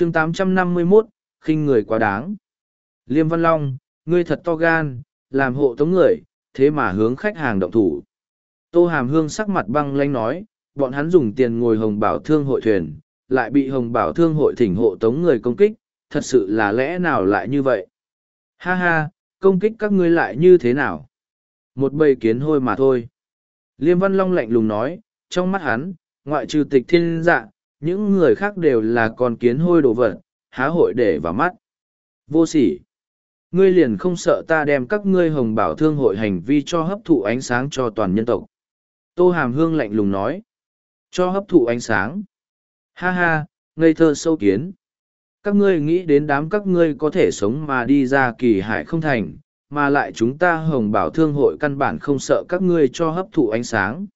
chương 851, khinh người quá đáng. Liêm Văn Long, ngươi thật to gan, làm hộ tống người, thế mà hướng khách hàng động thủ. Tô Hàm Hương sắc mặt băng lanh nói, bọn hắn dùng tiền ngồi hồng bảo thương hội thuyền, lại bị hồng bảo thương hội thỉnh hộ tống người công kích, thật sự là lẽ nào lại như vậy? Ha ha, công kích các ngươi lại như thế nào? Một bầy kiến hôi mà thôi. Liêm Văn Long lạnh lùng nói, trong mắt hắn, ngoại trừ tịch thiên dạ, những người khác đều là con kiến hôi đồ vật, há hội để vào mắt. Vô sỉ. Ngươi liền không sợ ta đem các ngươi hồng bảo thương hội hành vi cho hấp thụ ánh sáng cho toàn nhân tộc. Tô Hàm Hương lạnh lùng nói. Cho hấp thụ ánh sáng. Ha ha, ngây thơ sâu kiến. Các ngươi nghĩ đến đám các ngươi có thể sống mà đi ra kỳ hải không thành, mà lại chúng ta hồng bảo thương hội căn bản không sợ các ngươi cho hấp thụ ánh sáng.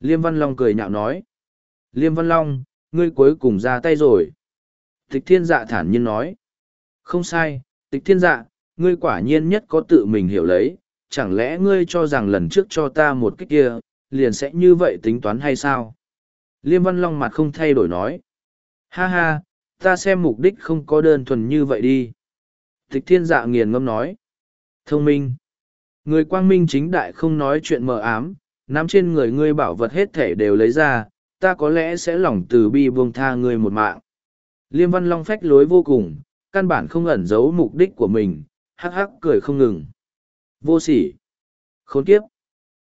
Liêm Văn Long cười nhạo nói. Liêm Văn Long, ngươi cuối cùng ra tay rồi. Tịch thiên dạ thản nhiên nói. Không sai, tịch thiên dạ, ngươi quả nhiên nhất có tự mình hiểu lấy, chẳng lẽ ngươi cho rằng lần trước cho ta một cách kia, liền sẽ như vậy tính toán hay sao? Liêm Văn Long mặt không thay đổi nói. Ha ha, ta xem mục đích không có đơn thuần như vậy đi. Tịch thiên dạ nghiền ngâm nói. Thông minh. Người quang minh chính đại không nói chuyện mờ ám, nắm trên người ngươi bảo vật hết thể đều lấy ra, ta có lẽ sẽ lòng từ bi buông tha ngươi một mạng. Liêm Văn Long phách lối vô cùng, căn bản không ẩn giấu mục đích của mình, hắc hắc cười không ngừng. Vô sỉ. Khốn kiếp.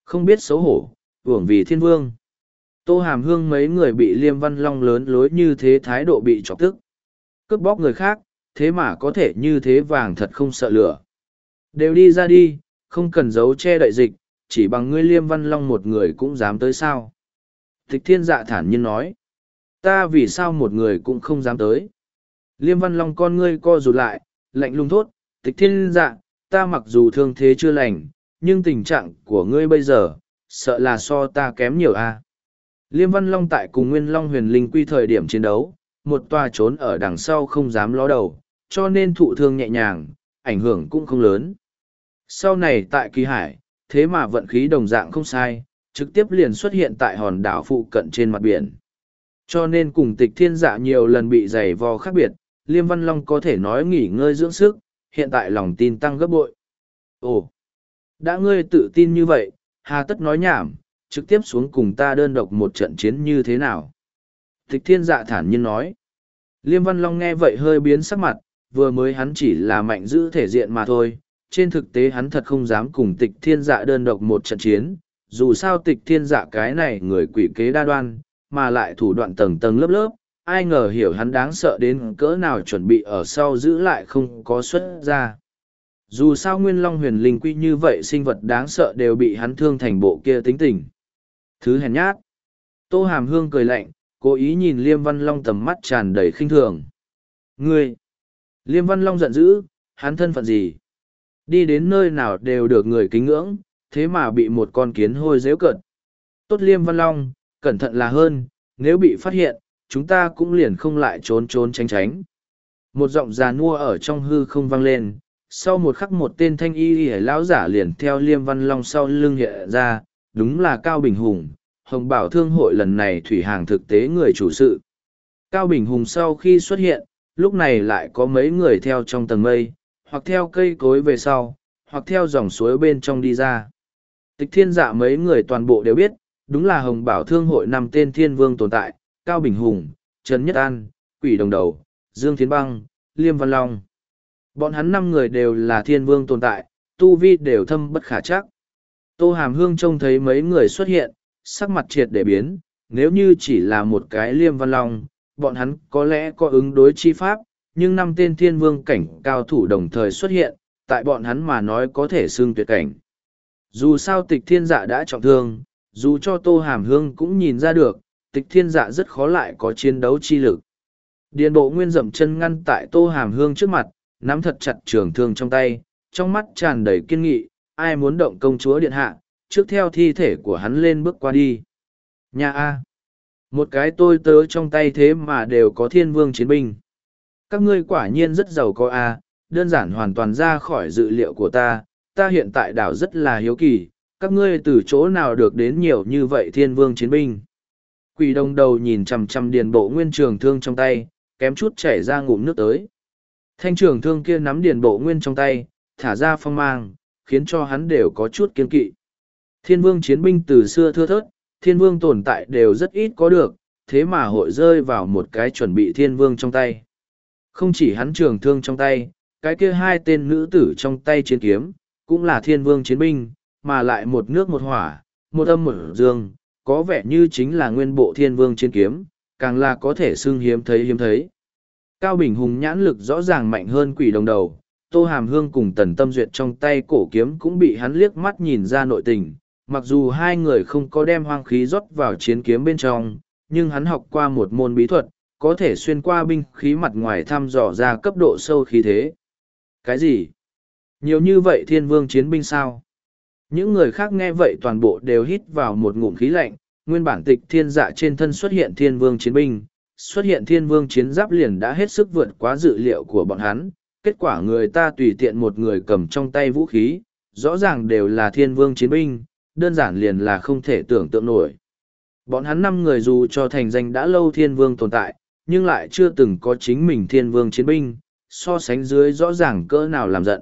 Không biết xấu hổ, uổng vì thiên vương. Tô Hàm Hương mấy người bị Liêm Văn Long lớn lối như thế thái độ bị chọc tức. Cướp bóc người khác, thế mà có thể như thế vàng thật không sợ lửa. Đều đi ra đi, không cần giấu che đậy dịch, chỉ bằng ngươi Liêm Văn Long một người cũng dám tới sao. Tịch thiên dạ thản nhiên nói. Ta vì sao một người cũng không dám tới. Liêm Văn Long con ngươi co rụt lại, lạnh lùng thốt, tịch thiên dạ, ta mặc dù thương thế chưa lành, nhưng tình trạng của ngươi bây giờ, sợ là so ta kém nhiều a. Liêm Văn Long tại cùng Nguyên Long huyền linh quy thời điểm chiến đấu, một tòa trốn ở đằng sau không dám ló đầu, cho nên thụ thương nhẹ nhàng, ảnh hưởng cũng không lớn. Sau này tại kỳ hải, thế mà vận khí đồng dạng không sai, trực tiếp liền xuất hiện tại hòn đảo phụ cận trên mặt biển. Cho nên cùng tịch thiên dạ nhiều lần bị giày vò khác biệt, Liêm Văn Long có thể nói nghỉ ngơi dưỡng sức, hiện tại lòng tin tăng gấp bội. Ồ, đã ngươi tự tin như vậy, hà tất nói nhảm, trực tiếp xuống cùng ta đơn độc một trận chiến như thế nào. Tịch thiên dạ thản nhiên nói. Liêm Văn Long nghe vậy hơi biến sắc mặt, vừa mới hắn chỉ là mạnh giữ thể diện mà thôi. Trên thực tế hắn thật không dám cùng tịch thiên dạ đơn độc một trận chiến, dù sao tịch thiên dạ cái này người quỷ kế đa đoan, mà lại thủ đoạn tầng tầng lớp lớp, ai ngờ hiểu hắn đáng sợ đến cỡ nào chuẩn bị ở sau giữ lại không có xuất ra. Dù sao nguyên long huyền linh quy như vậy sinh vật đáng sợ đều bị hắn thương thành bộ kia tính tình. Thứ hèn nhát. Tô Hàm Hương cười lạnh, cố ý nhìn Liêm Văn Long tầm mắt tràn đầy khinh thường. Ngươi! Liêm Văn Long giận dữ, hắn thân phận gì? Đi đến nơi nào đều được người kính ngưỡng, thế mà bị một con kiến hôi dễu cợt. Tốt Liêm Văn Long, cẩn thận là hơn, nếu bị phát hiện, chúng ta cũng liền không lại trốn trốn tránh tránh. Một giọng già nua ở trong hư không vang lên, sau một khắc một tên thanh y y lão giả liền theo Liêm Văn Long sau lưng hiện ra, đúng là Cao Bình Hùng, Hồng Bảo Thương hội lần này thủy hàng thực tế người chủ sự. Cao Bình Hùng sau khi xuất hiện, lúc này lại có mấy người theo trong tầng mây, hoặc theo cây cối về sau, hoặc theo dòng suối bên trong đi ra. Tịch thiên dạ mấy người toàn bộ đều biết, đúng là Hồng Bảo Thương hội năm tên thiên vương tồn tại, Cao Bình Hùng, Trần Nhất An, Quỷ Đồng Đầu, Dương Thiến Băng, Liêm Văn Long. Bọn hắn năm người đều là thiên vương tồn tại, tu vi đều thâm bất khả chắc. Tô Hàm Hương trông thấy mấy người xuất hiện, sắc mặt triệt để biến, nếu như chỉ là một cái liêm văn long, bọn hắn có lẽ có ứng đối chi pháp, nhưng năm tên thiên vương cảnh cao thủ đồng thời xuất hiện, tại bọn hắn mà nói có thể xưng tuyệt cảnh. Dù sao tịch thiên dạ đã trọng thương, dù cho Tô Hàm Hương cũng nhìn ra được, tịch thiên dạ rất khó lại có chiến đấu chi lực. Điền bộ nguyên dậm chân ngăn tại Tô Hàm Hương trước mặt, nắm thật chặt trường thương trong tay, trong mắt tràn đầy kiên nghị, ai muốn động công chúa điện hạ, trước theo thi thể của hắn lên bước qua đi. Nhà A. Một cái tôi tớ trong tay thế mà đều có thiên vương chiến binh. Các ngươi quả nhiên rất giàu có A, đơn giản hoàn toàn ra khỏi dự liệu của ta, ta hiện tại đảo rất là hiếu kỳ, các ngươi từ chỗ nào được đến nhiều như vậy thiên vương chiến binh. Quỷ đông đầu nhìn chằm chằm điền bộ nguyên trường thương trong tay, kém chút chảy ra ngụm nước tới. Thanh trường thương kia nắm điền bộ nguyên trong tay, thả ra phong mang, khiến cho hắn đều có chút kiên kỵ. Thiên vương chiến binh từ xưa thưa thớt, thiên vương tồn tại đều rất ít có được, thế mà hội rơi vào một cái chuẩn bị thiên vương trong tay. Không chỉ hắn trường thương trong tay, cái kia hai tên nữ tử trong tay chiến kiếm, cũng là thiên vương chiến binh, mà lại một nước một hỏa, một âm một dương, có vẻ như chính là nguyên bộ thiên vương chiến kiếm, càng là có thể xưng hiếm thấy hiếm thấy. Cao Bình Hùng nhãn lực rõ ràng mạnh hơn quỷ đồng đầu, Tô Hàm Hương cùng Tần Tâm Duyệt trong tay cổ kiếm cũng bị hắn liếc mắt nhìn ra nội tình, mặc dù hai người không có đem hoang khí rót vào chiến kiếm bên trong, nhưng hắn học qua một môn bí thuật, có thể xuyên qua binh khí mặt ngoài thăm dò ra cấp độ sâu khí thế. Cái gì? Nhiều như vậy thiên vương chiến binh sao? Những người khác nghe vậy toàn bộ đều hít vào một ngụm khí lạnh, nguyên bản tịch thiên dạ trên thân xuất hiện thiên vương chiến binh, xuất hiện thiên vương chiến giáp liền đã hết sức vượt quá dự liệu của bọn hắn. Kết quả người ta tùy tiện một người cầm trong tay vũ khí, rõ ràng đều là thiên vương chiến binh, đơn giản liền là không thể tưởng tượng nổi. Bọn hắn năm người dù cho thành danh đã lâu thiên vương tồn tại, nhưng lại chưa từng có chính mình thiên vương chiến binh, so sánh dưới rõ ràng cỡ nào làm giận.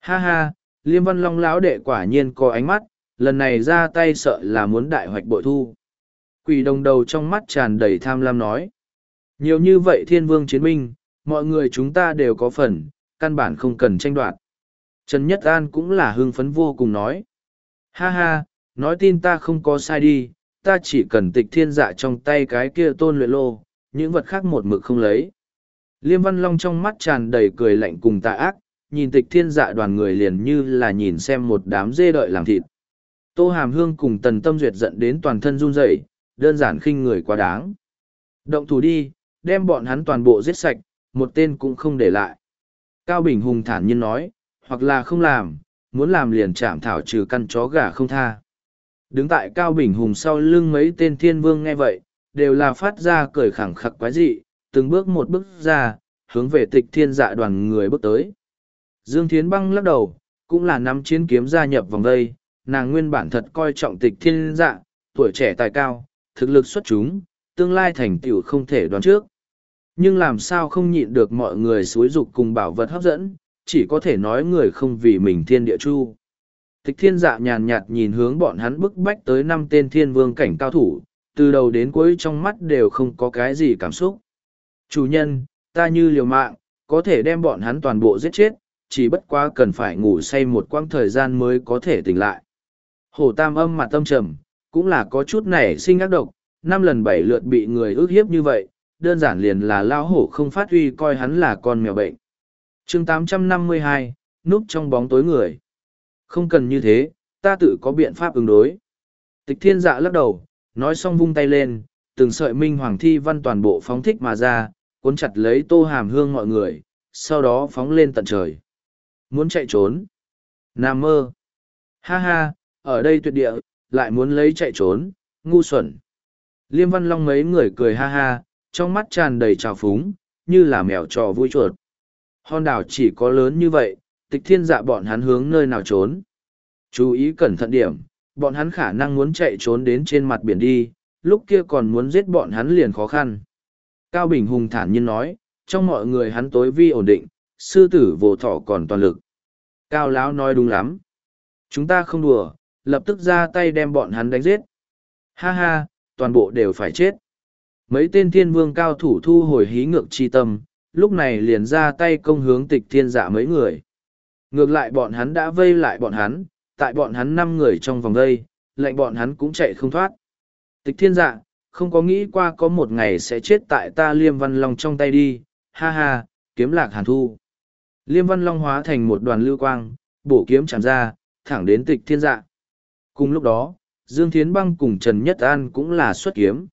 Ha ha, Liêm Văn Long lão đệ quả nhiên có ánh mắt, lần này ra tay sợ là muốn đại hoạch bội thu. Quỷ đồng đầu trong mắt tràn đầy tham lam nói. Nhiều như vậy thiên vương chiến binh, mọi người chúng ta đều có phần, căn bản không cần tranh đoạt. Trần Nhất An cũng là hưng phấn vô cùng nói. Ha ha, nói tin ta không có sai đi, ta chỉ cần tịch thiên dạ trong tay cái kia tôn luyện lô, những vật khác một mực không lấy. Liêm Văn Long trong mắt tràn đầy cười lạnh cùng tà ác, nhìn tịch thiên dạ đoàn người liền như là nhìn xem một đám dê đợi làm thịt. Tô Hàm Hương cùng Tần Tâm Duyệt giận đến toàn thân run rẩy, đơn giản khinh người quá đáng. Động thủ đi, đem bọn hắn toàn bộ giết sạch, một tên cũng không để lại. Cao Bình Hùng thản nhiên nói, hoặc là không làm, muốn làm liền chạm thảo trừ căn chó gà không tha. Đứng tại Cao Bình Hùng sau lưng mấy tên thiên vương nghe vậy, đều là phát ra cười khẳng khặc quái dị, từng bước một bước ra, hướng về tịch thiên dạ đoàn người bước tới. Dương Thiến Băng lắc đầu, cũng là nắm chiến kiếm gia nhập vòng đây, nàng nguyên bản thật coi trọng tịch thiên dạ, tuổi trẻ tài cao, thực lực xuất chúng, tương lai thành tựu không thể đoán trước. Nhưng làm sao không nhịn được mọi người xúi dục cùng bảo vật hấp dẫn, chỉ có thể nói người không vì mình thiên địa chu. Tịch thiên dạ nhàn nhạt nhìn hướng bọn hắn bức bách tới năm tên thiên vương cảnh cao thủ, từ đầu đến cuối trong mắt đều không có cái gì cảm xúc. Chủ nhân, ta như liều mạng, có thể đem bọn hắn toàn bộ giết chết, chỉ bất quá cần phải ngủ say một quãng thời gian mới có thể tỉnh lại. Hổ tam âm mặt tâm trầm, cũng là có chút nảy sinh ác độc, năm lần bảy lượt bị người ước hiếp như vậy, đơn giản liền là lao hổ không phát huy coi hắn là con mèo bệnh. chương 852, núp trong bóng tối người. Không cần như thế, ta tự có biện pháp ứng đối. Tịch thiên dạ lắc đầu, nói xong vung tay lên, từng sợi minh hoàng thi văn toàn bộ phóng thích mà ra, cuốn chặt lấy tô hàm hương mọi người, sau đó phóng lên tận trời. Muốn chạy trốn. Nam mơ. Ha ha, ở đây tuyệt địa, lại muốn lấy chạy trốn, ngu xuẩn. Liêm Văn Long mấy người cười ha ha, trong mắt tràn đầy trào phúng, như là mèo trò vui chuột. Hòn đảo chỉ có lớn như vậy, tịch thiên dạ bọn hắn hướng nơi nào trốn. Chú ý cẩn thận điểm, bọn hắn khả năng muốn chạy trốn đến trên mặt biển đi, lúc kia còn muốn giết bọn hắn liền khó khăn. Cao Bình Hùng thản nhiên nói, trong mọi người hắn tối vi ổn định, sư tử vô thỏ còn toàn lực. Cao Lão nói đúng lắm. Chúng ta không đùa, lập tức ra tay đem bọn hắn đánh giết. Ha ha, toàn bộ đều phải chết. Mấy tên thiên vương cao thủ thu hồi hí ngược chi tâm, lúc này liền ra tay công hướng tịch thiên dạ mấy người. Ngược lại bọn hắn đã vây lại bọn hắn, tại bọn hắn năm người trong vòng vây, lệnh bọn hắn cũng chạy không thoát. Tịch thiên dạ, không có nghĩ qua có một ngày sẽ chết tại ta liêm văn long trong tay đi, ha ha, kiếm lạc hàn thu. Liêm văn long hóa thành một đoàn lưu quang, bổ kiếm chạm ra, thẳng đến tịch thiên dạ. Cùng lúc đó, Dương Thiến Băng cùng Trần Nhất An cũng là xuất kiếm.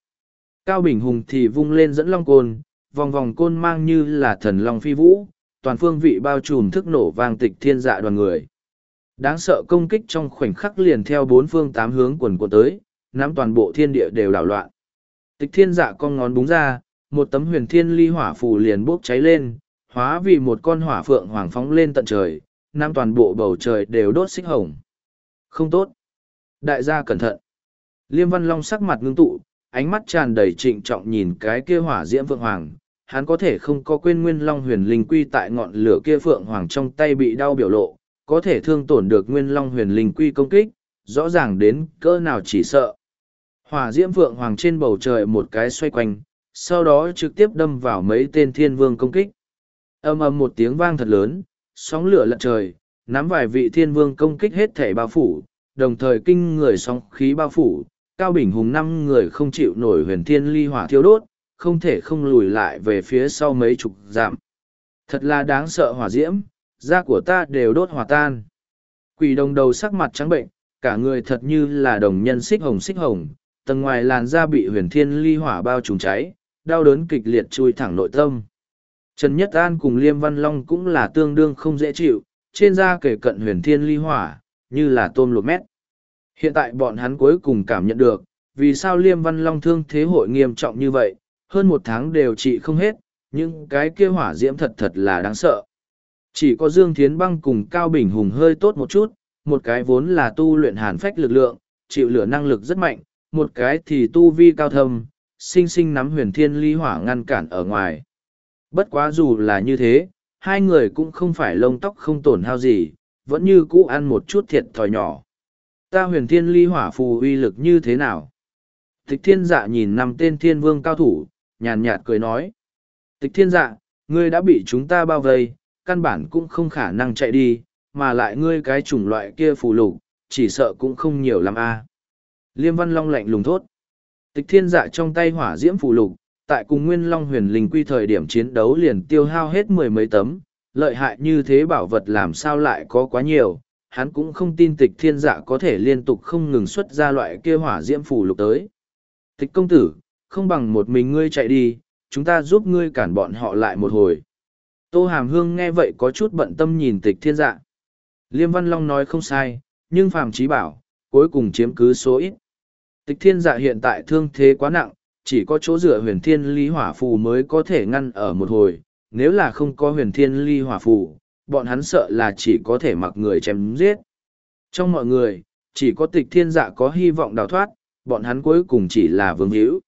Cao Bình Hùng thì vung lên dẫn long côn, vòng vòng côn mang như là thần long phi vũ, toàn phương vị bao trùm thức nổ vang tịch thiên dạ đoàn người. Đáng sợ công kích trong khoảnh khắc liền theo bốn phương tám hướng quần của tới, nắm toàn bộ thiên địa đều đảo loạn. Tịch thiên dạ con ngón búng ra, một tấm huyền thiên ly hỏa phù liền bốc cháy lên, hóa vì một con hỏa phượng hoàng phóng lên tận trời, nam toàn bộ bầu trời đều đốt xích hồng. Không tốt. Đại gia cẩn thận. Liêm Văn Long sắc mặt ngưng tụ, ánh mắt tràn đầy trịnh trọng nhìn cái kia hỏa diễm vượng hoàng, hắn có thể không có quên nguyên long huyền linh quy tại ngọn lửa kia phượng hoàng trong tay bị đau biểu lộ, có thể thương tổn được nguyên long huyền linh quy công kích, rõ ràng đến cỡ nào chỉ sợ. Hỏa diễm phượng hoàng trên bầu trời một cái xoay quanh, sau đó trực tiếp đâm vào mấy tên thiên vương công kích ầm ầm một tiếng vang thật lớn, sóng lửa lật trời, nắm vài vị thiên vương công kích hết thể bao phủ, đồng thời kinh người sóng khí bao phủ, Cao Bình Hùng năm người không chịu nổi huyền thiên ly hỏa thiêu đốt, không thể không lùi lại về phía sau mấy chục dặm. Thật là đáng sợ hỏa diễm, da của ta đều đốt hòa tan. Quỷ đồng đầu sắc mặt trắng bệnh, cả người thật như là đồng nhân xích hồng xích hồng, tầng ngoài làn da bị huyền thiên ly hỏa bao trùm cháy, đau đớn kịch liệt chui thẳng nội tâm. Trần Nhất An cùng Liêm Văn Long cũng là tương đương không dễ chịu, trên da kể cận huyền thiên ly hỏa, như là tôm lột mét. Hiện tại bọn hắn cuối cùng cảm nhận được, vì sao Liêm Văn Long thương thế hội nghiêm trọng như vậy, hơn một tháng đều trị không hết, nhưng cái kia hỏa diễm thật thật là đáng sợ. Chỉ có Dương Thiến Băng cùng Cao Bình Hùng hơi tốt một chút, một cái vốn là tu luyện hàn phách lực lượng, chịu lửa năng lực rất mạnh, một cái thì tu vi cao thâm, sinh sinh nắm huyền thiên ly hỏa ngăn cản ở ngoài. Bất quá dù là như thế, hai người cũng không phải lông tóc không tổn hao gì, vẫn như cũ ăn một chút thiệt thòi nhỏ. Ta huyền thiên ly hỏa phù uy lực như thế nào? Tịch thiên dạ nhìn năm tên thiên vương cao thủ, nhàn nhạt cười nói. Tịch thiên dạ, ngươi đã bị chúng ta bao vây, căn bản cũng không khả năng chạy đi, mà lại ngươi cái chủng loại kia phù lục, chỉ sợ cũng không nhiều lắm a. Liêm Văn Long lạnh lùng thốt. Tịch thiên dạ trong tay hỏa diễm phù lục, tại cùng Nguyên Long huyền linh quy thời điểm chiến đấu liền tiêu hao hết mười mấy tấm, lợi hại như thế bảo vật làm sao lại có quá nhiều, hắn cũng không tin tịch thiên dạ có thể liên tục không ngừng xuất ra loại kia hỏa diễm phủ lục tới. Tịch công tử, không bằng một mình ngươi chạy đi, chúng ta giúp ngươi cản bọn họ lại một hồi. Tô Hàm Hương nghe vậy có chút bận tâm nhìn tịch thiên dạ. Liêm Văn Long nói không sai, nhưng Phạm Chí bảo, cuối cùng chiếm cứ số ít. Tịch thiên dạ hiện tại thương thế quá nặng, chỉ có chỗ dựa huyền thiên ly hỏa phù mới có thể ngăn ở một hồi. Nếu là không có huyền thiên ly hỏa phù, bọn hắn sợ là chỉ có thể mặc người chém giết. Trong mọi người, chỉ có tịch thiên dạ có hy vọng đào thoát, bọn hắn cuối cùng chỉ là vương hữu.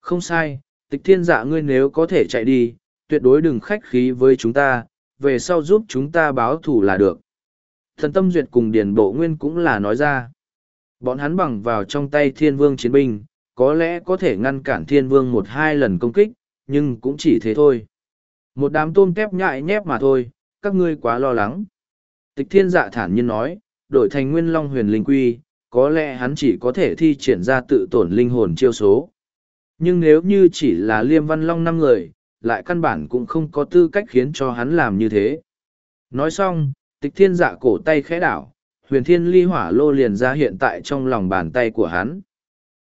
Không sai, tịch thiên dạ ngươi nếu có thể chạy đi, tuyệt đối đừng khách khí với chúng ta, về sau giúp chúng ta báo thù là được. Thần tâm duyệt cùng điền bộ nguyên cũng là nói ra. Bọn hắn bằng vào trong tay thiên vương chiến binh, có lẽ có thể ngăn cản thiên vương một hai lần công kích, nhưng cũng chỉ thế thôi. Một đám tôm tép nhại nhép mà thôi, các ngươi quá lo lắng. Tịch thiên dạ thản nhiên nói, đổi thành nguyên long huyền linh quy, có lẽ hắn chỉ có thể thi triển ra tự tổn linh hồn chiêu số. Nhưng nếu như chỉ là liêm văn long năm người, lại căn bản cũng không có tư cách khiến cho hắn làm như thế. Nói xong, tịch thiên dạ cổ tay khẽ đảo, huyền thiên ly hỏa lô liền ra hiện tại trong lòng bàn tay của hắn.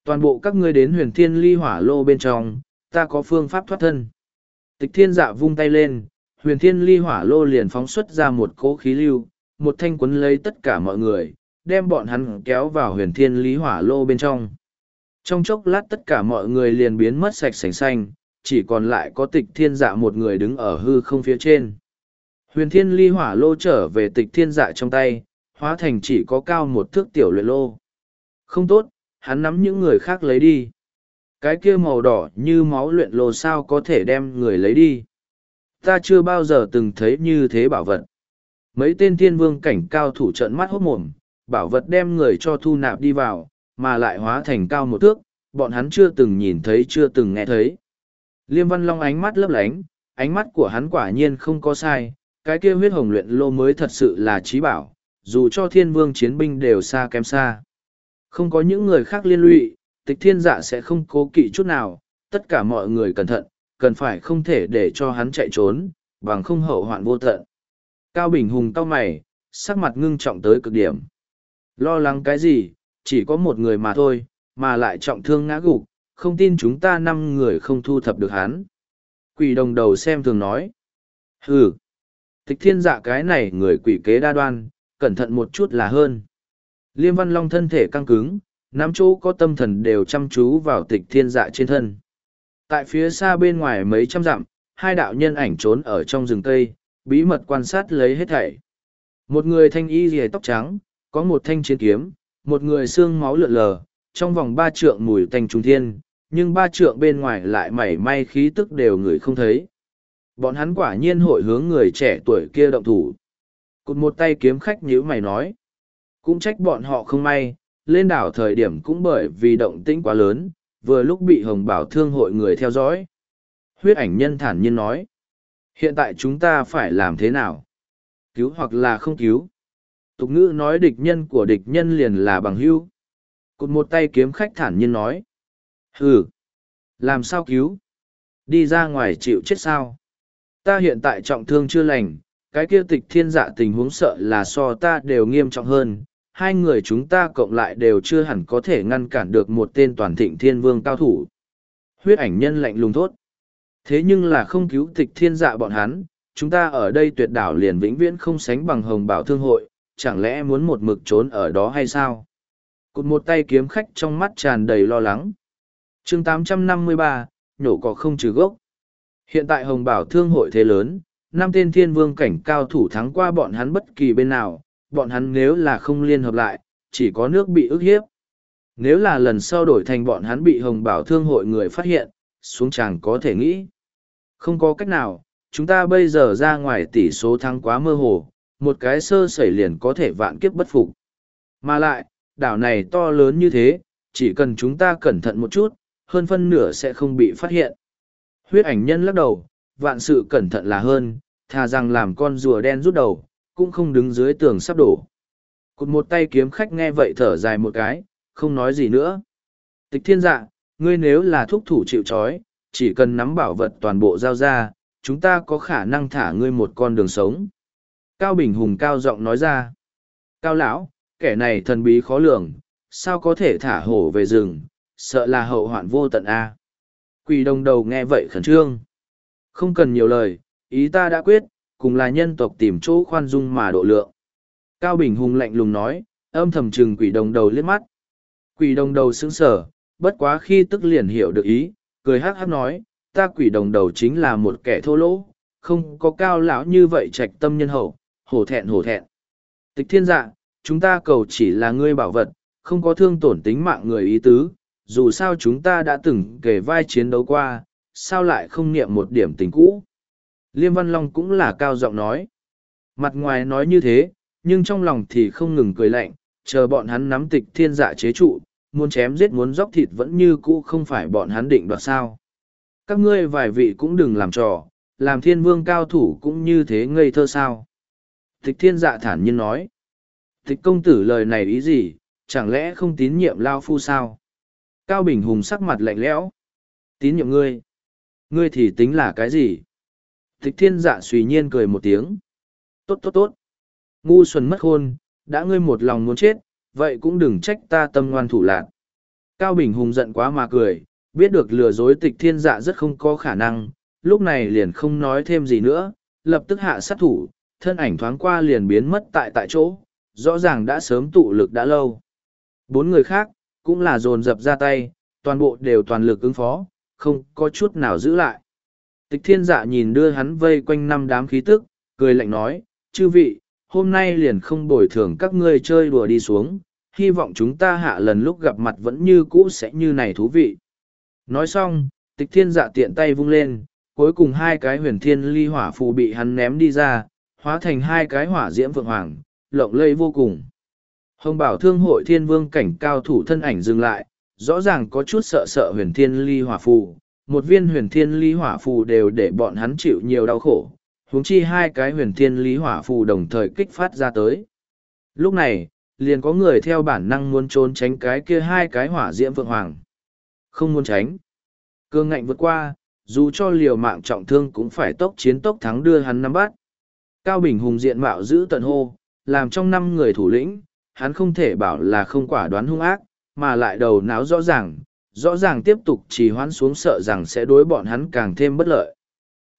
Toàn bộ các ngươi đến huyền thiên ly hỏa lô bên trong, ta có phương pháp thoát thân. Tịch thiên dạ vung tay lên, huyền thiên ly hỏa lô liền phóng xuất ra một cỗ khí lưu, một thanh quấn lấy tất cả mọi người, đem bọn hắn kéo vào huyền thiên ly hỏa lô bên trong. Trong chốc lát tất cả mọi người liền biến mất sạch sành xanh, chỉ còn lại có tịch thiên dạ một người đứng ở hư không phía trên. Huyền thiên ly hỏa lô trở về tịch thiên dạ trong tay, hóa thành chỉ có cao một thước tiểu luyện lô. Không tốt, hắn nắm những người khác lấy đi. Cái kia màu đỏ như máu luyện lô sao có thể đem người lấy đi. Ta chưa bao giờ từng thấy như thế bảo vật. Mấy tên thiên vương cảnh cao thủ trận mắt hốt mồm, bảo vật đem người cho thu nạp đi vào, mà lại hóa thành cao một thước, bọn hắn chưa từng nhìn thấy chưa từng nghe thấy. Liêm Văn Long ánh mắt lấp lánh, ánh mắt của hắn quả nhiên không có sai, cái kia huyết hồng luyện lô mới thật sự là trí bảo, dù cho thiên vương chiến binh đều xa kém xa. Không có những người khác liên lụy, tịch thiên dạ sẽ không cố kỵ chút nào, tất cả mọi người cẩn thận, cần phải không thể để cho hắn chạy trốn, bằng không hậu hoạn vô tận. Cao Bình Hùng cau mày, sắc mặt ngưng trọng tới cực điểm. Lo lắng cái gì, chỉ có một người mà thôi, mà lại trọng thương ngã gục, không tin chúng ta năm người không thu thập được hắn. Quỷ đồng đầu xem thường nói. Hừ, tịch thiên dạ cái này người quỷ kế đa đoan, cẩn thận một chút là hơn. Liêm văn long thân thể căng cứng, nắm chỗ có tâm thần đều chăm chú vào tịch thiên dạ trên thân. Tại phía xa bên ngoài mấy trăm dặm, hai đạo nhân ảnh trốn ở trong rừng cây, bí mật quan sát lấy hết thảy. Một người thanh y rìa tóc trắng, có một thanh chiến kiếm, một người xương máu lượn lờ, trong vòng ba trượng mùi tanh trung thiên, nhưng ba trượng bên ngoài lại mảy may khí tức đều người không thấy. Bọn hắn quả nhiên hội hướng người trẻ tuổi kia động thủ. Cụt một tay kiếm khách nhíu mày nói. Cũng trách bọn họ không may, lên đảo thời điểm cũng bởi vì động tĩnh quá lớn, vừa lúc bị hồng bảo thương hội người theo dõi. Huyết ảnh nhân thản nhiên nói. Hiện tại chúng ta phải làm thế nào? Cứu hoặc là không cứu? Tục ngữ nói địch nhân của địch nhân liền là bằng hữu. Cụt một tay kiếm khách thản nhiên nói. Hừ! Làm sao cứu? Đi ra ngoài chịu chết sao? Ta hiện tại trọng thương chưa lành, cái kia tịch thiên dạ tình huống sợ là so ta đều nghiêm trọng hơn. Hai người chúng ta cộng lại đều chưa hẳn có thể ngăn cản được một tên toàn thịnh thiên vương cao thủ. Huyết ảnh nhân lạnh lùng thốt. Thế nhưng là không cứu tịch thiên dạ bọn hắn, chúng ta ở đây tuyệt đảo liền vĩnh viễn không sánh bằng hồng bảo thương hội, chẳng lẽ muốn một mực trốn ở đó hay sao? Cụt một tay kiếm khách trong mắt tràn đầy lo lắng. chương 853, nhổ cỏ không trừ gốc. Hiện tại hồng bảo thương hội thế lớn, năm tên thiên vương cảnh cao thủ thắng qua bọn hắn bất kỳ bên nào, bọn hắn nếu là không liên hợp lại, chỉ có nước bị ức hiếp. Nếu là lần sau đổi thành bọn hắn bị hồng bảo thương hội người phát hiện, xuống chàng có thể nghĩ. Không có cách nào, chúng ta bây giờ ra ngoài tỷ số thắng quá mơ hồ, một cái sơ sẩy liền có thể vạn kiếp bất phục. Mà lại, đảo này to lớn như thế, chỉ cần chúng ta cẩn thận một chút, hơn phân nửa sẽ không bị phát hiện. Huyết ảnh nhân lắc đầu, vạn sự cẩn thận là hơn, thà rằng làm con rùa đen rút đầu, cũng không đứng dưới tường sắp đổ. Cụt một tay kiếm khách nghe vậy thở dài một cái, không nói gì nữa. Tịch thiên dạ, ngươi nếu là thúc thủ chịu trói, chỉ cần nắm bảo vật toàn bộ giao ra, chúng ta có khả năng thả ngươi một con đường sống. Cao Bình Hùng cao giọng nói ra. Cao lão, kẻ này thần bí khó lường, sao có thể thả hổ về rừng, sợ là hậu hoạn vô tận a. Quỷ đồng đầu nghe vậy khẩn trương. Không cần nhiều lời, ý ta đã quyết, cùng là nhân tộc tìm chỗ khoan dung mà độ lượng. Cao Bình Hùng lạnh lùng nói, âm thầm trừng quỷ đồng đầu liếc mắt. Quỷ đồng đầu sững sờ, bất quá khi tức liền hiểu được ý, cười hắc hắc nói, ta quỷ đồng đầu chính là một kẻ thô lỗ, không có cao lão như vậy trạch tâm nhân hậu, hổ thẹn hổ thẹn. Tịch thiên dạ, chúng ta cầu chỉ là ngươi bảo vật, không có thương tổn tính mạng người ý tứ, dù sao chúng ta đã từng kể vai chiến đấu qua, sao lại không niệm một điểm tình cũ. Liêm Văn Long cũng là cao giọng nói. Mặt ngoài nói như thế, nhưng trong lòng thì không ngừng cười lạnh, chờ bọn hắn nắm tịch thiên dạ chế trụ, muốn chém giết muốn dóc thịt vẫn như cũ không phải bọn hắn định đoạt sao. Các ngươi vài vị cũng đừng làm trò, làm thiên vương cao thủ cũng như thế ngây thơ sao. Tịch thiên dạ thản nhiên nói. Tịch công tử lời này ý gì, chẳng lẽ không tín nhiệm Lao Phu sao? Cao Bình Hùng sắc mặt lạnh lẽo. Tín nhiệm ngươi. Ngươi thì tính là cái gì? Thích thiên dạ suy nhiên cười một tiếng. Tốt tốt tốt. Ngu xuẩn mất khôn, đã ngươi một lòng muốn chết, vậy cũng đừng trách ta tâm ngoan thủ lạc. Cao Bình Hùng giận quá mà cười, biết được lừa dối tịch thiên dạ rất không có khả năng, lúc này liền không nói thêm gì nữa, lập tức hạ sát thủ, thân ảnh thoáng qua liền biến mất tại tại chỗ, rõ ràng đã sớm tụ lực đã lâu. Bốn người khác, cũng là dồn dập ra tay, toàn bộ đều toàn lực ứng phó, không có chút nào giữ lại. Tịch thiên dạ nhìn đưa hắn vây quanh năm đám khí tức, cười lạnh nói, chư vị, hôm nay liền không bồi thường các ngươi chơi đùa đi xuống, hy vọng chúng ta hạ lần lúc gặp mặt vẫn như cũ sẽ như này thú vị. Nói xong, tịch thiên dạ tiện tay vung lên, cuối cùng hai cái huyền thiên ly hỏa phù bị hắn ném đi ra, hóa thành hai cái hỏa diễm vượng hoàng, lộng lây vô cùng. Hồng bảo thương hội thiên vương cảnh cao thủ thân ảnh dừng lại, rõ ràng có chút sợ sợ huyền thiên ly hỏa phù. Một viên huyền thiên lý hỏa phù đều để bọn hắn chịu nhiều đau khổ, huống chi hai cái huyền thiên lý hỏa phù đồng thời kích phát ra tới. Lúc này, liền có người theo bản năng muốn trốn tránh cái kia hai cái hỏa diễm vượng hoàng. Không muốn tránh. Cương ngạnh vượt qua, dù cho liều mạng trọng thương cũng phải tốc chiến tốc thắng đưa hắn nắm bắt. Cao Bình Hùng diện mạo giữ tận hô, làm trong năm người thủ lĩnh, hắn không thể bảo là không quả đoán hung ác, mà lại đầu não rõ ràng, rõ ràng tiếp tục trì hoãn xuống sợ rằng sẽ đối bọn hắn càng thêm bất lợi.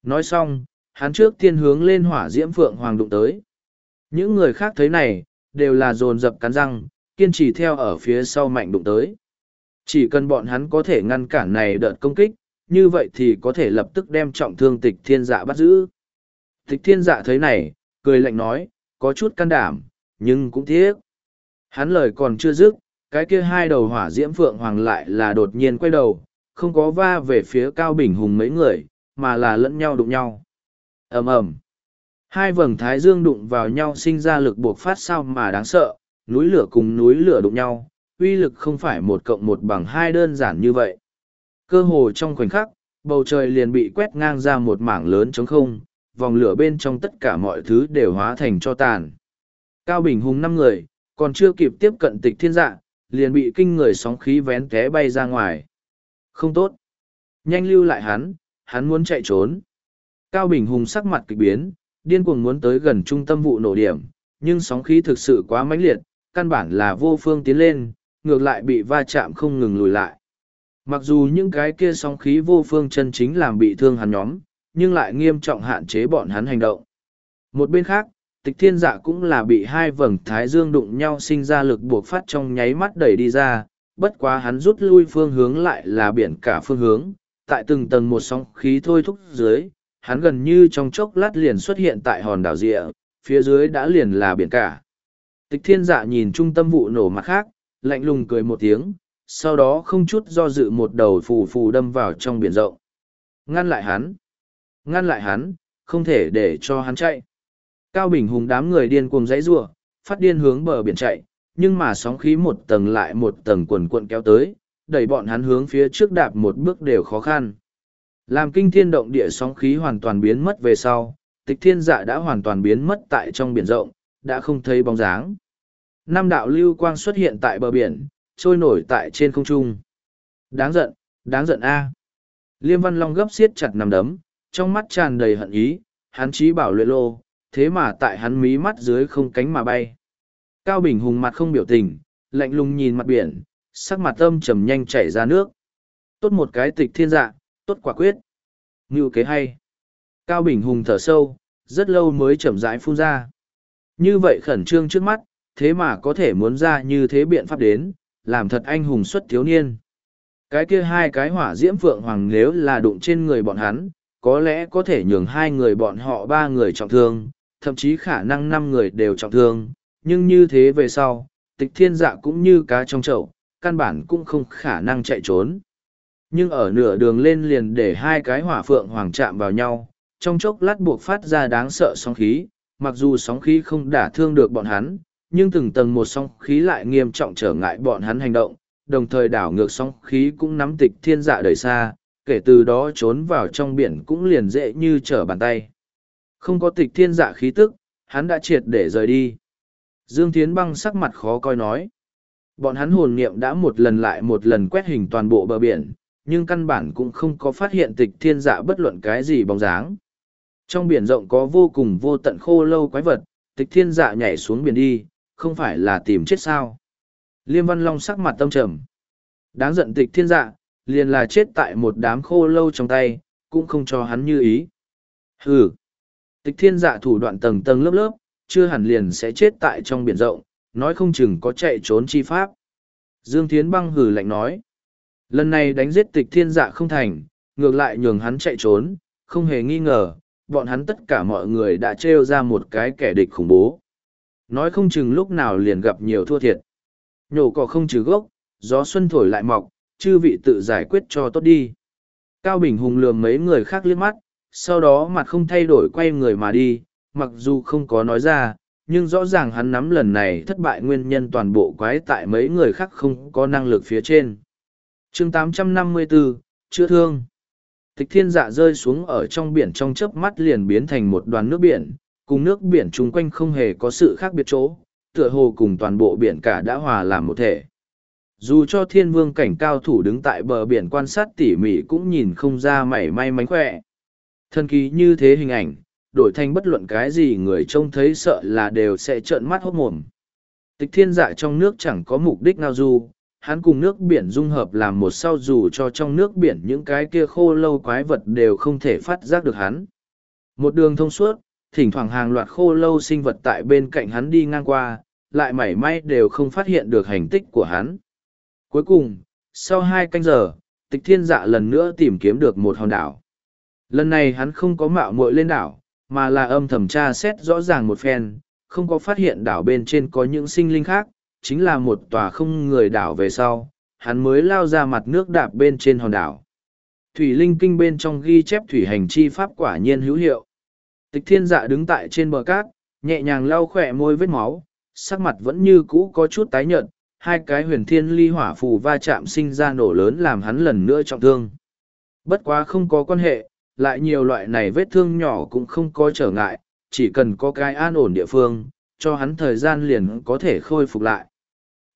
Nói xong, hắn trước tiên hướng lên hỏa diễm phượng hoàng đụng tới. Những người khác thấy này, đều là dồn dập cắn răng, kiên trì theo ở phía sau mạnh đụng tới. Chỉ cần bọn hắn có thể ngăn cản này đợt công kích, như vậy thì có thể lập tức đem trọng thương tịch thiên dạ bắt giữ. Tịch thiên dạ thấy này, cười lạnh nói, có chút can đảm, nhưng cũng tiếc. Hắn lời còn chưa dứt, cái kia hai đầu hỏa diễm phượng hoàng lại là đột nhiên quay đầu, không có va về phía Cao Bình Hùng mấy người, mà là lẫn nhau đụng nhau. ầm ầm Hai vầng thái dương đụng vào nhau sinh ra lực buộc phát sao mà đáng sợ, núi lửa cùng núi lửa đụng nhau, uy lực không phải một cộng một bằng hai đơn giản như vậy. Cơ hồ trong khoảnh khắc, bầu trời liền bị quét ngang ra một mảng lớn trống không, vòng lửa bên trong tất cả mọi thứ đều hóa thành cho tàn. Cao Bình Hùng năm người, còn chưa kịp tiếp cận tịch thiên dạ, liền bị kinh người sóng khí vén té bay ra ngoài. Không tốt. Nhanh lưu lại hắn, hắn muốn chạy trốn. Cao Bình Hùng sắc mặt kịch biến, điên cuồng muốn tới gần trung tâm vụ nổ điểm, nhưng sóng khí thực sự quá mãnh liệt, căn bản là vô phương tiến lên, ngược lại bị va chạm không ngừng lùi lại. Mặc dù những cái kia sóng khí vô phương chân chính làm bị thương hắn nhóm, nhưng lại nghiêm trọng hạn chế bọn hắn hành động. Một bên khác, tịch thiên dạ cũng là bị hai vầng thái dương đụng nhau sinh ra lực buộc phát trong nháy mắt đẩy đi ra, bất quá hắn rút lui phương hướng lại là biển cả phương hướng, tại từng tầng một sóng khí thôi thúc dưới, hắn gần như trong chốc lát liền xuất hiện tại hòn đảo rịa, phía dưới đã liền là biển cả. Tịch thiên dạ nhìn trung tâm vụ nổ mặt khác, lạnh lùng cười một tiếng, sau đó không chút do dự một đầu phù phù đâm vào trong biển rộng. Ngăn lại hắn! Ngăn lại hắn, không thể để cho hắn chạy. Cao Bình Hùng đám người điên cuồng dãy rủa, phát điên hướng bờ biển chạy, nhưng mà sóng khí một tầng lại một tầng quần cuộn kéo tới, đẩy bọn hắn hướng phía trước đạp một bước đều khó khăn. Làm kinh thiên động địa sóng khí hoàn toàn biến mất về sau, tịch thiên dạ đã hoàn toàn biến mất tại trong biển rộng, đã không thấy bóng dáng. Năm đạo lưu quang xuất hiện tại bờ biển, trôi nổi tại trên không trung. Đáng giận, đáng giận a. Liêm Văn Long gấp xiết chặt nằm đấm, trong mắt tràn đầy hận ý, hắn chí bảo luyện lô, thế mà tại hắn mí mắt dưới không cánh mà bay. Cao Bình Hùng mặt không biểu tình, lạnh lùng nhìn mặt biển, sắc mặt âm trầm nhanh chảy ra nước. Tốt một cái tịch thiên dạ, tốt quả quyết. Ngưu kế hay. Cao Bình Hùng thở sâu, rất lâu mới chậm rãi phun ra. Như vậy khẩn trương trước mắt, thế mà có thể muốn ra như thế biện pháp đến, làm thật anh hùng xuất thiếu niên. Cái kia hai cái hỏa diễm phượng hoàng nếu là đụng trên người bọn hắn, có lẽ có thể nhường hai người bọn họ ba người trọng thương, thậm chí khả năng năm người đều trọng thương, nhưng như thế về sau, tịch thiên dạ cũng như cá trong chậu, căn bản cũng không khả năng chạy trốn. Nhưng ở nửa đường lên liền để hai cái hỏa phượng hoàng chạm vào nhau, trong chốc lát buộc phát ra đáng sợ sóng khí, mặc dù sóng khí không đả thương được bọn hắn, nhưng từng tầng một sóng khí lại nghiêm trọng trở ngại bọn hắn hành động, đồng thời đảo ngược sóng khí cũng nắm tịch thiên dạ đời xa, kể từ đó trốn vào trong biển cũng liền dễ như trở bàn tay. Không có tịch thiên dạ khí tức, hắn đã triệt để rời đi. Dương Thiến băng sắc mặt khó coi nói. Bọn hắn hồn niệm đã một lần lại một lần quét hình toàn bộ bờ biển, nhưng căn bản cũng không có phát hiện tịch thiên dạ bất luận cái gì bóng dáng. Trong biển rộng có vô cùng vô tận khô lâu quái vật, tịch thiên dạ nhảy xuống biển đi, không phải là tìm chết sao. Liêm Văn Long sắc mặt tâm trầm. Đáng giận tịch thiên dạ, liền là chết tại một đám khô lâu trong tay, cũng không cho hắn như ý. Hừ. Tịch thiên dạ thủ đoạn tầng tầng lớp lớp, chưa hẳn liền sẽ chết tại trong biển rộng, nói không chừng có chạy trốn chi pháp. Dương Thiến băng hừ lạnh nói. Lần này đánh giết tịch thiên dạ không thành, ngược lại nhường hắn chạy trốn, không hề nghi ngờ, bọn hắn tất cả mọi người đã trêu ra một cái kẻ địch khủng bố. Nói không chừng lúc nào liền gặp nhiều thua thiệt. Nhổ cỏ không trừ gốc, gió xuân thổi lại mọc, chư vị tự giải quyết cho tốt đi. Cao Bình Hùng lườm mấy người khác liếc mắt, sau đó mặt không thay đổi quay người mà đi, mặc dù không có nói ra, nhưng rõ ràng hắn nắm lần này thất bại nguyên nhân toàn bộ quái tại mấy người khác không có năng lực phía trên. chương 854, chữa thương. Tịch thiên dạ rơi xuống ở trong biển trong chớp mắt liền biến thành một đoàn nước biển, cùng nước biển chung quanh không hề có sự khác biệt chỗ, tựa hồ cùng toàn bộ biển cả đã hòa làm một thể. Dù cho thiên vương cảnh cao thủ đứng tại bờ biển quan sát tỉ mỉ cũng nhìn không ra mảy may mánh khỏe. Thần kỳ như thế hình ảnh, đổi thành bất luận cái gì người trông thấy sợ là đều sẽ trợn mắt hốt mồm. Tịch thiên dạ trong nước chẳng có mục đích nào dù, hắn cùng nước biển dung hợp làm một sau dù cho trong nước biển những cái kia khô lâu quái vật đều không thể phát giác được hắn. Một đường thông suốt, thỉnh thoảng hàng loạt khô lâu sinh vật tại bên cạnh hắn đi ngang qua, lại mảy may đều không phát hiện được hành tích của hắn. Cuối cùng, sau hai canh giờ, tịch thiên dạ lần nữa tìm kiếm được một hòn đảo. Lần này hắn không có mạo muội lên đảo, mà là âm thầm tra xét rõ ràng một phen, không có phát hiện đảo bên trên có những sinh linh khác, chính là một tòa không người đảo về sau, hắn mới lao ra mặt nước đạp bên trên hòn đảo. Thủy linh kinh bên trong ghi chép thủy hành chi pháp quả nhiên hữu hiệu. Tịch thiên dạ đứng tại trên bờ cát, nhẹ nhàng lau khỏe môi vết máu, sắc mặt vẫn như cũ có chút tái nhợt, hai cái huyền thiên ly hỏa phù va chạm sinh ra nổ lớn làm hắn lần nữa trọng thương. Bất quá không có quan hệ, lại nhiều loại này vết thương nhỏ cũng không có trở ngại, chỉ cần có cái an ổn địa phương, cho hắn thời gian liền có thể khôi phục lại.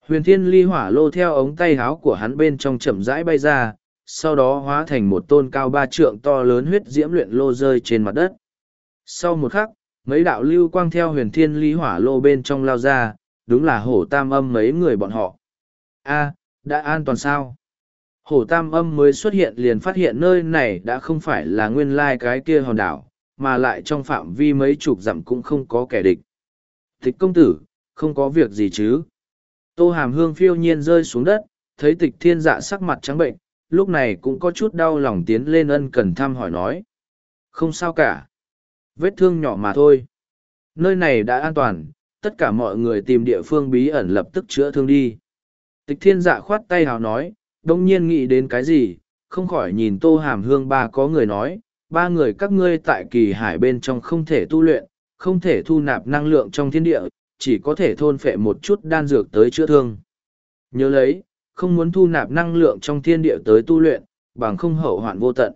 Huyền thiên ly hỏa lô theo ống tay háo của hắn bên trong chậm rãi bay ra, sau đó hóa thành một tôn cao ba trượng to lớn huyết diễm luyện lô rơi trên mặt đất. Sau một khắc, mấy đạo lưu quang theo huyền thiên ly hỏa lô bên trong lao ra, đúng là hổ tam âm mấy người bọn họ. a đã an toàn sao? Hổ tam âm mới xuất hiện liền phát hiện nơi này đã không phải là nguyên lai cái kia hòn đảo, mà lại trong phạm vi mấy chục dặm cũng không có kẻ địch. Tịch công tử, không có việc gì chứ? Tô hàm hương phiêu nhiên rơi xuống đất, thấy tịch thiên dạ sắc mặt trắng bệnh, lúc này cũng có chút đau lòng tiến lên ân cần thăm hỏi nói. Không sao cả. Vết thương nhỏ mà thôi. Nơi này đã an toàn, tất cả mọi người tìm địa phương bí ẩn lập tức chữa thương đi. Tịch thiên dạ khoát tay hào nói, đông nhiên nghĩ đến cái gì, không khỏi nhìn tô hàm hương ba có người nói, ba người các ngươi tại kỳ hải bên trong không thể tu luyện, không thể thu nạp năng lượng trong thiên địa, chỉ có thể thôn phệ một chút đan dược tới chữa thương. Nhớ lấy, không muốn thu nạp năng lượng trong thiên địa tới tu luyện, bằng không hậu hoạn vô tận.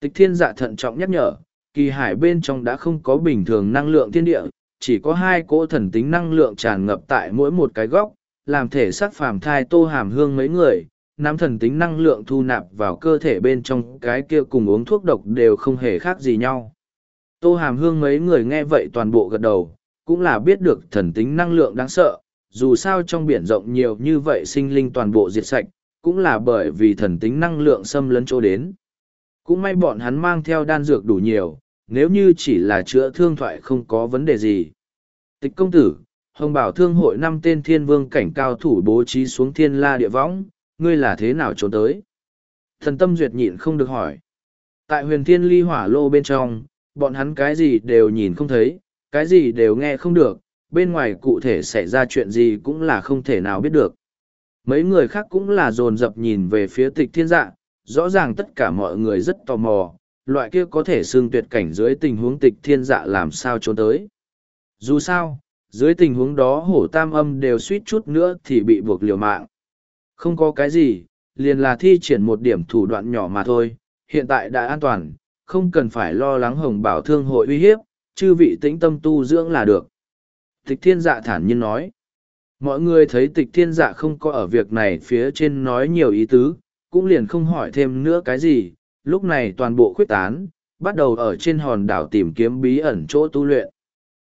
Tịch thiên dạ thận trọng nhắc nhở, kỳ hải bên trong đã không có bình thường năng lượng thiên địa, chỉ có hai cỗ thần tính năng lượng tràn ngập tại mỗi một cái góc, làm thể xác phàm thai tô hàm hương mấy người, nắm thần tính năng lượng thu nạp vào cơ thể bên trong cái kia cùng uống thuốc độc đều không hề khác gì nhau. Tô hàm hương mấy người nghe vậy toàn bộ gật đầu, cũng là biết được thần tính năng lượng đáng sợ, dù sao trong biển rộng nhiều như vậy sinh linh toàn bộ diệt sạch, cũng là bởi vì thần tính năng lượng xâm lấn chỗ đến. Cũng may bọn hắn mang theo đan dược đủ nhiều, nếu như chỉ là chữa thương thoại không có vấn đề gì. Tịch công tử, Hồng Bảo Thương hội năm tên thiên vương cảnh cao thủ bố trí xuống thiên la địa võng, ngươi là thế nào trốn tới? Thần tâm duyệt nhịn không được hỏi. Tại huyền thiên ly hỏa lô bên trong, bọn hắn cái gì đều nhìn không thấy, cái gì đều nghe không được, bên ngoài cụ thể xảy ra chuyện gì cũng là không thể nào biết được. Mấy người khác cũng là dồn dập nhìn về phía tịch thiên dạ, rõ ràng tất cả mọi người rất tò mò, loại kia có thể xương tuyệt cảnh dưới tình huống tịch thiên dạ làm sao trốn tới. Dù sao, dưới tình huống đó hổ tam âm đều suýt chút nữa thì bị buộc liều mạng. Không có cái gì, liền là thi triển một điểm thủ đoạn nhỏ mà thôi, hiện tại đã an toàn, không cần phải lo lắng hồng bảo thương hội uy hiếp, chư vị tĩnh tâm tu dưỡng là được. Tịch thiên dạ thản nhiên nói. Mọi người thấy tịch thiên dạ không có ở việc này phía trên nói nhiều ý tứ, cũng liền không hỏi thêm nữa cái gì, lúc này toàn bộ khuyết tán, bắt đầu ở trên hòn đảo tìm kiếm bí ẩn chỗ tu luyện.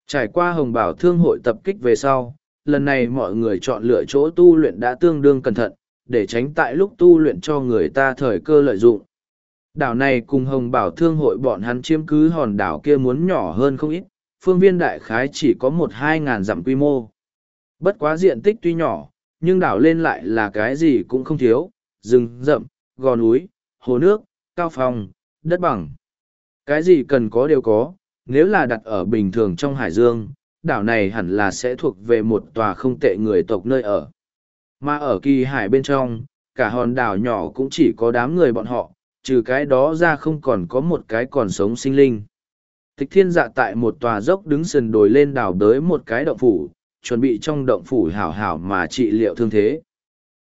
Trải qua hồng bảo thương hội tập kích về sau, lần này mọi người chọn lựa chỗ tu luyện đã tương đương cẩn thận, để tránh tại lúc tu luyện cho người ta thời cơ lợi dụng. Đảo này cùng hồng bảo thương hội bọn hắn chiếm cứ hòn đảo kia muốn nhỏ hơn không ít, phương viên đại khái chỉ có một hai ngàn dặm quy mô. Bất quá diện tích tuy nhỏ, nhưng đảo lên lại là cái gì cũng không thiếu, rừng rậm, gò núi, hồ nước, cao phòng, đất bằng. Cái gì cần có đều có, nếu là đặt ở bình thường trong hải dương, đảo này hẳn là sẽ thuộc về một tòa không tệ người tộc nơi ở. Mà ở kỳ hải bên trong, cả hòn đảo nhỏ cũng chỉ có đám người bọn họ, trừ cái đó ra không còn có một cái còn sống sinh linh. Tịch thiên dạ tại một tòa dốc đứng sườn đồi lên đảo đới một cái động phủ, chuẩn bị trong động phủ hảo hảo mà trị liệu thương thế.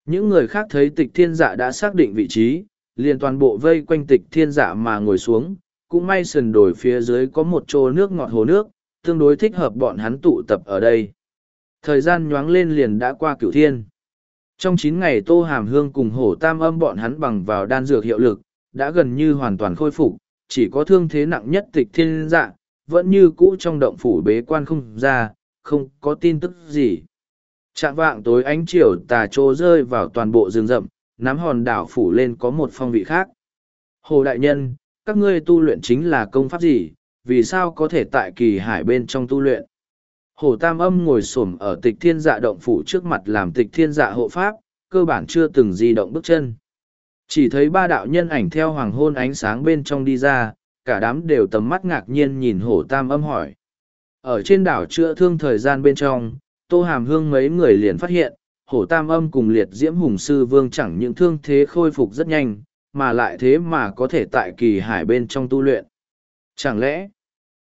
Những người khác thấy tịch thiên dạ đã xác định vị trí, liền toàn bộ vây quanh tịch thiên dạ mà ngồi xuống, cũng may sườn đồi phía dưới có một chỗ nước ngọt hồ nước, tương đối thích hợp bọn hắn tụ tập ở đây. Thời gian nhoáng lên liền đã qua cửu thiên. Trong chín ngày Tô Hàm Hương cùng hổ tam âm bọn hắn bằng vào đan dược hiệu lực, đã gần như hoàn toàn khôi phục, chỉ có thương thế nặng nhất tịch thiên dạ, vẫn như cũ trong động phủ bế quan không ra, không có tin tức gì. Trạng vạng tối ánh chiều tà trô rơi vào toàn bộ rừng rậm, nắm hòn đảo phủ lên có một phong vị khác. Hồ Đại Nhân, các ngươi tu luyện chính là công pháp gì, vì sao có thể tại kỳ hải bên trong tu luyện? Hồ Tam Âm ngồi xổm ở tịch thiên dạ động phủ trước mặt làm tịch thiên dạ hộ pháp, cơ bản chưa từng di động bước chân. Chỉ thấy ba đạo nhân ảnh theo hoàng hôn ánh sáng bên trong đi ra, cả đám đều tầm mắt ngạc nhiên nhìn Hồ Tam Âm hỏi. Ở trên đảo chữa thương thời gian bên trong, Tô Hàm Hương mấy người liền phát hiện, Hổ Tam Âm cùng liệt diễm hùng sư vương chẳng những thương thế khôi phục rất nhanh, mà lại thế mà có thể tại kỳ hải bên trong tu luyện. Chẳng lẽ,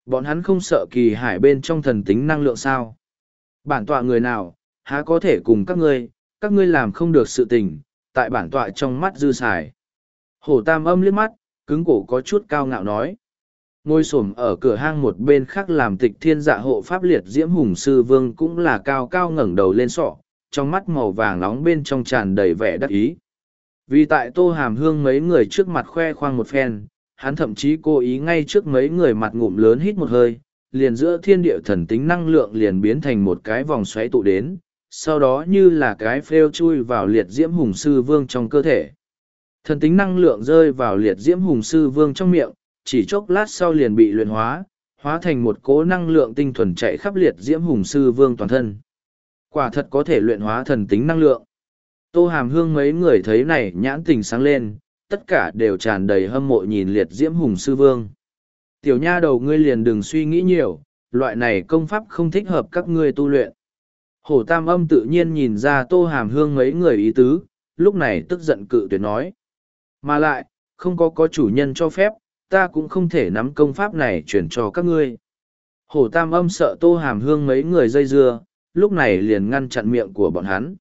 bọn hắn không sợ kỳ hải bên trong thần tính năng lượng sao? Bản tọa người nào, há có thể cùng các ngươi, các ngươi làm không được sự tình, tại bản tọa trong mắt dư xài. Hổ tam âm liếc mắt, cứng cổ có chút cao ngạo nói. Ngôi sổm ở cửa hang một bên khác làm tịch thiên dạ hộ pháp liệt diễm hùng sư vương cũng là cao cao ngẩng đầu lên sọ, trong mắt màu vàng nóng bên trong tràn đầy vẻ đắc ý. Vì tại tô hàm hương mấy người trước mặt khoe khoang một phen, hắn thậm chí cố ý ngay trước mấy người mặt ngụm lớn hít một hơi, liền giữa thiên địa thần tính năng lượng liền biến thành một cái vòng xoáy tụ đến, sau đó như là cái phêu chui vào liệt diễm hùng sư vương trong cơ thể. Thần tính năng lượng rơi vào liệt diễm hùng sư vương trong miệng, chỉ chốc lát sau liền bị luyện hóa, hóa thành một cố năng lượng tinh thuần chạy khắp liệt diễm hùng sư vương toàn thân. Quả thật có thể luyện hóa thần tính năng lượng. Tô Hàm Hương mấy người thấy này nhãn tình sáng lên, tất cả đều tràn đầy hâm mộ nhìn liệt diễm hùng sư vương. Tiểu nha đầu ngươi liền đừng suy nghĩ nhiều, loại này công pháp không thích hợp các ngươi tu luyện. Hổ Tam âm tự nhiên nhìn ra Tô Hàm Hương mấy người ý tứ, lúc này tức giận cự tuyệt nói. Mà lại, không có có chủ nhân cho phép, ta cũng không thể nắm công pháp này chuyển cho các ngươi. Hổ Tam âm sợ Tô Hàm Hương mấy người dây dưa, lúc này liền ngăn chặn miệng của bọn hắn.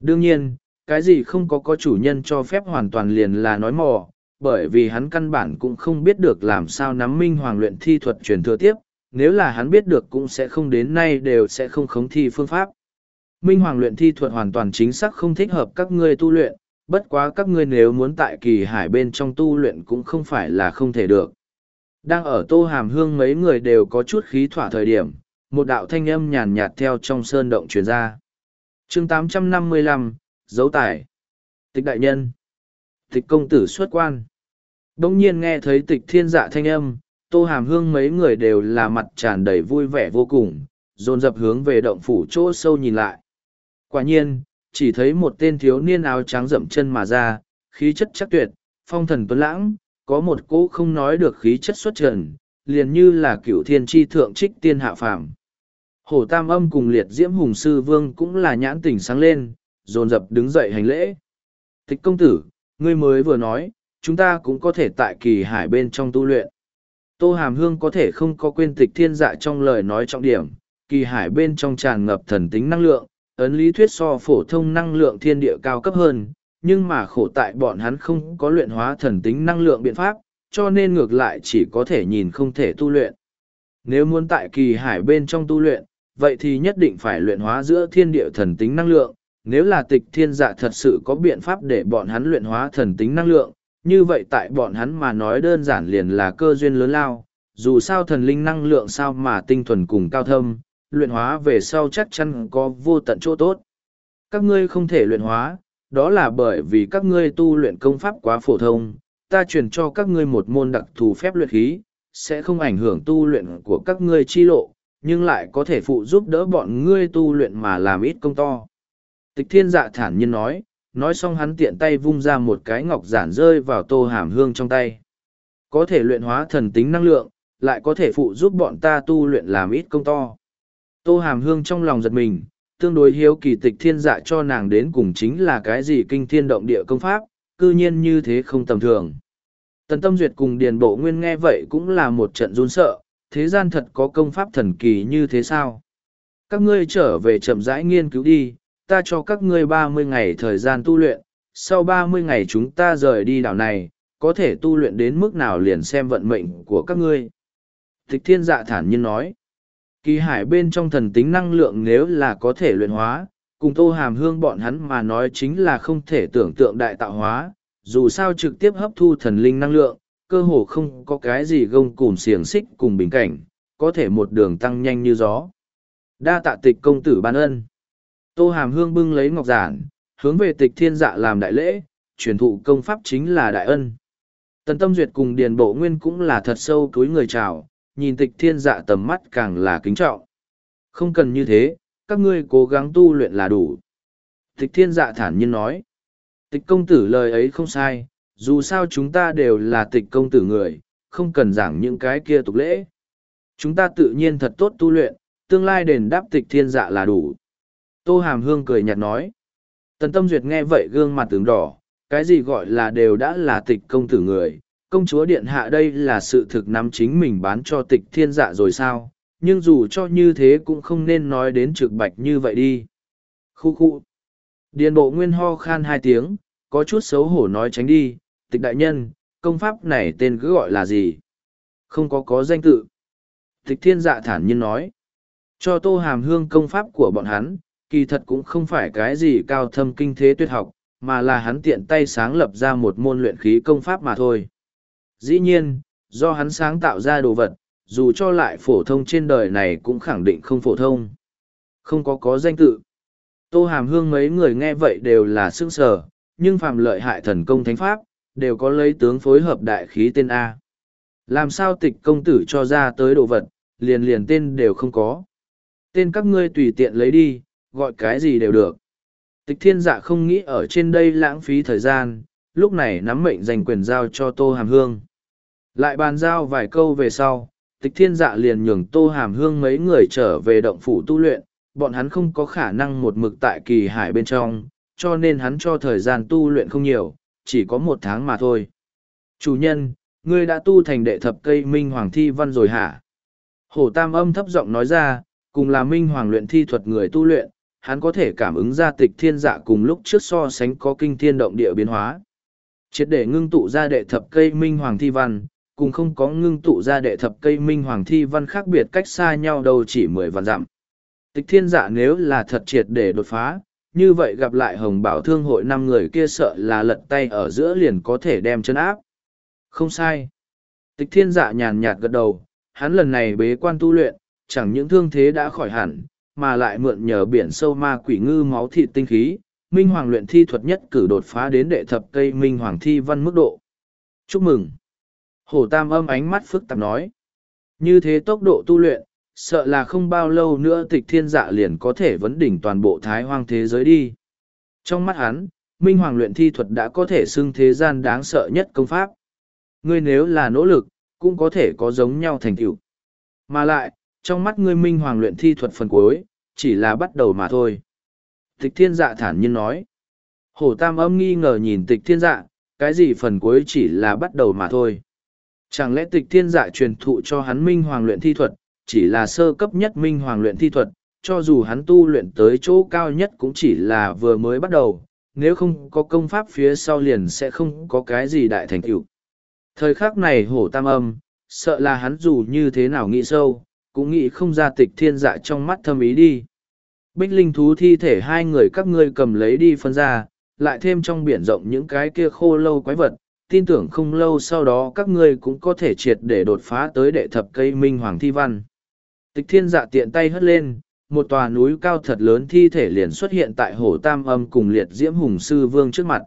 Đương nhiên, cái gì không có có chủ nhân cho phép hoàn toàn liền là nói mò, bởi vì hắn căn bản cũng không biết được làm sao nắm minh hoàng luyện thi thuật truyền thừa tiếp, nếu là hắn biết được cũng sẽ không đến nay đều sẽ không khống thi phương pháp. Minh hoàng luyện thi thuật hoàn toàn chính xác không thích hợp các ngươi tu luyện, bất quá các ngươi nếu muốn tại kỳ hải bên trong tu luyện cũng không phải là không thể được. Đang ở tô hàm hương mấy người đều có chút khí thỏa thời điểm, một đạo thanh âm nhàn nhạt theo trong sơn động truyền ra. chương 855, dấu tải. Tịch đại nhân. Tịch công tử xuất quan. Đông nhiên nghe thấy tịch thiên dạ thanh âm, tô hàm hương mấy người đều là mặt tràn đầy vui vẻ vô cùng, dồn dập hướng về động phủ chỗ sâu nhìn lại. Quả nhiên, chỉ thấy một tên thiếu niên áo trắng rậm chân mà ra, khí chất chắc tuyệt, phong thần tuấn lãng, có một cỗ không nói được khí chất xuất trần, liền như là cựu thiên tri thượng trích tiên hạ phàm. Hổ Tam Âm cùng liệt diễm hùng sư vương cũng là nhãn tỉnh sáng lên, dồn dập đứng dậy hành lễ. Tịch công tử, ngươi mới vừa nói, chúng ta cũng có thể tại kỳ hải bên trong tu luyện. Tô Hàm Hương có thể không có quên tịch thiên dạ trong lời nói trọng điểm, kỳ hải bên trong tràn ngập thần tính năng lượng, ấn lý thuyết so phổ thông năng lượng thiên địa cao cấp hơn, nhưng mà khổ tại bọn hắn không có luyện hóa thần tính năng lượng biện pháp, cho nên ngược lại chỉ có thể nhìn không thể tu luyện. Nếu muốn tại kỳ hải bên trong tu luyện, vậy thì nhất định phải luyện hóa giữa thiên địa thần tính năng lượng. Nếu là tịch thiên dạ thật sự có biện pháp để bọn hắn luyện hóa thần tính năng lượng, như vậy tại bọn hắn mà nói đơn giản liền là cơ duyên lớn lao. Dù sao thần linh năng lượng sao mà tinh thuần cùng cao thâm, luyện hóa về sau chắc chắn có vô tận chỗ tốt. Các ngươi không thể luyện hóa, đó là bởi vì các ngươi tu luyện công pháp quá phổ thông, ta truyền cho các ngươi một môn đặc thù phép luyện khí, sẽ không ảnh hưởng tu luyện của các ngươi chi lộ, nhưng lại có thể phụ giúp đỡ bọn ngươi tu luyện mà làm ít công to. Tịch thiên dạ thản nhiên nói, nói xong hắn tiện tay vung ra một cái ngọc giản rơi vào tô hàm hương trong tay. Có thể luyện hóa thần tính năng lượng, lại có thể phụ giúp bọn ta tu luyện làm ít công to. Tô hàm hương trong lòng giật mình, tương đối hiếu kỳ tịch thiên dạ cho nàng đến cùng chính là cái gì kinh thiên động địa công pháp, cư nhiên như thế không tầm thường. Tần Tâm Duyệt cùng Điền Bộ Nguyên nghe vậy cũng là một trận run sợ, thế gian thật có công pháp thần kỳ như thế sao? Các ngươi trở về chậm rãi nghiên cứu đi, ta cho các ngươi ba mươi ngày thời gian tu luyện, sau ba mươi ngày chúng ta rời đi đảo này, có thể tu luyện đến mức nào liền xem vận mệnh của các ngươi. Tịch thiên dạ thản nhiên nói, kỳ hải bên trong thần tính năng lượng nếu là có thể luyện hóa, cùng tô hàm hương bọn hắn mà nói chính là không thể tưởng tượng đại tạo hóa, dù sao trực tiếp hấp thu thần linh năng lượng, cơ hồ không có cái gì gông cùm xiềng xích cùng bình cảnh, có thể một đường tăng nhanh như gió. Đa tạ tịch công tử ban ân. Tô Hàm Hương bưng lấy ngọc giản, hướng về tịch thiên dạ làm đại lễ, truyền thụ công pháp chính là đại ân. Tần Tâm Duyệt cùng Điền Bộ Nguyên cũng là thật sâu túi người chào, nhìn tịch thiên dạ tầm mắt càng là kính trọng. Không cần như thế, các ngươi cố gắng tu luyện là đủ. Tịch thiên dạ thản nhiên nói. Tịch công tử lời ấy không sai, dù sao chúng ta đều là tịch công tử người, không cần giảng những cái kia tục lễ. Chúng ta tự nhiên thật tốt tu luyện, tương lai đền đáp tịch thiên dạ là đủ. Tô Hàm Hương cười nhạt nói. Tần Tâm Duyệt nghe vậy gương mặt tướng đỏ, cái gì gọi là đều đã là tịch công tử người, công chúa điện hạ đây là sự thực nắm chính mình bán cho tịch thiên dạ rồi sao, nhưng dù cho như thế cũng không nên nói đến trực bạch như vậy đi. Khu khu. Điền bộ nguyên ho khan hai tiếng, có chút xấu hổ nói tránh đi, tịch đại nhân, công pháp này tên cứ gọi là gì? Không có có danh tự. Tịch thiên dạ thản nhiên nói. Cho tô hàm hương công pháp của bọn hắn, kỳ thật cũng không phải cái gì cao thâm kinh thế tuyệt học, mà là hắn tiện tay sáng lập ra một môn luyện khí công pháp mà thôi. Dĩ nhiên, do hắn sáng tạo ra đồ vật, dù cho lại phổ thông trên đời này cũng khẳng định không phổ thông. Không có có danh tự. Tô Hàm Hương mấy người nghe vậy đều là sức sở, nhưng phàm lợi hại thần công thánh pháp, đều có lấy tướng phối hợp đại khí tên A. Làm sao tịch công tử cho ra tới đồ vật, liền liền tên đều không có. Tên các ngươi tùy tiện lấy đi, gọi cái gì đều được. Tịch thiên dạ không nghĩ ở trên đây lãng phí thời gian, lúc này nắm mệnh giành quyền giao cho Tô Hàm Hương. Lại bàn giao vài câu về sau, tịch thiên dạ liền nhường Tô Hàm Hương mấy người trở về động phủ tu luyện, bọn hắn không có khả năng một mực tại kỳ hải bên trong, cho nên hắn cho thời gian tu luyện không nhiều, chỉ có một tháng mà thôi. Chủ nhân, ngươi đã tu thành đệ thập cây minh hoàng thi văn rồi hả? Hổ tam âm thấp giọng nói ra, cùng là minh hoàng luyện thi thuật người tu luyện, hắn có thể cảm ứng ra tịch thiên dạ cùng lúc trước so sánh có kinh thiên động địa biến hóa. Triệt để ngưng tụ ra đệ thập cây minh hoàng thi văn, cùng không có ngưng tụ ra đệ thập cây minh hoàng thi văn khác biệt cách xa nhau đâu chỉ mười vạn dặm. Tịch thiên dạ nếu là thật triệt để đột phá, như vậy gặp lại hồng bảo thương hội năm người kia sợ là lật tay ở giữa liền có thể đem chân áp. Không sai. Tịch thiên dạ nhàn nhạt gật đầu, hắn lần này bế quan tu luyện, chẳng những thương thế đã khỏi hẳn, mà lại mượn nhờ biển sâu ma quỷ ngư máu thịt tinh khí, Minh Hoàng luyện thi thuật nhất cử đột phá đến đệ thập cây Minh Hoàng thi văn mức độ. Chúc mừng! Hổ Tam âm ánh mắt phức tạp nói. Như thế tốc độ tu luyện, sợ là không bao lâu nữa tịch thiên dạ liền có thể vấn đỉnh toàn bộ thái hoang thế giới đi. Trong mắt hắn, Minh Hoàng luyện thi thuật đã có thể xưng thế gian đáng sợ nhất công pháp. Ngươi nếu là nỗ lực, cũng có thể có giống nhau thành tựu. Mà lại, trong mắt ngươi Minh Hoàng luyện thi thuật phần cuối, chỉ là bắt đầu mà thôi. Tịch thiên dạ thản nhiên nói. Hổ tam âm nghi ngờ nhìn tịch thiên dạ, cái gì phần cuối chỉ là bắt đầu mà thôi. Chẳng lẽ tịch thiên dạ truyền thụ cho hắn minh hoàng luyện thi thuật, chỉ là sơ cấp nhất minh hoàng luyện thi thuật, cho dù hắn tu luyện tới chỗ cao nhất cũng chỉ là vừa mới bắt đầu, nếu không có công pháp phía sau liền sẽ không có cái gì đại thành tựu. Thời khắc này hổ tam âm, sợ là hắn dù như thế nào nghĩ sâu, cũng nghĩ không ra tịch thiên dạ trong mắt thâm ý đi. Bích linh thú thi thể hai người các ngươi cầm lấy đi phân ra, lại thêm trong biển rộng những cái kia khô lâu quái vật, tin tưởng không lâu sau đó các ngươi cũng có thể triệt để đột phá tới đệ thập cây minh hoàng thi văn. Tịch thiên dạ tiện tay hất lên, một tòa núi cao thật lớn thi thể liền xuất hiện tại hồ tam âm cùng liệt diễm hùng sư vương trước mặt.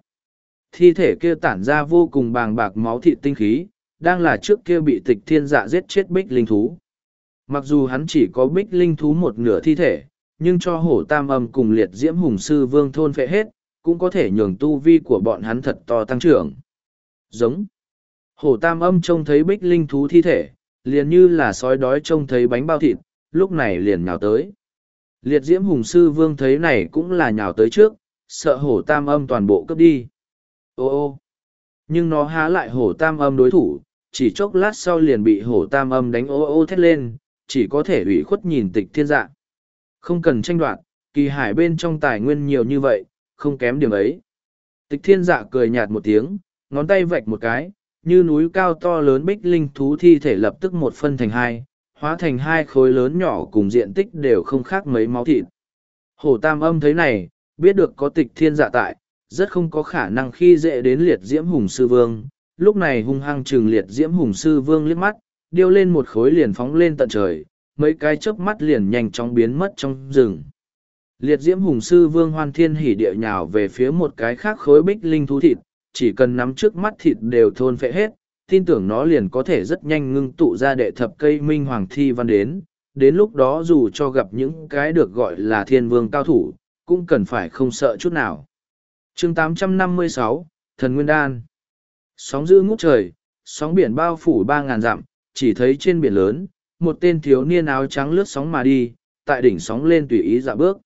Thi thể kia tản ra vô cùng bàng bạc máu thịt tinh khí, đang là trước kia bị tịch thiên dạ giết chết bích linh thú. Mặc dù hắn chỉ có bích linh thú một nửa thi thể, nhưng cho hổ tam âm cùng liệt diễm hùng sư vương thôn phệ hết, cũng có thể nhường tu vi của bọn hắn thật to tăng trưởng. Giống. Hổ tam âm trông thấy bích linh thú thi thể, liền như là sói đói trông thấy bánh bao thịt, lúc này liền nhào tới. Liệt diễm hùng sư vương thấy này cũng là nhào tới trước, sợ hổ tam âm toàn bộ cướp đi. Ô ô. Nhưng nó há lại hổ tam âm đối thủ, chỉ chốc lát sau liền bị hổ tam âm đánh ô ô thét lên, chỉ có thể ủy khuất nhìn tịch thiên dạ. Không cần tranh đoạt, kỳ hải bên trong tài nguyên nhiều như vậy, không kém điểm ấy. Tịch thiên dạ cười nhạt một tiếng, ngón tay vạch một cái, như núi cao to lớn bích linh thú thi thể lập tức một phân thành hai, hóa thành hai khối lớn nhỏ cùng diện tích đều không khác mấy máu thịt. Hổ tam âm thấy này, biết được có tịch thiên dạ tại, rất không có khả năng khi dễ đến liệt diễm hùng sư vương. Lúc này hung hăng trừng liệt diễm hùng sư vương liếc mắt, điêu lên một khối liền phóng lên tận trời, mấy cái chớp mắt liền nhanh chóng biến mất trong rừng. Liệt diễm hùng sư vương hoan thiên hỉ địa nhào về phía một cái khác khối bích linh thú thịt, chỉ cần nắm trước mắt thịt đều thôn phệ hết, tin tưởng nó liền có thể rất nhanh ngưng tụ ra đệ thập cây minh hoàng thi văn đến. Đến lúc đó dù cho gặp những cái được gọi là thiên vương cao thủ, cũng cần phải không sợ chút nào. chương 856, Thần Nguyên Đan Sóng dữ ngút trời, sóng biển bao phủ ba ngàn dặm, chỉ thấy trên biển lớn, một tên thiếu niên áo trắng lướt sóng mà đi, tại đỉnh sóng lên tùy ý dạ bước.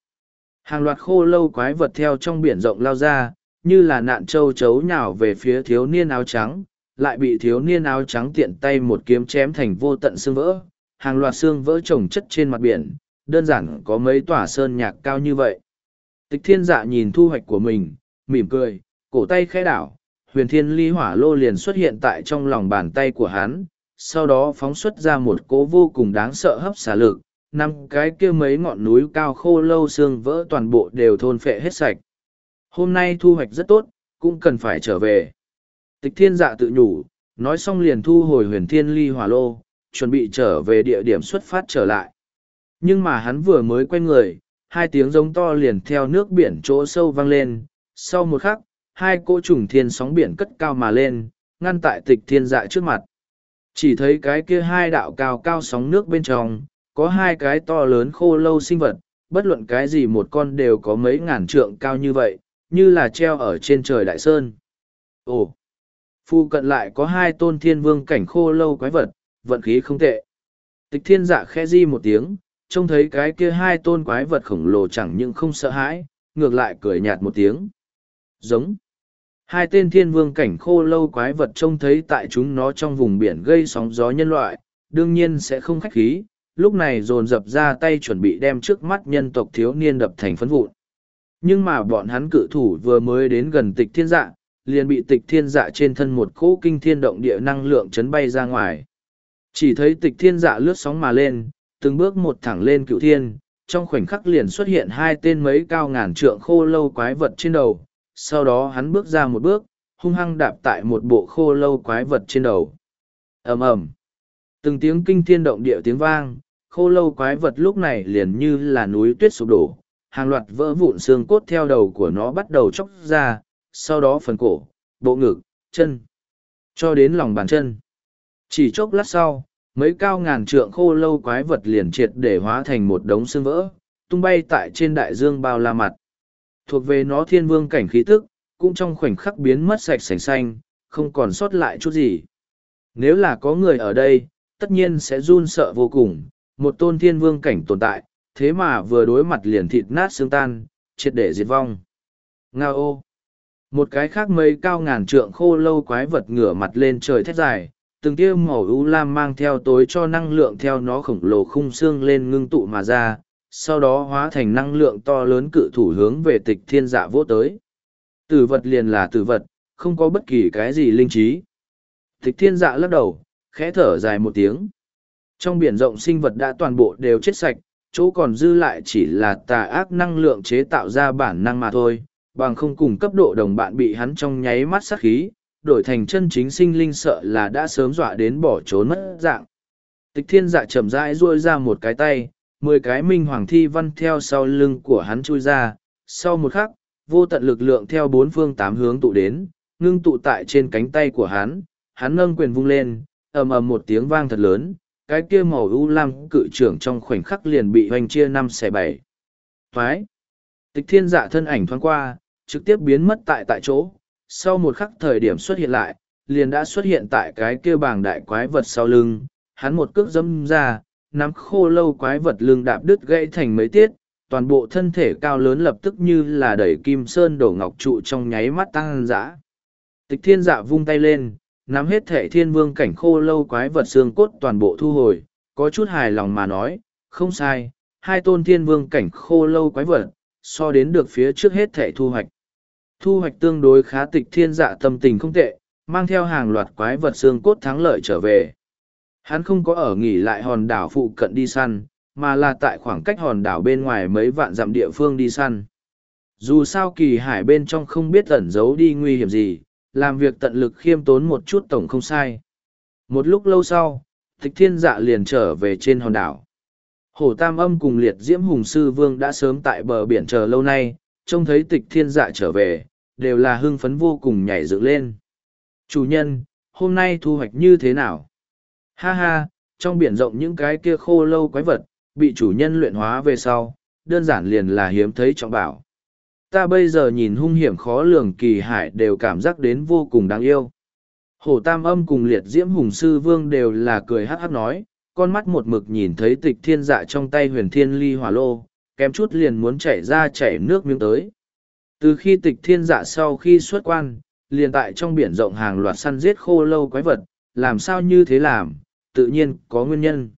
Hàng loạt khô lâu quái vật theo trong biển rộng lao ra, như là nạn châu chấu nhào về phía thiếu niên áo trắng, lại bị thiếu niên áo trắng tiện tay một kiếm chém thành vô tận xương vỡ, hàng loạt xương vỡ trồng chất trên mặt biển, đơn giản có mấy tỏa sơn nhạc cao như vậy. Tịch thiên dạ nhìn thu hoạch của mình, mỉm cười, cổ tay khẽ đảo, huyền thiên ly hỏa lô liền xuất hiện tại trong lòng bàn tay của hắn, sau đó phóng xuất ra một cỗ vô cùng đáng sợ hấp xả lực, năm cái kia mấy ngọn núi cao khô lâu xương vỡ toàn bộ đều thôn phệ hết sạch. Hôm nay thu hoạch rất tốt, cũng cần phải trở về. Tịch thiên dạ tự nhủ, nói xong liền thu hồi huyền thiên ly hỏa lô, chuẩn bị trở về địa điểm xuất phát trở lại. Nhưng mà hắn vừa mới quay người, hai tiếng giống to liền theo nước biển chỗ sâu vang lên, sau một khắc, hai cỗ trùng thiên sóng biển cất cao mà lên, ngăn tại tịch thiên dạ trước mặt. Chỉ thấy cái kia hai đạo cao cao sóng nước bên trong, có hai cái to lớn khô lâu sinh vật, bất luận cái gì một con đều có mấy ngàn trượng cao như vậy, như là treo ở trên trời đại sơn. Ồ! Phu cận lại có hai tôn thiên vương cảnh khô lâu quái vật, vận khí không tệ. Tịch thiên dạ khe di một tiếng, trông thấy cái kia hai tôn quái vật khổng lồ chẳng những không sợ hãi, ngược lại cười nhạt một tiếng. Giống. Hai tên thiên vương cảnh khô lâu quái vật trông thấy tại chúng nó trong vùng biển gây sóng gió nhân loại, đương nhiên sẽ không khách khí, lúc này dồn dập ra tay chuẩn bị đem trước mắt nhân tộc thiếu niên đập thành phấn vụn. Nhưng mà bọn hắn cự thủ vừa mới đến gần tịch thiên dạ, liền bị tịch thiên dạ trên thân một cỗ kinh thiên động địa năng lượng chấn bay ra ngoài. Chỉ thấy tịch thiên dạ lướt sóng mà lên, từng bước một thẳng lên cựu thiên, trong khoảnh khắc liền xuất hiện hai tên mấy cao ngàn trượng khô lâu quái vật trên đầu, sau đó hắn bước ra một bước, hung hăng đạp tại một bộ khô lâu quái vật trên đầu. ầm ầm Từng tiếng kinh thiên động địa tiếng vang, khô lâu quái vật lúc này liền như là núi tuyết sụp đổ, hàng loạt vỡ vụn xương cốt theo đầu của nó bắt đầu chóc ra, sau đó phần cổ, bộ ngực, chân, cho đến lòng bàn chân. Chỉ chốc lát sau, mấy cao ngàn trượng khô lâu quái vật liền triệt để hóa thành một đống xương vỡ, tung bay tại trên đại dương bao la mặt. Thuộc về nó thiên vương cảnh khí tức, cũng trong khoảnh khắc biến mất sạch sành xanh, không còn sót lại chút gì. Nếu là có người ở đây, tất nhiên sẽ run sợ vô cùng, một tôn thiên vương cảnh tồn tại, thế mà vừa đối mặt liền thịt nát xương tan, triệt để diệt vong. Nga ô! Một cái khác mấy cao ngàn trượng khô lâu quái vật ngửa mặt lên trời thét dài, từng tia màu u lam mang theo tối cho năng lượng theo nó khổng lồ khung xương lên ngưng tụ mà ra, sau đó hóa thành năng lượng to lớn cự thủ hướng về tịch thiên dạ vô tới. Tử vật liền là tử vật, không có bất kỳ cái gì linh trí. Tịch thiên dạ lắc đầu, khẽ thở dài một tiếng. Trong biển rộng sinh vật đã toàn bộ đều chết sạch, chỗ còn dư lại chỉ là tà ác năng lượng chế tạo ra bản năng mà thôi, bằng không cùng cấp độ đồng bạn bị hắn trong nháy mắt sát khí, đổi thành chân chính sinh linh sợ là đã sớm dọa đến bỏ trốn mất dạng. Tịch thiên dạ chậm rãi ruôi ra một cái tay, mười cái minh hoàng thi văn theo sau lưng của hắn chui ra, sau một khắc, vô tận lực lượng theo bốn phương tám hướng tụ đến, ngưng tụ tại trên cánh tay của hắn, hắn nâng quyền vung lên, ầm ầm một tiếng vang thật lớn, cái kia màu u lam cự trưởng trong khoảnh khắc liền bị hoành chia năm xẻ bảy. Thoái! Tịch thiên dạ thân ảnh thoáng qua, trực tiếp biến mất tại tại chỗ, sau một khắc thời điểm xuất hiện lại, liền đã xuất hiện tại cái kia bảng đại quái vật sau lưng, hắn một cước dâm ra, nắm khô lâu quái vật lưng đạp đứt gãy thành mấy tiết, toàn bộ thân thể cao lớn lập tức như là đẩy kim sơn đổ ngọc trụ trong nháy mắt tăng dã. Tịch thiên dạ vung tay lên, nắm hết thể thiên vương cảnh khô lâu quái vật xương cốt toàn bộ thu hồi, có chút hài lòng mà nói, không sai, hai tôn thiên vương cảnh khô lâu quái vật, so đến được phía trước hết thể thu hoạch. Thu hoạch tương đối khá tịch thiên dạ tâm tình không tệ, mang theo hàng loạt quái vật xương cốt thắng lợi trở về. Hắn không có ở nghỉ lại hòn đảo phụ cận đi săn, mà là tại khoảng cách hòn đảo bên ngoài mấy vạn dặm địa phương đi săn. Dù sao kỳ hải bên trong không biết ẩn giấu đi nguy hiểm gì, làm việc tận lực khiêm tốn một chút tổng không sai. Một lúc lâu sau, tịch thiên dạ liền trở về trên hòn đảo. Hổ Tam Âm cùng liệt diễm hùng sư vương đã sớm tại bờ biển chờ lâu nay, trông thấy tịch thiên dạ trở về, đều là hưng phấn vô cùng nhảy dựng lên. Chủ nhân, hôm nay thu hoạch như thế nào? Ha ha, trong biển rộng những cái kia khô lâu quái vật, bị chủ nhân luyện hóa về sau, đơn giản liền là hiếm thấy trọng bảo. Ta bây giờ nhìn hung hiểm khó lường kỳ hải đều cảm giác đến vô cùng đáng yêu. Hổ Tam Âm cùng liệt diễm hùng sư vương đều là cười hát hát nói, con mắt một mực nhìn thấy tịch thiên dạ trong tay huyền thiên ly hỏa lô, kém chút liền muốn chảy ra chảy nước miếng tới. Từ khi tịch thiên dạ sau khi xuất quan, liền tại trong biển rộng hàng loạt săn giết khô lâu quái vật, làm sao như thế làm, tự nhiên có nguyên nhân.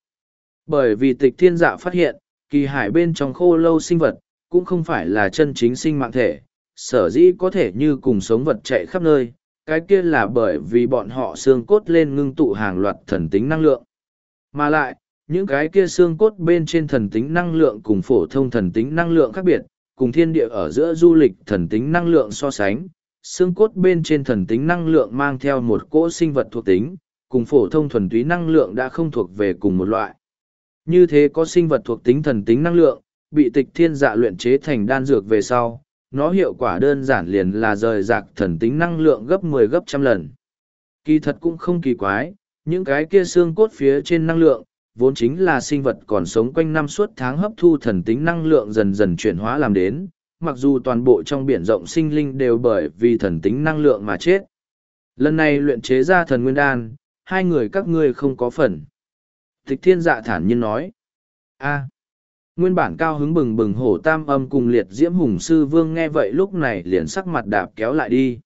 Bởi vì tịch thiên dạ phát hiện, kỳ hải bên trong khô lâu sinh vật, cũng không phải là chân chính sinh mạng thể, sở dĩ có thể như cùng sống vật chạy khắp nơi, cái kia là bởi vì bọn họ xương cốt lên ngưng tụ hàng loạt thần tính năng lượng. Mà lại, những cái kia xương cốt bên trên thần tính năng lượng cùng phổ thông thần tính năng lượng khác biệt, cùng thiên địa ở giữa du lịch thần tính năng lượng so sánh, xương cốt bên trên thần tính năng lượng mang theo một cỗ sinh vật thuộc tính, cùng phổ thông thuần túy năng lượng đã không thuộc về cùng một loại. Như thế có sinh vật thuộc tính thần tính năng lượng, bị tịch thiên dạ luyện chế thành đan dược về sau, nó hiệu quả đơn giản liền là rời rạc thần tính năng lượng gấp 10 gấp trăm lần. Kỳ thật cũng không kỳ quái, những cái kia xương cốt phía trên năng lượng, vốn chính là sinh vật còn sống quanh năm suốt tháng hấp thu thần tính năng lượng dần dần chuyển hóa làm đến, mặc dù toàn bộ trong biển rộng sinh linh đều bởi vì thần tính năng lượng mà chết. Lần này luyện chế ra thần nguyên đan, hai người các ngươi không có phần. Tịch thiên dạ thản nhiên nói. a nguyên bản cao hứng bừng bừng hổ tam âm cùng liệt diễm hùng sư vương nghe vậy lúc này liền sắc mặt đạp kéo lại đi.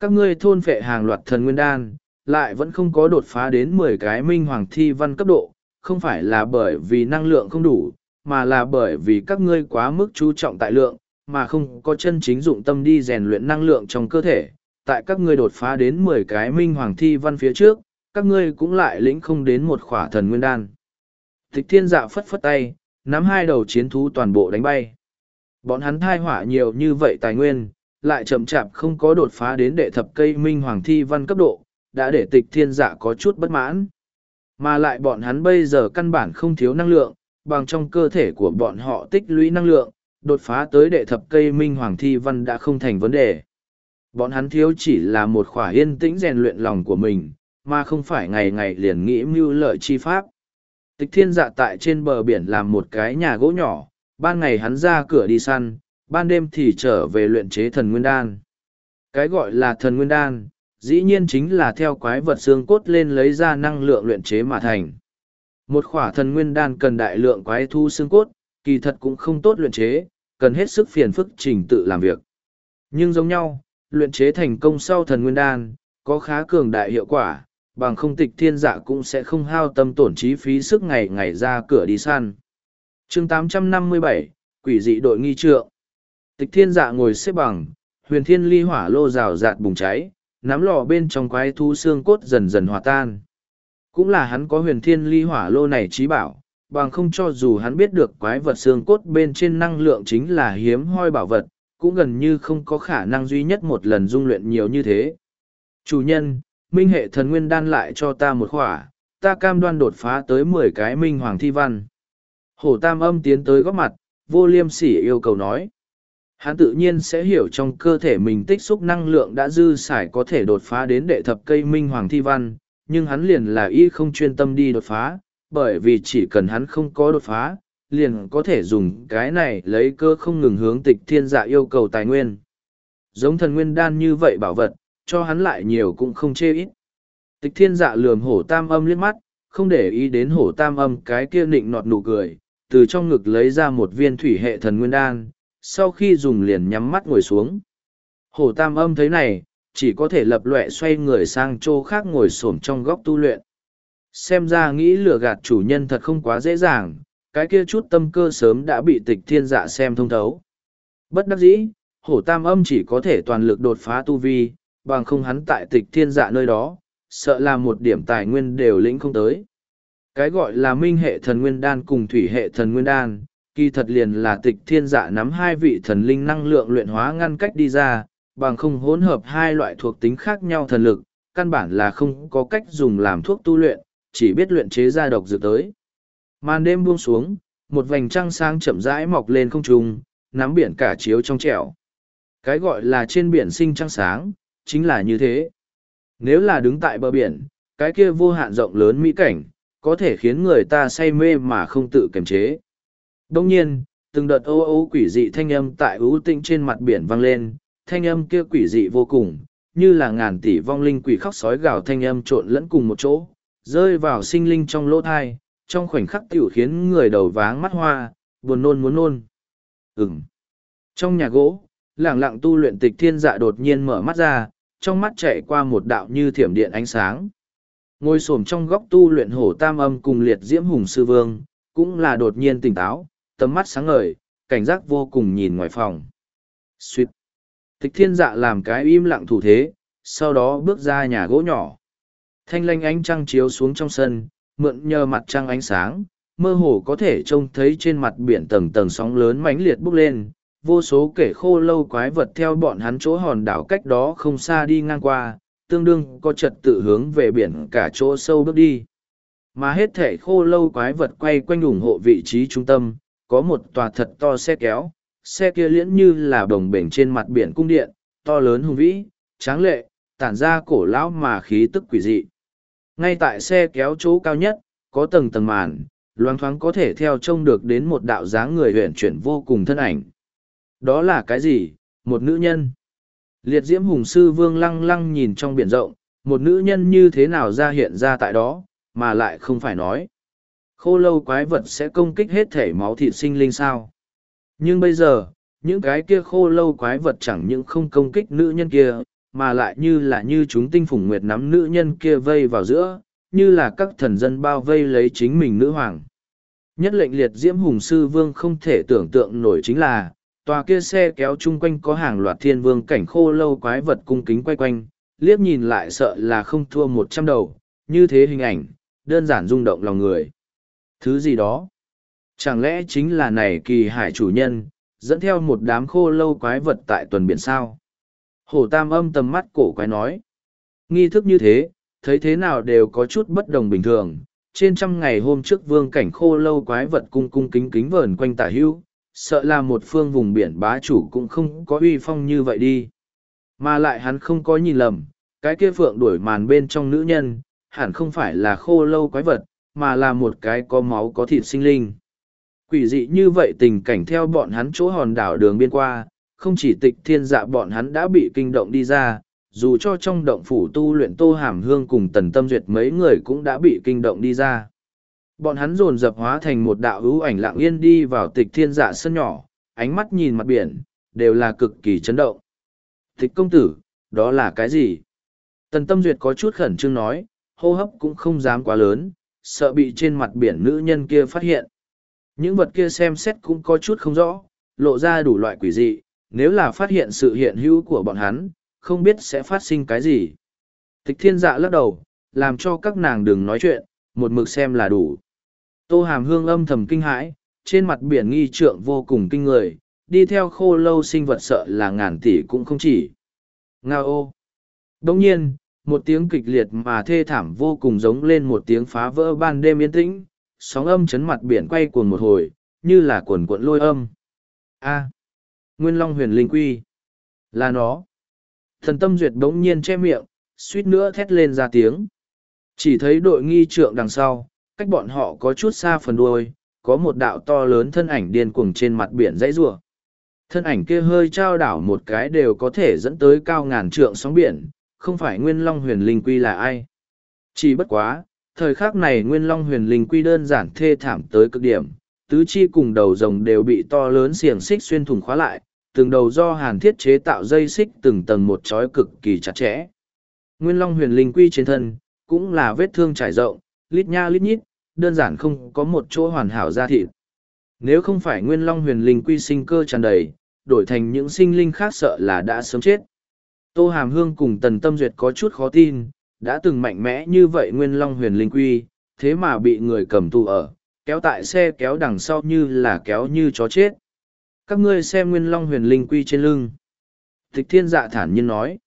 Các ngươi thôn phệ hàng loạt thần nguyên đan, lại vẫn không có đột phá đến mười cái minh hoàng thi văn cấp độ, không phải là bởi vì năng lượng không đủ, mà là bởi vì các ngươi quá mức chú trọng tại lượng, mà không có chân chính dụng tâm đi rèn luyện năng lượng trong cơ thể. Tại các ngươi đột phá đến mười cái minh hoàng thi văn phía trước, các ngươi cũng lại lĩnh không đến một khỏa thần nguyên đan. Tịch thiên dạ phất phất tay, nắm hai đầu chiến thú toàn bộ đánh bay. Bọn hắn thai hỏa nhiều như vậy tài nguyên, lại chậm chạp không có đột phá đến đệ thập cây minh hoàng thi văn cấp độ, đã để tịch thiên dạ có chút bất mãn. Mà lại bọn hắn bây giờ căn bản không thiếu năng lượng, bằng trong cơ thể của bọn họ tích lũy năng lượng, đột phá tới đệ thập cây minh hoàng thi văn đã không thành vấn đề. Bọn hắn thiếu chỉ là một khỏa yên tĩnh rèn luyện lòng của mình, mà không phải ngày ngày liền nghĩ mưu lợi chi pháp. Tịch thiên dạ tại trên bờ biển làm một cái nhà gỗ nhỏ, ban ngày hắn ra cửa đi săn, ban đêm thì trở về luyện chế thần nguyên đan. Cái gọi là thần nguyên đan, dĩ nhiên chính là theo quái vật xương cốt lên lấy ra năng lượng luyện chế mà thành. Một khỏa thần nguyên đan cần đại lượng quái thu xương cốt, kỳ thật cũng không tốt luyện chế, cần hết sức phiền phức trình tự làm việc. Nhưng giống nhau, luyện chế thành công sau thần nguyên đan, có khá cường đại hiệu quả, bằng không tịch thiên dạ cũng sẽ không hao tâm tổn trí phí sức ngày ngày ra cửa đi săn. chương 857, Quỷ dị đội nghi trượng. Tịch thiên dạ ngồi xếp bằng, huyền thiên ly hỏa lô rào rạt bùng cháy, nắm lò bên trong quái thú xương cốt dần dần hòa tan. Cũng là hắn có huyền thiên ly hỏa lô này trí bảo, bằng không cho dù hắn biết được quái vật xương cốt bên trên năng lượng chính là hiếm hoi bảo vật, cũng gần như không có khả năng duy nhất một lần dung luyện nhiều như thế. Chủ nhân, minh hệ thần nguyên đan lại cho ta một khỏa, ta cam đoan đột phá tới mười cái minh hoàng thi văn. Hổ tam âm tiến tới góc mặt, vô liêm sỉ yêu cầu nói. Hắn tự nhiên sẽ hiểu trong cơ thể mình tích xúc năng lượng đã dư xài có thể đột phá đến đệ thập cây minh hoàng thi văn, nhưng hắn liền là y không chuyên tâm đi đột phá, bởi vì chỉ cần hắn không có đột phá, liền có thể dùng cái này lấy cơ không ngừng hướng tịch thiên dạ yêu cầu tài nguyên. Giống thần nguyên đan như vậy bảo vật, cho hắn lại nhiều cũng không chê ít. Tịch thiên dạ lườm hổ tam âm liếc mắt, không để ý đến hổ tam âm cái kia nịnh nọt nụ cười, từ trong ngực lấy ra một viên thủy hệ thần nguyên đan, sau khi dùng liền nhắm mắt ngồi xuống. Hổ tam âm thấy này, chỉ có thể lập loẹ xoay người sang chỗ khác ngồi xổm trong góc tu luyện. Xem ra nghĩ lừa gạt chủ nhân thật không quá dễ dàng, cái kia chút tâm cơ sớm đã bị tịch thiên dạ xem thông thấu. Bất đắc dĩ, hổ tam âm chỉ có thể toàn lực đột phá tu vi, bằng không hắn tại tịch thiên dạ nơi đó, sợ là một điểm tài nguyên đều lĩnh không tới. Cái gọi là minh hệ thần nguyên đan cùng thủy hệ thần nguyên đan, kỳ thật liền là tịch thiên dạ nắm hai vị thần linh năng lượng luyện hóa ngăn cách đi ra, bằng không hỗn hợp hai loại thuộc tính khác nhau thần lực, căn bản là không có cách dùng làm thuốc tu luyện, chỉ biết luyện chế ra độc dược tới. Màn đêm buông xuống, một vành trăng sáng chậm rãi mọc lên không trung, nắm biển cả chiếu trong trẻo. Cái gọi là trên biển sinh trăng sáng, chính là như thế. Nếu là đứng tại bờ biển, cái kia vô hạn rộng lớn mỹ cảnh, có thể khiến người ta say mê mà không tự kiềm chế. Đông nhiên, từng đợt ô ô quỷ dị thanh âm tại ưu tĩnh trên mặt biển vang lên, thanh âm kia quỷ dị vô cùng, như là ngàn tỷ vong linh quỷ khóc sói gào thanh âm trộn lẫn cùng một chỗ, rơi vào sinh linh trong lỗ thai, trong khoảnh khắc tiểu khiến người đầu váng mắt hoa, buồn nôn muốn nôn. Ừm. Trong nhà gỗ, lẳng lặng tu luyện tịch thiên dạ đột nhiên mở mắt ra, trong mắt chạy qua một đạo như thiểm điện ánh sáng. Ngồi xổm trong góc tu luyện hổ tam âm cùng liệt diễm hùng sư vương, cũng là đột nhiên tỉnh táo, tấm mắt sáng ngời, cảnh giác vô cùng nhìn ngoài phòng. Xuyệt. Tịch thiên dạ làm cái im lặng thủ thế, sau đó bước ra nhà gỗ nhỏ. Thanh lanh ánh trăng chiếu xuống trong sân, mượn nhờ mặt trăng ánh sáng, mơ hồ có thể trông thấy trên mặt biển tầng tầng sóng lớn mãnh liệt bốc lên, vô số kể khô lâu quái vật theo bọn hắn chỗ hòn đảo cách đó không xa đi ngang qua, tương đương có trật tự hướng về biển cả chỗ sâu bước đi. Mà hết thể khô lâu quái vật quay quanh ủng hộ vị trí trung tâm, có một tòa thật to xe kéo, xe kia liễn như là đồng bể trên mặt biển cung điện, to lớn hùng vĩ, tráng lệ, tản ra cổ lão mà khí tức quỷ dị. Ngay tại xe kéo chỗ cao nhất, có tầng tầng màn, loáng thoáng có thể theo trông được đến một đạo dáng người huyền chuyển vô cùng thân ảnh. Đó là cái gì? Một nữ nhân. Liệt diễm hùng sư vương lăng lăng nhìn trong biển rộng, một nữ nhân như thế nào ra hiện ra tại đó, mà lại không phải nói. Khô lâu quái vật sẽ công kích hết thể máu thịt sinh linh sao. Nhưng bây giờ, những cái kia khô lâu quái vật chẳng những không công kích nữ nhân kia, mà lại như là như chúng tinh phủng nguyệt nắm nữ nhân kia vây vào giữa, như là các thần dân bao vây lấy chính mình nữ hoàng. Nhất lệnh liệt diễm hùng sư vương không thể tưởng tượng nổi chính là, tòa kia xe kéo chung quanh có hàng loạt thiên vương cảnh khô lâu quái vật cung kính quay quanh, liếc nhìn lại sợ là không thua một trăm đầu, như thế hình ảnh, đơn giản rung động lòng người. Thứ gì đó? Chẳng lẽ chính là này kỳ hải chủ nhân, dẫn theo một đám khô lâu quái vật tại tuần biển sao? Hổ tam âm tầm mắt cổ quái nói. Nghi thức như thế, thấy thế nào đều có chút bất đồng bình thường. Trên trăm ngày hôm trước vương cảnh khô lâu quái vật cung cung kính kính vờn quanh tả hưu, sợ là một phương vùng biển bá chủ cũng không có uy phong như vậy đi. Mà lại hắn không có nhìn lầm, cái kia phượng đuổi màn bên trong nữ nhân, hẳn không phải là khô lâu quái vật, mà là một cái có máu có thịt sinh linh. Quỷ dị như vậy tình cảnh theo bọn hắn chỗ hòn đảo đường biên qua, không chỉ tịch thiên dạ bọn hắn đã bị kinh động đi ra, dù cho trong động phủ tu luyện tô hàm hương cùng tần tâm duyệt mấy người cũng đã bị kinh động đi ra. Bọn hắn dồn dập hóa thành một đạo hữu ảnh lặng yên đi vào tịch thiên dạ sân nhỏ, ánh mắt nhìn mặt biển, đều là cực kỳ chấn động. Tịch công tử, đó là cái gì? Tần tâm duyệt có chút khẩn trương nói, hô hấp cũng không dám quá lớn, sợ bị trên mặt biển nữ nhân kia phát hiện. Những vật kia xem xét cũng có chút không rõ, lộ ra đủ loại quỷ dị, nếu là phát hiện sự hiện hữu của bọn hắn, không biết sẽ phát sinh cái gì. Tịch thiên dạ lắc đầu, làm cho các nàng đừng nói chuyện, một mực xem là đủ. Tô hàm hương âm thầm kinh hãi, trên mặt biển nghi trượng vô cùng kinh người, đi theo khô lâu sinh vật sợ là ngàn tỷ cũng không chỉ. Ngao ô! Đồng nhiên, một tiếng kịch liệt mà thê thảm vô cùng giống lên một tiếng phá vỡ ban đêm yên tĩnh, sóng âm chấn mặt biển quay cuồng một hồi, như là cuồn cuộn lôi âm. A. Nguyên Long huyền linh quy. Là nó. Thần tâm duyệt đống nhiên che miệng, suýt nữa thét lên ra tiếng. Chỉ thấy đội nghi trượng đằng sau, cách bọn họ có chút xa phần đuôi, có một đạo to lớn thân ảnh điên cuồng trên mặt biển dãy rùa. Thân ảnh kia hơi trao đảo một cái đều có thể dẫn tới cao ngàn trượng sóng biển, không phải Nguyên Long huyền linh quy là ai. Chỉ bất quá, thời khắc này Nguyên Long huyền linh quy đơn giản thê thảm tới cực điểm, tứ chi cùng đầu rồng đều bị to lớn xiềng xích xuyên thủng khóa lại, từng đầu do hàn thiết chế tạo dây xích từng tầng một chói cực kỳ chặt chẽ. Nguyên Long huyền linh quy trên thân, cũng là vết thương trải rộng, lít nha lít nhít, đơn giản không có một chỗ hoàn hảo ra thịt. Nếu không phải Nguyên Long huyền linh quy sinh cơ tràn đầy, đổi thành những sinh linh khác sợ là đã sớm chết. Tô Hàm Hương cùng Tần Tâm Duyệt có chút khó tin, đã từng mạnh mẽ như vậy Nguyên Long huyền linh quy, thế mà bị người cầm tù ở, kéo tại xe kéo đằng sau như là kéo như chó chết. Các ngươi xem Nguyên Long huyền linh quy trên lưng. Tịch thiên dạ thản nhiên nói.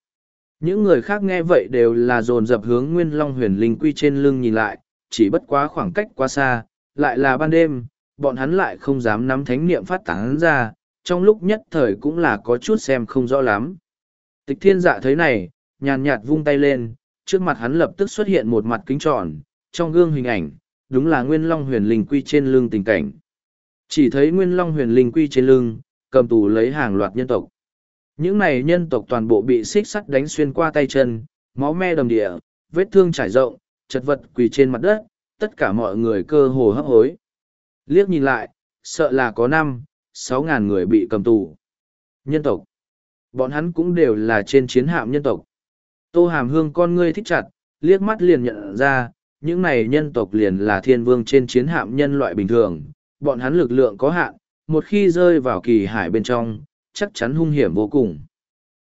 Những người khác nghe vậy đều là dồn dập hướng Nguyên Long huyền linh quy trên lưng nhìn lại, chỉ bất quá khoảng cách quá xa, lại là ban đêm, bọn hắn lại không dám nắm thánh niệm phát tán ra, trong lúc nhất thời cũng là có chút xem không rõ lắm. Tịch thiên dạ thấy này, nhàn nhạt vung tay lên, trước mặt hắn lập tức xuất hiện một mặt kính tròn, trong gương hình ảnh, đúng là Nguyên Long huyền linh quy trên lưng tình cảnh. Chỉ thấy Nguyên Long huyền linh quy trên lưng, cầm tù lấy hàng loạt nhân tộc. Những này nhân tộc toàn bộ bị xích sắt đánh xuyên qua tay chân, máu me đầm địa, vết thương trải rộng, chật vật quỳ trên mặt đất, tất cả mọi người cơ hồ hấp hối. Liếc nhìn lại, sợ là có năm, sáu ngàn người bị cầm tù. Nhân tộc. Bọn hắn cũng đều là trên chiến hạm nhân tộc. Tô Hàm Hương con ngươi thích chặt, liếc mắt liền nhận ra, những này nhân tộc liền là thiên vương trên chiến hạm nhân loại bình thường, bọn hắn lực lượng có hạn, một khi rơi vào kỳ hải bên trong, chắc chắn hung hiểm vô cùng.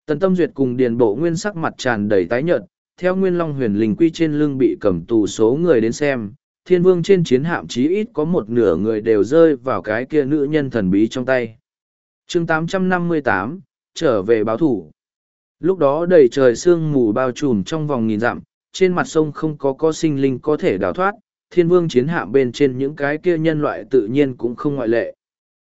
Tần Tâm Duyệt cùng Điền Bộ Nguyên sắc mặt tràn đầy tái nhợt, theo Nguyên Long huyền linh quy trên lưng bị cầm tù số người đến xem, thiên vương trên chiến hạm chí ít có một nửa người đều rơi vào cái kia nữ nhân thần bí trong tay. chương 858, trở về báo thủ. Lúc đó đầy trời sương mù bao trùm trong vòng nghìn dặm, trên mặt sông không có có sinh linh có thể đào thoát, thiên vương chiến hạm bên trên những cái kia nhân loại tự nhiên cũng không ngoại lệ.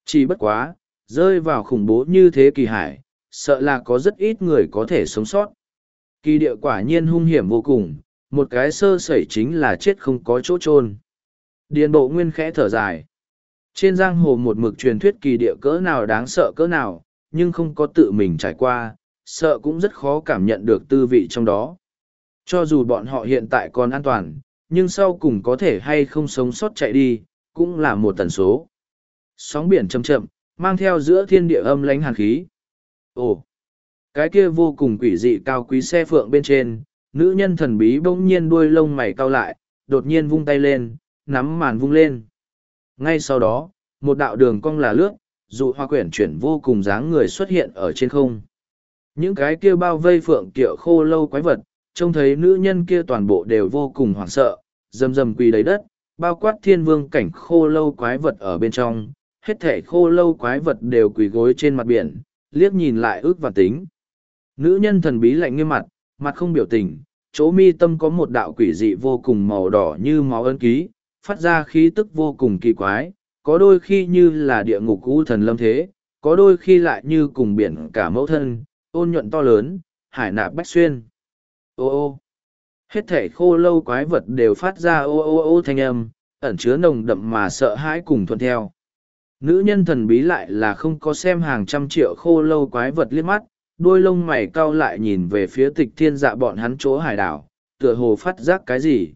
Chỉ bất quá, rơi vào khủng bố như thế kỳ hải, sợ là có rất ít người có thể sống sót. Kỳ địa quả nhiên hung hiểm vô cùng, một cái sơ sẩy chính là chết không có chỗ chôn Điền bộ nguyên khẽ thở dài. Trên giang hồ một mực truyền thuyết kỳ địa cỡ nào đáng sợ cỡ nào, nhưng không có tự mình trải qua, sợ cũng rất khó cảm nhận được tư vị trong đó. Cho dù bọn họ hiện tại còn an toàn, nhưng sau cùng có thể hay không sống sót chạy đi, cũng là một tần số. Sóng biển chậm chậm, mang theo giữa thiên địa âm lánh hàn khí. Ồ, cái kia vô cùng quỷ dị cao quý xe phượng bên trên, nữ nhân thần bí bỗng nhiên đuôi lông mày cao lại, đột nhiên vung tay lên, nắm màn vung lên. Ngay sau đó, một đạo đường cong là lướt, dụ hoa quyển chuyển vô cùng dáng người xuất hiện ở trên không. Những cái kia bao vây phượng kiệu khô lâu quái vật, trông thấy nữ nhân kia toàn bộ đều vô cùng hoảng sợ, rầm rầm quỳ đầy đất, bao quát thiên vương cảnh khô lâu quái vật ở bên trong, hết thể khô lâu quái vật đều quỳ gối trên mặt biển, liếc nhìn lại ước và tính. Nữ nhân thần bí lạnh nghiêm mặt, mặt không biểu tình, chỗ mi tâm có một đạo quỷ dị vô cùng màu đỏ như máu ân ký, phát ra khí tức vô cùng kỳ quái, có đôi khi như là địa ngục u thần lâm thế, có đôi khi lại như cùng biển cả mẫu thân, ôn nhuận to lớn, hải nạp bách xuyên. Ô ô hết thể khô lâu quái vật đều phát ra ô ô ô thanh âm, ẩn chứa nồng đậm mà sợ hãi cùng thuận theo. Nữ nhân thần bí lại là không có xem hàng trăm triệu khô lâu quái vật liếc mắt, đôi lông mày cau lại nhìn về phía tịch thiên dạ bọn hắn chỗ hải đảo, tựa hồ phát giác cái gì.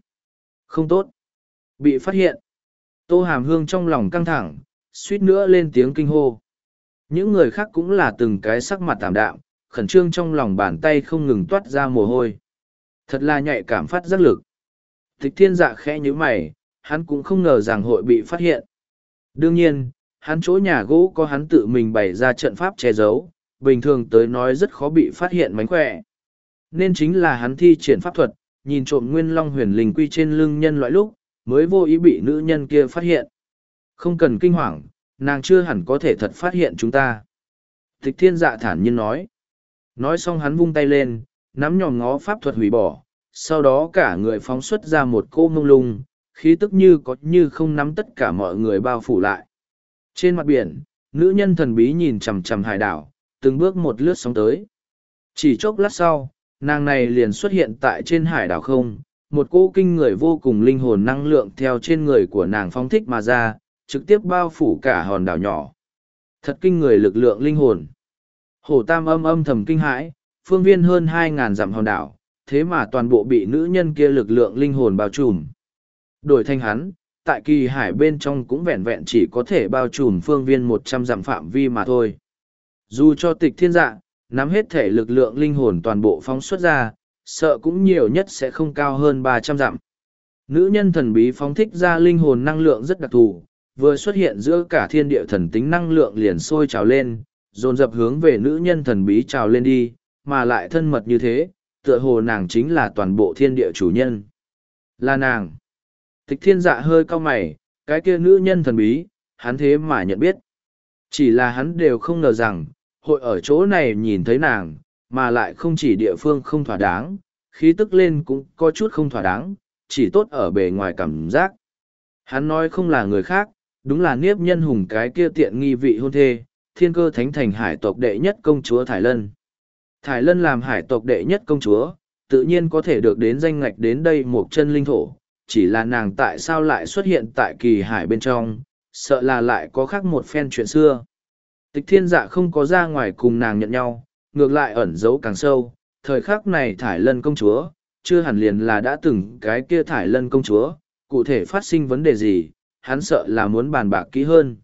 Không tốt. Bị phát hiện. Tô hàm hương trong lòng căng thẳng, suýt nữa lên tiếng kinh hô. Những người khác cũng là từng cái sắc mặt tạm đạm, khẩn trương trong lòng bàn tay không ngừng toát ra mồ hôi. Thật là nhạy cảm phát giác lực. Tịch thiên dạ khẽ như mày, hắn cũng không ngờ rằng hội bị phát hiện. Đương nhiên, hắn chỗ nhà gỗ có hắn tự mình bày ra trận pháp che giấu, bình thường tới nói rất khó bị phát hiện mánh khỏe. Nên chính là hắn thi triển pháp thuật, nhìn trộm nguyên long huyền linh quy trên lưng nhân loại lúc, mới vô ý bị nữ nhân kia phát hiện. Không cần kinh hoàng, nàng chưa hẳn có thể thật phát hiện chúng ta. Tịch thiên dạ thản nhiên nói. Nói xong hắn vung tay lên, nắm nhòm ngó pháp thuật hủy bỏ, sau đó cả người phóng xuất ra một cô mông lung, khí tức như có như không nắm tất cả mọi người bao phủ lại. Trên mặt biển, nữ nhân thần bí nhìn chằm chằm hải đảo, từng bước một lướt sóng tới. Chỉ chốc lát sau, nàng này liền xuất hiện tại trên hải đảo không, một cô kinh người vô cùng linh hồn năng lượng theo trên người của nàng phóng thích mà ra, trực tiếp bao phủ cả hòn đảo nhỏ. Thật kinh người lực lượng linh hồn. Hổ tam âm âm thầm kinh hãi, phương viên hơn hai ngàn dặm hòn đảo, thế mà toàn bộ bị nữ nhân kia lực lượng linh hồn bao trùm. Đổi thanh hắn, tại kỳ hải bên trong cũng vẹn vẹn chỉ có thể bao trùm phương viên một trăm dặm phạm vi mà thôi. Dù cho tịch thiên dạ, nắm hết thể lực lượng linh hồn toàn bộ phóng xuất ra, sợ cũng nhiều nhất sẽ không cao hơn ba trăm dặm. Nữ nhân thần bí phóng thích ra linh hồn năng lượng rất đặc thù, vừa xuất hiện giữa cả thiên địa thần tính năng lượng liền sôi trào lên, dồn dập hướng về nữ nhân thần bí trào lên đi, mà lại thân mật như thế, tựa hồ nàng chính là toàn bộ thiên địa chủ nhân. Là nàng. Tịch thiên dạ hơi cau mày, cái kia nữ nhân thần bí, hắn thế mà nhận biết. Chỉ là hắn đều không ngờ rằng, hội ở chỗ này nhìn thấy nàng, mà lại không chỉ địa phương không thỏa đáng, khí tức lên cũng có chút không thỏa đáng, chỉ tốt ở bề ngoài cảm giác. Hắn nói không là người khác, đúng là niếp nhân hùng cái kia tiện nghi vị hôn thê, thiên cơ thánh thành hải tộc đệ nhất công chúa Thải Lân. Thải Lân làm hải tộc đệ nhất công chúa, tự nhiên có thể được đến danh ngạch đến đây một chân linh thổ, chỉ là nàng tại sao lại xuất hiện tại kỳ hải bên trong, sợ là lại có khác một phen chuyện xưa. Tịch thiên dạ không có ra ngoài cùng nàng nhận nhau, ngược lại ẩn giấu càng sâu, thời khắc này thải lân công chúa, chưa hẳn liền là đã từng cái kia thải lân công chúa, cụ thể phát sinh vấn đề gì, hắn sợ là muốn bàn bạc kỹ hơn.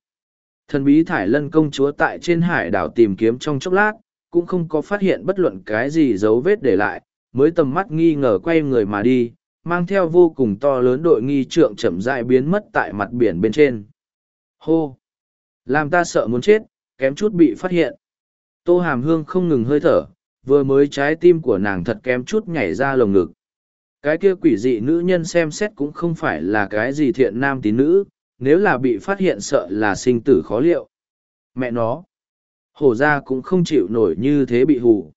Thần bí thải lân công chúa tại trên hải đảo tìm kiếm trong chốc lát, cũng không có phát hiện bất luận cái gì dấu vết để lại, mới tầm mắt nghi ngờ quay người mà đi, mang theo vô cùng to lớn đội nghi trượng chậm rãi biến mất tại mặt biển bên trên. Hô! Làm ta sợ muốn chết, kém chút bị phát hiện. Tô Hàm Hương không ngừng hơi thở, vừa mới trái tim của nàng thật kém chút nhảy ra lồng ngực. Cái kia quỷ dị nữ nhân xem xét cũng không phải là cái gì thiện nam tín nữ, nếu là bị phát hiện sợ là sinh tử khó liệu. Mẹ nó! Hổ ra cũng không chịu nổi như thế bị hù.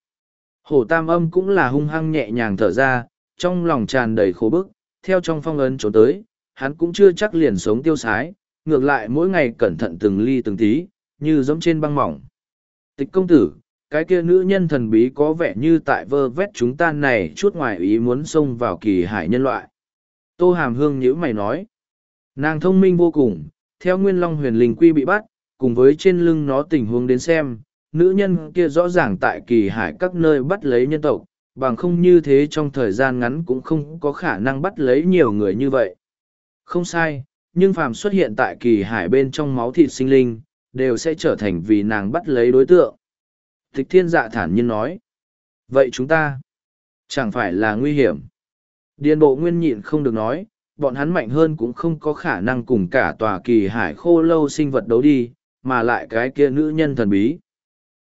Hổ tam âm cũng là hung hăng nhẹ nhàng thở ra, trong lòng tràn đầy khổ bức, theo trong phong ấn trốn tới, hắn cũng chưa chắc liền sống tiêu sái, ngược lại mỗi ngày cẩn thận từng ly từng tí, như giống trên băng mỏng. Tịch công tử, cái kia nữ nhân thần bí có vẻ như tại vơ vét chúng ta này chút ngoài ý muốn xông vào kỳ hải nhân loại. Tô Hàm Hương nhữ mày nói. Nàng thông minh vô cùng, theo Nguyên Long huyền linh quy bị bắt, cùng với trên lưng nó tình huống đến xem, nữ nhân kia rõ ràng tại kỳ hải các nơi bắt lấy nhân tộc, bằng không như thế trong thời gian ngắn cũng không có khả năng bắt lấy nhiều người như vậy. Không sai, nhưng phàm xuất hiện tại kỳ hải bên trong máu thịt sinh linh, đều sẽ trở thành vì nàng bắt lấy đối tượng. Thích thiên dạ thản nhiên nói. Vậy chúng ta, chẳng phải là nguy hiểm. Điền bộ nguyên nhịn không được nói, bọn hắn mạnh hơn cũng không có khả năng cùng cả tòa kỳ hải khô lâu sinh vật đấu đi, mà lại cái kia nữ nhân thần bí.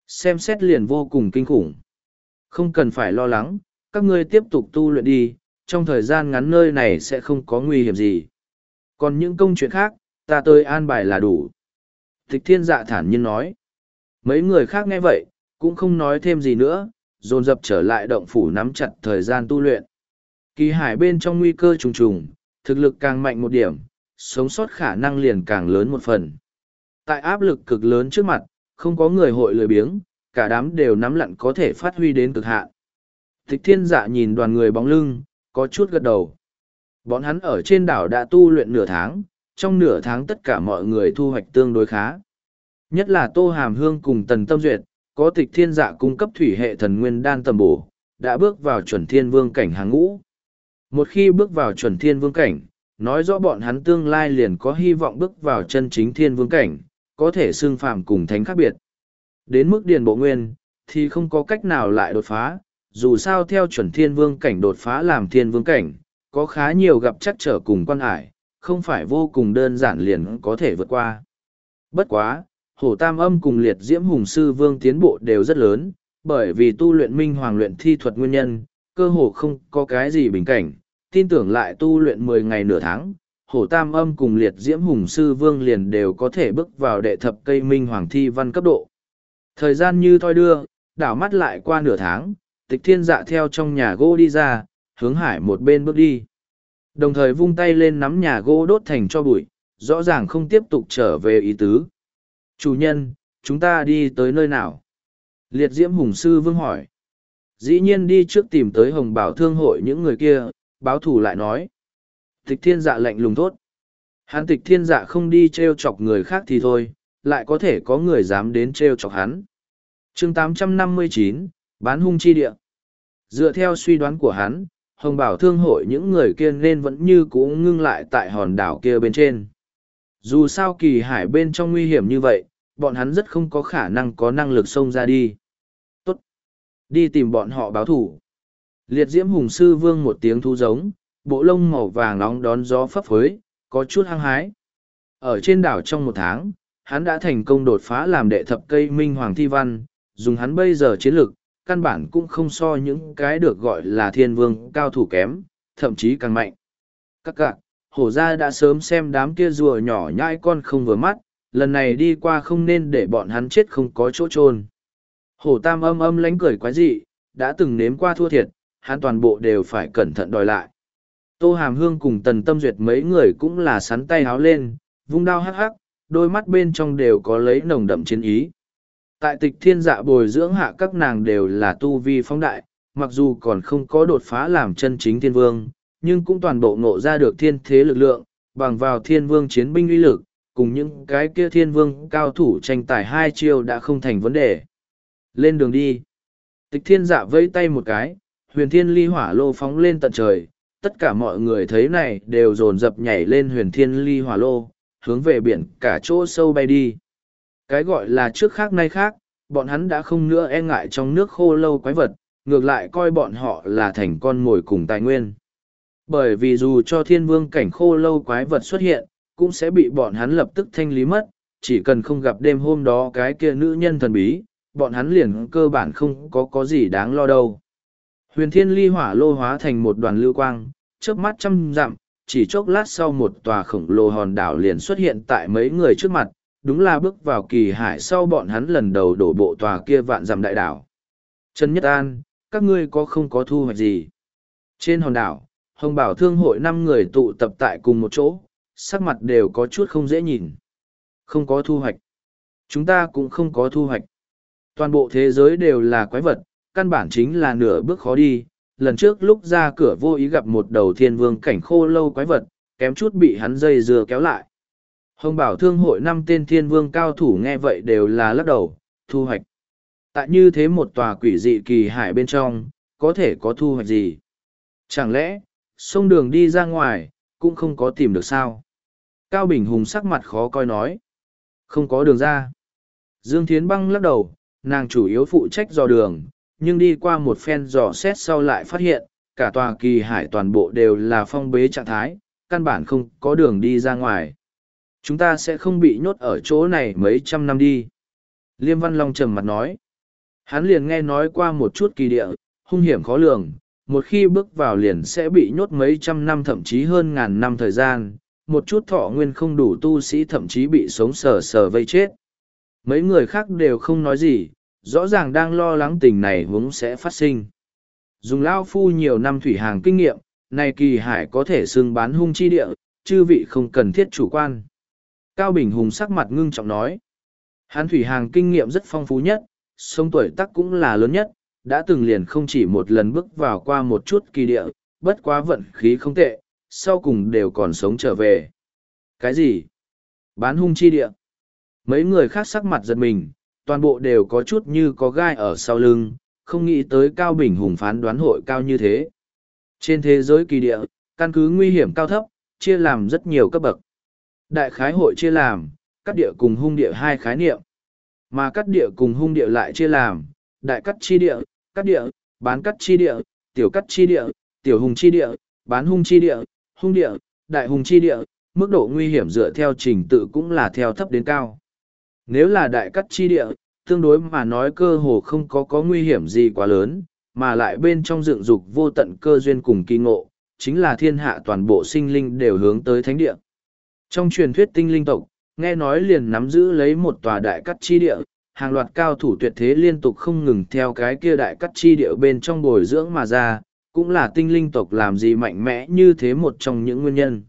Xem xét liền vô cùng kinh khủng. Không cần phải lo lắng, các ngươi tiếp tục tu luyện đi, trong thời gian ngắn nơi này sẽ không có nguy hiểm gì. Còn những công chuyện khác, ta tới an bài là đủ. Tịch thiên dạ thản nhiên nói. Mấy người khác nghe vậy, cũng không nói thêm gì nữa, dồn dập trở lại động phủ nắm chặt thời gian tu luyện. Kỳ hải bên trong nguy cơ trùng trùng, thực lực càng mạnh một điểm, sống sót khả năng liền càng lớn một phần. Tại áp lực cực lớn trước mặt, không có người hội lười biếng, cả đám đều nắm lặn có thể phát huy đến cực hạn. Thích thiên dạ nhìn đoàn người bóng lưng, có chút gật đầu. Bọn hắn ở trên đảo đã tu luyện nửa tháng, trong nửa tháng tất cả mọi người thu hoạch tương đối khá. Nhất là Tô Hàm Hương cùng Tần Tâm Duyệt, có tịch thiên dạ cung cấp thủy hệ thần nguyên đan tầm bổ, đã bước vào chuẩn thiên vương cảnh hàng ngũ. Một khi bước vào chuẩn thiên vương cảnh, nói rõ bọn hắn tương lai liền có hy vọng bước vào chân chính thiên vương cảnh, có thể xưng phạm cùng thánh khác biệt. Đến mức điền bộ nguyên, thì không có cách nào lại đột phá, dù sao theo chuẩn thiên vương cảnh đột phá làm thiên vương cảnh, có khá nhiều gặp chắc trở cùng quan hải, không phải vô cùng đơn giản liền có thể vượt qua. Bất quá, hổ tam âm cùng liệt diễm hùng sư vương tiến bộ đều rất lớn, bởi vì tu luyện minh hoàng luyện thi thuật nguyên nhân, cơ hồ không có cái gì bình cảnh, tin tưởng lại tu luyện mười ngày nửa tháng, hổ tam âm cùng liệt diễm hùng sư vương liền đều có thể bước vào đệ thập cây minh hoàng thi văn cấp độ. Thời gian như thoi đưa, đảo mắt lại qua nửa tháng, tịch thiên dạ theo trong nhà gỗ đi ra, hướng hải một bên bước đi. Đồng thời vung tay lên nắm nhà gỗ đốt thành cho bụi, rõ ràng không tiếp tục trở về ý tứ. Chủ nhân, chúng ta đi tới nơi nào? Liệt diễm hùng sư vương hỏi. Dĩ nhiên đi trước tìm tới hồng bảo thương hội những người kia, báo thủ lại nói. Tịch thiên dạ lạnh lùng thốt. Hắn tịch thiên dạ không đi treo chọc người khác thì thôi, lại có thể có người dám đến treo chọc hắn. chương 859, bán hung chi địa. Dựa theo suy đoán của hắn, hồng bảo thương hội những người kia nên vẫn như cũ ngưng lại tại hòn đảo kia bên trên. Dù sao kỳ hải bên trong nguy hiểm như vậy, bọn hắn rất không có khả năng có năng lực xông ra đi. Tốt! Đi tìm bọn họ báo thủ. Liệt diễm hùng sư vương một tiếng thu giống, bộ lông màu vàng nóng đón gió phấp phới, có chút hăng hái. Ở trên đảo trong một tháng, hắn đã thành công đột phá làm đệ thập cây minh hoàng thi văn, dùng hắn bây giờ chiến lược căn bản cũng không so những cái được gọi là thiên vương cao thủ kém, thậm chí càng mạnh. Các cạc, hổ ra đã sớm xem đám kia rùa nhỏ nhãi con không vừa mắt, lần này đi qua không nên để bọn hắn chết không có chỗ trôn. Hổ tam âm âm lánh cười quái dị, đã từng nếm qua thua thiệt, hắn toàn bộ đều phải cẩn thận đòi lại. Tô Hàm Hương cùng Tần Tâm Duyệt mấy người cũng là sắn tay háo lên, vung đao hắc hắc, đôi mắt bên trong đều có lấy nồng đậm chiến ý. Tại tịch thiên dạ bồi dưỡng hạ các nàng đều là tu vi phóng đại, mặc dù còn không có đột phá làm chân chính thiên vương, nhưng cũng toàn bộ ngộ ra được thiên thế lực lượng, bằng vào thiên vương chiến binh uy lực, cùng những cái kia thiên vương cao thủ tranh tài hai chiêu đã không thành vấn đề. Lên đường đi. Tịch thiên dạ vẫy tay một cái, huyền thiên ly hỏa lô phóng lên tận trời, tất cả mọi người thấy này đều dồn dập nhảy lên huyền thiên ly hỏa lô, hướng về biển cả chỗ sâu bay đi. Cái gọi là trước khác nay khác, bọn hắn đã không nữa e ngại trong nước khô lâu quái vật, ngược lại coi bọn họ là thành con mồi cùng tài nguyên. Bởi vì dù cho thiên vương cảnh khô lâu quái vật xuất hiện, cũng sẽ bị bọn hắn lập tức thanh lý mất, chỉ cần không gặp đêm hôm đó cái kia nữ nhân thần bí, bọn hắn liền cơ bản không có có gì đáng lo đâu. Huyền thiên ly hỏa lô hóa thành một đoàn lưu quang, trước mắt trăm dặm, chỉ chốc lát sau một tòa khổng lồ hòn đảo liền xuất hiện tại mấy người trước mặt, đúng là bước vào kỳ hải sau bọn hắn lần đầu đổ bộ tòa kia vạn dặm đại đảo. Trần Nhất An, các ngươi có không có thu hoạch gì? Trên hòn đảo, Hồng Bảo Thương hội năm người tụ tập tại cùng một chỗ, sắc mặt đều có chút không dễ nhìn. Không có thu hoạch. Chúng ta cũng không có thu hoạch. Toàn bộ thế giới đều là quái vật, căn bản chính là nửa bước khó đi. Lần trước lúc ra cửa vô ý gặp một đầu thiên vương cảnh khô lâu quái vật, kém chút bị hắn dây dừa kéo lại. Hồng bảo thương hội năm tên thiên vương cao thủ nghe vậy đều là lắc đầu, thu hoạch. Tại như thế một tòa quỷ dị kỳ hải bên trong, có thể có thu hoạch gì? Chẳng lẽ, sông đường đi ra ngoài, cũng không có tìm được sao? Cao Bình Hùng sắc mặt khó coi nói. Không có đường ra. Dương Thiến Băng lắc đầu, nàng chủ yếu phụ trách dò đường, nhưng đi qua một phen dò xét sau lại phát hiện, cả tòa kỳ hải toàn bộ đều là phong bế trạng thái, căn bản không có đường đi ra ngoài. Chúng ta sẽ không bị nhốt ở chỗ này mấy trăm năm đi. Liêm Văn Long trầm mặt nói. Hắn liền nghe nói qua một chút kỳ địa, hung hiểm khó lường, một khi bước vào liền sẽ bị nhốt mấy trăm năm thậm chí hơn ngàn năm thời gian, một chút thọ nguyên không đủ tu sĩ thậm chí bị sống sờ sờ vây chết. Mấy người khác đều không nói gì, rõ ràng đang lo lắng tình này hướng sẽ phát sinh. Dùng lao phu nhiều năm thủy hàng kinh nghiệm, này kỳ hải có thể xưng bán hung chi địa, chư vị không cần thiết chủ quan. Cao Bình Hùng sắc mặt ngưng trọng nói. Hán thủy hàng kinh nghiệm rất phong phú nhất, sông tuổi tắc cũng là lớn nhất, đã từng liền không chỉ một lần bước vào qua một chút kỳ địa, bất quá vận khí không tệ, sau cùng đều còn sống trở về. Cái gì? Bán hung chi địa. Mấy người khác sắc mặt giật mình, toàn bộ đều có chút như có gai ở sau lưng, không nghĩ tới Cao Bình Hùng phán đoán hội cao như thế. Trên thế giới kỳ địa, căn cứ nguy hiểm cao thấp, chia làm rất nhiều cấp bậc. Đại khái hội chia làm, cắt địa cùng hung địa hai khái niệm. Mà cắt địa cùng hung địa lại chia làm, đại cắt chi địa, cắt địa, bán cắt chi địa, tiểu cắt chi địa, tiểu hùng chi địa, bán hung chi địa, hung địa, đại hùng chi địa, mức độ nguy hiểm dựa theo trình tự cũng là theo thấp đến cao. Nếu là đại cắt chi địa, tương đối mà nói cơ hồ không có có nguy hiểm gì quá lớn, mà lại bên trong dựng dục vô tận cơ duyên cùng kỳ ngộ, chính là thiên hạ toàn bộ sinh linh đều hướng tới thánh địa. Trong truyền thuyết tinh linh tộc, nghe nói liền nắm giữ lấy một tòa đại cắt chi địa, hàng loạt cao thủ tuyệt thế liên tục không ngừng theo cái kia đại cắt chi địa bên trong bồi dưỡng mà ra, cũng là tinh linh tộc làm gì mạnh mẽ như thế một trong những nguyên nhân.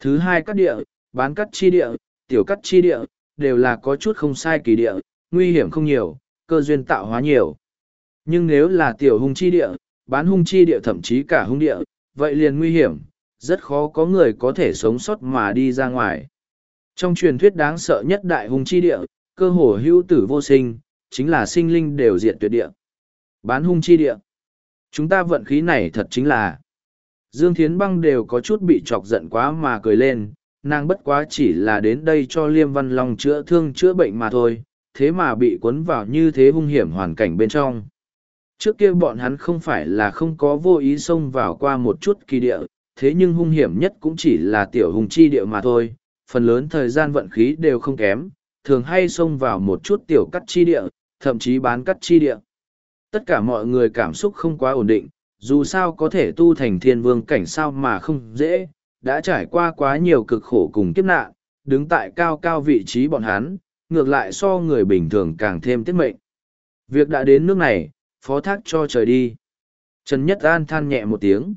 Thứ hai cắt địa, bán cắt chi địa, tiểu cắt chi địa, đều là có chút không sai kỳ địa, nguy hiểm không nhiều, cơ duyên tạo hóa nhiều. Nhưng nếu là tiểu hung chi địa, bán hung chi địa thậm chí cả hung địa, vậy liền nguy hiểm, rất khó có người có thể sống sót mà đi ra ngoài. Trong truyền thuyết đáng sợ nhất đại hung chi địa, cơ hồ hữu tử vô sinh, chính là sinh linh đều diệt tuyệt địa. Bán hung chi địa. Chúng ta vận khí này thật chính là. Dương Thiến Băng đều có chút bị chọc giận quá mà cười lên, nàng bất quá chỉ là đến đây cho Liêm Văn Long chữa thương chữa bệnh mà thôi, thế mà bị cuốn vào như thế hung hiểm hoàn cảnh bên trong. Trước kia bọn hắn không phải là không có vô ý xông vào qua một chút kỳ địa, thế nhưng hung hiểm nhất cũng chỉ là tiểu hùng chi địa mà thôi, phần lớn thời gian vận khí đều không kém, thường hay xông vào một chút tiểu cắt chi địa, thậm chí bán cắt chi địa. Tất cả mọi người cảm xúc không quá ổn định, dù sao có thể tu thành thiên vương cảnh sao mà không dễ, đã trải qua quá nhiều cực khổ cùng kiếp nạn, đứng tại cao cao vị trí bọn hắn, ngược lại so người bình thường càng thêm tiết mệnh. Việc đã đến nước này, phó thác cho trời đi. Trần Nhất An than nhẹ một tiếng.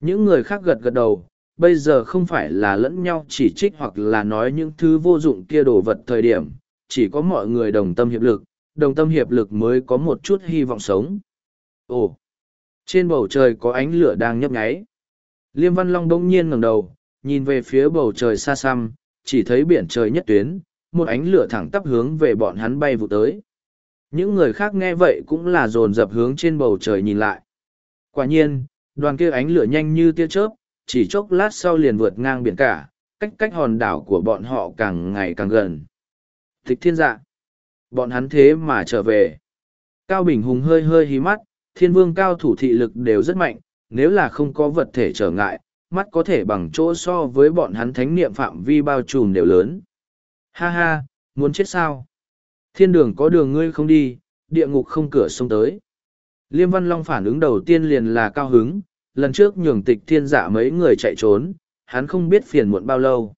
Những người khác gật gật đầu, bây giờ không phải là lẫn nhau chỉ trích hoặc là nói những thứ vô dụng kia đồ vật thời điểm, chỉ có mọi người đồng tâm hiệp lực, đồng tâm hiệp lực mới có một chút hy vọng sống. Ồ! Trên bầu trời có ánh lửa đang nhấp nháy. Liêm Văn Long đông nhiên ngẩng đầu, nhìn về phía bầu trời xa xăm, chỉ thấy biển trời nhất tuyến, một ánh lửa thẳng tắp hướng về bọn hắn bay vụ tới. Những người khác nghe vậy cũng là dồn dập hướng trên bầu trời nhìn lại. Quả nhiên, đoàn kia ánh lửa nhanh như tia chớp, chỉ chốc lát sau liền vượt ngang biển cả, cách cách hòn đảo của bọn họ càng ngày càng gần. Tịch thiên dạ. Bọn hắn thế mà trở về. Cao Bình Hùng hơi hơi hí mắt, thiên vương cao thủ thị lực đều rất mạnh, nếu là không có vật thể trở ngại, mắt có thể bằng chỗ so với bọn hắn thánh niệm phạm vi bao trùm đều lớn. Ha ha, muốn chết sao? Thiên đường có đường ngươi không đi, địa ngục không cửa sông tới. Liêm Văn Long phản ứng đầu tiên liền là cao hứng, lần trước nhường tịch thiên giả mấy người chạy trốn, hắn không biết phiền muộn bao lâu.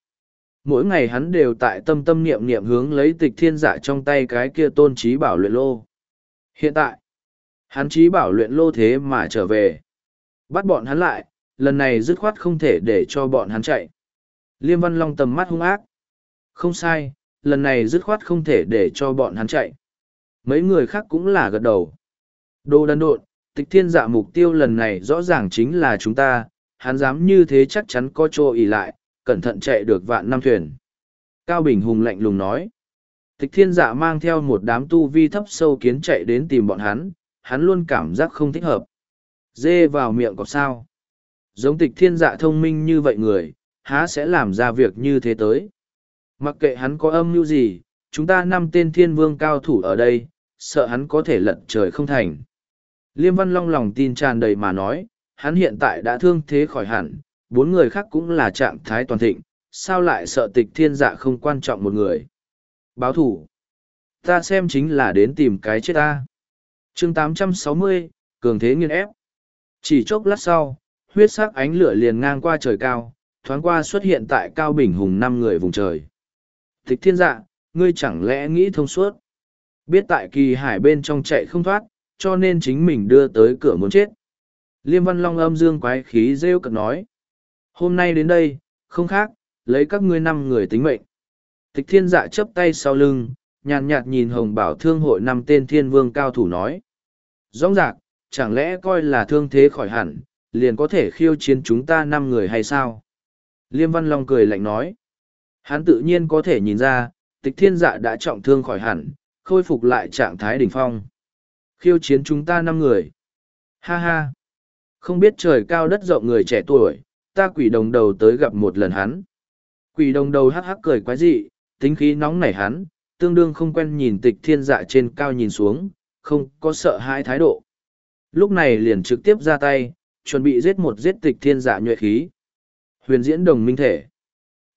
Mỗi ngày hắn đều tại tâm tâm niệm niệm hướng lấy tịch thiên giả trong tay cái kia tôn trí bảo luyện lô. Hiện tại, hắn trí bảo luyện lô thế mà trở về. Bắt bọn hắn lại, lần này dứt khoát không thể để cho bọn hắn chạy. Liêm Văn Long tầm mắt hung ác. Không sai, lần này dứt khoát không thể để cho bọn hắn chạy. Mấy người khác cũng là gật đầu. Đồ đần độn, tịch thiên dạ mục tiêu lần này rõ ràng chính là chúng ta, hắn dám như thế chắc chắn có chỗ ỉ lại, cẩn thận chạy được vạn năm thuyền. Cao Bình Hùng lạnh lùng nói. Tịch thiên dạ mang theo một đám tu vi thấp sâu kiến chạy đến tìm bọn hắn, hắn luôn cảm giác không thích hợp. Dê vào miệng có sao? Giống tịch thiên dạ thông minh như vậy người, há sẽ làm ra việc như thế tới. Mặc kệ hắn có âm mưu gì, chúng ta năm tên thiên vương cao thủ ở đây, sợ hắn có thể lận trời không thành. Liêm Văn Long lòng tin tràn đầy mà nói, hắn hiện tại đã thương thế khỏi hẳn, bốn người khác cũng là trạng thái toàn thịnh, sao lại sợ tịch thiên dạ không quan trọng một người. Báo thủ. Ta xem chính là đến tìm cái chết ta. chương 860, Cường Thế nghiên ép. Chỉ chốc lát sau, huyết sắc ánh lửa liền ngang qua trời cao, thoáng qua xuất hiện tại Cao Bình Hùng năm người vùng trời. Tịch thiên dạ, ngươi chẳng lẽ nghĩ thông suốt? Biết tại kỳ hải bên trong chạy không thoát, cho nên chính mình đưa tới cửa muốn chết. Liêm Văn Long âm dương quái khí rêu cực nói. Hôm nay đến đây, không khác, lấy các ngươi năm người tính mệnh. Tịch thiên dạ chấp tay sau lưng, nhàn nhạt nhìn hồng bảo thương hội năm tên thiên vương cao thủ nói. Rõ rạc, chẳng lẽ coi là thương thế khỏi hẳn, liền có thể khiêu chiến chúng ta năm người hay sao? Liêm Văn Long cười lạnh nói. Hắn tự nhiên có thể nhìn ra, tịch thiên dạ đã trọng thương khỏi hẳn, khôi phục lại trạng thái đỉnh phong. Khiêu chiến chúng ta năm người. Ha ha. Không biết trời cao đất rộng người trẻ tuổi, ta quỷ đồng đầu tới gặp một lần hắn. Quỷ đồng đầu hắc hắc cười quái dị, tính khí nóng nảy hắn, tương đương không quen nhìn tịch thiên dạ trên cao nhìn xuống, không có sợ hãi thái độ. Lúc này liền trực tiếp ra tay, chuẩn bị giết một giết tịch thiên dạ nhuệ khí. Huyền diễn đồng minh thể.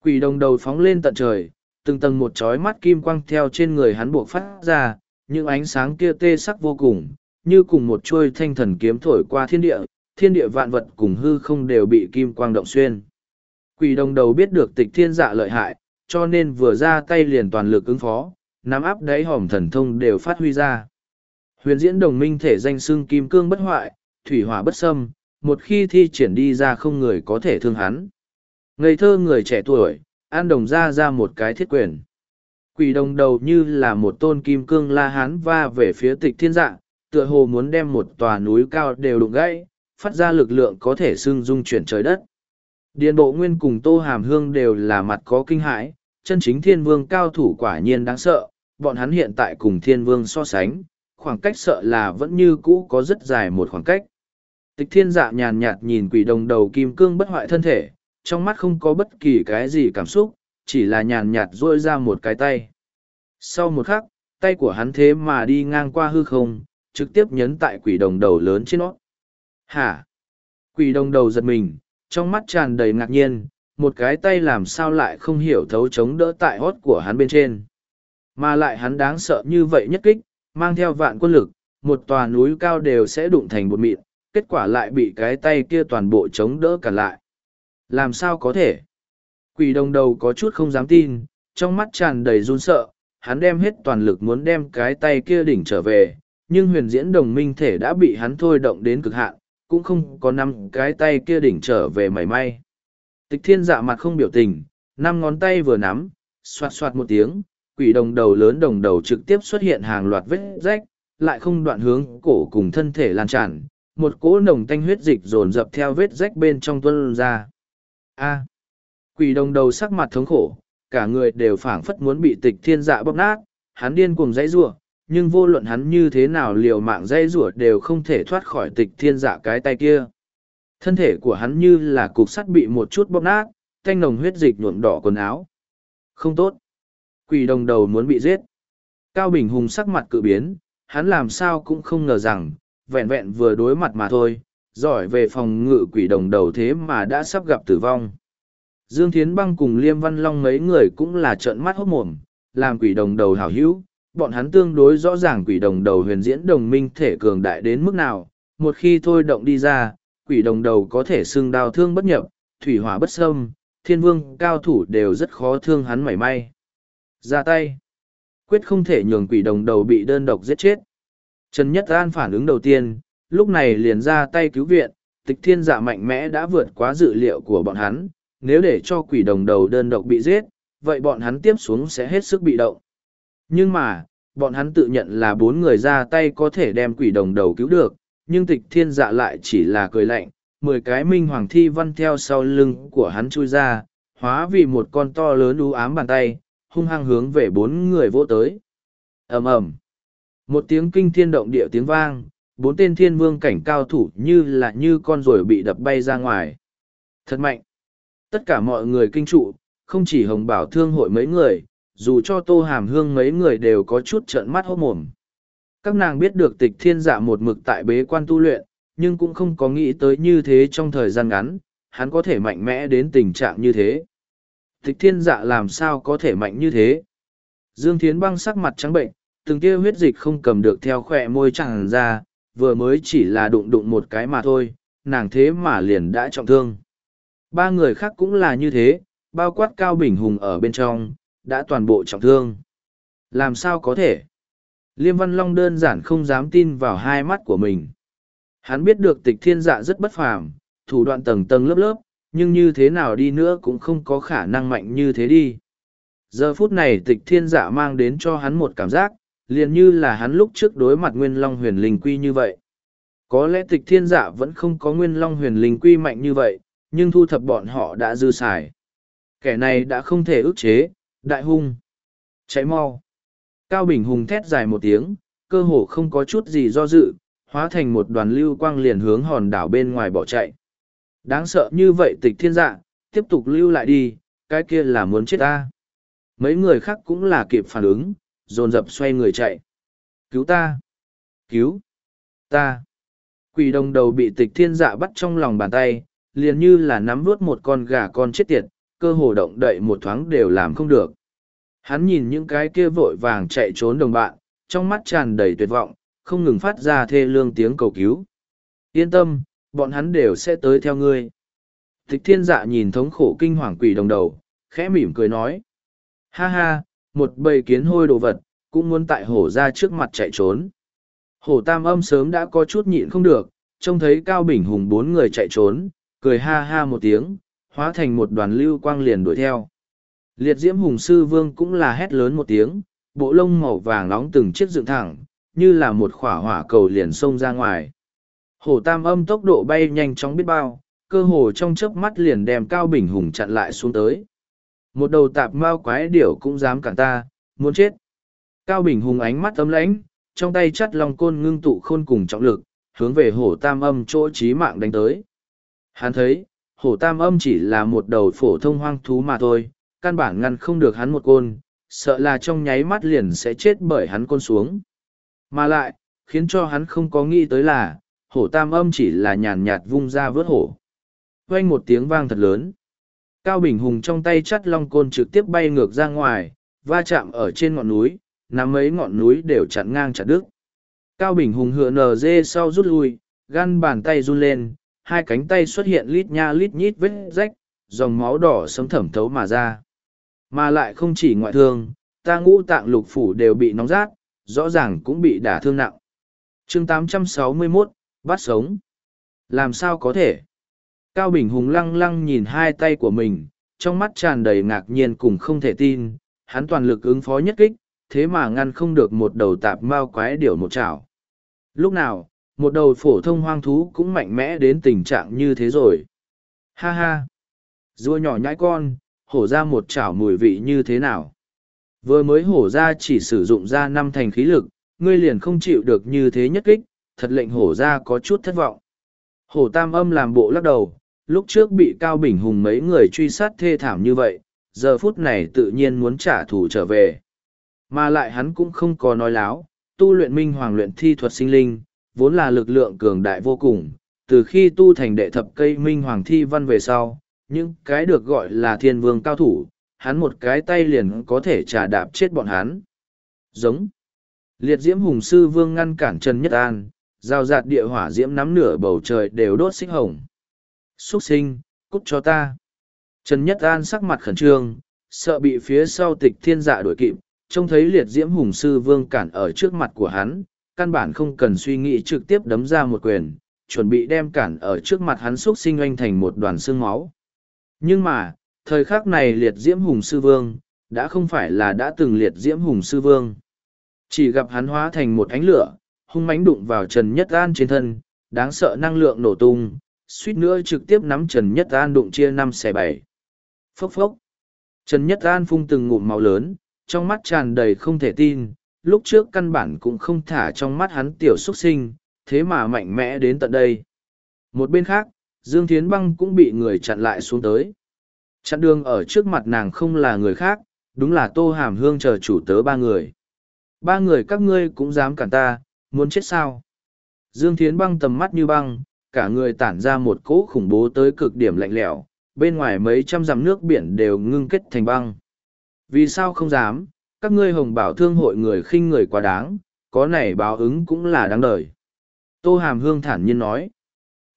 Quỷ đồng đầu phóng lên tận trời, từng tầng một chói mắt kim quang theo trên người hắn buộc phát ra, những ánh sáng kia tê sắc vô cùng, như cùng một chuôi thanh thần kiếm thổi qua thiên địa, thiên địa vạn vật cùng hư không đều bị kim quang động xuyên. Quỷ đồng đầu biết được tịch thiên dạ lợi hại, cho nên vừa ra tay liền toàn lực ứng phó, nắm áp đáy hòm thần thông đều phát huy ra. Huyền diễn đồng minh thể danh xưng kim cương bất hoại, thủy hỏa bất xâm, một khi thi triển đi ra không người có thể thương hắn. Ngây thơ người trẻ tuổi, an đồng ra ra một cái thiết quyền. Quỷ đồng đầu như là một tôn kim cương la hán va về phía tịch thiên dạ, tựa hồ muốn đem một tòa núi cao đều đụng gãy, phát ra lực lượng có thể xưng dung chuyển trời đất. Điền bộ nguyên cùng tô hàm hương đều là mặt có kinh hãi, chân chính thiên vương cao thủ quả nhiên đáng sợ, bọn hắn hiện tại cùng thiên vương so sánh, khoảng cách sợ là vẫn như cũ có rất dài một khoảng cách. Tịch thiên dạ nhàn nhạt nhìn quỷ đồng đầu kim cương bất hoại thân thể, trong mắt không có bất kỳ cái gì cảm xúc, chỉ là nhàn nhạt duỗi ra một cái tay. Sau một khắc, tay của hắn thế mà đi ngang qua hư không, trực tiếp nhấn tại quỷ đồng đầu lớn trên nó. Hả? Quỷ đồng đầu giật mình, trong mắt tràn đầy ngạc nhiên, một cái tay làm sao lại không hiểu thấu chống đỡ tại hót của hắn bên trên. Mà lại hắn đáng sợ như vậy nhất kích, mang theo vạn quân lực, một tòa núi cao đều sẽ đụng thành bột mịn, kết quả lại bị cái tay kia toàn bộ chống đỡ cả lại. Làm sao có thể? Quỷ đồng đầu có chút không dám tin, trong mắt tràn đầy run sợ, hắn đem hết toàn lực muốn đem cái tay kia đỉnh trở về, nhưng huyền diễn đồng minh thể đã bị hắn thôi động đến cực hạn, cũng không có năm cái tay kia đỉnh trở về mảy may. Tịch thiên dạ mặt không biểu tình, năm ngón tay vừa nắm, xoạt xoạt một tiếng, quỷ đồng đầu lớn đồng đầu trực tiếp xuất hiện hàng loạt vết rách, lại không đoạn hướng cổ cùng thân thể lan tràn, một cỗ nồng tanh huyết dịch dồn dập theo vết rách bên trong tuân ra. A. quỷ đồng đầu sắc mặt thống khổ, cả người đều phảng phất muốn bị tịch thiên dạ bóp nát, hắn điên cuồng dãy rủa, nhưng vô luận hắn như thế nào liều mạng dãy rủa đều không thể thoát khỏi tịch thiên dạ cái tay kia. Thân thể của hắn như là cục sắt bị một chút bóp nát, thanh nồng huyết dịch nhuộm đỏ quần áo. Không tốt. Quỷ đồng đầu muốn bị giết. Cao Bình Hùng sắc mặt cự biến, hắn làm sao cũng không ngờ rằng, vẹn vẹn vừa đối mặt mà thôi, giỏi về phòng ngự quỷ đồng đầu thế mà đã sắp gặp tử vong. Dương Thiến Băng cùng Liêm Văn Long mấy người cũng là trợn mắt hốt mồm, làm quỷ đồng đầu hảo hữu, bọn hắn tương đối rõ ràng quỷ đồng đầu huyền diễn đồng minh thể cường đại đến mức nào, một khi thôi động đi ra, quỷ đồng đầu có thể xưng đau thương bất nhập, thủy hỏa bất xâm, thiên vương cao thủ đều rất khó thương hắn mảy may. Ra tay. Quyết không thể nhường quỷ đồng đầu bị đơn độc giết chết. Trần Nhất An phản ứng đầu tiên, lúc này liền ra tay cứu viện, tịch thiên dạ mạnh mẽ đã vượt quá dự liệu của bọn hắn, nếu để cho quỷ đồng đầu đơn độc bị giết, vậy bọn hắn tiếp xuống sẽ hết sức bị động. Nhưng mà, bọn hắn tự nhận là bốn người ra tay có thể đem quỷ đồng đầu cứu được, nhưng tịch thiên dạ lại chỉ là cười lạnh, mười cái minh hoàng thi văn theo sau lưng của hắn chui ra, hóa vì một con to lớn u ám bàn tay, hung hăng hướng về bốn người vô tới. ầm ầm Một tiếng kinh thiên động địa tiếng vang, bốn tên thiên vương cảnh cao thủ như là như con rồi bị đập bay ra ngoài. Thật mạnh! Tất cả mọi người kinh trụ, không chỉ hồng bảo thương hội mấy người, dù cho tô hàm hương mấy người đều có chút trợn mắt hốt mồm. Các nàng biết được tịch thiên dạ một mực tại bế quan tu luyện, nhưng cũng không có nghĩ tới như thế trong thời gian ngắn, hắn có thể mạnh mẽ đến tình trạng như thế. Tịch thiên dạ làm sao có thể mạnh như thế? Dương Thiến băng sắc mặt trắng bệnh, từng kia huyết dịch không cầm được theo khỏe môi chẳng ra, vừa mới chỉ là đụng đụng một cái mà thôi, nàng thế mà liền đã trọng thương. Ba người khác cũng là như thế, bao quát Cao Bình Hùng ở bên trong, đã toàn bộ trọng thương. Làm sao có thể? Liêm Văn Long đơn giản không dám tin vào hai mắt của mình. Hắn biết được tịch thiên dạ rất bất phàm, thủ đoạn tầng tầng lớp lớp, nhưng như thế nào đi nữa cũng không có khả năng mạnh như thế đi. Giờ phút này tịch thiên dạ mang đến cho hắn một cảm giác, liền như là hắn lúc trước đối mặt Nguyên Long huyền linh quy như vậy. Có lẽ tịch thiên dạ vẫn không có Nguyên Long huyền linh quy mạnh như vậy, nhưng thu thập bọn họ đã dư xài. Kẻ này đã không thể ức chế, đại hung. Cháy mau. Cao Bình Hùng thét dài một tiếng, cơ hồ không có chút gì do dự, hóa thành một đoàn lưu quang liền hướng hòn đảo bên ngoài bỏ chạy. Đáng sợ như vậy tịch thiên dạ, tiếp tục lưu lại đi, cái kia là muốn chết ta. Mấy người khác cũng là kịp phản ứng, dồn dập xoay người chạy. Cứu ta! Cứu! Ta! Quỷ đồng đầu bị tịch thiên dạ bắt trong lòng bàn tay, liền như là nắm vuốt một con gà con chết tiệt, cơ hồ động đậy một thoáng đều làm không được. Hắn nhìn những cái kia vội vàng chạy trốn đồng bạn, trong mắt tràn đầy tuyệt vọng, không ngừng phát ra thê lương tiếng cầu cứu. Yên tâm, bọn hắn đều sẽ tới theo ngươi. Tịch thiên dạ nhìn thống khổ kinh hoàng quỷ đồng đầu, khẽ mỉm cười nói. Ha ha, một bầy kiến hôi đồ vật, cũng muốn tại hổ ra trước mặt chạy trốn. Hổ tam âm sớm đã có chút nhịn không được, trông thấy Cao Bình Hùng bốn người chạy trốn, cười ha ha một tiếng, hóa thành một đoàn lưu quang liền đuổi theo. Liệt diễm hùng sư vương cũng là hét lớn một tiếng, bộ lông màu vàng nóng từng chiếc dựng thẳng, như là một khỏa hỏa cầu liền xông ra ngoài. Hổ tam âm tốc độ bay nhanh chóng biết bao, cơ hồ trong chớp mắt liền đem cao bình hùng chặn lại xuống tới. Một đầu tạp mao quái điểu cũng dám cản ta, muốn chết. Cao bình hùng ánh mắt ấm lãnh, trong tay chắt lòng côn ngưng tụ khôn cùng trọng lực, hướng về hổ tam âm chỗ trí mạng đánh tới. Hắn thấy, hổ tam âm chỉ là một đầu phổ thông hoang thú mà thôi, căn bản ngăn không được hắn một côn, sợ là trong nháy mắt liền sẽ chết bởi hắn côn xuống. Mà lại, khiến cho hắn không có nghĩ tới là, hổ tam âm chỉ là nhàn nhạt vung ra vớt hổ. Quanh một tiếng vang thật lớn. Cao Bình Hùng trong tay chắt long côn trực tiếp bay ngược ra ngoài, va chạm ở trên ngọn núi, nắm mấy ngọn núi đều chặn ngang chặt đứt. Cao Bình Hùng hựa nờ dê sau rút lui, gan bàn tay run lên, hai cánh tay xuất hiện lít nha lít nhít vết rách, dòng máu đỏ sấm thẩm thấu mà ra. Mà lại không chỉ ngoại thương, ta ngũ tạng lục phủ đều bị nóng rát, rõ ràng cũng bị đả thương nặng. chương 861, bắt sống. Làm sao có thể? Cao Bình Hùng lăng lăng nhìn hai tay của mình, trong mắt tràn đầy ngạc nhiên cùng không thể tin, hắn toàn lực ứng phó nhất kích, thế mà ngăn không được một đầu tạp mao quái điểu một chảo. Lúc nào, một đầu phổ thông hoang thú cũng mạnh mẽ đến tình trạng như thế rồi. Ha ha! Rùa nhỏ nhãi con, hổ ra một chảo mùi vị như thế nào? Vừa mới hổ ra chỉ sử dụng ra năm thành khí lực, ngươi liền không chịu được như thế nhất kích, thật lệnh hổ ra có chút thất vọng. Hổ tam âm làm bộ lắc đầu, lúc trước bị Cao Bình Hùng mấy người truy sát thê thảm như vậy, giờ phút này tự nhiên muốn trả thù trở về. Mà lại hắn cũng không có nói láo, tu luyện minh hoàng luyện thi thuật sinh linh, vốn là lực lượng cường đại vô cùng. Từ khi tu thành đệ thập cây minh hoàng thi văn về sau, những cái được gọi là thiên vương cao thủ, hắn một cái tay liền có thể trả đạp chết bọn hắn. Giống. Liệt diễm hùng sư vương ngăn cản Trần Nhất An, giao giạt địa hỏa diễm nắm nửa bầu trời đều đốt xích hồng. Xuất sinh, cút cho ta. Trần Nhất An sắc mặt khẩn trương, sợ bị phía sau tịch thiên dạ đuổi kịp, trông thấy liệt diễm hùng sư vương cản ở trước mặt của hắn, căn bản không cần suy nghĩ trực tiếp đấm ra một quyền, chuẩn bị đem cản ở trước mặt hắn xúc sinh oanh thành một đoàn xương máu. Nhưng mà, thời khắc này liệt diễm hùng sư vương, đã không phải là đã từng liệt diễm hùng sư vương. Chỉ gặp hắn hóa thành một ánh lửa, hung mãnh đụng vào Trần Nhất An trên thân, đáng sợ năng lượng nổ tung, suýt nữa trực tiếp nắm Trần Nhất An đụng chia năm xẻ bảy. Phốc phốc. Trần Nhất An phun từng ngụm máu lớn, trong mắt tràn đầy không thể tin, lúc trước căn bản cũng không thả trong mắt hắn tiểu xuất sinh, thế mà mạnh mẽ đến tận đây. Một bên khác, Dương Thiến Băng cũng bị người chặn lại xuống tới. Chặn đường ở trước mặt nàng không là người khác, đúng là Tô Hàm Hương chờ chủ tớ ba người. Ba người các ngươi cũng dám cản ta, muốn chết sao? Dương Thiến Băng tầm mắt như băng, cả người tản ra một cỗ khủng bố tới cực điểm lạnh lẽo, bên ngoài mấy trăm dặm nước biển đều ngưng kết thành băng. Vì sao không dám, các ngươi hồng bảo thương hội người khinh người quá đáng, có này báo ứng cũng là đáng đời. Tô Hàm Hương thản nhiên nói,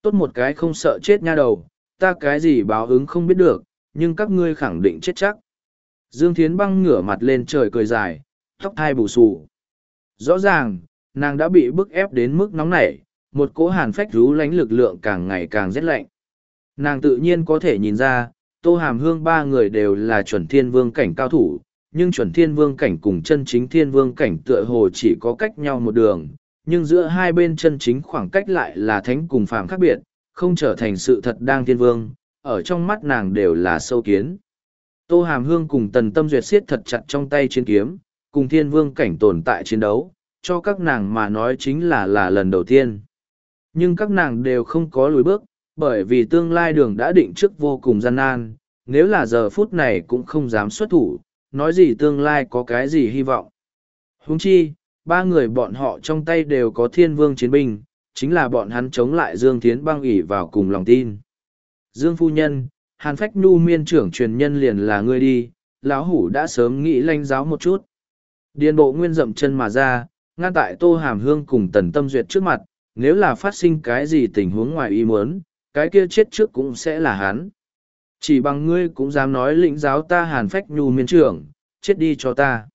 tốt một cái không sợ chết nha đầu, ta cái gì báo ứng không biết được, nhưng các ngươi khẳng định chết chắc. Dương Thiến băng ngửa mặt lên trời cười dài, tóc thai bù xù. Rõ ràng, nàng đã bị bức ép đến mức nóng nảy, một cỗ hàn phách rú lánh lực lượng càng ngày càng rét lạnh. Nàng tự nhiên có thể nhìn ra, Tô Hàm Hương ba người đều là chuẩn thiên vương cảnh cao thủ, nhưng chuẩn thiên vương cảnh cùng chân chính thiên vương cảnh tựa hồ chỉ có cách nhau một đường, nhưng giữa hai bên chân chính khoảng cách lại là thánh cùng phàm khác biệt, không trở thành sự thật đang thiên vương, ở trong mắt nàng đều là sâu kiến. Tô Hàm Hương cùng Tần Tâm Duyệt siết thật chặt trong tay chiến kiếm, cùng thiên vương cảnh tồn tại chiến đấu, cho các nàng mà nói chính là là lần đầu tiên. Nhưng các nàng đều không có lùi bước, bởi vì tương lai đường đã định trước vô cùng gian nan, nếu là giờ phút này cũng không dám xuất thủ, nói gì tương lai có cái gì hy vọng. Huống chi, ba người bọn họ trong tay đều có thiên vương chiến binh, chính là bọn hắn chống lại Dương Thiến băng ỉ vào cùng lòng tin. Dương Phu Nhân, Hàn Phách Nhu miên trưởng truyền nhân liền là ngươi đi, lão hủ đã sớm nghĩ lanh giáo một chút. Điền bộ nguyên dậm chân mà ra, ngăn tại Tô Hàm Hương cùng Tần Tâm Duyệt trước mặt, nếu là phát sinh cái gì tình huống ngoài ý muốn, cái kia chết trước cũng sẽ là hắn. Chỉ bằng ngươi cũng dám nói lĩnh giáo ta hàn phách nhu miên trưởng, chết đi cho ta.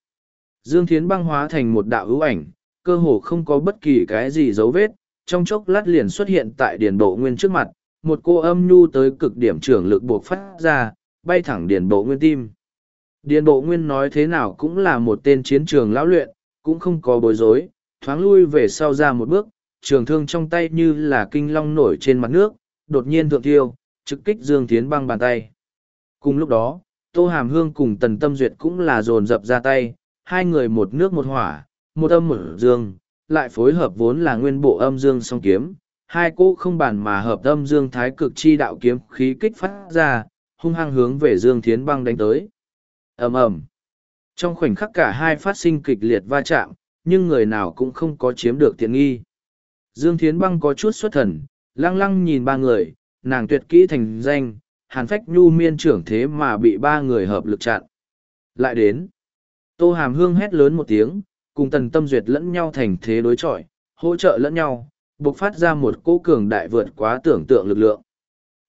Dương Thiến băng hóa thành một đạo hữu ảnh, cơ hồ không có bất kỳ cái gì dấu vết, trong chốc lát liền xuất hiện tại điển bộ nguyên trước mặt, một cô âm nhu tới cực điểm trưởng lực buộc phát ra, bay thẳng điển bộ nguyên tim. Điền bộ nguyên nói thế nào cũng là một tên chiến trường lão luyện, cũng không có bối rối, thoáng lui về sau ra một bước, trường thương trong tay như là kinh long nổi trên mặt nước, đột nhiên thượng thiêu, trực kích Dương Thiến băng bàn tay. Cùng lúc đó, Tô Hàm Hương cùng Tần Tâm Duyệt cũng là dồn dập ra tay, hai người một nước một hỏa, một âm một dương, lại phối hợp vốn là nguyên bộ âm dương song kiếm. Hai cỗ không bàn mà hợp âm dương thái cực chi đạo kiếm khí kích phát ra, hung hăng hướng về Dương Thiến băng đánh tới. ầm ầm Trong khoảnh khắc cả hai phát sinh kịch liệt va chạm, nhưng người nào cũng không có chiếm được tiện nghi. Dương Thiến băng có chút xuất thần, lăng lăng nhìn ba người, nàng tuyệt kỹ thành danh, hàn phách nhu miên trưởng thế mà bị ba người hợp lực chặn. Lại đến, tô hàm hương hét lớn một tiếng, cùng tần tâm duyệt lẫn nhau thành thế đối chọi, hỗ trợ lẫn nhau, bộc phát ra một cỗ cường đại vượt quá tưởng tượng lực lượng.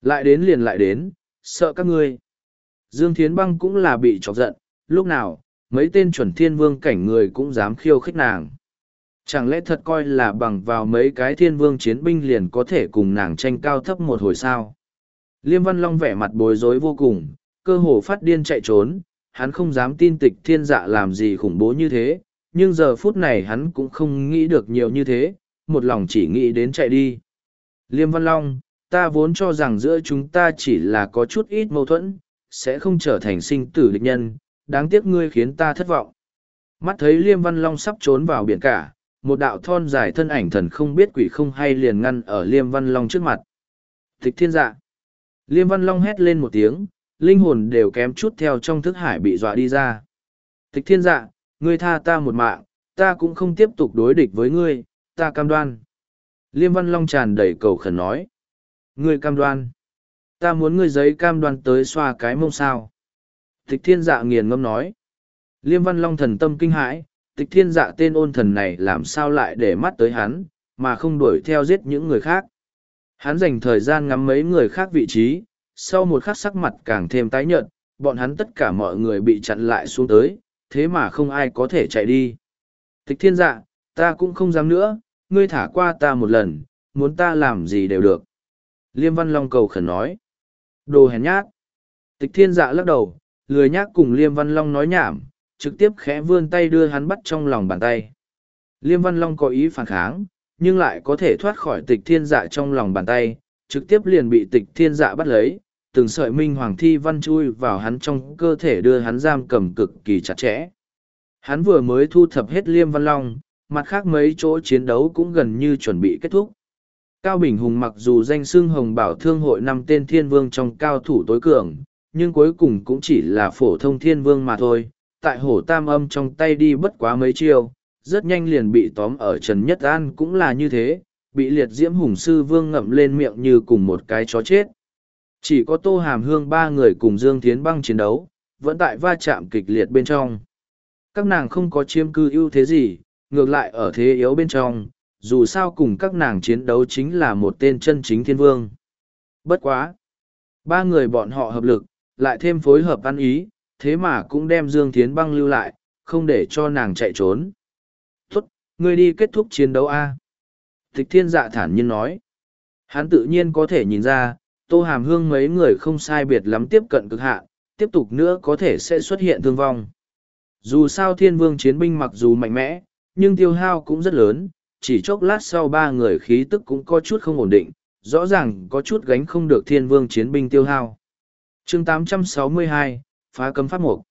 Lại đến liền lại đến, sợ các ngươi. Dương Thiến Băng cũng là bị chọc giận, lúc nào, mấy tên chuẩn thiên vương cảnh người cũng dám khiêu khích nàng. Chẳng lẽ thật coi là bằng vào mấy cái thiên vương chiến binh liền có thể cùng nàng tranh cao thấp một hồi sao? Liêm Văn Long vẻ mặt bối rối vô cùng, cơ hồ phát điên chạy trốn, hắn không dám tin tịch thiên dạ làm gì khủng bố như thế, nhưng giờ phút này hắn cũng không nghĩ được nhiều như thế, một lòng chỉ nghĩ đến chạy đi. Liêm Văn Long, ta vốn cho rằng giữa chúng ta chỉ là có chút ít mâu thuẫn, sẽ không trở thành sinh tử địch nhân, đáng tiếc ngươi khiến ta thất vọng. Mắt thấy Liêm Văn Long sắp trốn vào biển cả, một đạo thon dài thân ảnh thần không biết quỷ không hay liền ngăn ở Liêm Văn Long trước mặt. Thích thiên dạ. Liêm Văn Long hét lên một tiếng, linh hồn đều kém chút theo trong thức hải bị dọa đi ra. Thích thiên dạ, ngươi tha ta một mạng, ta cũng không tiếp tục đối địch với ngươi, ta cam đoan. Liêm Văn Long tràn đầy cầu khẩn nói. Ngươi cam đoan. Ta muốn ngươi giấy cam đoan tới xoa cái mông sao. Thích thiên dạ nghiền ngâm nói. Liêm Văn Long thần tâm kinh hãi, tịch thiên dạ tên ôn thần này làm sao lại để mắt tới hắn, mà không đuổi theo giết những người khác. Hắn dành thời gian ngắm mấy người khác vị trí, sau một khắc sắc mặt càng thêm tái nhợt, bọn hắn tất cả mọi người bị chặn lại xuống tới, thế mà không ai có thể chạy đi. Tịch thiên dạ, ta cũng không dám nữa, ngươi thả qua ta một lần, muốn ta làm gì đều được. Liêm Văn Long cầu khẩn nói. Đồ hèn nhát. Tịch thiên dạ lắc đầu, lười nhác cùng Liêm Văn Long nói nhảm, trực tiếp khẽ vươn tay đưa hắn bắt trong lòng bàn tay. Liêm Văn Long có ý phản kháng, nhưng lại có thể thoát khỏi tịch thiên dạ trong lòng bàn tay, trực tiếp liền bị tịch thiên dạ bắt lấy, từng sợi minh hoàng thi văn chui vào hắn trong cơ thể đưa hắn giam cầm cực kỳ chặt chẽ. Hắn vừa mới thu thập hết Liêm Văn Long, mặt khác mấy chỗ chiến đấu cũng gần như chuẩn bị kết thúc. Cao Bình Hùng mặc dù danh xưng Hồng Bảo Thương hội năm tên thiên vương trong cao thủ tối cường, nhưng cuối cùng cũng chỉ là phổ thông thiên vương mà thôi. Tại hổ tam âm trong tay đi bất quá mấy chiêu, rất nhanh liền bị tóm ở Trần Nhất An cũng là như thế, bị liệt diễm hùng sư vương ngậm lên miệng như cùng một cái chó chết. Chỉ có Tô Hàm Hương ba người cùng Dương Thiến băng chiến đấu, vẫn tại va chạm kịch liệt bên trong. Các nàng không có chiếm cư ưu thế gì, ngược lại ở thế yếu bên trong, dù sao cùng các nàng chiến đấu chính là một tên chân chính thiên vương. Bất quá! Ba người bọn họ hợp lực, lại thêm phối hợp ăn ý, thế mà cũng đem Dương Thiến băng lưu lại, không để cho nàng chạy trốn. Tốt, ngươi đi kết thúc chiến đấu A. Tịch thiên dạ thản nhiên nói. Hắn tự nhiên có thể nhìn ra, tô hàm hương mấy người không sai biệt lắm tiếp cận cực hạn, tiếp tục nữa có thể sẽ xuất hiện thương vong. Dù sao thiên vương chiến binh mặc dù mạnh mẽ, nhưng tiêu hao cũng rất lớn, chỉ chốc lát sau ba người khí tức cũng có chút không ổn định, rõ ràng có chút gánh không được thiên vương chiến binh tiêu hao. chương 862, phá cấm pháp mục.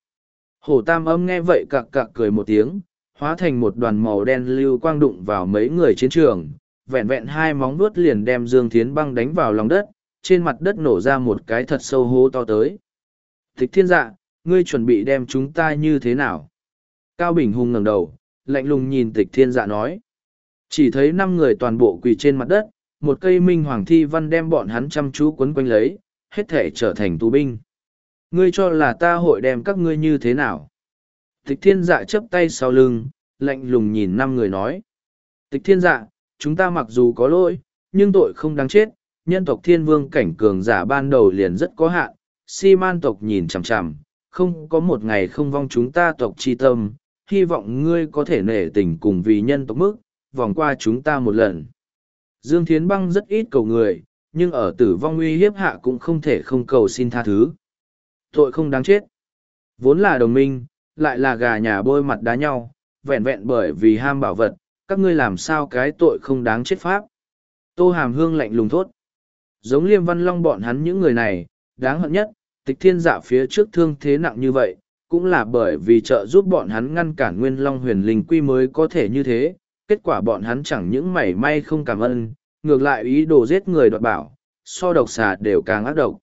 Hổ tam âm nghe vậy cặc cặc cười một tiếng, hóa thành một đoàn màu đen lưu quang đụng vào mấy người chiến trường, vẹn vẹn hai móng vuốt liền đem Dương Thiến băng đánh vào lòng đất, trên mặt đất nổ ra một cái thật sâu hố to tới. Thích thiên dạ, ngươi chuẩn bị đem chúng ta như thế nào? Cao Bình Hùng ngẩng đầu, lạnh lùng nhìn tịch thiên dạ nói. Chỉ thấy năm người toàn bộ quỳ trên mặt đất, một cây minh hoàng thi văn đem bọn hắn chăm chú quấn quanh lấy, hết thể trở thành tù binh. Ngươi cho là ta hội đem các ngươi như thế nào? Tịch thiên dạ chấp tay sau lưng, lạnh lùng nhìn năm người nói. Tịch thiên dạ, chúng ta mặc dù có lỗi, nhưng tội không đáng chết, nhân tộc thiên vương cảnh cường giả ban đầu liền rất có hạn, si man tộc nhìn chằm chằm, không có một ngày không vong chúng ta tộc chi tâm, hy vọng ngươi có thể nể tình cùng vì nhân tộc mức, vòng qua chúng ta một lần. Dương Thiến Băng rất ít cầu người, nhưng ở tử vong uy hiếp hạ cũng không thể không cầu xin tha thứ. Tội không đáng chết. Vốn là đồng minh, lại là gà nhà bôi mặt đá nhau, vẹn vẹn bởi vì ham bảo vật, các ngươi làm sao cái tội không đáng chết pháp. Tô Hàm Hương lạnh lùng thốt. Giống liêm văn long bọn hắn những người này, đáng hận nhất, tịch thiên dạ phía trước thương thế nặng như vậy, cũng là bởi vì trợ giúp bọn hắn ngăn cản nguyên long huyền linh quy mới có thể như thế, kết quả bọn hắn chẳng những mảy may không cảm ơn, ngược lại ý đồ giết người đoạt bảo, so độc xà đều càng ác độc.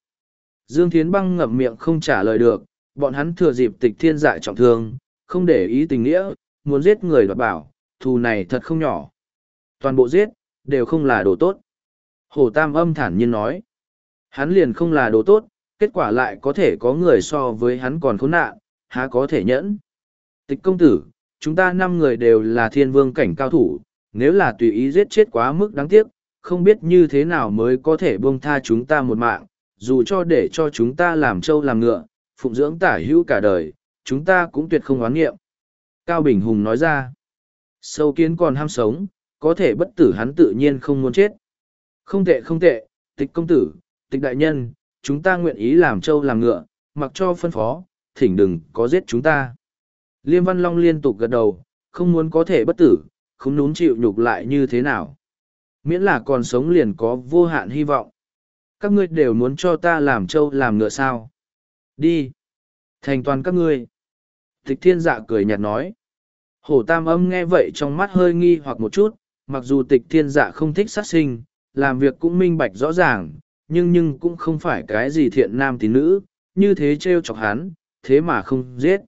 Dương Thiến Băng ngậm miệng không trả lời được, bọn hắn thừa dịp tịch thiên dại trọng thương, không để ý tình nghĩa, muốn giết người đoạt bảo, thù này thật không nhỏ. Toàn bộ giết, đều không là đồ tốt. Hồ Tam âm thản nhiên nói, hắn liền không là đồ tốt, kết quả lại có thể có người so với hắn còn khốn nạn, há có thể nhẫn. Tịch công tử, chúng ta năm người đều là thiên vương cảnh cao thủ, nếu là tùy ý giết chết quá mức đáng tiếc, không biết như thế nào mới có thể buông tha chúng ta một mạng, dù cho để cho chúng ta làm trâu làm ngựa, phụng dưỡng tả hữu cả đời, chúng ta cũng tuyệt không oán nghiệm. Cao Bình Hùng nói ra, sâu kiến còn ham sống, có thể bất tử hắn tự nhiên không muốn chết. Không tệ không tệ, tịch công tử, tịch đại nhân, chúng ta nguyện ý làm trâu làm ngựa, mặc cho phân phó, thỉnh đừng có giết chúng ta. Liêm Văn Long liên tục gật đầu, không muốn có thể bất tử, không nún chịu nhục lại như thế nào. Miễn là còn sống liền có vô hạn hy vọng. Các ngươi đều muốn cho ta làm trâu làm ngựa sao. Đi. Thành toàn các ngươi. Tịch thiên dạ cười nhạt nói. Hổ tam âm nghe vậy trong mắt hơi nghi hoặc một chút, mặc dù tịch thiên dạ không thích sát sinh, làm việc cũng minh bạch rõ ràng, nhưng nhưng cũng không phải cái gì thiện nam tín nữ, như thế trêu chọc hắn, thế mà không giết.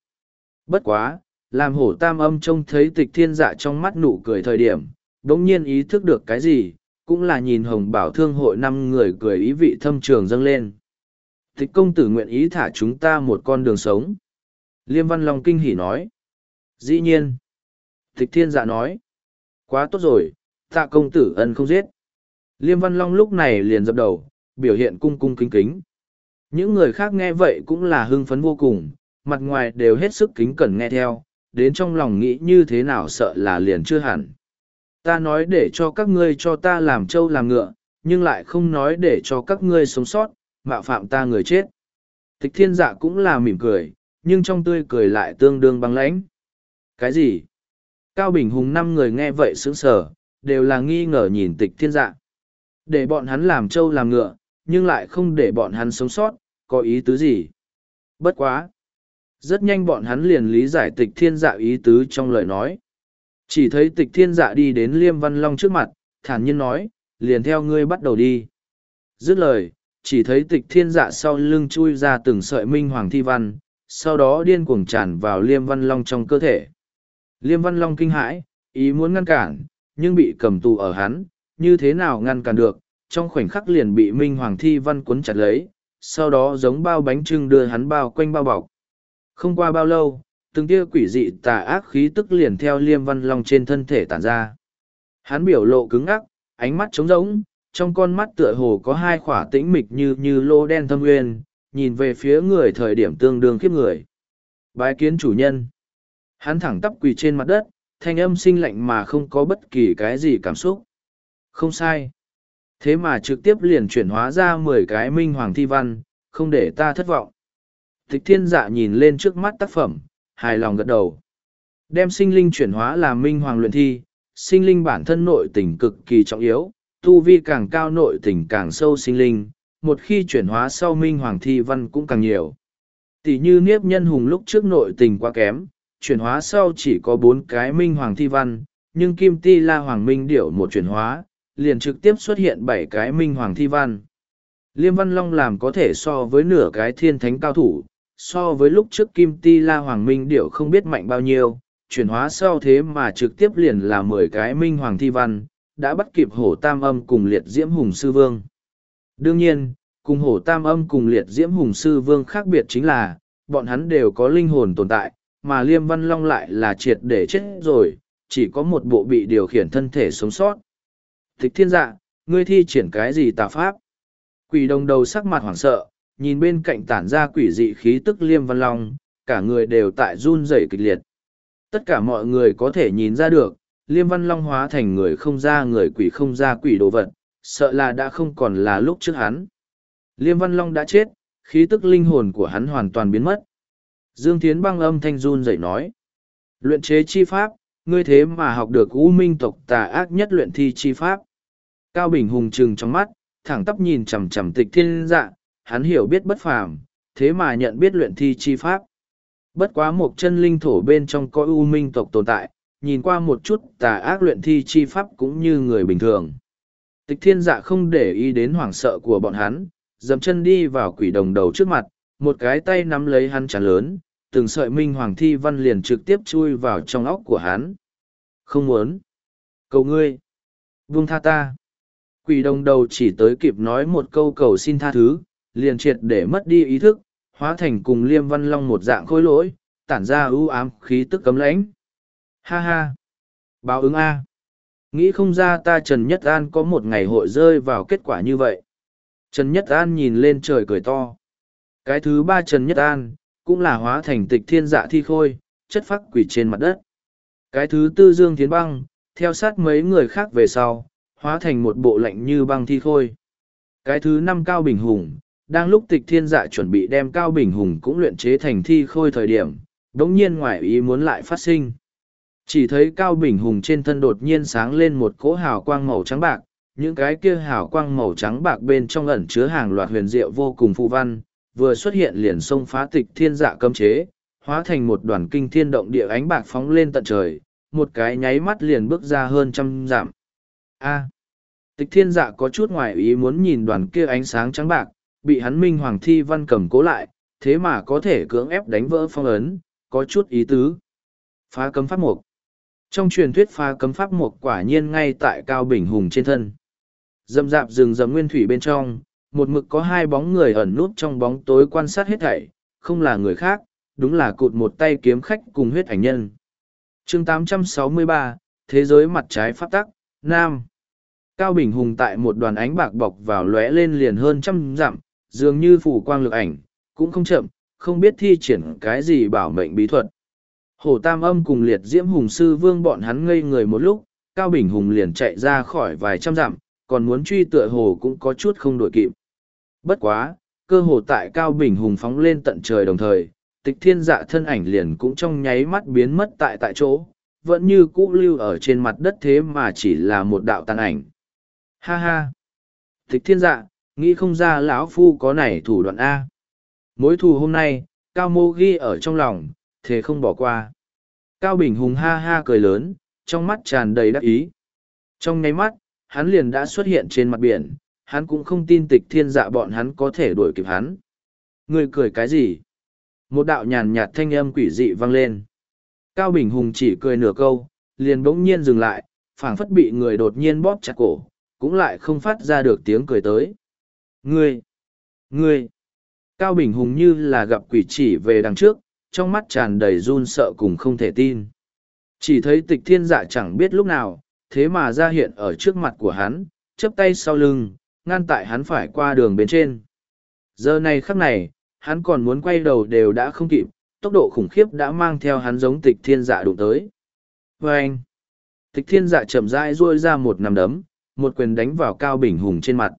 Bất quá, làm hổ tam âm trông thấy tịch thiên dạ trong mắt nụ cười thời điểm, đống nhiên ý thức được cái gì, cũng là nhìn hồng bảo thương hội năm người cười ý vị thâm trường dâng lên. Tịch công tử nguyện ý thả chúng ta một con đường sống. Liêm Văn Long kinh hỉ nói. Dĩ nhiên. Tịch thiên dạ nói. Quá tốt rồi, tạ công tử ân không giết. Liêm Văn Long lúc này liền dập đầu, biểu hiện cung cung kính kính. Những người khác nghe vậy cũng là hưng phấn vô cùng, mặt ngoài đều hết sức kính cẩn nghe theo, đến trong lòng nghĩ như thế nào sợ là liền chưa hẳn. Ta nói để cho các ngươi cho ta làm trâu làm ngựa, nhưng lại không nói để cho các ngươi sống sót, mạo phạm ta người chết. Tịch thiên dạ cũng là mỉm cười, nhưng trong tươi cười lại tương đương băng lãnh. Cái gì? Cao Bình Hùng năm người nghe vậy sững sờ, đều là nghi ngờ nhìn tịch thiên dạ. Để bọn hắn làm trâu làm ngựa, nhưng lại không để bọn hắn sống sót, có ý tứ gì? Bất quá! Rất nhanh bọn hắn liền lý giải tịch thiên dạ ý tứ trong lời nói. Chỉ thấy tịch thiên dạ đi đến Liêm Văn Long trước mặt, thản nhiên nói, liền theo ngươi bắt đầu đi. Dứt lời, chỉ thấy tịch thiên dạ sau lưng chui ra từng sợi minh hoàng thi văn, sau đó điên cuồng tràn vào Liêm Văn Long trong cơ thể. Liêm Văn Long kinh hãi, ý muốn ngăn cản, nhưng bị cầm tù ở hắn, như thế nào ngăn cản được, trong khoảnh khắc liền bị minh hoàng thi văn cuốn chặt lấy, sau đó giống bao bánh trưng đưa hắn bao quanh bao bọc. Không qua bao lâu, từng tia quỷ dị tà ác khí tức liền theo liêm văn long trên thân thể tản ra. Hắn biểu lộ cứng ngắc ánh mắt trống rỗng, trong con mắt tựa hồ có hai khỏa tĩnh mịch như như lô đen thâm nguyên, nhìn về phía người thời điểm tương đương khiếp người. Bái kiến chủ nhân. Hắn thẳng tắp quỳ trên mặt đất, thanh âm sinh lạnh mà không có bất kỳ cái gì cảm xúc. Không sai. Thế mà trực tiếp liền chuyển hóa ra mười cái minh hoàng thi văn, không để ta thất vọng. Tịch thiên dạ nhìn lên trước mắt tác phẩm, hài lòng gật đầu. Đem sinh linh chuyển hóa làm minh hoàng luyện thi, sinh linh bản thân nội tình cực kỳ trọng yếu, tu vi càng cao nội tình càng sâu sinh linh, một khi chuyển hóa sau minh hoàng thi văn cũng càng nhiều. Tỷ như Niếp Nhân Hùng lúc trước nội tình quá kém, chuyển hóa sau chỉ có bốn cái minh hoàng thi văn, nhưng Kim Ti La Hoàng Minh điểu một chuyển hóa, liền trực tiếp xuất hiện bảy cái minh hoàng thi văn. Liêm Văn Long làm có thể so với nửa cái thiên thánh cao thủ, so với lúc trước Kim Ti La Hoàng Minh điệu không biết mạnh bao nhiêu, chuyển hóa sau thế mà trực tiếp liền là mười cái minh hoàng thi văn, đã bắt kịp hổ tam âm cùng liệt diễm hùng sư vương. Đương nhiên, cùng hổ tam âm cùng liệt diễm hùng sư vương khác biệt chính là, bọn hắn đều có linh hồn tồn tại, mà Liêm Văn Long lại là triệt để chết rồi, chỉ có một bộ bị điều khiển thân thể sống sót. Thích thiên dạ, ngươi thi triển cái gì tà pháp? Quỷ đồng đầu sắc mặt hoảng sợ, nhìn bên cạnh tản ra quỷ dị khí tức liêm văn long, cả người đều tại run rẩy kịch liệt. Tất cả mọi người có thể nhìn ra được, liêm văn long hóa thành người không ra người quỷ không ra quỷ đồ vật, sợ là đã không còn là lúc trước hắn. Liêm văn long đã chết, khí tức linh hồn của hắn hoàn toàn biến mất. Dương Thiến băng âm thanh run rẩy nói. Luyện chế chi pháp, ngươi thế mà học được u minh tộc tà ác nhất luyện thi chi pháp. Cao Bình hùng chừng trong mắt, thẳng tắp nhìn chằm chằm tịch thiên dạ, hắn hiểu biết bất phàm, thế mà nhận biết luyện thi chi pháp. Bất quá một chân linh thổ bên trong có u minh tộc tồn tại, nhìn qua một chút tà ác luyện thi chi pháp cũng như người bình thường. Tịch thiên dạ không để ý đến hoảng sợ của bọn hắn, dầm chân đi vào quỷ đồng đầu trước mặt, một cái tay nắm lấy hắn chán lớn, từng sợi minh hoàng thi văn liền trực tiếp chui vào trong óc của hắn. Không muốn. Cầu ngươi. Vương tha ta. Quỷ đồng đầu chỉ tới kịp nói một câu cầu xin tha thứ, liền triệt để mất đi ý thức, hóa thành cùng liêm văn long một dạng khôi lỗi, tản ra ưu ám khí tức cấm lãnh. Ha ha! Báo ứng A! Nghĩ không ra ta Trần Nhất An có một ngày hội rơi vào kết quả như vậy. Trần Nhất An nhìn lên trời cười to. Cái thứ ba Trần Nhất An, cũng là hóa thành tịch thiên dạ thi khôi, chất phác quỷ trên mặt đất. Cái thứ tư Dương Tiến Băng, theo sát mấy người khác về sau, hóa thành một bộ lạnh như băng thi khôi. Cái thứ năm Cao Bình Hùng, đang lúc tịch thiên dạ chuẩn bị đem Cao Bình Hùng cũng luyện chế thành thi khôi thời điểm, đống nhiên ngoài ý muốn lại phát sinh. Chỉ thấy Cao Bình Hùng trên thân đột nhiên sáng lên một cỗ hào quang màu trắng bạc, những cái kia hào quang màu trắng bạc bên trong ẩn chứa hàng loạt huyền diệu vô cùng phụ văn, vừa xuất hiện liền xông phá tịch thiên dạ cấm chế, hóa thành một đoàn kinh thiên động địa ánh bạc phóng lên tận trời, một cái nháy mắt liền bước ra hơn trăm dặm. A. tịch thiên dạ có chút ngoài ý muốn nhìn đoàn kia ánh sáng trắng bạc, bị hắn minh hoàng thi văn cầm cố lại, thế mà có thể cưỡng ép đánh vỡ phong ấn, có chút ý tứ. Phá cấm pháp mục. Trong truyền thuyết phá cấm pháp mục quả nhiên ngay tại Cao Bình Hùng trên thân. Dầm dạp rừng rầm nguyên thủy bên trong, một mực có hai bóng người ẩn nút trong bóng tối quan sát hết thảy, không là người khác, đúng là cụt một tay kiếm khách cùng huyết ảnh nhân. chương 863, Thế giới mặt trái pháp tắc, Nam. Cao Bình Hùng tại một đoàn ánh bạc bọc vào lóe lên liền hơn trăm dặm, dường như phủ quang lực ảnh, cũng không chậm, không biết thi triển cái gì bảo mệnh bí thuật. Hổ Tam Âm cùng liệt diễm hùng sư vương bọn hắn ngây người một lúc, Cao Bình Hùng liền chạy ra khỏi vài trăm dặm, còn muốn truy tựa hồ cũng có chút không đổi kịp. Bất quá, cơ hồ tại Cao Bình Hùng phóng lên tận trời đồng thời, tịch thiên dạ thân ảnh liền cũng trong nháy mắt biến mất tại tại chỗ, vẫn như cũ lưu ở trên mặt đất thế mà chỉ là một đạo tàn ảnh. Ha ha! Tịch thiên dạ, nghĩ không ra lão phu có này thủ đoạn A. Mối thù hôm nay, Cao Mô ghi ở trong lòng, thế không bỏ qua. Cao Bình Hùng ha ha cười lớn, trong mắt tràn đầy đắc ý. Trong nháy mắt, hắn liền đã xuất hiện trên mặt biển, hắn cũng không tin tịch thiên dạ bọn hắn có thể đuổi kịp hắn. Người cười cái gì? Một đạo nhàn nhạt thanh âm quỷ dị vang lên. Cao Bình Hùng chỉ cười nửa câu, liền bỗng nhiên dừng lại, phảng phất bị người đột nhiên bóp chặt cổ, cũng lại không phát ra được tiếng cười tới. Ngươi! Ngươi! Cao Bình Hùng như là gặp quỷ chỉ về đằng trước, trong mắt tràn đầy run sợ cùng không thể tin. Chỉ thấy tịch thiên dạ chẳng biết lúc nào, thế mà ra hiện ở trước mặt của hắn, chấp tay sau lưng, ngăn tại hắn phải qua đường bên trên. Giờ này khắc này, hắn còn muốn quay đầu đều đã không kịp, tốc độ khủng khiếp đã mang theo hắn giống tịch thiên dạ đụng tới. Và anh, tịch thiên dạ chậm rãi ruôi ra một nằm đấm, một quyền đánh vào Cao Bình Hùng trên mặt.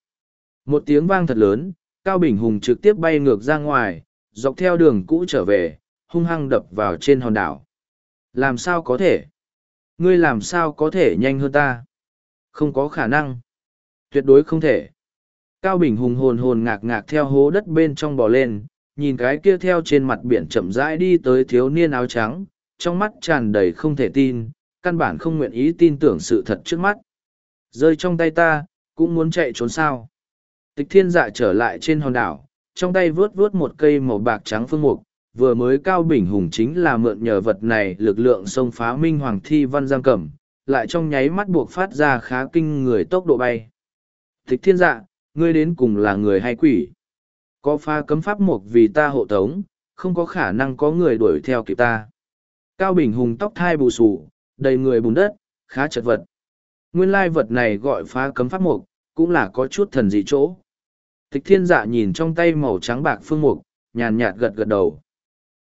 Một tiếng vang thật lớn, Cao Bình Hùng trực tiếp bay ngược ra ngoài, dọc theo đường cũ trở về, hung hăng đập vào trên hòn đảo. Làm sao có thể? Ngươi làm sao có thể nhanh hơn ta? Không có khả năng. Tuyệt đối không thể. Cao Bình Hùng hồn hồn ngạc ngạc theo hố đất bên trong bò lên, nhìn cái kia theo trên mặt biển chậm rãi đi tới thiếu niên áo trắng, trong mắt tràn đầy không thể tin, căn bản không nguyện ý tin tưởng sự thật trước mắt. Rơi trong tay ta, cũng muốn chạy trốn sao. Tịch thiên dạ trở lại trên hòn đảo, trong tay vướt vướt một cây màu bạc trắng phương mục, vừa mới cao bình hùng chính là mượn nhờ vật này lực lượng xông phá minh hoàng thi văn giang cẩm, lại trong nháy mắt buộc phát ra khá kinh người tốc độ bay. Tịch thiên dạ, ngươi đến cùng là người hay quỷ? Có pha cấm pháp mục vì ta hộ tống, không có khả năng có người đuổi theo kịp ta. Cao Bình Hùng tóc thai bù sù, đầy người bùn đất, khá chật vật. Nguyên lai vật này gọi phá cấm pháp mục, cũng là có chút thần dị chỗ. Tịch thiên dạ nhìn trong tay màu trắng bạc phương mục, nhàn nhạt gật gật đầu.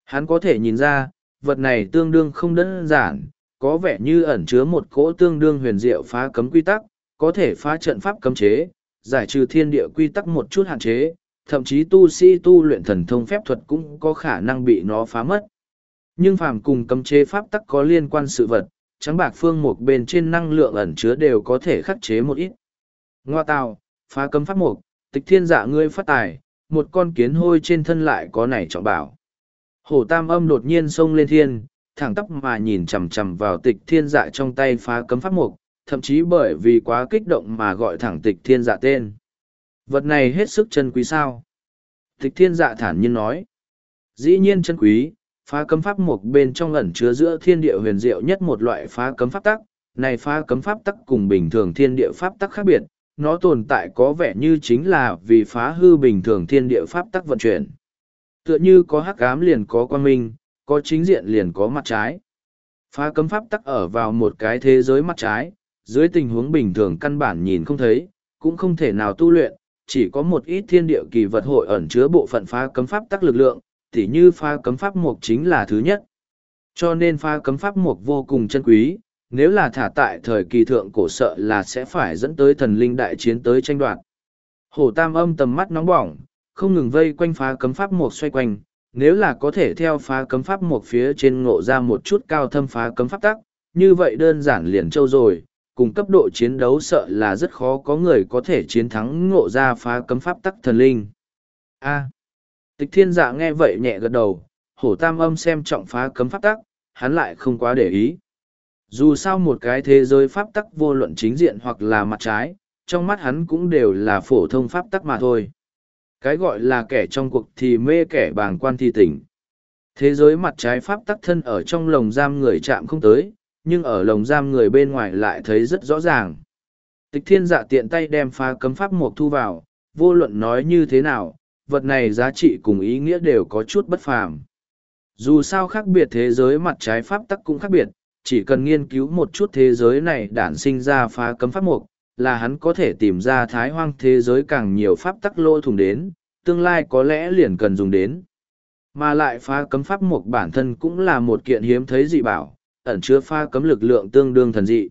Hắn có thể nhìn ra, vật này tương đương không đơn giản, có vẻ như ẩn chứa một cỗ tương đương huyền diệu phá cấm quy tắc, có thể phá trận pháp cấm chế, giải trừ thiên địa quy tắc một chút hạn chế, thậm chí tu sĩ tu luyện thần thông phép thuật cũng có khả năng bị nó phá mất. Nhưng phàm cùng cấm chế pháp tắc có liên quan sự vật, trắng bạc phương một bên trên năng lượng ẩn chứa đều có thể khắc chế một ít. Ngoa tào, phá cấm pháp mục, tịch thiên dạ ngươi phát tài, một con kiến hôi trên thân lại có này trọng bảo. Hổ tam âm đột nhiên xông lên thiên, thẳng tắp mà nhìn chằm chằm vào tịch thiên dạ trong tay phá cấm pháp mục, thậm chí bởi vì quá kích động mà gọi thẳng tịch thiên dạ tên. Vật này hết sức chân quý sao. Tịch thiên dạ thản nhiên nói. Dĩ nhiên chân quý, phá cấm pháp mục bên trong ẩn chứa giữa thiên địa huyền diệu nhất một loại phá cấm pháp tắc. Này phá cấm pháp tắc cùng bình thường thiên địa pháp tắc khác biệt, nó tồn tại có vẻ như chính là vì phá hư bình thường thiên địa pháp tắc vận chuyển. Tựa như có hắc ám liền có quan minh, có chính diện liền có mặt trái. Phá cấm pháp tắc ở vào một cái thế giới mặt trái, dưới tình huống bình thường căn bản nhìn không thấy, cũng không thể nào tu luyện, chỉ có một ít thiên địa kỳ vật hội ẩn chứa bộ phận phá cấm pháp tắc lực lượng, tỉ như phá cấm pháp mục chính là thứ nhất. Cho nên phá cấm pháp mục vô cùng chân quý, nếu là thả tại thời kỳ thượng cổ sợ là sẽ phải dẫn tới thần linh đại chiến tới tranh đoạt. Hổ tam âm tầm mắt nóng bỏng, không ngừng vây quanh phá cấm pháp mục xoay quanh, nếu là có thể theo phá cấm pháp mục phía trên ngộ ra một chút cao thâm phá cấm pháp tắc, như vậy đơn giản liền châu rồi, cùng cấp độ chiến đấu sợ là rất khó có người có thể chiến thắng ngộ ra phá cấm pháp tắc thần linh. A. tịch thiên dạ nghe vậy nhẹ gật đầu, hổ tam âm xem trọng phá cấm pháp tắc, hắn lại không quá để ý. Dù sao một cái thế giới pháp tắc vô luận chính diện hoặc là mặt trái, trong mắt hắn cũng đều là phổ thông pháp tắc mà thôi. Cái gọi là kẻ trong cuộc thì mê kẻ bàng quan thì tỉnh. Thế giới mặt trái pháp tắc thân ở trong lồng giam người chạm không tới, nhưng ở lồng giam người bên ngoài lại thấy rất rõ ràng. Tịch thiên dạ tiện tay đem phá cấm pháp mục thu vào, vô luận nói như thế nào, vật này giá trị cùng ý nghĩa đều có chút bất phàm. Dù sao khác biệt thế giới mặt trái pháp tắc cũng khác biệt, chỉ cần nghiên cứu một chút thế giới này đản sinh ra phá cấm pháp mục, là hắn có thể tìm ra thái hoang thế giới càng nhiều pháp tắc lô thủng đến, tương lai có lẽ liền cần dùng đến. Mà lại phá cấm pháp mục bản thân cũng là một kiện hiếm thấy dị bảo, ẩn chứa phá cấm lực lượng tương đương thần dị.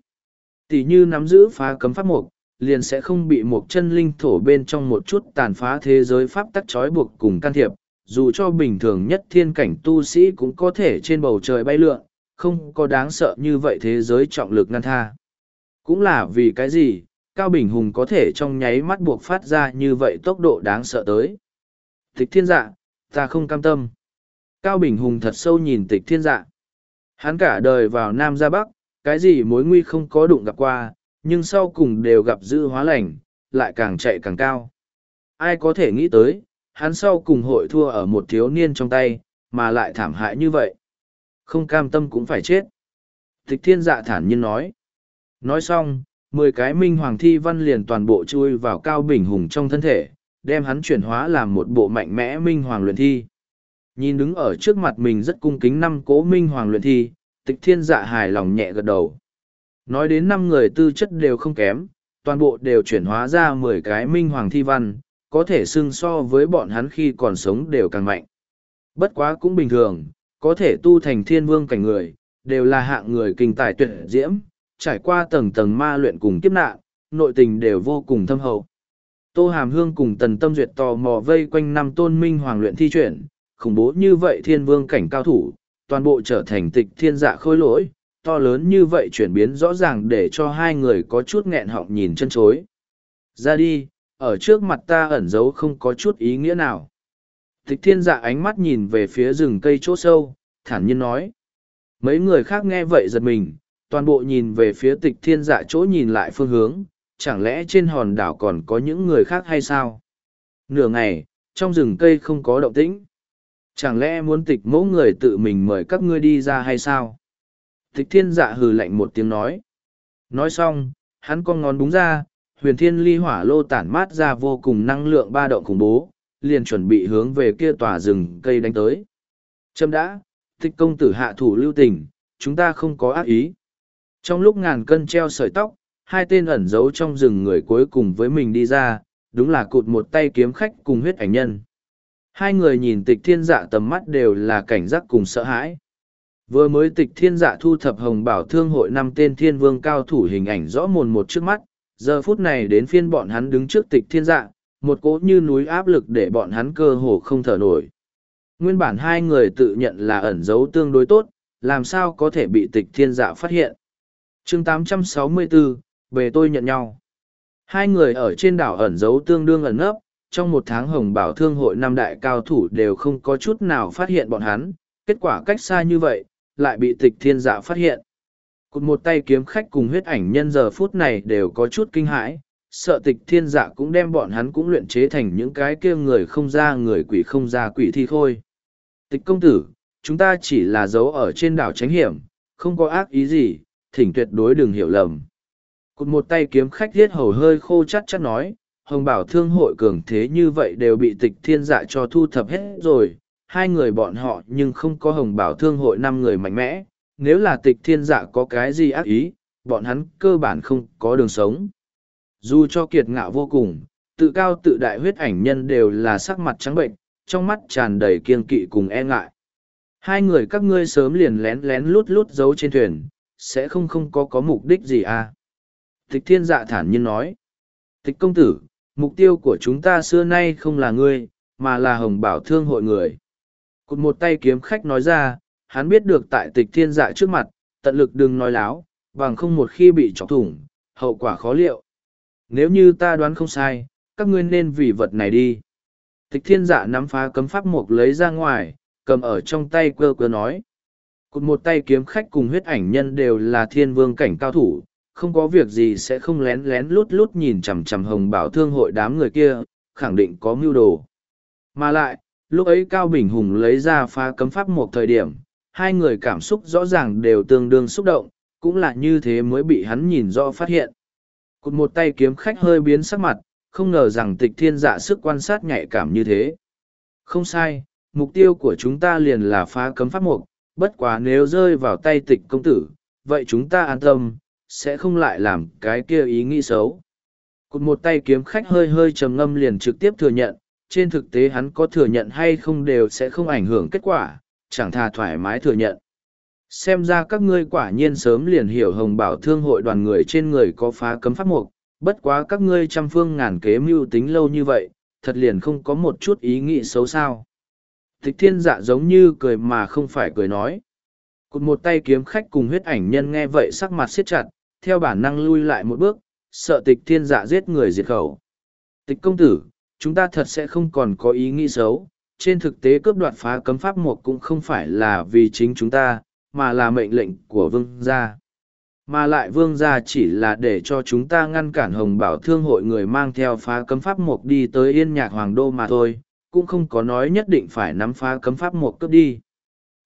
Tỷ như nắm giữ phá cấm pháp mục, liền sẽ không bị một chân linh thổ bên trong một chút tàn phá thế giới pháp tắc trói buộc cùng can thiệp, dù cho bình thường nhất thiên cảnh tu sĩ cũng có thể trên bầu trời bay lượn, không có đáng sợ như vậy thế giới trọng lực ngăn tha. Cũng là vì cái gì, Cao Bình Hùng có thể trong nháy mắt buộc phát ra như vậy tốc độ đáng sợ tới. Tịch thiên dạ, ta không cam tâm. Cao Bình Hùng thật sâu nhìn tịch thiên dạ. Hắn cả đời vào Nam ra Bắc, cái gì mối nguy không có đụng gặp qua, nhưng sau cùng đều gặp dư hóa lành, lại càng chạy càng cao. Ai có thể nghĩ tới, hắn sau cùng hội thua ở một thiếu niên trong tay, mà lại thảm hại như vậy. Không cam tâm cũng phải chết. Tịch thiên dạ thản nhiên nói. Nói xong, mười cái minh hoàng thi văn liền toàn bộ chui vào cao bình hùng trong thân thể, đem hắn chuyển hóa làm một bộ mạnh mẽ minh hoàng luyện thi. Nhìn đứng ở trước mặt mình rất cung kính năm cố minh hoàng luyện thi, tịch thiên dạ hài lòng nhẹ gật đầu. Nói đến năm người tư chất đều không kém, toàn bộ đều chuyển hóa ra mười cái minh hoàng thi văn, có thể xưng so với bọn hắn khi còn sống đều càng mạnh. Bất quá cũng bình thường, có thể tu thành thiên vương cảnh người, đều là hạng người kinh tài tuyệt diễm, trải qua tầng tầng ma luyện cùng kiếp nạn, nội tình đều vô cùng thâm hậu. Tô Hàm Hương cùng Tần Tâm Duyệt tò mò vây quanh năm tôn minh hoàng luyện thi chuyển, khủng bố như vậy thiên vương cảnh cao thủ, toàn bộ trở thành tịch thiên dạ khôi lỗi, to lớn như vậy chuyển biến rõ ràng để cho hai người có chút nghẹn họng nhìn chân chối. Ra đi, ở trước mặt ta ẩn giấu không có chút ý nghĩa nào. Thích thiên dạ ánh mắt nhìn về phía rừng cây chỗ sâu, thản nhiên nói. Mấy người khác nghe vậy giật mình, toàn bộ nhìn về phía tịch thiên dạ chỗ nhìn lại phương hướng, chẳng lẽ trên hòn đảo còn có những người khác hay sao? Nửa ngày, trong rừng cây không có động tĩnh. Chẳng lẽ muốn tịch mẫu người tự mình mời các ngươi đi ra hay sao? Tịch thiên dạ hừ lạnh một tiếng nói. Nói xong, hắn con ngón búng ra, huyền thiên ly hỏa lô tản mát ra vô cùng năng lượng ba động khủng bố, liền chuẩn bị hướng về kia tòa rừng cây đánh tới. Châm đã, thích công tử hạ thủ lưu tình, chúng ta không có ác ý. Trong lúc ngàn cân treo sợi tóc, hai tên ẩn giấu trong rừng người cuối cùng với mình đi ra, đúng là cụt một tay kiếm khách cùng huyết ảnh nhân. Hai người nhìn tịch thiên dạ tầm mắt đều là cảnh giác cùng sợ hãi. Vừa mới tịch thiên dạ thu thập hồng bảo thương hội năm tên thiên vương cao thủ hình ảnh rõ mồn một trước mắt, giờ phút này đến phiên bọn hắn đứng trước tịch thiên dạ, một cỗ như núi áp lực để bọn hắn cơ hồ không thở nổi. Nguyên bản hai người tự nhận là ẩn giấu tương đối tốt, làm sao có thể bị tịch thiên dạ phát hiện. chương 864, về tôi nhận nhau. Hai người ở trên đảo ẩn giấu tương đương ẩn nấp, trong một tháng hồng bảo thương hội năm đại cao thủ đều không có chút nào phát hiện bọn hắn, kết quả cách xa như vậy, lại bị tịch thiên dạ phát hiện. Cụt một tay kiếm khách cùng huyết ảnh nhân giờ phút này đều có chút kinh hãi, sợ tịch thiên dạ cũng đem bọn hắn cũng luyện chế thành những cái kia người không ra người quỷ không ra quỷ thi khôi. Tịch công tử, chúng ta chỉ là giấu ở trên đảo tránh hiểm, không có ác ý gì, thỉnh tuyệt đối đừng hiểu lầm. Cụt một tay kiếm khách thiết hầu hơi khô chắc chắc nói, hồng bảo thương hội cường thế như vậy đều bị tịch thiên dạ cho thu thập hết rồi, hai người bọn họ nhưng không có hồng bảo thương hội năm người mạnh mẽ, nếu là tịch thiên dạ có cái gì ác ý, bọn hắn cơ bản không có đường sống. Dù cho kiệt ngạo vô cùng, tự cao tự đại huyết ảnh nhân đều là sắc mặt trắng bệnh, trong mắt tràn đầy kiên kỵ cùng e ngại. Hai người các ngươi sớm liền lén lén lút lút giấu trên thuyền, sẽ không không có có mục đích gì à. Tịch thiên dạ thản nhiên nói. Tịch công tử, mục tiêu của chúng ta xưa nay không là ngươi, mà là hồng bảo thương hội người. Cụt một tay kiếm khách nói ra, hắn biết được tại tịch thiên dạ trước mặt, tận lực đừng nói láo, bằng không một khi bị chọc thủng, hậu quả khó liệu. Nếu như ta đoán không sai, các ngươi nên vì vật này đi. Tịch thiên dạ nắm phá cấm pháp mục lấy ra ngoài, cầm ở trong tay cơ cơ nói. Cụt một tay kiếm khách cùng huyết ảnh nhân đều là thiên vương cảnh cao thủ, không có việc gì sẽ không lén lén lút lút nhìn chằm chằm hồng bảo thương hội đám người kia, khẳng định có mưu đồ. Mà lại, lúc ấy Cao Bình Hùng lấy ra phá cấm pháp một thời điểm, hai người cảm xúc rõ ràng đều tương đương xúc động, cũng là như thế mới bị hắn nhìn rõ phát hiện. Cụt một tay kiếm khách hơi biến sắc mặt, không ngờ rằng tịch thiên dạ sức quan sát nhạy cảm như thế. Không sai, mục tiêu của chúng ta liền là phá cấm pháp mục, bất quá nếu rơi vào tay tịch công tử, vậy chúng ta an tâm, sẽ không lại làm cái kia ý nghĩ xấu. Cụt một tay kiếm khách hơi hơi trầm ngâm liền trực tiếp thừa nhận, trên thực tế hắn có thừa nhận hay không đều sẽ không ảnh hưởng kết quả, chẳng thà thoải mái thừa nhận. Xem ra các ngươi quả nhiên sớm liền hiểu hồng bảo thương hội đoàn người trên người có phá cấm pháp mục, bất quá các ngươi trăm phương ngàn kế mưu tính lâu như vậy, thật liền không có một chút ý nghĩ xấu sao. Tịch thiên dạ giống như cười mà không phải cười nói. Cụt một tay kiếm khách cùng huyết ảnh nhân nghe vậy sắc mặt siết chặt, theo bản năng lui lại một bước, sợ tịch thiên dạ giết người diệt khẩu. Tịch công tử, chúng ta thật sẽ không còn có ý nghĩ xấu. Trên thực tế cướp đoạt phá cấm pháp một cũng không phải là vì chính chúng ta, mà là mệnh lệnh của vương gia. Mà lại vương gia chỉ là để cho chúng ta ngăn cản hồng bảo thương hội người mang theo phá cấm pháp mục đi tới yên nhạc hoàng đô mà thôi, cũng không có nói nhất định phải nắm phá cấm pháp mục cướp đi.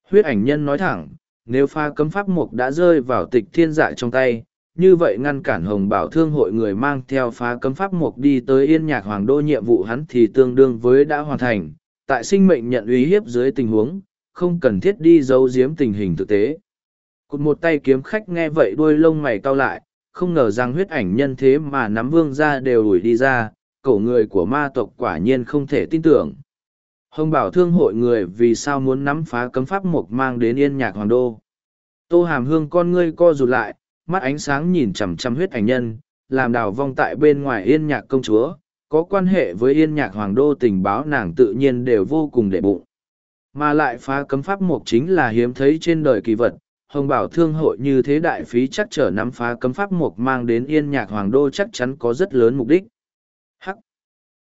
Huyết ảnh nhân nói thẳng, nếu phá cấm pháp mục đã rơi vào tịch thiên dạ trong tay, như vậy ngăn cản hồng bảo thương hội người mang theo phá cấm pháp mục đi tới yên nhạc hoàng đô nhiệm vụ hắn thì tương đương với đã hoàn thành, tại sinh mệnh nhận uy hiếp dưới tình huống, không cần thiết đi giấu giếm tình hình thực tế. Cụt một tay kiếm khách nghe vậy đuôi lông mày cau lại, không ngờ rằng huyết ảnh nhân thế mà nắm vương ra đều đuổi đi ra, cổ người của ma tộc quả nhiên không thể tin tưởng. Hồng bảo thương hội người vì sao muốn nắm phá cấm pháp mục mang đến yên nhạc hoàng đô. Tô hàm hương con ngươi co rụt lại, mắt ánh sáng nhìn chằm chằm huyết ảnh nhân, làm đào vong tại bên ngoài yên nhạc công chúa, có quan hệ với yên nhạc hoàng đô tình báo nàng tự nhiên đều vô cùng đệ bụng. Mà lại phá cấm pháp mục chính là hiếm thấy trên đời kỳ vật, hồng bảo thương hội như thế đại phí chắc trở nắm phá cấm pháp mục mang đến yên nhạc hoàng đô chắc chắn có rất lớn mục đích. Hắc!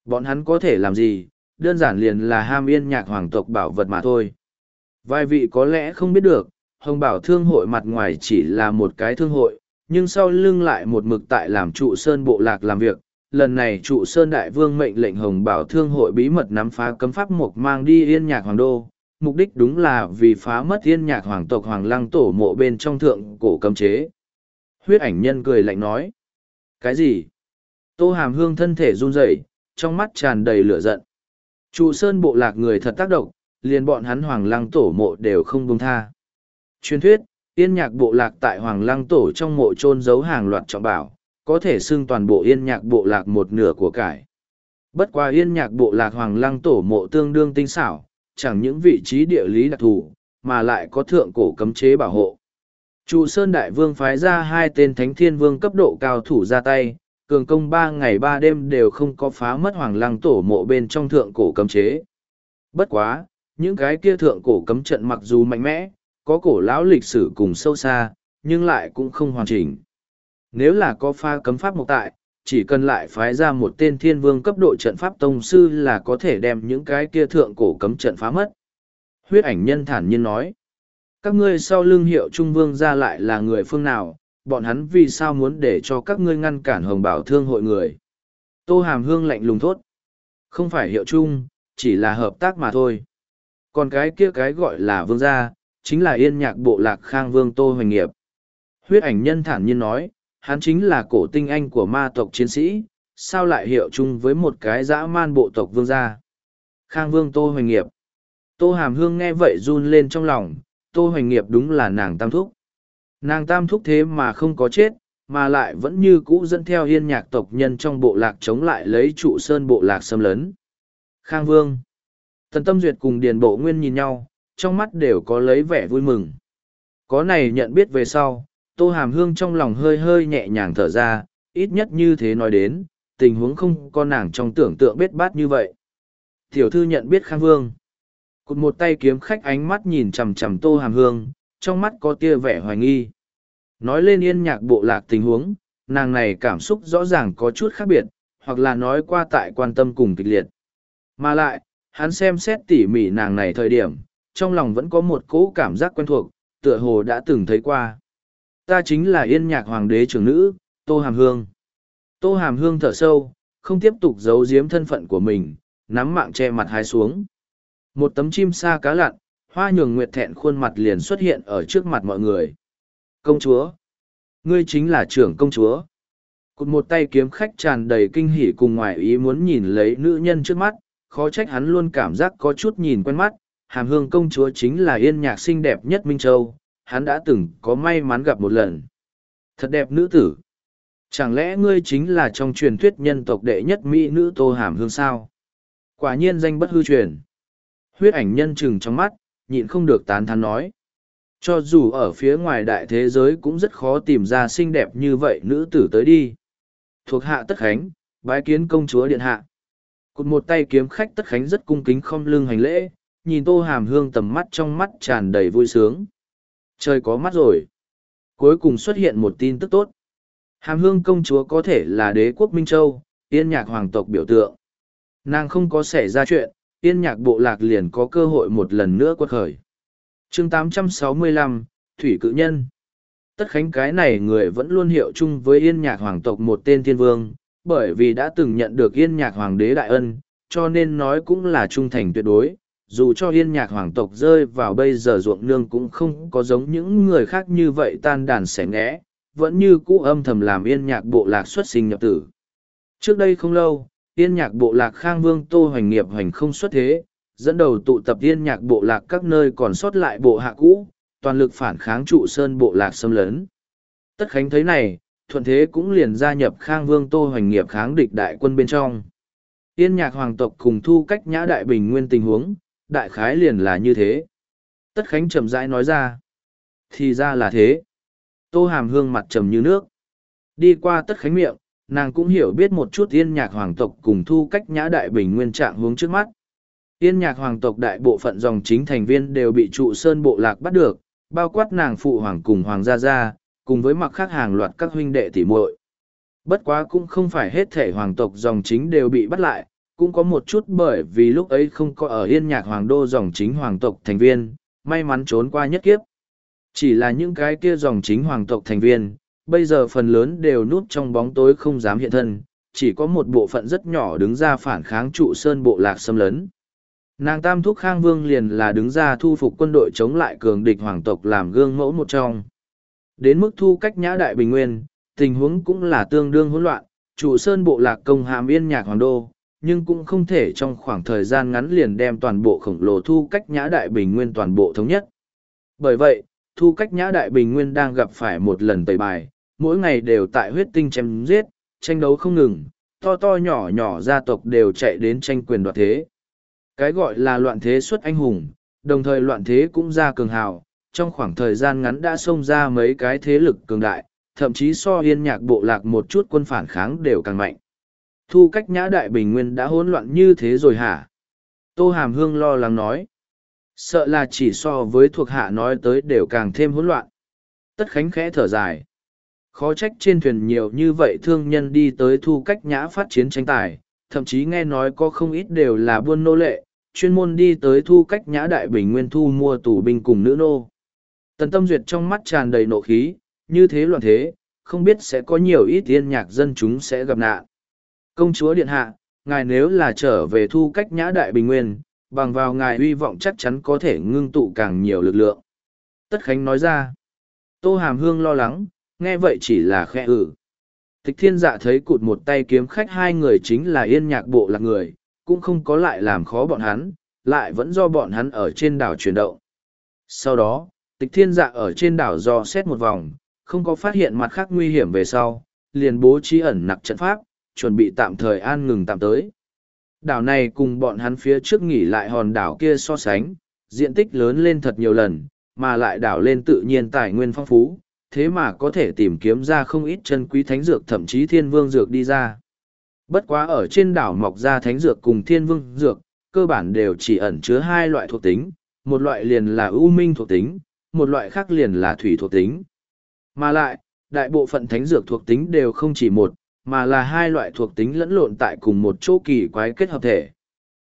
Bọn hắn có thể làm gì, đơn giản liền là ham yên nhạc hoàng tộc bảo vật mà thôi. Vài vị có lẽ không biết được, hồng bảo thương hội mặt ngoài chỉ là một cái thương hội, nhưng sau lưng lại một mực tại làm trụ sơn bộ lạc làm việc. Lần này trụ sơn đại vương mệnh lệnh hồng bảo thương hội bí mật nắm phá cấm pháp mục mang đi yên nhạc hoàng đô, mục đích đúng là vì phá mất thiên nhạc hoàng tộc hoàng lăng tổ mộ bên trong thượng cổ cấm chế. Huyết ảnh nhân cười lạnh nói. Cái gì? Tô hàm hương thân thể run rẩy, trong mắt tràn đầy lửa giận. Trụ sơn bộ lạc người thật tác động, liền bọn hắn hoàng lăng tổ mộ đều không buông tha. Truyền thuyết, yên nhạc bộ lạc tại hoàng lăng tổ trong mộ trôn giấu hàng loạt trọng bảo, có thể xưng toàn bộ yên nhạc bộ lạc một nửa của cải. Bất qua yên nhạc bộ lạc hoàng lăng tổ mộ tương đương tinh xảo, chẳng những vị trí địa lý đặc thù, mà lại có thượng cổ cấm chế bảo hộ. Trụ Sơn Đại Vương phái ra hai tên thánh thiên vương cấp độ cao thủ ra tay, cường công ba ngày ba đêm đều không có phá mất hoàng lăng tổ mộ bên trong thượng cổ cấm chế. Bất quá, những cái kia thượng cổ cấm trận mặc dù mạnh mẽ, có cổ lão lịch sử cùng sâu xa, nhưng lại cũng không hoàn chỉnh. Nếu là có pha cấm pháp mục tại, chỉ cần lại phái ra một tên thiên vương cấp độ trận pháp tông sư là có thể đem những cái kia thượng cổ cấm trận phá mất. Huyết ảnh nhân thản nhiên nói, các ngươi sau lưng hiệu trung vương ra lại là người phương nào, bọn hắn vì sao muốn để cho các ngươi ngăn cản hồng bảo thương hội người. Tô Hàm Hương lạnh lùng thốt, không phải hiệu trung, chỉ là hợp tác mà thôi. Còn cái kia cái gọi là vương gia, chính là yên nhạc bộ lạc khang vương Tô Hoành Nghiệp. Huyết ảnh nhân thản nhiên nói, hắn chính là cổ tinh anh của ma tộc chiến sĩ, sao lại hiệu chung với một cái dã man bộ tộc vương gia. Khang vương Tô Hoành Nghiệp. Tô Hàm Hương nghe vậy run lên trong lòng, Tô Hoành Nghiệp đúng là nàng tam thúc. Nàng tam thúc thế mà không có chết, mà lại vẫn như cũ dẫn theo hiên nhạc tộc nhân trong bộ lạc chống lại lấy trụ sơn bộ lạc xâm lấn. Khang Vương. Tần Tâm Duyệt cùng Điền Bộ Nguyên nhìn nhau, trong mắt đều có lấy vẻ vui mừng. Có này nhận biết về sau, tô hàm hương trong lòng hơi hơi nhẹ nhàng thở ra, ít nhất như thế nói đến, tình huống không có nàng trong tưởng tượng bết bát như vậy. Tiểu thư nhận biết khang vương. Cụt một tay kiếm khách ánh mắt nhìn chằm chằm tô hàm hương, trong mắt có tia vẻ hoài nghi. Nói lên yên nhạc bộ lạc tình huống, nàng này cảm xúc rõ ràng có chút khác biệt, hoặc là nói qua tại quan tâm cùng kịch liệt. Mà lại, hắn xem xét tỉ mỉ nàng này thời điểm, trong lòng vẫn có một cỗ cảm giác quen thuộc, tựa hồ đã từng thấy qua ta chính là yên nhạc hoàng đế trưởng nữ tô hàm hương tô hàm hương thở sâu không tiếp tục giấu giếm thân phận của mình nắm mạng che mặt hai xuống Một tấm chim sa cá lặn, hoa nhường nguyệt thẹn khuôn mặt liền xuất hiện ở trước mặt mọi người. Công chúa! Ngươi chính là trưởng công chúa. Cụt một tay kiếm khách tràn đầy kinh hỉ cùng ngoài ý muốn nhìn lấy nữ nhân trước mắt, khó trách hắn luôn cảm giác có chút nhìn quen mắt, hàm hương công chúa chính là yên nhạc xinh đẹp nhất Minh Châu, hắn đã từng có may mắn gặp một lần. Thật đẹp nữ tử. Chẳng lẽ ngươi chính là trong truyền thuyết nhân tộc đệ nhất Mỹ nữ Tô Hàm Hương sao? Quả nhiên danh bất hư truyền. Huyết ảnh nhân chừng trong mắt, nhịn không được tán thán nói. Cho dù ở phía ngoài đại thế giới cũng rất khó tìm ra xinh đẹp như vậy nữ tử tới đi. Thuộc hạ Tất Khánh, bái kiến công chúa điện hạ. Cụt một tay kiếm khách Tất Khánh rất cung kính không lưng hành lễ, nhìn Tô Hàm Hương tầm mắt trong mắt tràn đầy vui sướng. Trời có mắt rồi. Cuối cùng xuất hiện một tin tức tốt. Hàm Hương công chúa có thể là đế quốc Minh Châu, yên nhạc hoàng tộc biểu tượng. Nàng không có xảy ra chuyện, yên nhạc bộ lạc liền có cơ hội một lần nữa quật khởi. chương 865, Thủy Cự Nhân Tất khánh cái này người vẫn luôn hiệu chung với yên nhạc hoàng tộc một tên thiên vương, bởi vì đã từng nhận được yên nhạc hoàng đế đại ân, cho nên nói cũng là trung thành tuyệt đối. Dù cho yên nhạc hoàng tộc rơi vào bây giờ ruộng nương cũng không có giống những người khác như vậy tan đàn xẻ ngẽ, vẫn như cũ âm thầm làm yên nhạc bộ lạc xuất sinh nhập tử. Trước đây không lâu, yên nhạc bộ lạc khang vương tô hoành nghiệp hoành không xuất thế, dẫn đầu tụ tập yên nhạc bộ lạc các nơi còn sót lại bộ hạ cũ, toàn lực phản kháng trụ sơn bộ lạc xâm lấn. Tất Khánh thấy này, thuận thế cũng liền gia nhập khang vương tô hoành nghiệp kháng địch đại quân bên trong. Yên nhạc hoàng tộc cùng thu cách nhã đại bình nguyên tình huống, đại khái liền là như thế. Tất Khánh chậm rãi nói ra. Thì ra là thế. Tô hàm hương mặt trầm như nước. Đi qua tất khánh miệng, nàng cũng hiểu biết một chút yên nhạc hoàng tộc cùng thu cách nhã đại bình nguyên trạng hướng trước mắt. Yên nhạc hoàng tộc đại bộ phận dòng chính thành viên đều bị trụ sơn bộ lạc bắt được, bao quát nàng phụ hoàng cùng hoàng gia gia, cùng với mặc khác hàng loạt các huynh đệ tỷ muội. Bất quá cũng không phải hết thể hoàng tộc dòng chính đều bị bắt lại, cũng có một chút bởi vì lúc ấy không có ở yên nhạc hoàng đô dòng chính hoàng tộc thành viên, may mắn trốn qua nhất kiếp. Chỉ là những cái kia dòng chính hoàng tộc thành viên, bây giờ phần lớn đều núp trong bóng tối không dám hiện thân, chỉ có một bộ phận rất nhỏ đứng ra phản kháng trụ sơn bộ lạc xâm lấn. Nàng Tam Thúc Khang Vương liền là đứng ra thu phục quân đội chống lại cường địch hoàng tộc làm gương mẫu một trong. Đến mức thu cách nhã đại bình nguyên, tình huống cũng là tương đương hỗn loạn, trụ sơn bộ lạc công hàm yên nhạc hoàng đô, nhưng cũng không thể trong khoảng thời gian ngắn liền đem toàn bộ khổng lồ thu cách nhã đại bình nguyên toàn bộ thống nhất. Bởi vậy, thu cách nhã đại bình nguyên đang gặp phải một lần tẩy bài, mỗi ngày đều tại huyết tinh chém giết, tranh đấu không ngừng, to to nhỏ nhỏ gia tộc đều chạy đến tranh quyền đoạt thế. Cái gọi là loạn thế xuất anh hùng, đồng thời loạn thế cũng ra cường hào, trong khoảng thời gian ngắn đã xông ra mấy cái thế lực cường đại, thậm chí so yên nhạc bộ lạc một chút quân phản kháng đều càng mạnh. Thu cách nhã đại bình nguyên đã hỗn loạn như thế rồi hả? Tô Hàm Hương lo lắng nói. Sợ là chỉ so với thuộc hạ nói tới đều càng thêm hỗn loạn. Tất Khánh khẽ thở dài. Khó trách trên thuyền nhiều như vậy thương nhân đi tới thu cách nhã phát chiến tranh tài, thậm chí nghe nói có không ít đều là buôn nô lệ, chuyên môn đi tới thu cách nhã đại bình nguyên thu mua tù binh cùng nữ nô. Tần Tâm Duyệt trong mắt tràn đầy nộ khí, như thế loạn thế, không biết sẽ có nhiều ít yên nhạc dân chúng sẽ gặp nạn. Công chúa Điện Hạ, ngài nếu là trở về thu cách nhã đại bình nguyên, bằng vào ngài hy vọng chắc chắn có thể ngưng tụ càng nhiều lực lượng. Tất Khánh nói ra. Tô Hàm Hương lo lắng, nghe vậy chỉ là khẽ ử. Tịch thiên dạ thấy cụt một tay kiếm khách hai người chính là yên nhạc bộ lạc người, cũng không có lại làm khó bọn hắn, lại vẫn do bọn hắn ở trên đảo chuyển động. Sau đó, tịch thiên dạ ở trên đảo do xét một vòng, không có phát hiện mặt khác nguy hiểm về sau, liền bố trí ẩn nặc trận pháp, chuẩn bị tạm thời an ngừng tạm tới. Đảo này cùng bọn hắn phía trước nghỉ lại hòn đảo kia so sánh, diện tích lớn lên thật nhiều lần, mà lại đảo lên tự nhiên tài nguyên phong phú, thế mà có thể tìm kiếm ra không ít chân quý thánh dược thậm chí thiên vương dược đi ra. Bất quá ở trên đảo mọc ra thánh dược cùng thiên vương dược, cơ bản đều chỉ ẩn chứa hai loại thuộc tính, một loại liền là ưu minh thuộc tính, một loại khác liền là thủy thuộc tính. Mà lại, đại bộ phận thánh dược thuộc tính đều không chỉ một, mà là hai loại thuộc tính lẫn lộn tại cùng một chỗ kỳ quái kết hợp thể.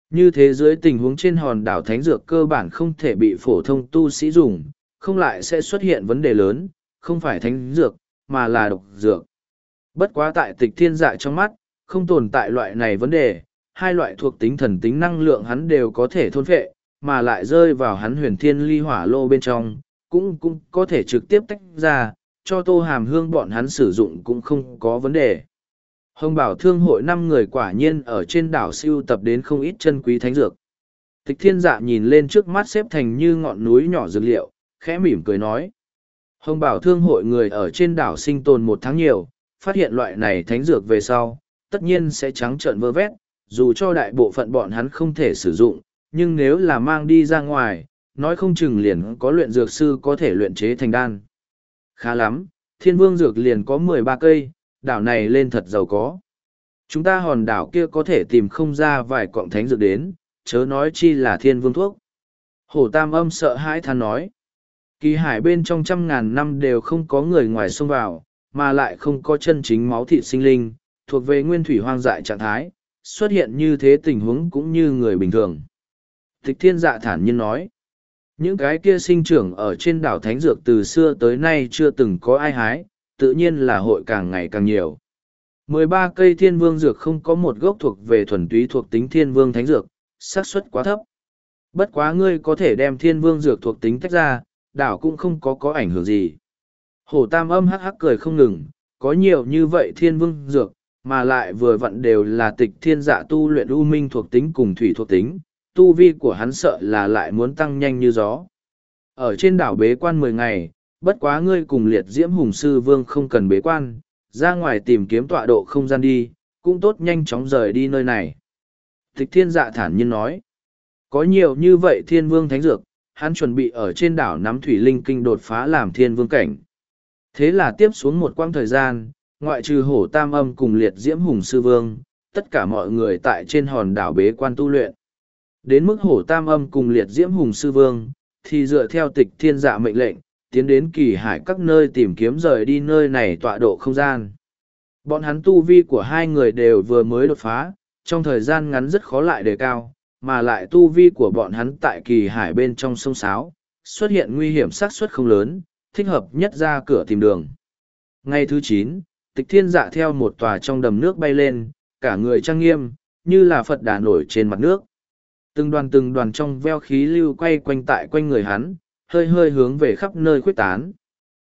Như thế dưới tình huống trên hòn đảo thánh dược cơ bản không thể bị phổ thông tu sĩ dùng, không lại sẽ xuất hiện vấn đề lớn, không phải thánh dược, mà là độc dược. Bất quá tại tịch thiên dạ trong mắt, không tồn tại loại này vấn đề, hai loại thuộc tính thần tính năng lượng hắn đều có thể thôn phệ, mà lại rơi vào hắn huyền thiên ly hỏa lô bên trong, cũng cũng có thể trực tiếp tách ra, cho tô hàm hương bọn hắn sử dụng cũng không có vấn đề. Hồng bảo thương hội năm người quả nhiên ở trên đảo siêu tập đến không ít chân quý thánh dược. Tịch thiên dạ nhìn lên trước mắt xếp thành như ngọn núi nhỏ dược liệu, khẽ mỉm cười nói. Hồng bảo thương hội người ở trên đảo sinh tồn một tháng nhiều, phát hiện loại này thánh dược về sau, tất nhiên sẽ trắng trợn vơ vét, dù cho đại bộ phận bọn hắn không thể sử dụng, nhưng nếu là mang đi ra ngoài, nói không chừng liền có luyện dược sư có thể luyện chế thành đan. Khá lắm, thiên vương dược liền có mười ba cây, đảo này lên thật giàu có. Chúng ta hòn đảo kia có thể tìm không ra vài cọng thánh dược đến, chớ nói chi là thiên vương thuốc. Hổ tam âm sợ hãi than nói. Kỳ hải bên trong trăm ngàn năm đều không có người ngoài xông vào, mà lại không có chân chính máu thịt sinh linh, thuộc về nguyên thủy hoang dại trạng thái, xuất hiện như thế tình huống cũng như người bình thường. Tịch thiên dạ thản nhiên nói. Những cái kia sinh trưởng ở trên đảo Thánh Dược từ xưa tới nay chưa từng có ai hái, tự nhiên là hội càng ngày càng nhiều. Mười ba cây thiên vương dược không có một gốc thuộc về thuần túy thuộc tính thiên vương thánh dược, xác suất quá thấp. Bất quá ngươi có thể đem thiên vương dược thuộc tính tách ra, đảo cũng không có có ảnh hưởng gì. Hổ tam âm hắc hắc cười không ngừng, có nhiều như vậy thiên vương dược, mà lại vừa vặn đều là tịch thiên dạ tu luyện u minh thuộc tính cùng thủy thuộc tính, tu vi của hắn sợ là lại muốn tăng nhanh như gió. Ở trên đảo bế quan mười ngày, bất quá ngươi cùng liệt diễm hùng sư vương không cần bế quan, ra ngoài tìm kiếm tọa độ không gian đi, cũng tốt nhanh chóng rời đi nơi này. Tịch thiên dạ thản nhiên nói, có nhiều như vậy thiên vương thánh dược, hắn chuẩn bị ở trên đảo nắm thủy linh kinh đột phá làm thiên vương cảnh. Thế là tiếp xuống một quãng thời gian, ngoại trừ hổ tam âm cùng liệt diễm hùng sư vương, tất cả mọi người tại trên hòn đảo bế quan tu luyện. Đến mức hổ tam âm cùng liệt diễm hùng sư vương, thì dựa theo tịch thiên dạ mệnh lệnh, tiến đến kỳ hải các nơi tìm kiếm rời đi nơi này tọa độ không gian. Bọn hắn tu vi của hai người đều vừa mới đột phá, trong thời gian ngắn rất khó lại đề cao, mà lại tu vi của bọn hắn tại kỳ hải bên trong sông Sáo, xuất hiện nguy hiểm xác suất không lớn, thích hợp nhất ra cửa tìm đường. Ngày thứ chín, tịch thiên dạ theo một tòa trong đầm nước bay lên, cả người trang nghiêm, như là Phật đà nổi trên mặt nước. Từng đoàn từng đoàn trong veo khí lưu quay quanh tại quanh người hắn, hơi hơi hướng về khắp nơi khuếch tán.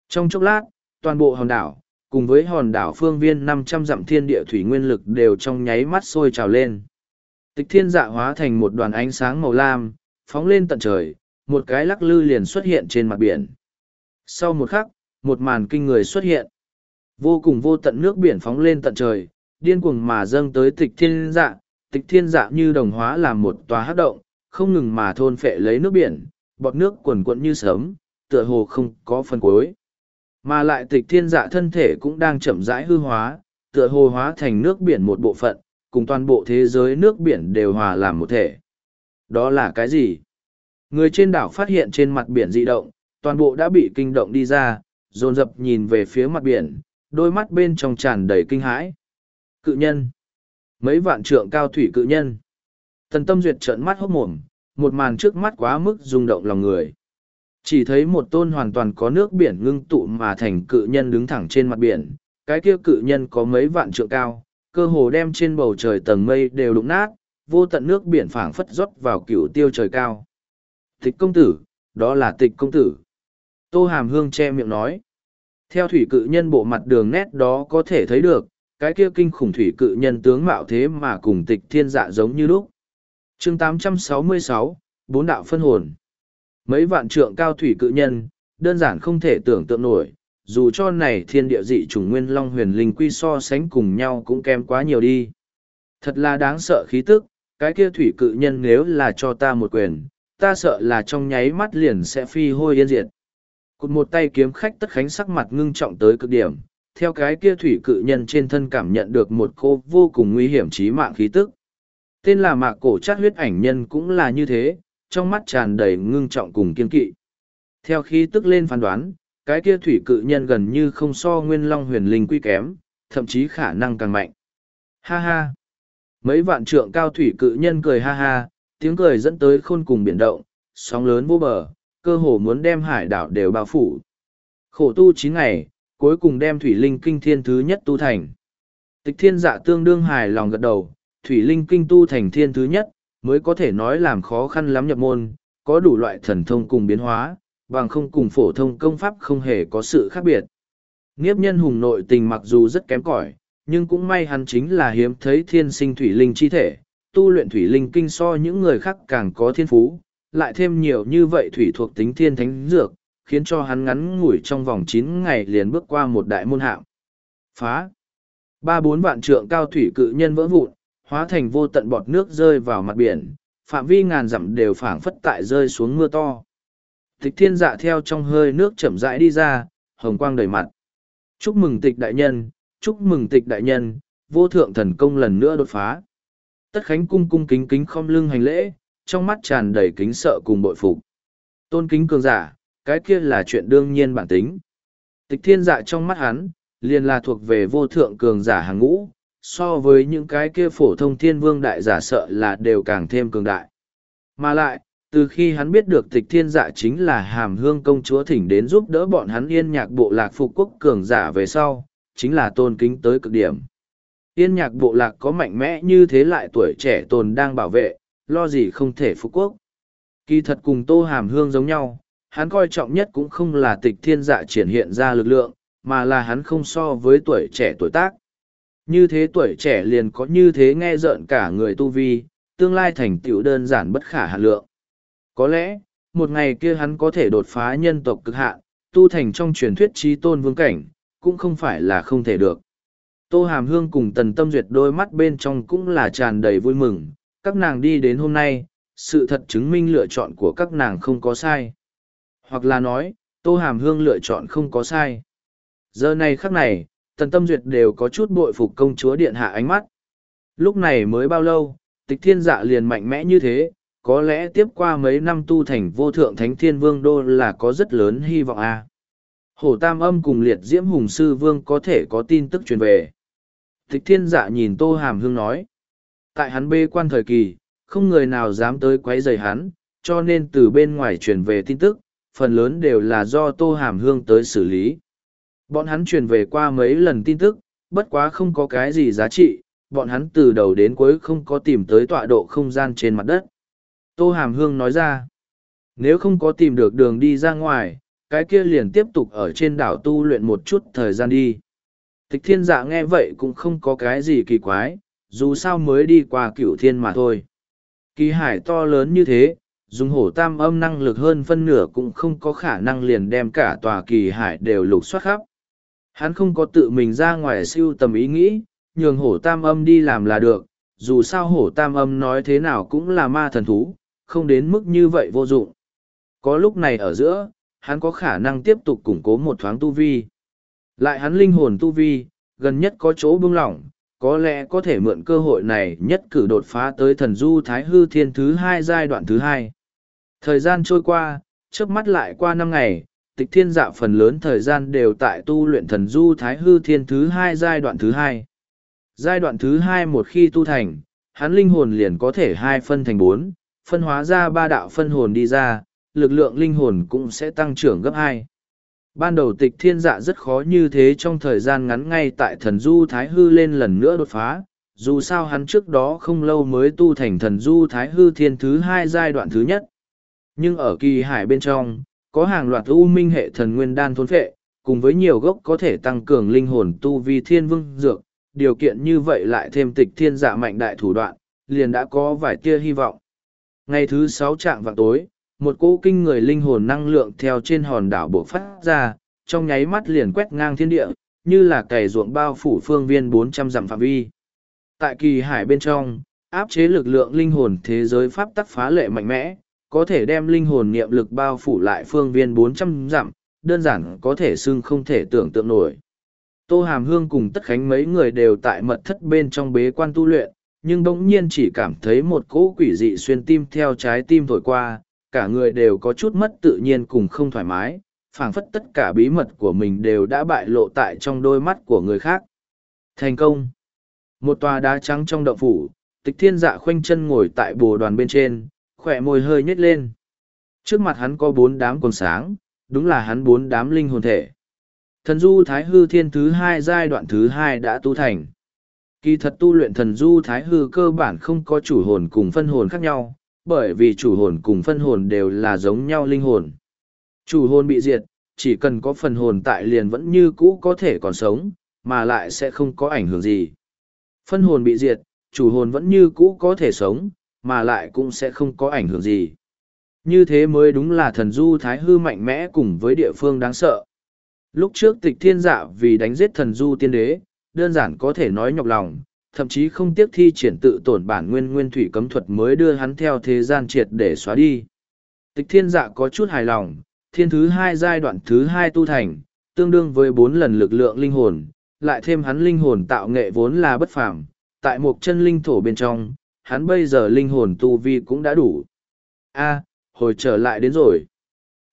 Trong chốc lát, toàn bộ hòn đảo, cùng với hòn đảo phương viên năm trăm dặm thiên địa thủy nguyên lực đều trong nháy mắt sôi trào lên. Tịch thiên dạ hóa thành một đoàn ánh sáng màu lam, phóng lên tận trời, một cái lắc lư liền xuất hiện trên mặt biển. Sau một khắc, một màn kinh người xuất hiện. Vô cùng vô tận nước biển phóng lên tận trời, điên cuồng mà dâng tới tịch thiên dạ, tịch thiên dạ như đồng hóa làm một tòa hát động, không ngừng mà thôn phệ lấy nước biển, bọt nước quần quận như sớm, tựa hồ không có phần cuối. Mà lại tịch thiên dạ thân thể cũng đang chậm rãi hư hóa, tựa hồ hóa thành nước biển một bộ phận, cùng toàn bộ thế giới nước biển đều hòa làm một thể. Đó là cái gì? Người trên đảo phát hiện trên mặt biển dị động, toàn bộ đã bị kinh động đi ra, dồn dập nhìn về phía mặt biển, đôi mắt bên trong tràn đầy kinh hãi. Cự nhân. Mấy vạn trượng cao thủy cự nhân. Tần tâm duyệt trợn mắt hốc mồm, một màn trước mắt quá mức rung động lòng người. Chỉ thấy một tôn hoàn toàn có nước biển ngưng tụ mà thành cự nhân đứng thẳng trên mặt biển, cái kia cự nhân có mấy vạn trượng cao, cơ hồ đem trên bầu trời tầng mây đều đụng nát, vô tận nước biển phảng phất rót vào cửu tiêu trời cao. Tịch công tử, đó là tịch công tử. Tô Hàm Hương che miệng nói. Theo thủy cự nhân bộ mặt đường nét đó có thể thấy được, cái kia kinh khủng thủy cự nhân tướng mạo thế mà cùng tịch thiên dạ giống như lúc chương 866, bốn đạo phân hồn. Mấy vạn trượng cao thủy cự nhân, đơn giản không thể tưởng tượng nổi, dù cho này thiên địa dị chủng nguyên long huyền linh quy so sánh cùng nhau cũng kém quá nhiều đi. Thật là đáng sợ khí tức, cái kia thủy cự nhân nếu là cho ta một quyền, ta sợ là trong nháy mắt liền sẽ phi hôi yên diệt. Cụt một tay kiếm khách tất khánh sắc mặt ngưng trọng tới cực điểm, theo cái kia thủy cự nhân trên thân cảm nhận được một cô vô cùng nguy hiểm chí mạng khí tức. Tên là mạc cổ chát huyết ảnh nhân cũng là như thế, trong mắt tràn đầy ngưng trọng cùng kiên kỵ. Theo khí tức lên phán đoán, cái kia thủy cự nhân gần như không so nguyên long huyền linh quy kém, thậm chí khả năng càng mạnh. Ha ha! Mấy vạn trượng cao thủy cự nhân cười ha ha, tiếng cười dẫn tới khôn cùng biển động, sóng lớn vô bờ, cơ hồ muốn đem hải đảo đều bao phủ. Khổ tu chín ngày, cuối cùng đem thủy linh kinh thiên thứ nhất tu thành. Tịch thiên dạ tương đương hài lòng gật đầu, thủy linh kinh tu thành thiên thứ nhất, mới có thể nói làm khó khăn lắm nhập môn, có đủ loại thần thông cùng biến hóa, bằng không cùng phổ thông công pháp không hề có sự khác biệt. Nghiếp nhân hùng nội tình mặc dù rất kém cỏi, nhưng cũng may hắn chính là hiếm thấy thiên sinh thủy linh chi thể, tu luyện thủy linh kinh so những người khác càng có thiên phú, lại thêm nhiều như vậy thủy thuộc tính thiên thánh dược, khiến cho hắn ngắn ngủi trong vòng chín ngày liền bước qua một đại môn hạng. Phá! Ba bốn vạn trượng cao thủy cự nhân vỡ vụn, hóa thành vô tận bọt nước rơi vào mặt biển, phạm vi ngàn dặm đều phảng phất tại rơi xuống mưa to. Tịch thiên dạ theo trong hơi nước chậm rãi đi ra, hồng quang đầy mặt. Chúc mừng tịch đại nhân, chúc mừng tịch đại nhân, vô thượng thần công lần nữa đột phá. Tất khánh cung cung kính kính khom lưng hành lễ, trong mắt tràn đầy kính sợ cùng bội phục. Tôn kính cường giả, cái kia là chuyện đương nhiên bản tính. Tịch thiên dạ trong mắt hắn, liền là thuộc về vô thượng cường giả hàng ngũ, so với những cái kia phổ thông thiên vương đại giả sợ là đều càng thêm cường đại. Mà lại, từ khi hắn biết được tịch thiên dạ chính là hàm hương công chúa thỉnh đến giúp đỡ bọn hắn yên nhạc bộ lạc phục quốc cường giả về sau, chính là tôn kính tới cực điểm. Yên nhạc bộ lạc có mạnh mẽ như thế lại tuổi trẻ tồn đang bảo vệ, lo gì không thể phục quốc. Kỳ thật cùng tô hàm hương giống nhau, hắn coi trọng nhất cũng không là tịch thiên dạ triển hiện ra lực lượng, mà là hắn không so với tuổi trẻ tuổi tác. Như thế tuổi trẻ liền có như thế nghe rợn cả người tu vi, tương lai thành tựu đơn giản bất khả hạn lượng. Có lẽ, một ngày kia hắn có thể đột phá nhân tộc cực hạn, tu thành trong truyền thuyết trí tôn vương cảnh, cũng không phải là không thể được. Tô Hàm Hương cùng Tần Tâm Duyệt đôi mắt bên trong cũng là tràn đầy vui mừng, các nàng đi đến hôm nay, sự thật chứng minh lựa chọn của các nàng không có sai. Hoặc là nói, Tô Hàm Hương lựa chọn không có sai. Giờ này khắc này, Tần Tâm Duyệt đều có chút bội phục công chúa điện hạ ánh mắt. Lúc này mới bao lâu, tịch thiên dạ liền mạnh mẽ như thế, có lẽ tiếp qua mấy năm tu thành vô thượng thánh thiên vương đô là có rất lớn hy vọng a. À. Hổ Tam Âm cùng liệt diễm hùng sư vương có thể có tin tức truyền về. Tịch thiên dạ nhìn Tô Hàm Hương nói. Tại hắn bê quan thời kỳ, không người nào dám tới quấy rầy hắn, cho nên từ bên ngoài truyền về tin tức, phần lớn đều là do Tô Hàm Hương tới xử lý. Bọn hắn truyền về qua mấy lần tin tức, bất quá không có cái gì giá trị, bọn hắn từ đầu đến cuối không có tìm tới tọa độ không gian trên mặt đất. Tô Hàm Hương nói ra, nếu không có tìm được đường đi ra ngoài, cái kia liền tiếp tục ở trên đảo tu luyện một chút thời gian đi. Tịch thiên dạ nghe vậy cũng không có cái gì kỳ quái, dù sao mới đi qua cửu thiên mà thôi. Kỳ hải to lớn như thế, dùng hổ tam âm năng lực hơn phân nửa cũng không có khả năng liền đem cả tòa kỳ hải đều lục soát khắp. Hắn không có tự mình ra ngoài siêu tầm ý nghĩ, nhường hổ tam âm đi làm là được, dù sao hổ tam âm nói thế nào cũng là ma thần thú, không đến mức như vậy vô dụng. Có lúc này ở giữa, hắn có khả năng tiếp tục củng cố một thoáng tu vi. Lại hắn linh hồn tu vi, gần nhất có chỗ bưng lỏng, có lẽ có thể mượn cơ hội này nhất cử đột phá tới thần du thái hư thiên thứ hai giai đoạn thứ hai. Thời gian trôi qua, trước mắt lại qua năm ngày, tịch thiên dạ phần lớn thời gian đều tại tu luyện thần du thái hư thiên thứ hai giai đoạn thứ hai. Giai đoạn thứ hai một khi tu thành, hắn linh hồn liền có thể hai phân thành bốn, phân hóa ra ba đạo phân hồn đi ra, lực lượng linh hồn cũng sẽ tăng trưởng gấp hai. Ban đầu tịch thiên dạ rất khó như thế trong thời gian ngắn ngay tại thần du thái hư lên lần nữa đột phá, dù sao hắn trước đó không lâu mới tu thành thần du thái hư thiên thứ hai giai đoạn thứ nhất. Nhưng ở kỳ hải bên trong, có hàng loạt u minh hệ thần nguyên đan thốn phệ, cùng với nhiều gốc có thể tăng cường linh hồn tu vi thiên vương dược, điều kiện như vậy lại thêm tịch thiên dạ mạnh đại thủ đoạn, liền đã có vài tia hy vọng. Ngày thứ sáu trạng vào tối, một cỗ kinh người linh hồn năng lượng theo trên hòn đảo buộc phát ra, trong nháy mắt liền quét ngang thiên địa, như là cày ruộng bao phủ phương viên bốn trăm dặm phạm vi. Tại kỳ hải bên trong, áp chế lực lượng linh hồn thế giới pháp tắc phá lệ mạnh mẽ, có thể đem linh hồn niệm lực bao phủ lại phương viên bốn trăm dặm, đơn giản có thể xưng không thể tưởng tượng nổi. Tô Hàm Hương cùng tất khánh mấy người đều tại mật thất bên trong bế quan tu luyện, nhưng bỗng nhiên chỉ cảm thấy một cỗ quỷ dị xuyên tim theo trái tim thổi qua, cả người đều có chút mất tự nhiên cùng không thoải mái, phảng phất tất cả bí mật của mình đều đã bại lộ tại trong đôi mắt của người khác. Thành công! Một tòa đá trắng trong động phủ, tịch thiên dạ khoanh chân ngồi tại bồ đoàn bên trên, khỏe môi hơi nhếch lên. Trước mặt hắn có bốn đám còn sáng, đúng là hắn bốn đám linh hồn thể. Thần du thái hư thiên thứ hai giai đoạn thứ hai đã tu thành. Kỳ thật tu luyện thần du thái hư cơ bản không có chủ hồn cùng phân hồn khác nhau, bởi vì chủ hồn cùng phân hồn đều là giống nhau linh hồn. Chủ hồn bị diệt, chỉ cần có phần hồn tại liền vẫn như cũ có thể còn sống, mà lại sẽ không có ảnh hưởng gì. Phân hồn bị diệt, chủ hồn vẫn như cũ có thể sống, mà lại cũng sẽ không có ảnh hưởng gì. Như thế mới đúng là thần du thái hư mạnh mẽ cùng với địa phương đáng sợ. Lúc trước tịch thiên dạ vì đánh giết thần du tiên đế, đơn giản có thể nói nhọc lòng, thậm chí không tiếc thi triển tự tổn bản nguyên nguyên thủy cấm thuật mới đưa hắn theo thế gian triệt để xóa đi. Tịch thiên dạ có chút hài lòng, thiên thứ hai giai đoạn thứ hai tu thành, tương đương với bốn lần lực lượng linh hồn, lại thêm hắn linh hồn tạo nghệ vốn là bất phàm, tại một chân linh thổ bên trong, hắn bây giờ linh hồn tu vi cũng đã đủ. A, hồi trở lại đến rồi.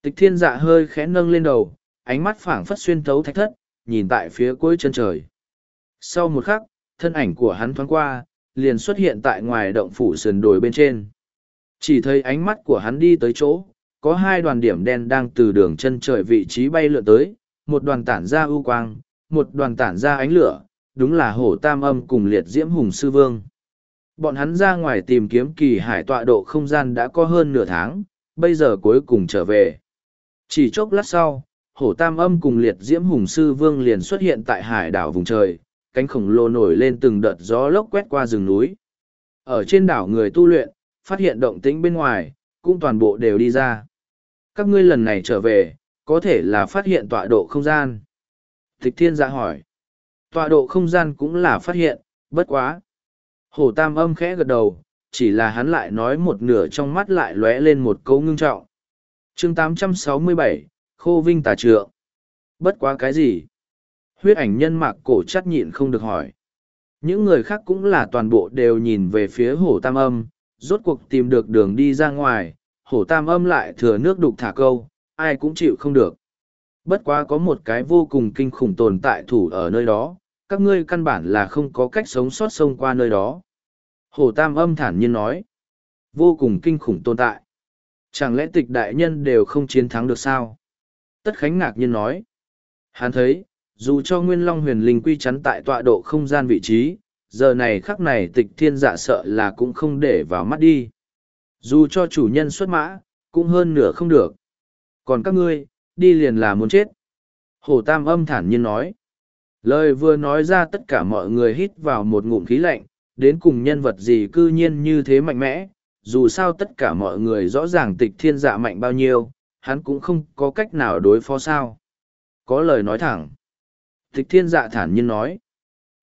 Tịch thiên dạ hơi khẽ nâng lên đầu, ánh mắt phảng phất xuyên thấu thạch thất, nhìn tại phía cuối chân trời. Sau một khắc, thân ảnh của hắn thoáng qua, liền xuất hiện tại ngoài động phủ sườn đồi bên trên. Chỉ thấy ánh mắt của hắn đi tới chỗ, có hai đoàn điểm đen đang từ đường chân trời vị trí bay lượn tới, một đoàn tản ra ưu quang, một đoàn tản ra ánh lửa, đúng là hổ tam âm cùng liệt diễm hùng sư vương. Bọn hắn ra ngoài tìm kiếm kỳ hải tọa độ không gian đã có hơn nửa tháng, bây giờ cuối cùng trở về. Chỉ chốc lát sau, hổ tam âm cùng liệt diễm hùng sư vương liền xuất hiện tại hải đảo vùng trời, cánh khổng lồ nổi lên từng đợt gió lốc quét qua rừng núi. Ở trên đảo người tu luyện, phát hiện động tĩnh bên ngoài, cũng toàn bộ đều đi ra. Các ngươi lần này trở về, có thể là phát hiện tọa độ không gian. Tịch thiên dạ hỏi. Tọa độ không gian cũng là phát hiện, bất quá. Hổ tam âm khẽ gật đầu, chỉ là hắn lại nói một nửa trong mắt lại lóe lên một câu ngưng trọng. chương 867, Khô Vinh Tà Trượng. Bất quá cái gì? Huyết ảnh nhân mạc cổ chắt nhịn không được hỏi. Những người khác cũng là toàn bộ đều nhìn về phía hổ tam âm, rốt cuộc tìm được đường đi ra ngoài, hổ tam âm lại thừa nước đục thả câu, ai cũng chịu không được. Bất quá có một cái vô cùng kinh khủng tồn tại thủ ở nơi đó, các ngươi căn bản là không có cách sống sót sông qua nơi đó. Hổ tam âm thản nhiên nói, vô cùng kinh khủng tồn tại. Chẳng lẽ tịch đại nhân đều không chiến thắng được sao? Tất Khánh ngạc nhiên nói, hắn thấy, dù cho nguyên long huyền linh quy chắn tại tọa độ không gian vị trí, giờ này khắc này tịch thiên dạ sợ là cũng không để vào mắt đi. Dù cho chủ nhân xuất mã, cũng hơn nửa không được. Còn các ngươi, đi liền là muốn chết. Hổ Tam âm thản nhiên nói. Lời vừa nói ra tất cả mọi người hít vào một ngụm khí lạnh, đến cùng nhân vật gì cư nhiên như thế mạnh mẽ, dù sao tất cả mọi người rõ ràng tịch thiên dạ mạnh bao nhiêu, hắn cũng không có cách nào đối phó sao. Có lời nói thẳng. Tịch thiên dạ thản nhiên nói.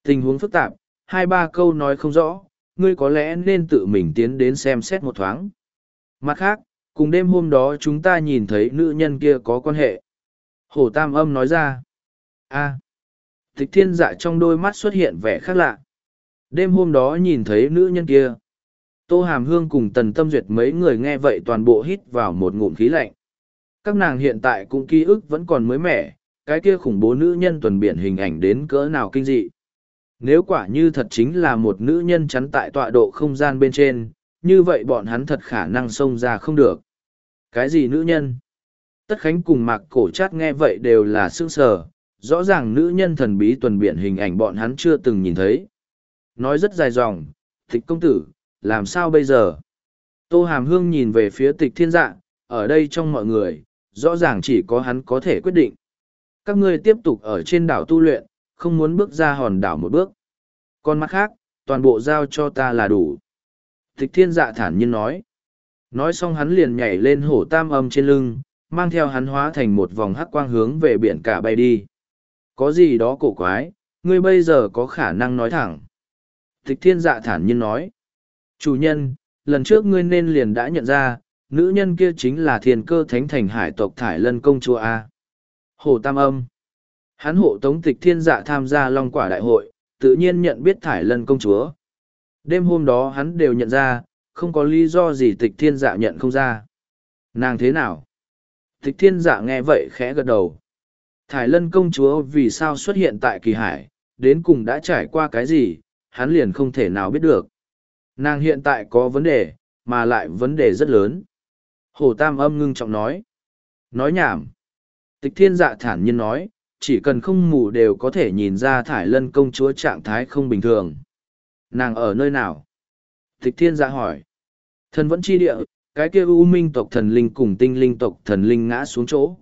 Tình huống phức tạp, hai ba câu nói không rõ, ngươi có lẽ nên tự mình tiến đến xem xét một thoáng. Mặt khác, cùng đêm hôm đó chúng ta nhìn thấy nữ nhân kia có quan hệ. Hổ Tam âm nói ra. a à. Tịch thiên dạ trong đôi mắt xuất hiện vẻ khác lạ. Đêm hôm đó nhìn thấy nữ nhân kia. Tô Hàm Hương cùng Tần Tâm Duyệt mấy người nghe vậy toàn bộ hít vào một ngụm khí lạnh. Các nàng hiện tại cũng ký ức vẫn còn mới mẻ, cái kia khủng bố nữ nhân tuần biển hình ảnh đến cỡ nào kinh dị. Nếu quả như thật chính là một nữ nhân chắn tại tọa độ không gian bên trên, như vậy bọn hắn thật khả năng xông ra không được. Cái gì nữ nhân? Tất Khánh cùng Mạc Cổ Chát nghe vậy đều là sương sờ, rõ ràng nữ nhân thần bí tuần biển hình ảnh bọn hắn chưa từng nhìn thấy. Nói rất dài dòng, tịch công tử, làm sao bây giờ? Tô Hàm Hương nhìn về phía tịch thiên dạ, ở đây trong mọi người, rõ ràng chỉ có hắn có thể quyết định. Các ngươi tiếp tục ở trên đảo tu luyện, không muốn bước ra hòn đảo một bước. Còn mặt khác, toàn bộ giao cho ta là đủ. Tịch thiên dạ thản nhiên nói. Nói xong hắn liền nhảy lên hổ tam âm trên lưng, mang theo hắn hóa thành một vòng hắc quang hướng về biển cả bay đi. Có gì đó cổ quái, ngươi bây giờ có khả năng nói thẳng. Tịch thiên dạ thản nhiên nói. Chủ nhân, lần trước ngươi nên liền đã nhận ra, nữ nhân kia chính là thiên cơ thánh thành hải tộc Thải Lân công chúa A. Hồ Tam Âm. Hắn hộ tống tịch thiên dạ tham gia long quả đại hội, tự nhiên nhận biết Thải Lân công chúa. Đêm hôm đó hắn đều nhận ra, không có lý do gì tịch thiên dạ nhận không ra. Nàng thế nào? Tịch thiên dạ nghe vậy khẽ gật đầu. Thải lân công chúa vì sao xuất hiện tại kỳ hải, đến cùng đã trải qua cái gì, hắn liền không thể nào biết được. Nàng hiện tại có vấn đề, mà lại vấn đề rất lớn. Hồ Tam âm ngưng trọng nói. Nói nhảm. Tịch thiên dạ thản nhiên nói, chỉ cần không mù đều có thể nhìn ra thải lân công chúa trạng thái không bình thường. Nàng ở nơi nào? Tịch thiên dạ hỏi. Thần vẫn chi địa, cái kia u minh tộc thần linh cùng tinh linh tộc thần linh ngã xuống chỗ.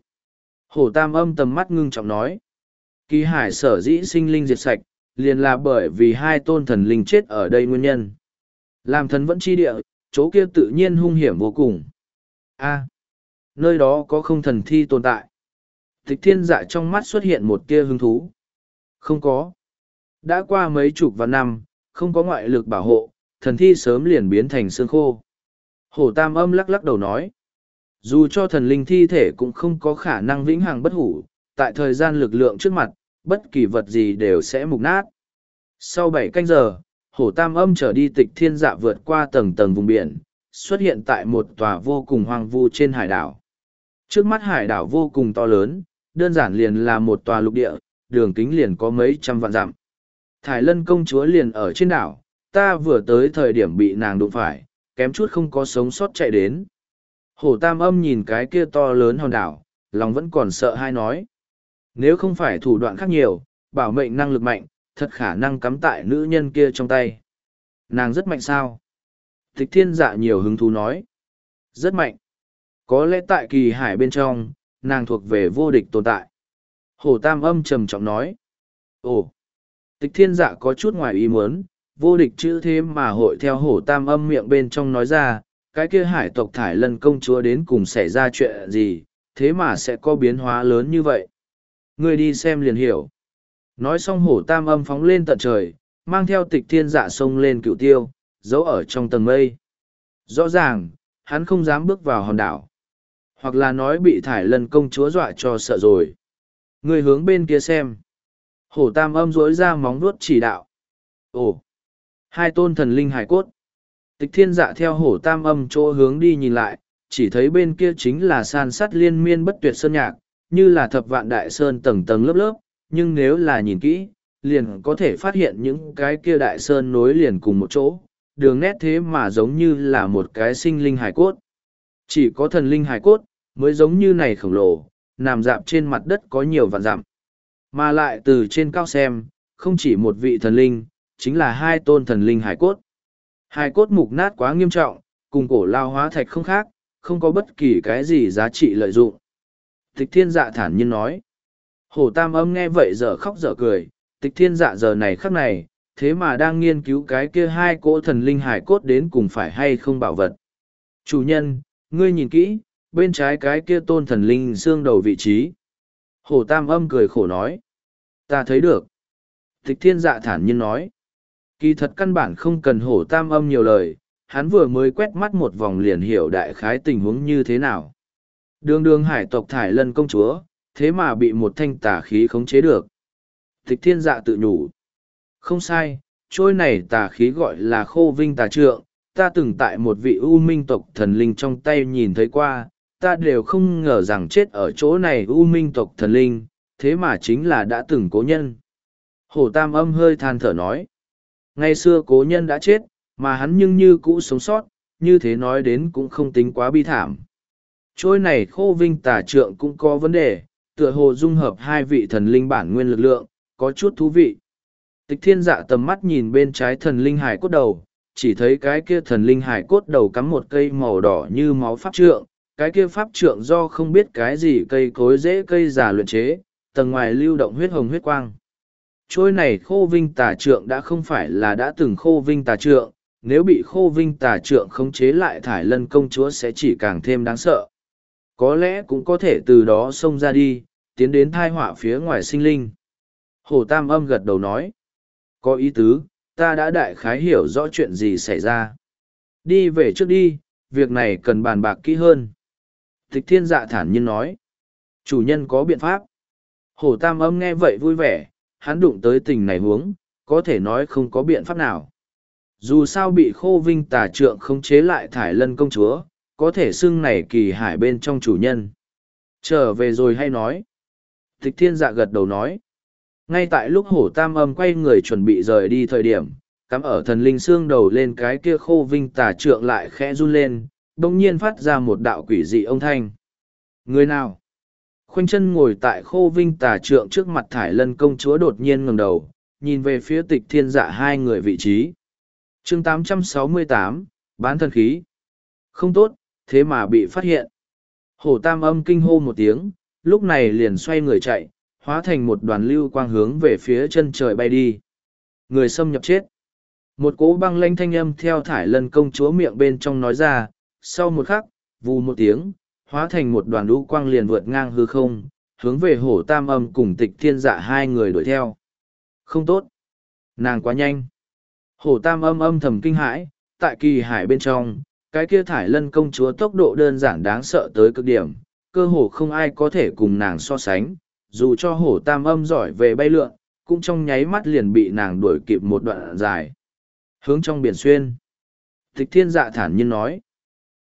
hồ tam âm tầm mắt ngưng trọng nói. Kỳ hải sở dĩ sinh linh diệt sạch, liền là bởi vì hai tôn thần linh chết ở đây nguyên nhân. Làm thần vẫn chi địa, chỗ kia tự nhiên hung hiểm vô cùng. a à, nơi đó có không thần thi tồn tại. Tịch thiên dạ trong mắt xuất hiện một tia hứng thú. Không có. Đã qua mấy chục và năm, không có ngoại lực bảo hộ, thần thi sớm liền biến thành xương khô. Hổ tam âm lắc lắc đầu nói. Dù cho thần linh thi thể cũng không có khả năng vĩnh hằng bất hủ, tại thời gian lực lượng trước mặt, bất kỳ vật gì đều sẽ mục nát. Sau bảy canh giờ, hổ tam âm trở đi tịch thiên dạ vượt qua tầng tầng vùng biển, xuất hiện tại một tòa vô cùng hoang vu trên hải đảo. Trước mắt hải đảo vô cùng to lớn, đơn giản liền là một tòa lục địa, đường kính liền có mấy trăm vạn dặm. Thải lân công chúa liền ở trên đảo, ta vừa tới thời điểm bị nàng đụng phải, kém chút không có sống sót chạy đến. Hổ tam âm nhìn cái kia to lớn hòn đảo, lòng vẫn còn sợ hai nói. Nếu không phải thủ đoạn khác nhiều, bảo mệnh năng lực mạnh, thật khả năng cắm tại nữ nhân kia trong tay. Nàng rất mạnh sao? Tịch thiên dạ nhiều hứng thú nói. Rất mạnh. Có lẽ tại kỳ hải bên trong, nàng thuộc về vô địch tồn tại. Hổ tam âm trầm trọng nói. Ồ! Tịch thiên dạ có chút ngoài ý muốn, vô địch chữ thế mà hội theo hổ tam âm miệng bên trong nói ra, cái kia hải tộc thải lân công chúa đến cùng xảy ra chuyện gì, thế mà sẽ có biến hóa lớn như vậy. Ngươi đi xem liền hiểu. Nói xong hổ tam âm phóng lên tận trời, mang theo tịch thiên dạ sông lên cựu tiêu, giấu ở trong tầng mây. Rõ ràng, hắn không dám bước vào hòn đảo. Hoặc là nói bị thải Lần công chúa dọa cho sợ rồi. Người hướng bên kia xem. Hổ tam âm rối ra móng vuốt chỉ đạo. Ồ! Hai tôn thần linh hải cốt. Tịch thiên dạ theo hổ tam âm chỗ hướng đi nhìn lại, chỉ thấy bên kia chính là san sắt liên miên bất tuyệt sơn nhạc, như là thập vạn đại sơn tầng tầng lớp lớp, nhưng nếu là nhìn kỹ, liền có thể phát hiện những cái kia đại sơn nối liền cùng một chỗ, đường nét thế mà giống như là một cái sinh linh hải cốt. Chỉ có thần linh hải cốt, mới giống như này khổng lồ, nằm dạp trên mặt đất có nhiều vạn dặm. Mà lại từ trên cao xem, không chỉ một vị thần linh, chính là hai tôn thần linh hải cốt. Hải cốt mục nát quá nghiêm trọng, cùng cổ lao hóa thạch không khác, không có bất kỳ cái gì giá trị lợi dụng. Tịch thiên dạ thản nhiên nói. Hổ tam âm nghe vậy giờ khóc giờ cười, tịch thiên dạ giờ này khắc này, thế mà đang nghiên cứu cái kia hai cỗ thần linh hải cốt đến cùng phải hay không bảo vật. Chủ nhân, ngươi nhìn kỹ, bên trái cái kia tôn thần linh xương đầu vị trí. Hổ tam âm cười khổ nói. Ta thấy được. Tịch thiên dạ thản nhiên nói. Kỳ thật căn bản không cần hổ tam âm nhiều lời, hắn vừa mới quét mắt một vòng liền hiểu đại khái tình huống như thế nào. Đường đường hải tộc thải lân công chúa, thế mà bị một thanh tà khí khống chế được. Tịch thiên dạ tự nhủ. Không sai, trôi này tà khí gọi là khô vinh tà trượng, ta từng tại một vị u minh tộc thần linh trong tay nhìn thấy qua, ta đều không ngờ rằng chết ở chỗ này u minh tộc thần linh, thế mà chính là đã từng cố nhân. Hổ tam âm hơi than thở nói. Ngày xưa cố nhân đã chết, mà hắn nhưng như cũ sống sót, như thế nói đến cũng không tính quá bi thảm. Trôi này khô vinh tà trượng cũng có vấn đề, tựa hồ dung hợp hai vị thần linh bản nguyên lực lượng, có chút thú vị. Tịch thiên dạ tầm mắt nhìn bên trái thần linh hải cốt đầu, chỉ thấy cái kia thần linh hải cốt đầu cắm một cây màu đỏ như máu pháp trượng, cái kia pháp trượng do không biết cái gì cây cối dễ cây già luyện chế, tầng ngoài lưu động huyết hồng huyết quang. Trôi này khô vinh tà trượng đã không phải là đã từng khô vinh tà trượng, nếu bị khô vinh tà trượng khống chế lại thải lân công chúa sẽ chỉ càng thêm đáng sợ. Có lẽ cũng có thể từ đó xông ra đi, tiến đến thai họa phía ngoài sinh linh. Hồ Tam âm gật đầu nói. Có ý tứ, ta đã đại khái hiểu rõ chuyện gì xảy ra. Đi về trước đi, việc này cần bàn bạc kỹ hơn. Tịch thiên dạ thản nhiên nói. Chủ nhân có biện pháp. Hồ tam âm nghe vậy vui vẻ, hắn đụng tới tình này huống, có thể nói không có biện pháp nào. Dù sao bị khô vinh tà trượng không chế lại thải lân công chúa, có thể xưng này kỳ hải bên trong chủ nhân. Trở về rồi hay nói. Tịch thiên dạ gật đầu nói. Ngay tại lúc hổ tam âm quay người chuẩn bị rời đi thời điểm, cắm ở thần linh xương đầu lên cái kia khô vinh tà trượng lại khẽ run lên, đồng nhiên phát ra một đạo quỷ dị ông thanh. Người nào? Khoanh chân ngồi tại khô vinh tà trượng trước mặt thải lân công chúa đột nhiên ngẩng đầu, nhìn về phía tịch thiên dạ hai người vị trí. chương 868, bán thần khí. Không tốt, thế mà bị phát hiện. Hổ tam âm kinh hô một tiếng, lúc này liền xoay người chạy, hóa thành một đoàn lưu quang hướng về phía chân trời bay đi. Người xâm nhập chết. Một cỗ băng lanh thanh âm theo thải lân công chúa miệng bên trong nói ra, sau một khắc, vù một tiếng, hóa thành một đoàn lũ quang liền vượt ngang hư không, hướng về hổ tam âm cùng tịch thiên dạ hai người đuổi theo. Không tốt. Nàng quá nhanh. Hổ tam âm âm thầm kinh hãi, tại kỳ hải bên trong, cái kia thải lân công chúa tốc độ đơn giản đáng sợ tới cực điểm, cơ hồ không ai có thể cùng nàng so sánh, dù cho hổ tam âm giỏi về bay lượn, cũng trong nháy mắt liền bị nàng đuổi kịp một đoạn dài. Hướng trong biển xuyên. Tịch thiên dạ thản nhiên nói.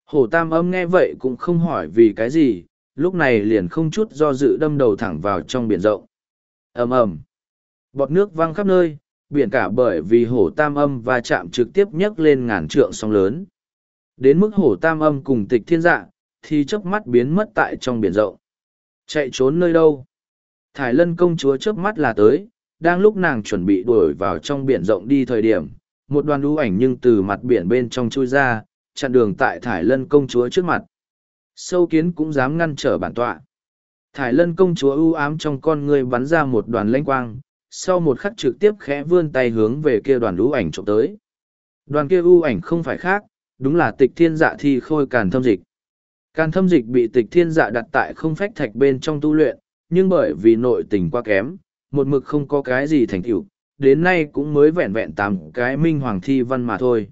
Hổ tam âm nghe vậy cũng không hỏi vì cái gì, lúc này liền không chút do dự đâm đầu thẳng vào trong biển rộng. ầm ầm Bọt nước văng khắp nơi, biển cả bởi vì hổ tam âm và chạm trực tiếp nhấc lên ngàn trượng sóng lớn. Đến mức hổ tam âm cùng tịch thiên dạ, thì chớp mắt biến mất tại trong biển rộng. Chạy trốn nơi đâu? Thải lân công chúa chớp mắt là tới, đang lúc nàng chuẩn bị đuổi vào trong biển rộng đi thời điểm, một đoàn đu ảnh nhưng từ mặt biển bên trong chui ra, chặn đường tại Thải lân công chúa trước mặt. Sâu kiến cũng dám ngăn trở bản tọa. Thải lân công chúa ưu ám trong con người bắn ra một đoàn lanh quang, sau một khắc trực tiếp khẽ vươn tay hướng về kia đoàn lũ ảnh trộm tới. Đoàn kia ưu ảnh không phải khác, đúng là tịch thiên dạ thi khôi càn thâm dịch. Càn thâm dịch bị tịch thiên dạ đặt tại không phách thạch bên trong tu luyện, nhưng bởi vì nội tình quá kém, một mực không có cái gì thành tựu, đến nay cũng mới vẹn vẹn tám cái minh hoàng thi văn mà thôi.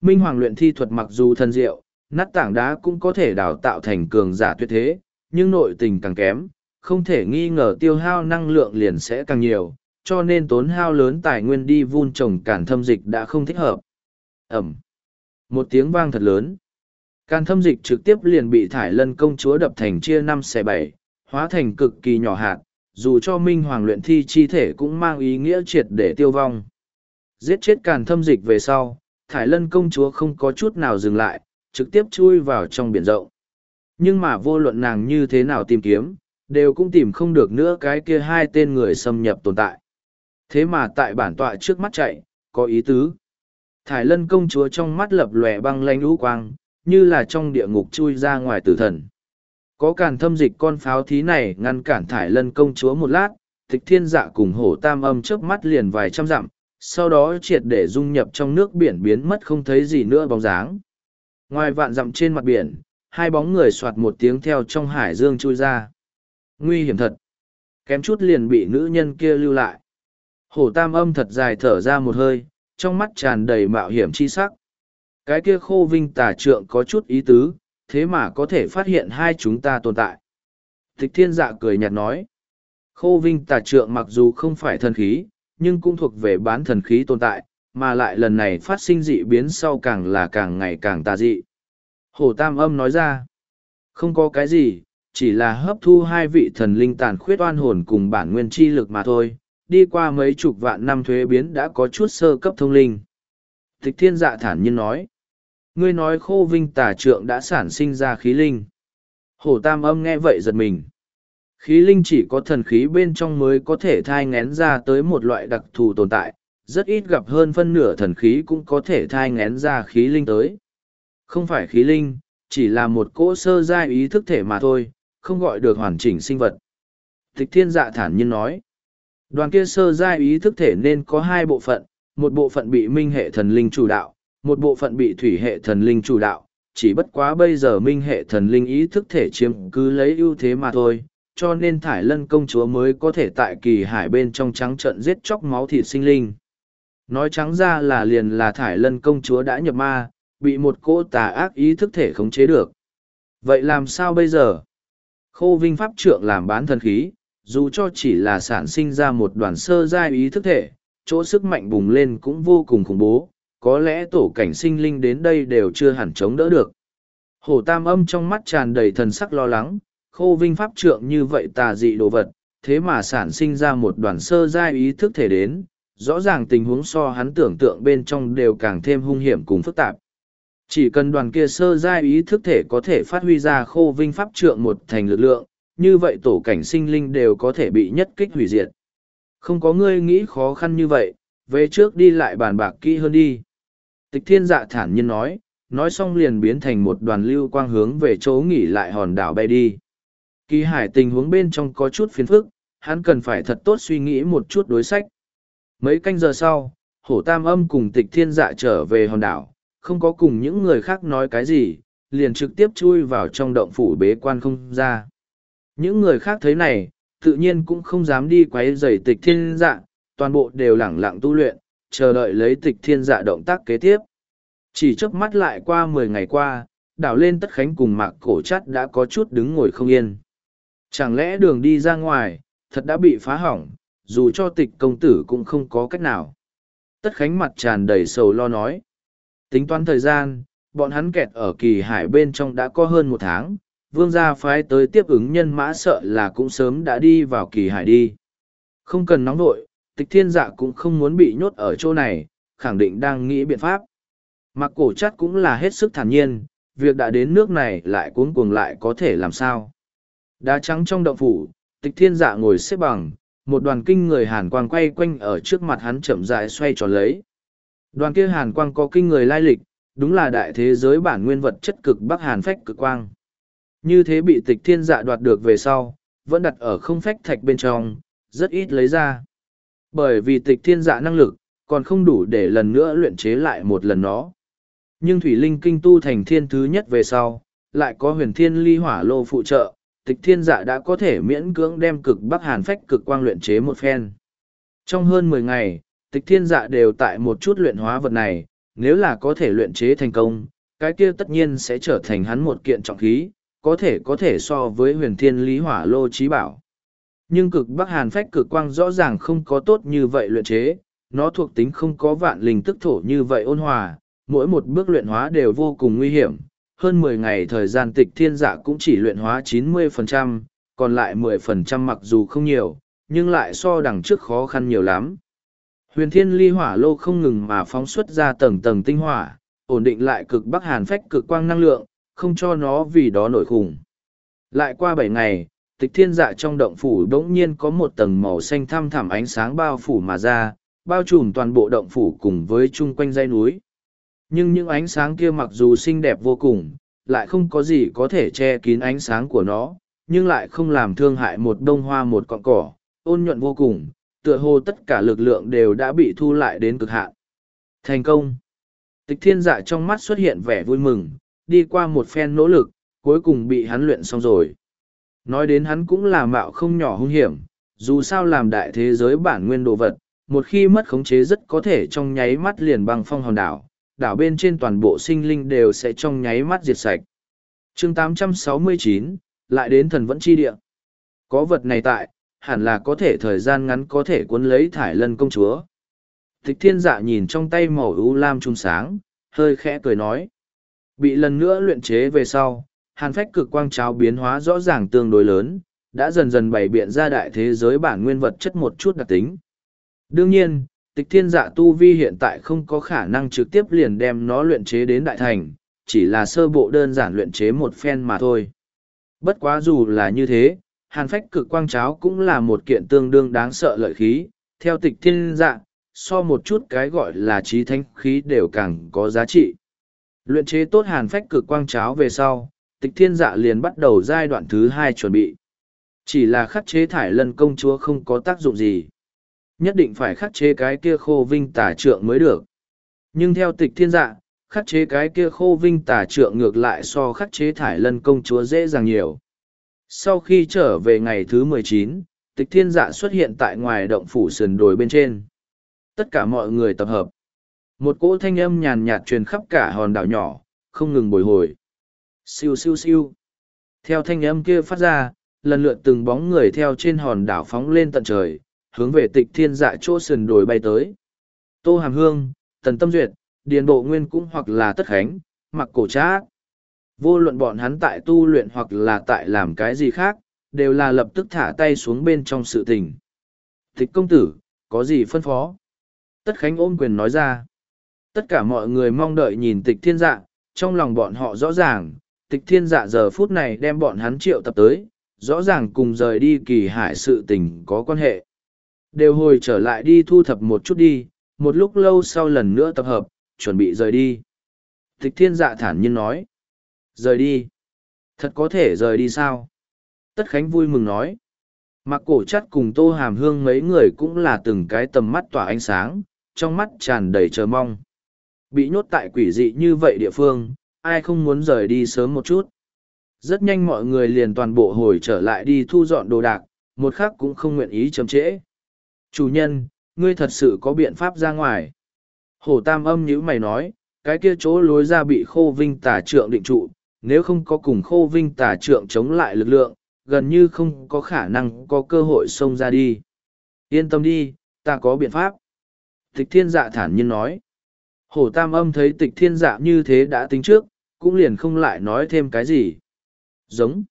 Minh hoàng luyện thi thuật mặc dù thân diệu, nát tảng đá cũng có thể đào tạo thành cường giả tuyệt thế, nhưng nội tình càng kém, không thể nghi ngờ tiêu hao năng lượng liền sẽ càng nhiều, cho nên tốn hao lớn tài nguyên đi vun trồng cản thâm dịch đã không thích hợp. Ẩm. Một tiếng vang thật lớn. Càn thâm dịch trực tiếp liền bị thải lân công chúa đập thành chia năm xẻ bảy, hóa thành cực kỳ nhỏ hạt, dù cho minh hoàng luyện thi chi thể cũng mang ý nghĩa triệt để tiêu vong. Giết chết càn thâm dịch về sau, thải lân công chúa không có chút nào dừng lại, trực tiếp chui vào trong biển rộng. Nhưng mà vô luận nàng như thế nào tìm kiếm, đều cũng tìm không được nữa cái kia hai tên người xâm nhập tồn tại. Thế mà tại bản tọa trước mắt chạy, có ý tứ. Thải lân công chúa trong mắt lập lòe băng lanh lũ quang, như là trong địa ngục chui ra ngoài tử thần. Có càn thâm dịch con pháo thí này ngăn cản thải lân công chúa một lát, tịch thiên dạ cùng hổ tam âm trước mắt liền vài trăm dặm, sau đó triệt để dung nhập trong nước biển biến mất không thấy gì nữa bóng dáng. Ngoài vạn dặm trên mặt biển, hai bóng người soạt một tiếng theo trong hải dương chui ra. Nguy hiểm thật. Kém chút liền bị nữ nhân kia lưu lại. Hổ tam âm thật dài thở ra một hơi, trong mắt tràn đầy mạo hiểm chi sắc. Cái kia khô vinh tà trượng có chút ý tứ, thế mà có thể phát hiện hai chúng ta tồn tại. Tịch thiên dạ cười nhạt nói. Khô vinh tà trượng mặc dù không phải thần khí, nhưng cũng thuộc về bán thần khí tồn tại, mà lại lần này phát sinh dị biến sau càng là càng ngày càng tà dị. Hồ Tam âm nói ra, không có cái gì, chỉ là hấp thu hai vị thần linh tàn khuyết oan hồn cùng bản nguyên chi lực mà thôi, đi qua mấy chục vạn năm thuế biến đã có chút sơ cấp thông linh. Tịch thiên dạ thản nhiên nói, ngươi nói khô vinh tà trượng đã sản sinh ra khí linh. Hổ tam âm nghe vậy giật mình. Khí linh chỉ có thần khí bên trong mới có thể thai ngén ra tới một loại đặc thù tồn tại, rất ít gặp hơn phân nửa thần khí cũng có thể thai ngén ra khí linh tới. Không phải khí linh, chỉ là một cỗ sơ giai ý thức thể mà thôi, không gọi được hoàn chỉnh sinh vật. Tịch thiên dạ thản nhiên nói, đoàn kia sơ giai ý thức thể nên có hai bộ phận, một bộ phận bị minh hệ thần linh chủ đạo, một bộ phận bị thủy hệ thần linh chủ đạo, chỉ bất quá bây giờ minh hệ thần linh ý thức thể chiếm cứ lấy ưu thế mà thôi, cho nên thải lân công chúa mới có thể tại kỳ hải bên trong trắng trận giết chóc máu thịt sinh linh. Nói trắng ra là liền là thải lân công chúa đã nhập ma, bị một cỗ tà ác ý thức thể khống chế được. Vậy làm sao bây giờ? Khô Vinh Pháp Trượng làm bán thần khí, dù cho chỉ là sản sinh ra một đoàn sơ giai ý thức thể, chỗ sức mạnh bùng lên cũng vô cùng khủng bố, có lẽ tổ cảnh sinh linh đến đây đều chưa hẳn chống đỡ được. Hổ tam âm trong mắt tràn đầy thần sắc lo lắng, khô vinh pháp trượng như vậy tà dị đồ vật, thế mà sản sinh ra một đoàn sơ giai ý thức thể đến, rõ ràng tình huống so hắn tưởng tượng bên trong đều càng thêm hung hiểm cùng phức tạp. Chỉ cần đoàn kia sơ giai ý thức thể có thể phát huy ra khô vinh pháp trượng một thành lực lượng, như vậy tổ cảnh sinh linh đều có thể bị nhất kích hủy diệt. Không có ngươi nghĩ khó khăn như vậy, về trước đi lại bàn bạc kỹ hơn đi. Tịch thiên dạ thản nhiên nói, nói xong liền biến thành một đoàn lưu quang hướng về chỗ nghỉ lại hòn đảo bay đi. Kỳ hải tình huống bên trong có chút phiền phức, hắn cần phải thật tốt suy nghĩ một chút đối sách. Mấy canh giờ sau, hổ tam âm cùng tịch thiên dạ trở về hòn đảo, không có cùng những người khác nói cái gì, liền trực tiếp chui vào trong động phủ bế quan không ra. Những người khác thấy này, tự nhiên cũng không dám đi quấy rầy tịch thiên dạ, toàn bộ đều lẳng lặng tu luyện, chờ đợi lấy tịch thiên dạ động tác kế tiếp. Chỉ chớp mắt lại qua mười ngày qua, đảo lên tất khánh cùng mạc cổ chắt đã có chút đứng ngồi không yên. Chẳng lẽ đường đi ra ngoài, thật đã bị phá hỏng, dù cho tịch công tử cũng không có cách nào. Tất khánh mặt tràn đầy sầu lo nói. Tính toán thời gian, bọn hắn kẹt ở kỳ hải bên trong đã có hơn một tháng, vương gia phái tới tiếp ứng nhân mã sợ là cũng sớm đã đi vào kỳ hải đi. Không cần nóng nội, tịch thiên dạ cũng không muốn bị nhốt ở chỗ này, khẳng định đang nghĩ biện pháp. Mặc cổ chắc cũng là hết sức thản nhiên, việc đã đến nước này lại cuốn cuồng lại có thể làm sao. Đá trắng trong động phủ, tịch thiên dạ ngồi xếp bằng, một đoàn kinh người hàn quang quay quanh ở trước mặt hắn chậm rãi xoay tròn lấy. Đoàn kia hàn quang có kinh người lai lịch, đúng là đại thế giới bản nguyên vật chất cực bắc hàn phách cực quang. Như thế bị tịch thiên dạ đoạt được về sau, vẫn đặt ở không phách thạch bên trong, rất ít lấy ra. Bởi vì tịch thiên dạ năng lực, còn không đủ để lần nữa luyện chế lại một lần nó. Nhưng Thủy Linh kinh tu thành thiên thứ nhất về sau, lại có huyền thiên ly hỏa lô phụ trợ, tịch thiên dạ đã có thể miễn cưỡng đem cực bắc hàn phách cực quang luyện chế một phen. Trong hơn mười ngày, tịch thiên dạ đều tại một chút luyện hóa vật này, nếu là có thể luyện chế thành công, cái kia tất nhiên sẽ trở thành hắn một kiện trọng khí, có thể có thể so với huyền thiên lý hỏa lô trí bảo. Nhưng cực bắc hàn phách cực quang rõ ràng không có tốt như vậy luyện chế, nó thuộc tính không có vạn linh tức thổ như vậy ôn hòa, mỗi một bước luyện hóa đều vô cùng nguy hiểm. Hơn mười ngày thời gian tịch thiên dạ cũng chỉ luyện hóa chín mươi phần trăm, còn lại mười phần trăm mặc dù không nhiều, nhưng lại so đằng trước khó khăn nhiều lắm. Huyền thiên ly hỏa lô không ngừng mà phóng xuất ra tầng tầng tinh hỏa, ổn định lại cực bắc hàn phách cực quang năng lượng, không cho nó vì đó nổi khủng. Lại qua bảy ngày, tịch thiên dạ trong động phủ đống nhiên có một tầng màu xanh thăm thẳm ánh sáng bao phủ mà ra, bao trùm toàn bộ động phủ cùng với chung quanh dãy núi. Nhưng những ánh sáng kia mặc dù xinh đẹp vô cùng, lại không có gì có thể che kín ánh sáng của nó, nhưng lại không làm thương hại một đông hoa một cọng cỏ, ôn nhuận vô cùng, tựa hồ tất cả lực lượng đều đã bị thu lại đến cực hạn. Thành công! Tịch thiên dạ trong mắt xuất hiện vẻ vui mừng, đi qua một phen nỗ lực, cuối cùng bị hắn luyện xong rồi. Nói đến hắn cũng là mạo không nhỏ hung hiểm, dù sao làm đại thế giới bản nguyên đồ vật, một khi mất khống chế rất có thể trong nháy mắt liền băng phong hòn đảo, đảo bên trên toàn bộ sinh linh đều sẽ trong nháy mắt diệt sạch. chương 869, lại đến thần vẫn chi địa. Có vật này tại, hẳn là có thể thời gian ngắn có thể cuốn lấy thải lân công chúa. Tịch thiên dạ nhìn trong tay màu ưu lam trung sáng, hơi khẽ cười nói. Bị lần nữa luyện chế về sau, hàn phách cực quang cháo biến hóa rõ ràng tương đối lớn, đã dần dần bày biện ra đại thế giới bản nguyên vật chất một chút đặc tính. Đương nhiên, tịch thiên dạ tu vi hiện tại không có khả năng trực tiếp liền đem nó luyện chế đến đại thành, chỉ là sơ bộ đơn giản luyện chế một phen mà thôi. Bất quá dù là như thế, hàn phách cực quang cháo cũng là một kiện tương đương đáng sợ lợi khí, theo tịch thiên dạ, so một chút cái gọi là trí thánh khí đều càng có giá trị. Luyện chế tốt hàn phách cực quang cháo về sau, tịch thiên dạ liền bắt đầu giai đoạn thứ hai chuẩn bị. Chỉ là khắc chế thải lân công chúa không có tác dụng gì. Nhất định phải khắc chế cái kia khô vinh tả trượng mới được. Nhưng theo tịch thiên dạ, khắc chế cái kia khô vinh tả trượng ngược lại so khắc chế thải lân công chúa dễ dàng nhiều. Sau khi trở về ngày thứ mười chín, tịch thiên dạ xuất hiện tại ngoài động phủ sườn đồi bên trên. Tất cả mọi người tập hợp. Một cỗ thanh âm nhàn nhạt truyền khắp cả hòn đảo nhỏ, không ngừng bồi hồi. Siêu siêu siêu. Theo thanh âm kia phát ra, lần lượt từng bóng người theo trên hòn đảo phóng lên tận trời, hướng về tịch thiên dạ chỗ sườn đồi bay tới. Tô Hàm Hương, Tần Tâm Duyệt, Điền Bộ Nguyên cũng hoặc là Tất Khánh, mặc cổ trác. Vô luận bọn hắn tại tu luyện hoặc là tại làm cái gì khác, đều là lập tức thả tay xuống bên trong sự tình. Tịch công tử, có gì phân phó? Tất Khánh ôm quyền nói ra. Tất cả mọi người mong đợi nhìn tịch thiên dạ, trong lòng bọn họ rõ ràng, tịch thiên dạ giờ phút này đem bọn hắn triệu tập tới, rõ ràng cùng rời đi kỳ hải sự tình có quan hệ. Đều hồi trở lại đi thu thập một chút đi, một lúc lâu sau lần nữa tập hợp, chuẩn bị rời đi. Tịch thiên dạ thản nhiên nói. Rời đi. Thật có thể rời đi sao? Tất Khánh vui mừng nói. Mặc cổ chắt cùng tô hàm hương mấy người cũng là từng cái tầm mắt tỏa ánh sáng, trong mắt tràn đầy chờ mong. Bị nhốt tại quỷ dị như vậy địa phương, ai không muốn rời đi sớm một chút. Rất nhanh mọi người liền toàn bộ hồi trở lại đi thu dọn đồ đạc, một khắc cũng không nguyện ý chậm trễ. Chủ nhân, ngươi thật sự có biện pháp ra ngoài. Hổ tam âm nhữ mày nói, cái kia chỗ lối ra bị khô vinh tả trượng định trụ, nếu không có cùng khô vinh tả trượng chống lại lực lượng, gần như không có khả năng có cơ hội xông ra đi. Yên tâm đi, ta có biện pháp. Tịch thiên dạ thản nhiên nói. Hổ tam âm thấy tịch thiên dạ như thế đã tính trước, cũng liền không lại nói thêm cái gì. Giống.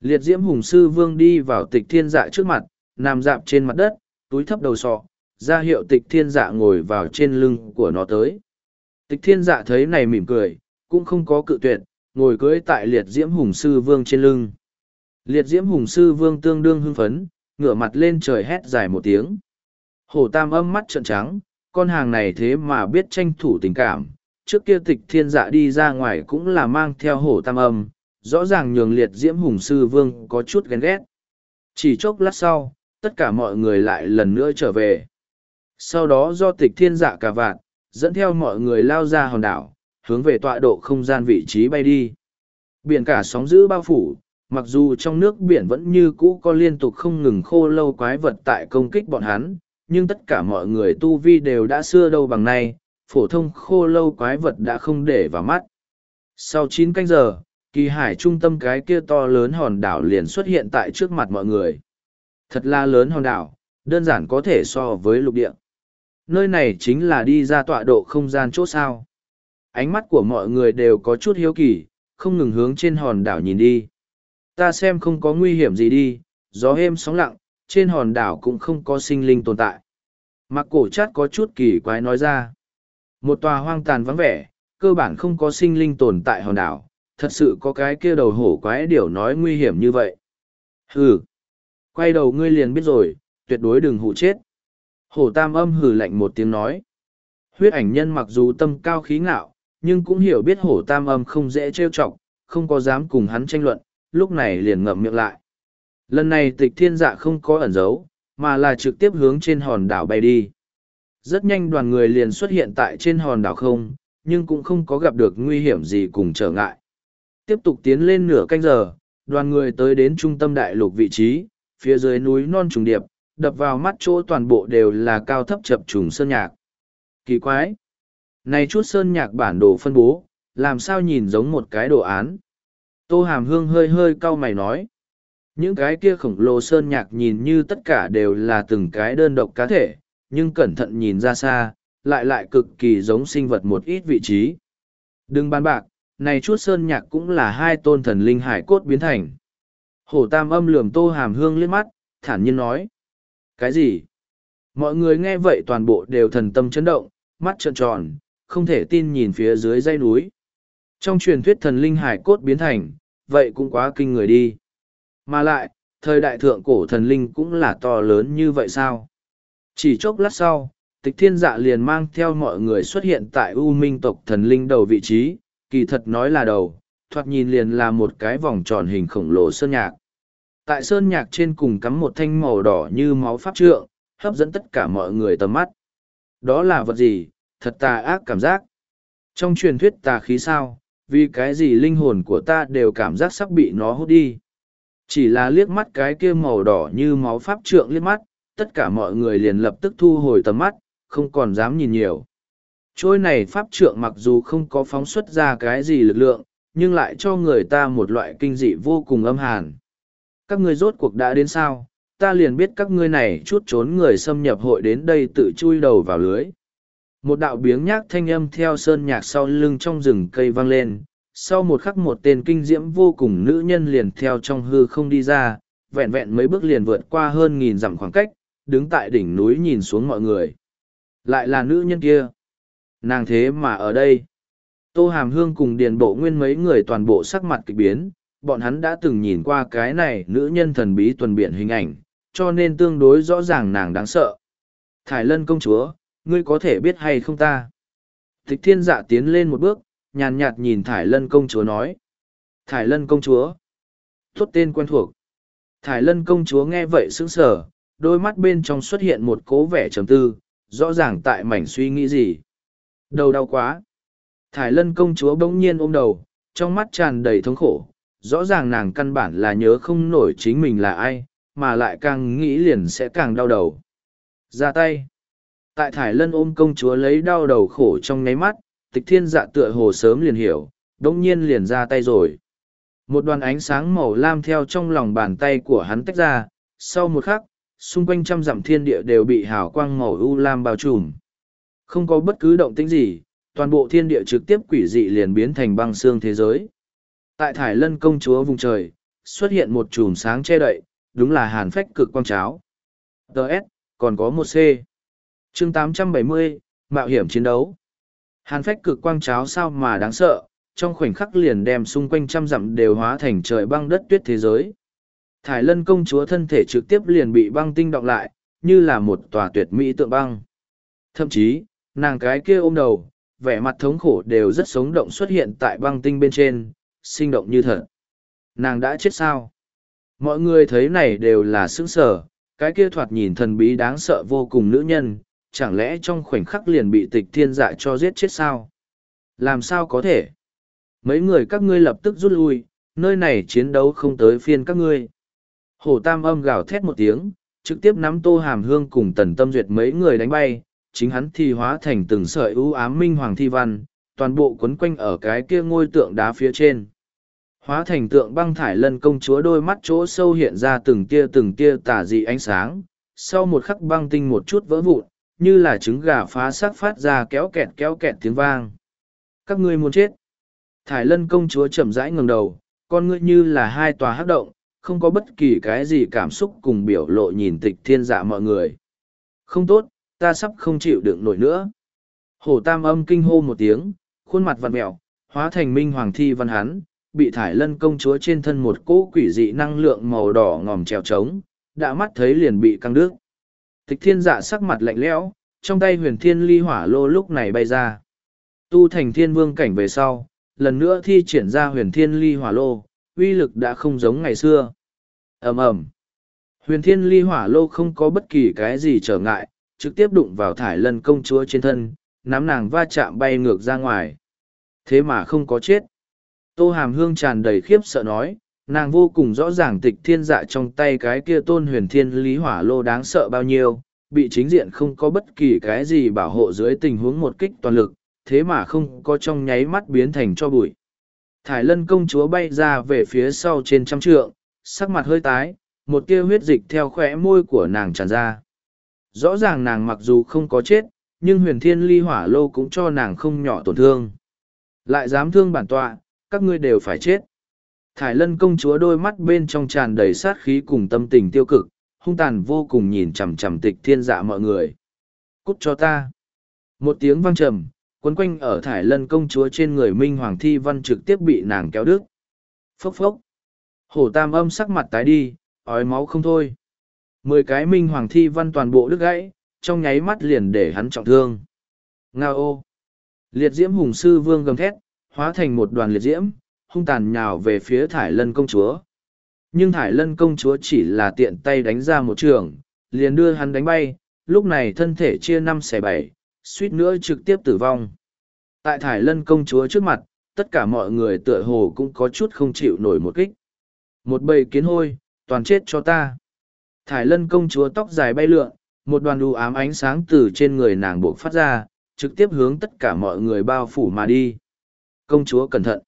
Liệt diễm hùng sư vương đi vào tịch thiên dạ trước mặt, nằm dạp trên mặt đất, túi thấp đầu sọ, ra hiệu tịch thiên dạ ngồi vào trên lưng của nó tới. Tịch thiên dạ thấy này mỉm cười, cũng không có cự tuyệt, ngồi cưỡi tại liệt diễm hùng sư vương trên lưng. Liệt diễm hùng sư vương tương đương hưng phấn, ngửa mặt lên trời hét dài một tiếng. Hổ tam âm mắt trợn trắng, con hàng này thế mà biết tranh thủ tình cảm. Trước kia tịch thiên dạ đi ra ngoài cũng là mang theo hổ tam âm, rõ ràng nhường liệt diễm hùng sư vương có chút ghen ghét. Chỉ chốc lát sau, tất cả mọi người lại lần nữa trở về. Sau đó do tịch thiên dạ cả vạn, dẫn theo mọi người lao ra hòn đảo, hướng về tọa độ không gian vị trí bay đi. Biển cả sóng giữ bao phủ, mặc dù trong nước biển vẫn như cũ có liên tục không ngừng khô lâu quái vật tại công kích bọn hắn, nhưng tất cả mọi người tu vi đều đã xưa đâu bằng nay, phổ thông khô lâu quái vật đã không để vào mắt. Sau chín canh giờ, kỳ hải trung tâm cái kia to lớn hòn đảo liền xuất hiện tại trước mặt mọi người. Thật là lớn hòn đảo, đơn giản có thể so với lục địa. Nơi này chính là đi ra tọa độ không gian chỗ sao. Ánh mắt của mọi người đều có chút hiếu kỳ, không ngừng hướng trên hòn đảo nhìn đi. Ta xem không có nguy hiểm gì đi, gió êm sóng lặng, trên hòn đảo cũng không có sinh linh tồn tại. Mặc cổ chát có chút kỳ quái nói ra. Một tòa hoang tàn vắng vẻ, cơ bản không có sinh linh tồn tại hòn đảo, thật sự có cái kia đầu hổ quái điểu nói nguy hiểm như vậy. Hừ, quay đầu ngươi liền biết rồi, tuyệt đối đừng hụ chết. Hổ tam âm hừ lạnh một tiếng nói. Huyết ảnh nhân mặc dù tâm cao khí ngạo, nhưng cũng hiểu biết hổ tam âm không dễ trêu chọc, không có dám cùng hắn tranh luận, lúc này liền ngậm miệng lại. Lần này tịch thiên dạ không có ẩn giấu, mà là trực tiếp hướng trên hòn đảo bay đi. Rất nhanh đoàn người liền xuất hiện tại trên hòn đảo không, nhưng cũng không có gặp được nguy hiểm gì cùng trở ngại. Tiếp tục tiến lên nửa canh giờ, đoàn người tới đến trung tâm đại lục vị trí, phía dưới núi non trùng điệp, đập vào mắt chỗ toàn bộ đều là cao thấp chập trùng sơn nhạc. Kỳ quái! Này chút sơn nhạc bản đồ phân bố, làm sao nhìn giống một cái đồ án? Tô Hàm Hương hơi hơi cau mày nói. Những cái kia khổng lồ sơn nhạc nhìn như tất cả đều là từng cái đơn độc cá thể, nhưng cẩn thận nhìn ra xa, lại lại cực kỳ giống sinh vật một ít vị trí. Đừng bàn bạc, này chút sơn nhạc cũng là hai tôn thần linh hải cốt biến thành. Hổ tam âm lườm tô hàm hương liếc mắt, thản nhiên nói. Cái gì? Mọi người nghe vậy toàn bộ đều thần tâm chấn động, mắt trợn tròn, không thể tin nhìn phía dưới dây núi. Trong truyền thuyết thần linh hải cốt biến thành, vậy cũng quá kinh người đi. Mà lại, thời đại thượng cổ thần linh cũng là to lớn như vậy sao? Chỉ chốc lát sau, tịch thiên dạ liền mang theo mọi người xuất hiện tại U Minh tộc thần linh đầu vị trí, kỳ thật nói là đầu, thoạt nhìn liền là một cái vòng tròn hình khổng lồ sơn nhạc. Tại sơn nhạc trên cùng cắm một thanh màu đỏ như máu pháp trượng, hấp dẫn tất cả mọi người tầm mắt. Đó là vật gì, thật tà ác cảm giác. Trong truyền thuyết tà khí sao, vì cái gì linh hồn của ta đều cảm giác sắp bị nó hút đi. Chỉ là liếc mắt cái kia màu đỏ như máu pháp trượng liếc mắt, tất cả mọi người liền lập tức thu hồi tầm mắt, không còn dám nhìn nhiều. Trôi này pháp trượng mặc dù không có phóng xuất ra cái gì lực lượng, nhưng lại cho người ta một loại kinh dị vô cùng âm hàn. Các ngươi rốt cuộc đã đến sao, ta liền biết các ngươi này chút trốn người xâm nhập hội đến đây tự chui đầu vào lưới. Một đạo biếng nhác thanh âm theo sơn nhạc sau lưng trong rừng cây vang lên, sau một khắc một tên kinh diễm vô cùng nữ nhân liền theo trong hư không đi ra, vẹn vẹn mấy bước liền vượt qua hơn nghìn dặm khoảng cách, đứng tại đỉnh núi nhìn xuống mọi người. Lại là nữ nhân kia. Nàng thế mà ở đây. Tô Hàm Hương cùng Điền Bộ Nguyên mấy người toàn bộ sắc mặt kịch biến, bọn hắn đã từng nhìn qua cái này nữ nhân thần bí tuần biện hình ảnh, cho nên tương đối rõ ràng nàng đáng sợ. Thải Lân công chúa, ngươi có thể biết hay không ta? Tịch thiên dạ tiến lên một bước, nhàn nhạt nhìn Thải Lân công chúa nói. Thải Lân công chúa. Thốt tên quen thuộc. Thải Lân công chúa nghe vậy sững sờ, đôi mắt bên trong xuất hiện một cố vẻ trầm tư, rõ ràng tại mảnh suy nghĩ gì. Đầu đau quá. Thải Lân công chúa bỗng nhiên ôm đầu, trong mắt tràn đầy thống khổ. Rõ ràng nàng căn bản là nhớ không nổi chính mình là ai, mà lại càng nghĩ liền sẽ càng đau đầu. Ra tay. Tại Thải Lân ôm công chúa lấy đau đầu khổ trong ngáy mắt, tịch thiên dạ tựa hồ sớm liền hiểu, đông nhiên liền ra tay rồi. Một đoàn ánh sáng màu lam theo trong lòng bàn tay của hắn tách ra, sau một khắc, xung quanh trăm dặm thiên địa đều bị hào quang màu u lam bao trùm. Không có bất cứ động tĩnh gì, toàn bộ thiên địa trực tiếp quỷ dị liền biến thành băng xương thế giới. Tại Thải Lân công chúa vùng trời, xuất hiện một chùm sáng che đậy, đúng là hàn phách cực quang cháo. Đợt, còn có một C. chương 870, Mạo hiểm chiến đấu. Hàn phách cực quang cháo sao mà đáng sợ, trong khoảnh khắc liền đem xung quanh trăm dặm đều hóa thành trời băng đất tuyết thế giới. Thải lân công chúa thân thể trực tiếp liền bị băng tinh động lại, như là một tòa tuyệt mỹ tượng băng. Thậm chí, nàng cái kia ôm đầu, vẻ mặt thống khổ đều rất sống động xuất hiện tại băng tinh bên trên, sinh động như thật. Nàng đã chết sao? Mọi người thấy này đều là sững sờ, cái kia thoạt nhìn thần bí đáng sợ vô cùng nữ nhân, chẳng lẽ trong khoảnh khắc liền bị tịch thiên dạ cho giết chết sao? Làm sao có thể? Mấy người các ngươi lập tức rút lui, nơi này chiến đấu không tới phiên các ngươi. Hổ tam âm gào thét một tiếng, trực tiếp nắm tô hàm hương cùng tần tâm duyệt mấy người đánh bay, chính hắn thì hóa thành từng sợi ưu ám minh hoàng thi văn, toàn bộ quấn quanh ở cái kia ngôi tượng đá phía trên. Hóa thành tượng băng thải lân công chúa đôi mắt chỗ sâu hiện ra từng tia từng tia tả dị ánh sáng, sau một khắc băng tinh một chút vỡ vụn, như là trứng gà phá xác phát ra kéo kẹt kéo kẹt tiếng vang. Các ngươi muốn chết. Thải lân công chúa chậm rãi ngừng đầu, con ngươi như là hai tòa hắc động, không có bất kỳ cái gì cảm xúc cùng biểu lộ nhìn tịch thiên dạ mọi người. Không tốt, ta sắp không chịu đựng nổi nữa. Hổ tam âm kinh hô một tiếng, khuôn mặt vặn mẹo, hóa thành minh hoàng thi văn hắn, bị thải lân công chúa trên thân một cỗ quỷ dị năng lượng màu đỏ ngòm trèo trống, đã mắt thấy liền bị căng đứt. Tịch thiên dạ sắc mặt lạnh lẽo, trong tay huyền thiên ly hỏa lô lúc này bay ra. Tu thành thiên vương cảnh về sau, lần nữa thi triển ra huyền thiên ly hỏa lô, uy lực đã không giống ngày xưa. ầm ầm Huyền thiên ly hỏa lô không có bất kỳ cái gì trở ngại, trực tiếp đụng vào thải lân công chúa trên thân, nắm nàng va chạm bay ngược ra ngoài. Thế mà không có chết. Tô hàm hương tràn đầy khiếp sợ nói, nàng vô cùng rõ ràng tịch thiên dạ trong tay cái kia tôn huyền thiên lý hỏa lô đáng sợ bao nhiêu, bị chính diện không có bất kỳ cái gì bảo hộ dưới tình huống một kích toàn lực, thế mà không có trong nháy mắt biến thành cho bụi. Thải lân công chúa bay ra về phía sau trên trăm trượng, sắc mặt hơi tái, một tia huyết dịch theo khỏe môi của nàng tràn ra. Rõ ràng nàng mặc dù không có chết, nhưng huyền thiên ly hỏa lô cũng cho nàng không nhỏ tổn thương. Lại dám thương bản tọa, các ngươi đều phải chết. Thải lân công chúa đôi mắt bên trong tràn đầy sát khí cùng tâm tình tiêu cực, hung tàn vô cùng nhìn chằm chằm tịch thiên dạ mọi người. Cút cho ta. Một tiếng vang trầm, quấn quanh ở thải lân công chúa trên người minh hoàng thi văn trực tiếp bị nàng kéo đứt. Phốc phốc. Hổ tam âm sắc mặt tái đi, ói máu không thôi. Mười cái minh hoàng thi văn toàn bộ đứt gãy, trong nháy mắt liền để hắn trọng thương. Nga ô! Liệt diễm hùng sư vương gầm thét, hóa thành một đoàn liệt diễm, hung tàn nhào về phía thải lân công chúa. Nhưng thải lân công chúa chỉ là tiện tay đánh ra một trường, liền đưa hắn đánh bay, lúc này thân thể chia năm xẻ bảy, suýt nữa trực tiếp tử vong. Tại thải lân công chúa trước mặt, tất cả mọi người tựa hồ cũng có chút không chịu nổi một kích. Một bầy kiến hôi, toàn chết cho ta. Thải lân công chúa tóc dài bay lượn, một đoàn đu ám ánh sáng từ trên người nàng buộc phát ra, trực tiếp hướng tất cả mọi người bao phủ mà đi. Công chúa cẩn thận.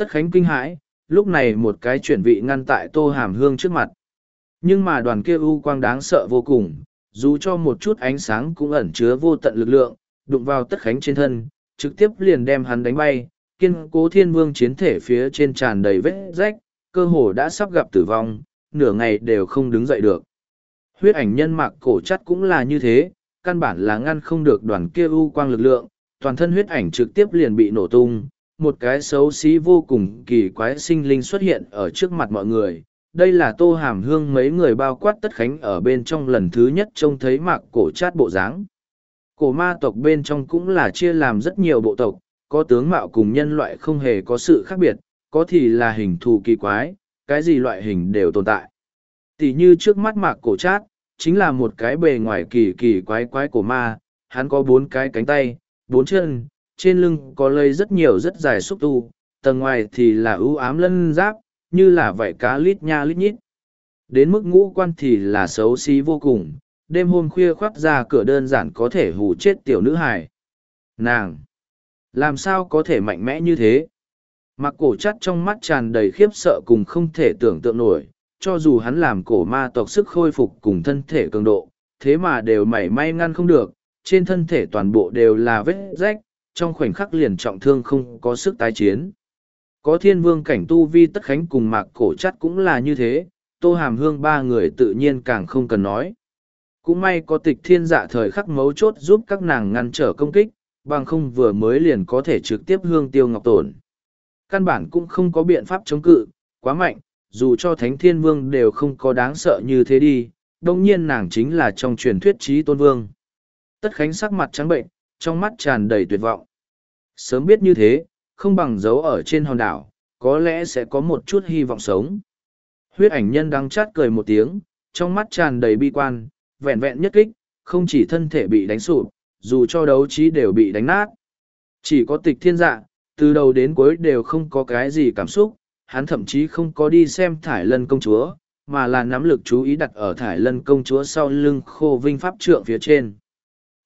Tất khánh kinh hãi, lúc này một cái chuyển vị ngăn tại tô hàm hương trước mặt. Nhưng mà đoàn kia u quang đáng sợ vô cùng, dù cho một chút ánh sáng cũng ẩn chứa vô tận lực lượng, đụng vào tất khánh trên thân, trực tiếp liền đem hắn đánh bay, kiên cố thiên vương chiến thể phía trên tràn đầy vết rách, cơ hồ đã sắp gặp tử vong, nửa ngày đều không đứng dậy được. Huyết ảnh nhân mạc cổ chất cũng là như thế, căn bản là ngăn không được đoàn kia u quang lực lượng, toàn thân huyết ảnh trực tiếp liền bị nổ tung, một cái xấu xí vô cùng kỳ quái sinh linh xuất hiện ở trước mặt mọi người. Đây là tô hàm hương mấy người bao quát tất khánh ở bên trong lần thứ nhất trông thấy mạc cổ chát bộ dáng. Cổ ma tộc bên trong cũng là chia làm rất nhiều bộ tộc, có tướng mạo cùng nhân loại không hề có sự khác biệt, có thì là hình thù kỳ quái, cái gì loại hình đều tồn tại. Tỷ như trước mắt mạc cổ chát, chính là một cái bề ngoài kỳ kỳ quái quái của ma, hắn có bốn cái cánh tay, bốn chân, trên lưng có lây rất nhiều rất dài xúc tu, tầng ngoài thì là ưu ám lân giáp, như là vảy cá lít nha lít nhít. Đến mức ngũ quan thì là xấu xí vô cùng, đêm hôm khuya khoác ra cửa đơn giản có thể hù chết tiểu nữ hài. Nàng! Làm sao có thể mạnh mẽ như thế? Mặc cổ chắt trong mắt tràn đầy khiếp sợ cùng không thể tưởng tượng nổi, cho dù hắn làm cổ ma tộc sức khôi phục cùng thân thể cường độ, thế mà đều mảy may ngăn không được, trên thân thể toàn bộ đều là vết rách, trong khoảnh khắc liền trọng thương không có sức tái chiến. Có thiên vương cảnh tu vi tất khánh cùng mạc cổ chắt cũng là như thế, tô hàm hương ba người tự nhiên càng không cần nói. Cũng may có tịch thiên dạ thời khắc mấu chốt giúp các nàng ngăn trở công kích, bằng không vừa mới liền có thể trực tiếp hương tiêu ngọc tổn. Căn bản cũng không có biện pháp chống cự, quá mạnh, dù cho thánh thiên vương đều không có đáng sợ như thế đi, đồng nhiên nàng chính là trong truyền thuyết trí tôn vương. Tất khánh sắc mặt trắng bệnh, trong mắt tràn đầy tuyệt vọng. Sớm biết như thế, không bằng giấu ở trên hòn đảo, có lẽ sẽ có một chút hy vọng sống. Huyết ảnh nhân đang chát cười một tiếng, trong mắt tràn đầy bi quan, vẹn vẹn nhất kích, không chỉ thân thể bị đánh sụp, dù cho đấu trí đều bị đánh nát. Chỉ có tịch thiên dạ, từ đầu đến cuối đều không có cái gì cảm xúc, hắn thậm chí không có đi xem thải lân công chúa, mà là nắm lực chú ý đặt ở thải lân công chúa sau lưng khô vinh pháp trượng phía trên.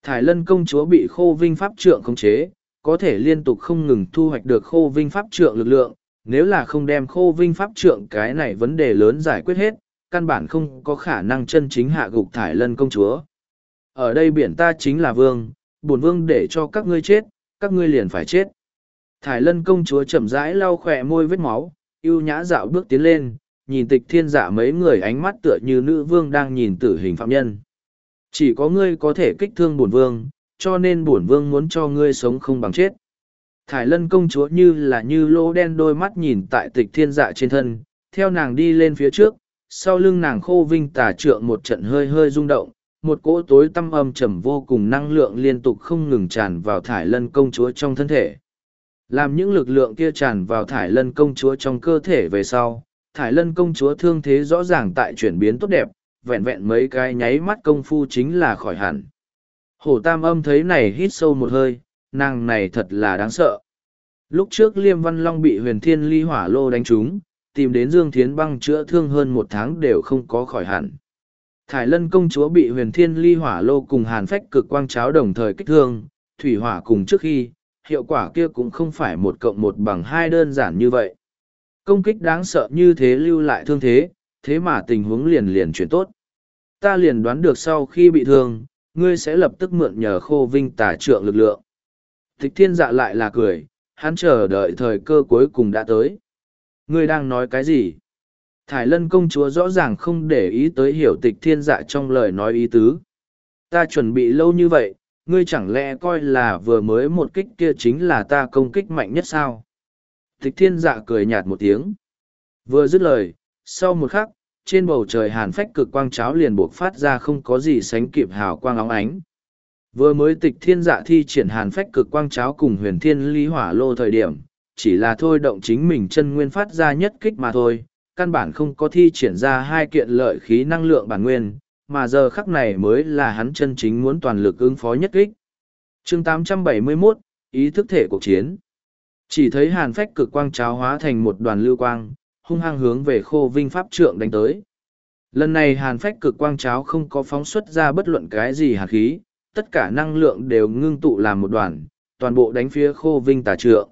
Thải lân công chúa bị khô vinh pháp trượng khống chế, có thể liên tục không ngừng thu hoạch được khô vinh pháp trượng lực lượng, nếu là không đem khô vinh pháp trượng cái này vấn đề lớn giải quyết hết, căn bản không có khả năng chân chính hạ gục thải lân công chúa. Ở đây biển ta chính là vương, bổn vương để cho các ngươi chết, các ngươi liền phải chết. Thải lân công chúa chậm rãi lau khỏe môi vết máu, yêu nhã dạo bước tiến lên, nhìn tịch thiên dạ mấy người ánh mắt tựa như nữ vương đang nhìn tử hình phạm nhân. Chỉ có ngươi có thể kích thương bổn vương, cho nên bổn vương muốn cho ngươi sống không bằng chết. Thải lân công chúa như là như lỗ đen đôi mắt nhìn tại tịch thiên dạ trên thân, theo nàng đi lên phía trước, sau lưng nàng khô vinh tà trượng một trận hơi hơi rung động, một cỗ tối tăm âm trầm vô cùng năng lượng liên tục không ngừng tràn vào thải lân công chúa trong thân thể. Làm những lực lượng kia tràn vào thải lân công chúa trong cơ thể về sau, thải lân công chúa thương thế rõ ràng tại chuyển biến tốt đẹp, vẹn vẹn mấy cái nháy mắt công phu chính là khỏi hẳn. Hổ tam âm thấy này hít sâu một hơi, nàng này thật là đáng sợ. Lúc trước Liêm Văn Long bị huyền thiên ly hỏa lô đánh trúng, tìm đến Dương Thiến băng chữa thương hơn một tháng đều không có khỏi hẳn. Thải lân công chúa bị huyền thiên ly hỏa lô cùng hàn phách cực quang cháo đồng thời kích thương, thủy hỏa cùng trước khi, hiệu quả kia cũng không phải một cộng một bằng hai đơn giản như vậy. Công kích đáng sợ như thế lưu lại thương thế, thế mà tình huống liền liền chuyển tốt. Ta liền đoán được sau khi bị thương, ngươi sẽ lập tức mượn nhờ khô vinh tả trượng lực lượng. Thích thiên dạ lại là cười, hắn chờ đợi thời cơ cuối cùng đã tới. Ngươi đang nói cái gì? Thải lân công chúa rõ ràng không để ý tới hiểu tịch thiên dạ trong lời nói ý tứ. Ta chuẩn bị lâu như vậy, ngươi chẳng lẽ coi là vừa mới một kích kia chính là ta công kích mạnh nhất sao? Tịch thiên dạ cười nhạt một tiếng. Vừa dứt lời, sau một khắc, trên bầu trời hàn phách cực quang cháo liền buộc phát ra không có gì sánh kịp hào quang óng ánh. Vừa mới tịch thiên dạ thi triển hàn phách cực quang cháo cùng huyền thiên lý hỏa lô thời điểm, chỉ là thôi động chính mình chân nguyên phát ra nhất kích mà thôi, căn bản không có thi triển ra hai kiện lợi khí năng lượng bản nguyên, mà giờ khắc này mới là hắn chân chính muốn toàn lực ứng phó nhất kích. chương 871, ý thức thể cuộc chiến. Chỉ thấy hàn phách cực quang cháo hóa thành một đoàn lưu quang, hung hăng hướng về khô vinh pháp trượng đánh tới. Lần này hàn phách cực quang cháo không có phóng xuất ra bất luận cái gì hạt khí, tất cả năng lượng đều ngưng tụ làm một đoàn, toàn bộ đánh phía khô vinh tà trượng.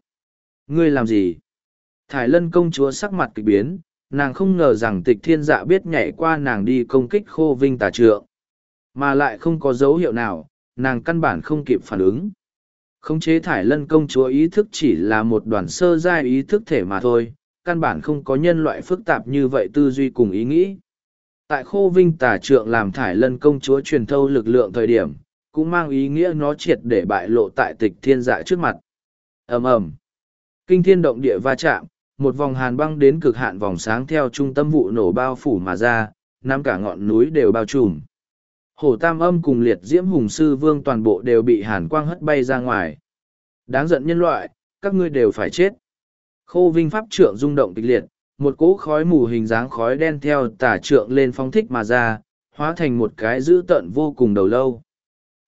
Ngươi làm gì? Thải lân công chúa sắc mặt kịch biến, nàng không ngờ rằng tịch thiên dạ biết nhảy qua nàng đi công kích khô vinh tà trượng. Mà lại không có dấu hiệu nào, nàng căn bản không kịp phản ứng. Khống chế thải lân công chúa ý thức chỉ là một đoàn sơ giai ý thức thể mà thôi, căn bản không có nhân loại phức tạp như vậy tư duy cùng ý nghĩ. Tại khô vinh tà trượng làm thải lân công chúa truyền thâu lực lượng thời điểm, cũng mang ý nghĩa nó triệt để bại lộ tại tịch thiên dạ trước mặt. ầm ầm Kinh thiên động địa va chạm, một vòng hàn băng đến cực hạn vòng sáng theo trung tâm vụ nổ bao phủ mà ra, nắm cả ngọn núi đều bao trùm. Hổ tam âm cùng liệt diễm hùng sư vương toàn bộ đều bị hàn quang hất bay ra ngoài. Đáng giận nhân loại, các ngươi đều phải chết. Khô vinh pháp trượng rung động kịch liệt, một cỗ khói mù hình dáng khói đen theo tả trượng lên phong thích mà ra, hóa thành một cái dữ tợn vô cùng đầu lâu.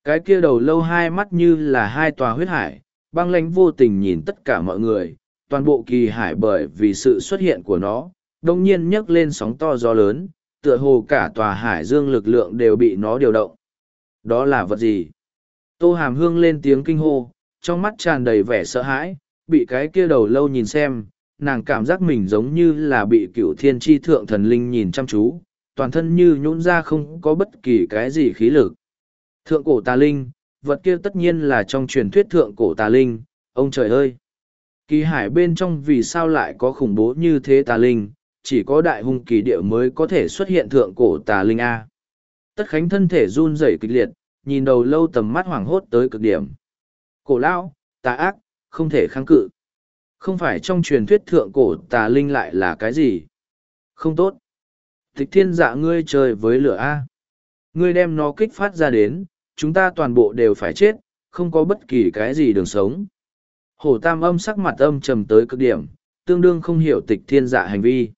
Cái kia đầu lâu hai mắt như là hai tòa huyết hải, băng lánh vô tình nhìn tất cả mọi người, toàn bộ kỳ hải bởi vì sự xuất hiện của nó, đông nhiên nhấc lên sóng to gió lớn, tựa hồ cả tòa hải dương lực lượng đều bị nó điều động. Đó là vật gì? Tô Hàm Hương lên tiếng kinh hô, trong mắt tràn đầy vẻ sợ hãi, bị cái kia đầu lâu nhìn xem, nàng cảm giác mình giống như là bị cựu thiên tri thượng thần linh nhìn chăm chú, toàn thân như nhũn ra không có bất kỳ cái gì khí lực. Thượng cổ tà linh, vật kia tất nhiên là trong truyền thuyết thượng cổ tà linh, ông trời ơi! Kỳ hải bên trong vì sao lại có khủng bố như thế tà linh, chỉ có đại hung kỳ địa mới có thể xuất hiện thượng cổ tà linh A. Tất khánh thân thể run rẩy kịch liệt, nhìn đầu lâu tầm mắt hoảng hốt tới cực điểm. Cổ lão, tà ác, không thể kháng cự. Không phải trong truyền thuyết thượng cổ tà linh lại là cái gì? Không tốt. Tịch thiên dạ ngươi chơi với lửa A. Ngươi đem nó kích phát ra đến, chúng ta toàn bộ đều phải chết, không có bất kỳ cái gì đường sống. Hổ tam âm sắc mặt âm trầm tới cực điểm, tương đương không hiểu tịch thiên dạ hành vi.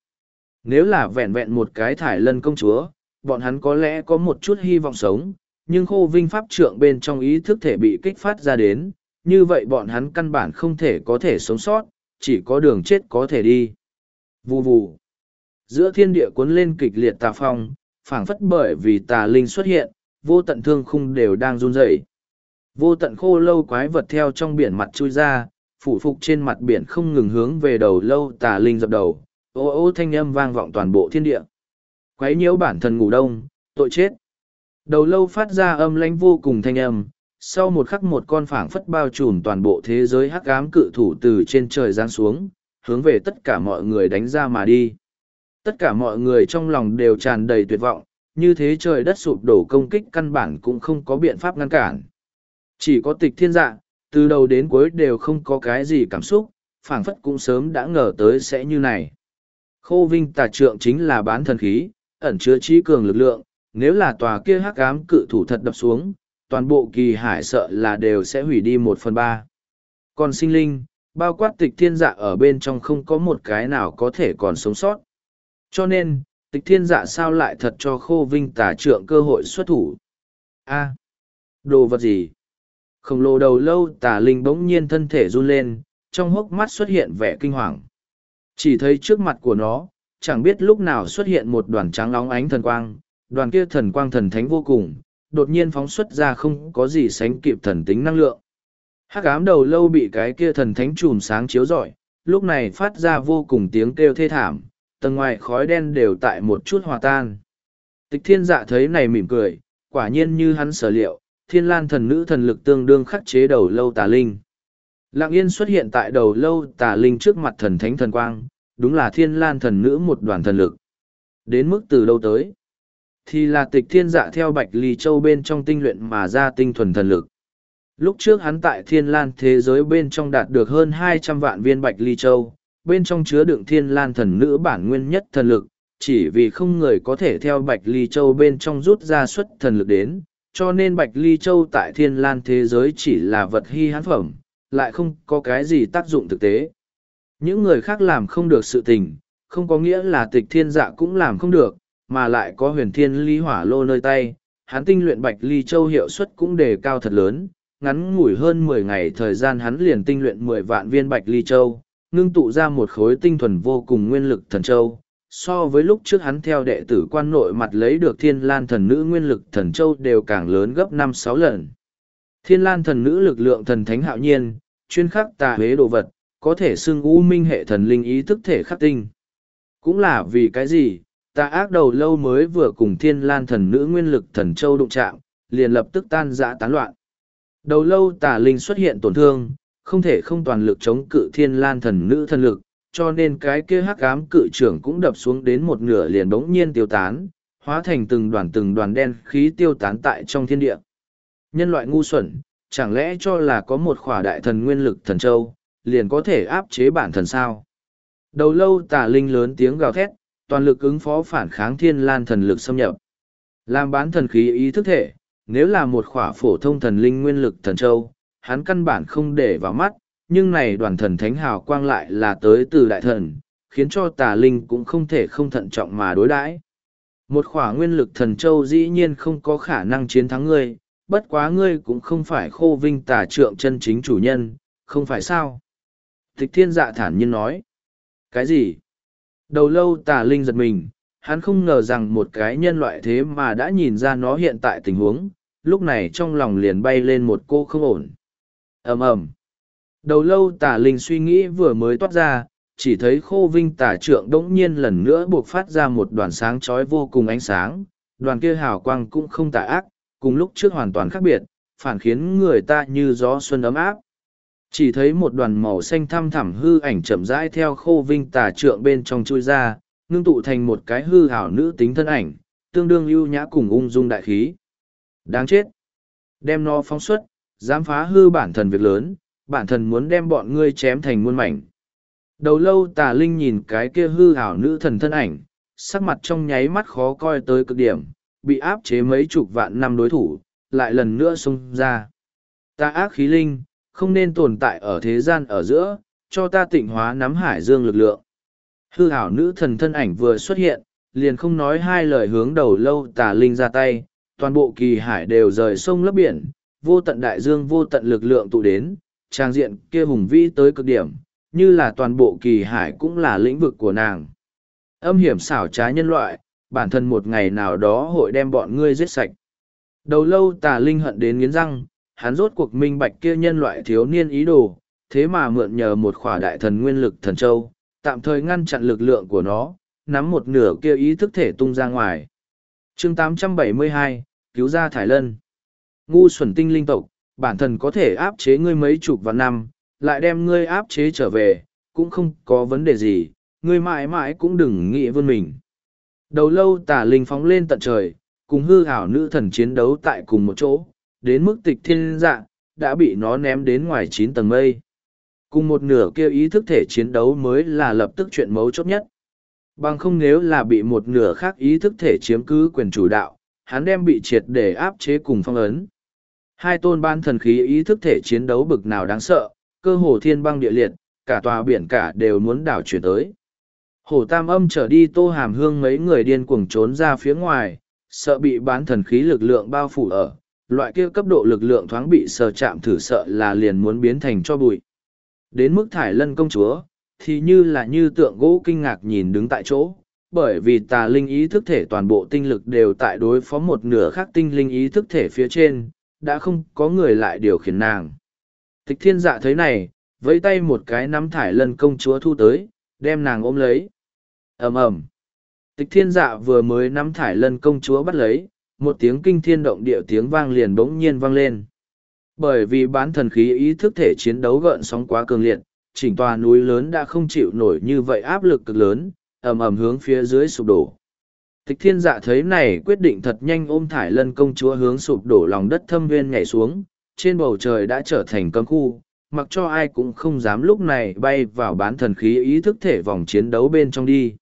Nếu là vẹn vẹn một cái thải lân công chúa, bọn hắn có lẽ có một chút hy vọng sống, nhưng khô vinh pháp trượng bên trong ý thức thể bị kích phát ra đến, như vậy bọn hắn căn bản không thể có thể sống sót, chỉ có đường chết có thể đi. Vù vù. Giữa thiên địa cuốn lên kịch liệt tà phong, phảng phất bởi vì tà linh xuất hiện, vô tận thương khung đều đang run rẩy. Vô tận khô lâu quái vật theo trong biển mặt chui ra, phủ phục trên mặt biển không ngừng hướng về đầu lâu tà linh dập đầu, ô ô thanh âm vang vọng toàn bộ thiên địa. Quấy nhiễu bản thân ngủ đông, tội chết. Đầu lâu phát ra âm lãnh vô cùng thanh âm, sau một khắc một con phảng phất bao trùm toàn bộ thế giới hắc ám cự thủ từ trên trời giáng xuống, hướng về tất cả mọi người đánh ra mà đi. Tất cả mọi người trong lòng đều tràn đầy tuyệt vọng, như thế trời đất sụp đổ công kích căn bản cũng không có biện pháp ngăn cản. Chỉ có tịch thiên dạ, từ đầu đến cuối đều không có cái gì cảm xúc, phảng phất cũng sớm đã ngờ tới sẽ như này. Khô vinh tà trượng chính là bán thần khí, ẩn chứa trí cường lực lượng, nếu là tòa kia hắc ám cự thủ thật đập xuống, toàn bộ kỳ hải sợ là đều sẽ hủy đi một phần ba. Còn sinh linh, bao quát tịch thiên dạ ở bên trong không có một cái nào có thể còn sống sót. Cho nên, tịch thiên dạ sao lại thật cho khô vinh tả trượng cơ hội xuất thủ. a đồ vật gì? Khổng lồ đầu lâu tà linh bỗng nhiên thân thể run lên, trong hốc mắt xuất hiện vẻ kinh hoàng. Chỉ thấy trước mặt của nó, chẳng biết lúc nào xuất hiện một đoàn trắng óng ánh thần quang, đoàn kia thần quang thần thánh vô cùng, đột nhiên phóng xuất ra không có gì sánh kịp thần tính năng lượng. Hắc ám đầu lâu bị cái kia thần thánh chùm sáng chiếu rọi, lúc này phát ra vô cùng tiếng kêu thê thảm, tầng ngoài khói đen đều tại một chút hòa tan. Tịch thiên dạ thấy này mỉm cười, quả nhiên như hắn sở liệu, thiên lan thần nữ thần lực tương đương khắc chế đầu lâu tà linh. Lạng yên xuất hiện tại đầu lâu tà linh trước mặt thần thánh thần quang, đúng là thiên lan thần nữ một đoàn thần lực. Đến mức từ đâu tới? Thì là tịch thiên dạ theo bạch ly châu bên trong tinh luyện mà ra tinh thuần thần lực. Lúc trước hắn tại thiên lan thế giới bên trong đạt được hơn hai trăm vạn viên bạch ly châu, bên trong chứa đựng thiên lan thần nữ bản nguyên nhất thần lực, chỉ vì không người có thể theo bạch ly châu bên trong rút ra xuất thần lực đến, cho nên bạch ly châu tại thiên lan thế giới chỉ là vật hy hán phẩm, lại không có cái gì tác dụng thực tế. Những người khác làm không được sự tình, không có nghĩa là tịch thiên dạ cũng làm không được, mà lại có huyền thiên ly hỏa lô nơi tay, hắn tinh luyện bạch ly châu hiệu suất cũng đề cao thật lớn, ngắn ngủi hơn mười ngày thời gian hắn liền tinh luyện mười vạn viên bạch ly châu, ngưng tụ ra một khối tinh thuần vô cùng nguyên lực thần châu. So với lúc trước hắn theo đệ tử quan nội mặt lấy được thiên lan thần nữ nguyên lực thần châu đều càng lớn gấp năm sáu lần. Thiên lan thần nữ lực lượng thần thánh hạo nhiên, chuyên khắc tà huế đồ vật, có thể xưng u minh hệ thần linh ý thức thể khắc tinh. Cũng là vì cái gì, tà ác đầu lâu mới vừa cùng thiên lan thần nữ nguyên lực thần châu đụng chạm, liền lập tức tan dã tán loạn. Đầu lâu tà linh xuất hiện tổn thương, không thể không toàn lực chống cự thiên lan thần nữ thần lực, cho nên cái kia hắc ám cự trưởng cũng đập xuống đến một nửa liền bỗng nhiên tiêu tán, hóa thành từng đoàn từng đoàn đen khí tiêu tán tại trong thiên địa. Nhân loại ngu xuẩn, chẳng lẽ cho là có một khỏa đại thần nguyên lực thần châu, liền có thể áp chế bản thần sao? Đầu lâu tà linh lớn tiếng gào thét, toàn lực ứng phó phản kháng thiên lan thần lực xâm nhập. Làm bán thần khí ý thức thể, nếu là một khỏa phổ thông thần linh nguyên lực thần châu, hắn căn bản không để vào mắt, nhưng này đoàn thần thánh hào quang lại là tới từ đại thần, khiến cho tà linh cũng không thể không thận trọng mà đối đãi. Một khỏa nguyên lực thần châu dĩ nhiên không có khả năng chiến thắng ngươi, bất quá ngươi cũng không phải khô vinh tà trượng chân chính chủ nhân, không phải sao? Tịch thiên dạ thản nhiên nói. Cái gì? Đầu lâu tà linh giật mình, hắn không ngờ rằng một cái nhân loại thế mà đã nhìn ra nó hiện tại tình huống, lúc này trong lòng liền bay lên một cô không ổn. ầm ầm Đầu lâu tà linh suy nghĩ vừa mới toát ra, chỉ thấy khô vinh tà trượng đỗng nhiên lần nữa buộc phát ra một đoàn sáng chói vô cùng ánh sáng, đoàn kia hào quang cũng không tà ác, cùng lúc trước hoàn toàn khác biệt, phản khiến người ta như gió xuân ấm áp. Chỉ thấy một đoàn màu xanh thăm thẳm hư ảnh chậm rãi theo khô vinh tà trượng bên trong chui ra, ngưng tụ thành một cái hư hảo nữ tính thân ảnh, tương đương ưu nhã cùng ung dung đại khí. Đáng chết! Đem nó phóng xuất, dám phá hư bản thần việc lớn, bản thần muốn đem bọn ngươi chém thành muôn mảnh. Đầu lâu tà linh nhìn cái kia hư hảo nữ thần thân ảnh, sắc mặt trong nháy mắt khó coi tới cực điểm, bị áp chế mấy chục vạn năm đối thủ, lại lần nữa xông ra. Ta ác khí linh, không nên tồn tại ở thế gian ở giữa, cho ta tịnh hóa nắm hải dương lực lượng. Hư hảo nữ thần thân ảnh vừa xuất hiện, liền không nói hai lời hướng đầu lâu tà linh ra tay, toàn bộ kỳ hải đều rời sông lấp biển, vô tận đại dương vô tận lực lượng tụ đến, trang diện kia hùng vĩ tới cực điểm, như là toàn bộ kỳ hải cũng là lĩnh vực của nàng. Âm hiểm xảo trá nhân loại, bản thân một ngày nào đó hội đem bọn ngươi giết sạch. Đầu lâu tà linh hận đến nghiến răng, hắn rốt cuộc minh bạch kia nhân loại thiếu niên ý đồ, thế mà mượn nhờ một khỏa đại thần nguyên lực thần châu, tạm thời ngăn chặn lực lượng của nó, nắm một nửa kia ý thức thể tung ra ngoài. chương 872, cứu ra Thải Lân. Ngu xuẩn tinh linh tộc, bản thân có thể áp chế ngươi mấy chục vạn năm, lại đem ngươi áp chế trở về, cũng không có vấn đề gì, ngươi mãi mãi cũng đừng nghĩ vươn mình. Đầu lâu tà linh phóng lên tận trời, cùng hư hảo nữ thần chiến đấu tại cùng một chỗ, đến mức tịch thiên dạ, đã bị nó ném đến ngoài chín tầng mây. Cùng một nửa kia ý thức thể chiến đấu mới là lập tức chuyện mấu chốt nhất. Bằng không nếu là bị một nửa khác ý thức thể chiếm cứ quyền chủ đạo, hắn đem bị triệt để áp chế cùng phong ấn. Hai tôn ban thần khí ý thức thể chiến đấu bực nào đáng sợ, cơ hồ thiên băng địa liệt, cả tòa biển cả đều muốn đảo chuyển tới. Hồ tam âm trở đi tô hàm hương mấy người điên cuồng trốn ra phía ngoài, sợ bị bán thần khí lực lượng bao phủ ở, loại kia cấp độ lực lượng thoáng bị sờ chạm thử sợ là liền muốn biến thành cho bụi. Đến mức thải lân công chúa, thì như là như tượng gỗ kinh ngạc nhìn đứng tại chỗ, bởi vì tà linh ý thức thể toàn bộ tinh lực đều tại đối phó một nửa khác tinh linh ý thức thể phía trên, đã không có người lại điều khiển nàng. Tịch thiên dạ thấy này, vẫy tay một cái nắm thải lân công chúa thu tới, đem nàng ôm lấy. ầm ầm Tịch thiên dạ vừa mới nắm thải lân công chúa bắt lấy, một tiếng kinh thiên động địa tiếng vang liền bỗng nhiên vang lên. Bởi vì bán thần khí ý thức thể chiến đấu gợn sóng quá cường liệt, chỉnh tòa núi lớn đã không chịu nổi như vậy áp lực cực lớn, ầm ầm hướng phía dưới sụp đổ. Tịch thiên dạ thấy này quyết định thật nhanh ôm thải lân công chúa hướng sụp đổ lòng đất thâm viên nhảy xuống, trên bầu trời đã trở thành cấm khu, mặc cho ai cũng không dám lúc này bay vào bán thần khí ý thức thể vòng chiến đấu bên trong đi.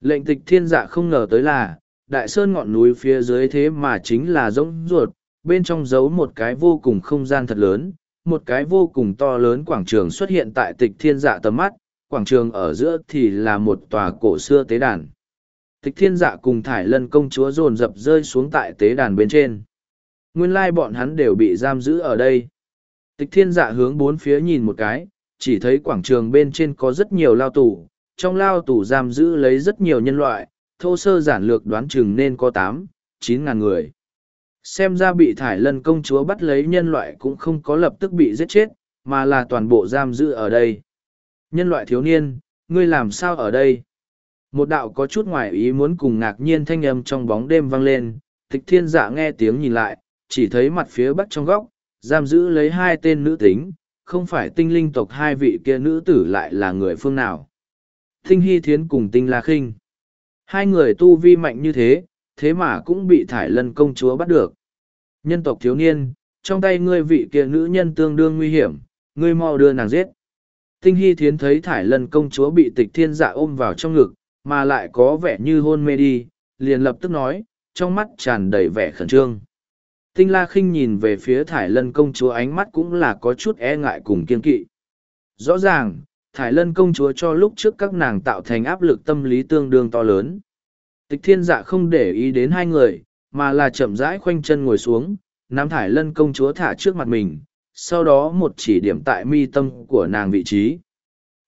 Lệnh tịch thiên dạ không ngờ tới là, đại sơn ngọn núi phía dưới thế mà chính là rỗng ruột, bên trong giấu một cái vô cùng không gian thật lớn, một cái vô cùng to lớn quảng trường xuất hiện tại tịch thiên dạ tầm mắt, quảng trường ở giữa thì là một tòa cổ xưa tế đàn. Tịch thiên dạ cùng thải lân công chúa dồn dập rơi xuống tại tế đàn bên trên. Nguyên lai bọn hắn đều bị giam giữ ở đây. Tịch thiên dạ hướng bốn phía nhìn một cái, chỉ thấy quảng trường bên trên có rất nhiều lao tù, trong lao tù giam giữ lấy rất nhiều nhân loại, thô sơ giản lược đoán chừng nên có tám, chín ngàn người. Xem ra bị thải lân công chúa bắt lấy nhân loại cũng không có lập tức bị giết chết, mà là toàn bộ giam giữ ở đây. Nhân loại thiếu niên, ngươi làm sao ở đây? Một đạo có chút ngoài ý muốn cùng ngạc nhiên thanh âm trong bóng đêm vang lên, tịch thiên dạ nghe tiếng nhìn lại, chỉ thấy mặt phía bắc trong góc, giam giữ lấy hai tên nữ tính, không phải tinh linh tộc hai vị kia nữ tử lại là người phương nào. Tinh Hy Thiến cùng Tinh La Khinh. Hai người tu vi mạnh như thế, thế mà cũng bị thải lân công chúa bắt được. Nhân tộc thiếu niên, trong tay ngươi vị kia nữ nhân tương đương nguy hiểm, ngươi mau đưa nàng giết. Tinh Hy Thiến thấy thải lân công chúa bị tịch thiên dạ ôm vào trong ngực, mà lại có vẻ như hôn mê đi, liền lập tức nói, trong mắt tràn đầy vẻ khẩn trương. Tinh La khinh nhìn về phía Thải Lân công chúa ánh mắt cũng là có chút e ngại cùng kiên kỵ. Rõ ràng, Thải Lân công chúa cho lúc trước các nàng tạo thành áp lực tâm lý tương đương to lớn. Tịch thiên dạ không để ý đến hai người, mà là chậm rãi khoanh chân ngồi xuống, nắm Thải Lân công chúa thả trước mặt mình, sau đó một chỉ điểm tại mi tâm của nàng vị trí.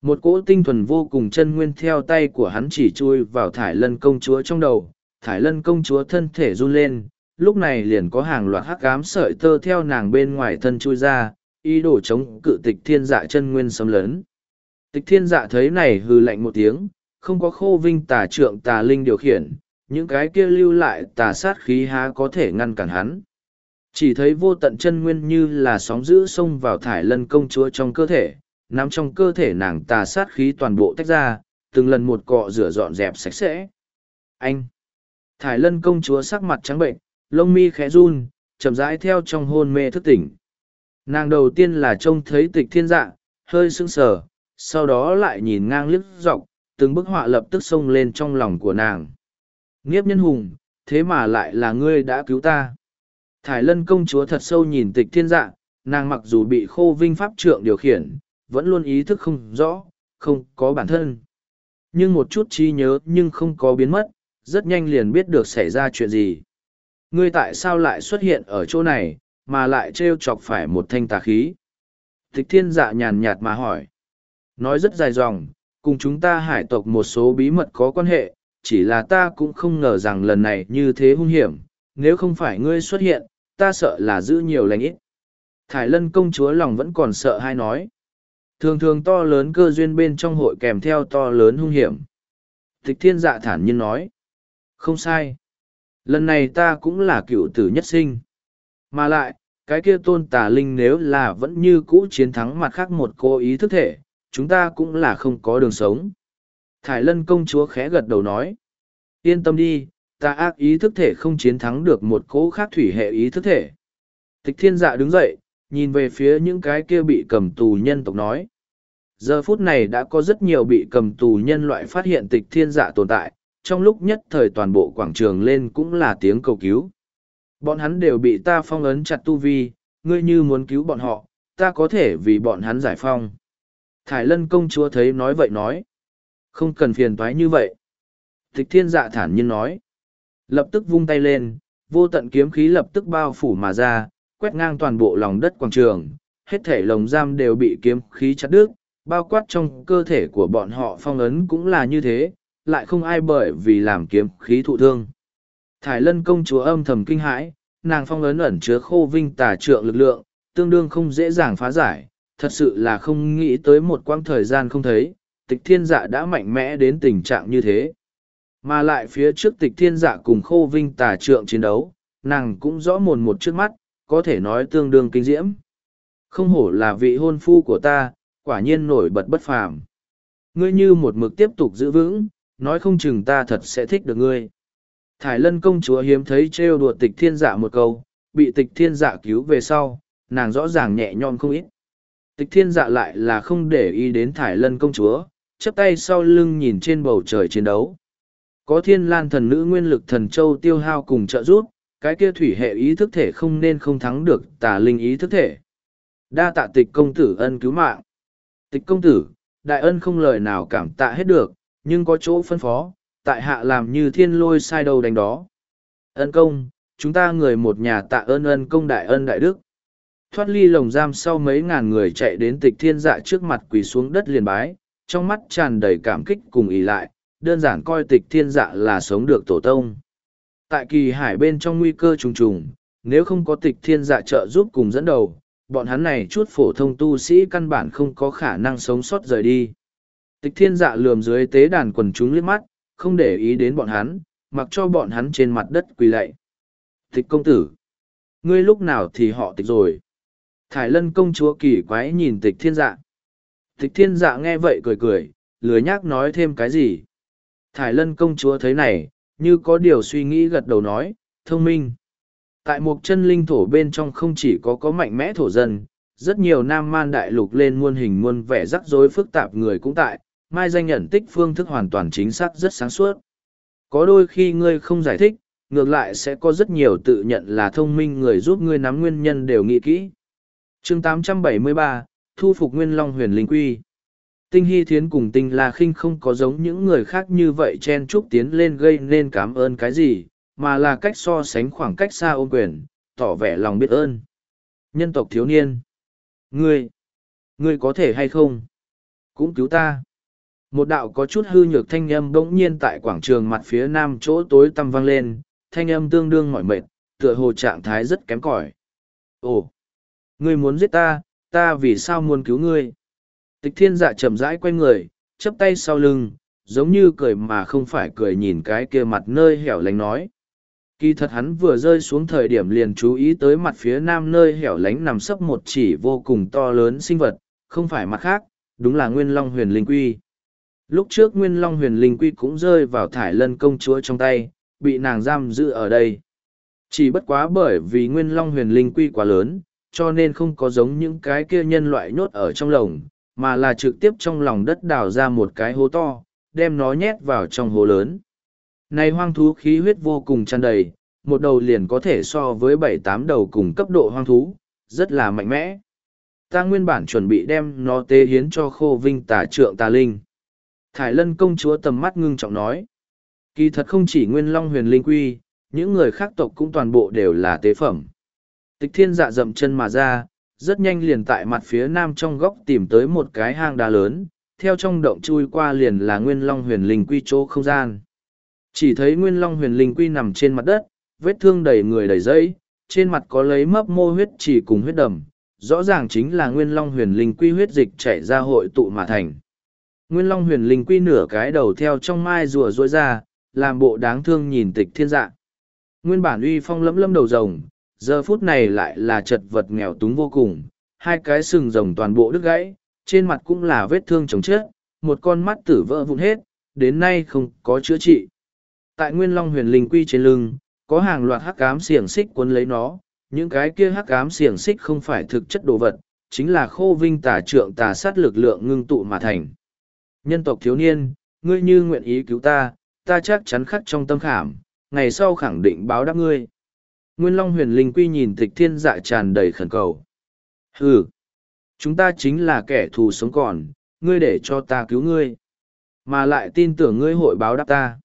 Một cỗ tinh thuần vô cùng chân nguyên theo tay của hắn chỉ chui vào Thải Lân công chúa trong đầu, Thải Lân công chúa thân thể run lên, lúc này liền có hàng loạt hắc ám sợi tơ theo nàng bên ngoài thân chui ra, ý đồ chống cự tịch thiên dạ chân nguyên xâm lớn. Tịch thiên dạ thấy này hừ lạnh một tiếng, không có khô vinh tà trượng tà linh điều khiển, những cái kia lưu lại tà sát khí há có thể ngăn cản hắn. Chỉ thấy vô tận chân nguyên như là sóng giữ xông vào thải lân công chúa trong cơ thể, nắm trong cơ thể nàng tà sát khí toàn bộ tách ra, từng lần một cọ rửa dọn dẹp sạch sẽ. Anh! Thải lân công chúa sắc mặt trắng bệnh, lông mi khẽ run, chậm rãi theo trong hôn mê thức tỉnh. Nàng đầu tiên là trông thấy tịch thiên dạ, hơi sững sờ, sau đó lại nhìn ngang liếc dọc, từng bức họa lập tức xông lên trong lòng của nàng. Nghiếp nhân hùng, thế mà lại là ngươi đã cứu ta. Thải lân công chúa thật sâu nhìn tịch thiên dạ, nàng mặc dù bị khô vinh pháp trượng điều khiển, vẫn luôn ý thức không rõ, không có bản thân. Nhưng một chút trí nhớ nhưng không có biến mất, rất nhanh liền biết được xảy ra chuyện gì. Ngươi tại sao lại xuất hiện ở chỗ này, mà lại trêu chọc phải một thanh tà khí? Tịch thiên dạ nhàn nhạt mà hỏi. Nói rất dài dòng, cùng chúng ta hải tộc một số bí mật có quan hệ, chỉ là ta cũng không ngờ rằng lần này như thế hung hiểm, nếu không phải ngươi xuất hiện, ta sợ là giữ nhiều lành ít. Thải lân công chúa lòng vẫn còn sợ hay nói. Thường thường to lớn cơ duyên bên trong hội kèm theo to lớn hung hiểm. Tịch thiên dạ thản nhiên nói. Không sai. Lần này ta cũng là cựu tử nhất sinh. Mà lại, cái kia tôn tà linh nếu là vẫn như cũ chiến thắng mặt khác một cô ý thức thể, chúng ta cũng là không có đường sống. Thải lân công chúa khẽ gật đầu nói. Yên tâm đi, ta ác ý thức thể không chiến thắng được một cỗ khác thủy hệ ý thức thể. Tịch thiên dạ đứng dậy, nhìn về phía những cái kia bị cầm tù nhân tộc nói. Giờ phút này đã có rất nhiều bị cầm tù nhân loại phát hiện tịch thiên dạ tồn tại, trong lúc nhất thời toàn bộ quảng trường lên cũng là tiếng cầu cứu. Bọn hắn đều bị ta phong ấn chặt tu vi, ngươi như muốn cứu bọn họ, ta có thể vì bọn hắn giải phong. Thải lân công chúa thấy nói vậy nói. Không cần phiền toái như vậy. Thích thiên dạ thản nhiên nói. Lập tức vung tay lên, vô tận kiếm khí lập tức bao phủ mà ra, quét ngang toàn bộ lòng đất quảng trường. Hết thể lồng giam đều bị kiếm khí chặt đứt, bao quát trong cơ thể của bọn họ phong ấn cũng là như thế, lại không ai bởi vì làm kiếm khí thụ thương. Thải lân công chúa âm thầm kinh hãi, nàng phong ấn ẩn chứa khô vinh tà trượng lực lượng, tương đương không dễ dàng phá giải, thật sự là không nghĩ tới một quãng thời gian không thấy, tịch thiên dạ đã mạnh mẽ đến tình trạng như thế. Mà lại phía trước tịch thiên dạ cùng khô vinh tà trượng chiến đấu, nàng cũng rõ mồn một trước mắt, có thể nói tương đương kinh diễm. Không hổ là vị hôn phu của ta, quả nhiên nổi bật bất phàm. Ngươi như một mực tiếp tục giữ vững, nói không chừng ta thật sẽ thích được ngươi. Thải lân công chúa hiếm thấy trêu đùa tịch thiên dạ một câu, bị tịch thiên dạ cứu về sau, nàng rõ ràng nhẹ nhõm không ít. Tịch thiên dạ lại là không để ý đến thải lân công chúa, chắp tay sau lưng nhìn trên bầu trời chiến đấu. Có thiên lan thần nữ nguyên lực thần châu tiêu hao cùng trợ giúp, cái kia thủy hệ ý thức thể không nên không thắng được tà linh ý thức thể. Đa tạ tịch công tử ân cứu mạng. Tịch công tử, đại ân không lời nào cảm tạ hết được, nhưng có chỗ phân phó, tại hạ làm như thiên lôi sai đầu đánh đó. Ân công, chúng ta người một nhà tạ ơn ân công đại ân đại đức. Thoát ly lồng giam sau mấy ngàn người chạy đến tịch thiên dạ trước mặt quỳ xuống đất liền bái, trong mắt tràn đầy cảm kích cùng ỉ lại, đơn giản coi tịch thiên dạ là sống được tổ tông. Tại kỳ hải bên trong nguy cơ trùng trùng, nếu không có tịch thiên dạ trợ giúp cùng dẫn đầu, bọn hắn này chút phổ thông tu sĩ căn bản không có khả năng sống sót rời đi. Tịch thiên dạ lườm dưới tế đàn quần chúng liếc mắt, không để ý đến bọn hắn, mặc cho bọn hắn trên mặt đất quỳ lạy. Tịch công tử, ngươi lúc nào thì họ tịch rồi. Thải lân công chúa kỳ quái nhìn tịch thiên dạ. Tịch thiên dạ nghe vậy cười cười, lười nhác nói thêm cái gì. Thải lân công chúa thấy này, như có điều suy nghĩ gật đầu nói, thông minh. Tại một chân linh thổ bên trong không chỉ có có mạnh mẽ thổ dân, rất nhiều nam man đại lục lên muôn hình muôn vẻ rắc rối phức tạp người cũng tại, mai danh nhận tích phương thức hoàn toàn chính xác rất sáng suốt. Có đôi khi ngươi không giải thích, ngược lại sẽ có rất nhiều tự nhận là thông minh người giúp ngươi nắm nguyên nhân đều nghĩ kỹ chương 873, Thu phục Nguyên Long huyền linh quy. Tinh Hy Thiến cùng Tinh La Khinh không có giống những người khác như vậy chen chúc tiến lên gây nên cảm ơn cái gì, mà là cách so sánh khoảng cách xa ôm quyền, tỏ vẻ lòng biết ơn. Nhân tộc thiếu niên. Ngươi, ngươi có thể hay không? Cũng cứu ta. Một đạo có chút hư nhược thanh âm bỗng nhiên tại quảng trường mặt phía nam chỗ tối tăm vang lên, thanh âm tương đương mỏi mệt, tựa hồ trạng thái rất kém cỏi. Ồ, ngươi muốn giết ta, ta vì sao muốn cứu ngươi? Tịch thiên dạ chậm rãi quay người, chắp tay sau lưng, giống như cười mà không phải cười nhìn cái kia mặt nơi hẻo lánh nói. Kỳ thật hắn vừa rơi xuống thời điểm liền chú ý tới mặt phía nam nơi hẻo lánh nằm sấp một chỉ vô cùng to lớn sinh vật, không phải mặt khác, đúng là Nguyên Long huyền linh quy. Lúc trước Nguyên Long huyền linh quy cũng rơi vào thải lân công chúa trong tay, bị nàng giam giữ ở đây. Chỉ bất quá bởi vì Nguyên Long huyền linh quy quá lớn, cho nên không có giống những cái kia nhân loại nhốt ở trong lồng, mà là trực tiếp trong lòng đất đào ra một cái hố to, đem nó nhét vào trong hố lớn. Này hoang thú khí huyết vô cùng tràn đầy, một đầu liền có thể so với bảy tám đầu cùng cấp độ hoang thú, rất là mạnh mẽ. Ta nguyên bản chuẩn bị đem nó tế hiến cho khô vinh tà trượng tà linh. Thải lân công chúa tầm mắt ngưng trọng nói. Kỳ thật không chỉ nguyên long huyền linh quy, những người khác tộc cũng toàn bộ đều là tế phẩm. Tịch thiên dạ dậm chân mà ra, rất nhanh liền tại mặt phía nam trong góc tìm tới một cái hang đá lớn, theo trong động chui qua liền là nguyên long huyền linh quy chỗ không gian. Chỉ thấy nguyên long huyền linh quy nằm trên mặt đất, vết thương đầy người đầy dây, trên mặt có lấy mấp mô huyết chỉ cùng huyết đầm, rõ ràng chính là nguyên long huyền linh quy huyết dịch chảy ra hội tụ mà thành. Nguyên long huyền linh quy nửa cái đầu theo trong mai rùa rối ra, làm bộ đáng thương nhìn tịch thiên dạ. Nguyên bản uy phong lẫm lâm đầu rồng, giờ phút này lại là chật vật nghèo túng vô cùng, hai cái sừng rồng toàn bộ đứt gãy, trên mặt cũng là vết thương chồng chết, một con mắt tử vỡ vụn hết, đến nay không có chữa trị. Tại Nguyên Long huyền linh quy trên lưng, có hàng loạt hắc ám xiềng xích cuốn lấy nó, những cái kia hắc ám xiềng xích không phải thực chất đồ vật, chính là khô vinh tà trượng tà sát lực lượng ngưng tụ mà thành. Nhân tộc thiếu niên, ngươi như nguyện ý cứu ta, ta chắc chắn khắc trong tâm khảm, ngày sau khẳng định báo đáp ngươi. Nguyên Long huyền linh quy nhìn tịch thiên dạ tràn đầy khẩn cầu. Hừ, chúng ta chính là kẻ thù sống còn, ngươi để cho ta cứu ngươi. Mà lại tin tưởng ngươi hội báo đáp ta.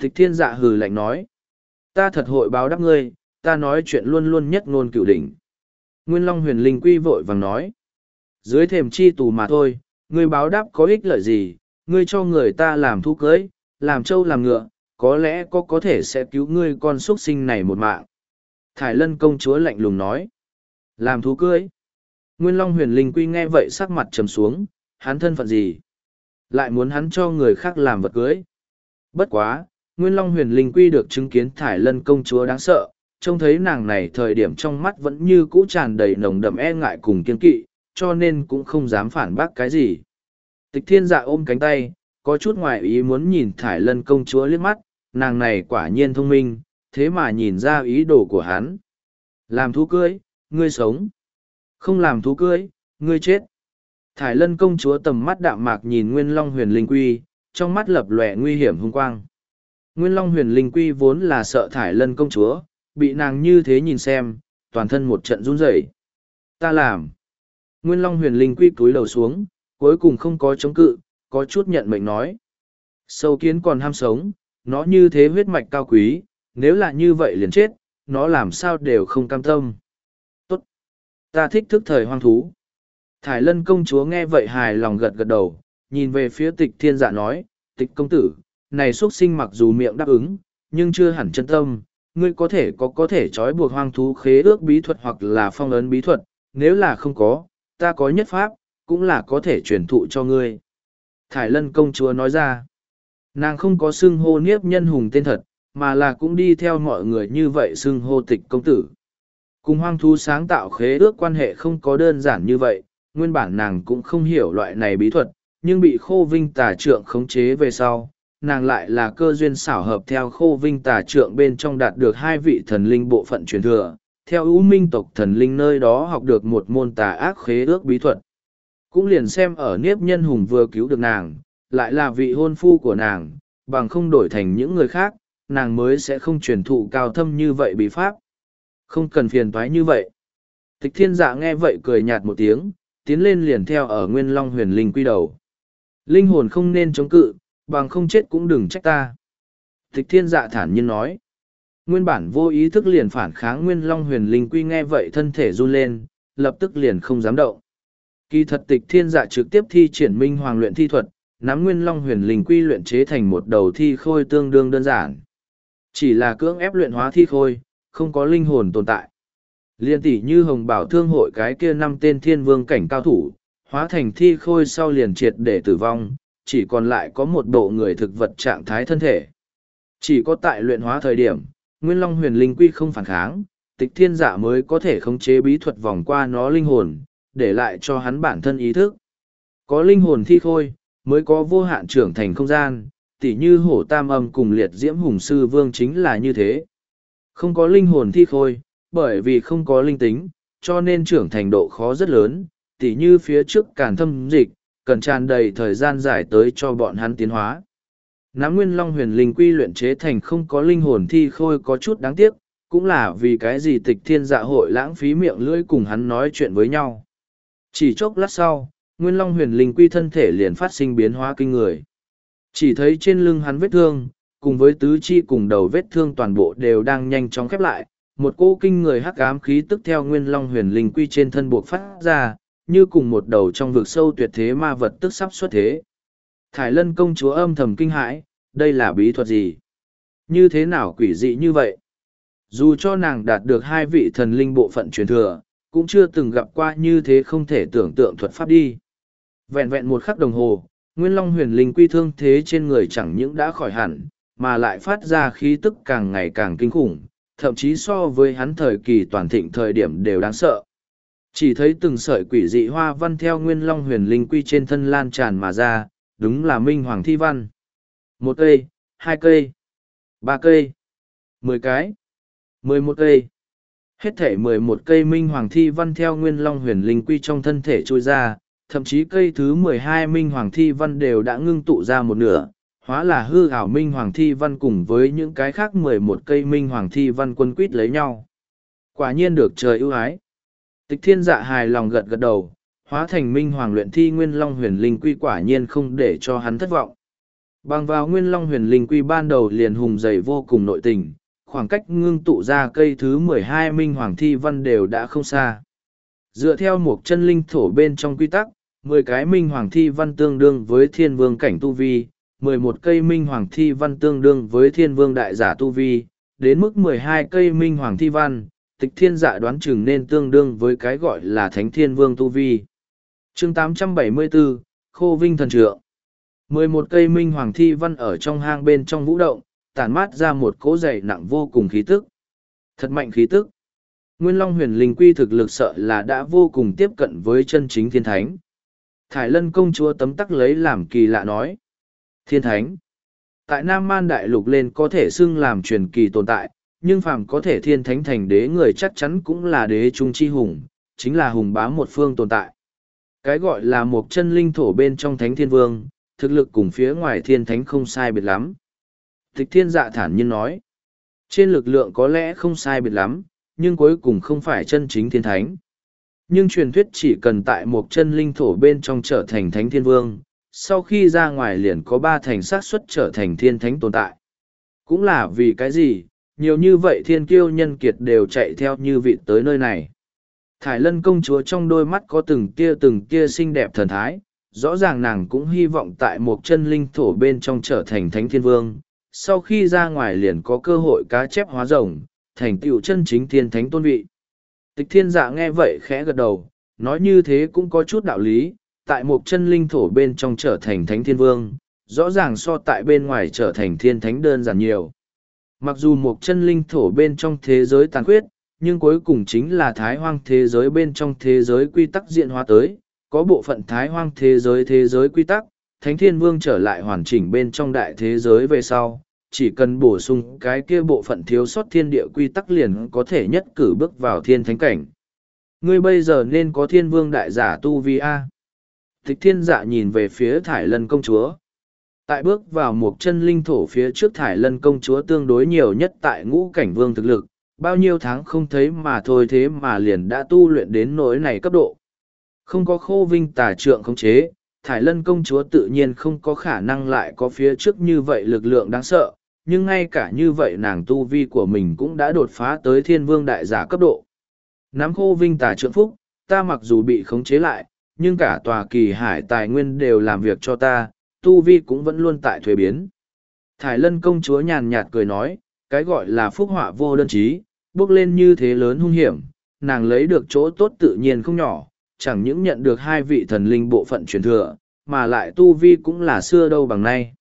Tịch thiên dạ hừ lạnh nói. Ta thật hội báo đáp ngươi, ta nói chuyện luôn luôn nhất ngôn cựu đỉnh. Nguyên Long huyền linh quy vội vàng nói. Dưới thềm chi tù mà thôi, ngươi báo đáp có ích lợi gì, ngươi cho người ta làm thu cưới, làm trâu làm ngựa, có lẽ có có thể sẽ cứu ngươi con xuất sinh này một mạng. Thải lân công chúa lạnh lùng nói. Làm thú cưới. Nguyên Long huyền linh quy nghe vậy sắc mặt trầm xuống, hắn thân phận gì? Lại muốn hắn cho người khác làm vật cưới. Bất quá, Nguyên Long huyền linh quy được chứng kiến thải lân công chúa đáng sợ, trông thấy nàng này thời điểm trong mắt vẫn như cũ tràn đầy nồng đậm e ngại cùng kiên kỵ, cho nên cũng không dám phản bác cái gì. Tịch thiên dạ ôm cánh tay, có chút ngoài ý muốn nhìn thải lân công chúa liếc mắt, nàng này quả nhiên thông minh, thế mà nhìn ra ý đồ của hắn. Làm thú cưới, ngươi sống. Không làm thú cưới, ngươi chết. Thải lân công chúa tầm mắt đạm mạc nhìn Nguyên Long huyền linh quy, trong mắt lập lòe nguy hiểm hung quang. Nguyên Long huyền linh quy vốn là sợ thải lân công chúa, bị nàng như thế nhìn xem, toàn thân một trận run rẩy. Ta làm. Nguyên Long huyền linh quy cúi đầu xuống, cuối cùng không có chống cự, có chút nhận mệnh nói. Sâu kiến còn ham sống, nó như thế huyết mạch cao quý, nếu là như vậy liền chết, nó làm sao đều không cam tâm. Tốt! Ta thích thức thời hoang thú. Thải lân công chúa nghe vậy hài lòng gật gật đầu, nhìn về phía tịch thiên dạ nói, tịch công tử, này xuất sinh mặc dù miệng đáp ứng, nhưng chưa hẳn chân tâm, ngươi có thể có có thể trói buộc hoang thú khế ước bí thuật hoặc là phong ấn bí thuật, nếu là không có, ta có nhất pháp, cũng là có thể truyền thụ cho ngươi. Thải lân công chúa nói ra, nàng không có xưng hô niếp nhân hùng tên thật, mà là cũng đi theo mọi người như vậy xưng hô tịch công tử. Cùng hoang thú sáng tạo khế ước quan hệ không có đơn giản như vậy, nguyên bản nàng cũng không hiểu loại này bí thuật, nhưng bị khô vinh tà trượng khống chế về sau, nàng lại là cơ duyên xảo hợp theo khô vinh tà trượng bên trong đạt được hai vị thần linh bộ phận truyền thừa, theo ưu minh tộc thần linh nơi đó học được một môn tà ác khế ước bí thuật. Cũng liền xem ở nếp nhân hùng vừa cứu được nàng, lại là vị hôn phu của nàng, bằng không đổi thành những người khác, nàng mới sẽ không truyền thụ cao thâm như vậy bí pháp. Không cần phiền thoái như vậy. Tịch thiên dạ nghe vậy cười nhạt một tiếng, tiến lên liền theo ở nguyên long huyền linh quy đầu. Linh hồn không nên chống cự, bằng không chết cũng đừng trách ta. Tịch thiên dạ thản nhiên nói. Nguyên bản vô ý thức liền phản kháng nguyên long huyền linh quy nghe vậy thân thể run lên, lập tức liền không dám động. Kỳ thật tịch thiên dạ trực tiếp thi triển minh hoàng luyện thi thuật, nắm nguyên long huyền linh quy luyện chế thành một đầu thi khôi tương đương đơn giản. Chỉ là cưỡng ép luyện hóa thi khôi, không có linh hồn tồn tại. Liên tỷ như hồng bảo thương hội cái kia năm tên thiên vương cảnh cao thủ, hóa thành thi khôi sau liền triệt để tử vong, chỉ còn lại có một bộ người thực vật trạng thái thân thể. Chỉ có tại luyện hóa thời điểm, Nguyên Long huyền linh quy không phản kháng, tịch thiên giả mới có thể khống chế bí thuật vòng qua nó linh hồn, để lại cho hắn bản thân ý thức. Có linh hồn thi khôi, mới có vô hạn trưởng thành không gian, tỉ như hổ tam âm cùng liệt diễm hùng sư vương chính là như thế. Không có linh hồn thi khôi, bởi vì không có linh tính, cho nên trưởng thành độ khó rất lớn, tỉ như phía trước càn thâm dịch, cần tràn đầy thời gian dài tới cho bọn hắn tiến hóa. Nắm nguyên long huyền linh quy luyện chế thành không có linh hồn thi khôi có chút đáng tiếc, cũng là vì cái gì tịch thiên dạ hội lãng phí miệng lưỡi cùng hắn nói chuyện với nhau. Chỉ chốc lát sau, nguyên long huyền linh quy thân thể liền phát sinh biến hóa kinh người. Chỉ thấy trên lưng hắn vết thương, cùng với tứ chi cùng đầu vết thương toàn bộ đều đang nhanh chóng khép lại, một cô kinh người hắc ám khí tức theo nguyên long huyền linh quy trên thân buộc phát ra, như cùng một đầu trong vực sâu tuyệt thế ma vật tức sắp xuất thế. Thải lân công chúa âm thầm kinh hãi, đây là bí thuật gì? Như thế nào quỷ dị như vậy? Dù cho nàng đạt được hai vị thần linh bộ phận truyền thừa, cũng chưa từng gặp qua như thế không thể tưởng tượng thuật pháp đi. Vẹn vẹn một khắc đồng hồ, Nguyên Long huyền linh quy thương thế trên người chẳng những đã khỏi hẳn, mà lại phát ra khí tức càng ngày càng kinh khủng, thậm chí so với hắn thời kỳ toàn thịnh thời điểm đều đáng sợ. Chỉ thấy từng sợi quỷ dị hoa văn theo Nguyên Long huyền linh quy trên thân lan tràn mà ra, đúng là Minh Hoàng Thi Văn. Một cây, hai cây, ba cây, mười cái, mười một cây. Hết thể mười một cây Minh Hoàng Thi Văn theo Nguyên Long huyền linh quy trong thân thể trôi ra, thậm chí cây thứ mười hai Minh Hoàng Thi Văn đều đã ngưng tụ ra một nửa, hóa là hư ảo Minh Hoàng Thi Văn cùng với những cái khác mười một cây Minh Hoàng Thi Văn quân quýt lấy nhau. Quả nhiên được trời ưu ái. Tịch thiên dạ hài lòng gật gật đầu, hóa thành Minh Hoàng luyện thi Nguyên Long huyền linh quy quả nhiên không để cho hắn thất vọng. Bằng vào Nguyên Long huyền linh quy ban đầu liền hùng dày vô cùng nội tình, khoảng cách ngưng tụ ra cây thứ mười hai Minh Hoàng Thi Văn đều đã không xa. Dựa theo một chân linh thổ bên trong quy tắc, mười cái minh hoàng thi văn tương đương với thiên vương cảnh tu vi, mười một cây minh hoàng thi văn tương đương với thiên vương đại giả tu vi, đến mức mười hai cây minh hoàng thi văn, tịch thiên dạ đoán chừng nên tương đương với cái gọi là thánh thiên vương tu vi. chương 874, Khô Vinh Thần Trượng mười một cây minh hoàng thi văn ở trong hang bên trong vũ động, tản mát ra một cỗ dày nặng vô cùng khí tức. Thật mạnh khí tức. Nguyên Long huyền linh quy thực lực sợ là đã vô cùng tiếp cận với chân chính thiên thánh. Thải lân công chúa tấm tắc lấy làm kỳ lạ nói. Thiên thánh. Tại Nam Man Đại Lục lên có thể xưng làm truyền kỳ tồn tại, nhưng phàm có thể thiên thánh thành đế người chắc chắn cũng là đế trung chi hùng, chính là hùng bá một phương tồn tại. Cái gọi là một chân linh thổ bên trong thánh thiên vương, thực lực cùng phía ngoài thiên thánh không sai biệt lắm. Tịch thiên dạ thản nhiên nói, trên lực lượng có lẽ không sai biệt lắm, nhưng cuối cùng không phải chân chính thiên thánh. Nhưng truyền thuyết chỉ cần tại một chân linh thổ bên trong trở thành thánh thiên vương, sau khi ra ngoài liền có ba thành xác suất trở thành thiên thánh tồn tại. Cũng là vì cái gì, nhiều như vậy thiên kiêu nhân kiệt đều chạy theo như vị tới nơi này. Thải lân công chúa trong đôi mắt có từng tia từng tia xinh đẹp thần thái, rõ ràng nàng cũng hy vọng tại một chân linh thổ bên trong trở thành thánh thiên vương, sau khi ra ngoài liền có cơ hội cá chép hóa rồng, thành tựu chân chính thiên thánh tôn vị. Tịch thiên dạ nghe vậy khẽ gật đầu, nói như thế cũng có chút đạo lý, tại một chân linh thổ bên trong trở thành thánh thiên vương, rõ ràng so tại bên ngoài trở thành thiên thánh đơn giản nhiều. Mặc dù một chân linh thổ bên trong thế giới tàn khuyết, nhưng cuối cùng chính là thái hoang thế giới bên trong thế giới quy tắc diện hóa tới, có bộ phận thái hoang thế giới thế giới quy tắc, thánh thiên vương trở lại hoàn chỉnh bên trong đại thế giới về sau, chỉ cần bổ sung cái kia bộ phận thiếu sót thiên địa quy tắc liền có thể nhất cử bước vào thiên thánh cảnh. Ngươi bây giờ nên có thiên vương đại giả tu vi A. Tịch thiên dạ nhìn về phía thải lân công chúa. Tại bước vào một chân linh thổ phía trước thải lân công chúa tương đối nhiều nhất tại ngũ cảnh vương thực lực, bao nhiêu tháng không thấy mà thôi thế mà liền đã tu luyện đến nỗi này cấp độ. Không có khô vinh tà trượng khống chế, thải lân công chúa tự nhiên không có khả năng lại có phía trước như vậy lực lượng đáng sợ, nhưng ngay cả như vậy nàng tu vi của mình cũng đã đột phá tới thiên vương đại giả cấp độ. Nắm khô vinh tà trượng phúc, ta mặc dù bị khống chế lại, nhưng cả tòa kỳ hải tài nguyên đều làm việc cho ta, tu vi cũng vẫn luôn tại thuế biến. Thải lân công chúa nhàn nhạt cười nói, cái gọi là phúc họa vô đơn chí, bước lên như thế lớn hung hiểm, nàng lấy được chỗ tốt tự nhiên không nhỏ, chẳng những nhận được hai vị thần linh bộ phận truyền thừa, mà lại tu vi cũng là xưa đâu bằng nay.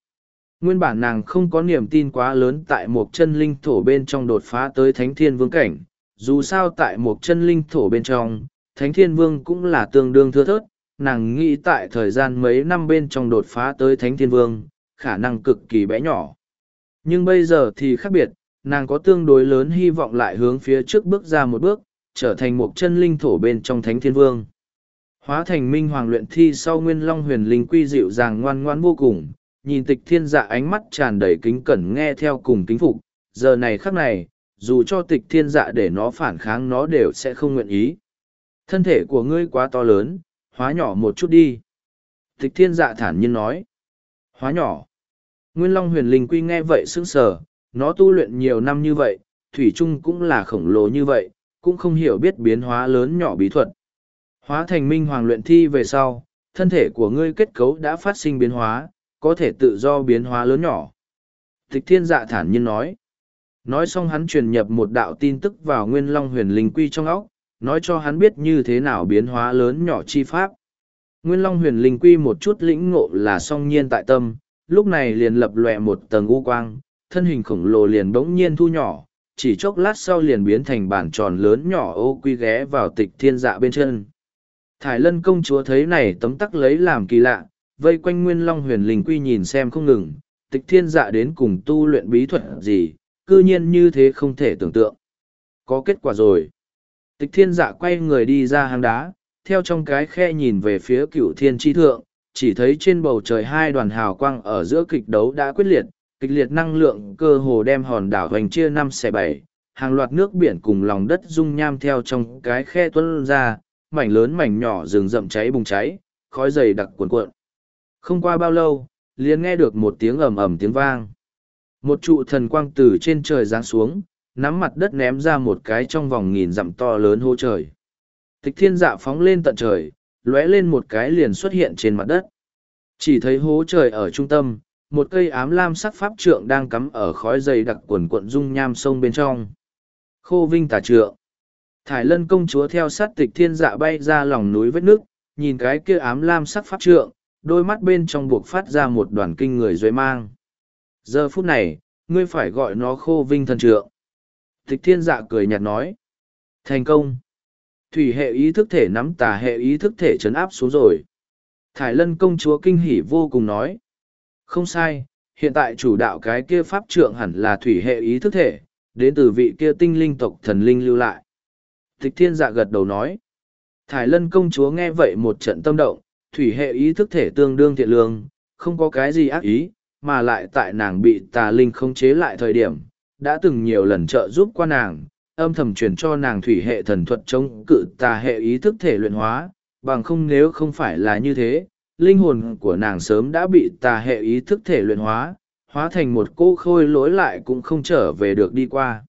Nguyên bản nàng không có niềm tin quá lớn tại một chân linh thổ bên trong đột phá tới thánh thiên vương cảnh, dù sao tại một chân linh thổ bên trong, thánh thiên vương cũng là tương đương thưa thớt, nàng nghĩ tại thời gian mấy năm bên trong đột phá tới thánh thiên vương, khả năng cực kỳ bé nhỏ. Nhưng bây giờ thì khác biệt, nàng có tương đối lớn hy vọng lại hướng phía trước bước ra một bước, trở thành một chân linh thổ bên trong thánh thiên vương. Hóa thành minh hoàng luyện thi sau nguyên long huyền linh quy dịu dàng ngoan ngoãn vô cùng, nhìn tịch thiên dạ ánh mắt tràn đầy kính cẩn nghe theo cùng kính phục, giờ này khắc này, dù cho tịch thiên dạ để nó phản kháng nó đều sẽ không nguyện ý. Thân thể của ngươi quá to lớn, hóa nhỏ một chút đi. Tịch thiên dạ thản nhiên nói. Hóa nhỏ. Nguyên Long huyền linh quy nghe vậy sững sờ, nó tu luyện nhiều năm như vậy, Thủy Trung cũng là khổng lồ như vậy, cũng không hiểu biết biến hóa lớn nhỏ bí thuật. Hóa thành minh hoàng luyện thi về sau, thân thể của ngươi kết cấu đã phát sinh biến hóa, có thể tự do biến hóa lớn nhỏ. Tịch thiên dạ thản nhiên nói. Nói xong hắn truyền nhập một đạo tin tức vào nguyên long huyền linh quy trong óc, nói cho hắn biết như thế nào biến hóa lớn nhỏ chi pháp. Nguyên long huyền linh quy một chút lĩnh ngộ là song nhiên tại tâm, lúc này liền lập lòe một tầng u quang, thân hình khổng lồ liền bỗng nhiên thu nhỏ, chỉ chốc lát sau liền biến thành bản tròn lớn nhỏ ô quy ghé vào tịch thiên dạ bên chân. Thải lân công chúa thấy này tấm tắc lấy làm kỳ lạ, vây quanh nguyên long huyền linh quy nhìn xem không ngừng, tịch thiên dạ đến cùng tu luyện bí thuật gì, cư nhiên như thế không thể tưởng tượng. Có kết quả rồi. Tịch thiên dạ quay người đi ra hang đá, theo trong cái khe nhìn về phía cựu thiên tri thượng, chỉ thấy trên bầu trời hai đoàn hào quang ở giữa kịch đấu đã quyết liệt, kịch liệt năng lượng cơ hồ đem hòn đảo hoành chia năm xẻ bảy, hàng loạt nước biển cùng lòng đất rung nham theo trong cái khe tuân ra, mảnh lớn mảnh nhỏ rừng rậm cháy bùng cháy, khói dày đặc cuồn cuộn. Không qua bao lâu, liền nghe được một tiếng ầm ầm tiếng vang. Một trụ thần quang từ trên trời giáng xuống, nắm mặt đất ném ra một cái trong vòng nghìn dặm to lớn hô trời. Tịch thiên dạ phóng lên tận trời, lóe lên một cái liền xuất hiện trên mặt đất. Chỉ thấy hố trời ở trung tâm, một cây ám lam sắc pháp trượng đang cắm ở khói dày đặc quần cuộn dung nham sông bên trong. Khô vinh tà trượng. Thải lân công chúa theo sát tịch thiên dạ bay ra lòng núi vết nước, nhìn cái kia ám lam sắc pháp trượng, đôi mắt bên trong buộc phát ra một đoàn kinh người dưới mang. Giờ phút này, ngươi phải gọi nó khô vinh thần trượng. Tịch thiên dạ cười nhạt nói. Thành công. Thủy hệ ý thức thể nắm tà hệ ý thức thể chấn áp xuống rồi. Thải lân công chúa kinh hỉ vô cùng nói. Không sai, hiện tại chủ đạo cái kia pháp trượng hẳn là thủy hệ ý thức thể, đến từ vị kia tinh linh tộc thần linh lưu lại. Tịch thiên dạ gật đầu nói. Thải lân công chúa nghe vậy một trận tâm động, thủy hệ ý thức thể tương đương thiện lương, không có cái gì ác ý, mà lại tại nàng bị tà linh khống chế lại thời điểm, đã từng nhiều lần trợ giúp qua nàng, âm thầm truyền cho nàng thủy hệ thần thuật chống cự tà hệ ý thức thể luyện hóa, bằng không nếu không phải là như thế, linh hồn của nàng sớm đã bị tà hệ ý thức thể luyện hóa, hóa thành một cô khôi lỗi lại cũng không trở về được đi qua.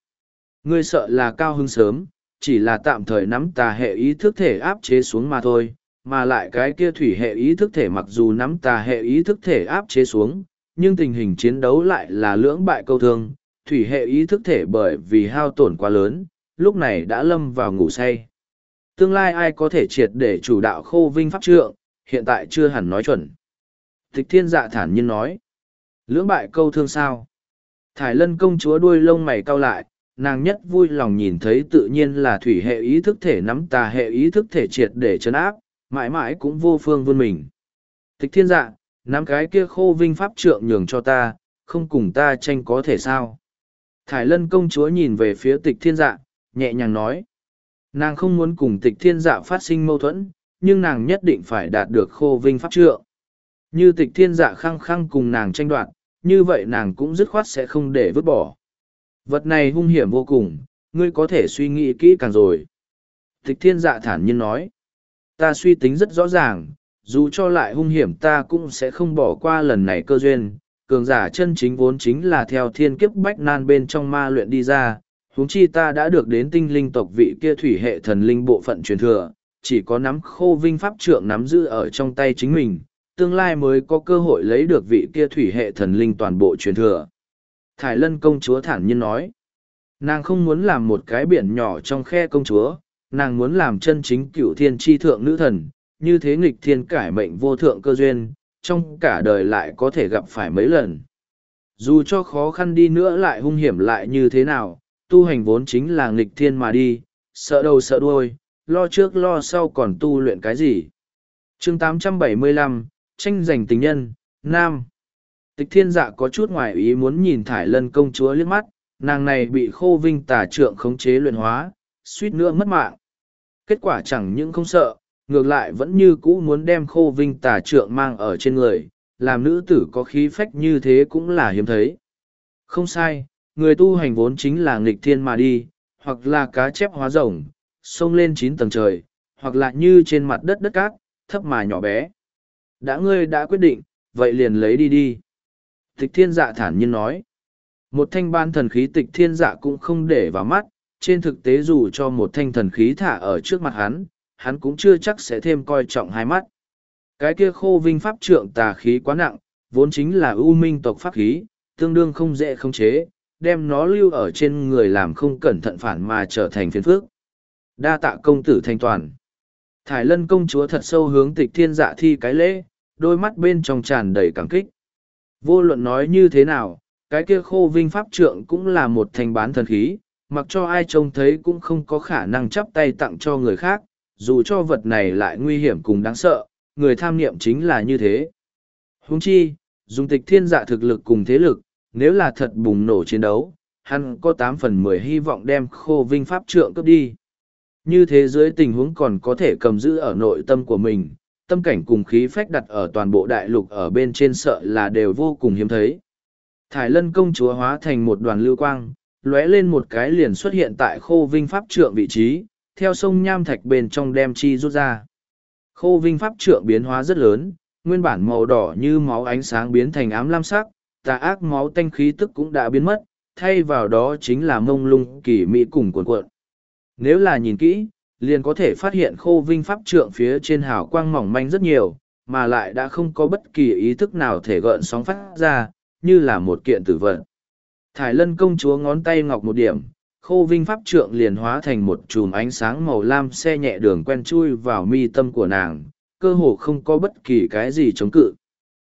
Ngươi sợ là cao hứng sớm, chỉ là tạm thời nắm tà hệ ý thức thể áp chế xuống mà thôi, mà lại cái kia thủy hệ ý thức thể mặc dù nắm tà hệ ý thức thể áp chế xuống, nhưng tình hình chiến đấu lại là lưỡng bại câu thương, thủy hệ ý thức thể bởi vì hao tổn quá lớn, lúc này đã lâm vào ngủ say. Tương lai ai có thể triệt để chủ đạo khô vinh pháp trượng, hiện tại chưa hẳn nói chuẩn. Tịch thiên dạ thản nhiên nói. Lưỡng bại câu thương sao? Thải lân công chúa đuôi lông mày cau lại, nàng nhất vui lòng nhìn thấy tự nhiên là thủy hệ ý thức thể nắm tà hệ ý thức thể triệt để chấn áp, mãi mãi cũng vô phương vươn mình. Tịch thiên dạ, nắm cái kia khô vinh pháp trượng nhường cho ta, không cùng ta tranh có thể sao. Thải lân công chúa nhìn về phía tịch thiên dạ, nhẹ nhàng nói. Nàng không muốn cùng tịch thiên dạ phát sinh mâu thuẫn, nhưng nàng nhất định phải đạt được khô vinh pháp trượng. Như tịch thiên dạ khăng khăng cùng nàng tranh đoạt, như vậy nàng cũng dứt khoát sẽ không để vứt bỏ. Vật này hung hiểm vô cùng, ngươi có thể suy nghĩ kỹ càng rồi. Tịch thiên dạ thản nhiên nói. Ta suy tính rất rõ ràng, dù cho lại hung hiểm ta cũng sẽ không bỏ qua lần này cơ duyên. Cường giả chân chính vốn chính là theo thiên kiếp bách nan bên trong ma luyện đi ra. huống chi ta đã được đến tinh linh tộc vị kia thủy hệ thần linh bộ phận truyền thừa, chỉ có nắm khô vinh pháp trượng nắm giữ ở trong tay chính mình, tương lai mới có cơ hội lấy được vị kia thủy hệ thần linh toàn bộ truyền thừa. Thải lân công chúa thản nhiên nói, nàng không muốn làm một cái biển nhỏ trong khe công chúa, nàng muốn làm chân chính cựu thiên tri thượng nữ thần, như thế nghịch thiên cải mệnh vô thượng cơ duyên, trong cả đời lại có thể gặp phải mấy lần. Dù cho khó khăn đi nữa lại hung hiểm lại như thế nào, tu hành vốn chính là nghịch thiên mà đi, sợ đầu sợ đuôi, lo trước lo sau còn tu luyện cái gì. chương 875, tranh giành tình nhân, Nam. Tịch thiên dạ có chút ngoài ý muốn nhìn thải lân công chúa liếc mắt, nàng này bị khô vinh tà trượng khống chế luyện hóa, suýt nữa mất mạng. Kết quả chẳng những không sợ, ngược lại vẫn như cũ muốn đem khô vinh tà trượng mang ở trên người, làm nữ tử có khí phách như thế cũng là hiếm thấy. Không sai, người tu hành vốn chính là nghịch thiên mà đi, hoặc là cá chép hóa rồng, xông lên chín tầng trời, hoặc là như trên mặt đất đất cát, thấp mà nhỏ bé. Đã ngươi đã quyết định, vậy liền lấy đi đi. Tịch thiên dạ thản nhiên nói. Một thanh ban thần khí tịch thiên dạ cũng không để vào mắt, trên thực tế dù cho một thanh thần khí thả ở trước mặt hắn, hắn cũng chưa chắc sẽ thêm coi trọng hai mắt. Cái kia khô vinh pháp trượng tà khí quá nặng, vốn chính là ưu minh tộc pháp khí, tương đương không dễ khống chế, đem nó lưu ở trên người làm không cẩn thận phản mà trở thành phiền phước. Đa tạ công tử thanh toàn. Thải lân công chúa thật sâu hướng tịch thiên dạ thi cái lễ, đôi mắt bên trong tràn đầy cảm kích. Vô luận nói như thế nào, cái kia khô vinh pháp trượng cũng là một thanh bán thần khí, mặc cho ai trông thấy cũng không có khả năng chắp tay tặng cho người khác, dù cho vật này lại nguy hiểm cùng đáng sợ, người tham niệm chính là như thế. Huống chi, dùng tịch thiên dạ thực lực cùng thế lực, nếu là thật bùng nổ chiến đấu, hắn có tám phần mười hy vọng đem khô vinh pháp trượng cướp đi. Như thế dưới tình huống còn có thể cầm giữ ở nội tâm của mình, tâm cảnh cùng khí phách đặt ở toàn bộ đại lục ở bên trên sợ là đều vô cùng hiếm thấy. Thải lân công chúa hóa thành một đoàn lưu quang, lóe lên một cái liền xuất hiện tại khô vinh pháp trượng vị trí, theo sông nham thạch bên trong đem chi rút ra. Khô vinh pháp trượng biến hóa rất lớn, nguyên bản màu đỏ như máu ánh sáng biến thành ám lam sắc, tà ác máu tanh khí tức cũng đã biến mất, thay vào đó chính là mông lung kỳ mỹ cùng cuộn cuộn. Nếu là nhìn kỹ, liền có thể phát hiện khô vinh pháp trượng phía trên hào quang mỏng manh rất nhiều, mà lại đã không có bất kỳ ý thức nào thể gợn sóng phát ra, như là một kiện tử vận. Thải lân công chúa ngón tay ngọc một điểm, khô vinh pháp trượng liền hóa thành một chùm ánh sáng màu lam xe nhẹ đường quen chui vào mi tâm của nàng, cơ hồ không có bất kỳ cái gì chống cự.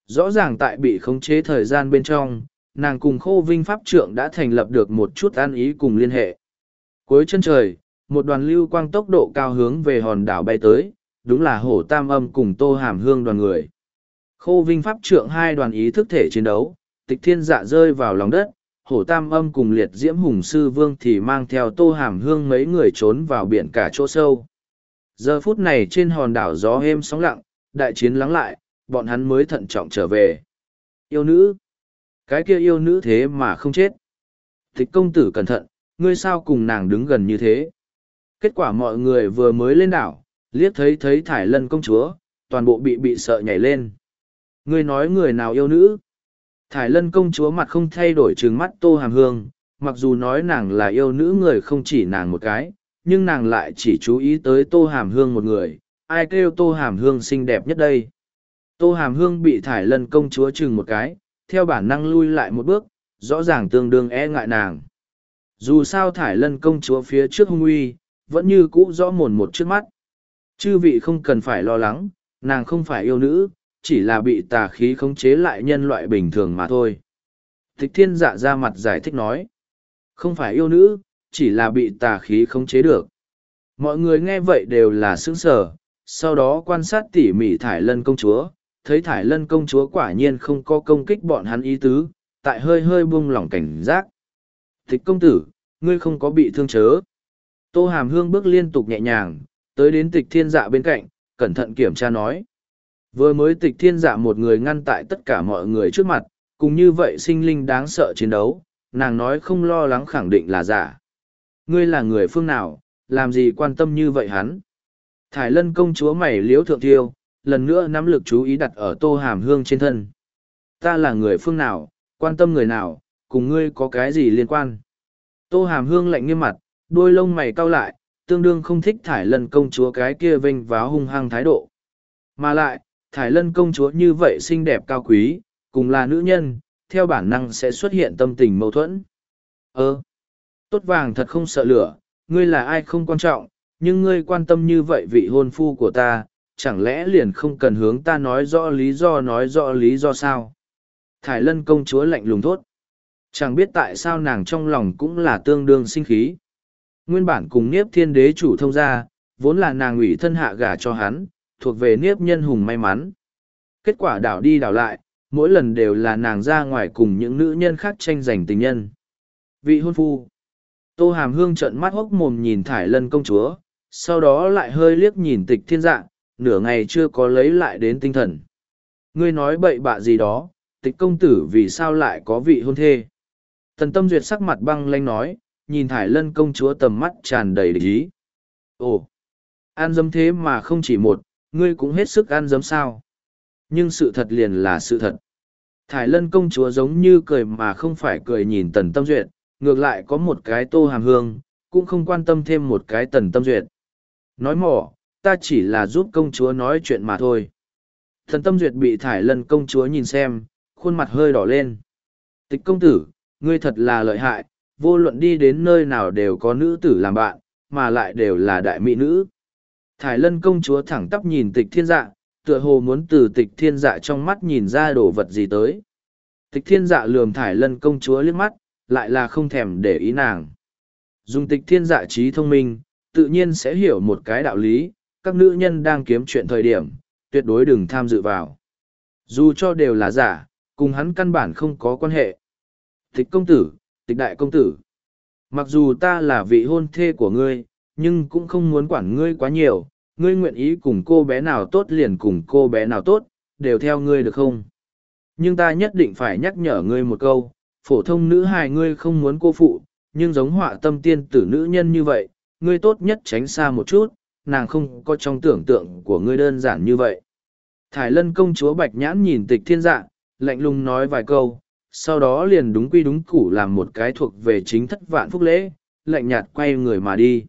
Rõ ràng tại bị khống chế thời gian bên trong, nàng cùng khô vinh pháp trượng đã thành lập được một chút an ý cùng liên hệ. Cuối chân trời, một đoàn lưu quang tốc độ cao hướng về hòn đảo bay tới, đúng là hổ tam âm cùng tô hàm hương đoàn người. Khô vinh pháp trượng hai đoàn ý thức thể chiến đấu, tịch thiên dạ rơi vào lòng đất, hổ tam âm cùng liệt diễm hùng sư vương thì mang theo tô hàm hương mấy người trốn vào biển cả chỗ sâu. Giờ phút này trên hòn đảo gió êm sóng lặng, đại chiến lắng lại, bọn hắn mới thận trọng trở về. Yêu nữ! Cái kia yêu nữ thế mà không chết. Tịch công tử cẩn thận, ngươi sao cùng nàng đứng gần như thế? Kết quả mọi người vừa mới lên đảo, liếc thấy thấy thải lân công chúa, toàn bộ bị bị sợ nhảy lên. Ngươi nói người nào yêu nữ? Thải lân công chúa mặt không thay đổi trừng mắt tô hàm hương, mặc dù nói nàng là yêu nữ người không chỉ nàng một cái, nhưng nàng lại chỉ chú ý tới tô hàm hương một người, ai kêu tô hàm hương xinh đẹp nhất đây. Tô hàm hương bị thải lân công chúa chừng một cái, theo bản năng lui lại một bước, rõ ràng tương đương e ngại nàng. Dù sao thải lân công chúa phía trước hung uy, vẫn như cũ rõ mồn một trước mắt. Chư vị không cần phải lo lắng, nàng không phải yêu nữ, chỉ là bị tà khí khống chế lại nhân loại bình thường mà thôi. Thích thiên dạ ra mặt giải thích nói. Không phải yêu nữ, chỉ là bị tà khí khống chế được. Mọi người nghe vậy đều là sững sờ, sau đó quan sát tỉ mỉ thải lân công chúa, thấy thải lân công chúa quả nhiên không có công kích bọn hắn ý tứ, tại hơi hơi buông lỏng cảnh giác. Thích công tử, ngươi không có bị thương chớ. Tô Hàm Hương bước liên tục nhẹ nhàng, tới đến tịch thiên dạ bên cạnh, cẩn thận kiểm tra nói. Vừa mới tịch thiên dạ một người ngăn tại tất cả mọi người trước mặt, cùng như vậy sinh linh đáng sợ chiến đấu, nàng nói không lo lắng khẳng định là giả. Ngươi là người phương nào, làm gì quan tâm như vậy hắn? Thải lân công chúa mày liếu thượng tiêu, lần nữa nắm lực chú ý đặt ở tô hàm hương trên thân. Ta là người phương nào, quan tâm người nào, cùng ngươi có cái gì liên quan? Tô hàm hương lạnh nghiêm mặt, đôi lông mày cau lại, tương đương không thích thải lân công chúa cái kia vinh váo hung hăng thái độ. Mà lại, thải lân công chúa như vậy xinh đẹp cao quý, cùng là nữ nhân, theo bản năng sẽ xuất hiện tâm tình mâu thuẫn. Ơ, tốt vàng thật không sợ lửa, ngươi là ai không quan trọng, nhưng ngươi quan tâm như vậy vị hôn phu của ta, chẳng lẽ liền không cần hướng ta nói rõ lý do nói rõ lý do sao? Thải lân công chúa lạnh lùng thốt. Chẳng biết tại sao nàng trong lòng cũng là tương đương sinh khí. Nguyên bản cùng Niếp Thiên Đế chủ thông gia, vốn là nàng ủy thân hạ gả cho hắn, thuộc về Niếp Nhân Hùng may mắn. Kết quả đảo đi đảo lại, mỗi lần đều là nàng ra ngoài cùng những nữ nhân khác tranh giành tình nhân. Vị hôn phu. Tô Hàm Hương trợn mắt hốc mồm nhìn Thải Lân công chúa, sau đó lại hơi liếc nhìn tịch thiên dạng, nửa ngày chưa có lấy lại đến tinh thần. Ngươi nói bậy bạ gì đó, tịch công tử vì sao lại có vị hôn thê. Tần tâm duyệt sắc mặt băng lanh nói, nhìn thải lân công chúa tầm mắt tràn đầy lý. Ồ, An dâm thế mà không chỉ một, ngươi cũng hết sức ăn dấm sao. Nhưng sự thật liền là sự thật. Thải lân công chúa giống như cười mà không phải cười nhìn tần tâm duyệt, ngược lại có một cái tô hàm hương, cũng không quan tâm thêm một cái tần tâm duyệt. Nói mỏ, ta chỉ là giúp công chúa nói chuyện mà thôi. Thần tâm duyệt bị thải lân công chúa nhìn xem, khuôn mặt hơi đỏ lên. Tịch công tử, ngươi thật là lợi hại, vô luận đi đến nơi nào đều có nữ tử làm bạn, mà lại đều là đại mỹ nữ. Thải lân công chúa thẳng tắp nhìn tịch thiên dạ, tựa hồ muốn từ tịch thiên dạ trong mắt nhìn ra đồ vật gì tới. Tịch thiên dạ lườm thải lân công chúa liếc mắt, lại là không thèm để ý nàng. Dùng tịch thiên dạ trí thông minh, tự nhiên sẽ hiểu một cái đạo lý, các nữ nhân đang kiếm chuyện thời điểm, tuyệt đối đừng tham dự vào. Dù cho đều là giả, cùng hắn căn bản không có quan hệ. Tịch công tử, tịch đại công tử. Mặc dù ta là vị hôn thê của ngươi, nhưng cũng không muốn quản ngươi quá nhiều, ngươi nguyện ý cùng cô bé nào tốt liền cùng cô bé nào tốt, đều theo ngươi được không? Nhưng ta nhất định phải nhắc nhở ngươi một câu, phổ thông nữ hài ngươi không muốn cô phụ, nhưng giống họa tâm tiên tử nữ nhân như vậy, ngươi tốt nhất tránh xa một chút, nàng không có trong tưởng tượng của ngươi đơn giản như vậy. Thải lân công chúa bạch nhãn nhìn tịch thiên dạ, lạnh lùng nói vài câu, sau đó liền đúng quy đúng củ làm một cái thuộc về chính thất vạn phúc lễ, lạnh nhạt quay người mà đi.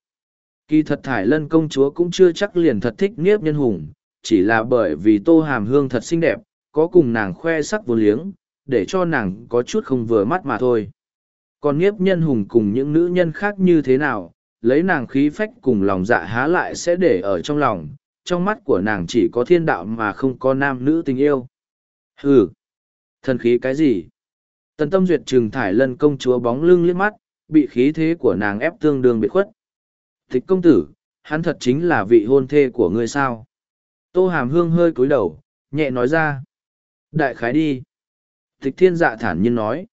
Kỳ thật thải lân công chúa cũng chưa chắc liền thật thích nghiếp nhân hùng, chỉ là bởi vì tô hàm hương thật xinh đẹp, có cùng nàng khoe sắc vô liếng, để cho nàng có chút không vừa mắt mà thôi. Còn nghiếp nhân hùng cùng những nữ nhân khác như thế nào, lấy nàng khí phách cùng lòng dạ há lại sẽ để ở trong lòng, trong mắt của nàng chỉ có thiên đạo mà không có nam nữ tình yêu. Hừ! Thần khí cái gì? Tần tâm duyệt trừng thải lân công chúa bóng lưng liếc mắt, bị khí thế của nàng ép tương đương biệt khuất. Thích công tử, hắn thật chính là vị hôn thê của ngươi sao? Tô hàm hương hơi cúi đầu, nhẹ nói ra. Đại khái đi. Thích thiên dạ thản nhiên nói.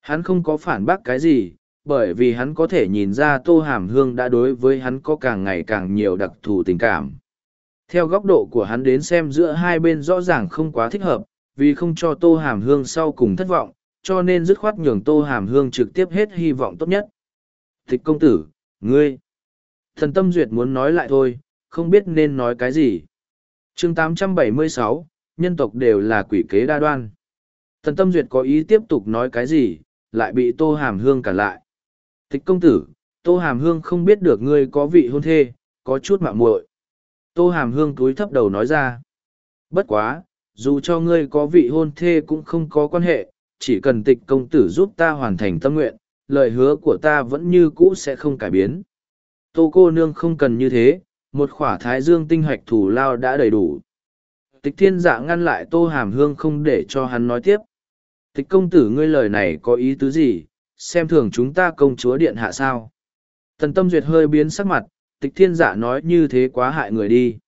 Hắn không có phản bác cái gì, bởi vì hắn có thể nhìn ra tô hàm hương đã đối với hắn có càng ngày càng nhiều đặc thù tình cảm. Theo góc độ của hắn đến xem giữa hai bên rõ ràng không quá thích hợp, vì không cho tô hàm hương sau cùng thất vọng, cho nên dứt khoát nhường tô hàm hương trực tiếp hết hy vọng tốt nhất. thịch công tử, ngươi. Thần tâm duyệt muốn nói lại thôi, không biết nên nói cái gì. chương 876, nhân tộc đều là quỷ kế đa đoan. Thần tâm duyệt có ý tiếp tục nói cái gì, lại bị tô hàm hương cản lại. Tịch công tử, tô hàm hương không biết được ngươi có vị hôn thê, có chút mạo muội. Tô hàm hương túi thấp đầu nói ra. Bất quá, dù cho ngươi có vị hôn thê cũng không có quan hệ, chỉ cần tịch công tử giúp ta hoàn thành tâm nguyện, lời hứa của ta vẫn như cũ sẽ không cải biến. Tô cô nương không cần như thế, một khỏa thái dương tinh hoạch thủ lao đã đầy đủ. Tịch thiên dạ ngăn lại tô hàm hương không để cho hắn nói tiếp. Tịch công tử ngươi lời này có ý tứ gì, xem thường chúng ta công chúa điện hạ sao. Tần tâm duyệt hơi biến sắc mặt, tịch thiên dạ nói như thế quá hại người đi.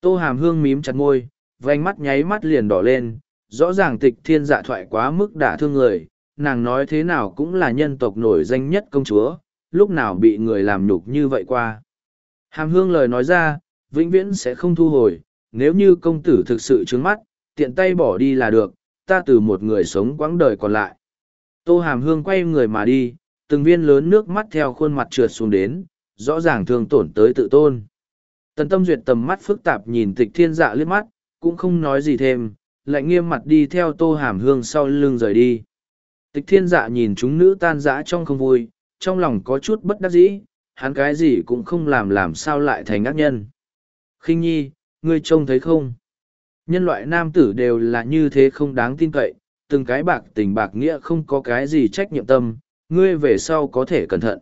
Tô hàm hương mím chặt môi, vánh mắt nháy mắt liền đỏ lên, rõ ràng tịch thiên dạ thoại quá mức đả thương người, nàng nói thế nào cũng là nhân tộc nổi danh nhất công chúa, lúc nào bị người làm nhục như vậy qua. Hàm hương lời nói ra, vĩnh viễn sẽ không thu hồi, nếu như công tử thực sự trướng mắt, tiện tay bỏ đi là được, ta từ một người sống quãng đời còn lại. Tô Hàm Hương quay người mà đi, từng viên lớn nước mắt theo khuôn mặt trượt xuống đến, rõ ràng thương tổn tới tự tôn. Tần tâm duyệt tầm mắt phức tạp nhìn tịch thiên dạ liếc mắt, cũng không nói gì thêm, lạnh nghiêm mặt đi theo tô hàm hương sau lưng rời đi. Tịch thiên dạ nhìn chúng nữ tan dã trong không vui, trong lòng có chút bất đắc dĩ, hắn cái gì cũng không làm làm sao lại thành ác nhân. khinh nhi, ngươi trông thấy không? Nhân loại nam tử đều là như thế không đáng tin cậy, từng cái bạc tình bạc nghĩa không có cái gì trách nhiệm tâm, ngươi về sau có thể cẩn thận.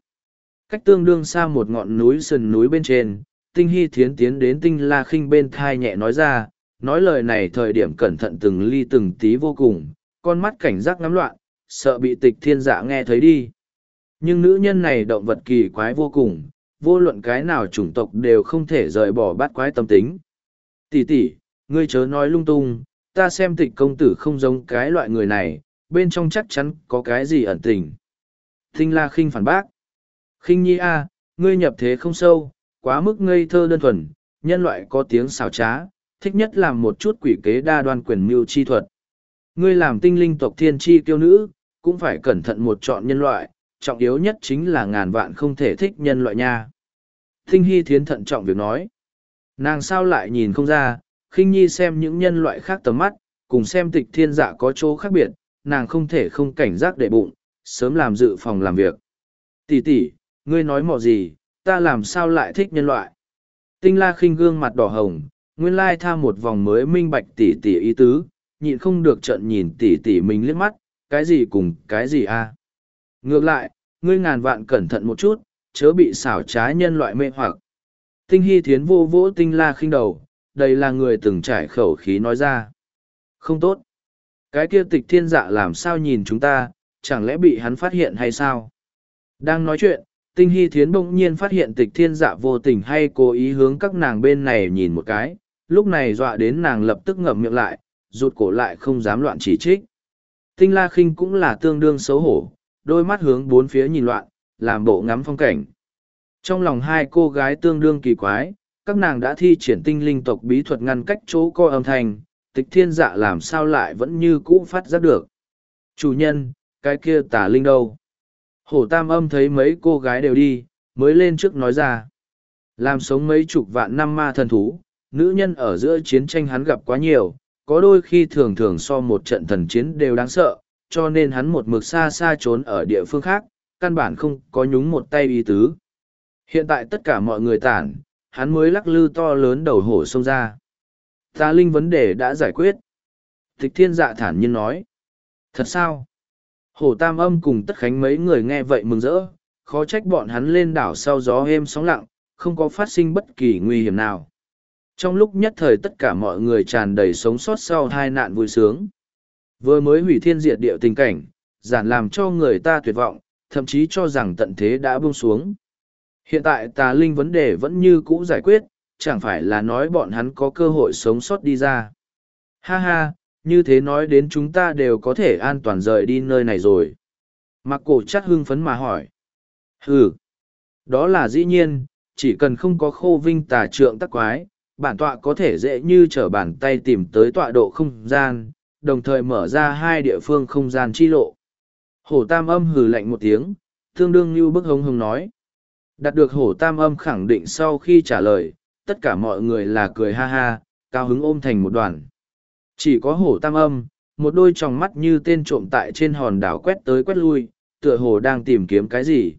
Cách tương đương xa một ngọn núi sườn núi bên trên, tinh hy thiến tiến đến tinh la khinh bên thai nhẹ nói ra, nói lời này thời điểm cẩn thận từng ly từng tí vô cùng, con mắt cảnh giác ngắm loạn, sợ bị tịch thiên dạ nghe thấy đi. Nhưng nữ nhân này động vật kỳ quái vô cùng, vô luận cái nào chủng tộc đều không thể rời bỏ bát quái tâm tính. Tỷ tỷ, ngươi chớ nói lung tung, ta xem tịch công tử không giống cái loại người này, bên trong chắc chắn có cái gì ẩn tình. Thinh la khinh phản bác. khinh nhi a, ngươi nhập thế không sâu, quá mức ngây thơ đơn thuần, nhân loại có tiếng xào trá, thích nhất làm một chút quỷ kế đa đoan quyền mưu chi thuật. Ngươi làm tinh linh tộc thiên chi kiêu nữ, cũng phải cẩn thận một chọn nhân loại, trọng yếu nhất chính là ngàn vạn không thể thích nhân loại nha. Thinh hy thiến thận trọng việc nói. Nàng sao lại nhìn không ra, khinh nhi xem những nhân loại khác tầm mắt, cùng xem tịch thiên dạ có chỗ khác biệt, nàng không thể không cảnh giác để bụng, sớm làm dự phòng làm việc. Tỷ tỷ, ngươi nói mọ gì, ta làm sao lại thích nhân loại? Tinh la khinh gương mặt đỏ hồng, nguyên lai tha một vòng mới minh bạch tỷ tỷ ý tứ, nhịn không được trận nhìn tỷ tỷ mình liếc mắt, cái gì cùng cái gì a? Ngược lại, ngươi ngàn vạn cẩn thận một chút, chớ bị xảo trá nhân loại mê hoặc. Tinh hy thiến vô vỗ tinh la khinh đầu, đây là người từng trải khẩu khí nói ra. Không tốt. Cái kia tịch thiên dạ làm sao nhìn chúng ta, chẳng lẽ bị hắn phát hiện hay sao? Đang nói chuyện, tinh hy thiến bỗng nhiên phát hiện tịch thiên dạ vô tình hay cố ý hướng các nàng bên này nhìn một cái, lúc này dọa đến nàng lập tức ngậm miệng lại, rụt cổ lại không dám loạn chỉ trích. Tinh la khinh cũng là tương đương xấu hổ, đôi mắt hướng bốn phía nhìn loạn, làm bộ ngắm phong cảnh. Trong lòng hai cô gái tương đương kỳ quái, các nàng đã thi triển tinh linh tộc bí thuật ngăn cách chỗ co âm thanh, tịch thiên dạ làm sao lại vẫn như cũ phát giác được. Chủ nhân, cái kia tả linh đâu? Hổ tam âm thấy mấy cô gái đều đi, mới lên trước nói ra. Làm sống mấy chục vạn năm ma thần thú, nữ nhân ở giữa chiến tranh hắn gặp quá nhiều, có đôi khi thường thường so một trận thần chiến đều đáng sợ, cho nên hắn một mực xa xa trốn ở địa phương khác, căn bản không có nhúng một tay ý tứ. Hiện tại tất cả mọi người tản, hắn mới lắc lư to lớn đầu hổ xông ra. Ta linh vấn đề đã giải quyết. Tịch thiên dạ thản nhiên nói. Thật sao? Hổ tam âm cùng tất khánh mấy người nghe vậy mừng rỡ, khó trách bọn hắn lên đảo sau gió êm sóng lặng, không có phát sinh bất kỳ nguy hiểm nào. Trong lúc nhất thời tất cả mọi người tràn đầy sống sót sau hai nạn vui sướng. Vừa mới hủy thiên diệt địa tình cảnh, giản làm cho người ta tuyệt vọng, thậm chí cho rằng tận thế đã buông xuống. Hiện tại tà linh vấn đề vẫn như cũ giải quyết, chẳng phải là nói bọn hắn có cơ hội sống sót đi ra. Ha ha, như thế nói đến chúng ta đều có thể an toàn rời đi nơi này rồi. Mặc cổ chắc hưng phấn mà hỏi. Ừ, đó là dĩ nhiên, chỉ cần không có khô vinh tà trượng tắc quái, bản tọa có thể dễ như trở bàn tay tìm tới tọa độ không gian, đồng thời mở ra hai địa phương không gian chi lộ. Hổ tam âm hừ lạnh một tiếng, tương đương như bức hống hống nói. Đạt được hổ tam âm khẳng định sau khi trả lời, tất cả mọi người là cười ha ha, cao hứng ôm thành một đoàn. Chỉ có hổ tam âm, một đôi tròng mắt như tên trộm tại trên hòn đảo quét tới quét lui, tựa hồ đang tìm kiếm cái gì.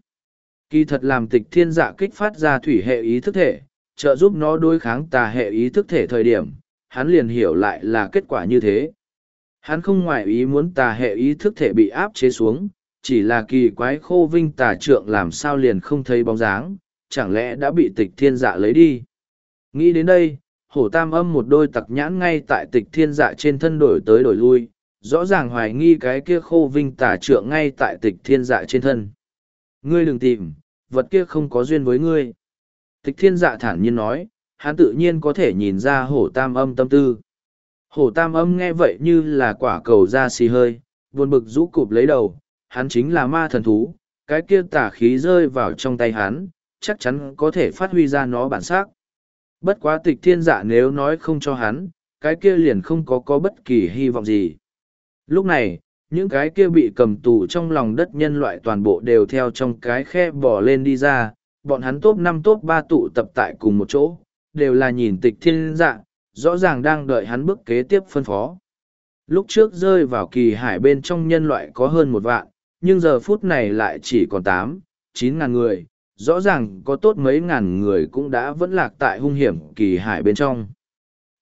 Kỳ thật làm tịch thiên dạ kích phát ra thủy hệ ý thức thể, trợ giúp nó đối kháng tà hệ ý thức thể thời điểm, hắn liền hiểu lại là kết quả như thế. Hắn không ngoại ý muốn tà hệ ý thức thể bị áp chế xuống, chỉ là kỳ quái khô vinh tà trượng làm sao liền không thấy bóng dáng, chẳng lẽ đã bị tịch thiên dạ lấy đi. Nghĩ đến đây, hổ tam âm một đôi tặc nhãn ngay tại tịch thiên dạ trên thân đổi tới đổi lui, rõ ràng hoài nghi cái kia khô vinh tà trượng ngay tại tịch thiên dạ trên thân. Ngươi đừng tìm, vật kia không có duyên với ngươi. Tịch thiên dạ thản nhiên nói, hắn tự nhiên có thể nhìn ra hổ tam âm tâm tư. Hổ tam âm nghe vậy như là quả cầu ra xì hơi, buồn bực rũ cụp lấy đầu, hắn chính là ma thần thú, cái kia tả khí rơi vào trong tay hắn, chắc chắn có thể phát huy ra nó bản sắc. Bất quá tịch thiên dạ nếu nói không cho hắn, cái kia liền không có có bất kỳ hy vọng gì. Lúc này, những cái kia bị cầm tù trong lòng đất nhân loại toàn bộ đều theo trong cái khe bỏ lên đi ra, bọn hắn top năm top ba tụ tập tại cùng một chỗ, đều là nhìn tịch thiên dạ, rõ ràng đang đợi hắn bước kế tiếp phân phó. Lúc trước rơi vào kỳ hải bên trong nhân loại có hơn một vạn, nhưng giờ phút này lại chỉ còn tám, chín ngàn người, rõ ràng có tốt mấy ngàn người cũng đã vẫn lạc tại hung hiểm kỳ hải bên trong.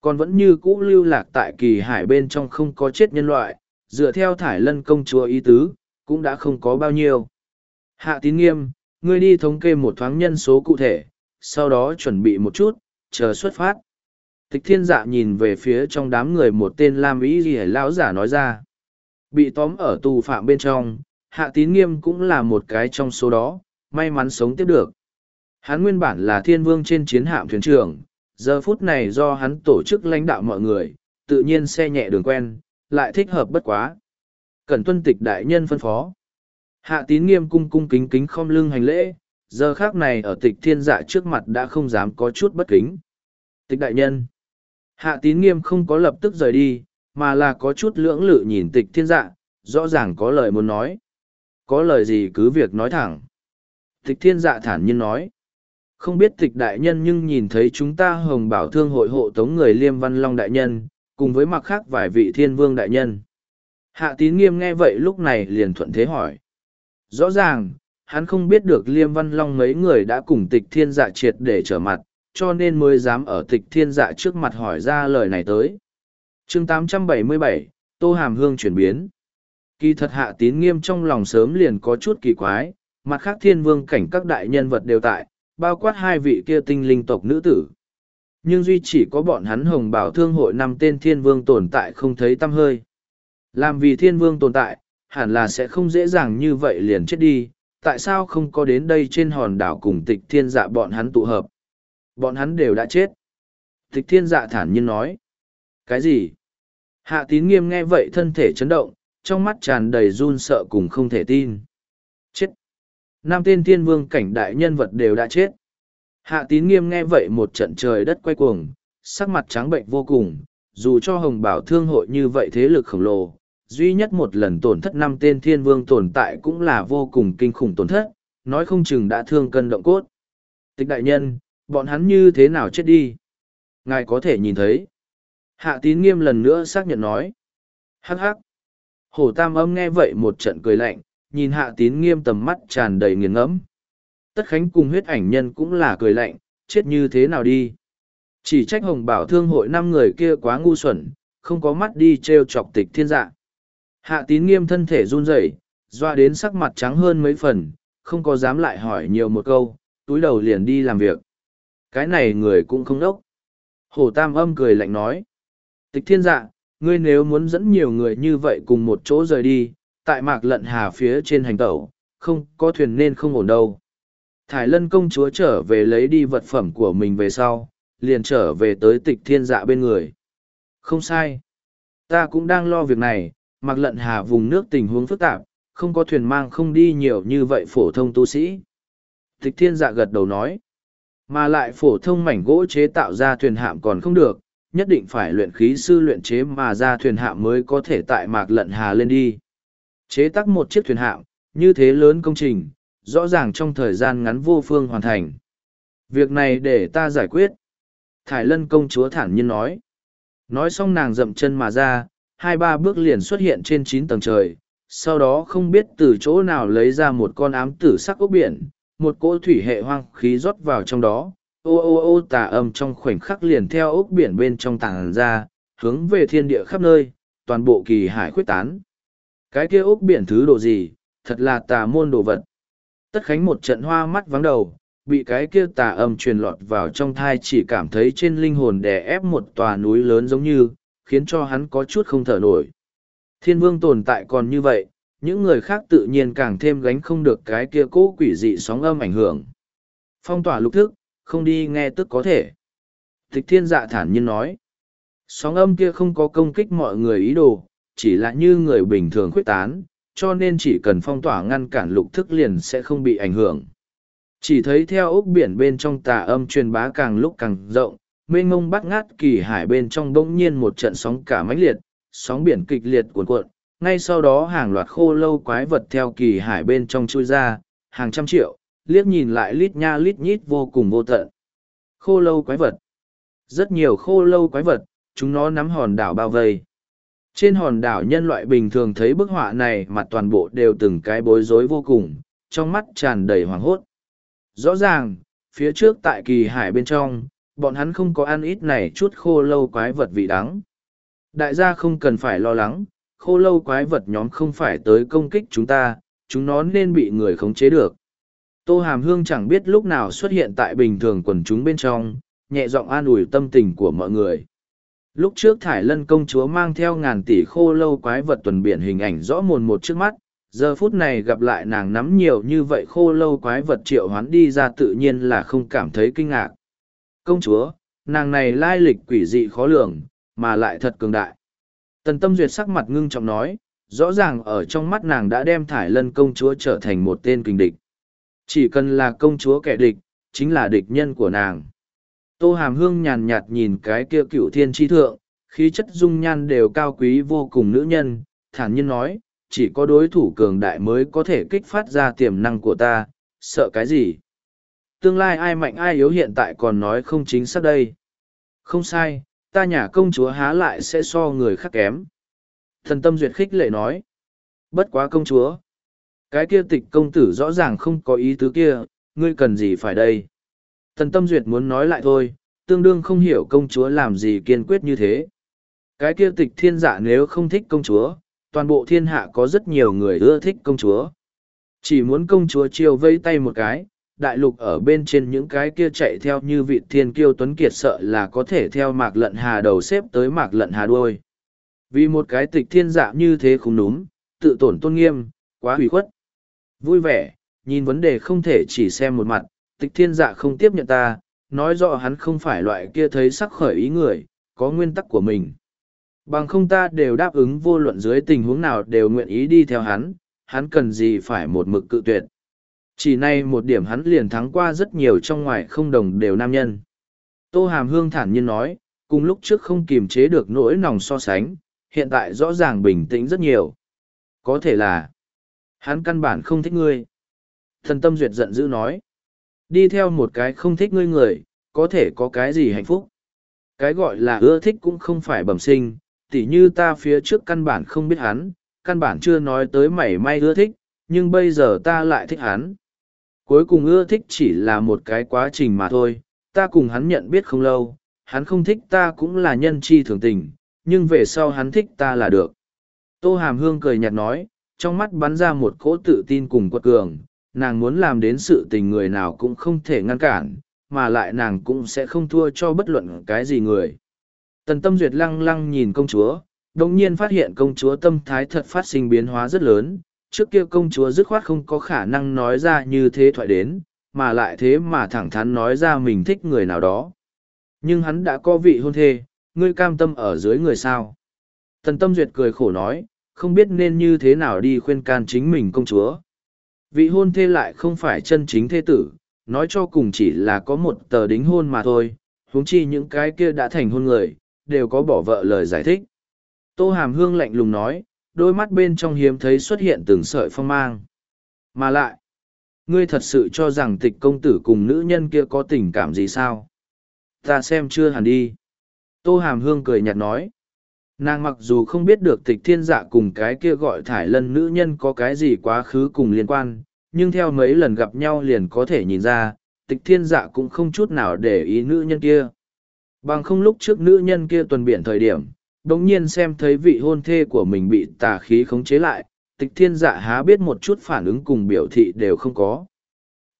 Còn vẫn như cũ lưu lạc tại kỳ hải bên trong không có chết nhân loại, dựa theo thải lân công chúa ý tứ, cũng đã không có bao nhiêu. Hạ tín nghiêm, ngươi đi thống kê một thoáng nhân số cụ thể, sau đó chuẩn bị một chút, chờ xuất phát. Tịch thiên dạ nhìn về phía trong đám người một tên Lam Ý Ghi lão giả nói ra. Bị tóm ở tù phạm bên trong, hạ tín nghiêm cũng là một cái trong số đó, may mắn sống tiếp được. Hắn nguyên bản là thiên vương trên chiến hạm thuyền trưởng, giờ phút này do hắn tổ chức lãnh đạo mọi người, tự nhiên xe nhẹ đường quen, lại thích hợp bất quá. Cần tuân tịch đại nhân phân phó. Hạ tín nghiêm cung cung kính kính khom lưng hành lễ, giờ khác này ở tịch thiên dạ trước mặt đã không dám có chút bất kính. Tịch đại nhân. Hạ tín nghiêm không có lập tức rời đi, mà là có chút lưỡng lự nhìn tịch thiên dạ, rõ ràng có lời muốn nói. Có lời gì cứ việc nói thẳng. Tịch thiên dạ thản nhiên nói. Không biết tịch đại nhân nhưng nhìn thấy chúng ta hồng bảo thương hội hộ tống người liêm văn long đại nhân, cùng với mặc khác vài vị thiên vương đại nhân. Hạ tín nghiêm nghe vậy lúc này liền thuận thế hỏi. Rõ ràng, hắn không biết được liêm văn long mấy người đã cùng tịch thiên dạ triệt để trở mặt, cho nên mới dám ở tịch thiên dạ trước mặt hỏi ra lời này tới. chương 877, Tô Hàm Hương chuyển biến. Kỳ thật hạ tín nghiêm trong lòng sớm liền có chút kỳ quái, mặt khác thiên vương cảnh các đại nhân vật đều tại, bao quát hai vị kia tinh linh tộc nữ tử. Nhưng duy chỉ có bọn hắn hồng bảo thương hội năm tên thiên vương tồn tại không thấy tâm hơi. Làm vì thiên vương tồn tại, hẳn là sẽ không dễ dàng như vậy liền chết đi, tại sao không có đến đây trên hòn đảo cùng tịch thiên dạ bọn hắn tụ hợp. Bọn hắn đều đã chết. Tịch thiên dạ thản nhiên nói. Cái gì? Hạ tín nghiêm nghe vậy thân thể chấn động, trong mắt tràn đầy run sợ cùng không thể tin. Chết! Nam tên thiên vương cảnh đại nhân vật đều đã chết. Hạ tín nghiêm nghe vậy một trận trời đất quay cuồng, sắc mặt trắng bệnh vô cùng, dù cho hồng bảo thương hội như vậy thế lực khổng lồ, duy nhất một lần tổn thất năm tên thiên vương tồn tại cũng là vô cùng kinh khủng tổn thất, nói không chừng đã thương cân động cốt. Tịch đại nhân, bọn hắn như thế nào chết đi? Ngài có thể nhìn thấy. Hạ tín nghiêm lần nữa xác nhận nói. Hắc hắc. Hổ tam âm nghe vậy một trận cười lạnh, nhìn hạ tín nghiêm tầm mắt tràn đầy nghiền ngẫm. Tất khánh cùng huyết ảnh nhân cũng là cười lạnh, chết như thế nào đi. Chỉ trách hồng bảo thương hội năm người kia quá ngu xuẩn, không có mắt đi t r e o chọc tịch thiên dạ. Hạ tín nghiêm thân thể run rẩy, doa đến sắc mặt trắng hơn mấy phần, không có dám lại hỏi nhiều một câu, túi đầu liền đi làm việc. Cái này người cũng không đốc. Hổ tam âm cười lạnh nói. Tịch thiên dạ, ngươi nếu muốn dẫn nhiều người như vậy cùng một chỗ rời đi, tại mạc lận hà phía trên hành tẩu, không có thuyền nên không ổn đâu. Thải lân công chúa trở về lấy đi vật phẩm của mình về sau, liền trở về tới tịch thiên dạ bên người. Không sai. Ta cũng đang lo việc này, mặc lận hà vùng nước tình huống phức tạp, không có thuyền mang không đi nhiều như vậy phổ thông tu sĩ. Tịch thiên dạ gật đầu nói, mà lại phổ thông mảnh gỗ chế tạo ra thuyền hạm còn không được, nhất định phải luyện khí sư luyện chế mà ra thuyền hạm mới có thể tại mạc lận hà lên đi. Chế tác một chiếc thuyền hạm, như thế lớn công trình, rõ ràng trong thời gian ngắn vô phương hoàn thành. Việc này để ta giải quyết. Thải lân công chúa thản nhiên nói. Nói xong nàng dậm chân mà ra, hai ba bước liền xuất hiện trên chín tầng trời, sau đó không biết từ chỗ nào lấy ra một con ám tử sắc ốc biển, một cỗ thủy hệ hoang khí rót vào trong đó, ô ô ô tà âm trong khoảnh khắc liền theo ốc biển bên trong tàng ra, hướng về thiên địa khắp nơi, toàn bộ kỳ hải khuyết tán. Cái kia ốc biển thứ đồ gì, thật là tà môn đồ vật. Tất khánh một trận hoa mắt vắng đầu, bị cái kia tà âm truyền lọt vào trong thai chỉ cảm thấy trên linh hồn đè ép một tòa núi lớn giống như, khiến cho hắn có chút không thở nổi. Thiên vương tồn tại còn như vậy, những người khác tự nhiên càng thêm gánh không được cái kia cố quỷ dị sóng âm ảnh hưởng. Phong tỏa lục thức, không đi nghe tức có thể. Tịch thiên dạ thản nhiên nói. Sóng âm kia không có công kích mọi người ý đồ, chỉ là như người bình thường khuyết tán, cho nên chỉ cần phong tỏa ngăn cản lục thức liền sẽ không bị ảnh hưởng. Chỉ thấy theo ốc biển bên trong tà âm truyền bá càng lúc càng rộng, mênh mông bắt ngát kỳ hải bên trong bỗng nhiên một trận sóng cả mãnh liệt, sóng biển kịch liệt cuồn cuộn, ngay sau đó hàng loạt khô lâu quái vật theo kỳ hải bên trong chui ra, hàng trăm triệu, liếc nhìn lại lít nha lít nhít vô cùng vô tận. Khô lâu quái vật. Rất nhiều khô lâu quái vật, chúng nó nắm hòn đảo bao vây. Trên hòn đảo nhân loại bình thường thấy bức họa này mặt toàn bộ đều từng cái bối rối vô cùng, trong mắt tràn đầy hoảng hốt. Rõ ràng, phía trước tại kỳ hải bên trong, bọn hắn không có ăn ít này chút khô lâu quái vật vị đắng. Đại gia không cần phải lo lắng, khô lâu quái vật nhóm không phải tới công kích chúng ta, chúng nó nên bị người khống chế được. Tô Hàm Hương chẳng biết lúc nào xuất hiện tại bình thường quần chúng bên trong, nhẹ giọng an ủi tâm tình của mọi người. Lúc trước Thải Lân công chúa mang theo ngàn tỷ khô lâu quái vật tuần biển hình ảnh rõ mồn một trước mắt, giờ phút này gặp lại nàng nắm nhiều như vậy khô lâu quái vật triệu hoán đi ra tự nhiên là không cảm thấy kinh ngạc. Công chúa, nàng này lai lịch quỷ dị khó lường, mà lại thật cường đại. Tần tâm duyệt sắc mặt ngưng trọng nói, rõ ràng ở trong mắt nàng đã đem Thải Lân công chúa trở thành một tên kinh địch. Chỉ cần là công chúa kẻ địch, chính là địch nhân của nàng. Tô Hàm Hương nhàn nhạt nhìn cái kia cựu thiên tri thượng, khí chất dung nhan đều cao quý vô cùng nữ nhân, thản nhiên nói, chỉ có đối thủ cường đại mới có thể kích phát ra tiềm năng của ta, sợ cái gì? Tương lai ai mạnh ai yếu hiện tại còn nói không chính xác đây. Không sai, ta nhà công chúa há lại sẽ so người khác kém. Thần tâm duyệt khích lệ nói. Bất quá công chúa. Cái kia tịch công tử rõ ràng không có ý tứ kia, ngươi cần gì phải đây? Thần tâm duyệt muốn nói lại thôi, tương đương không hiểu công chúa làm gì kiên quyết như thế. Cái kia tịch thiên dạ nếu không thích công chúa, toàn bộ thiên hạ có rất nhiều người ưa thích công chúa. Chỉ muốn công chúa chiêu vây tay một cái, đại lục ở bên trên những cái kia chạy theo như vị thiên kiêu tuấn kiệt sợ là có thể theo mạc lận hà đầu xếp tới mạc lận hà đuôi. Vì một cái tịch thiên dạ như thế không đúng, tự tổn tôn nghiêm, quá hủy khuất. Vui vẻ, nhìn vấn đề không thể chỉ xem một mặt, tịch thiên dạ không tiếp nhận ta, nói rõ hắn không phải loại kia thấy sắc khởi ý người, có nguyên tắc của mình. Bằng không ta đều đáp ứng vô luận dưới tình huống nào đều nguyện ý đi theo hắn, hắn cần gì phải một mực cự tuyệt. Chỉ nay một điểm hắn liền thắng qua rất nhiều trong ngoài không đồng đều nam nhân. Tô Hàm Hương thản nhiên nói, cùng lúc trước không kiềm chế được nỗi lòng so sánh, hiện tại rõ ràng bình tĩnh rất nhiều. Có thể là, hắn căn bản không thích ngươi. Thần tâm duyệt giận dữ nói, đi theo một cái không thích ngươi người, có thể có cái gì hạnh phúc. Cái gọi là ưa thích cũng không phải bẩm sinh, tỉ như ta phía trước căn bản không biết hắn, căn bản chưa nói tới mảy may ưa thích, nhưng bây giờ ta lại thích hắn. Cuối cùng ưa thích chỉ là một cái quá trình mà thôi, ta cùng hắn nhận biết không lâu, hắn không thích ta cũng là nhân chi thường tình, nhưng về sau hắn thích ta là được. Tô Hàm Hương cười nhạt nói, trong mắt bắn ra một cỗ tự tin cùng quật cường, nàng muốn làm đến sự tình người nào cũng không thể ngăn cản, mà lại nàng cũng sẽ không thua cho bất luận cái gì người. Tần tâm duyệt lăng lăng nhìn công chúa, đồng nhiên phát hiện công chúa tâm thái thật phát sinh biến hóa rất lớn, trước kia công chúa dứt khoát không có khả năng nói ra như thế thoại đến, mà lại thế mà thẳng thắn nói ra mình thích người nào đó. Nhưng hắn đã có vị hôn thê, ngươi cam tâm ở dưới người sao. Tần tâm duyệt cười khổ nói, không biết nên như thế nào đi khuyên can chính mình công chúa. Vị hôn thê lại không phải chân chính thê tử, nói cho cùng chỉ là có một tờ đính hôn mà thôi, huống chi những cái kia đã thành hôn người, đều có bỏ vợ lời giải thích. Tô Hàm Hương lạnh lùng nói, đôi mắt bên trong hiếm thấy xuất hiện từng sợi phong mang. Mà lại, ngươi thật sự cho rằng tịch công tử cùng nữ nhân kia có tình cảm gì sao? Ta xem chưa hẳn đi. Tô Hàm Hương cười nhạt nói. Nàng mặc dù không biết được tịch thiên dạ cùng cái kia gọi thải lân nữ nhân có cái gì quá khứ cùng liên quan, nhưng theo mấy lần gặp nhau liền có thể nhìn ra, tịch thiên dạ cũng không chút nào để ý nữ nhân kia. Bằng không lúc trước nữ nhân kia tuần biển thời điểm, đồng nhiên xem thấy vị hôn thê của mình bị tà khí khống chế lại, tịch thiên dạ há biết một chút phản ứng cùng biểu thị đều không có.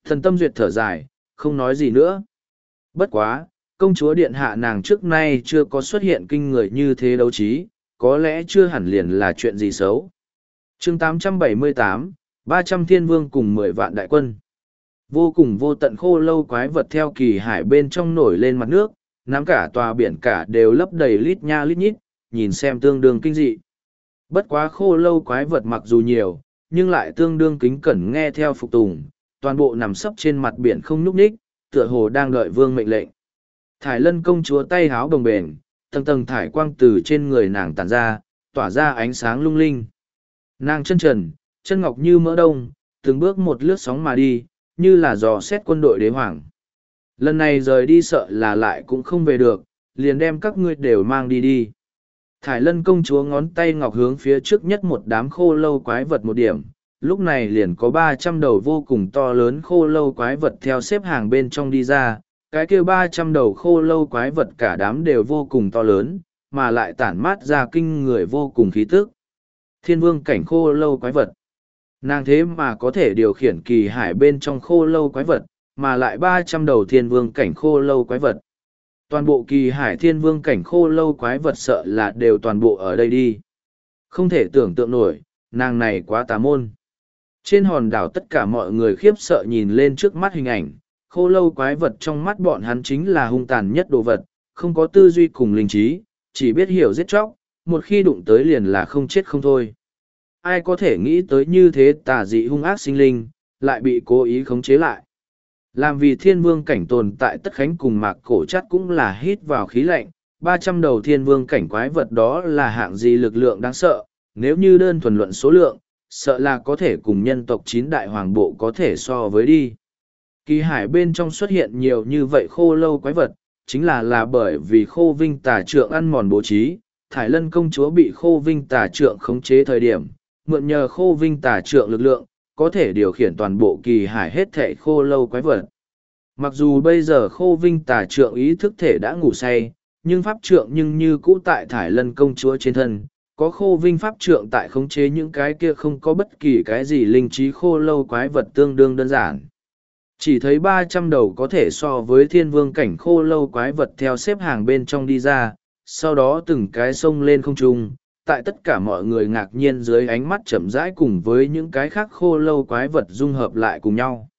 Thần tâm duyệt thở dài, không nói gì nữa. Bất quá, công chúa điện hạ nàng trước nay chưa có xuất hiện kinh người như thế đấu trí, có lẽ chưa hẳn liền là chuyện gì xấu. chương 878, 300 thiên vương cùng 10 vạn đại quân. Vô cùng vô tận khô lâu quái vật theo kỳ hải bên trong nổi lên mặt nước, nắm cả tòa biển cả đều lấp đầy lít nha lít nhít, nhìn xem tương đương kinh dị. Bất quá khô lâu quái vật mặc dù nhiều, nhưng lại tương đương kính cẩn nghe theo phục tùng, toàn bộ nằm sấp trên mặt biển không nhúc ních, tựa hồ đang đợi vương mệnh lệnh. Thải lân công chúa tay háo đồng bền, tầng tầng thải quang từ trên người nàng tàn ra, tỏa ra ánh sáng lung linh. Nàng chân trần, chân ngọc như mỡ đông, từng bước một lướt sóng mà đi, như là dò xét quân đội đế hoàng. Lần này rời đi sợ là lại cũng không về được, liền đem các ngươi đều mang đi đi. Thải lân công chúa ngón tay ngọc hướng phía trước nhất một đám khô lâu quái vật một điểm, lúc này liền có ba trăm đầu vô cùng to lớn khô lâu quái vật theo xếp hàng bên trong đi ra, cái kia ba trăm đầu khô lâu quái vật cả đám đều vô cùng to lớn, mà lại tản mát ra kinh người vô cùng khí tức. Thiên vương cảnh khô lâu quái vật. Nàng thế mà có thể điều khiển kỳ hải bên trong khô lâu quái vật, mà lại ba trăm đầu thiên vương cảnh khô lâu quái vật. Toàn bộ kỳ hải thiên vương cảnh khô lâu quái vật sợ là đều toàn bộ ở đây đi. Không thể tưởng tượng nổi, nàng này quá tà môn. Trên hòn đảo tất cả mọi người khiếp sợ nhìn lên trước mắt hình ảnh, khô lâu quái vật trong mắt bọn hắn chính là hung tàn nhất đồ vật, không có tư duy cùng linh trí, chỉ biết hiểu giết chóc, một khi đụng tới liền là không chết không thôi. Ai có thể nghĩ tới như thế tà dị hung ác sinh linh, lại bị cố ý khống chế lại. Làm vì thiên vương cảnh tồn tại tất khánh cùng mạc cổ chắt cũng là hít vào khí lạnh, ba trăm đầu thiên vương cảnh quái vật đó là hạng gì lực lượng đáng sợ, nếu như đơn thuần luận số lượng, sợ là có thể cùng nhân tộc chín đại hoàng bộ có thể so với đi. Kỳ hải bên trong xuất hiện nhiều như vậy khô lâu quái vật, chính là là bởi vì khô vinh tà trượng ăn mòn bố trí, thải lân công chúa bị khô vinh tà trượng khống chế thời điểm, mượn nhờ khô vinh tà trượng lực lượng, có thể điều khiển toàn bộ kỳ hải hết thệ khô lâu quái vật. Mặc dù bây giờ khô vinh tà trượng ý thức thể đã ngủ say, nhưng pháp trượng nhưng như cũ tại thải lân công chúa trên thân, có khô vinh pháp trượng tại khống chế những cái kia không có bất kỳ cái gì linh trí khô lâu quái vật tương đương đơn giản. Chỉ thấy ba trăm đầu có thể so với thiên vương cảnh khô lâu quái vật theo xếp hàng bên trong đi ra, sau đó từng cái sông lên không trung, tại tất cả mọi người ngạc nhiên dưới ánh mắt chậm rãi cùng với những cái khác khô lâu quái vật dung hợp lại cùng nhau.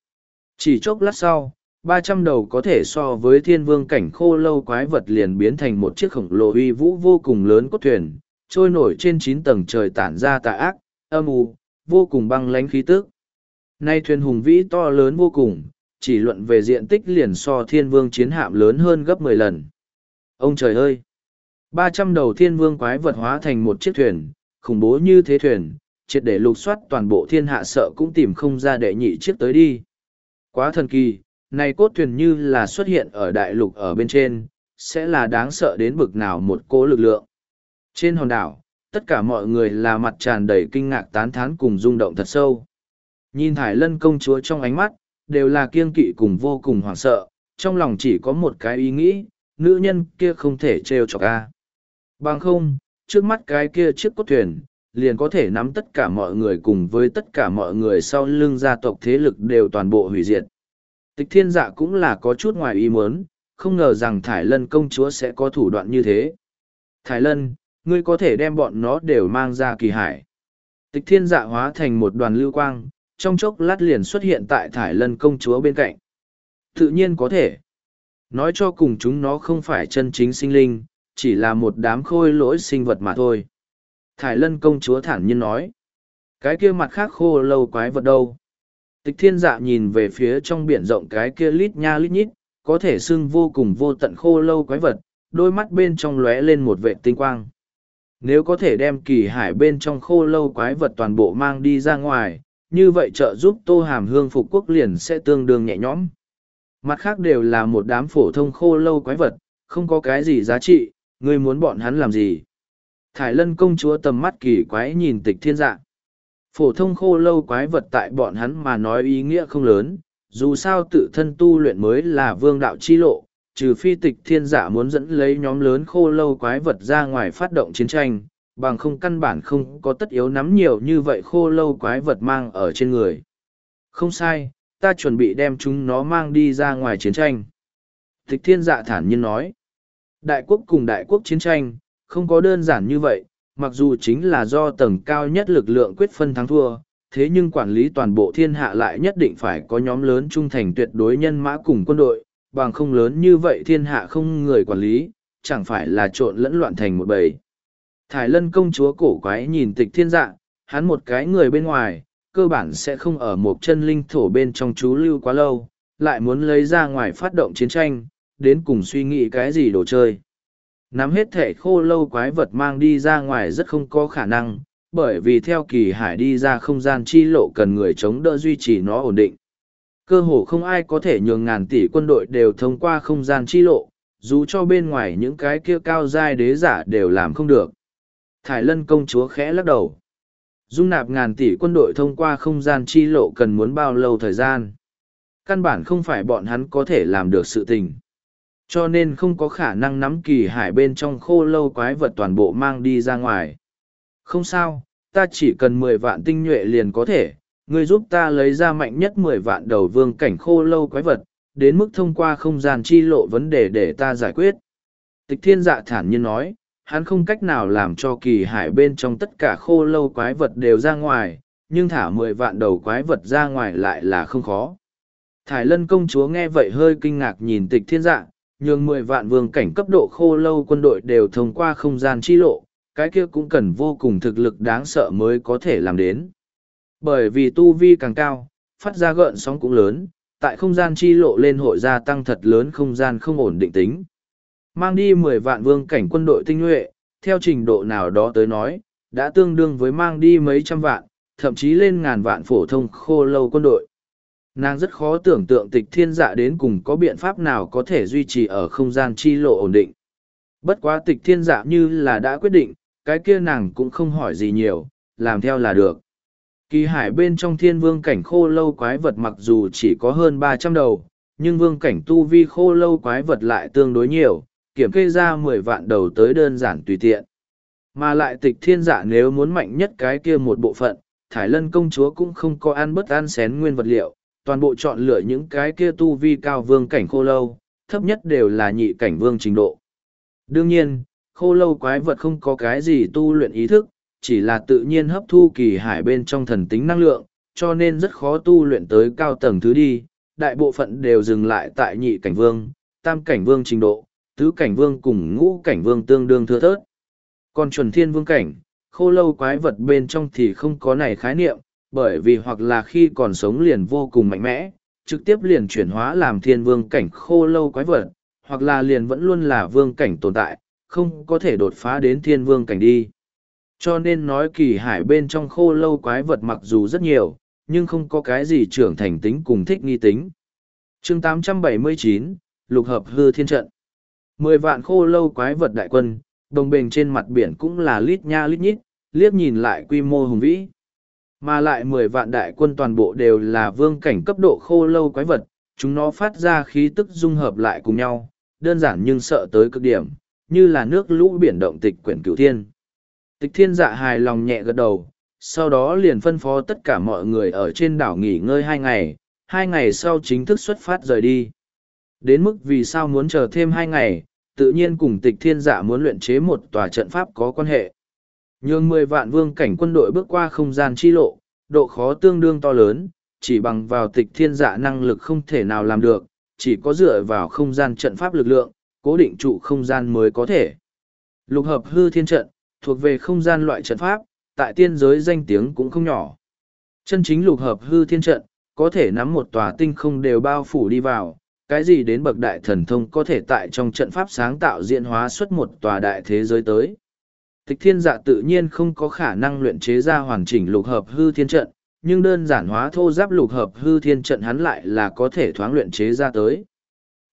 Chỉ chốc lát sau, ba trăm đầu có thể so với thiên vương cảnh khô lâu quái vật liền biến thành một chiếc khổng lồ uy vũ vô cùng lớn cốt thuyền, trôi nổi trên chín tầng trời tản ra tà ác, âm u, vô cùng băng lánh khí tức. Nay thuyền hùng vĩ to lớn vô cùng, chỉ luận về diện tích liền so thiên vương chiến hạm lớn hơn gấp mười lần. Ông trời ơi! Ba trăm đầu thiên vương quái vật hóa thành một chiếc thuyền, khủng bố như thế thuyền, triệt để lục soát toàn bộ thiên hạ sợ cũng tìm không ra đệ nhị chiếc tới đi. Quá thần kỳ, này cốt thuyền như là xuất hiện ở đại lục ở bên trên, sẽ là đáng sợ đến bực nào một cố lực lượng. Trên hòn đảo, tất cả mọi người là mặt tràn đầy kinh ngạc tán thán cùng rung động thật sâu. Nhìn Thải Lân công chúa trong ánh mắt, đều là kiên kỵ cùng vô cùng hoảng sợ, trong lòng chỉ có một cái ý nghĩ, nữ nhân kia không thể trêu chọc a. Bằng không, trước mắt cái kia chiếc cốt thuyền, liền có thể nắm tất cả mọi người cùng với tất cả mọi người sau lưng gia tộc thế lực đều toàn bộ hủy diệt. Tịch thiên dạ cũng là có chút ngoài ý muốn, không ngờ rằng Thải Lân công chúa sẽ có thủ đoạn như thế. Thải Lân, ngươi có thể đem bọn nó đều mang ra kỳ hải. Tịch thiên dạ hóa thành một đoàn lưu quang, trong chốc lát liền xuất hiện tại Thải Lân công chúa bên cạnh. Tự nhiên có thể. Nói cho cùng chúng nó không phải chân chính sinh linh, chỉ là một đám khôi lỗi sinh vật mà thôi. Thải Lân công chúa thản nhiên nói. Cái kia mặt khác khô lâu quái vật đâu? Tịch thiên dạ nhìn về phía trong biển rộng cái kia lít nha lít nhít, có thể xưng vô cùng vô tận khô lâu quái vật, đôi mắt bên trong lóe lên một vệ tinh quang. Nếu có thể đem kỳ hải bên trong khô lâu quái vật toàn bộ mang đi ra ngoài, như vậy trợ giúp tô hàm hương phục quốc liền sẽ tương đương nhẹ nhõm. Mặt khác đều là một đám phổ thông khô lâu quái vật, không có cái gì giá trị, ngươi muốn bọn hắn làm gì. Thải lân công chúa tầm mắt kỳ quái nhìn tịch thiên dạ. Phổ thông khô lâu quái vật tại bọn hắn mà nói ý nghĩa không lớn, dù sao tự thân tu luyện mới là vương đạo chi lộ, trừ phi tịch thiên giả muốn dẫn lấy nhóm lớn khô lâu quái vật ra ngoài phát động chiến tranh, bằng không căn bản không có tất yếu nắm nhiều như vậy khô lâu quái vật mang ở trên người. Không sai, ta chuẩn bị đem chúng nó mang đi ra ngoài chiến tranh. Tịch thiên dạ thản nhiên nói, đại quốc cùng đại quốc chiến tranh, không có đơn giản như vậy, mặc dù chính là do tầng cao nhất lực lượng quyết phân thắng thua, thế nhưng quản lý toàn bộ thiên hạ lại nhất định phải có nhóm lớn trung thành tuyệt đối nhân mã cùng quân đội, bằng không lớn như vậy thiên hạ không người quản lý, chẳng phải là trộn lẫn loạn thành một bầy. Thải lân công chúa cổ quái nhìn tịch thiên dạ, hắn một cái người bên ngoài, cơ bản sẽ không ở một chân linh thổ bên trong chú lưu quá lâu, lại muốn lấy ra ngoài phát động chiến tranh, đến cùng suy nghĩ cái gì đồ chơi. Nắm hết thể khô lâu quái vật mang đi ra ngoài rất không có khả năng, bởi vì theo kỳ hải đi ra không gian chi lộ cần người chống đỡ duy trì nó ổn định. Cơ hồ không ai có thể nhường ngàn tỷ quân đội đều thông qua không gian chi lộ, dù cho bên ngoài những cái kia cao giai đế giả đều làm không được. Thải lân công chúa khẽ lắc đầu. Dung nạp ngàn tỷ quân đội thông qua không gian chi lộ cần muốn bao lâu thời gian. Căn bản không phải bọn hắn có thể làm được sự tình. Cho nên không có khả năng nắm kỳ hải bên trong khô lâu quái vật toàn bộ mang đi ra ngoài. Không sao, ta chỉ cần mười vạn tinh nhuệ liền có thể, ngươi giúp ta lấy ra mạnh nhất mười vạn đầu vương cảnh khô lâu quái vật, đến mức thông qua không gian chi lộ vấn đề để ta giải quyết. Tịch thiên dạ thản nhiên nói, hắn không cách nào làm cho kỳ hải bên trong tất cả khô lâu quái vật đều ra ngoài, nhưng thả mười vạn đầu quái vật ra ngoài lại là không khó. Thải lân công chúa nghe vậy hơi kinh ngạc nhìn tịch thiên dạ, nhường mười vạn vương cảnh cấp độ khô lâu quân đội đều thông qua không gian chi lộ, cái kia cũng cần vô cùng thực lực đáng sợ mới có thể làm đến. Bởi vì tu vi càng cao, phát ra gợn sóng cũng lớn, tại không gian chi lộ lên hội gia tăng thật lớn không gian không ổn định tính. Mang đi mười vạn vương cảnh quân đội tinh nhuệ, theo trình độ nào đó tới nói, đã tương đương với mang đi mấy trăm vạn, thậm chí lên ngàn vạn phổ thông khô lâu quân đội. Nàng rất khó tưởng tượng tịch thiên dạ đến cùng có biện pháp nào có thể duy trì ở không gian chi lộ ổn định. Bất quá tịch thiên dạ như là đã quyết định, cái kia nàng cũng không hỏi gì nhiều, làm theo là được. Kỳ hải bên trong thiên vương cảnh khô lâu quái vật mặc dù chỉ có hơn ba trăm đầu, nhưng vương cảnh tu vi khô lâu quái vật lại tương đối nhiều, kiểm kê ra mười vạn đầu tới đơn giản tùy tiện. Mà lại tịch thiên dạ nếu muốn mạnh nhất cái kia một bộ phận, Thải Lân công chúa cũng không có ăn bất ăn xén nguyên vật liệu, toàn bộ chọn lựa những cái kia tu vi cao vương cảnh khô lâu, thấp nhất đều là nhị cảnh vương trình độ. Đương nhiên, khô lâu quái vật không có cái gì tu luyện ý thức, chỉ là tự nhiên hấp thu kỳ hải bên trong thần tính năng lượng, cho nên rất khó tu luyện tới cao tầng thứ đi, đại bộ phận đều dừng lại tại nhị cảnh vương, tam cảnh vương trình độ, tứ cảnh vương cùng ngũ cảnh vương tương đương thưa thớt. Còn chuẩn thiên vương cảnh, khô lâu quái vật bên trong thì không có này khái niệm, bởi vì hoặc là khi còn sống liền vô cùng mạnh mẽ, trực tiếp liền chuyển hóa làm thiên vương cảnh khô lâu quái vật, hoặc là liền vẫn luôn là vương cảnh tồn tại, không có thể đột phá đến thiên vương cảnh đi. Cho nên nói kỳ hải bên trong khô lâu quái vật mặc dù rất nhiều, nhưng không có cái gì trưởng thành tính cùng thích nghi tính. chương 879, Lục Hợp Hư Thiên Trận Mười vạn khô lâu quái vật đại quân, đồng bền trên mặt biển cũng là lít nha lít nhít, liếc nhìn lại quy mô hùng vĩ. Mà lại mười vạn đại quân toàn bộ đều là vương cảnh cấp độ khô lâu quái vật, chúng nó phát ra khí tức dung hợp lại cùng nhau, đơn giản nhưng sợ tới cực điểm, như là nước lũ biển động tịch quyển cửu thiên. Tịch thiên dạ hài lòng nhẹ gật đầu, sau đó liền phân phó tất cả mọi người ở trên đảo nghỉ ngơi hai ngày, hai ngày sau chính thức xuất phát rời đi. Đến mức vì sao muốn chờ thêm hai ngày, tự nhiên cùng tịch thiên dạ muốn luyện chế một tòa trận pháp có quan hệ. Nhường mười vạn vương cảnh quân đội bước qua không gian chi lộ, độ khó tương đương to lớn, chỉ bằng vào tịch thiên dạ năng lực không thể nào làm được, chỉ có dựa vào không gian trận pháp lực lượng, cố định trụ không gian mới có thể. Lục hợp hư thiên trận, thuộc về không gian loại trận pháp, tại tiên giới danh tiếng cũng không nhỏ. Chân chính lục hợp hư thiên trận, có thể nắm một tòa tinh không đều bao phủ đi vào, cái gì đến bậc đại thần thông có thể tại trong trận pháp sáng tạo diễn hóa xuất một tòa đại thế giới tới. Tịch thiên dạ tự nhiên không có khả năng luyện chế ra hoàn chỉnh lục hợp hư thiên trận, nhưng đơn giản hóa thô giáp lục hợp hư thiên trận hắn lại là có thể thoáng luyện chế ra tới.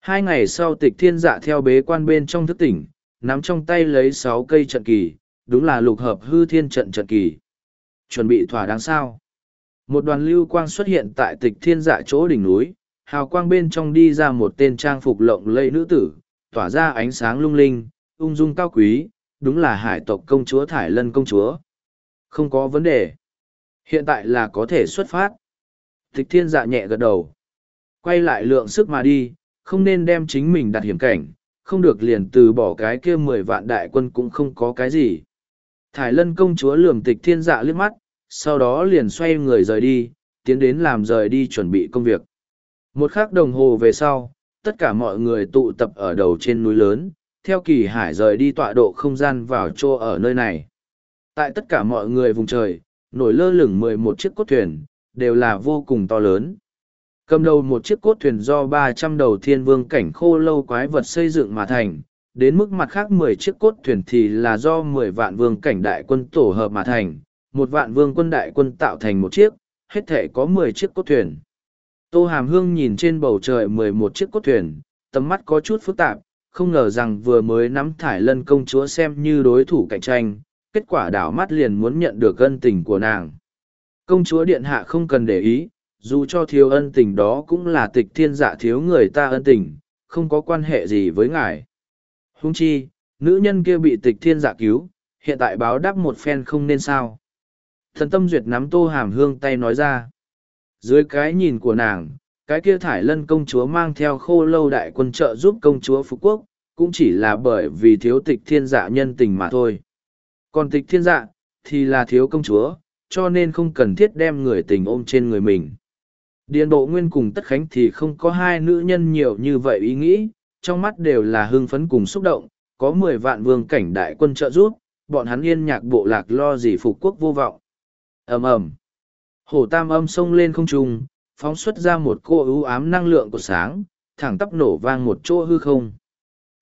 Hai ngày sau tịch thiên dạ theo bế quan bên trong thức tỉnh, nắm trong tay lấy sáu cây trận kỳ, đúng là lục hợp hư thiên trận trận kỳ. Chuẩn bị thỏa đáng sao. Một đoàn lưu quang xuất hiện tại tịch thiên dạ chỗ đỉnh núi, hào quang bên trong đi ra một tên trang phục lộng lẫy nữ tử, tỏa ra ánh sáng lung linh, ung dung cao quý, đúng là hải tộc công chúa Thải Lân công chúa. Không có vấn đề. Hiện tại là có thể xuất phát. Tịch thiên dạ nhẹ gật đầu. Quay lại lượng sức mà đi, không nên đem chính mình đặt hiểm cảnh, không được liền từ bỏ cái kia mười vạn đại quân cũng không có cái gì. Thải lân công chúa lườm tịch thiên dạ liếc mắt, sau đó liền xoay người rời đi, tiến đến làm rời đi chuẩn bị công việc. Một khắc đồng hồ về sau, tất cả mọi người tụ tập ở đầu trên núi lớn, theo kỳ hải rời đi tọa độ không gian vào chỗ ở nơi này. Tại tất cả mọi người vùng trời, nổi lơ lửng mười một chiếc cốt thuyền, đều là vô cùng to lớn. Cầm đầu một chiếc cốt thuyền do ba trăm đầu thiên vương cảnh khô lâu quái vật xây dựng mà thành, đến mức mặt khác mười chiếc cốt thuyền thì là do mười vạn vương cảnh đại quân tổ hợp mà thành, một vạn vương quân đại quân tạo thành một chiếc, hết thể có mười chiếc cốt thuyền. Tô Hàm Hương nhìn trên bầu trời mười một chiếc cốt thuyền, tầm mắt có chút phức tạp, không ngờ rằng vừa mới nắm thải lân công chúa xem như đối thủ cạnh tranh, kết quả đảo mắt liền muốn nhận được ân tình của nàng. Công chúa điện hạ không cần để ý, dù cho thiếu ân tình đó cũng là tịch thiên dạ thiếu người ta ân tình, không có quan hệ gì với ngài. Hung chi, nữ nhân kia bị tịch thiên dạ cứu, hiện tại báo đáp một phen không nên sao. Thần tâm duyệt nắm tô hàm hương tay nói ra. Dưới cái nhìn của nàng, cái kia thải lân công chúa mang theo khô lâu đại quân trợ giúp công chúa Phú Quốc, cũng chỉ là bởi vì thiếu tịch thiên dạ nhân tình mà thôi. Còn tịch thiên dạ, thì là thiếu công chúa, cho nên không cần thiết đem người tình ôm trên người mình. Điền bộ nguyên cùng tất khánh thì không có hai nữ nhân nhiều như vậy ý nghĩ, trong mắt đều là hưng phấn cùng xúc động, có mười vạn vương cảnh đại quân trợ giúp, bọn hắn yên nhạc bộ lạc lo gì phục quốc vô vọng. ầm ầm Hổ tam âm xông lên không trung, phóng xuất ra một cô ưu ám năng lượng của sáng, thẳng tắp nổ vang một chỗ hư không.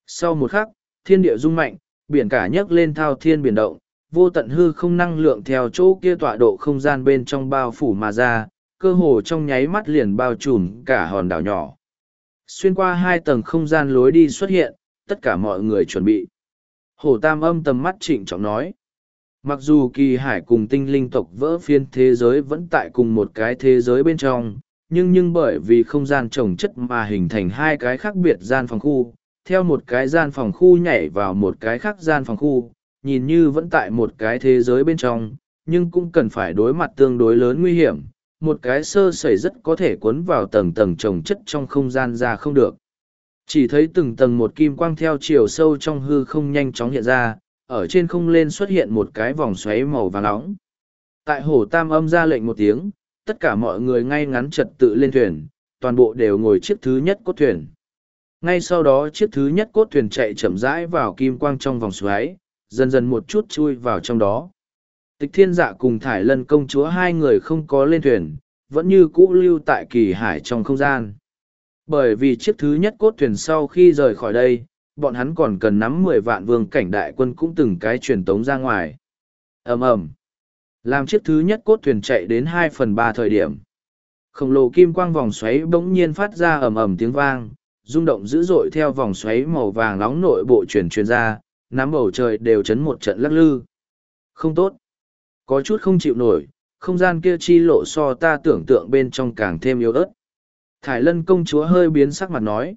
Sau một khắc, thiên địa rung mạnh, biển cả nhấc lên thao thiên biển động, vô tận hư không năng lượng theo chỗ kia tọa độ không gian bên trong bao phủ mà ra, cơ hồ trong nháy mắt liền bao trùm cả hòn đảo nhỏ. Xuyên qua hai tầng không gian lối đi xuất hiện, tất cả mọi người chuẩn bị. Hổ tam âm tầm mắt trịnh trọng nói. Mặc dù kỳ hải cùng tinh linh tộc vỡ phiên thế giới vẫn tại cùng một cái thế giới bên trong, nhưng nhưng bởi vì không gian trồng chất mà hình thành hai cái khác biệt gian phòng khu, theo một cái gian phòng khu nhảy vào một cái khác gian phòng khu, nhìn như vẫn tại một cái thế giới bên trong, nhưng cũng cần phải đối mặt tương đối lớn nguy hiểm, một cái sơ sẩy rất có thể cuốn vào tầng tầng trồng chất trong không gian ra không được. Chỉ thấy từng tầng một kim quang theo chiều sâu trong hư không nhanh chóng hiện ra, ở trên không lên xuất hiện một cái vòng xoáy màu vàng nóng. Tại hồ tam âm ra lệnh một tiếng, tất cả mọi người ngay ngắn trật tự lên thuyền, toàn bộ đều ngồi chiếc thứ nhất cốt thuyền. Ngay sau đó chiếc thứ nhất cốt thuyền chạy chậm rãi vào kim quang trong vòng xoáy, dần dần một chút chui vào trong đó. Tịch thiên dạ cùng thải lân công chúa hai người không có lên thuyền, vẫn như cũ lưu tại kỳ hải trong không gian. Bởi vì chiếc thứ nhất cốt thuyền sau khi rời khỏi đây, bọn hắn còn cần nắm mười vạn vương cảnh đại quân cũng từng cái truyền tống ra ngoài. ầm ầm làm chiếc thứ nhất cốt thuyền chạy đến hai phần ba thời điểm. Khổng lồ kim quang vòng xoáy bỗng nhiên phát ra ầm ầm tiếng vang, rung động dữ dội theo vòng xoáy màu vàng nóng nội bộ truyền truyền ra, nắm bầu trời đều chấn một trận lắc lư. Không tốt. Có chút không chịu nổi, không gian kia chi lộ so ta tưởng tượng bên trong càng thêm yếu ớt. Thải lân công chúa hơi biến sắc mặt nói.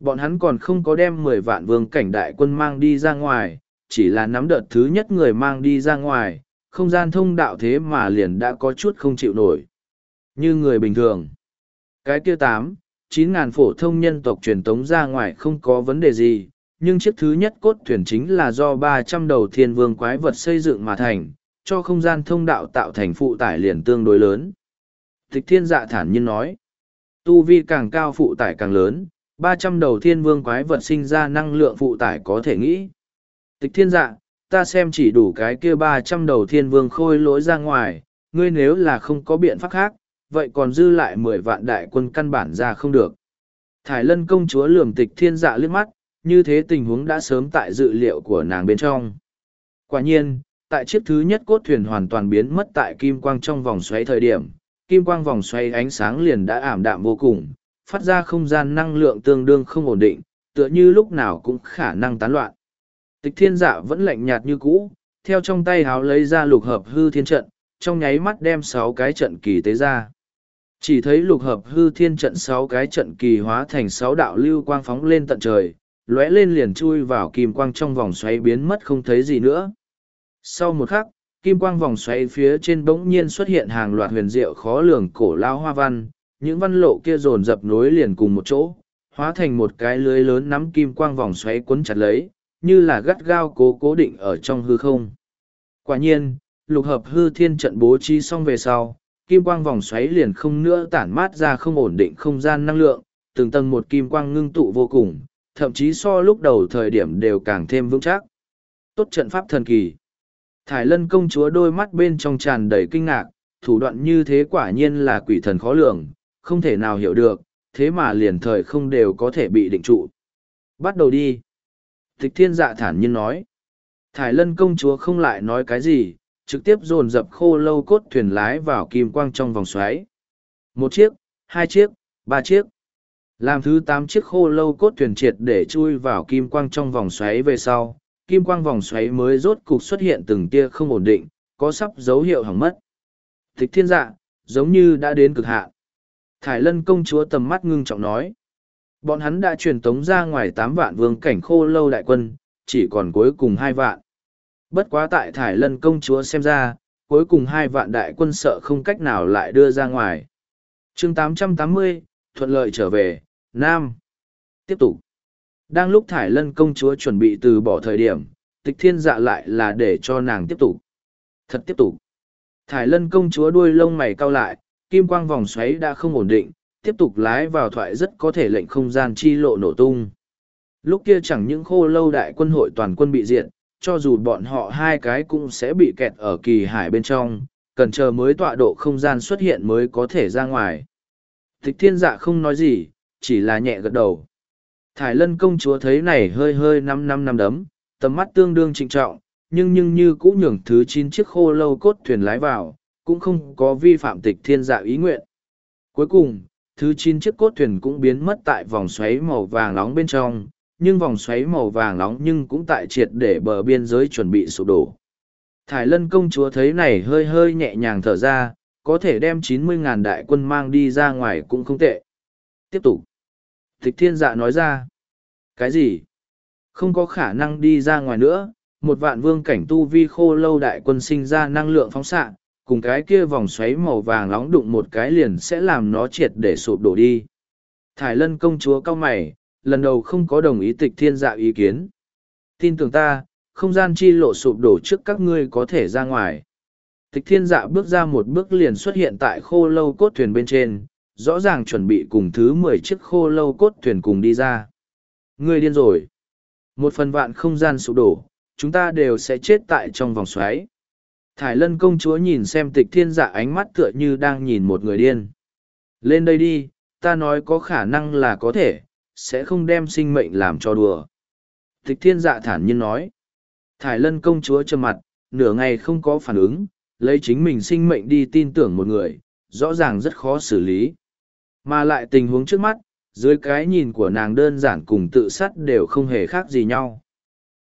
Bọn hắn còn không có đem mười vạn vương cảnh đại quân mang đi ra ngoài, chỉ là nắm đợt thứ nhất người mang đi ra ngoài, không gian thông đạo thế mà liền đã có chút không chịu nổi. Như người bình thường. Cái kia tám, chín ngàn phổ thông nhân tộc truyền tống ra ngoài không có vấn đề gì, nhưng chiếc thứ nhất cốt thuyền chính là do ba trăm đầu thiên vương quái vật xây dựng mà thành, cho không gian thông đạo tạo thành phụ tải liền tương đối lớn. Tịch thiên dạ thản nhiên nói, tu vi càng cao phụ tải càng lớn, ba trăm đầu thiên vương quái vật sinh ra năng lượng phụ tải có thể nghĩ. Tịch thiên dạ, ta xem chỉ đủ cái kia ba trăm đầu thiên vương khôi lỗi ra ngoài, ngươi nếu là không có biện pháp khác, vậy còn dư lại mười vạn đại quân căn bản ra không được. Thải lân công chúa lườm tịch thiên dạ liếc mắt, như thế tình huống đã sớm tại dự liệu của nàng bên trong. Quả nhiên, tại chiếc thứ nhất cốt thuyền hoàn toàn biến mất tại kim quang trong vòng xoáy thời điểm, kim quang vòng xoáy ánh sáng liền đã ảm đạm vô cùng, phát ra không gian năng lượng tương đương không ổn định, tựa như lúc nào cũng khả năng tán loạn. Tịch thiên dạ vẫn lạnh nhạt như cũ, theo trong tay háo lấy ra lục hợp hư thiên trận, trong nháy mắt đem sáu cái trận kỳ tế ra. Chỉ thấy lục hợp hư thiên trận sáu cái trận kỳ hóa thành sáu đạo lưu quang phóng lên tận trời, lóe lên liền chui vào kim quang trong vòng xoáy biến mất không thấy gì nữa. Sau một khắc, kim quang vòng xoáy phía trên bỗng nhiên xuất hiện hàng loạt huyền diệu khó lường cổ lao hoa văn, những văn lộ kia dồn dập nối liền cùng một chỗ, hóa thành một cái lưới lớn nắm kim quang vòng xoáy quấn chặt lấy, như là gắt gao cố cố định ở trong hư không. Quả nhiên, lục hợp hư thiên trận bố trí xong về sau, kim quang vòng xoáy liền không nữa tản mát ra không ổn định không gian năng lượng, từng tầng một kim quang ngưng tụ vô cùng, thậm chí so lúc đầu thời điểm đều càng thêm vững chắc. Tốt trận pháp thần kỳ. Thải lân công chúa đôi mắt bên trong tràn đầy kinh ngạc, thủ đoạn như thế quả nhiên là quỷ thần khó lường, không thể nào hiểu được, thế mà liền thời không đều có thể bị định trụ. Bắt đầu đi. Tịch thiên dạ thản nhiên nói. Thải lân công chúa không lại nói cái gì, trực tiếp dồn dập khô lâu cốt thuyền lái vào kim quang trong vòng xoáy. Một chiếc, hai chiếc, ba chiếc. Làm thứ tám chiếc khô lâu cốt thuyền triệt để chui vào kim quang trong vòng xoáy về sau, kim quang vòng xoáy mới rốt cục xuất hiện từng tia không ổn định, có sắp dấu hiệu hỏng mất. Thích thiên dạ, giống như đã đến cực hạn. Thải lân công chúa tầm mắt ngưng trọng nói. Bọn hắn đã truyền tống ra ngoài tám vạn vương cảnh khô lâu đại quân, chỉ còn cuối cùng hai vạn. Bất quá tại Thải lân công chúa xem ra, cuối cùng hai vạn đại quân sợ không cách nào lại đưa ra ngoài. chương 880, thuận lợi trở về, Nam. Tiếp tục. Đang lúc Thải lân công chúa chuẩn bị từ bỏ thời điểm, tịch thiên dạ lại là để cho nàng tiếp tục. Thật tiếp tục. Thải lân công chúa đuôi lông mày cau lại, kim quang vòng xoáy đã không ổn định, tiếp tục lái vào thoại rất có thể lệnh không gian chi lộ nổ tung. Lúc kia chẳng những khô lâu đại quân hội toàn quân bị diệt, cho dù bọn họ hai cái cũng sẽ bị kẹt ở kỳ hải bên trong, cần chờ mới tọa độ không gian xuất hiện mới có thể ra ngoài. Tịch thiên dạ không nói gì, chỉ là nhẹ gật đầu. Thải lân công chúa thấy này hơi hơi năm năm năm đấm, tầm mắt tương đương trịnh trọng, nhưng nhưng như cũ nhường thứ chín chiếc khô lâu cốt thuyền lái vào, cũng không có vi phạm tịch thiên dạ ý nguyện. Cuối cùng, thứ chín chiếc cốt thuyền cũng biến mất tại vòng xoáy màu vàng nóng bên trong, nhưng vòng xoáy màu vàng nóng nhưng cũng tại triệt để bờ biên giới chuẩn bị sụp đổ. Thải lân công chúa thấy này hơi hơi nhẹ nhàng thở ra, có thể đem chín mươi ngàn đại quân mang đi ra ngoài cũng không tệ. Tiếp tục. Tịch thiên dạ nói ra. Cái gì? Không có khả năng đi ra ngoài nữa, một vạn vương cảnh tu vi khô lâu đại quân sinh ra năng lượng phóng xạ, cùng cái kia vòng xoáy màu vàng nóng đụng một cái liền sẽ làm nó triệt để sụp đổ đi. Thải lân công chúa cao mày, lần đầu không có đồng ý tịch thiên dạ ý kiến. Tin tưởng ta, không gian chi lộ sụp đổ trước các ngươi có thể ra ngoài. Tịch thiên dạ bước ra một bước liền xuất hiện tại khô lâu cốt thuyền bên trên, rõ ràng chuẩn bị cùng thứ mười chiếc khô lâu cốt thuyền cùng đi ra. Ngươi điên rồi. Một phần vạn không gian sụp đổ, chúng ta đều sẽ chết tại trong vòng xoáy. Thải lân công chúa nhìn xem tịch thiên dạ ánh mắt tựa như đang nhìn một người điên. Lên đây đi, ta nói có khả năng là có thể, sẽ không đem sinh mệnh làm cho đùa. Tịch thiên dạ thản nhiên nói. Thải lân công chúa trầm mặt, nửa ngày không có phản ứng, lấy chính mình sinh mệnh đi tin tưởng một người, rõ ràng rất khó xử lý. Mà lại tình huống trước mắt, dưới cái nhìn của nàng đơn giản cùng tự sát đều không hề khác gì nhau.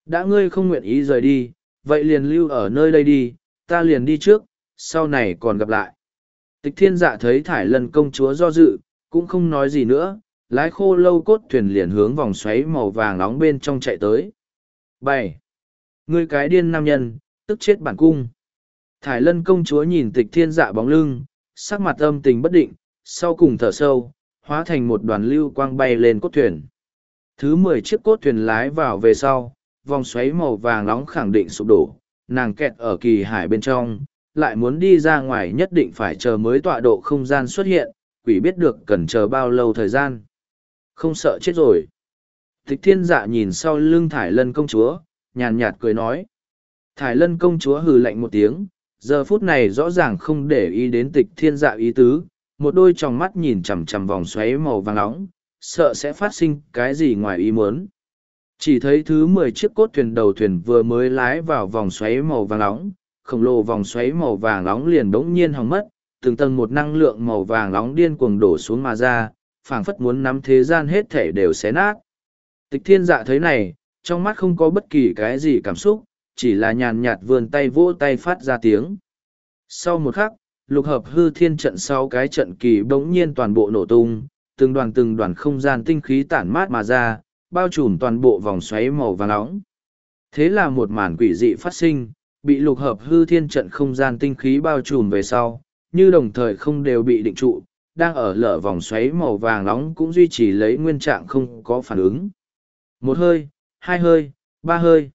Đã ngươi không nguyện ý rời đi, vậy liền lưu ở nơi đây đi, ta liền đi trước, sau này còn gặp lại. Tịch thiên dạ thấy thải lân công chúa do dự, cũng không nói gì nữa, lái khô lâu cốt thuyền liền hướng vòng xoáy màu vàng nóng bên trong chạy tới. bảy Ngươi cái điên nam nhân, tức chết bản cung. Thải lân công chúa nhìn tịch thiên dạ bóng lưng, sắc mặt âm tình bất định, sau cùng thở sâu, hóa thành một đoàn lưu quang bay lên cốt thuyền. Thứ mười chiếc cốt thuyền lái vào về sau, vòng xoáy màu vàng nóng khẳng định sụp đổ, nàng kẹt ở kỳ hải bên trong, lại muốn đi ra ngoài nhất định phải chờ mới tọa độ không gian xuất hiện, quỷ biết được cần chờ bao lâu thời gian. Không sợ chết rồi. Thích thiên dạ nhìn sau lưng thải lân công chúa, nhàn nhạt cười nói. Thải lân công chúa hừ lạnh một tiếng, giờ phút này rõ ràng không để ý đến tịch thiên dạ ý tứ, một đôi tròng mắt nhìn chằm chằm vòng xoáy màu vàng nóng, sợ sẽ phát sinh cái gì ngoài ý muốn. Chỉ thấy thứ mười chiếc cốt thuyền đầu thuyền vừa mới lái vào vòng xoáy màu vàng nóng, khổng lồ vòng xoáy màu vàng nóng liền bỗng nhiên hỏng mất, từng tầng một năng lượng màu vàng nóng điên cuồng đổ xuống mà ra, phảng phất muốn nắm thế gian hết thể đều xé nát. Tịch thiên dạ thấy này, trong mắt không có bất kỳ cái gì cảm xúc, chỉ là nhàn nhạt vươn tay vỗ tay phát ra tiếng. Sau một khắc, lục hợp hư thiên trận sau cái trận kỳ bỗng nhiên toàn bộ nổ tung, từng đoàn từng đoàn không gian tinh khí tản mát mà ra, bao trùm toàn bộ vòng xoáy màu vàng nóng. Thế là một màn quỷ dị phát sinh, bị lục hợp hư thiên trận không gian tinh khí bao trùm về sau, như đồng thời không đều bị định trụ, đang ở lở vòng xoáy màu vàng nóng cũng duy trì lấy nguyên trạng không có phản ứng. Một hơi, hai hơi, ba hơi.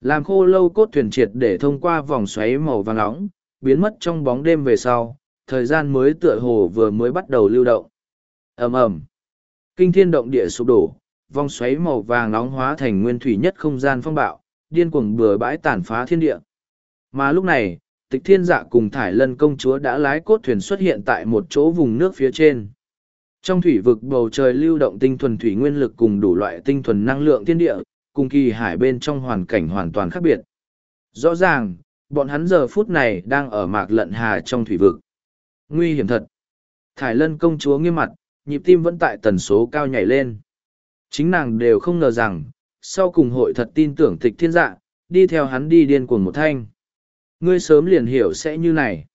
Làm khô lâu cốt thuyền triệt để thông qua vòng xoáy màu vàng nóng, biến mất trong bóng đêm về sau, thời gian mới tựa hồ vừa mới bắt đầu lưu động. ầm ầm Kinh thiên động địa sụp đổ, vòng xoáy màu vàng nóng hóa thành nguyên thủy nhất không gian phong bạo, điên cuồng bừa bãi tàn phá thiên địa. Mà lúc này, tịch thiên dạ cùng thải lân công chúa đã lái cốt thuyền xuất hiện tại một chỗ vùng nước phía trên. Trong thủy vực bầu trời lưu động tinh thuần thủy nguyên lực cùng đủ loại tinh thuần năng lượng thiên địa, cùng kỳ hải bên trong hoàn cảnh hoàn toàn khác biệt. Rõ ràng, bọn hắn giờ phút này đang ở mạc lận hà trong thủy vực. Nguy hiểm thật. Thải lân công chúa nghiêm mặt, nhịp tim vẫn tại tần số cao nhảy lên. Chính nàng đều không ngờ rằng, sau cùng hội thật tin tưởng tịch thiên dạ, đi theo hắn đi điên cuồng một thanh. Ngươi sớm liền hiểu sẽ như này.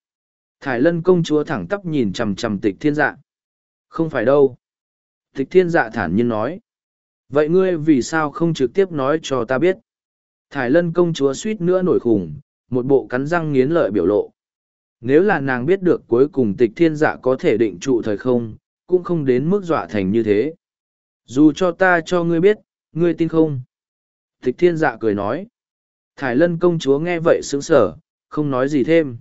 Thải lân công chúa thẳng tắp nhìn chằm chằm tịch thiên dạ. Không phải đâu. Tịch thiên dạ thản nhiên nói. Vậy ngươi vì sao không trực tiếp nói cho ta biết? Thải lân công chúa suýt nữa nổi khủng, một bộ cắn răng nghiến lợi biểu lộ. Nếu là nàng biết được cuối cùng tịch thiên dạ có thể định trụ thời không, cũng không đến mức dọa thành như thế. Dù cho ta cho ngươi biết, ngươi tin không? Tịch thiên dạ cười nói. Thải lân công chúa nghe vậy sững sở, không nói gì thêm.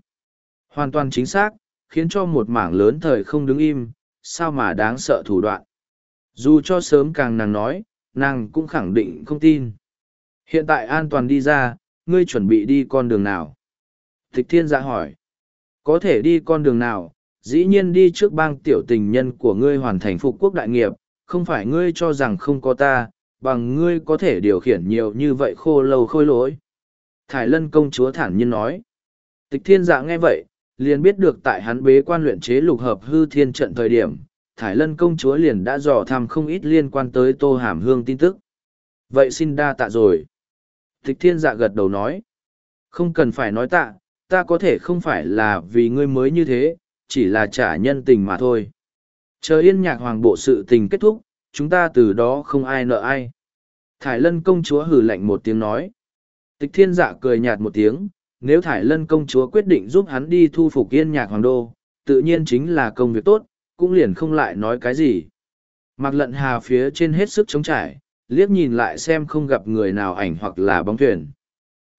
Hoàn toàn chính xác, khiến cho một mảng lớn thời không đứng im, sao mà đáng sợ thủ đoạn. Dù cho sớm càng nàng nói, nàng cũng khẳng định không tin. Hiện tại an toàn đi ra, ngươi chuẩn bị đi con đường nào? Tịch thiên dạ hỏi. Có thể đi con đường nào, dĩ nhiên đi trước bang tiểu tình nhân của ngươi hoàn thành phục quốc đại nghiệp, không phải ngươi cho rằng không có ta, bằng ngươi có thể điều khiển nhiều như vậy khô lâu khôi lỗi. Thải lân công chúa thản nhiên nói. Tịch thiên dạ nghe vậy, liền biết được tại hắn bế quan luyện chế lục hợp hư thiên trận thời điểm, Thải lân công chúa liền đã dò thăm không ít liên quan tới tô hàm hương tin tức. Vậy xin đa tạ rồi. Tịch thiên dạ gật đầu nói. Không cần phải nói tạ, ta có thể không phải là vì ngươi mới như thế, chỉ là trả nhân tình mà thôi. Chờ yên nhạc hoàng bộ sự tình kết thúc, chúng ta từ đó không ai nợ ai. Thải lân công chúa hử lạnh một tiếng nói. Tịch thiên dạ cười nhạt một tiếng, nếu Thải lân công chúa quyết định giúp hắn đi thu phục yên nhạc hoàng đô, tự nhiên chính là công việc tốt, cũng liền không lại nói cái gì. Mặc lận hà phía trên hết sức chống trải, liếc nhìn lại xem không gặp người nào ảnh hoặc là bóng thuyền.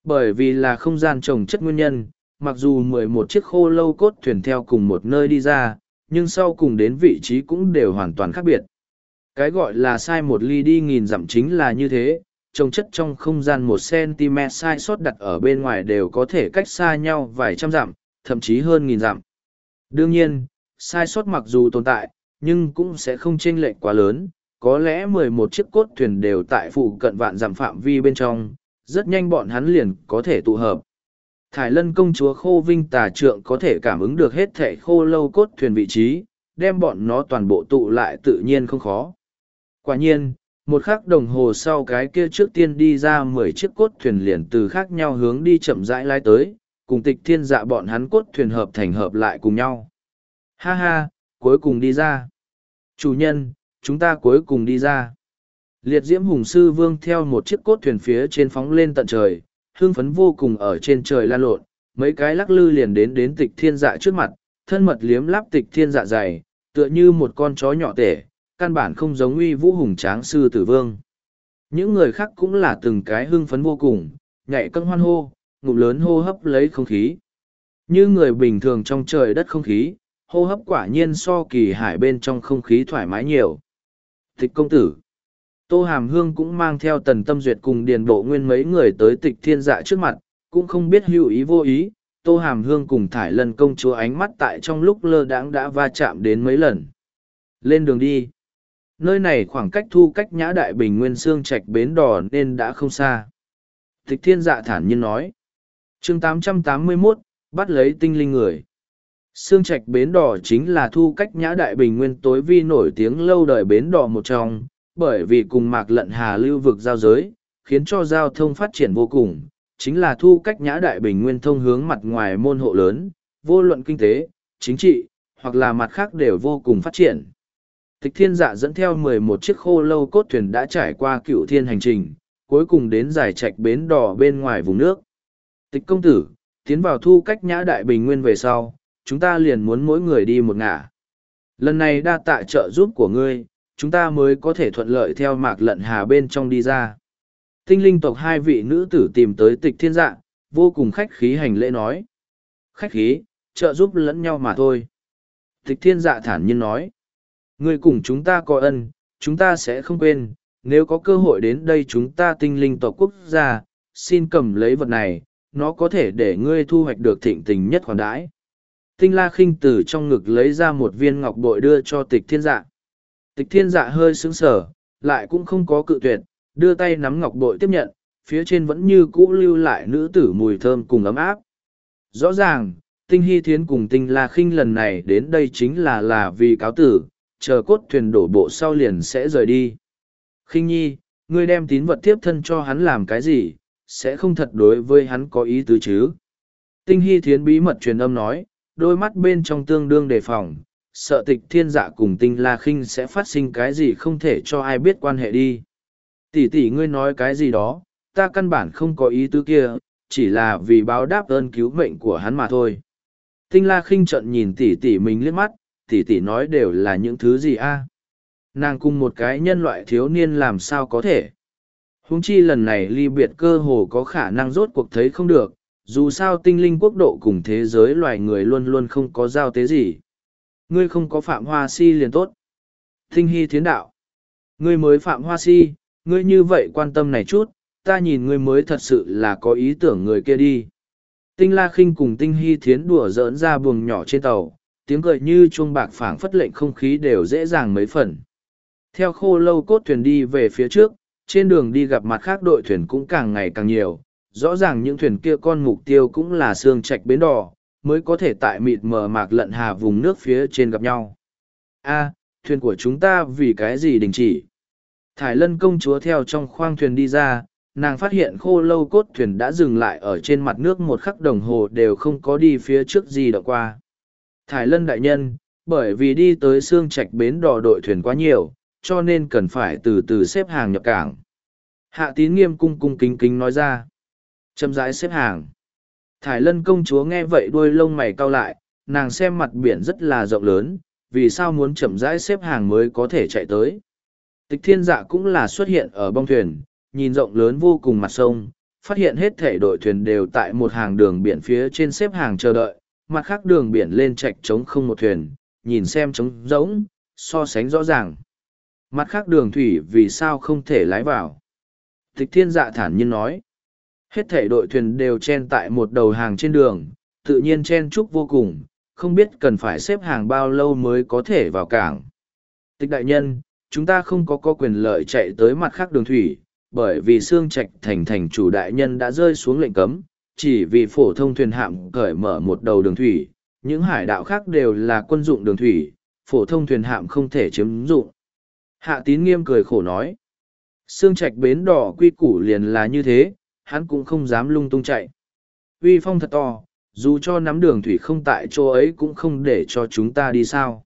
Bởi vì là không gian trồng chất nguyên nhân, mặc dù mười một chiếc khô lâu cốt thuyền theo cùng một nơi đi ra, nhưng sau cùng đến vị trí cũng đều hoàn toàn khác biệt. Cái gọi là sai một ly đi nghìn dặm chính là như thế, trồng chất trong không gian một cm sai sót đặt ở bên ngoài đều có thể cách xa nhau vài trăm dặm, thậm chí hơn nghìn dặm. Đương nhiên, sai sót mặc dù tồn tại, nhưng cũng sẽ không chênh lệch quá lớn, có lẽ mười một chiếc cốt thuyền đều tại phụ cận vạn dặm phạm vi bên trong, rất nhanh bọn hắn liền có thể tụ hợp. Thải lân công chúa khô vinh tà trượng có thể cảm ứng được hết thể khô lâu cốt thuyền vị trí, đem bọn nó toàn bộ tụ lại tự nhiên không khó. Quả nhiên, một khắc đồng hồ sau cái kia trước tiên đi ra mười chiếc cốt thuyền liền từ khác nhau hướng đi chậm rãi lái tới, cùng tịch thiên dạ bọn hắn cốt thuyền hợp thành hợp lại cùng nhau. Ha ha, cuối cùng đi ra. Chủ nhân, chúng ta cuối cùng đi ra. Liệt diễm hùng sư vương theo một chiếc cốt thuyền phía trên phóng lên tận trời, hương phấn vô cùng ở trên trời lan lộn, mấy cái lắc lư liền đến đến tịch thiên dạ trước mặt, thân mật liếm lắp tịch thiên dạ dày, tựa như một con chó nhỏ tể, căn bản không giống uy vũ hùng tráng sư tử vương. Những người khác cũng là từng cái hưng phấn vô cùng, nhảy cân hoan hô, ngụm lớn hô hấp lấy không khí. Như người bình thường trong trời đất không khí, hô hấp quả nhiên so kỳ hải bên trong không khí thoải mái nhiều. Tịch công tử. Tô Hàm Hương cũng mang theo tần tâm duyệt cùng điền bộ nguyên mấy người tới tịch thiên dạ trước mặt, cũng không biết hữu ý vô ý. Tô Hàm Hương cùng thải lần công chúa ánh mắt tại trong lúc lơ đãng đã va chạm đến mấy lần. Lên đường đi. Nơi này khoảng cách thu cách nhã đại bình nguyên xương trạch bến đỏ nên đã không xa. Tịch thiên dạ thản nhiên nói. chương 881, bắt lấy tinh linh người. Sương Trạch Bến Đỏ chính là thu cách nhã đại bình nguyên tối vi nổi tiếng lâu đời Bến Đỏ một trong, bởi vì cùng mạc lận hà lưu vực giao giới, khiến cho giao thông phát triển vô cùng, chính là thu cách nhã đại bình nguyên thông hướng mặt ngoài môn hộ lớn, vô luận kinh tế, chính trị, hoặc là mặt khác đều vô cùng phát triển. Tịch thiên dạ dẫn theo mười một chiếc khô lâu cốt thuyền đã trải qua cựu thiên hành trình, cuối cùng đến giải trạch bến đỏ bên ngoài vùng nước. Tịch công tử, tiến vào thu cách nhã đại bình nguyên về sau, chúng ta liền muốn mỗi người đi một ngả. Lần này đa tạ trợ giúp của ngươi, chúng ta mới có thể thuận lợi theo mạc lận hà bên trong đi ra. Tinh linh tộc hai vị nữ tử tìm tới tịch thiên dạ, vô cùng khách khí hành lễ nói. Khách khí, trợ giúp lẫn nhau mà thôi. Tịch thiên dạ thản nhiên nói. người cùng chúng ta có ân, chúng ta sẽ không quên, nếu có cơ hội đến đây chúng ta tinh linh tộc quốc gia, xin cầm lấy vật này, nó có thể để ngươi thu hoạch được thịnh tình nhất khoản đãi tinh la khinh từ trong ngực lấy ra một viên ngọc bội đưa cho tịch thiên dạ Tịch thiên dạ hơi sững sờ, lại cũng không có cự tuyệt, đưa tay nắm ngọc bội tiếp nhận, phía trên vẫn như cũ lưu lại nữ tử mùi thơm cùng ấm áp. Rõ ràng, tinh hy thiến cùng tinh la khinh lần này đến đây chính là là vì cáo tử, chờ cốt thuyền đổ bộ sau liền sẽ rời đi. khinh nhi, ngươi đem tín vật tiếp thân cho hắn làm cái gì, sẽ không thật đối với hắn có ý tứ chứ. Tinh hy thiến bí mật truyền âm nói, đôi mắt bên trong tương đương đề phòng, sợ tịch thiên dạ cùng tinh la khinh sẽ phát sinh cái gì không thể cho ai biết quan hệ đi. Tỷ tỷ ngươi nói cái gì đó, ta căn bản không có ý tứ kia, chỉ là vì báo đáp ơn cứu mệnh của hắn mà thôi. Tinh la khinh trận nhìn tỷ tỷ mình liếc mắt, tỷ tỷ nói đều là những thứ gì a? Nàng cùng một cái nhân loại thiếu niên làm sao có thể. Huống chi lần này ly biệt cơ hồ có khả năng rốt cuộc thấy không được, dù sao tinh linh quốc độ cùng thế giới loài người luôn luôn không có giao tế gì. Ngươi không có phạm hoa si liền tốt. Thinh hy thiến đạo. Ngươi mới phạm hoa si, ngươi như vậy quan tâm này chút, ta nhìn ngươi mới thật sự là có ý tưởng người kia đi. Tinh La Khinh cùng Tinh Hy Thiến đùa giỡn ra buồng nhỏ trên tàu, tiếng cười như chuông bạc phảng phất lệnh không khí đều dễ dàng mấy phần. Theo khô lâu cốt thuyền đi về phía trước, trên đường đi gặp mặt khác đội thuyền cũng càng ngày càng nhiều, rõ ràng những thuyền kia con mục tiêu cũng là xương trạch bến đỏ, mới có thể tại mịt mờ mạc lận hà vùng nước phía trên gặp nhau. A, thuyền của chúng ta vì cái gì đình chỉ? Thải lân công chúa theo trong khoang thuyền đi ra, nàng phát hiện khô lâu cốt thuyền đã dừng lại ở trên mặt nước một khắc đồng hồ đều không có đi phía trước gì đậu qua. Thải lân đại nhân, bởi vì đi tới xương trạch bến đò đội thuyền quá nhiều, cho nên cần phải từ từ xếp hàng nhập cảng. Hạ tín nghiêm cung cung kính kính nói ra. Châm rãi xếp hàng. Thải lân công chúa nghe vậy đuôi lông mày cau lại, nàng xem mặt biển rất là rộng lớn, vì sao muốn chậm rãi xếp hàng mới có thể chạy tới. Tịch thiên dạ cũng là xuất hiện ở bong thuyền, nhìn rộng lớn vô cùng mặt sông, phát hiện hết thể đội thuyền đều tại một hàng đường biển phía trên xếp hàng chờ đợi, mặt khác đường biển lên chạch trống không một thuyền, nhìn xem trống rỗng, so sánh rõ ràng. Mặt khác đường thủy vì sao không thể lái vào. Tịch thiên dạ thản nhiên nói, hết thể đội thuyền đều chen tại một đầu hàng trên đường, tự nhiên chen chúc vô cùng, không biết cần phải xếp hàng bao lâu mới có thể vào cảng. Tịch đại nhân, chúng ta không có có quyền lợi chạy tới mặt khác đường thủy, bởi vì xương trạch thành thành chủ đại nhân đã rơi xuống lệnh cấm, chỉ vì phổ thông thuyền hạm cởi mở một đầu đường thủy, những hải đạo khác đều là quân dụng đường thủy, phổ thông thuyền hạm không thể chiếm dụng. Hạ tín nghiêm cười khổ nói, xương trạch bến đỏ quy củ liền là như thế, hắn cũng không dám lung tung chạy. Uy phong thật to, dù cho nắm đường thủy không tại chỗ ấy cũng không để cho chúng ta đi sao.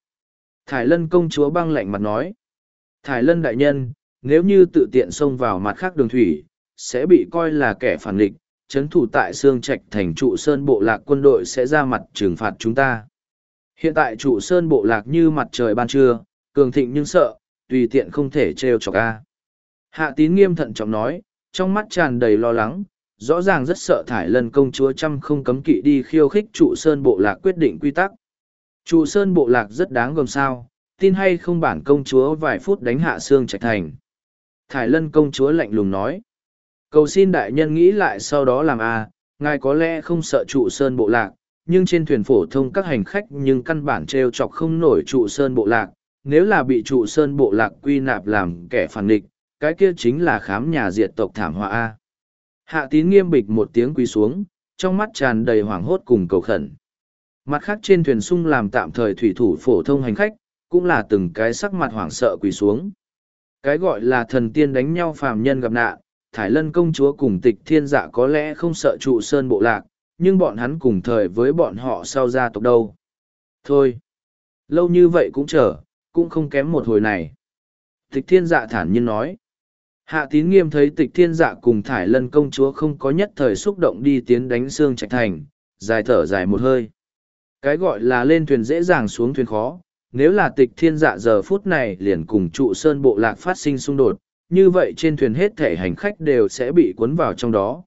Thải lân công chúa băng lạnh mặt nói, Thải lân đại nhân, nếu như tự tiện xông vào mặt khác đường thủy, sẽ bị coi là kẻ phản nghịch, chấn thủ tại xương trạch thành trụ sơn bộ lạc quân đội sẽ ra mặt trừng phạt chúng ta. Hiện tại trụ sơn bộ lạc như mặt trời ban trưa, cường thịnh nhưng sợ, tùy tiện không thể trêu chọc ca. Hạ tín nghiêm thận trọng nói, trong mắt tràn đầy lo lắng, rõ ràng rất sợ thải lần công chúa trăm không cấm kỵ đi khiêu khích trụ sơn bộ lạc quyết định quy tắc. Trụ sơn bộ lạc rất đáng gồm sao, tin hay không bản công chúa vài phút đánh hạ xương trạch thành. Thải lân công chúa lạnh lùng nói. Cầu xin đại nhân nghĩ lại sau đó làm a à, ngài có lẽ không sợ trụ sơn bộ lạc, nhưng trên thuyền phổ thông các hành khách nhưng căn bản trêu chọc không nổi trụ sơn bộ lạc. Nếu là bị trụ sơn bộ lạc quy nạp làm kẻ phản địch, cái kia chính là khám nhà diệt tộc thảm họa A. Hạ tín nghiêm bịch một tiếng quỳ xuống, trong mắt tràn đầy hoảng hốt cùng cầu khẩn. Mặt khác trên thuyền sung làm tạm thời thủy thủ phổ thông hành khách, cũng là từng cái sắc mặt hoảng sợ quỳ xuống. Cái gọi là thần tiên đánh nhau phàm nhân gặp nạn, Thải Lân công chúa cùng tịch thiên dạ có lẽ không sợ trụ sơn bộ lạc, nhưng bọn hắn cùng thời với bọn họ sau gia tộc đâu. Thôi, lâu như vậy cũng chờ, cũng không kém một hồi này. Tịch thiên dạ thản nhiên nói. Hạ tín nghiêm thấy tịch thiên dạ cùng Thải Lân công chúa không có nhất thời xúc động đi tiến đánh xương trạch thành, dài thở dài một hơi. Cái gọi là lên thuyền dễ dàng xuống thuyền khó, nếu là tịch thiên dạ giờ phút này liền cùng trụ sơn bộ lạc phát sinh xung đột, như vậy trên thuyền hết thể hành khách đều sẽ bị cuốn vào trong đó.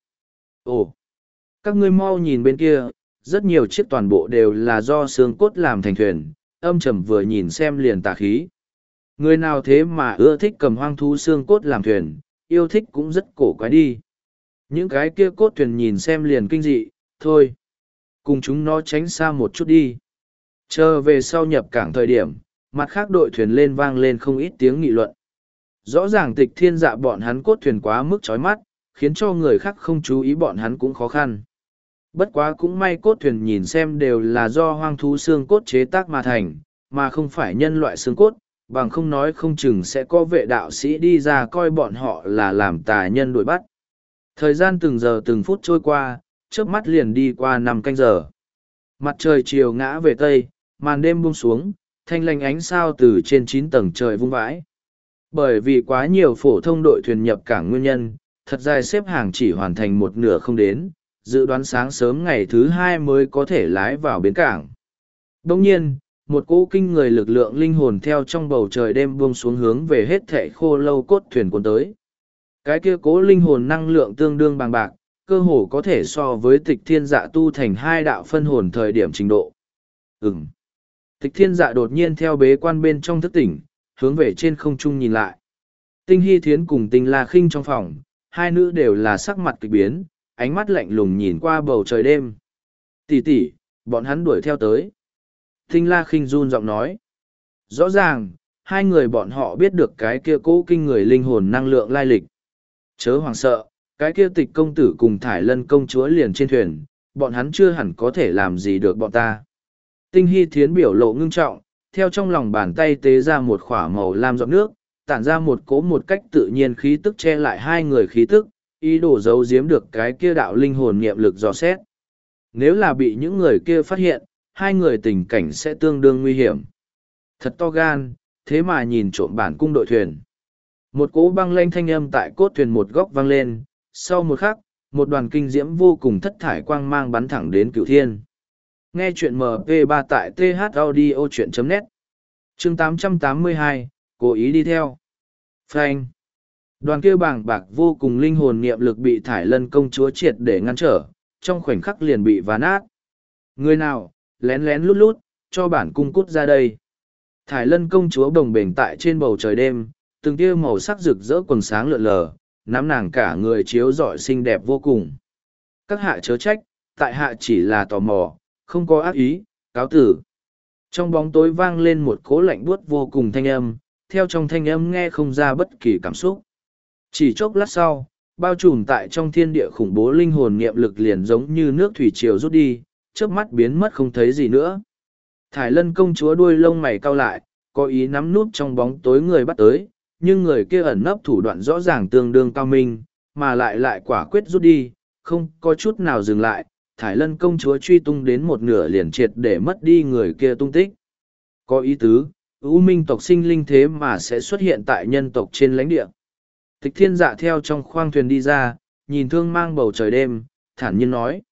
Ồ, các ngươi mau nhìn bên kia, rất nhiều chiếc toàn bộ đều là do xương cốt làm thành thuyền, âm trầm vừa nhìn xem liền tà khí. Người nào thế mà ưa thích cầm hoang thú xương cốt làm thuyền, yêu thích cũng rất cổ quái đi. Những cái kia cốt thuyền nhìn xem liền kinh dị, thôi. Cùng chúng nó tránh xa một chút đi. Chờ về sau nhập cảng thời điểm, mặt khác đội thuyền lên vang lên không ít tiếng nghị luận. Rõ ràng tịch thiên dạ bọn hắn cốt thuyền quá mức chói mắt, khiến cho người khác không chú ý bọn hắn cũng khó khăn. Bất quá cũng may cốt thuyền nhìn xem đều là do hoang thú xương cốt chế tác mà thành, mà không phải nhân loại xương cốt, bằng không nói không chừng sẽ có vệ đạo sĩ đi ra coi bọn họ là làm tà nhân đuổi bắt. Thời gian từng giờ từng phút trôi qua, trước mắt liền đi qua năm canh giờ. Mặt trời chiều ngã về tây, màn đêm buông xuống, thanh lành ánh sao từ trên chín tầng trời vung vãi. Bởi vì quá nhiều phổ thông đội thuyền nhập cảng nguyên nhân, thật dài xếp hàng chỉ hoàn thành một nửa không đến, dự đoán sáng sớm ngày thứ hai mới có thể lái vào bến cảng. Đồng nhiên, một cỗ kinh người lực lượng linh hồn theo trong bầu trời đêm buông xuống hướng về hết thẻ khô lâu cốt thuyền cuốn tới. Cái kia cố linh hồn năng lượng tương đương bằng bạc, cơ hồ có thể so với tịch thiên dạ tu thành hai đạo phân hồn thời điểm trình độ. Ừm. Tịch thiên dạ đột nhiên theo bế quan bên trong thức tỉnh, hướng về trên không trung nhìn lại. Tinh Hy Thiến cùng Tinh La Khinh trong phòng, hai nữ đều là sắc mặt kịch biến, ánh mắt lạnh lùng nhìn qua bầu trời đêm. Tỷ tỷ, bọn hắn đuổi theo tới. Tinh La Khinh run giọng nói. Rõ ràng, hai người bọn họ biết được cái kia cố kinh người linh hồn năng lượng lai lịch. Chớ hoàng sợ, cái kia tịch công tử cùng thải lân công chúa liền trên thuyền, bọn hắn chưa hẳn có thể làm gì được bọn ta. Tinh Hy Thiến biểu lộ ngưng trọng, theo trong lòng bàn tay tế ra một khỏa màu lam giọt nước, tản ra một cố một cách tự nhiên khí tức che lại hai người khí tức, ý đồ giấu giếm được cái kia đạo linh hồn niệm lực dò xét. Nếu là bị những người kia phát hiện, hai người tình cảnh sẽ tương đương nguy hiểm. Thật to gan, thế mà nhìn trộm bản cung đội thuyền. Một cỗ băng lanh thanh âm tại cốt thuyền một góc vang lên, sau một khắc, một đoàn kinh diễm vô cùng thất thải quang mang bắn thẳng đến cửu thiên. Nghe chuyện MP3 tại thaudio.net Chương 882, cố ý đi theo. Frank Đoàn kia bảng bạc vô cùng linh hồn niệm lực bị thải lân công chúa triệt để ngăn trở, trong khoảnh khắc liền bị ván át. Người nào, lén lén lút lút, cho bản cung cút ra đây. Thải lân công chúa bồng bềnh tại trên bầu trời đêm, từng tia màu sắc rực rỡ quần sáng lượn lờ, nắm nàng cả người chiếu rọi xinh đẹp vô cùng. Các hạ chớ trách, tại hạ chỉ là tò mò, không có ác ý, cáo tử. Trong bóng tối vang lên một cố lạnh buốt vô cùng thanh âm, theo trong thanh âm nghe không ra bất kỳ cảm xúc. Chỉ chốc lát sau, bao trùm tại trong thiên địa khủng bố linh hồn niệm lực liền giống như nước thủy triều rút đi, chớp mắt biến mất không thấy gì nữa. Thải lân công chúa đuôi lông mày cau lại, có ý nắm nút trong bóng tối người bắt tới, nhưng người kia ẩn nấp thủ đoạn rõ ràng tương đương cao minh, mà lại lại quả quyết rút đi, không có chút nào dừng lại, thải lân công chúa truy tung đến một nửa liền triệt để mất đi người kia tung tích. Có ý tứ, ưu minh tộc sinh linh thế mà sẽ xuất hiện tại nhân tộc trên lãnh địa. Tịch thiên dạ theo trong khoang thuyền đi ra, nhìn thương mang bầu trời đêm, thản nhiên nói.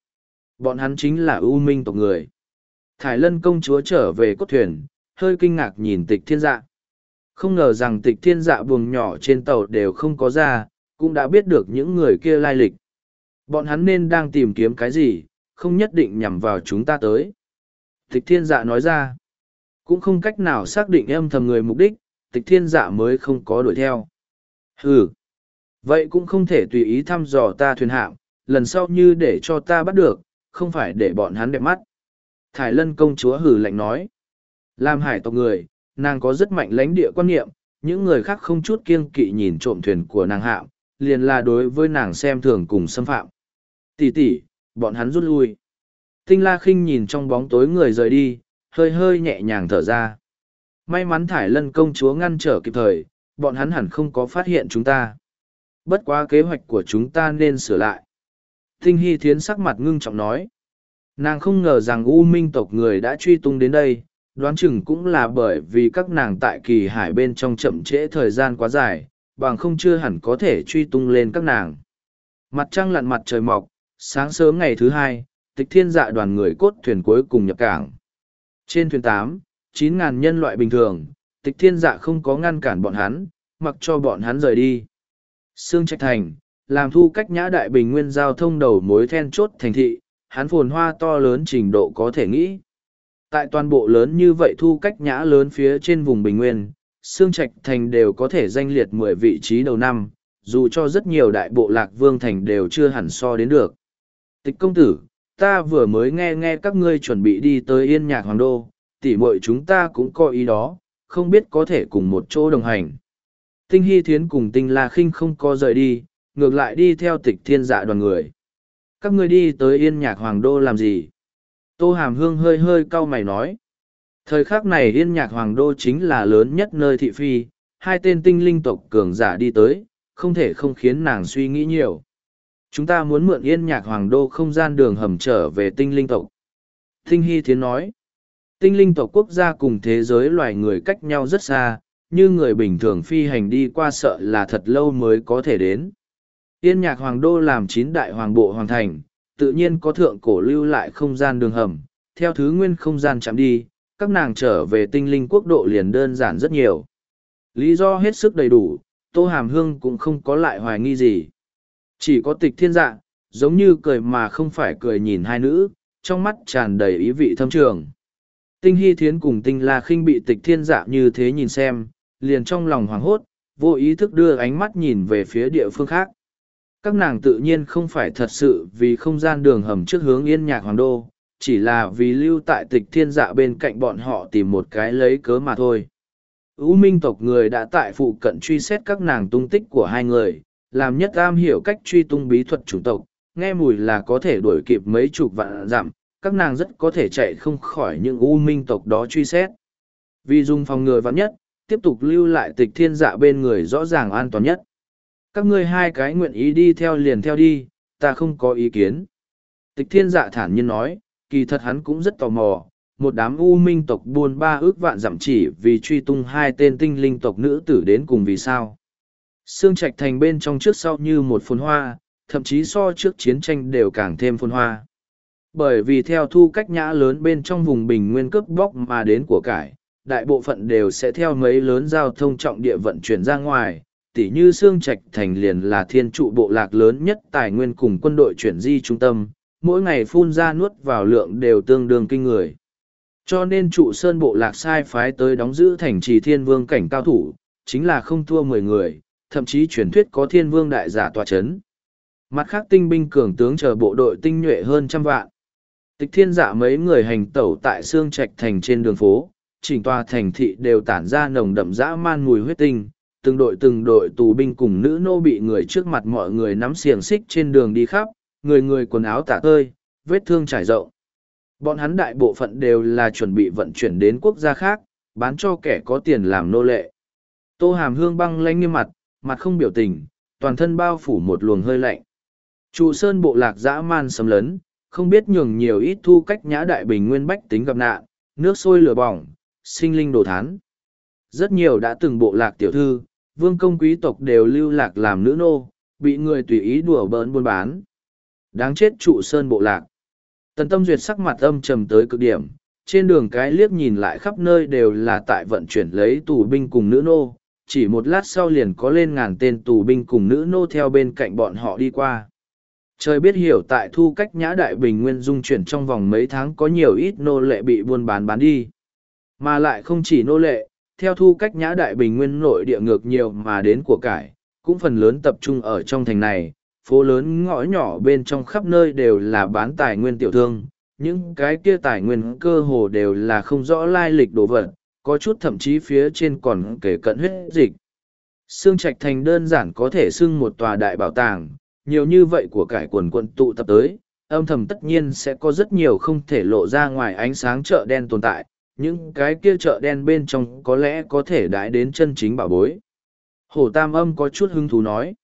Bọn hắn chính là ưu minh tộc người. Thải lân công chúa trở về cốt thuyền, hơi kinh ngạc nhìn tịch thiên dạ. Không ngờ rằng tịch thiên dạ buồng nhỏ trên tàu đều không có ra, cũng đã biết được những người kia lai lịch. Bọn hắn nên đang tìm kiếm cái gì, không nhất định nhằm vào chúng ta tới. Tịch thiên dạ nói ra, cũng không cách nào xác định âm thầm người mục đích, tịch thiên dạ mới không có đuổi theo. Ừ, vậy cũng không thể tùy ý thăm dò ta thuyền hạm, lần sau như để cho ta bắt được, không phải để bọn hắn đẹp mắt. Thải lân công chúa hử lạnh nói, làm hải tộc người, nàng có rất mạnh lãnh địa quan niệm, những người khác không chút kiêng kỵ nhìn trộm thuyền của nàng hạm, liền là đối với nàng xem thường cùng xâm phạm. Tỷ tỷ, bọn hắn rút lui. Tinh La Khinh nhìn trong bóng tối người rời đi, hơi hơi nhẹ nhàng thở ra. May mắn Thải Lân công chúa ngăn trở kịp thời, bọn hắn hẳn không có phát hiện chúng ta. Bất quá kế hoạch của chúng ta nên sửa lại. Tinh Hy Thiến sắc mặt ngưng trọng nói. Nàng không ngờ rằng U Minh tộc người đã truy tung đến đây, đoán chừng cũng là bởi vì các nàng tại kỳ hải bên trong chậm trễ thời gian quá dài, bằng không chưa hẳn có thể truy tung lên các nàng. Mặt trăng lặn mặt trời mọc, sáng sớm ngày thứ hai, tịch thiên dạ đoàn người cốt thuyền cuối cùng nhập cảng. Trên thuyền tám, chín ngàn nhân loại bình thường, tịch thiên dạ không có ngăn cản bọn hắn, mặc cho bọn hắn rời đi. Sương Trạch Thành, làm thu cách nhã đại bình nguyên giao thông đầu mối then chốt thành thị, hắn phồn hoa to lớn trình độ có thể nghĩ tại toàn bộ lớn như vậy thu cách nhã lớn phía trên vùng bình nguyên xương trạch thành đều có thể danh liệt mười vị trí đầu năm dù cho rất nhiều đại bộ lạc vương thành đều chưa hẳn so đến được tịch công tử ta vừa mới nghe nghe các ngươi chuẩn bị đi tới yên nhạc hoàng đô tỉ mội chúng ta cũng có ý đó không biết có thể cùng một chỗ đồng hành. Tinh Hy Thiến cùng Tinh La Khinh không có rời đi, ngược lại đi theo tịch thiên dạ đoàn người. Các ngươi đi tới Yên Nhạc Hoàng Đô làm gì? Tô Hàm Hương hơi hơi cau mày nói. Thời khắc này Yên Nhạc Hoàng Đô chính là lớn nhất nơi thị phi, hai tên tinh linh tộc cường giả đi tới, không thể không khiến nàng suy nghĩ nhiều. Chúng ta muốn mượn Yên Nhạc Hoàng Đô không gian đường hầm trở về tinh linh tộc. Tinh Hy Thiến nói. Tinh linh tộc quốc gia cùng thế giới loài người cách nhau rất xa, như người bình thường phi hành đi qua sợ là thật lâu mới có thể đến. Yên nhạc hoàng đô làm chín đại hoàng bộ hoàng thành, tự nhiên có thượng cổ lưu lại không gian đường hầm, theo thứ nguyên không gian chạm đi, các nàng trở về tinh linh quốc độ liền đơn giản rất nhiều. Lý do hết sức đầy đủ, Tô Hàm Hương cũng không có lại hoài nghi gì. Chỉ có tịch thiên dạ, giống như cười mà không phải cười nhìn hai nữ, trong mắt tràn đầy ý vị thâm trường. Tinh Hy Thiến cùng Tinh La khinh bị tịch thiên dạ như thế nhìn xem, liền trong lòng hoảng hốt, vô ý thức đưa ánh mắt nhìn về phía địa phương khác. Các nàng tự nhiên không phải thật sự vì không gian đường hầm trước hướng yên nhạc hoàng đô, chỉ là vì lưu tại tịch thiên dạ bên cạnh bọn họ tìm một cái lấy cớ mà thôi. U minh tộc người đã tại phụ cận truy xét các nàng tung tích của hai người, làm nhất am hiểu cách truy tung bí thuật chủng tộc, nghe mùi là có thể đuổi kịp mấy chục vạn dặm, các nàng rất có thể chạy không khỏi những u minh tộc đó truy xét. Vì dùng phòng ngừa vắn nhất, tiếp tục lưu lại tịch thiên dạ bên người rõ ràng an toàn nhất. Các ngươi hai cái nguyện ý đi theo liền theo đi, ta không có ý kiến. Tịch thiên dạ thản nhiên nói, kỳ thật hắn cũng rất tò mò, một đám u minh tộc buôn ba ước vạn dặm chỉ vì truy tung hai tên tinh linh tộc nữ tử đến cùng vì sao. Sương Trạch thành bên trong trước sau như một phồn hoa, thậm chí so trước chiến tranh đều càng thêm phồn hoa. Bởi vì theo thu cách nhã lớn bên trong vùng bình nguyên cướp bóc mà đến của cải, đại bộ phận đều sẽ theo mấy lớn giao thông trọng địa vận chuyển ra ngoài, tỉ như Sương Trạch Thành liền là thiên trụ bộ lạc lớn nhất tài nguyên cùng quân đội chuyển di trung tâm, mỗi ngày phun ra nuốt vào lượng đều tương đương kinh người. Cho nên trụ sơn bộ lạc sai phái tới đóng giữ thành trì thiên vương cảnh cao thủ, chính là không thua mười người, thậm chí truyền thuyết có thiên vương đại giả tòa chấn. Mặt khác tinh binh cường tướng chờ bộ đội tinh nhuệ hơn trăm vạn. Tịch thiên giả mấy người hành tẩu tại Sương Trạch Thành trên đường phố, chỉnh tòa thành thị đều tản ra nồng đậm dã man mùi huyết tinh, từng đội từng đội tù binh cùng nữ nô bị người trước mặt mọi người nắm xiềng xích trên đường đi khắp, người người quần áo tả tơi, vết thương trải rộng. Bọn hắn đại bộ phận đều là chuẩn bị vận chuyển đến quốc gia khác, bán cho kẻ có tiền làm nô lệ. Tô hàm hương băng lanh nghiêm mặt, mặt không biểu tình, toàn thân bao phủ một luồng hơi lạnh. Trụ sơn bộ lạc dã man sầm lấn, không biết nhường nhiều ít thu cách nhã đại bình nguyên bách tính gặp nạn, nước sôi lửa bỏng, sinh linh đồ thán. Rất nhiều đã từng bộ lạc tiểu thư, vương công quý tộc đều lưu lạc làm nữ nô, bị người tùy ý đùa bỡn buôn bán. Đáng chết trụ sơn bộ lạc. Tần tâm duyệt sắc mặt âm trầm tới cực điểm, trên đường cái liếc nhìn lại khắp nơi đều là tại vận chuyển lấy tù binh cùng nữ nô, chỉ một lát sau liền có lên ngàn tên tù binh cùng nữ nô theo bên cạnh bọn họ đi qua. Trời biết hiểu tại thu cách nhã đại bình nguyên dung chuyển trong vòng mấy tháng có nhiều ít nô lệ bị buôn bán bán đi. Mà lại không chỉ nô lệ, theo thu cách nhã đại bình nguyên nội địa ngược nhiều mà đến của cải, cũng phần lớn tập trung ở trong thành này, phố lớn ngõ nhỏ bên trong khắp nơi đều là bán tài nguyên tiểu thương, những cái kia tài nguyên cơ hồ đều là không rõ lai lịch đồ vật, có chút thậm chí phía trên còn kể cận huyết dịch. Sương Trạch Thành đơn giản có thể xưng một tòa đại bảo tàng, nhiều như vậy của cải quần quận tụ tập tới, âm thầm tất nhiên sẽ có rất nhiều không thể lộ ra ngoài ánh sáng chợ đen tồn tại, những cái kia chợ đen bên trong có lẽ có thể đãi đến chân chính bảo bối. Hổ Tam Âm có chút hứng thú nói.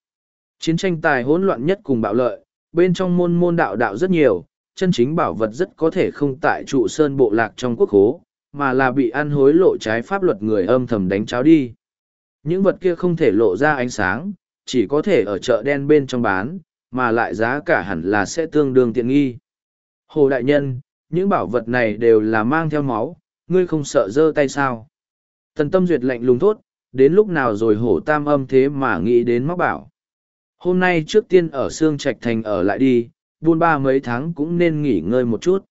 Chiến tranh tài hỗn loạn nhất cùng bạo lợi, bên trong môn môn đạo đạo rất nhiều, chân chính bảo vật rất có thể không tại trụ sơn bộ lạc trong quốc hố, mà là bị ăn hối lộ trái pháp luật người âm thầm đánh cháo đi. Những vật kia không thể lộ ra ánh sáng, chỉ có thể ở chợ đen bên trong bán, mà lại giá cả hẳn là sẽ tương đương tiện nghi. Hồ Đại Nhân, những bảo vật này đều là mang theo máu, ngươi không sợ dơ tay sao? Tần tâm duyệt lạnh lùng thốt, đến lúc nào rồi hổ tam âm thế mà nghĩ đến móc bảo. Hôm nay trước tiên ở Sương Trạch Thành ở lại đi, buôn ba mấy tháng cũng nên nghỉ ngơi một chút.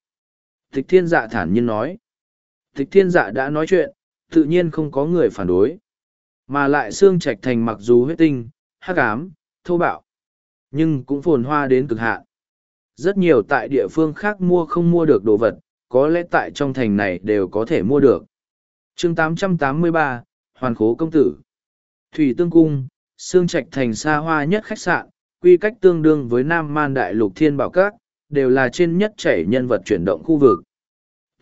Tịch thiên dạ thản nhiên nói. Tịch thiên dạ đã nói chuyện, tự nhiên không có người phản đối. Mà lại Sương Trạch Thành mặc dù huyết tinh, hắc ám, thô bạo, nhưng cũng phồn hoa đến cực hạn. Rất nhiều tại địa phương khác mua không mua được đồ vật, có lẽ tại trong thành này đều có thể mua được. chương 883, Hoàn Khố Công Tử Thủy Tương Cung, Sương Trạch thành xa hoa nhất khách sạn, quy cách tương đương với Nam Man Đại Lục Thiên Bảo Các, đều là trên nhất chảy nhân vật chuyển động khu vực.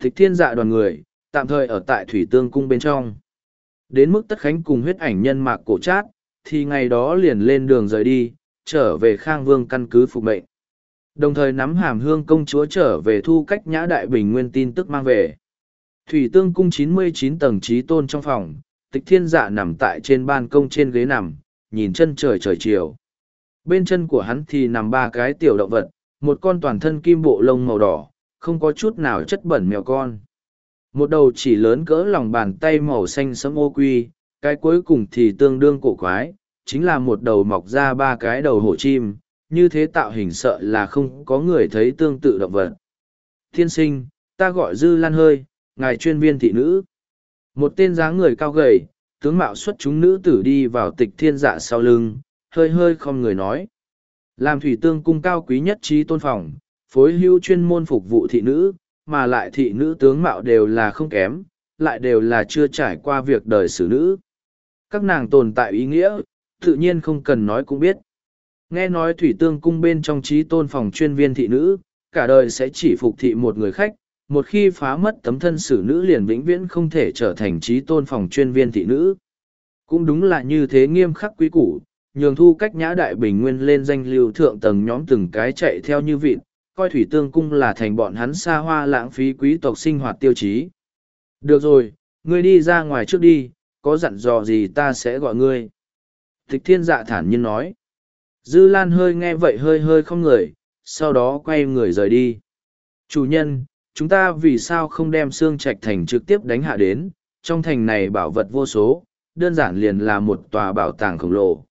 Thích thiên dạ đoàn người, tạm thời ở tại Thủy Tương Cung bên trong. Đến mức tất khánh cùng huyết ảnh nhân mạc cổ trát, thì ngày đó liền lên đường rời đi, trở về Khang Vương căn cứ phục mệnh. Đồng thời nắm hàm hương công chúa trở về thu cách nhã đại bình nguyên tin tức mang về. Thủy Tương Cung chín mươi chín tầng trí tôn trong phòng, tịch thiên dạ nằm tại trên ban công trên ghế nằm, nhìn chân trời trời chiều. Bên chân của hắn thì nằm ba cái tiểu động vật, một con toàn thân kim bộ lông màu đỏ, không có chút nào chất bẩn mèo con. Một đầu chỉ lớn cỡ lòng bàn tay màu xanh sẫm ô quy, cái cuối cùng thì tương đương cổ quái, chính là một đầu mọc ra ba cái đầu hổ chim, như thế tạo hình sợ là không có người thấy tương tự động vật. Thiên sinh, ta gọi dư lan hơi, ngài chuyên viên thị nữ. Một tên dáng người cao gầy, tướng mạo xuất chúng nữ tử đi vào tịch thiên dạ sau lưng, hơi hơi không người nói. Làm thủy tương cung cao quý nhất trí tôn phòng, phối hưu chuyên môn phục vụ thị nữ, mà lại thị nữ tướng mạo đều là không kém, lại đều là chưa trải qua việc đời xử nữ. Các nàng tồn tại ý nghĩa, tự nhiên không cần nói cũng biết. Nghe nói thủy tương cung bên trong trí tôn phòng chuyên viên thị nữ, cả đời sẽ chỉ phục thị một người khách, một khi phá mất tấm thân xử nữ liền vĩnh viễn không thể trở thành trí tôn phòng chuyên viên thị nữ. Cũng đúng là như thế nghiêm khắc quý củ, nhường thu cách nhã đại bình nguyên lên danh lưu thượng tầng nhóm từng cái chạy theo như vịt, coi thủy tương cung là thành bọn hắn xa hoa lãng phí quý tộc sinh hoạt tiêu chí. Được rồi, ngươi đi ra ngoài trước đi, có dặn dò gì ta sẽ gọi ngươi. Tịch thiên dạ thản nhiên nói. Dư Lan hơi nghe vậy hơi hơi không người, sau đó quay người rời đi. Chủ nhân, chúng ta vì sao không đem xương trạch thành trực tiếp đánh hạ đến, trong thành này bảo vật vô số, đơn giản liền là một tòa bảo tàng khổng lồ.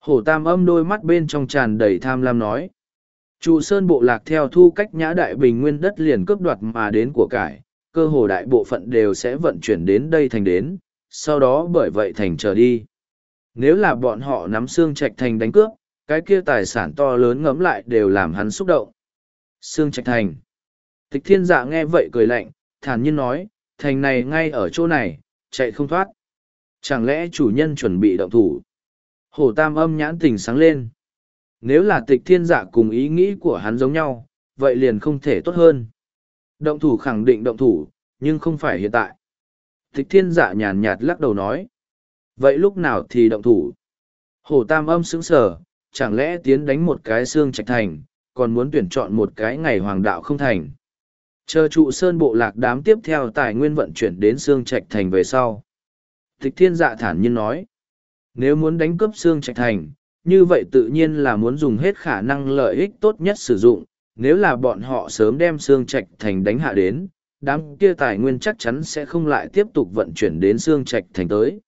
Hổ tam âm đôi mắt bên trong tràn đầy tham lam nói. Trụ sơn bộ lạc theo thu cách nhã đại bình nguyên đất liền cướp đoạt mà đến của cải, cơ hồ đại bộ phận đều sẽ vận chuyển đến đây thành đến, sau đó bởi vậy thành trở đi. Nếu là bọn họ nắm xương trạch thành đánh cướp, cái kia tài sản to lớn ngấm lại đều làm hắn xúc động. Sương Trạch Thành. Tịch thiên dạ nghe vậy cười lạnh, thản nhiên nói, thành này ngay ở chỗ này, chạy không thoát. Chẳng lẽ chủ nhân chuẩn bị động thủ? Hổ tam âm nhãn tình sáng lên. Nếu là tịch thiên dạ cùng ý nghĩ của hắn giống nhau, vậy liền không thể tốt hơn. Động thủ khẳng định động thủ, nhưng không phải hiện tại. Tịch thiên dạ nhàn nhạt lắc đầu nói. Vậy lúc nào thì động thủ? Hổ tam âm sững sờ, chẳng lẽ tiến đánh một cái xương trạch thành, còn muốn tuyển chọn một cái ngày hoàng đạo không thành. Chờ trụ sơn bộ lạc đám tiếp theo tài nguyên vận chuyển đến xương trạch thành về sau. Tịch thiên dạ thản nhiên nói, nếu muốn đánh cướp xương trạch thành, như vậy tự nhiên là muốn dùng hết khả năng lợi ích tốt nhất sử dụng, nếu là bọn họ sớm đem xương trạch thành đánh hạ đến, đám kia tài nguyên chắc chắn sẽ không lại tiếp tục vận chuyển đến xương trạch thành tới.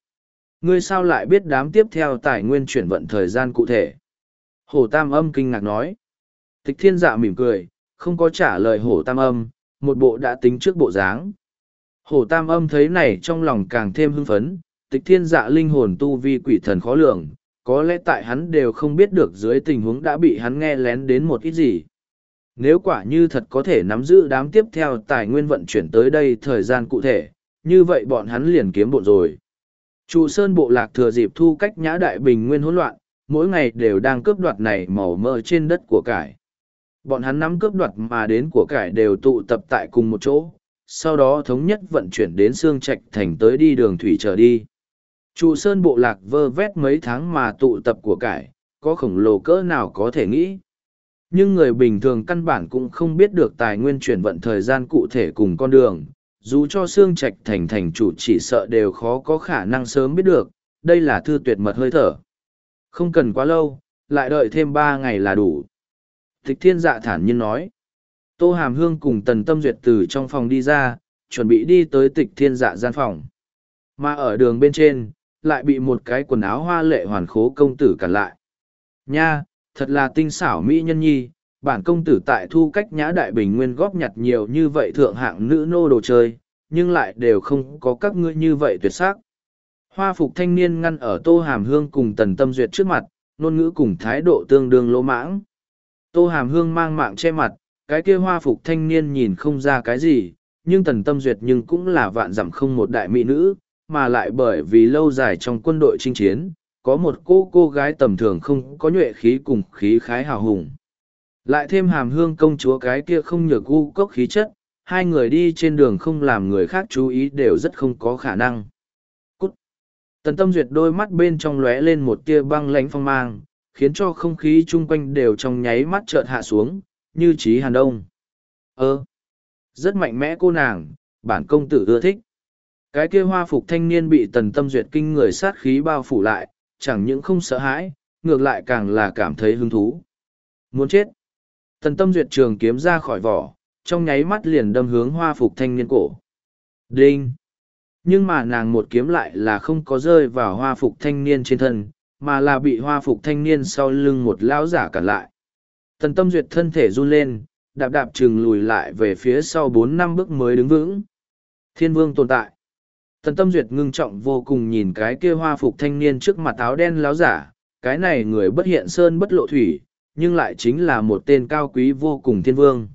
Ngươi sao lại biết đám tiếp theo tài nguyên chuyển vận thời gian cụ thể? Hổ tam âm kinh ngạc nói. Tịch thiên dạ mỉm cười, không có trả lời hổ tam âm, một bộ đã tính trước bộ dáng. Hổ tam âm thấy này trong lòng càng thêm hưng phấn, tịch thiên dạ linh hồn tu vi quỷ thần khó lường, có lẽ tại hắn đều không biết được dưới tình huống đã bị hắn nghe lén đến một ít gì. Nếu quả như thật có thể nắm giữ đám tiếp theo tài nguyên vận chuyển tới đây thời gian cụ thể, như vậy bọn hắn liền kiếm bộ rồi. Trụ sơn bộ lạc thừa dịp thu cách nhã đại bình nguyên hỗn loạn, mỗi ngày đều đang cướp đoạt này màu mỡ trên đất của cải. Bọn hắn nắm cướp đoạt mà đến của cải đều tụ tập tại cùng một chỗ, sau đó thống nhất vận chuyển đến xương trạch thành tới đi đường thủy trở đi. Trụ sơn bộ lạc vơ vét mấy tháng mà tụ tập của cải, có khổng lồ cỡ nào có thể nghĩ. Nhưng người bình thường căn bản cũng không biết được tài nguyên chuyển vận thời gian cụ thể cùng con đường, dù cho xương trạch thành thành chủ chỉ sợ đều khó có khả năng sớm biết được, đây là thư tuyệt mật hơi thở. Không cần quá lâu, lại đợi thêm ba ngày là đủ. Tịch thiên dạ thản nhiên nói. Tô Hàm Hương cùng Tần Tâm Duyệt từ trong phòng đi ra, chuẩn bị đi tới tịch thiên dạ gian phòng. Mà ở đường bên trên, lại bị một cái quần áo hoa lệ hoàn khố công tử cản lại. Nha, thật là tinh xảo mỹ nhân nhi, bản công tử tại thu cách nhã đại bình nguyên góp nhặt nhiều như vậy thượng hạng nữ nô đồ chơi, nhưng lại đều không có các ngươi như vậy tuyệt sắc. Hoa phục thanh niên ngăn ở Tô Hàm Hương cùng Tần Tâm Duyệt trước mặt, ngôn ngữ cùng thái độ tương đương lỗ mãng. Tô Hàm Hương mang mạng che mặt, cái kia hoa phục thanh niên nhìn không ra cái gì, nhưng tần tâm duyệt nhưng cũng là vạn dặm không một đại mỹ nữ, mà lại bởi vì lâu dài trong quân đội chinh chiến, có một cô cô gái tầm thường không có nhuệ khí cùng khí khái hào hùng. Lại thêm hàm hương công chúa cái kia không nhược u cốc khí chất, hai người đi trên đường không làm người khác chú ý đều rất không có khả năng. Tần tâm duyệt đôi mắt bên trong lóe lên một tia băng lánh phong mang, khiến cho không khí chung quanh đều trong nháy mắt chợt hạ xuống, như trí hàn đông. Ơ! Rất mạnh mẽ cô nàng, bản công tử ưa thích. Cái kia hoa phục thanh niên bị tần tâm duyệt kinh người sát khí bao phủ lại, chẳng những không sợ hãi, ngược lại càng là cảm thấy hứng thú. Muốn chết! Tần tâm duyệt trường kiếm ra khỏi vỏ, trong nháy mắt liền đâm hướng hoa phục thanh niên cổ. Đinh! Nhưng mà nàng một kiếm lại là không có rơi vào hoa phục thanh niên trên thân, mà là bị hoa phục thanh niên sau lưng một lão giả cản lại. Tần tâm duyệt thân thể run lên, đạp đạp chừng lùi lại về phía sau bốn năm bước mới đứng vững. Thiên vương tồn tại. Tần tâm duyệt ngưng trọng vô cùng nhìn cái kia hoa phục thanh niên trước mặt áo đen láo giả, cái này người bất hiện sơn bất lộ thủy, nhưng lại chính là một tên cao quý vô cùng thiên vương.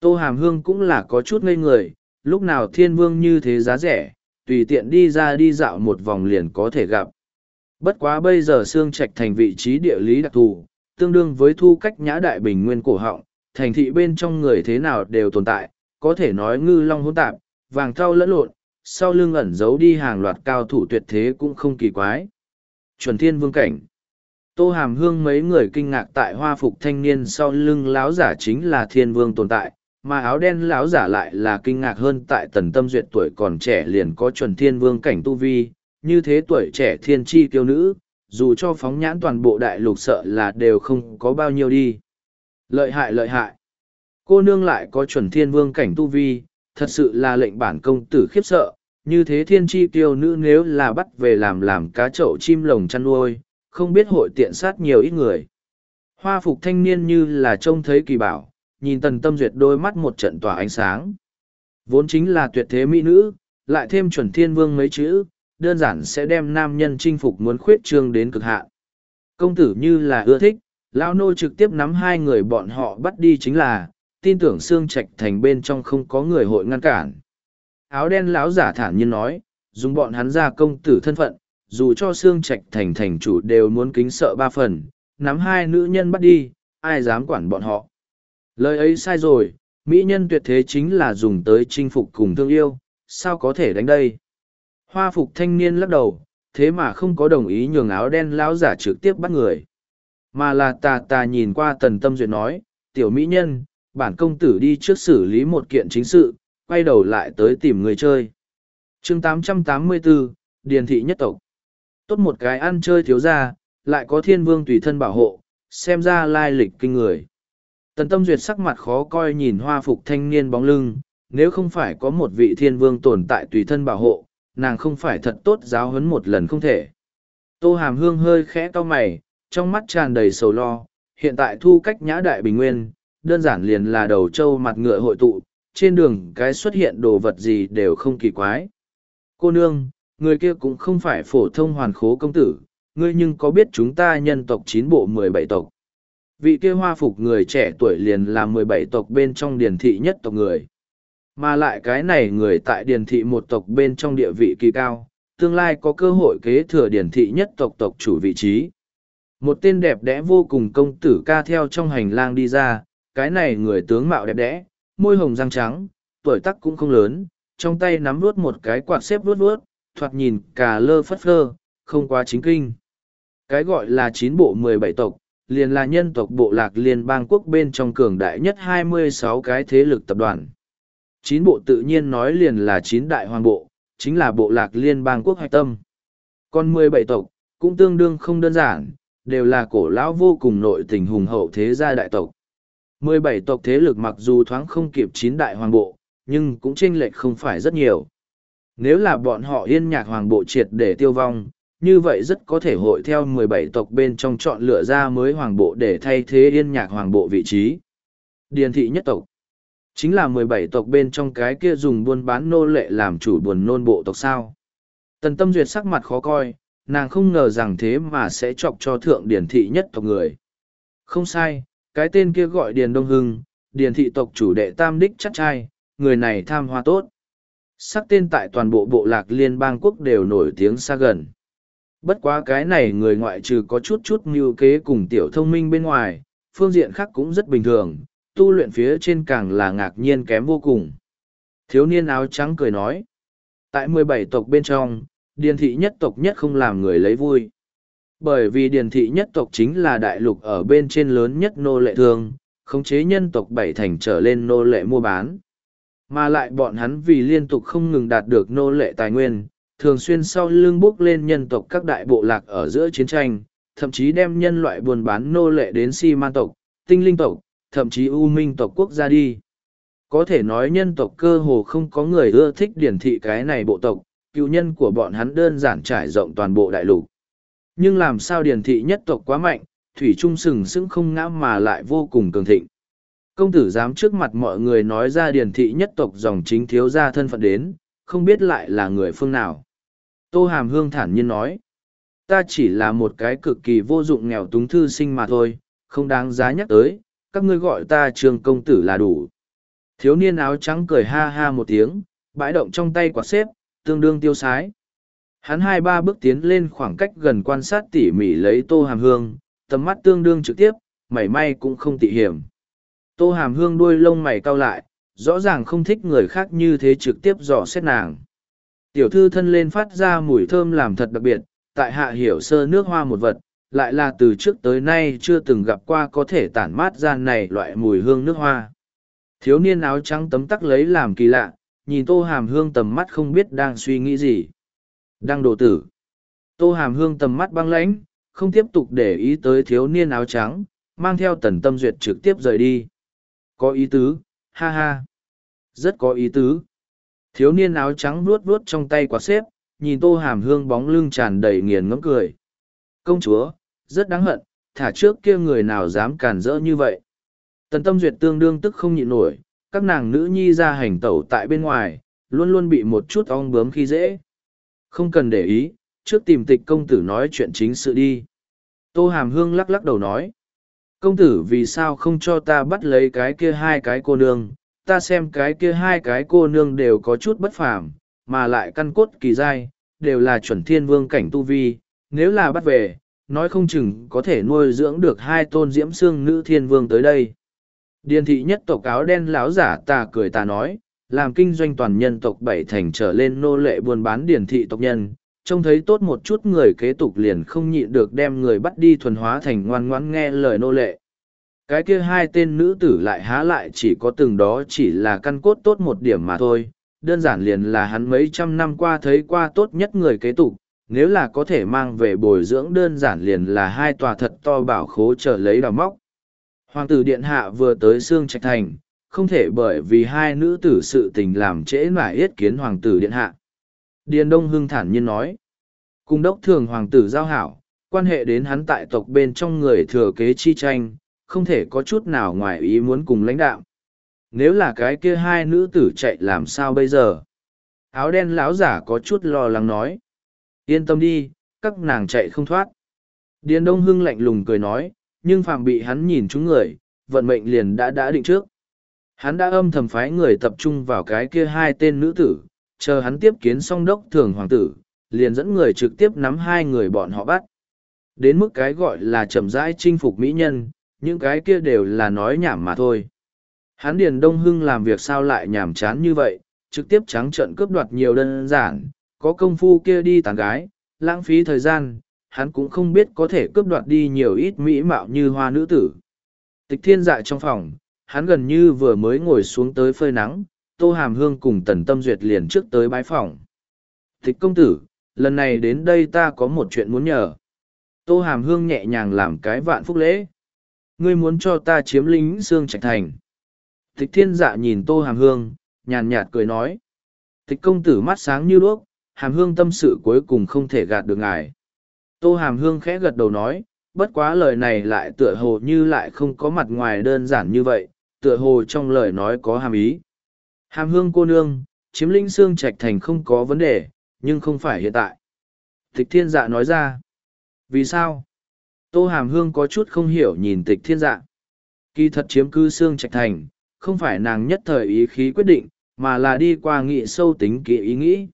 Tô Hàm Hương cũng là có chút ngây người, lúc nào thiên vương như thế giá rẻ, tùy tiện đi ra đi dạo một vòng liền có thể gặp. Bất quá bây giờ Sương Trạch thành vị trí địa lý đặc thù, tương đương với thu cách nhã đại bình nguyên cổ họng, thành thị bên trong người thế nào đều tồn tại, có thể nói ngư long hỗn tạp, vàng thau lẫn lộn, sau lưng ẩn giấu đi hàng loạt cao thủ tuyệt thế cũng không kỳ quái. Chuẩn thiên vương cảnh. Tô Hàm Hương mấy người kinh ngạc tại hoa phục thanh niên sau lưng láo giả chính là thiên vương tồn tại, mà áo đen lão giả lại là kinh ngạc hơn tại tần tâm duyệt tuổi còn trẻ liền có chuẩn thiên vương cảnh tu vi, như thế tuổi trẻ thiên tri kiêu nữ, dù cho phóng nhãn toàn bộ đại lục sợ là đều không có bao nhiêu đi. Lợi hại lợi hại. Cô nương lại có chuẩn thiên vương cảnh tu vi, thật sự là lệnh bản công tử khiếp sợ, như thế thiên tri kiêu nữ nếu là bắt về làm làm cá chậu chim lồng chăn nuôi, không biết hội tiện sát nhiều ít người. Hoa phục thanh niên như là trông thấy kỳ bảo, nhìn tần tâm duyệt đôi mắt một trận tỏa ánh sáng. Vốn chính là tuyệt thế mỹ nữ, lại thêm chuẩn thiên vương mấy chữ, đơn giản sẽ đem nam nhân chinh phục muốn khuyết trương đến cực hạn. Công tử như là ưa thích, lão nô trực tiếp nắm hai người bọn họ bắt đi chính là, tin tưởng xương trạch thành bên trong không có người hội ngăn cản. Áo đen lão giả thản nhiên nói, dùng bọn hắn ra công tử thân phận, dù cho xương trạch thành thành chủ đều muốn kính sợ ba phần, nắm hai nữ nhân bắt đi, ai dám quản bọn họ. Lời ấy sai rồi, mỹ nhân tuyệt thế chính là dùng tới chinh phục cùng thương yêu, sao có thể đánh đây? Hoa phục thanh niên lắc đầu, thế mà không có đồng ý nhường áo đen lão giả trực tiếp bắt người. Mà là tà tà nhìn qua tần tâm duyệt nói, tiểu mỹ nhân, bản công tử đi trước xử lý một kiện chính sự, quay đầu lại tới tìm người chơi. chương 884, Điền thị nhất tộc. Tốt một cái ăn chơi thiếu ra, lại có thiên vương tùy thân bảo hộ, xem ra lai lịch kinh người. Tần tâm duyệt sắc mặt khó coi nhìn hoa phục thanh niên bóng lưng, nếu không phải có một vị thiên vương tồn tại tùy thân bảo hộ, nàng không phải thật tốt giáo huấn một lần không thể. Tô hàm hương hơi khẽ to mày, trong mắt tràn đầy sầu lo, hiện tại thu cách nhã đại bình nguyên, đơn giản liền là đầu trâu mặt ngựa hội tụ, trên đường cái xuất hiện đồ vật gì đều không kỳ quái. Cô nương, người kia cũng không phải phổ thông hoàn khố công tử, ngươi nhưng có biết chúng ta nhân tộc chín bộ mười bảy tộc. Vị kia hoa phục người trẻ tuổi liền là mười bảy tộc bên trong điển thị nhất tộc người. Mà lại cái này người tại điển thị một tộc bên trong địa vị kỳ cao, tương lai có cơ hội kế thừa điển thị nhất tộc tộc chủ vị trí. Một tên đẹp đẽ vô cùng công tử ca theo trong hành lang đi ra, cái này người tướng mạo đẹp đẽ, môi hồng răng trắng, tuổi tắc cũng không lớn, trong tay nắm vuốt một cái quạt xếp vuốt vuốt, thoạt nhìn cà lơ phất phơ, không quá chính kinh. Cái gọi là chín bộ mười bảy tộc, liền là nhân tộc bộ lạc liên bang quốc bên trong cường đại nhất hai mươi sáu cái thế lực tập đoàn. Chín bộ tự nhiên nói liền là chín đại hoàng bộ, chính là bộ lạc liên bang quốc hạch tâm. Còn mười bảy tộc, cũng tương đương không đơn giản, đều là cổ lão vô cùng nội tình hùng hậu thế gia đại tộc. Mười bảy tộc thế lực mặc dù thoáng không kịp chín đại hoàng bộ, nhưng cũng chênh lệch không phải rất nhiều. Nếu là bọn họ yên nhạc hoàng bộ triệt để tiêu vong, như vậy rất có thể hội theo mười bảy tộc bên trong chọn lựa ra mới hoàng bộ để thay thế yên nhạc hoàng bộ vị trí. Điền thị nhất tộc chính là mười bảy tộc bên trong cái kia dùng buôn bán nô lệ làm chủ buồn nôn bộ tộc sao. Tần tâm duyệt sắc mặt khó coi, nàng không ngờ rằng thế mà sẽ chọc cho thượng điển thị nhất tộc người. Không sai, cái tên kia gọi Điền Đông Hưng, Điền thị tộc chủ đệ tam đích chắc trai, người này tham hoa tốt. Sắc tên tại toàn bộ bộ lạc liên bang quốc đều nổi tiếng xa gần. Bất quá cái này người ngoại trừ có chút chút mưu kế cùng tiểu thông minh bên ngoài, phương diện khác cũng rất bình thường, tu luyện phía trên càng là ngạc nhiên kém vô cùng. Thiếu niên áo trắng cười nói, tại mười bảy tộc bên trong, điền thị nhất tộc nhất không làm người lấy vui. Bởi vì điền thị nhất tộc chính là đại lục ở bên trên lớn nhất nô lệ thương, khống chế nhân tộc bảy thành trở lên nô lệ mua bán. Mà lại bọn hắn vì liên tục không ngừng đạt được nô lệ tài nguyên, thường xuyên sau lưng bước lên nhân tộc các đại bộ lạc ở giữa chiến tranh, thậm chí đem nhân loại buôn bán nô lệ đến si man tộc, tinh linh tộc, thậm chí u minh tộc quốc gia đi. Có thể nói nhân tộc cơ hồ không có người ưa thích điển thị cái này bộ tộc, cựu nhân của bọn hắn đơn giản trải rộng toàn bộ đại lục. Nhưng làm sao điển thị nhất tộc quá mạnh, thủy trung sừng sững không ngã mà lại vô cùng cường thịnh. Công tử dám trước mặt mọi người nói ra điển thị nhất tộc dòng chính thiếu gia thân phận đến, không biết lại là người phương nào. Tô Hàm Hương thản nhiên nói, ta chỉ là một cái cực kỳ vô dụng nghèo túng thư sinh mà thôi, không đáng giá nhắc tới, các ngươi gọi ta trường công tử là đủ. Thiếu niên áo trắng cười ha ha một tiếng, bãi động trong tay quạt xếp, tương đương tiêu sái. Hắn hai ba bước tiến lên khoảng cách gần quan sát tỉ mỉ lấy tô hàm hương, tầm mắt tương đương trực tiếp, mảy may cũng không tị hiểm. Tô hàm hương đuôi lông mày cau lại, rõ ràng không thích người khác như thế trực tiếp dò xét nàng. Tiểu thư thân lên phát ra mùi thơm làm thật đặc biệt, tại hạ hiểu sơ nước hoa một vật, lại là từ trước tới nay chưa từng gặp qua có thể tản mát ra này loại mùi hương nước hoa. Thiếu niên áo trắng tấm tắc lấy làm kỳ lạ, nhìn tô hàm hương tầm mắt không biết đang suy nghĩ gì. Đang đồ tử. Tô hàm hương tầm mắt băng lãnh, không tiếp tục để ý tới thiếu niên áo trắng, mang theo tần tâm duyệt trực tiếp rời đi. Có ý tứ, ha ha. Rất có ý tứ. Thiếu niên áo trắng vuốt vuốt trong tay quả xếp, nhìn tô hàm hương bóng lưng tràn đầy nghiền ngẫm cười. Công chúa, rất đáng hận, thả trước kia người nào dám cản rỡ như vậy. Tần tâm duyệt tương đương tức không nhịn nổi, các nàng nữ nhi ra hành tẩu tại bên ngoài, luôn luôn bị một chút ong bướm khi dễ. Không cần để ý, trước tìm tịch công tử nói chuyện chính sự đi. Tô Hàm Hương lắc lắc đầu nói. Công tử vì sao không cho ta bắt lấy cái kia hai cái cô nương, ta xem cái kia hai cái cô nương đều có chút bất phàm, mà lại căn cốt kỳ dai, đều là chuẩn thiên vương cảnh tu vi, nếu là bắt về, nói không chừng có thể nuôi dưỡng được hai tôn diễm xương nữ thiên vương tới đây. Điền thị nhất tộc áo đen láo giả ta cười ta nói, làm kinh doanh toàn nhân tộc bảy thành trở lên nô lệ buôn bán điền thị tộc nhân, trông thấy tốt một chút người kế tục liền không nhịn được đem người bắt đi thuần hóa thành ngoan ngoãn nghe lời nô lệ. Cái kia hai tên nữ tử lại há lại chỉ có từng đó chỉ là căn cốt tốt một điểm mà thôi, đơn giản liền là hắn mấy trăm năm qua thấy qua tốt nhất người kế tục, nếu là có thể mang về bồi dưỡng đơn giản liền là hai tòa thật to bảo khố trở lấy đào móc. Hoàng tử Điện Hạ vừa tới Sương Trạch Thành, không thể bởi vì hai nữ tử sự tình làm trễ mãi yết kiến Hoàng tử Điện Hạ. Điền Đông Hưng thản nhiên nói, cung đốc thường Hoàng tử giao hảo, quan hệ đến hắn tại tộc bên trong người thừa kế chi tranh, không thể có chút nào ngoài ý muốn cùng lãnh đạo. Nếu là cái kia hai nữ tử chạy làm sao bây giờ? Áo đen lão giả có chút lo lắng nói. Yên tâm đi, các nàng chạy không thoát. Điền Đông Hưng lạnh lùng cười nói, nhưng phàm bị hắn nhìn chúng người, vận mệnh liền đã đã định trước. Hắn đã âm thầm phái người tập trung vào cái kia hai tên nữ tử, chờ hắn tiếp kiến song đốc thường hoàng tử, liền dẫn người trực tiếp nắm hai người bọn họ bắt. Đến mức cái gọi là chậm rãi chinh phục mỹ nhân, những cái kia đều là nói nhảm mà thôi. Hán Điền Đông Hưng làm việc sao lại nhảm chán như vậy, trực tiếp trắng trận cướp đoạt nhiều đơn giản, có công phu kia đi tàn gái, lãng phí thời gian, hắn cũng không biết có thể cướp đoạt đi nhiều ít mỹ mạo như hoa nữ tử. Tịch thiên dại trong phòng, hắn gần như vừa mới ngồi xuống tới phơi nắng, tô hàm hương cùng tần tâm duyệt liền trước tới bái phòng. Tịch công tử, lần này đến đây ta có một chuyện muốn nhờ. Tô hàm hương nhẹ nhàng làm cái vạn phúc lễ. Ngươi muốn cho ta chiếm lính xương trạch thành. Tịch thiên dạ nhìn tô hàm hương, nhàn nhạt cười nói. Tịch công tử mắt sáng như đuốc, hàm hương tâm sự cuối cùng không thể gạt được ngài. Tô hàm hương khẽ gật đầu nói, bất quá lời này lại tựa hồ như lại không có mặt ngoài đơn giản như vậy, tựa hồ trong lời nói có hàm ý. Hàm hương cô nương, chiếm linh xương trạch thành không có vấn đề, nhưng không phải hiện tại. Tịch thiên dạ nói ra. Vì sao? Tô hàm hương có chút không hiểu nhìn tịch thiên dạ. Kỳ thật chiếm cư xương trạch thành, không phải nàng nhất thời ý khí quyết định, mà là đi qua nghị sâu tính kỹ ý nghĩ.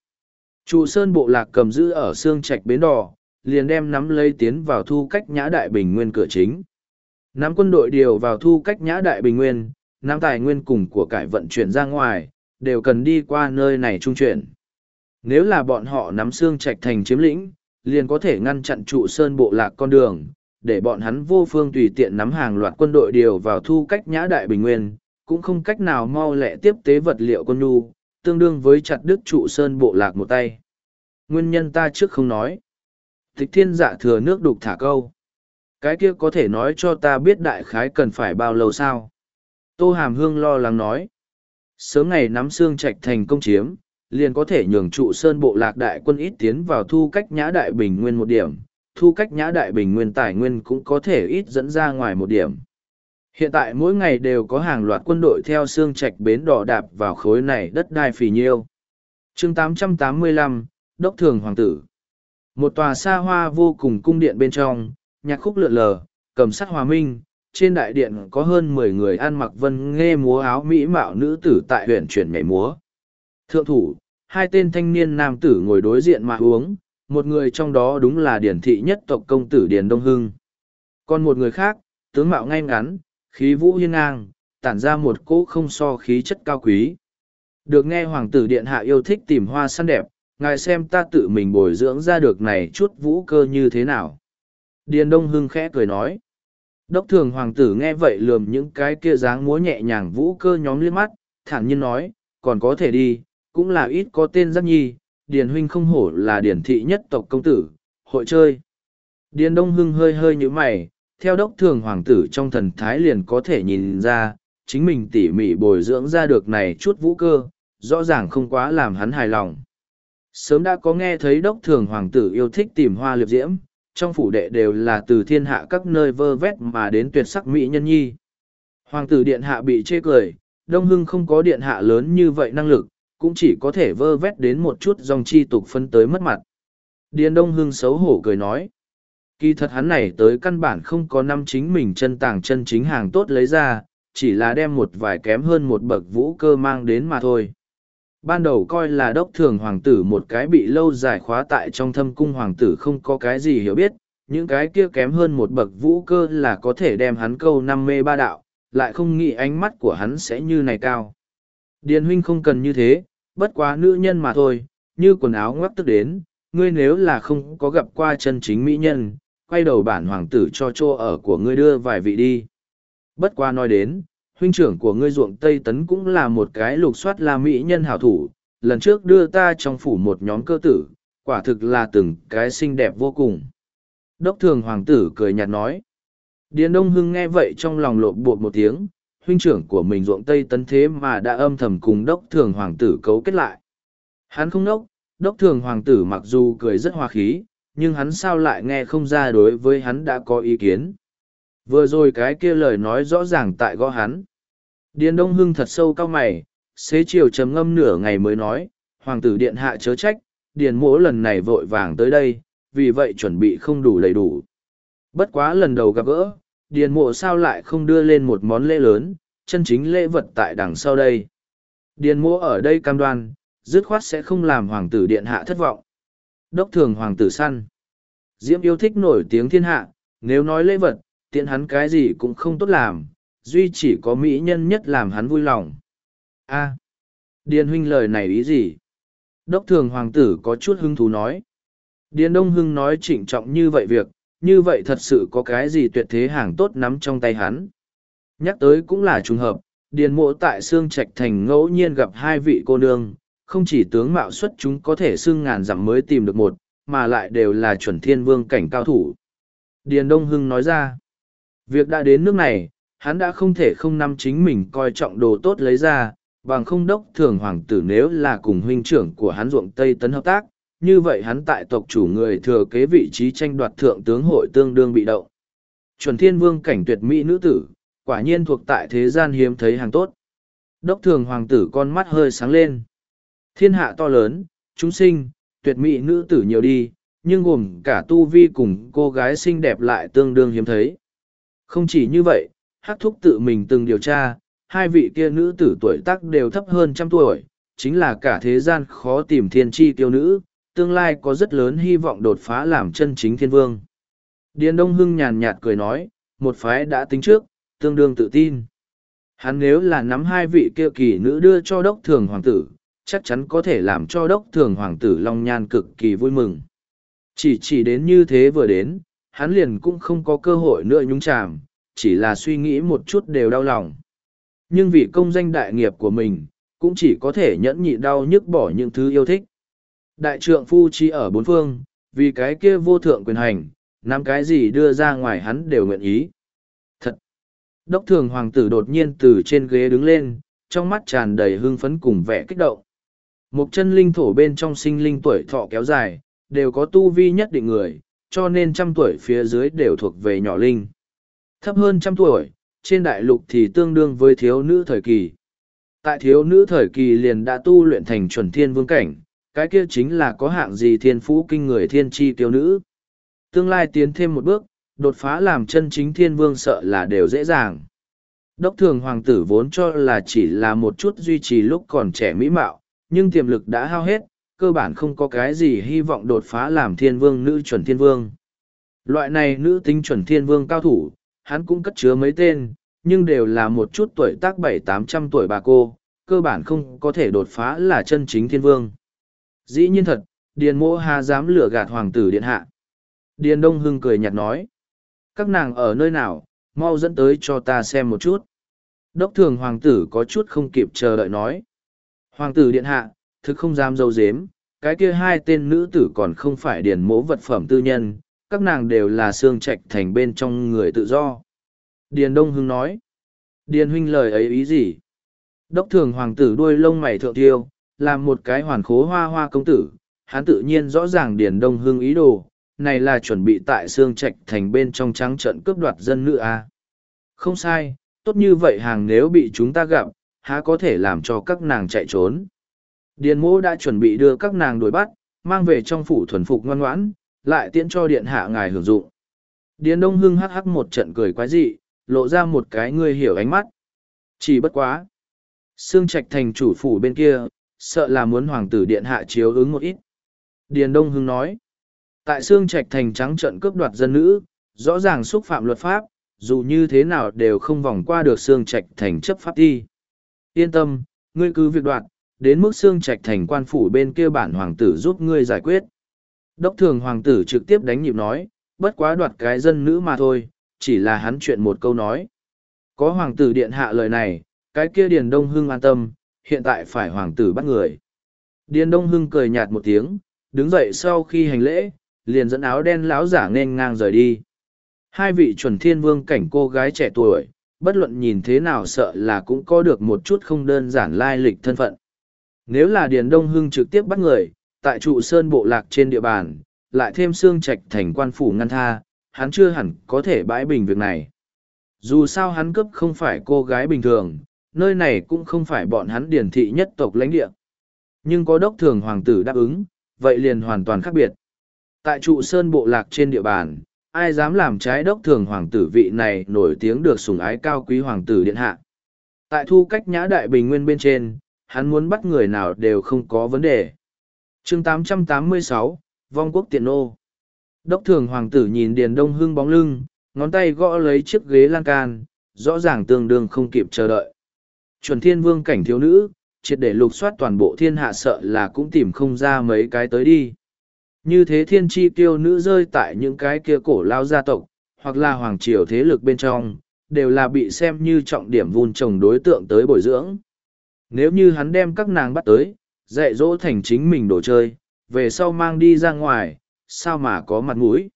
Trụ sơn bộ lạc cầm giữ ở xương trạch bến đỏ, liền đem nắm lấy tiến vào thu cách nhã đại bình nguyên cửa chính. Nắm quân đội điều vào thu cách nhã đại bình nguyên, nắm tài nguyên cùng của cải vận chuyển ra ngoài, đều cần đi qua nơi này trung chuyển. Nếu là bọn họ nắm xương trạch thành chiếm lĩnh, liền có thể ngăn chặn trụ sơn bộ lạc con đường, để bọn hắn vô phương tùy tiện nắm hàng loạt quân đội điều vào thu cách nhã đại bình nguyên, cũng không cách nào mau lẹ tiếp tế vật liệu quân nhu, tương đương với chặt đứt trụ sơn bộ lạc một tay. Nguyên nhân ta trước không nói. Tịch thiên dạ thừa nước đục thả câu. Cái kia có thể nói cho ta biết đại khái cần phải bao lâu sao? Tô Hàm Hương lo lắng nói. Sớm ngày nắm xương trạch thành công chiếm, liền có thể nhường trụ sơn bộ lạc đại quân ít tiến vào thu cách nhã đại bình nguyên một điểm, thu cách nhã đại bình nguyên tài nguyên cũng có thể ít dẫn ra ngoài một điểm. Hiện tại mỗi ngày đều có hàng loạt quân đội theo xương trạch bến đỏ đạp vào khối này đất đai phì nhiêu. chương 885, Đốc Thường Hoàng tử Một tòa xa hoa vô cùng cung điện bên trong, nhạc khúc lượn lờ, cầm sắt hòa minh, trên đại điện có hơn mười người ăn mặc vân nghe múa áo mỹ mạo nữ tử tại huyện chuyển nhảy múa. Thượng thủ, hai tên thanh niên nam tử ngồi đối diện mà uống, một người trong đó đúng là điển thị nhất tộc công tử Điền Đông Hưng. Còn một người khác, tướng mạo ngay ngắn, khí vũ hiên ngang, tản ra một cỗ không so khí chất cao quý. Được nghe hoàng tử điện hạ yêu thích tìm hoa săn đẹp, ngài xem ta tự mình bồi dưỡng ra được này chút vũ cơ như thế nào. Điền Đông Hưng khẽ cười nói. Đốc thường hoàng tử nghe vậy lườm những cái kia dáng múa nhẹ nhàng vũ cơ nhóm liếc mắt, thản nhiên nói, còn có thể đi, cũng là ít có tên giác nhi, Điền huynh không hổ là điển thị nhất tộc công tử, hội chơi. Điền Đông Hưng hơi hơi như mày, theo đốc thường hoàng tử trong thần thái liền có thể nhìn ra, chính mình tỉ mỉ bồi dưỡng ra được này chút vũ cơ, rõ ràng không quá làm hắn hài lòng. Sớm đã có nghe thấy đốc thường hoàng tử yêu thích tìm hoa liệp diễm, trong phủ đệ đều là từ thiên hạ các nơi vơ vét mà đến tuyệt sắc mỹ nhân nhi. Hoàng tử điện hạ bị chê cười, Đông Hưng không có điện hạ lớn như vậy năng lực, cũng chỉ có thể vơ vét đến một chút dòng chi tục phân tới mất mặt. Điền Đông Hưng xấu hổ cười nói. Kỳ thật hắn này tới căn bản không có năm chính mình chân tàng chân chính hàng tốt lấy ra, chỉ là đem một vài kém hơn một bậc vũ cơ mang đến mà thôi. Ban đầu coi là đốc thường hoàng tử một cái bị lâu dài khóa tại trong thâm cung hoàng tử không có cái gì hiểu biết, những cái kia kém hơn một bậc vũ cơ là có thể đem hắn câu năm mê ba đạo, lại không nghĩ ánh mắt của hắn sẽ như này cao. Điền huynh không cần như thế, bất quá nữ nhân mà thôi, như quần áo ngoắc tức đến, ngươi nếu là không có gặp qua chân chính mỹ nhân, quay đầu bản hoàng tử cho chỗ ở của ngươi đưa vài vị đi. Bất qua nói đến, huynh trưởng của ngươi ruộng Tây Tấn cũng là một cái lục soát là mỹ nhân hảo thủ, lần trước đưa ta trong phủ một nhóm cơ tử, quả thực là từng cái xinh đẹp vô cùng. Đốc thường hoàng tử cười nhạt nói. Điền Đông Hưng nghe vậy trong lòng lộn bột một tiếng, huynh trưởng của mình ruộng Tây Tấn thế mà đã âm thầm cùng đốc thường hoàng tử cấu kết lại. Hắn không đốc, đốc thường hoàng tử mặc dù cười rất hoa khí, nhưng hắn sao lại nghe không ra đối với hắn đã có ý kiến. Vừa rồi cái kia lời nói rõ ràng tại gõ hắn. Điền Đông Hưng thật sâu cao mày, xế chiều trầm ngâm nửa ngày mới nói, hoàng tử điện hạ chớ trách, điền mỗ lần này vội vàng tới đây, vì vậy chuẩn bị không đủ đầy đủ. Bất quá lần đầu gặp gỡ, điền mộ sao lại không đưa lên một món lễ lớn, chân chính lễ vật tại đằng sau đây. Điền mộ ở đây cam đoan, dứt khoát sẽ không làm hoàng tử điện hạ thất vọng. Đốc thường hoàng tử săn. Diễm yêu thích nổi tiếng thiên hạ, nếu nói lễ vật, tiện hắn cái gì cũng không tốt làm, duy chỉ có mỹ nhân nhất làm hắn vui lòng. a Điền huynh lời này ý gì? Đốc thường hoàng tử có chút hứng thú nói. Điền Đông Hưng nói trịnh trọng như vậy việc, như vậy thật sự có cái gì tuyệt thế hàng tốt nắm trong tay hắn. Nhắc tới cũng là trùng hợp, Điền mộ tại Sương Trạch Thành ngẫu nhiên gặp hai vị cô nương, không chỉ tướng mạo xuất chúng có thể xưng ngàn dặm mới tìm được một, mà lại đều là chuẩn thiên vương cảnh cao thủ. Điền Đông Hưng nói ra, việc đã đến nước này, hắn đã không thể không nắm chính mình coi trọng đồ tốt lấy ra, bằng không đốc thường hoàng tử nếu là cùng huynh trưởng của hắn ruộng Tây Tấn hợp tác, như vậy hắn tại tộc chủ người thừa kế vị trí tranh đoạt thượng tướng hội tương đương bị động. Chuẩn thiên vương cảnh tuyệt mỹ nữ tử, quả nhiên thuộc tại thế gian hiếm thấy hàng tốt. Đốc thường hoàng tử con mắt hơi sáng lên. Thiên hạ to lớn, chúng sinh, tuyệt mỹ nữ tử nhiều đi, nhưng gồm cả tu vi cùng cô gái xinh đẹp lại tương đương hiếm thấy. Không chỉ như vậy, hắc thúc tự mình từng điều tra, hai vị kia nữ tử tuổi tác đều thấp hơn trăm tuổi, chính là cả thế gian khó tìm thiên tri tiêu nữ, tương lai có rất lớn hy vọng đột phá làm chân chính thiên vương. Điền Đông Hưng nhàn nhạt cười nói, một phái đã tính trước, tương đương tự tin. Hắn nếu là nắm hai vị kia kỳ nữ đưa cho đốc thường hoàng tử, chắc chắn có thể làm cho đốc thường hoàng tử Long Nhan cực kỳ vui mừng. Chỉ chỉ đến như thế vừa đến, hắn liền cũng không có cơ hội nữa nhúng chàm, chỉ là suy nghĩ một chút đều đau lòng. Nhưng vì công danh đại nghiệp của mình, cũng chỉ có thể nhẫn nhịn đau nhức bỏ những thứ yêu thích. Đại trượng phu chi ở bốn phương, vì cái kia vô thượng quyền hành, nắm cái gì đưa ra ngoài hắn đều nguyện ý. Thật! Đốc thường hoàng tử đột nhiên từ trên ghế đứng lên, trong mắt tràn đầy hưng phấn cùng vẻ kích động. Một chân linh thổ bên trong sinh linh tuổi thọ kéo dài, đều có tu vi nhất định người, cho nên trăm tuổi phía dưới đều thuộc về nhỏ linh. Thấp hơn trăm tuổi, trên đại lục thì tương đương với thiếu nữ thời kỳ. Tại thiếu nữ thời kỳ liền đã tu luyện thành chuẩn thiên vương cảnh, cái kia chính là có hạng gì thiên phú kinh người thiên tri tiêu nữ. Tương lai tiến thêm một bước, đột phá làm chân chính thiên vương sợ là đều dễ dàng. Đốc thường hoàng tử vốn cho là chỉ là một chút duy trì lúc còn trẻ mỹ mạo, nhưng tiềm lực đã hao hết, cơ bản không có cái gì hy vọng đột phá làm thiên vương nữ chuẩn thiên vương. Loại này nữ tính chuẩn thiên vương cao thủ, hắn cũng cất chứa mấy tên, nhưng đều là một chút tuổi tác bảy tám trăm tuổi bà cô, cơ bản không có thể đột phá là chân chính thiên vương. Dĩ nhiên thật, Điền mô Hà dám lừa gạt hoàng tử điện hạ. Điền Đông Hưng cười nhạt nói. Các nàng ở nơi nào, mau dẫn tới cho ta xem một chút. Đốc thường hoàng tử có chút không kịp chờ đợi nói. Hoàng tử điện hạ, thực không dám dâu dếm, cái kia hai tên nữ tử còn không phải điền mỗ vật phẩm tư nhân, các nàng đều là xương trạch thành bên trong người tự do. Điền Đông Hưng nói. Điền huynh lời ấy ý gì? Đốc thường hoàng tử đuôi lông mày thượng tiêu, làm một cái hoàn khố hoa hoa công tử, hắn tự nhiên rõ ràng Điền Đông Hưng ý đồ, này là chuẩn bị tại xương trạch thành bên trong trắng trận cướp đoạt dân nữ a. À? Không sai, tốt như vậy hàng nếu bị chúng ta gặp, há có thể làm cho các nàng chạy trốn. Điền mô đã chuẩn bị đưa các nàng đuổi bắt, mang về trong phủ thuần phục ngoan ngoãn, lại tiễn cho điện hạ ngài hưởng dụng. Điền Đông Hưng hắc hắc một trận cười quái dị, lộ ra một cái ngươi hiểu ánh mắt. Chỉ bất quá. Sương Trạch thành chủ phủ bên kia, sợ là muốn hoàng tử điện hạ chiếu ứng một ít. Điền Đông Hưng nói. Tại xương Trạch thành trắng trận cướp đoạt dân nữ, rõ ràng xúc phạm luật pháp, dù như thế nào đều không vòng qua được xương Trạch thành chấp pháp đi. Yên tâm, ngươi cứ việc đoạt, đến mức xương Trạch thành quan phủ bên kia bản hoàng tử giúp ngươi giải quyết. Đốc thường hoàng tử trực tiếp đánh nhịp nói, bất quá đoạt cái dân nữ mà thôi, chỉ là hắn chuyện một câu nói. Có hoàng tử điện hạ lời này, cái kia Điền Đông Hưng an tâm, hiện tại phải hoàng tử bắt người. Điền Đông Hưng cười nhạt một tiếng, đứng dậy sau khi hành lễ, liền dẫn áo đen lão giả nên ngang rời đi. Hai vị chuẩn thiên vương cảnh cô gái trẻ tuổi, bất luận nhìn thế nào sợ là cũng có được một chút không đơn giản lai lịch thân phận. Nếu là Điền Đông Hưng trực tiếp bắt người, tại trụ sơn bộ lạc trên địa bàn, lại thêm xương trạch thành quan phủ ngăn tha, hắn chưa hẳn có thể bãi bình việc này. Dù sao hắn cấp không phải cô gái bình thường, nơi này cũng không phải bọn hắn điển thị nhất tộc lãnh địa. Nhưng có đốc thường hoàng tử đáp ứng, vậy liền hoàn toàn khác biệt. Tại trụ sơn bộ lạc trên địa bàn, ai dám làm trái đốc thường hoàng tử vị này nổi tiếng được sủng ái cao quý hoàng tử điện hạ. Tại thu cách nhã đại bình nguyên bên trên, hắn muốn bắt người nào đều không có vấn đề. chương 886, Vong quốc tiện nô. Đốc thường hoàng tử nhìn Điền Đông Hưng bóng lưng, ngón tay gõ lấy chiếc ghế lan can, rõ ràng tương đương không kịp chờ đợi. Chuẩn thiên vương cảnh thiếu nữ, triệt để lục soát toàn bộ thiên hạ sợ là cũng tìm không ra mấy cái tới đi. Như thế thiên chi tiêu nữ rơi tại những cái kia cổ lao gia tộc, hoặc là hoàng triều thế lực bên trong, đều là bị xem như trọng điểm vun trồng đối tượng tới bồi dưỡng. Nếu như hắn đem các nàng bắt tới, dạy dỗ thành chính mình đồ chơi, về sau mang đi ra ngoài, sao mà có mặt mũi.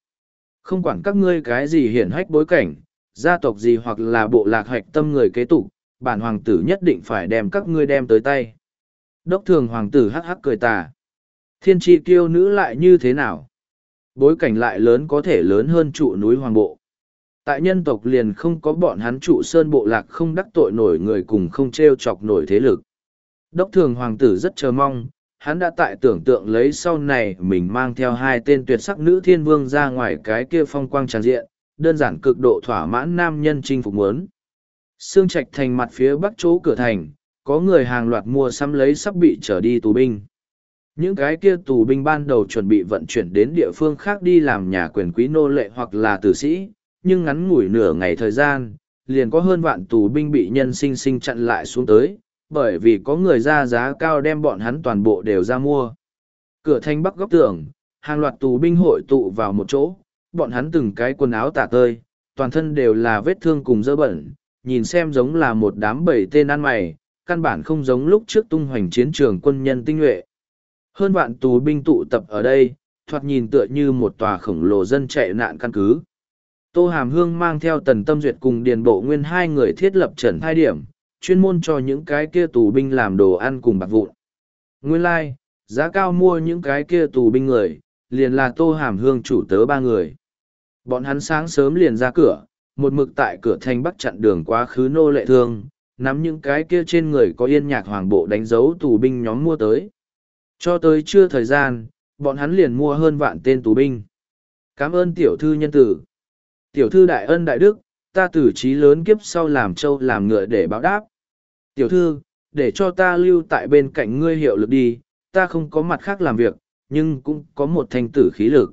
Không quản các ngươi cái gì hiển hách bối cảnh, gia tộc gì hoặc là bộ lạc hạch tâm người kế tục, bản hoàng tử nhất định phải đem các ngươi đem tới tay. Đốc thường hoàng tử hắc hắc cười tà. Thiên tri kiêu nữ lại như thế nào? Bối cảnh lại lớn có thể lớn hơn trụ núi hoàng bộ. Tại nhân tộc liền không có bọn hắn trụ sơn bộ lạc không đắc tội nổi người cùng không treo chọc nổi thế lực. Đốc thường hoàng tử rất chờ mong, hắn đã tại tưởng tượng lấy sau này mình mang theo hai tên tuyệt sắc nữ thiên vương ra ngoài cái kia phong quang tràn diện, đơn giản cực độ thỏa mãn nam nhân chinh phục muốn. Sương Trạch thành mặt phía bắc chỗ cửa thành, có người hàng loạt mua sắm lấy sắp bị trở đi tù binh. Những cái kia tù binh ban đầu chuẩn bị vận chuyển đến địa phương khác đi làm nhà quyền quý nô lệ hoặc là tử sĩ, nhưng ngắn ngủi nửa ngày thời gian, liền có hơn vạn tù binh bị nhân sinh sinh chặn lại xuống tới, bởi vì có người ra giá cao đem bọn hắn toàn bộ đều ra mua. Cửa thanh bắc góc tường, hàng loạt tù binh hội tụ vào một chỗ, bọn hắn từng cái quần áo tả tơi, toàn thân đều là vết thương cùng dơ bẩn, nhìn xem giống là một đám bầy tên ăn mày, căn bản không giống lúc trước tung hoành chiến trường quân nhân tinh nhuệ. Hơn vạn tù binh tụ tập ở đây, thoạt nhìn tựa như một tòa khổng lồ dân chạy nạn căn cứ. Tô Hàm Hương mang theo tần tâm duyệt cùng điền bộ nguyên hai người thiết lập trần hai điểm, chuyên môn cho những cái kia tù binh làm đồ ăn cùng bạc vụn. Nguyên lai, like, giá cao mua những cái kia tù binh người, liền là Tô Hàm Hương chủ tớ ba người. Bọn hắn sáng sớm liền ra cửa, một mực tại cửa thành bắc chặn đường quá khứ nô lệ thương, nắm những cái kia trên người có yên nhạc hoàng bộ đánh dấu tù binh nhóm mua tới. Cho tới chưa thời gian, bọn hắn liền mua hơn vạn tên tù binh. Cảm ơn tiểu thư nhân tử. Tiểu thư đại ân đại đức, ta tử trí lớn kiếp sau làm châu làm ngựa để báo đáp. Tiểu thư, để cho ta lưu tại bên cạnh ngươi hiệu lực đi, ta không có mặt khác làm việc, nhưng cũng có một thanh tử khí lực.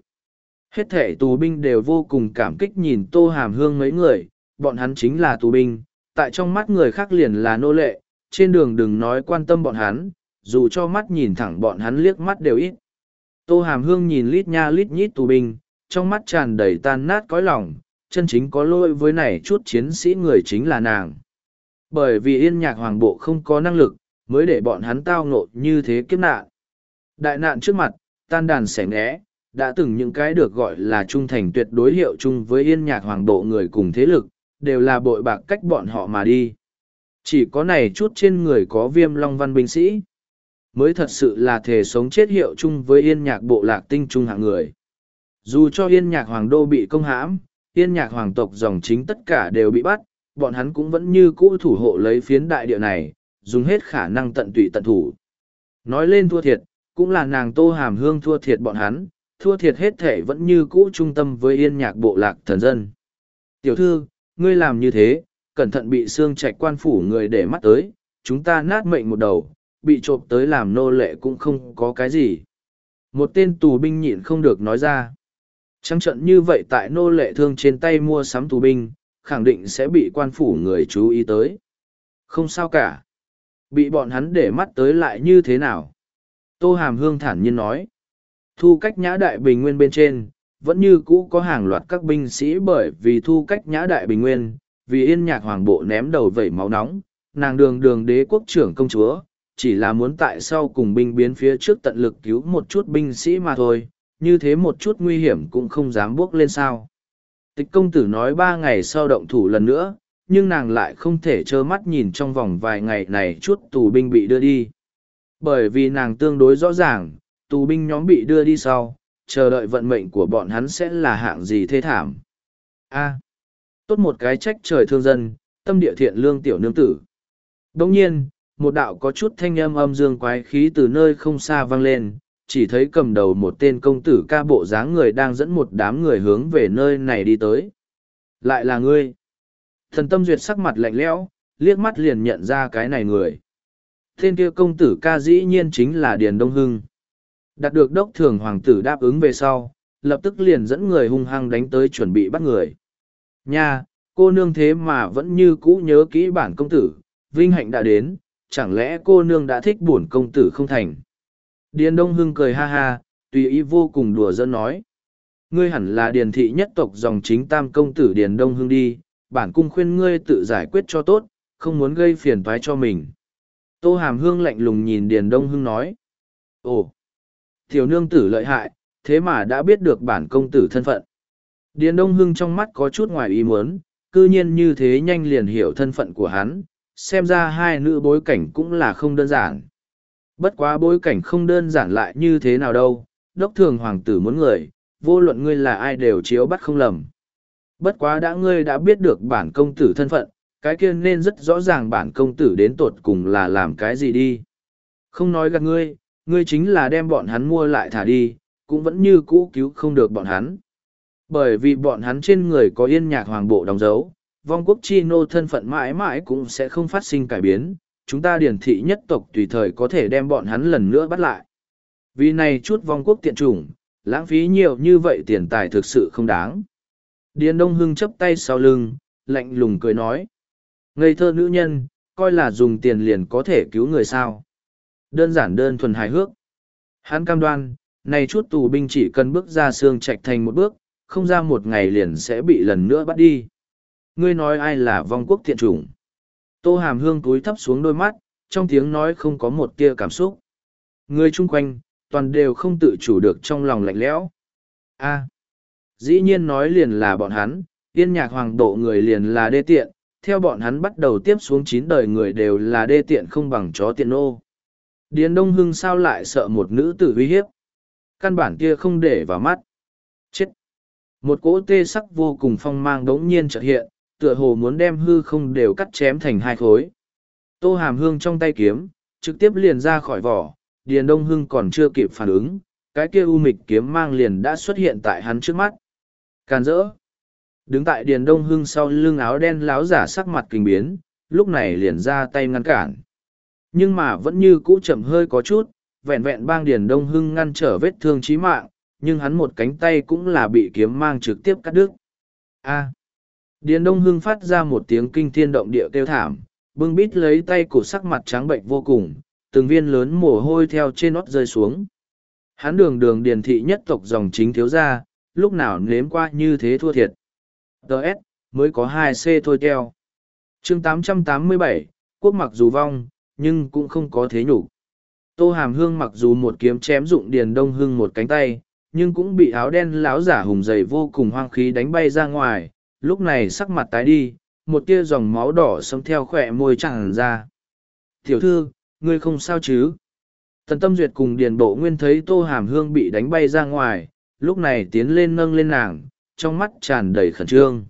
Hết thể tù binh đều vô cùng cảm kích nhìn tô hàm hương mấy người, bọn hắn chính là tù binh, tại trong mắt người khác liền là nô lệ, trên đường đừng nói quan tâm bọn hắn, dù cho mắt nhìn thẳng bọn hắn liếc mắt đều ít. Tô hàm hương nhìn lít nha lít nhít tù binh, trong mắt tràn đầy tan nát cõi lòng, chân chính có lỗi với này chút chiến sĩ người chính là nàng. Bởi vì yên nhạc hoàng bộ không có năng lực, mới để bọn hắn tao ngộ như thế kiếp nạn. Đại nạn trước mặt, tan đàn sẻ ngẽ, đã từng những cái được gọi là trung thành tuyệt đối hiệu chung với yên nhạc hoàng bộ người cùng thế lực, đều là bội bạc cách bọn họ mà đi. Chỉ có này chút trên người có viêm long văn binh sĩ, mới thật sự là thể sống chết hiệu chung với yên nhạc bộ lạc tinh trung hạng người. Dù cho yên nhạc hoàng đô bị công hãm, yên nhạc hoàng tộc dòng chính tất cả đều bị bắt, bọn hắn cũng vẫn như cũ thủ hộ lấy phiến đại địa này, dùng hết khả năng tận tụy tận thủ. Nói lên thua thiệt, cũng là nàng tô hàm hương thua thiệt bọn hắn, thua thiệt hết thể vẫn như cũ trung tâm với yên nhạc bộ lạc thần dân. Tiểu thư, ngươi làm như thế, cẩn thận bị xương trạch quan phủ người để mắt tới, chúng ta nát mệnh một đầu, bị trộm tới làm nô lệ cũng không có cái gì. Một tên tù binh nhịn không được nói ra. Trăng trận như vậy tại nô lệ thương trên tay mua sắm tù binh, khẳng định sẽ bị quan phủ người chú ý tới. Không sao cả. Bị bọn hắn để mắt tới lại như thế nào? Tô Hàm Hương thản nhiên nói. Thu cách nhã đại bình nguyên bên trên, vẫn như cũ có hàng loạt các binh sĩ bởi vì thu cách nhã đại bình nguyên, vì yên nhạc hoàng bộ ném đầu vẩy máu nóng, nàng đường đường đế quốc trưởng công chúa, chỉ là muốn tại sau cùng binh biến phía trước tận lực cứu một chút binh sĩ mà thôi, như thế một chút nguy hiểm cũng không dám bước lên sao. Tịch công tử nói ba ngày sau động thủ lần nữa, nhưng nàng lại không thể trơ mắt nhìn trong vòng vài ngày này chút tù binh bị đưa đi. Bởi vì nàng tương đối rõ ràng, tù binh nhóm bị đưa đi sau, chờ đợi vận mệnh của bọn hắn sẽ là hạng gì thê thảm. A. tốt một cái trách trời thương dân, tâm địa thiện lương tiểu nương tử. Đồng nhiên, một đạo có chút thanh âm âm dương quái khí từ nơi không xa vang lên, chỉ thấy cầm đầu một tên công tử ca bộ dáng người đang dẫn một đám người hướng về nơi này đi tới. Lại là ngươi. Thần tâm duyệt sắc mặt lạnh lẽo, liếc mắt liền nhận ra cái này người. Tên kia công tử ca dĩ nhiên chính là Điền Đông Hưng. Đạt được đốc thường hoàng tử đáp ứng về sau, lập tức liền dẫn người hung hăng đánh tới chuẩn bị bắt người. Nha, cô nương thế mà vẫn như cũ nhớ kỹ bản công tử, vinh hạnh đã đến, chẳng lẽ cô nương đã thích bổn công tử không thành. Điền Đông Hưng cười ha ha, tùy ý vô cùng đùa dân nói. Ngươi hẳn là điền thị nhất tộc dòng chính tam công tử Điền Đông Hưng đi, bản cung khuyên ngươi tự giải quyết cho tốt, không muốn gây phiền toái cho mình. Tô Hàm Hương lạnh lùng nhìn Điền Đông Hưng nói. Ồ, tiểu nương tử lợi hại, thế mà đã biết được bản công tử thân phận. Điền Đông Hưng trong mắt có chút ngoài ý muốn, cư nhiên như thế nhanh liền hiểu thân phận của hắn, xem ra hai nữ bối cảnh cũng là không đơn giản. Bất quá bối cảnh không đơn giản lại như thế nào đâu, đốc thường hoàng tử muốn người, vô luận ngươi là ai đều chiếu bắt không lầm. Bất quá đã ngươi đã biết được bản công tử thân phận, cái kia nên rất rõ ràng bản công tử đến tột cùng là làm cái gì đi. Không nói gạt ngươi, ngươi chính là đem bọn hắn mua lại thả đi, cũng vẫn như cũ cứu không được bọn hắn. Bởi vì bọn hắn trên người có yên nhạc hoàng bộ đóng dấu, vong quốc chi nô thân phận mãi mãi cũng sẽ không phát sinh cải biến, chúng ta điển thị nhất tộc tùy thời có thể đem bọn hắn lần nữa bắt lại. Vì này chút vong quốc tiện chủng, lãng phí nhiều như vậy tiền tài thực sự không đáng. Điền Đông Hưng chấp tay sau lưng, lạnh lùng cười nói. Ngây thơ nữ nhân, coi là dùng tiền liền có thể cứu người sao. Đơn giản đơn thuần hài hước. Hắn cam đoan, này chút tù binh chỉ cần bước ra xương trạch thành một bước, không ra một ngày liền sẽ bị lần nữa bắt đi. Ngươi nói ai là vong quốc thiện chủng. Tô hàm hương túi thấp xuống đôi mắt, trong tiếng nói không có một tia cảm xúc. Người chung quanh, toàn đều không tự chủ được trong lòng lạnh lẽo. A, dĩ nhiên nói liền là bọn hắn, tiên nhạc hoàng độ người liền là đê tiện, theo bọn hắn bắt đầu tiếp xuống chín đời người đều là đê tiện không bằng chó tiện nô. Điền Đông Hưng sao lại sợ một nữ tử uy hiếp? Căn bản kia không để vào mắt. Chết! Một cỗ tê sắc vô cùng phong mang đống nhiên chợt hiện, tựa hồ muốn đem hư không đều cắt chém thành hai khối. Tô hàm hương trong tay kiếm, trực tiếp liền ra khỏi vỏ, Điền Đông Hưng còn chưa kịp phản ứng, cái kia u mịch kiếm mang liền đã xuất hiện tại hắn trước mắt. Càn rỡ! Đứng tại Điền Đông Hưng sau lưng áo đen láo giả sắc mặt kinh biến, lúc này liền ra tay ngăn cản. Nhưng mà vẫn như cũ chậm hơi có chút, vẹn vẹn bang Điền Đông Hưng ngăn trở vết thương chí mạng, nhưng hắn một cánh tay cũng là bị kiếm mang trực tiếp cắt đứt. A. Điền Đông Hưng phát ra một tiếng kinh thiên động địa kêu thảm, bưng bít lấy tay cổ sắc mặt trắng bệnh vô cùng, từng viên lớn mồ hôi theo trên nót rơi xuống. Hắn đường đường điền thị nhất tộc dòng chính thiếu gia, lúc nào nếm qua như thế thua thiệt. TS mới có hai c thôi keo chương 887, quốc mặc dù vong, nhưng cũng không có thế nhục Tô Hàm Hương mặc dù một kiếm chém dụng Điền Đông Hưng một cánh tay, nhưng cũng bị áo đen láo giả hùng dày vô cùng hoang khí đánh bay ra ngoài, lúc này sắc mặt tái đi, một tia dòng máu đỏ sống theo khỏe môi chẳng ra. Tiểu thư, ngươi không sao chứ? Tần Tâm Duyệt cùng Điền Bộ Nguyên thấy Tô Hàm Hương bị đánh bay ra ngoài, lúc này tiến lên nâng lên nàng, trong mắt tràn đầy khẩn trương.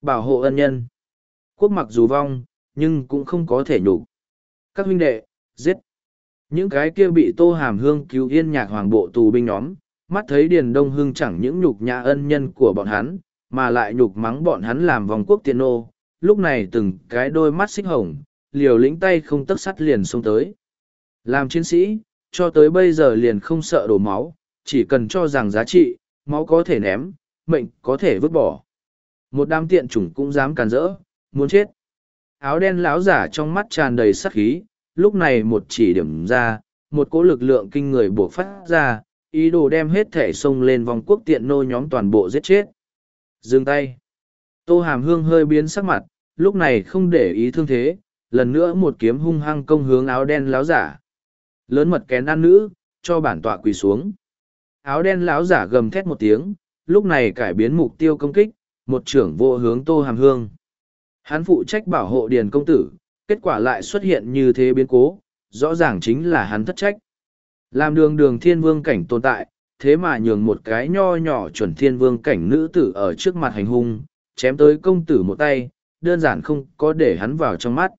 Bảo hộ ân nhân. Quốc mặc dù vong, nhưng cũng không có thể nhục. Các huynh đệ, giết. Những cái kia bị Tô Hàm Hương cứu yên nhạc hoàng bộ tù binh nhóm, mắt thấy Điền Đông Hưng chẳng những nhục nhã ân nhân của bọn hắn, mà lại nhục mắng bọn hắn làm vòng quốc tiện nô, lúc này từng cái đôi mắt xích hồng, liều lĩnh tay không tấc sắt liền xông tới. Làm chiến sĩ, cho tới bây giờ liền không sợ đổ máu, chỉ cần cho rằng giá trị, máu có thể ném, mệnh có thể vứt bỏ. Một đám tiện chủng cũng dám càn rỡ, muốn chết. Áo đen lão giả trong mắt tràn đầy sắc khí, lúc này một chỉ điểm ra, một cỗ lực lượng kinh người buộc phát ra, ý đồ đem hết thể xông lên vòng quốc tiện nô nhóm toàn bộ giết chết. Dừng tay. Tô Hàm Hương hơi biến sắc mặt, lúc này không để ý thương thế, lần nữa một kiếm hung hăng công hướng áo đen láo giả. Lớn mật kén ăn nữ, cho bản tọa quỳ xuống. Áo đen láo giả gầm thét một tiếng, lúc này cải biến mục tiêu công kích, một trưởng vô hướng Tô Hàm Hương. Hắn phụ trách bảo hộ Điền công tử, kết quả lại xuất hiện như thế biến cố, rõ ràng chính là hắn thất trách. Làm đường đường thiên vương cảnh tồn tại, thế mà nhường một cái nho nhỏ chuẩn thiên vương cảnh nữ tử ở trước mặt hành hung, chém tới công tử một tay, đơn giản không có để hắn vào trong mắt.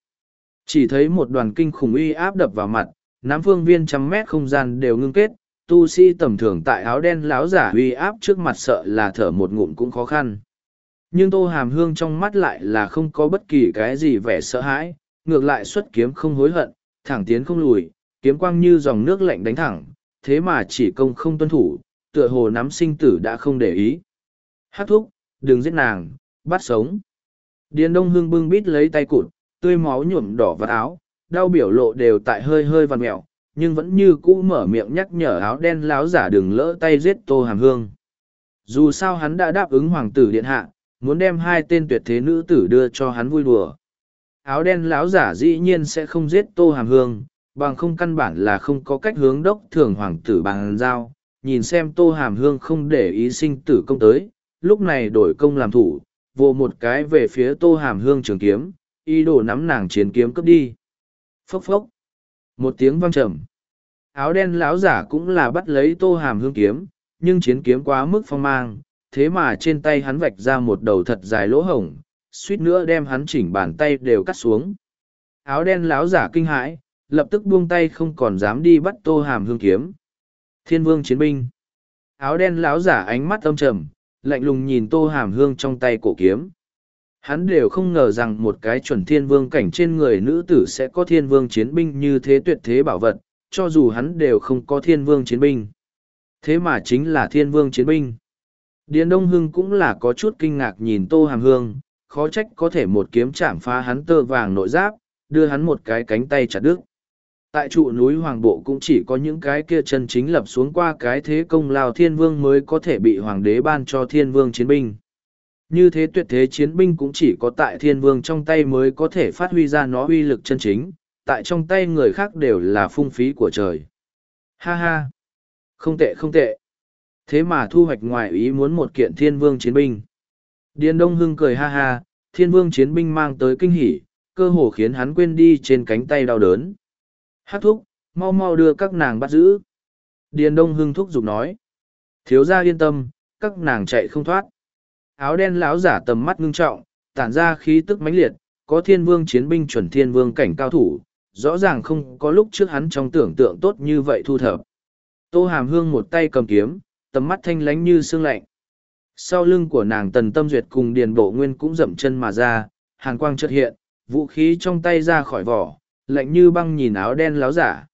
Chỉ thấy một đoàn kinh khủng uy áp đập vào mặt, nắm phương viên trăm mét không gian đều ngưng kết, tu sĩ tầm thường tại áo đen láo giả uy áp trước mặt sợ là thở một ngụm cũng khó khăn. Nhưng tô hàm hương trong mắt lại là không có bất kỳ cái gì vẻ sợ hãi, ngược lại xuất kiếm không hối hận, thẳng tiến không lùi, kiếm quang như dòng nước lạnh đánh thẳng, thế mà chỉ công không tuân thủ, tựa hồ nắm sinh tử đã không để ý. Hát thúc, đừng giết nàng, bắt sống. Điền Đông Hương bưng bít lấy tay cụt, tươi máu nhuộm đỏ vào áo, đau biểu lộ đều tại hơi hơi vằn mẹo, nhưng vẫn như cũ mở miệng nhắc nhở áo đen láo giả đừng lỡ tay giết Tô Hàm Hương. Dù sao hắn đã đáp ứng hoàng tử điện hạ, muốn đem hai tên tuyệt thế nữ tử đưa cho hắn vui đùa. Áo đen lão giả dĩ nhiên sẽ không giết Tô Hàm Hương, bằng không căn bản là không có cách hướng đốc thường hoàng tử bằng giao, nhìn xem Tô Hàm Hương không để ý sinh tử công tới, lúc này đổi công làm thủ, vô một cái về phía Tô Hàm Hương trường kiếm, ý đồ nắm nàng chiến kiếm cướp đi. Phốc phốc. Một tiếng vang trầm. Áo đen lão giả cũng là bắt lấy Tô Hàm Hương kiếm, nhưng chiến kiếm quá mức phong mang, thế mà trên tay hắn vạch ra một đầu thật dài lỗ hổng, suýt nữa đem hắn chỉnh bàn tay đều cắt xuống. Áo đen lão giả kinh hãi, lập tức buông tay không còn dám đi bắt Tô Hàm Hương kiếm. Thiên vương chiến binh. Áo đen lão giả ánh mắt âm trầm, lạnh lùng nhìn Tô Hàm Hương trong tay cổ kiếm. Hắn đều không ngờ rằng một cái chuẩn thiên vương cảnh trên người nữ tử sẽ có thiên vương chiến binh như thế tuyệt thế bảo vật, cho dù hắn đều không có thiên vương chiến binh. Thế mà chính là thiên vương chiến binh. Điền Đông Hưng cũng là có chút kinh ngạc nhìn Tô Hàm Hương, khó trách có thể một kiếm chạm phá hắn tơ vàng nội giáp, đưa hắn một cái cánh tay chặt đứt. Tại trụ núi Hoàng Bộ cũng chỉ có những cái kia chân chính lập xuống qua cái thế công lao thiên vương mới có thể bị hoàng đế ban cho thiên vương chiến binh. Như thế tuyệt thế chiến binh cũng chỉ có tại thiên vương trong tay mới có thể phát huy ra nó uy lực chân chính, tại trong tay người khác đều là phung phí của trời. Ha ha! Không tệ không tệ. Thế mà thu hoạch ngoài ý muốn một kiện thiên vương chiến binh. Điền Đông Hưng cười ha ha, thiên vương chiến binh mang tới kinh hỉ, cơ hồ khiến hắn quên đi trên cánh tay đau đớn. Hát thúc, mau mau đưa các nàng bắt giữ. Điền Đông Hưng thúc giục nói. Thiếu gia yên tâm, các nàng chạy không thoát. Áo đen lão giả tầm mắt ngưng trọng, tản ra khí tức mãnh liệt, có thiên vương chiến binh chuẩn thiên vương cảnh cao thủ, rõ ràng không có lúc trước hắn trong tưởng tượng tốt như vậy thu thập. Tô Hàm Hương một tay cầm kiếm, tầm mắt thanh lánh như sương lạnh. Sau lưng của nàng Tần Tâm Duyệt cùng Điền Bộ Nguyên cũng dậm chân mà ra, hàn quang chợt hiện, vũ khí trong tay ra khỏi vỏ, lạnh như băng nhìn áo đen láo giả.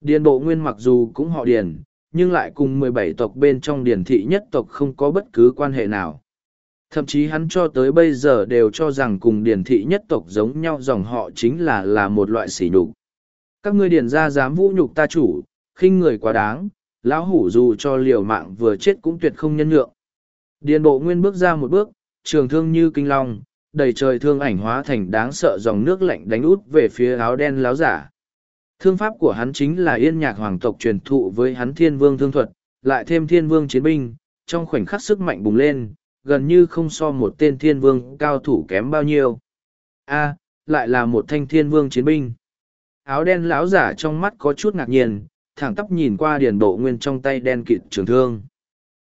Điền Bộ Nguyên mặc dù cũng họ Điền, nhưng lại cùng mười bảy tộc bên trong Điền thị nhất tộc không có bất cứ quan hệ nào. Thậm chí hắn cho tới bây giờ đều cho rằng cùng Điền thị nhất tộc giống nhau dòng họ chính là là một loại sỉ nhục. Các ngươi điền ra dám vũ nhục ta chủ, khinh người quá đáng, lão hủ dù cho liều mạng vừa chết cũng tuyệt không nhân nhượng. Điền bộ nguyên bước ra một bước, trường thương như kinh long, đầy trời thương ảnh hóa thành đáng sợ dòng nước lạnh đánh út về phía áo đen láo giả. Thương pháp của hắn chính là yên nhạc hoàng tộc truyền thụ với hắn thiên vương thương thuật, lại thêm thiên vương chiến binh, trong khoảnh khắc sức mạnh bùng lên, gần như không so một tên thiên vương cao thủ kém bao nhiêu. A, lại là một thanh thiên vương chiến binh. Áo đen lão giả trong mắt có chút ngạc nhiên, thẳng tắp nhìn qua điền bộ nguyên trong tay đen kịt trường thương.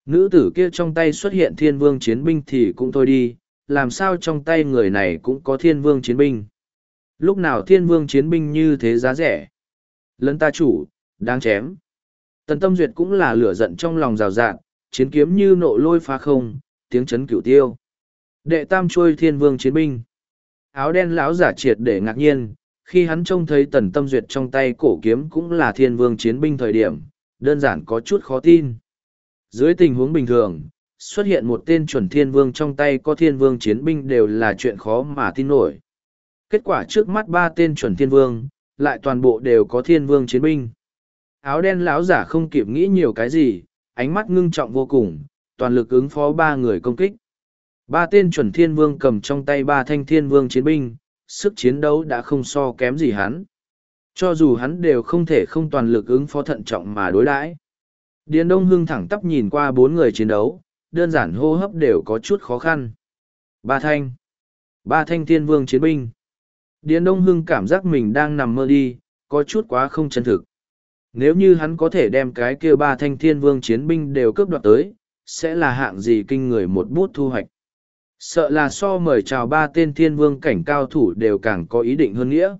Nữ tử kia trong tay xuất hiện thiên vương chiến binh thì cũng thôi đi, làm sao trong tay người này cũng có thiên vương chiến binh. Lúc nào thiên vương chiến binh như thế giá rẻ. Lân ta chủ, đang chém. Tần tâm duyệt cũng là lửa giận trong lòng rào rạng, chiến kiếm như nộ lôi phá không, tiếng chấn cửu tiêu. Đệ tam trôi thiên vương chiến binh. Áo đen lão giả triệt để ngạc nhiên, khi hắn trông thấy tần tâm duyệt trong tay cổ kiếm cũng là thiên vương chiến binh thời điểm, đơn giản có chút khó tin. Dưới tình huống bình thường, xuất hiện một tên chuẩn thiên vương trong tay có thiên vương chiến binh đều là chuyện khó mà tin nổi. Kết quả trước mắt ba tên chuẩn thiên vương, lại toàn bộ đều có thiên vương chiến binh. Áo đen lão giả không kịp nghĩ nhiều cái gì, ánh mắt ngưng trọng vô cùng, toàn lực ứng phó ba người công kích. Ba tên chuẩn thiên vương cầm trong tay ba thanh thiên vương chiến binh, sức chiến đấu đã không so kém gì hắn. Cho dù hắn đều không thể không toàn lực ứng phó thận trọng mà đối đãi. Điền Đông Hưng thẳng tắp nhìn qua bốn người chiến đấu, đơn giản hô hấp đều có chút khó khăn. Ba thanh. Ba thanh thiên vương chiến binh. Điền Đông Hưng cảm giác mình đang nằm mơ đi, có chút quá không chân thực. Nếu như hắn có thể đem cái kia ba thanh thiên vương chiến binh đều cướp đoạt tới, sẽ là hạng gì kinh người một bút thu hoạch. Sợ là so mời chào ba tên thiên vương cảnh cao thủ đều càng có ý định hơn nghĩa.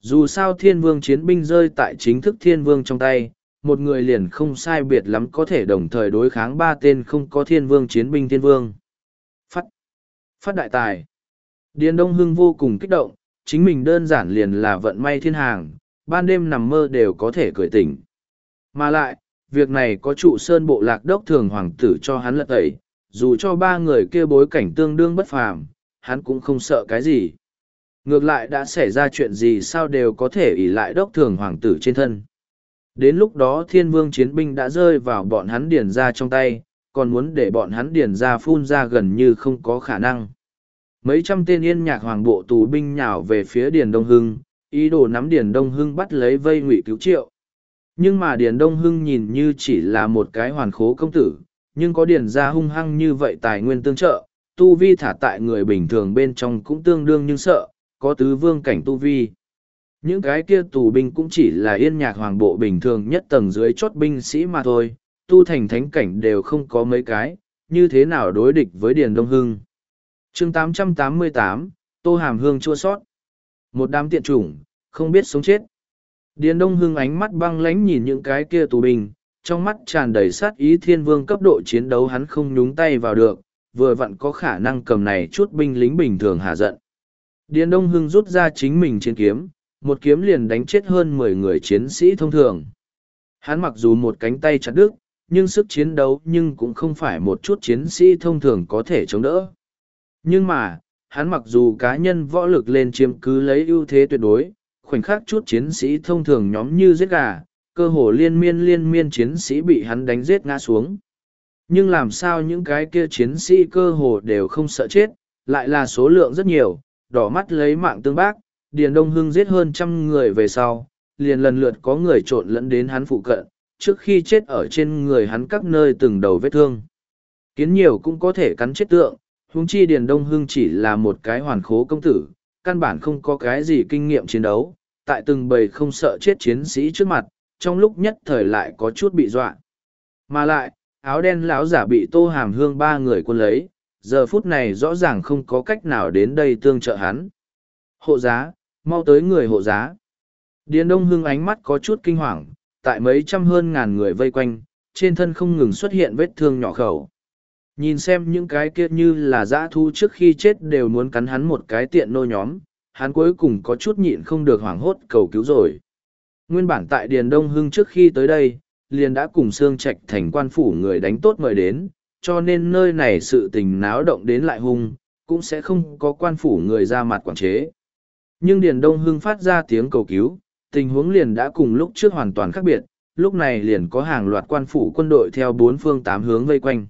Dù sao thiên vương chiến binh rơi tại chính thức thiên vương trong tay, một người liền không sai biệt lắm có thể đồng thời đối kháng ba tên không có thiên vương chiến binh thiên vương. Phát. Phát đại tài. Điền Đông Hưng vô cùng kích động, chính mình đơn giản liền là vận may thiên hàng, ban đêm nằm mơ đều có thể cười tỉnh. Mà lại, việc này có trụ sơn bộ lạc đốc thường hoàng tử cho hắn lật tẩy, dù cho ba người kia bối cảnh tương đương bất phàm, hắn cũng không sợ cái gì. Ngược lại đã xảy ra chuyện gì sao đều có thể ỷ lại đốc thường hoàng tử trên thân. Đến lúc đó thiên vương chiến binh đã rơi vào bọn hắn điền ra trong tay, còn muốn để bọn hắn điền ra phun ra gần như không có khả năng. Mấy trăm tên yên nhạc hoàng bộ tù binh nhào về phía điền đông hưng, ý đồ nắm điền đông hưng bắt lấy vây ngụy cứu triệu. Nhưng mà điền đông hưng nhìn như chỉ là một cái hoàn khố công tử, nhưng có điền ra hung hăng như vậy tài nguyên tương trợ, tu vi thả tại người bình thường bên trong cũng tương đương nhưng sợ, có tứ vương cảnh tu vi. Những cái kia tù binh cũng chỉ là yên nhạc hoàng bộ bình thường nhất tầng dưới chốt binh sĩ mà thôi, tu thành thánh cảnh đều không có mấy cái, như thế nào đối địch với Điền Đông Hưng. chương 888, Tô Hàm Hương chua sót. Một đám tiện chủng, không biết sống chết. Điền Đông Hưng ánh mắt băng lánh nhìn những cái kia tù binh, trong mắt tràn đầy sát ý thiên vương cấp độ chiến đấu hắn không nhúng tay vào được, vừa vặn có khả năng cầm này chút binh lính bình thường hạ giận. Điền Đông Hưng rút ra chính mình chiến kiếm, một kiếm liền đánh chết hơn mười người chiến sĩ thông thường. Hắn mặc dù một cánh tay chặt đứt, nhưng sức chiến đấu nhưng cũng không phải một chút chiến sĩ thông thường có thể chống đỡ. Nhưng mà, hắn mặc dù cá nhân võ lực lên chiếm cứ lấy ưu thế tuyệt đối, khoảnh khắc chút chiến sĩ thông thường nhóm như giết gà, cơ hồ liên miên liên miên chiến sĩ bị hắn đánh giết ngã xuống. Nhưng làm sao những cái kia chiến sĩ cơ hồ đều không sợ chết, lại là số lượng rất nhiều, đỏ mắt lấy mạng tương bác, Điền Đông Hưng giết hơn trăm người về sau, liền lần lượt có người trộn lẫn đến hắn phụ cận, trước khi chết ở trên người hắn các nơi từng đầu vết thương. Kiến nhiều cũng có thể cắn chết tượng, huống chi Điền Đông Hưng chỉ là một cái hoàn khố công tử, căn bản không có cái gì kinh nghiệm chiến đấu, tại từng bầy không sợ chết chiến sĩ trước mặt, trong lúc nhất thời lại có chút bị dọa. Mà lại, áo đen lão giả bị tô hàm hương ba người quân lấy, giờ phút này rõ ràng không có cách nào đến đây tương trợ hắn. Hộ giá, mau tới người hộ giá. Điền Đông Hưng ánh mắt có chút kinh hoàng, tại mấy trăm hơn ngàn người vây quanh, trên thân không ngừng xuất hiện vết thương nhỏ khẩu. Nhìn xem những cái kia như là dã thu trước khi chết đều muốn cắn hắn một cái tiện nô nhóm, hắn cuối cùng có chút nhịn không được hoảng hốt cầu cứu rồi. Nguyên bản tại Điền Đông Hưng trước khi tới đây, liền đã cùng Sương Trạch thành quan phủ người đánh tốt mời đến, cho nên nơi này sự tình náo động đến lại hung, cũng sẽ không có quan phủ người ra mặt quản chế. Nhưng Điền Đông Hưng phát ra tiếng cầu cứu, tình huống liền đã cùng lúc trước hoàn toàn khác biệt, lúc này liền có hàng loạt quan phủ quân đội theo bốn phương tám hướng vây quanh.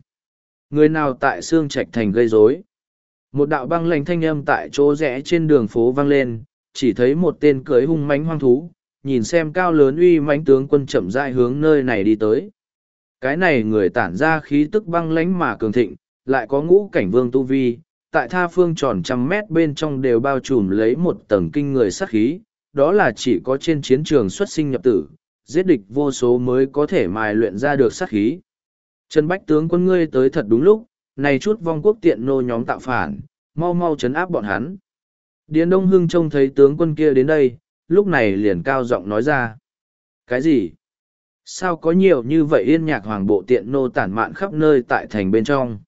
Người nào tại Sương Trạch Thành gây rối? Một đạo băng lệnh thanh âm tại chỗ rẽ trên đường phố vang lên, chỉ thấy một tên cưới hung mãnh hoang thú, nhìn xem cao lớn uy mãnh tướng quân chậm rãi hướng nơi này đi tới. Cái này người tản ra khí tức băng lãnh mà cường thịnh, lại có ngũ cảnh vương tu vi, tại tha phương tròn trăm mét bên trong đều bao trùm lấy một tầng kinh người sát khí, đó là chỉ có trên chiến trường xuất sinh nhập tử, giết địch vô số mới có thể mài luyện ra được sát khí. Trần Bách tướng quân ngươi tới thật đúng lúc, này chút vong quốc tiện nô nhóm tạo phản, mau mau chấn áp bọn hắn. Điền Đông Hưng trông thấy tướng quân kia đến đây, lúc này liền cao giọng nói ra. Cái gì? Sao có nhiều như vậy yên nhạc hoàng bộ tiện nô tản mạn khắp nơi tại thành bên trong?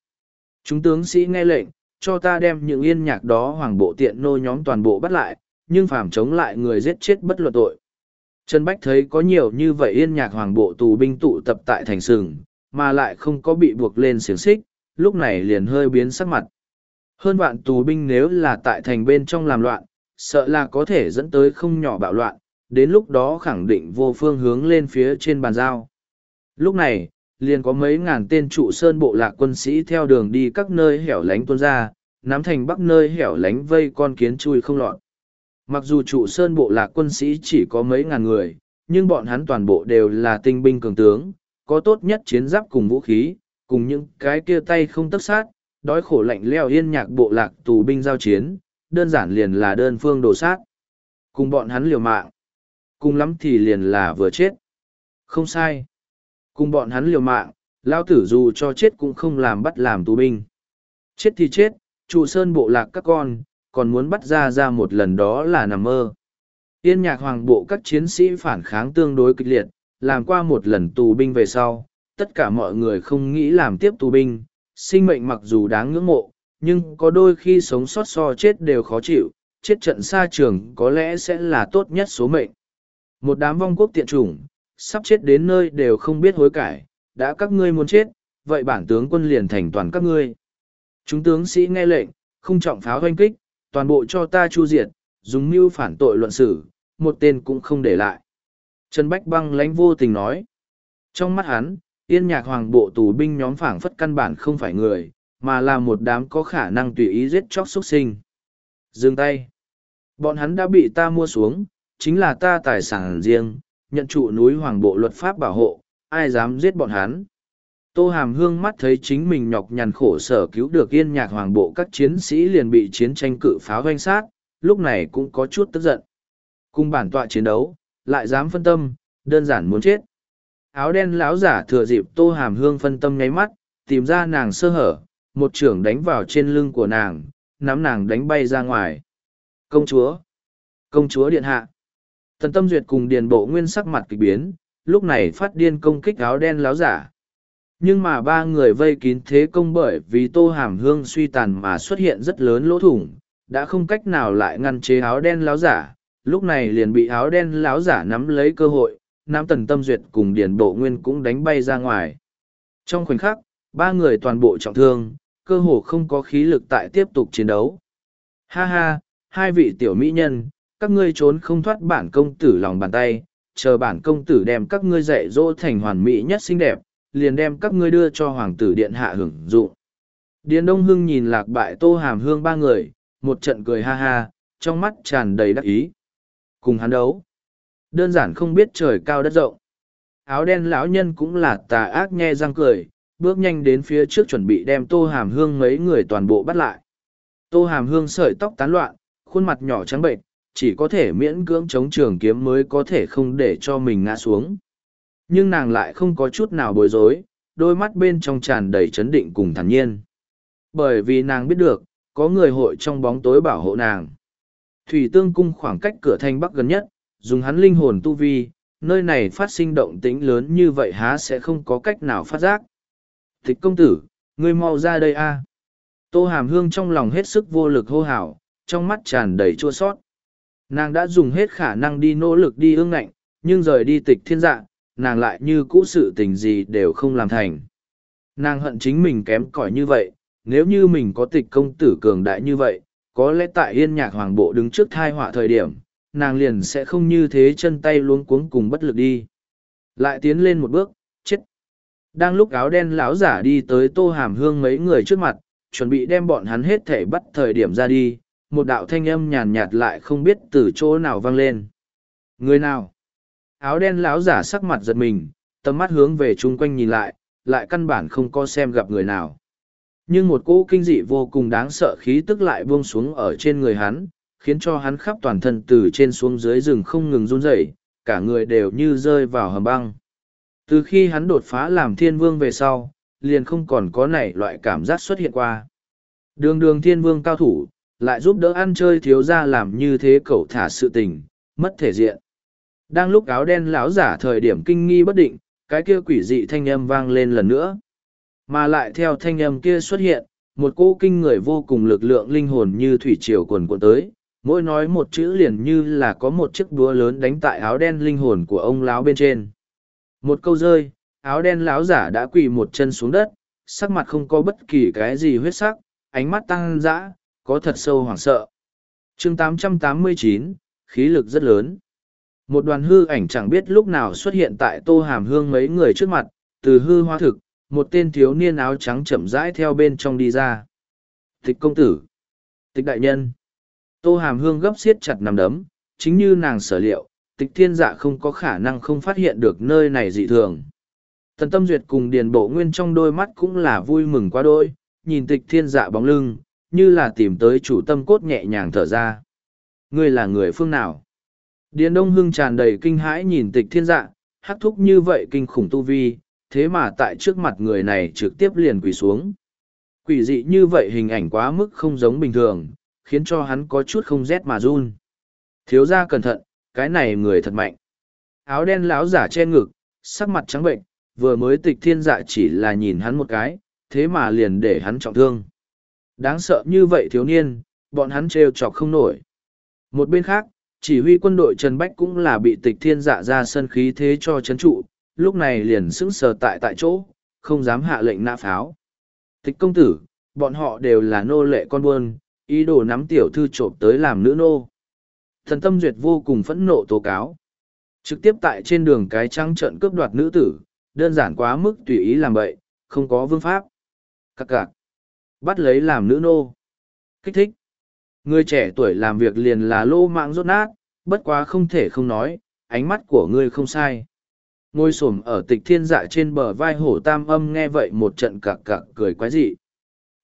Chúng tướng sĩ nghe lệnh, cho ta đem những yên nhạc đó hoàng bộ tiện nô nhóm toàn bộ bắt lại, nhưng phàm chống lại người giết chết bất luật tội. Trần Bách thấy có nhiều như vậy yên nhạc hoàng bộ tù binh tụ tập tại thành sừng, mà lại không có bị buộc lên xiềng xích, lúc này liền hơi biến sắc mặt. Hơn vạn tù binh nếu là tại thành bên trong làm loạn, sợ là có thể dẫn tới không nhỏ bạo loạn, đến lúc đó khẳng định vô phương hướng lên phía trên bàn giao. Lúc này, liền có mấy ngàn tên trụ sơn bộ lạc quân sĩ theo đường đi các nơi hẻo lánh tuôn ra, nắm thành bắc nơi hẻo lánh vây con kiến chui không lọt. Mặc dù trụ sơn bộ lạc quân sĩ chỉ có mấy ngàn người, nhưng bọn hắn toàn bộ đều là tinh binh cường tướng, có tốt nhất chiến giáp cùng vũ khí, cùng những cái kia tay không tất sát, đói khổ lạnh leo yên nhạc bộ lạc tù binh giao chiến, đơn giản liền là đơn phương đồ sát. Cùng bọn hắn liều mạng. Cùng lắm thì liền là vừa chết. Không sai. Cùng bọn hắn liều mạng, lao tử dù cho chết cũng không làm bắt làm tù binh. Chết thì chết, trụ sơn bộ lạc các con, còn muốn bắt ra ra một lần đó là nằm mơ. Yên nhạc hoàng bộ các chiến sĩ phản kháng tương đối kịch liệt, làm qua một lần tù binh về sau, tất cả mọi người không nghĩ làm tiếp tù binh, sinh mệnh mặc dù đáng ngưỡng mộ, nhưng có đôi khi sống sót so chết đều khó chịu, chết trận xa trường có lẽ sẽ là tốt nhất số mệnh. Một đám vong quốc tiện chủng, sắp chết đến nơi đều không biết hối cải, đã các ngươi muốn chết, vậy bản tướng quân liền thành toàn các ngươi. Chúng tướng sĩ nghe lệnh, không trọng pháo hoanh kích, toàn bộ cho ta chu diệt, dùng mưu phản tội luận xử, một tên cũng không để lại. Trần Bách băng lãnh vô tình nói. Trong mắt hắn, yên nhạc hoàng bộ tù binh nhóm phảng phất căn bản không phải người, mà là một đám có khả năng tùy ý giết chóc xuất sinh. Dừng tay. Bọn hắn đã bị ta mua xuống, chính là ta tài sản riêng, nhận trụ núi hoàng bộ luật pháp bảo hộ, ai dám giết bọn hắn. Tô Hàm Hương mắt thấy chính mình nhọc nhằn khổ sở cứu được yên nhạc hoàng bộ các chiến sĩ liền bị chiến tranh cự pháo doanh sát, lúc này cũng có chút tức giận. Cùng bản tọa chiến đấu, lại dám phân tâm, đơn giản muốn chết. Áo đen lão giả thừa dịp Tô Hàm Hương phân tâm nháy mắt, tìm ra nàng sơ hở, một trưởng đánh vào trên lưng của nàng, nắm nàng đánh bay ra ngoài. Công chúa! Công chúa điện hạ! Tần tâm duyệt cùng điền bộ nguyên sắc mặt kịch biến, lúc này phát điên công kích áo đen láo giả. nhưng mà ba người vây kín thế công bởi vì tô hàm hương suy tàn mà xuất hiện rất lớn lỗ thủng đã không cách nào lại ngăn chế áo đen láo giả lúc này liền bị áo đen láo giả nắm lấy cơ hội nam tần tâm duyệt cùng điển bộ nguyên cũng đánh bay ra ngoài trong khoảnh khắc ba người toàn bộ trọng thương cơ hồ không có khí lực tại tiếp tục chiến đấu. Ha ha, hai vị tiểu mỹ nhân, các ngươi trốn không thoát bản công tử lòng bàn tay, chờ bản công tử đem các ngươi dạy dỗ thành hoàn mỹ nhất xinh đẹp, liền đem các ngươi đưa cho hoàng tử điện hạ hưởng dụng điền đông hưng nhìn lạc bại tô hàm hương ba người, một trận cười ha ha, trong mắt tràn đầy đắc ý. Cùng hắn đấu. Đơn giản không biết trời cao đất rộng. Áo đen lão nhân cũng là tà ác nhe răng cười bước nhanh đến phía trước chuẩn bị đem tô hàm hương mấy người toàn bộ bắt lại. Tô hàm hương sợi tóc tán loạn, khuôn mặt nhỏ trắng bệnh chỉ có thể miễn cưỡng chống trường kiếm mới có thể không để cho mình ngã xuống. Nhưng nàng lại không có chút nào bối rối, đôi mắt bên trong tràn đầy chấn định cùng thản nhiên. Bởi vì nàng biết được, có người hội trong bóng tối bảo hộ nàng. Thủy tương cung khoảng cách cửa thanh bắc gần nhất, dùng hắn linh hồn tu vi, nơi này phát sinh động tĩnh lớn như vậy há sẽ không có cách nào phát giác tịch công tử, ngươi mau ra đây a. Tô hàm hương trong lòng hết sức vô lực hô hào, trong mắt tràn đầy chua sót. Nàng đã dùng hết khả năng đi nỗ lực đi ương ngạnh, nhưng rời đi tịch thiên dạ nàng lại như cũ sự tình gì đều không làm thành. Nàng hận chính mình kém cỏi như vậy, nếu như mình có tịch công tử cường đại như vậy, có lẽ tại yên nhạc hoàng bộ đứng trước thai họa thời điểm, nàng liền sẽ không như thế chân tay luống cuống cùng bất lực đi. Lại tiến lên một bước đang lúc áo đen lão giả đi tới tô hàm hương mấy người trước mặt, chuẩn bị đem bọn hắn hết thể bắt thời điểm ra đi, một đạo thanh âm nhàn nhạt lại không biết từ chỗ nào vang lên. Người nào? Áo đen lão giả sắc mặt giật mình, tầm mắt hướng về chung quanh nhìn lại lại căn bản không có xem gặp người nào. Nhưng một cỗ kinh dị vô cùng đáng sợ khí tức lại buông xuống ở trên người hắn, khiến cho hắn khắp toàn thân từ trên xuống dưới rừng không ngừng run rẩy, cả người đều như rơi vào hầm băng từ khi hắn đột phá làm thiên vương về sau, liền không còn có nảy loại cảm giác xuất hiện qua. Đường đường thiên vương cao thủ, lại giúp đỡ ăn chơi thiếu ra làm như thế cậu thả sự tình, mất thể diện. Đang lúc áo đen lão giả thời điểm kinh nghi bất định, cái kia quỷ dị thanh âm vang lên lần nữa. Mà lại theo thanh âm kia xuất hiện, một cỗ kinh người vô cùng lực lượng linh hồn như thủy triều quần cuộn tới. Mỗi nói một chữ liền như là có một chiếc búa lớn đánh tại áo đen linh hồn của ông lão bên trên một câu rơi áo đen láo giả đã quỳ một chân xuống đất sắc mặt không có bất kỳ cái gì huyết sắc ánh mắt tăng dã có thật sâu hoảng sợ. Chương 889, khí lực rất lớn. Một đoàn hư ảnh chẳng biết lúc nào xuất hiện tại tô hàm hương mấy người trước mặt từ hư hoa thực một tên thiếu niên áo trắng chậm rãi theo bên trong đi ra. Tịch công tử. Tịch đại nhân. Tô hàm hương gấp xiết chặt nằm đấm chính như nàng sở liệu tịch thiên dạ không có khả năng không phát hiện được nơi này dị thường. Tần tâm duyệt cùng điền bộ nguyên trong đôi mắt cũng là vui mừng quá đôi nhìn tịch thiên dạ bóng lưng, như là tìm tới chủ tâm cốt nhẹ nhàng thở ra. Ngươi là người phương nào? Điền đông hưng tràn đầy kinh hãi nhìn tịch thiên dạ hắc thúc như vậy kinh khủng tu vi, thế mà tại trước mặt người này trực tiếp liền quỳ xuống. Quỷ dị như vậy hình ảnh quá mức không giống bình thường, khiến cho hắn có chút không rét mà run. Thiếu ra cẩn thận cái này người thật mạnh. Áo đen láo giả che ngực, sắc mặt trắng bệnh, vừa mới tịch thiên dạ chỉ là nhìn hắn một cái, thế mà liền để hắn trọng thương. Đáng sợ như vậy thiếu niên, bọn hắn trêu chọc không nổi. Một bên khác, chỉ huy quân đội trần bách cũng là bị tịch thiên dạ ra sân khí thế cho c h ấ n trụ, lúc này liền sững sờ tại tại chỗ, không dám hạ lệnh nã pháo. Tịch công tử, bọn họ đều là nô lệ con buôn, ý đồ nắm tiểu thư trộm tới làm nữ nô thần tâm duyệt vô cùng phẫn nộ tố cáo. Trực tiếp tại trên đường cái trăng trận cướp đoạt nữ tử, đơn giản quá mức tùy ý làm vậy không có vương pháp. Cặc cặc. Bắt lấy làm nữ nô. Kích thích. Người trẻ tuổi làm việc liền là lô mạng rốt nát, bất quá không thể không nói, ánh mắt của ngươi không sai. Ngôi s ổ m ở tịch thiên dạ trên bờ vai hổ tam âm nghe vậy một trận cặc cặc cười quái dị.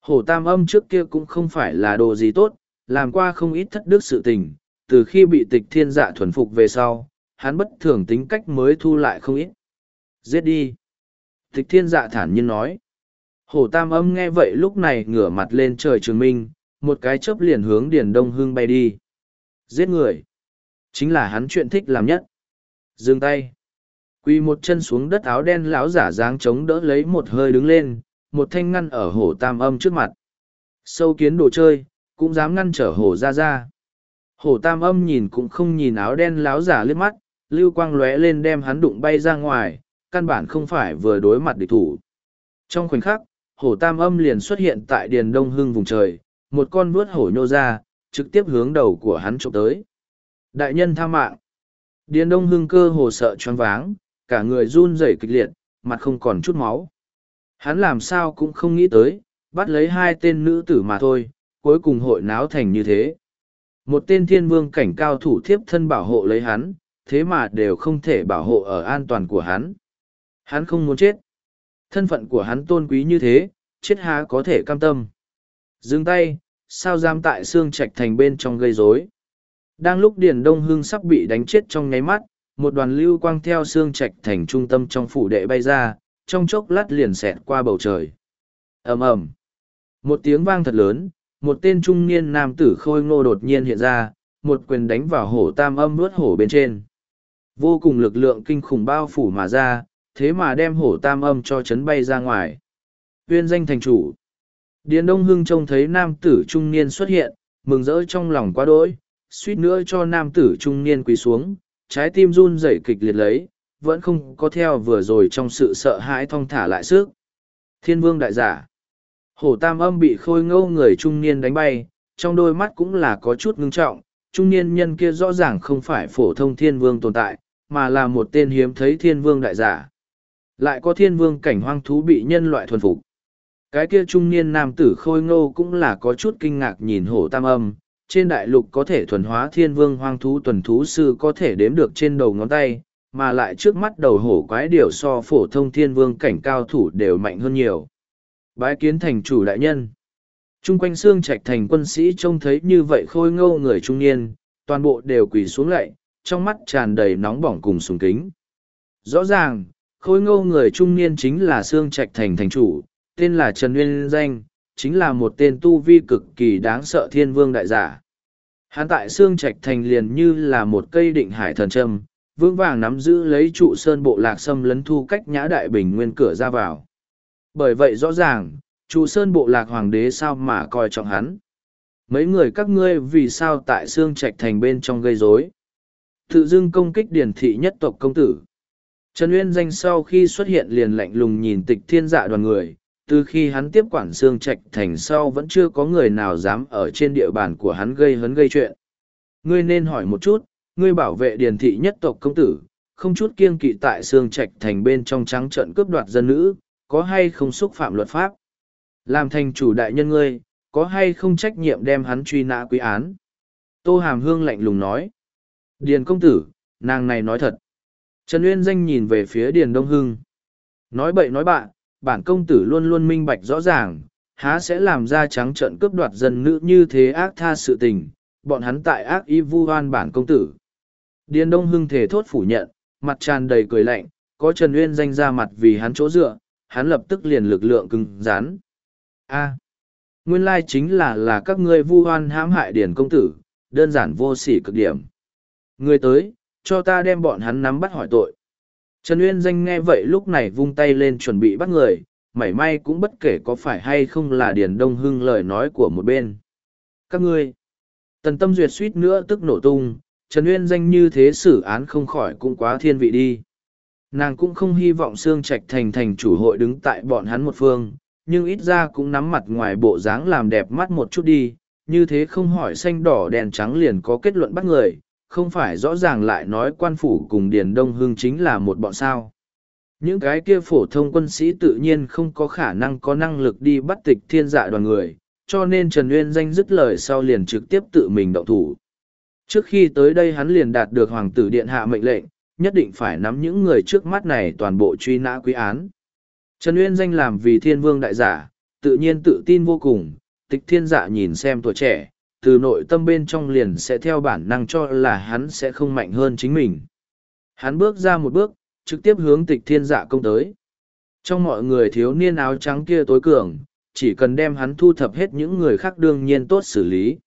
Hổ tam âm trước kia cũng không phải là đồ gì tốt, làm qua không ít thất đức sự tình từ khi bị tịch thiên dạ thuần phục về sau, hắn bất thường tính cách mới thu lại không ít. Giết đi. Tịch thiên dạ thản nhiên nói. Hổ tam âm nghe vậy lúc này ngửa mặt lên trời trường minh, một cái chớp liền hướng Điền Đông hương bay đi. Giết người. Chính là hắn chuyện thích làm nhất. Dừng tay. Quỳ một chân xuống đất áo đen lão giả dáng chống đỡ lấy một hơi đứng lên, một thanh ngăn ở hổ tam âm trước mặt. Sâu kiến đồ chơi, cũng dám ngăn trở hổ ra ra. Hổ tam âm nhìn cũng không nhìn áo đen láo giả liếc mắt, lưu quang lóe lên đem hắn đụng bay ra ngoài, căn bản không phải vừa đối mặt địch thủ. Trong khoảnh khắc, hổ tam âm liền xuất hiện tại điền đông hưng vùng trời, một con vuốt hổ nhô ra, trực tiếp hướng đầu của hắn trộm tới. Đại nhân tha mạng. Điền đông hưng cơ hồ sợ choáng váng, cả người run rẩy kịch liệt, mặt không còn chút máu. Hắn làm sao cũng không nghĩ tới, bắt lấy hai tên nữ tử mà thôi, cuối cùng hội náo thành như thế. Một tên thiên vương cảnh cao thủ thiếp thân bảo hộ lấy hắn, thế mà đều không thể bảo hộ ở an toàn của hắn. Hắn không muốn chết. Thân phận của hắn tôn quý như thế, chết há có thể cam tâm. Dừng tay, sao dám tại xương trạch thành bên trong gây rối đang lúc điền đông hưng sắp bị đánh chết trong nháy mắt một đoàn lưu quang theo xương trạch thành trung tâm trong phủ đệ bay ra trong chốc lát liền xẹt qua bầu trời ầm ầm một tiếng vang thật lớn một tên trung niên nam tử khôi ngô đột nhiên hiện ra, một quyền đánh vào hổ tam âm nuốt hổ bên trên. Vô cùng lực lượng kinh khủng bao phủ mà ra, thế mà đem hổ tam âm cho chấn bay ra ngoài. Uyên danh thành chủ. Điền đông hưng trông thấy nam tử trung niên xuất hiện, mừng rỡ trong lòng quá đỗi, suýt nữa cho nam tử trung niên quỳ xuống, trái tim run rẩy kịch liệt lấy, vẫn không có theo vừa rồi trong sự sợ hãi thong thả lại sức. Thiên vương đại giả hổ tam âm bị khôi ngâu người trung niên đánh bay trong đôi mắt cũng là có chút ngưng trọng trung niên nhân kia rõ ràng không phải phổ thông thiên vương tồn tại mà là một tên hiếm thấy thiên vương đại giả lại có thiên vương cảnh hoang thú bị nhân loại thuần phục cái kia trung niên nam tử khôi ngô cũng là có chút kinh ngạc nhìn hổ tam âm trên đại lục có thể thuần hóa thiên vương hoang thú tuần thú sư có thể đếm được trên đầu ngón tay, mà lại trước mắt đầu hổ quái điều so phổ thông thiên vương cảnh cao thủ đều mạnh hơn nhiều. Bái kiến thành chủ đại nhân. Trung quanh xương trạch thành quân sĩ trông thấy như vậy khôi ngâu người trung niên, toàn bộ đều quỳ xuống lạy, trong mắt tràn đầy nóng bỏng cùng sùng kính. Rõ ràng, khôi ngâu người trung niên chính là xương trạch thành thành chủ, tên là Trần Nguyên Danh, chính là một tên tu vi cực kỳ đáng sợ thiên vương đại giả. Hắn tại xương trạch thành liền như là một cây định hải thần trâm, vững vàng nắm giữ lấy trụ sơn bộ lạc xâm lấn thu cách nhã đại bình nguyên cửa ra vào. Bởi vậy rõ ràng, trụ sơn bộ lạc hoàng đế sao mà coi trọng hắn. Mấy người các ngươi vì sao tại xương trạch thành bên trong gây rối Tự dưng công kích điển thị nhất tộc công tử. Trần Uyên danh sau khi xuất hiện liền lạnh lùng nhìn tịch thiên dạ đoàn người, từ khi hắn tiếp quản xương trạch thành sau vẫn chưa có người nào dám ở trên địa bàn của hắn gây hấn gây chuyện. Ngươi nên hỏi một chút, ngươi bảo vệ điền thị nhất tộc công tử, không chút kiêng kỵ tại xương trạch thành bên trong trắng trận cướp đoạt dân nữ, có hay không xúc phạm luật pháp? Làm thành chủ đại nhân ngươi, có hay không trách nhiệm đem hắn truy nã quý án? Tô Hàm Hương lạnh lùng nói. Điền công tử, nàng này nói thật. Trần Uyên danh nhìn về phía Điền Đông Hưng. Nói bậy nói bạn, bản công tử luôn luôn minh bạch rõ ràng, há sẽ làm ra trắng trận cướp đoạt dân nữ như thế ác tha sự tình, bọn hắn tại ác y vu oan bản công tử. Điền Đông Hưng thể thốt phủ nhận, mặt tràn đầy cười lạnh, có Trần Uyên danh ra mặt vì hắn chỗ dựa, hắn lập tức liền lực lượng cứng rắn. A, nguyên lai chính là là các ngươi vu hoan hãm hại Điền công tử, đơn giản vô sỉ cực điểm. Người tới, cho ta đem bọn hắn nắm bắt hỏi tội. Trần Uyên Danh nghe vậy lúc này vung tay lên chuẩn bị bắt người, mảy may cũng bất kể có phải hay không là Điền Đông Hưng lời nói của một bên. Các ngươi, tần tâm duyệt suýt nữa tức nổ tung, Trần Uyên Danh như thế xử án không khỏi cũng quá thiên vị đi. Nàng cũng không hy vọng Sương Trạch thành thành chủ hội đứng tại bọn hắn một phương, nhưng ít ra cũng nắm mặt ngoài bộ dáng làm đẹp mắt một chút đi, như thế không hỏi xanh đỏ đèn trắng liền có kết luận bắt người, không phải rõ ràng lại nói quan phủ cùng Điền Đông Hưng chính là một bọn sao. Những cái kia phổ thông quân sĩ tự nhiên không có khả năng có năng lực đi bắt tịch thiên dạ đoàn người, cho nên Trần uyên danh dứt lời sau liền trực tiếp tự mình động thủ. Trước khi tới đây hắn liền đạt được Hoàng tử Điện hạ mệnh lệnh, nhất định phải nắm những người trước mắt này toàn bộ truy nã quý án. Trần Uyên danh làm vì thiên vương đại giả, tự nhiên tự tin vô cùng, tịch thiên dạ nhìn xem tuổi trẻ, từ nội tâm bên trong liền sẽ theo bản năng cho là hắn sẽ không mạnh hơn chính mình. Hắn bước ra một bước, trực tiếp hướng tịch thiên dạ công tới. Trong mọi người thiếu niên áo trắng kia tối cường, chỉ cần đem hắn thu thập hết những người khác đương nhiên tốt xử lý.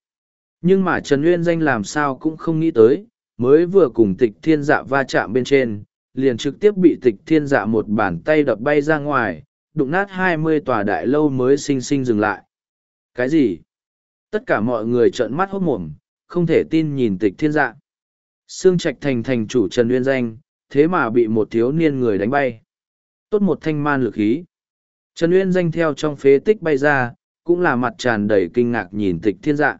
Nhưng mà Trần Uyên Danh làm sao cũng không nghĩ tới, mới vừa cùng tịch thiên dạ va chạm bên trên, liền trực tiếp bị tịch thiên dạ một bàn tay đập bay ra ngoài, đụng nát hai mươi tòa đại lâu mới xinh xinh dừng lại. Cái gì? Tất cả mọi người trợn mắt hốt mồm, không thể tin nhìn tịch thiên dạ. Sương Trạch thành thành chủ Trần uyên Danh, thế mà bị một thiếu niên người đánh bay. Tốt một thanh man lực khí. Trần uyên Danh theo trong phế tích bay ra, cũng là mặt tràn đầy kinh ngạc nhìn tịch thiên dạ.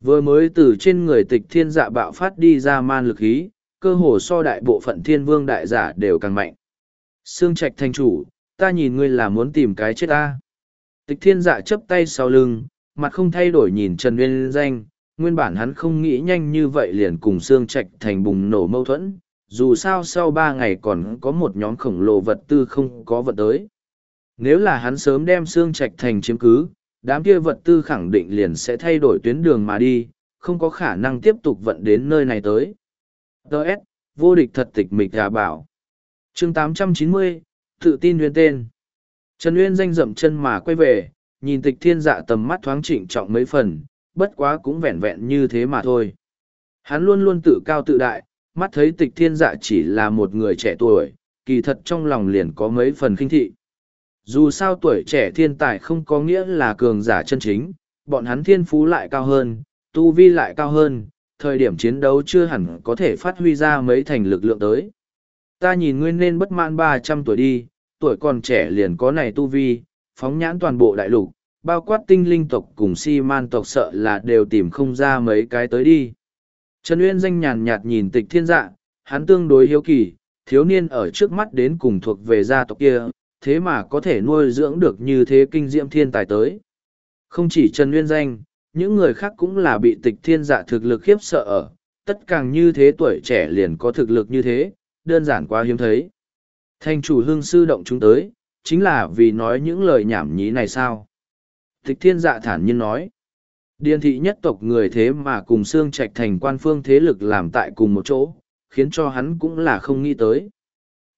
Vừa mới từ trên người tịch thiên dạ bạo phát đi ra man lực khí, cơ hồ so đại bộ phận thiên vương đại giả đều càng mạnh. Sương Trạch thành chủ, ta nhìn ngươi là muốn tìm cái chết ta. Tịch thiên dạ chấp tay sau lưng, mặt không thay đổi nhìn Trần Nguyên Danh, nguyên bản hắn không nghĩ nhanh như vậy liền cùng Sương Trạch thành bùng nổ mâu thuẫn, dù sao sau ba ngày còn có một nhóm khổng lồ vật tư không có vật tới. Nếu là hắn sớm đem Sương Trạch thành chiếm cứ, đám kia vật tư khẳng định liền sẽ thay đổi tuyến đường mà đi, không có khả năng tiếp tục vận đến nơi này tới. Đợt, vô địch thật tịch mịch gà bảo. chương 890, tự tin huyền tên. Trần Nguyên danh dậm chân mà quay về, nhìn tịch thiên dạ tầm mắt thoáng trịnh trọng mấy phần, bất quá cũng vẹn vẹn như thế mà thôi. Hắn luôn luôn tự cao tự đại, mắt thấy tịch thiên dạ chỉ là một người trẻ tuổi, kỳ thật trong lòng liền có mấy phần khinh thị. Dù sao tuổi trẻ thiên tài không có nghĩa là cường giả chân chính, bọn hắn thiên phú lại cao hơn, tu vi lại cao hơn, thời điểm chiến đấu chưa hẳn có thể phát huy ra mấy thành lực lượng tới. Ta nhìn ngươi nên bất mãn ba trăm tuổi đi, tuổi còn trẻ liền có này tu vi, phóng nhãn toàn bộ đại lục, bao quát tinh linh tộc cùng si man tộc sợ là đều tìm không ra mấy cái tới đi. Trần Uyên danh nhàn nhạt nhìn tịch thiên dạ, hắn tương đối hiếu kỳ, thiếu niên ở trước mắt đến cùng thuộc về gia tộc kia, thế mà có thể nuôi dưỡng được như thế kinh diệm thiên tài tới. Không chỉ Trần nguyên danh, những người khác cũng là bị tịch thiên dạ thực lực khiếp sợ ở, tất càng như thế tuổi trẻ liền có thực lực như thế, đơn giản quá hiếm thấy. Thành chủ hương sư động chúng tới, chính là vì nói những lời nhảm nhí này sao. Tịch thiên dạ thản nhiên nói, điền thị nhất tộc người thế mà cùng xương trạch thành quan phương thế lực làm tại cùng một chỗ, khiến cho hắn cũng là không nghĩ tới.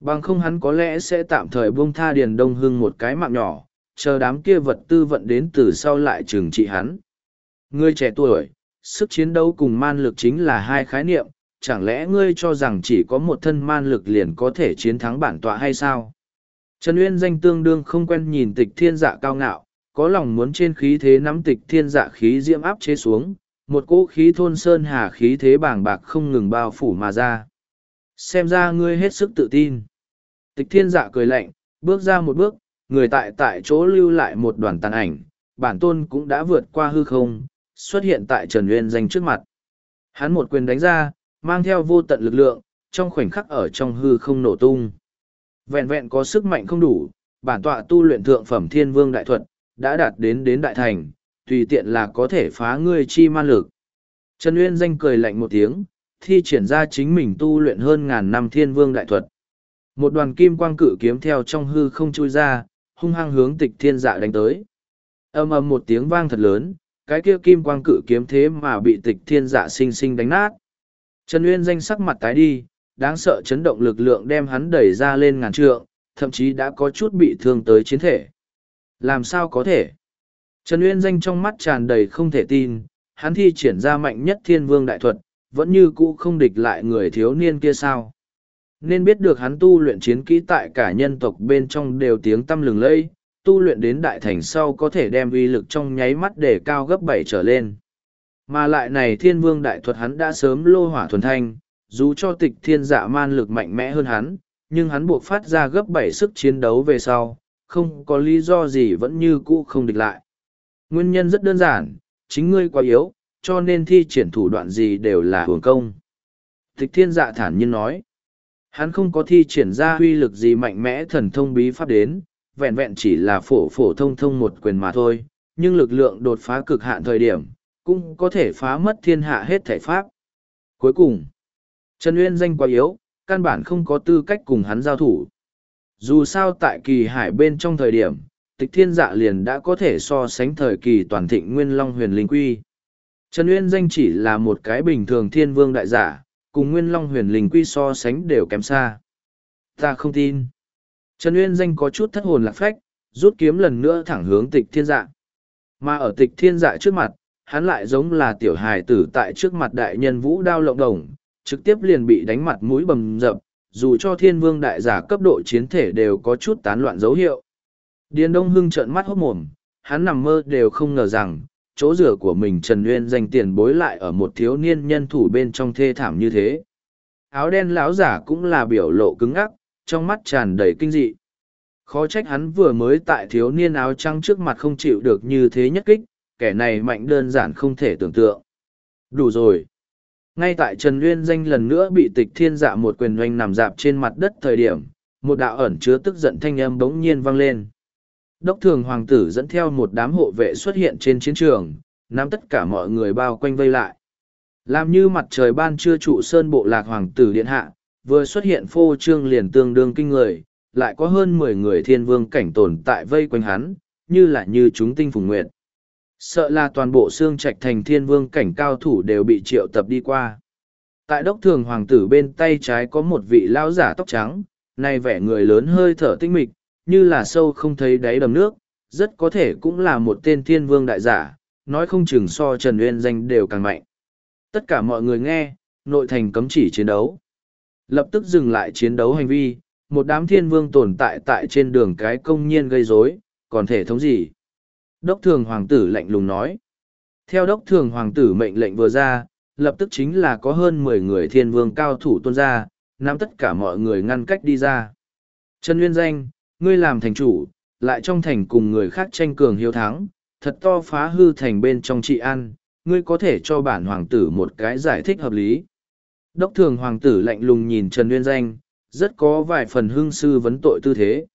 Bằng không hắn có lẽ sẽ tạm thời buông tha Điền Đông Hưng một cái mạng nhỏ, chờ đám kia vật tư vận đến từ sau lại trừng trị hắn. Ngươi trẻ tuổi, sức chiến đấu cùng man lực chính là hai khái niệm, chẳng lẽ ngươi cho rằng chỉ có một thân man lực liền có thể chiến thắng bản tọa hay sao? Trần Uyên danh tương đương không quen nhìn tịch thiên dạ cao ngạo, có lòng muốn trên khí thế nắm tịch thiên dạ khí diễm áp chế xuống, một cỗ khí thôn sơn hà khí thế bàng bạc không ngừng bao phủ mà ra. Xem ra ngươi hết sức tự tin. Tịch thiên dạ cười lạnh, bước ra một bước, người tại tại chỗ lưu lại một đoàn tàn ảnh, bản tôn cũng đã vượt qua hư không, xuất hiện tại Trần Nguyên danh trước mặt. Hắn một quyền đánh ra, mang theo vô tận lực lượng, trong khoảnh khắc ở trong hư không nổ tung. Vẹn vẹn có sức mạnh không đủ, bản tọa tu luyện thượng phẩm thiên vương đại thuật, đã đạt đến đến đại thành, tùy tiện là có thể phá ngươi chi man lực. Trần Nguyên danh cười lạnh một tiếng, thi triển ra chính mình tu luyện hơn ngàn năm thiên vương đại thuật. Một đoàn kim quang cự kiếm theo trong hư không chui ra, hung hăng hướng tịch thiên dạ đánh tới. Âm ầm một tiếng vang thật lớn, cái kia kim quang cự kiếm thế mà bị tịch thiên dạ sinh sinh đánh nát. Trần Uyên danh sắc mặt tái đi, đáng sợ chấn động lực lượng đem hắn đẩy ra lên ngàn trượng, thậm chí đã có chút bị thương tới chiến thể. Làm sao có thể? Trần Uyên danh trong mắt tràn đầy không thể tin, hắn thi triển ra mạnh nhất thiên vương đại thuật, vẫn như cũ không địch lại người thiếu niên kia sao. Nên biết được hắn tu luyện chiến kỹ tại cả nhân tộc bên trong đều tiếng tâm lừng lẫy, tu luyện đến đại thành sau có thể đem uy lực trong nháy mắt để cao gấp bảy trở lên. Mà lại này thiên vương đại thuật hắn đã sớm lô hỏa thuần thanh, dù cho tịch thiên dạ man lực mạnh mẽ hơn hắn, nhưng hắn buộc phát ra gấp bảy sức chiến đấu về sau, không có lý do gì vẫn như cũ không địch lại. Nguyên nhân rất đơn giản, chính ngươi quá yếu, cho nên thi triển thủ đoạn gì đều là hưởng công. Tịch thiên dạ thản nhiên nói, hắn không có thi triển ra uy lực gì mạnh mẽ thần thông bí pháp đến, vẹn vẹn chỉ là phổ phổ thông thông một quyền mà thôi, nhưng lực lượng đột phá cực hạn thời điểm, cũng có thể phá mất thiên hạ hết thể pháp. Cuối cùng, Trần Uyên danh quá yếu, căn bản không có tư cách cùng hắn giao thủ. Dù sao tại kỳ hải bên trong thời điểm, tịch thiên dạ liền đã có thể so sánh thời kỳ toàn thịnh nguyên long huyền linh quy. Trần Uyên danh chỉ là một cái bình thường thiên vương đại giả, cùng nguyên long huyền linh quy so sánh đều kém xa. Ta không tin. Trần Uyên danh có chút thất hồn lạc phách, rút kiếm lần nữa thẳng hướng tịch thiên dạ. Mà ở tịch thiên dạ trước mặt, hắn lại giống là tiểu hài tử tại trước mặt đại nhân vũ đao lộng đồng, trực tiếp liền bị đánh mặt mũi bầm dập, dù cho thiên vương đại giả cấp độ chiến thể đều có chút tán loạn dấu hiệu. Điền Đông Hưng trợn mắt hốt mồm, hắn nằm mơ đều không ngờ rằng, chỗ rửa của mình Trần Nguyên danh tiền bối lại ở một thiếu niên nhân thủ bên trong thê thảm như thế. Áo đen lão giả cũng là biểu lộ cứng ngắc, trong mắt tràn đầy kinh dị. Khó trách hắn vừa mới tại thiếu niên áo trắng trước mặt không chịu được như thế nhất kích, kẻ này mạnh đơn giản không thể tưởng tượng. Đủ rồi. Ngay tại Trần Nguyên danh lần nữa bị tịch thiên dạ một quyền oanh nằm dạp trên mặt đất thời điểm, một đạo ẩn chứa tức giận thanh âm bỗng nhiên vang lên. Đốc thường hoàng tử dẫn theo một đám hộ vệ xuất hiện trên chiến trường, nắm tất cả mọi người bao quanh vây lại. Làm như mặt trời ban trưa trụ sơn bộ lạc hoàng tử điện hạ, vừa xuất hiện phô trương liền tương đương kinh người, lại có hơn mười người thiên vương cảnh tồn tại vây quanh hắn, như là như chúng tinh phùng nguyện. Sợ là toàn bộ xương trạch thành thiên vương cảnh cao thủ đều bị triệu tập đi qua. Tại đốc thường hoàng tử bên tay trái có một vị lão giả tóc trắng, nay vẻ người lớn hơi thở tinh mịch, như là sâu không thấy đáy đầm nước, rất có thể cũng là một tên thiên vương đại giả, nói không chừng so Trần Uyên danh đều càng mạnh. Tất cả mọi người nghe, nội thành cấm chỉ chiến đấu. Lập tức dừng lại chiến đấu hành vi, một đám thiên vương tồn tại tại trên đường cái công nhiên gây rối, còn thể thống gì? Đốc thường hoàng tử lạnh lùng nói. Theo đốc thường hoàng tử mệnh lệnh vừa ra, lập tức chính là có hơn mười người thiên vương cao thủ tuôn ra, nắm tất cả mọi người ngăn cách đi ra. Trần Nguyên Danh, ngươi làm thành chủ, lại trong thành cùng người khác tranh cường hiếu thắng, thật to phá hư thành bên trong trị an, ngươi có thể cho bản hoàng tử một cái giải thích hợp lý. Đốc thường hoàng tử lạnh lùng nhìn Trần Nguyên Danh, rất có vài phần hưng sư vấn tội tư thế.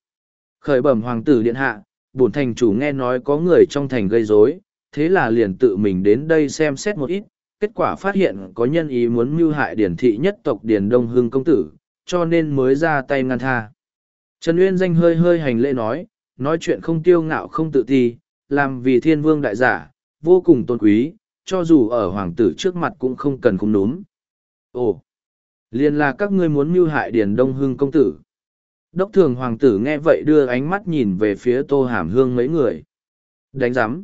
Khởi bẩm hoàng tử điện hạ, bổn thành chủ nghe nói có người trong thành gây rối, thế là liền tự mình đến đây xem xét một ít, kết quả phát hiện có nhân ý muốn mưu hại điển thị nhất tộc điển đông Hương công tử, cho nên mới ra tay ngăn tha. Trần Uyên danh hơi hơi hành lễ nói, nói chuyện không tiêu ngạo không tự ti, làm vì thiên vương đại giả, vô cùng tôn quý, cho dù ở hoàng tử trước mặt cũng không cần không núm. Ồ, liền là các ngươi muốn mưu hại Điền đông hưng công tử. Đốc thường hoàng tử nghe vậy đưa ánh mắt nhìn về phía tô hàm hương mấy người. Đánh giám.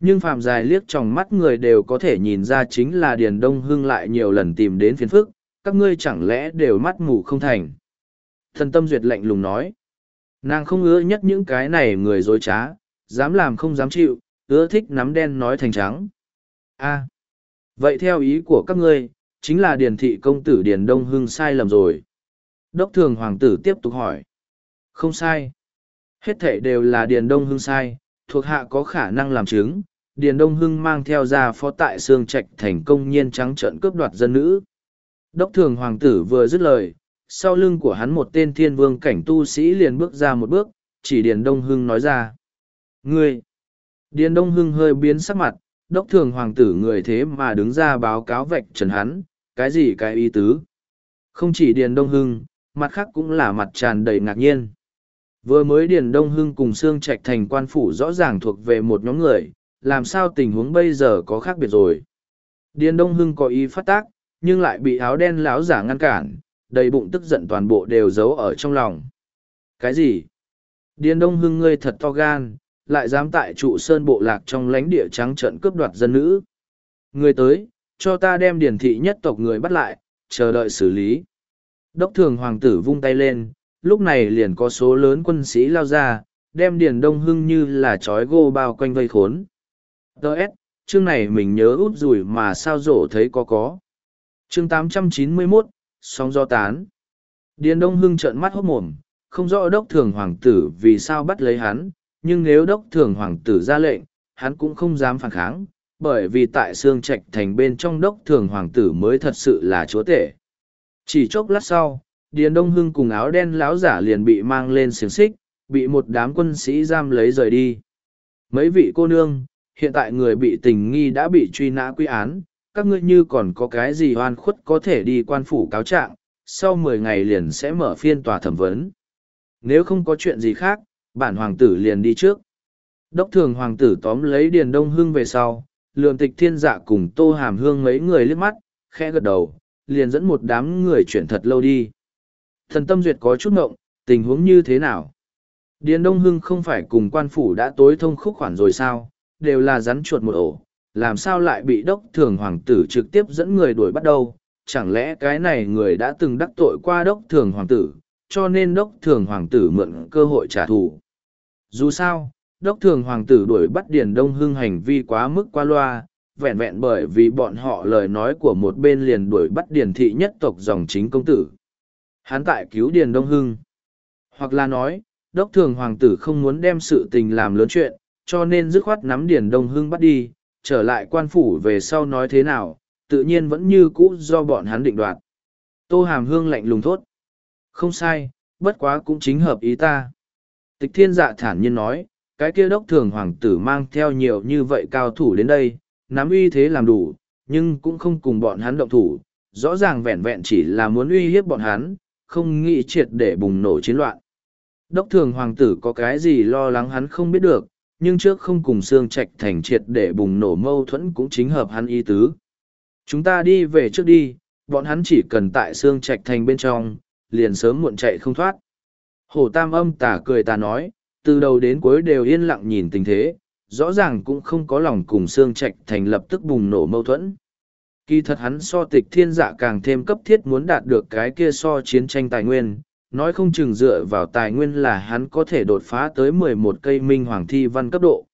Nhưng phạm dài liếc trong mắt người đều có thể nhìn ra chính là Điền Đông Hưng lại nhiều lần tìm đến phiền phức, các ngươi chẳng lẽ đều mắt mù không thành. Thần tâm duyệt lạnh lùng nói. Nàng không ưa nhất những cái này người dối trá, dám làm không dám chịu, ưa thích nắm đen nói thành trắng. a vậy theo ý của các ngươi, chính là Điền thị công tử Điền Đông Hưng sai lầm rồi. Đốc thường hoàng tử tiếp tục hỏi. Không sai. Hết thể đều là Điền Đông Hưng sai, thuộc hạ có khả năng làm chứng. Điền Đông Hưng mang theo ra phó tại Sương Trạch thành công nhiên trắng trận cướp đoạt dân nữ. Đốc thường hoàng tử vừa dứt lời, sau lưng của hắn một tên thiên vương cảnh tu sĩ liền bước ra một bước, chỉ Điền Đông Hưng nói ra. Ngươi! Điền Đông Hưng hơi biến sắc mặt, đốc thường hoàng tử người thế mà đứng ra báo cáo vạch trần hắn, cái gì cái ý tứ. Không chỉ Điền Đông Hưng, mặt khác cũng là mặt tràn đầy ngạc nhiên. Vừa mới Điền Đông Hưng cùng Sương Trạch thành quan phủ rõ ràng thuộc về một nhóm người, làm sao tình huống bây giờ có khác biệt rồi. Điền Đông Hưng có ý phát tác, nhưng lại bị áo đen lão giả ngăn cản, đầy bụng tức giận toàn bộ đều giấu ở trong lòng. Cái gì? Điền Đông Hưng ngươi thật to gan, lại dám tại trụ sơn bộ lạc trong lãnh địa trắng trận cướp đoạt dân nữ. Ngươi tới, cho ta đem điển thị nhất tộc người bắt lại, chờ đợi xử lý. Đốc thường hoàng tử vung tay lên, lúc này liền có số lớn quân sĩ lao ra, đem Điền Đông Hưng như là chói gô bao quanh vây khốn. Đợt, chương này mình nhớ út rủi mà sao rổ thấy có có. chương 891, sóng do tán. Điền Đông Hưng trợn mắt hốt mồm, không rõ đốc thường hoàng tử vì sao bắt lấy hắn, nhưng nếu đốc thường hoàng tử ra lệnh, hắn cũng không dám phản kháng, bởi vì tại xương trạch thành bên trong đốc thường hoàng tử mới thật sự là chúa tể. Chỉ chốc lát sau, Điền Đông Hưng cùng áo đen láo giả liền bị mang lên xiềng xích, bị một đám quân sĩ giam lấy rời đi. Mấy vị cô nương, hiện tại người bị tình nghi đã bị truy nã quy án, các ngươi như còn có cái gì oan khuất có thể đi quan phủ cáo trạng, sau mười ngày liền sẽ mở phiên tòa thẩm vấn. Nếu không có chuyện gì khác, bản hoàng tử liền đi trước. Đốc thường hoàng tử tóm lấy Điền Đông Hưng về sau, Lượng tịch thiên dạ cùng tô hàm hương mấy người liếc mắt, khẽ gật đầu, liền dẫn một đám người chuyển thật lâu đi. Thần tâm duyệt có chút ngộng, tình huống như thế nào? Điền Đông Hưng không phải cùng quan phủ đã tối thông khúc khoản rồi sao, đều là rắn chuột một ổ, làm sao lại bị đốc thường hoàng tử trực tiếp dẫn người đuổi bắt đầu, chẳng lẽ cái này người đã từng đắc tội qua đốc thường hoàng tử, cho nên đốc thường hoàng tử mượn cơ hội trả thù. Dù sao, đốc thường hoàng tử đuổi bắt Điền Đông Hưng hành vi quá mức qua loa, vẹn vẹn bởi vì bọn họ lời nói của một bên liền đuổi bắt Điền thị nhất tộc dòng chính công tử. Hán tại cứu Điền Đông Hưng. Hoặc là nói, đốc thường hoàng tử không muốn đem sự tình làm lớn chuyện, cho nên dứt khoát nắm Điền Đông Hưng bắt đi, trở lại quan phủ về sau nói thế nào, tự nhiên vẫn như cũ do bọn hắn định đoạt. Tô Hàm Hương lạnh lùng thốt. Không sai, bất quá cũng chính hợp ý ta. Tịch thiên dạ thản nhiên nói, cái kia đốc thường hoàng tử mang theo nhiều như vậy cao thủ đến đây, nắm uy thế làm đủ, nhưng cũng không cùng bọn hắn động thủ, rõ ràng vẹn vẹn chỉ là muốn uy hiếp bọn hắn, không nghĩ triệt để bùng nổ chiến loạn. Đốc thường hoàng tử có cái gì lo lắng hắn không biết được, nhưng trước không cùng xương trạch thành triệt để bùng nổ mâu thuẫn cũng chính hợp hắn ý tứ. Chúng ta đi về trước đi, bọn hắn chỉ cần tại xương trạch thành bên trong, liền sớm muộn chạy không thoát. Hổ tam âm tả cười ta nói, từ đầu đến cuối đều yên lặng nhìn tình thế, rõ ràng cũng không có lòng cùng xương trạch thành lập tức bùng nổ mâu thuẫn. Kỳ thật hắn so tịch thiên dạ càng thêm cấp thiết muốn đạt được cái kia so chiến tranh tài nguyên, nói không chừng dựa vào tài nguyên là hắn có thể đột phá tới mười một cây minh hoàng thi văn cấp độ.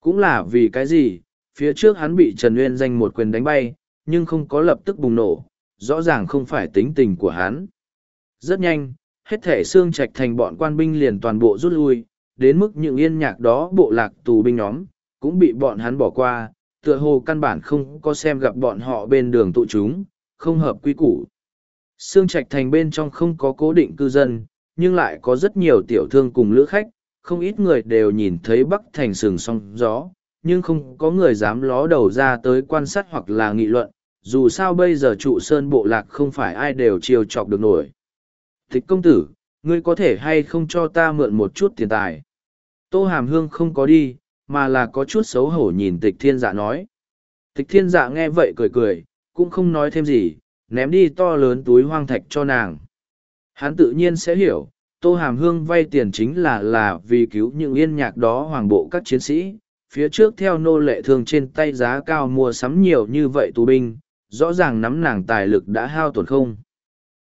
Cũng là vì cái gì, phía trước hắn bị Trần Nguyên danh một quyền đánh bay, nhưng không có lập tức bùng nổ, rõ ràng không phải tính tình của hắn. Rất nhanh, hết thể xương trạch thành bọn quan binh liền toàn bộ rút lui, đến mức những yên nhạc đó bộ lạc tù binh nhóm, cũng bị bọn hắn bỏ qua, tựa hồ căn bản không có xem gặp bọn họ bên đường tụ chúng, không hợp quy củ. Sương Trạch Thành bên trong không có cố định cư dân, nhưng lại có rất nhiều tiểu thương cùng lữ khách, không ít người đều nhìn thấy Bắc Thành sừng song gió, nhưng không có người dám ló đầu ra tới quan sát hoặc là nghị luận, dù sao bây giờ trụ sơn bộ lạc không phải ai đều chiều chọc được nổi. Thích công tử, ngươi có thể hay không cho ta mượn một chút tiền tài? Tô Hàm Hương không có đi, mà là có chút xấu hổ nhìn tịch thiên dạ nói. Tịch thiên dạ nghe vậy cười cười, cũng không nói thêm gì, ném đi to lớn túi hoang thạch cho nàng. Hắn tự nhiên sẽ hiểu, Tô Hàm Hương vay tiền chính là là vì cứu những yên nhạc đó hoàng bộ các chiến sĩ, phía trước theo nô lệ thường trên tay giá cao mua sắm nhiều như vậy tù binh, rõ ràng nắm nàng tài lực đã hao tổn không.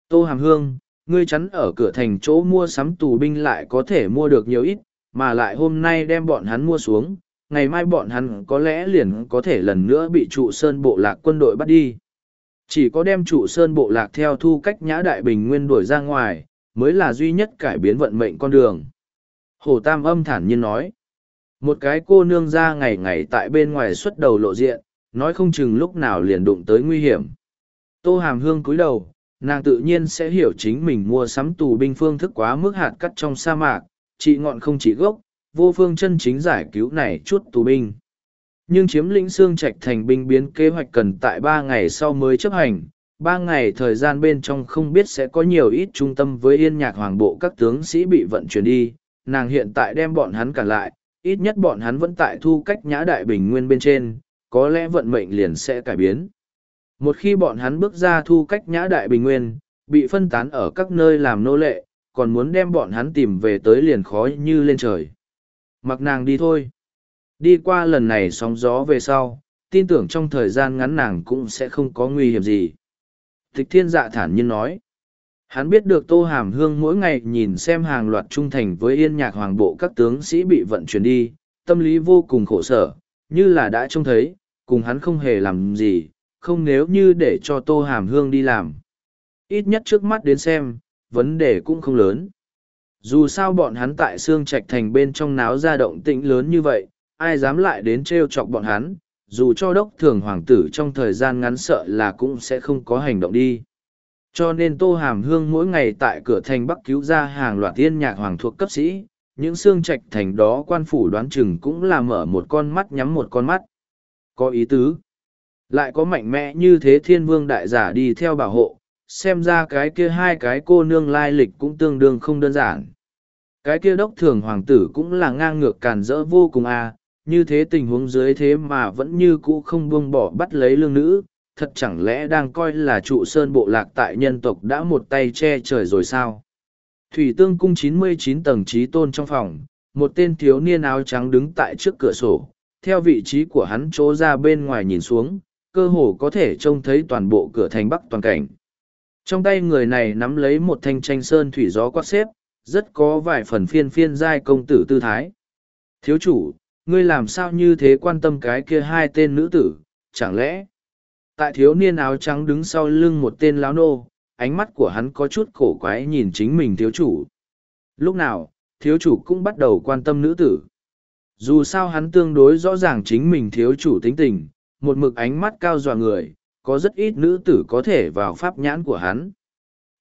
Tô Hàm Hương, ngươi chắn ở cửa thành chỗ mua sắm tù binh lại có thể mua được nhiều ít, mà lại hôm nay đem bọn hắn mua xuống, ngày mai bọn hắn có lẽ liền có thể lần nữa bị trụ sơn bộ lạc quân đội bắt đi. Chỉ có đem trụ sơn bộ lạc theo thu cách nhã đại bình nguyên đuổi ra ngoài, mới là duy nhất cải biến vận mệnh con đường. Hồ Tam âm thản nhiên nói. Một cái cô nương ra ngày ngày tại bên ngoài xuất đầu lộ diện, nói không chừng lúc nào liền đụng tới nguy hiểm. Tô Hàm Hương cúi đầu, nàng tự nhiên sẽ hiểu chính mình mua sắm tù binh phương thức quá mức hạt cắt trong sa mạc, trị ngọn không chỉ gốc, vô phương chân chính giải cứu này chút tù binh. Nhưng chiếm lĩnh xương trạch thành binh biến kế hoạch cần tại ba ngày sau mới chấp hành, ba ngày thời gian bên trong không biết sẽ có nhiều ít trung tâm với yên nhạc hoàng bộ các tướng sĩ bị vận chuyển đi, nàng hiện tại đem bọn hắn cản lại, ít nhất bọn hắn vẫn tại thu cách nhã đại bình nguyên bên trên, có lẽ vận mệnh liền sẽ cải biến. Một khi bọn hắn bước ra thu cách nhã đại bình nguyên, bị phân tán ở các nơi làm nô lệ, còn muốn đem bọn hắn tìm về tới liền khó như lên trời. Mặc nàng đi thôi. Đi qua lần này sóng gió về sau, tin tưởng trong thời gian ngắn nàng cũng sẽ không có nguy hiểm gì. Tịch thiên dạ thản nhiên nói. Hắn biết được Tô Hàm Hương mỗi ngày nhìn xem hàng loạt trung thành với yên nhạc hoàng bộ các tướng sĩ bị vận chuyển đi, tâm lý vô cùng khổ sở, như là đã trông thấy, cùng hắn không hề làm gì, không nếu như để cho Tô Hàm Hương đi làm. Ít nhất trước mắt đến xem, vấn đề cũng không lớn. Dù sao bọn hắn tại xương trạch thành bên trong náo ra động tĩnh lớn như vậy, ai dám lại đến trêu chọc bọn hắn, dù cho đốc thường hoàng tử trong thời gian ngắn sợ là cũng sẽ không có hành động đi. Cho nên Tô Hàm Hương mỗi ngày tại cửa thành Bắc cứu ra hàng loạt tiên nhạc hoàng thuộc cấp sĩ, những xương trạch thành đó quan phủ đoán chừng cũng là mở một con mắt nhắm một con mắt. Có ý tứ. Lại có mạnh mẽ như thế thiên vương đại giả đi theo bảo hộ, xem ra cái kia hai cái cô nương lai lịch cũng tương đương không đơn giản. Cái kia đốc thường hoàng tử cũng là ngang ngược càn rỡ vô cùng à, như thế tình huống dưới thế mà vẫn như cũ không buông bỏ bắt lấy lương nữ, thật chẳng lẽ đang coi là trụ sơn bộ lạc tại nhân tộc đã một tay che trời rồi sao? Thủy tương cung chín mươi chín tầng trí tôn trong phòng, một tên thiếu niên áo trắng đứng tại trước cửa sổ, theo vị trí của hắn chỗ ra bên ngoài nhìn xuống, cơ hồ có thể trông thấy toàn bộ cửa thành bắc toàn cảnh. Trong tay người này nắm lấy một thanh tranh sơn thủy gió quát xếp, rất có vài phần phiên phiên giai công tử tư thái. Thiếu chủ, ngươi làm sao như thế quan tâm cái kia hai tên nữ tử, chẳng lẽ? Tại thiếu niên áo trắng đứng sau lưng một tên láo nô, ánh mắt của hắn có chút cổ quái nhìn chính mình thiếu chủ. Lúc nào, thiếu chủ cũng bắt đầu quan tâm nữ tử. Dù sao hắn tương đối rõ ràng chính mình thiếu chủ tính tình, một mực ánh mắt cao dọa người, có rất ít nữ tử có thể vào pháp nhãn của hắn.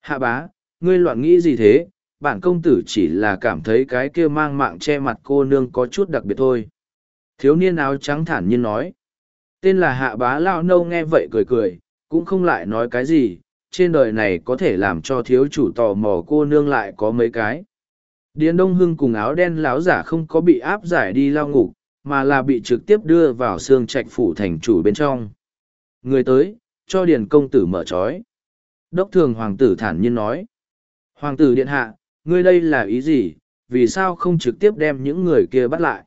Hạ bá, ngươi loạn nghĩ gì thế, bản công tử chỉ là cảm thấy cái kia mang mạng che mặt cô nương có chút đặc biệt thôi. Thiếu niên áo trắng thản nhiên nói. Tên là hạ bá lao nâu nghe vậy cười cười, cũng không lại nói cái gì, trên đời này có thể làm cho thiếu chủ tò mò cô nương lại có mấy cái. Điền Đông Hưng cùng áo đen láo giả không có bị áp giải đi lao ngục, mà là bị trực tiếp đưa vào xương trạch phủ thành chủ bên trong. Người tới, cho Điền công tử mở trói. Đốc thường hoàng tử thản nhiên nói. Hoàng tử điện hạ, ngươi đây là ý gì, vì sao không trực tiếp đem những người kia bắt lại?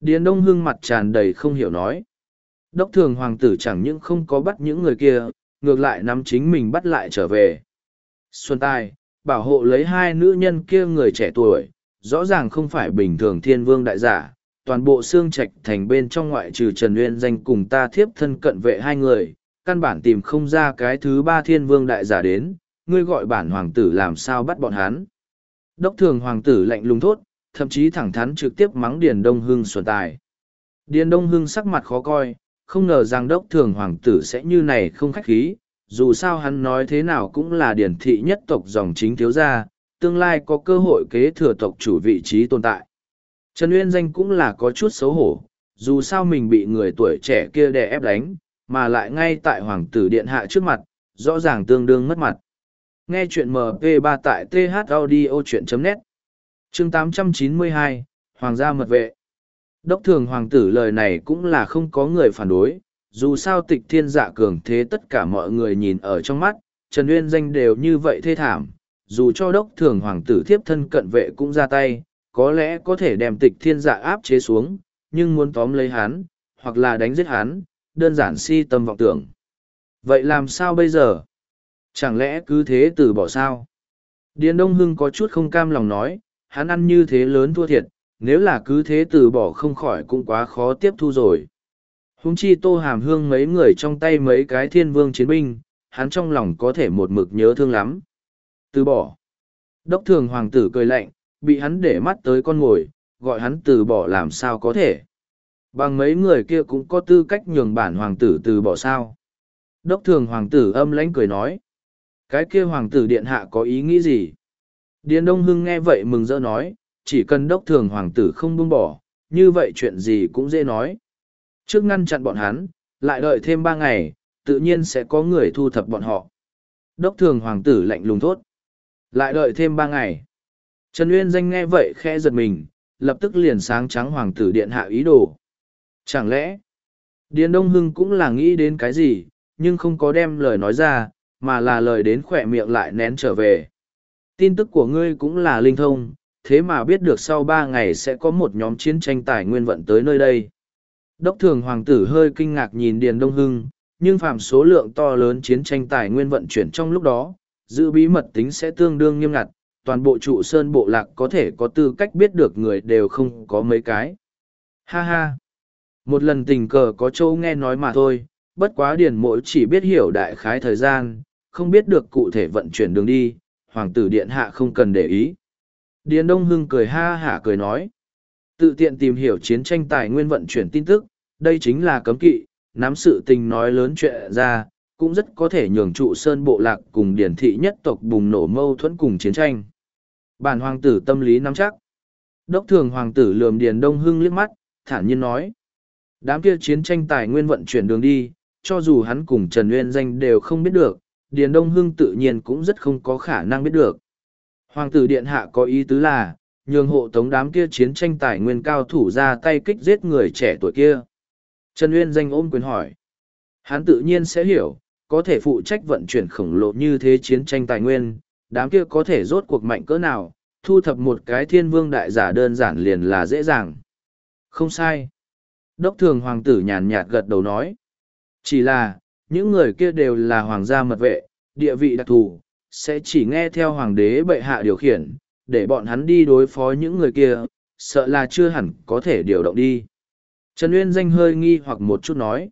Điền Đông Hưng mặt tràn đầy không hiểu nói. Đốc thường hoàng tử chẳng những không có bắt những người kia, ngược lại nắm chính mình bắt lại trở về. Xuân Tài, bảo hộ lấy hai nữ nhân kia người trẻ tuổi, rõ ràng không phải bình thường thiên vương đại giả, toàn bộ xương trạch thành bên trong ngoại trừ Trần Nguyên danh cùng ta thiếp thân cận vệ hai người, căn bản tìm không ra cái thứ ba thiên vương đại giả đến, ngươi gọi bản hoàng tử làm sao bắt bọn hắn. Đốc thường hoàng tử lạnh lùng thốt, thậm chí thẳng thắn trực tiếp mắng Điền Đông Hưng xuân tài. Điền Đông Hưng sắc mặt khó coi, không ngờ rằng đốc thường hoàng tử sẽ như này không khách khí, dù sao hắn nói thế nào cũng là điển thị nhất tộc dòng chính thiếu gia, tương lai có cơ hội kế thừa tộc chủ vị trí tồn tại. Trần Uyên Danh cũng là có chút xấu hổ, dù sao mình bị người tuổi trẻ kia đè ép đánh, mà lại ngay tại Hoàng tử Điện Hạ trước mặt, rõ ràng tương đương mất mặt. Nghe chuyện MP3 tại thaudio.net Chương 892, Hoàng gia mật vệ Đốc thường Hoàng tử lời này cũng là không có người phản đối, dù sao tịch thiên dạ cường thế tất cả mọi người nhìn ở trong mắt, Trần Uyên Danh đều như vậy thê thảm, dù cho đốc thường Hoàng tử thiếp thân cận vệ cũng ra tay có lẽ có thể đem tịch thiên dạ áp chế xuống, nhưng muốn tóm lấy hắn, hoặc là đánh giết hắn, đơn giản si tâm vọng tưởng. Vậy làm sao bây giờ? Chẳng lẽ cứ thế từ bỏ sao? Điền Đông Hưng có chút không cam lòng nói, hắn ăn như thế lớn thua thiệt, nếu là cứ thế từ bỏ không khỏi cũng quá khó tiếp thu rồi. Húng chi tô hàm hương mấy người trong tay mấy cái thiên vương chiến binh, hắn trong lòng có thể một mực nhớ thương lắm. Từ bỏ. Đốc thường hoàng tử cười lạnh, bị hắn để mắt tới con ngồi, gọi hắn từ bỏ làm sao có thể. Bằng mấy người kia cũng có tư cách nhường bản hoàng tử từ bỏ sao. Đốc thường hoàng tử âm lãnh cười nói. Cái kia hoàng tử điện hạ có ý nghĩ gì? Điền Đông Hưng nghe vậy mừng rỡ nói, chỉ cần đốc thường hoàng tử không buông bỏ, như vậy chuyện gì cũng dễ nói. Trước ngăn chặn bọn hắn, lại đợi thêm ba ngày, tự nhiên sẽ có người thu thập bọn họ. Đốc thường hoàng tử lạnh lùng thốt. Lại đợi thêm ba ngày. Trần Uyên danh nghe vậy khẽ giật mình, lập tức liền sáng trắng hoàng tử điện hạ ý đồ. Chẳng lẽ, Điền Đông Hưng cũng là nghĩ đến cái gì, nhưng không có đem lời nói ra, mà là lời đến khỏe miệng lại nén trở về. Tin tức của ngươi cũng là linh thông, thế mà biết được sau ba ngày sẽ có một nhóm chiến tranh tài nguyên vận tới nơi đây. Đốc thường hoàng tử hơi kinh ngạc nhìn Điền Đông Hưng, nhưng phạm số lượng to lớn chiến tranh tài nguyên vận chuyển trong lúc đó, giữ bí mật tính sẽ tương đương nghiêm ngặt, toàn bộ trụ sơn bộ lạc có thể có tư cách biết được người đều không có mấy cái. Ha ha! Một lần tình cờ có châu nghe nói mà thôi, bất quá điền mỗi chỉ biết hiểu đại khái thời gian, không biết được cụ thể vận chuyển đường đi, hoàng tử điện hạ không cần để ý. Điền Đông Hưng cười ha hả cười nói. Tự tiện tìm hiểu chiến tranh tài nguyên vận chuyển tin tức, đây chính là cấm kỵ, nắm sự tình nói lớn chuyện ra, cũng rất có thể nhường trụ sơn bộ lạc cùng điển thị nhất tộc bùng nổ mâu thuẫn cùng chiến tranh. Bản hoàng tử tâm lý nắm chắc. Đốc thường hoàng tử lườm Điền Đông Hưng liếc mắt, thản nhiên nói. Đám kia chiến tranh tài nguyên vận chuyển đường đi, cho dù hắn cùng Trần Nguyên danh đều không biết được, Điền Đông Hưng tự nhiên cũng rất không có khả năng biết được. Hoàng tử Điện Hạ có ý tứ là, nhường hộ tống đám kia chiến tranh tài nguyên cao thủ ra tay kích giết người trẻ tuổi kia. Trần Uyên danh ôm quyền hỏi. Hắn tự nhiên sẽ hiểu, có thể phụ trách vận chuyển khổng lồ như thế chiến tranh tài nguyên, đám kia có thể rốt cuộc mạnh cỡ nào, thu thập một cái thiên vương đại giả đơn giản liền là dễ dàng. Không sai. Đốc thường hoàng tử nhàn nhạt gật đầu nói. Chỉ là, những người kia đều là hoàng gia mật vệ, địa vị đặc thù, sẽ chỉ nghe theo hoàng đế bệ hạ điều khiển, để bọn hắn đi đối phó những người kia, sợ là chưa hẳn có thể điều động đi. Trần Uyên danh hơi nghi hoặc một chút nói.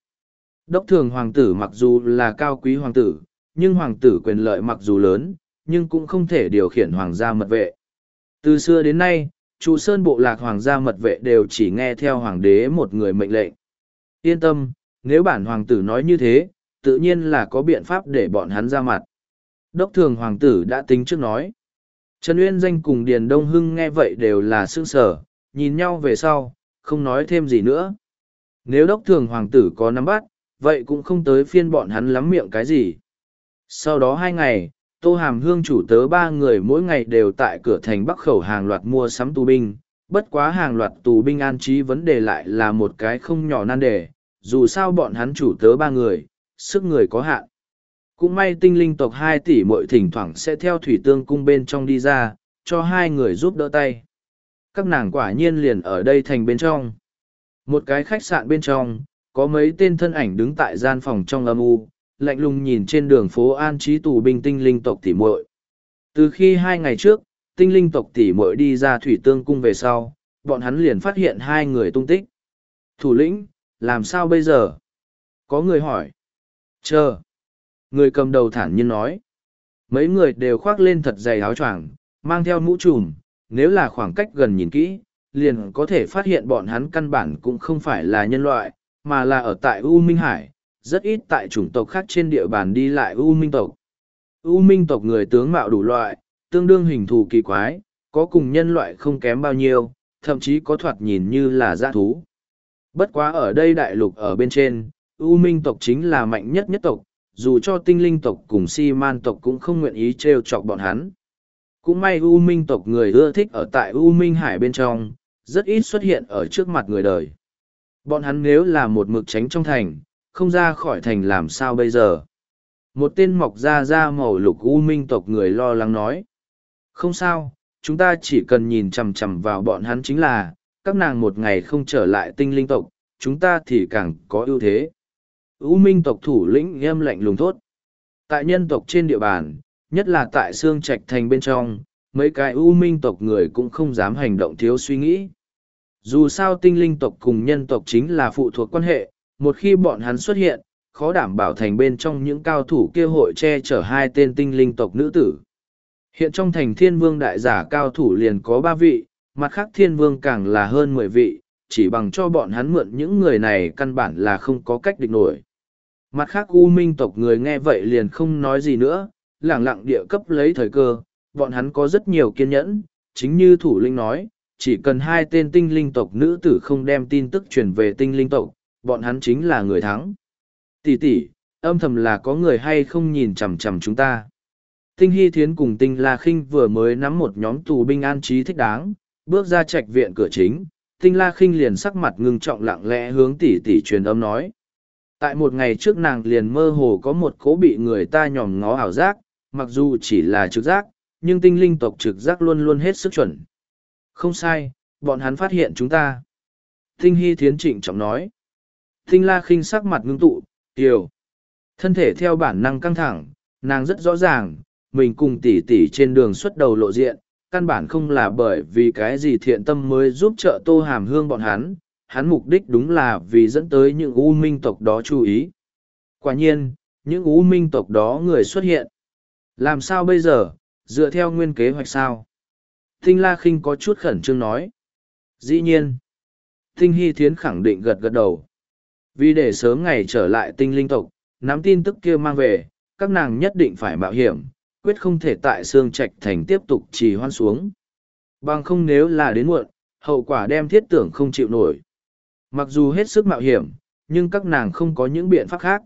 Đốc thường hoàng tử mặc dù là cao quý hoàng tử, nhưng hoàng tử quyền lợi mặc dù lớn, nhưng cũng không thể điều khiển hoàng gia mật vệ. Từ xưa đến nay, trụ sơn bộ lạc hoàng gia mật vệ đều chỉ nghe theo hoàng đế một người mệnh lệnh. Yên tâm, nếu bản hoàng tử nói như thế, tự nhiên là có biện pháp để bọn hắn ra mặt. Đốc thường hoàng tử đã tính trước nói. Trần Uyên danh cùng Điền Đông Hưng nghe vậy đều là sương sở, nhìn nhau về sau, không nói thêm gì nữa. Nếu đốc thường hoàng tử có nắm bắt, vậy cũng không tới phiên bọn hắn lắm miệng cái gì. Sau đó hai ngày, Tô Hàm Hương chủ tớ ba người mỗi ngày đều tại cửa thành Bắc Khẩu hàng loạt mua sắm tù binh, bất quá hàng loạt tù binh an trí vấn đề lại là một cái không nhỏ nan đề, dù sao bọn hắn chủ tớ ba người, sức người có hạn. Cũng may tinh linh tộc hai tỷ mỗi thỉnh thoảng sẽ theo thủy tương cung bên trong đi ra, cho hai người giúp đỡ tay. Các nàng quả nhiên liền ở đây thành bên trong. Một cái khách sạn bên trong, có mấy tên thân ảnh đứng tại gian phòng trong âm u, lạnh lùng nhìn trên đường phố an trí tù binh tinh linh tộc tỷ muội. Từ khi hai ngày trước, tinh linh tộc tỷ muội đi ra thủy tương cung về sau, bọn hắn liền phát hiện hai người tung tích. Thủ lĩnh, làm sao bây giờ? Có người hỏi. Chờ. Người cầm đầu thản nhiên nói. Mấy người đều khoác lên thật dày áo choàng, mang theo mũ trùm, nếu là khoảng cách gần nhìn kỹ, liền có thể phát hiện bọn hắn căn bản cũng không phải là nhân loại, mà là ở tại U Minh Hải, rất ít tại chủng tộc khác trên địa bàn đi lại U Minh tộc. U Minh tộc người tướng mạo đủ loại, tương đương hình thù kỳ quái, có cùng nhân loại không kém bao nhiêu, thậm chí có thoạt nhìn như là dã thú. Bất quá ở đây đại lục ở bên trên, U Minh tộc chính là mạnh nhất nhất tộc, dù cho tinh linh tộc cùng si man tộc cũng không nguyện ý trêu chọc bọn hắn. Cũng may U Minh tộc người ưa thích ở tại U Minh Hải bên trong, rất ít xuất hiện ở trước mặt người đời. Bọn hắn nếu là một mực tránh trong thành, không ra khỏi thành làm sao bây giờ. Một tên mọc ra ra màu lục U Minh tộc người lo lắng nói. Không sao, chúng ta chỉ cần nhìn chằm chằm vào bọn hắn chính là, các nàng một ngày không trở lại tinh linh tộc, chúng ta thì càng có ưu thế. U Minh tộc thủ lĩnh nghiêm lạnh lùng thốt. Tại nhân tộc trên địa bàn, nhất là tại xương trạch thành bên trong, mấy cái U Minh tộc người cũng không dám hành động thiếu suy nghĩ. Dù sao tinh linh tộc cùng nhân tộc chính là phụ thuộc quan hệ, một khi bọn hắn xuất hiện, khó đảm bảo thành bên trong những cao thủ kia hội che chở hai tên tinh linh tộc nữ tử. Hiện trong thành thiên vương đại giả cao thủ liền có ba vị, mặt khác thiên vương càng là hơn mười vị, chỉ bằng cho bọn hắn mượn những người này căn bản là không có cách địch nổi. Mặt khác U Minh tộc người nghe vậy liền không nói gì nữa, lẳng lặng địa cấp lấy thời cơ, bọn hắn có rất nhiều kiên nhẫn, chính như thủ linh nói, chỉ cần hai tên tinh linh tộc nữ tử không đem tin tức truyền về tinh linh tộc, bọn hắn chính là người thắng. Tỷ tỷ, âm thầm là có người hay không nhìn chằm chằm chúng ta. Tinh Hy Thiến cùng Tinh La Khinh vừa mới nắm một nhóm tù binh an trí thích đáng, bước ra trạch viện cửa chính, Tinh La Khinh liền sắc mặt ngưng trọng lặng lẽ hướng tỷ tỷ truyền âm nói. Tại một ngày trước nàng liền mơ hồ có một cố bị người ta nhòm ngó ảo giác, mặc dù chỉ là trực giác, nhưng tinh linh tộc trực giác luôn luôn hết sức chuẩn. Không sai, bọn hắn phát hiện chúng ta. Tinh Hy Thiến trịnh trọng nói. Tinh La khinh sắc mặt ngưng tụ, kiều. Thân thể theo bản năng căng thẳng, nàng rất rõ ràng, mình cùng tỷ tỷ trên đường xuất đầu lộ diện, căn bản không là bởi vì cái gì thiện tâm mới giúp trợ tô hàm hương bọn hắn, hắn mục đích đúng là vì dẫn tới những u minh tộc đó chú ý. Quả nhiên, những u minh tộc đó người xuất hiện. Làm sao bây giờ, dựa theo nguyên kế hoạch sao? Tinh La Kinh có chút khẩn trương nói. Dĩ nhiên. Tinh Hy Thiến khẳng định gật gật đầu. Vì để sớm ngày trở lại tinh linh tộc, nắm tin tức kia mang về, các nàng nhất định phải mạo hiểm, quyết không thể tại xương trạch thành tiếp tục trì hoan xuống. Bằng không nếu là đến muộn, hậu quả đem thiết tưởng không chịu nổi. Mặc dù hết sức mạo hiểm, nhưng các nàng không có những biện pháp khác.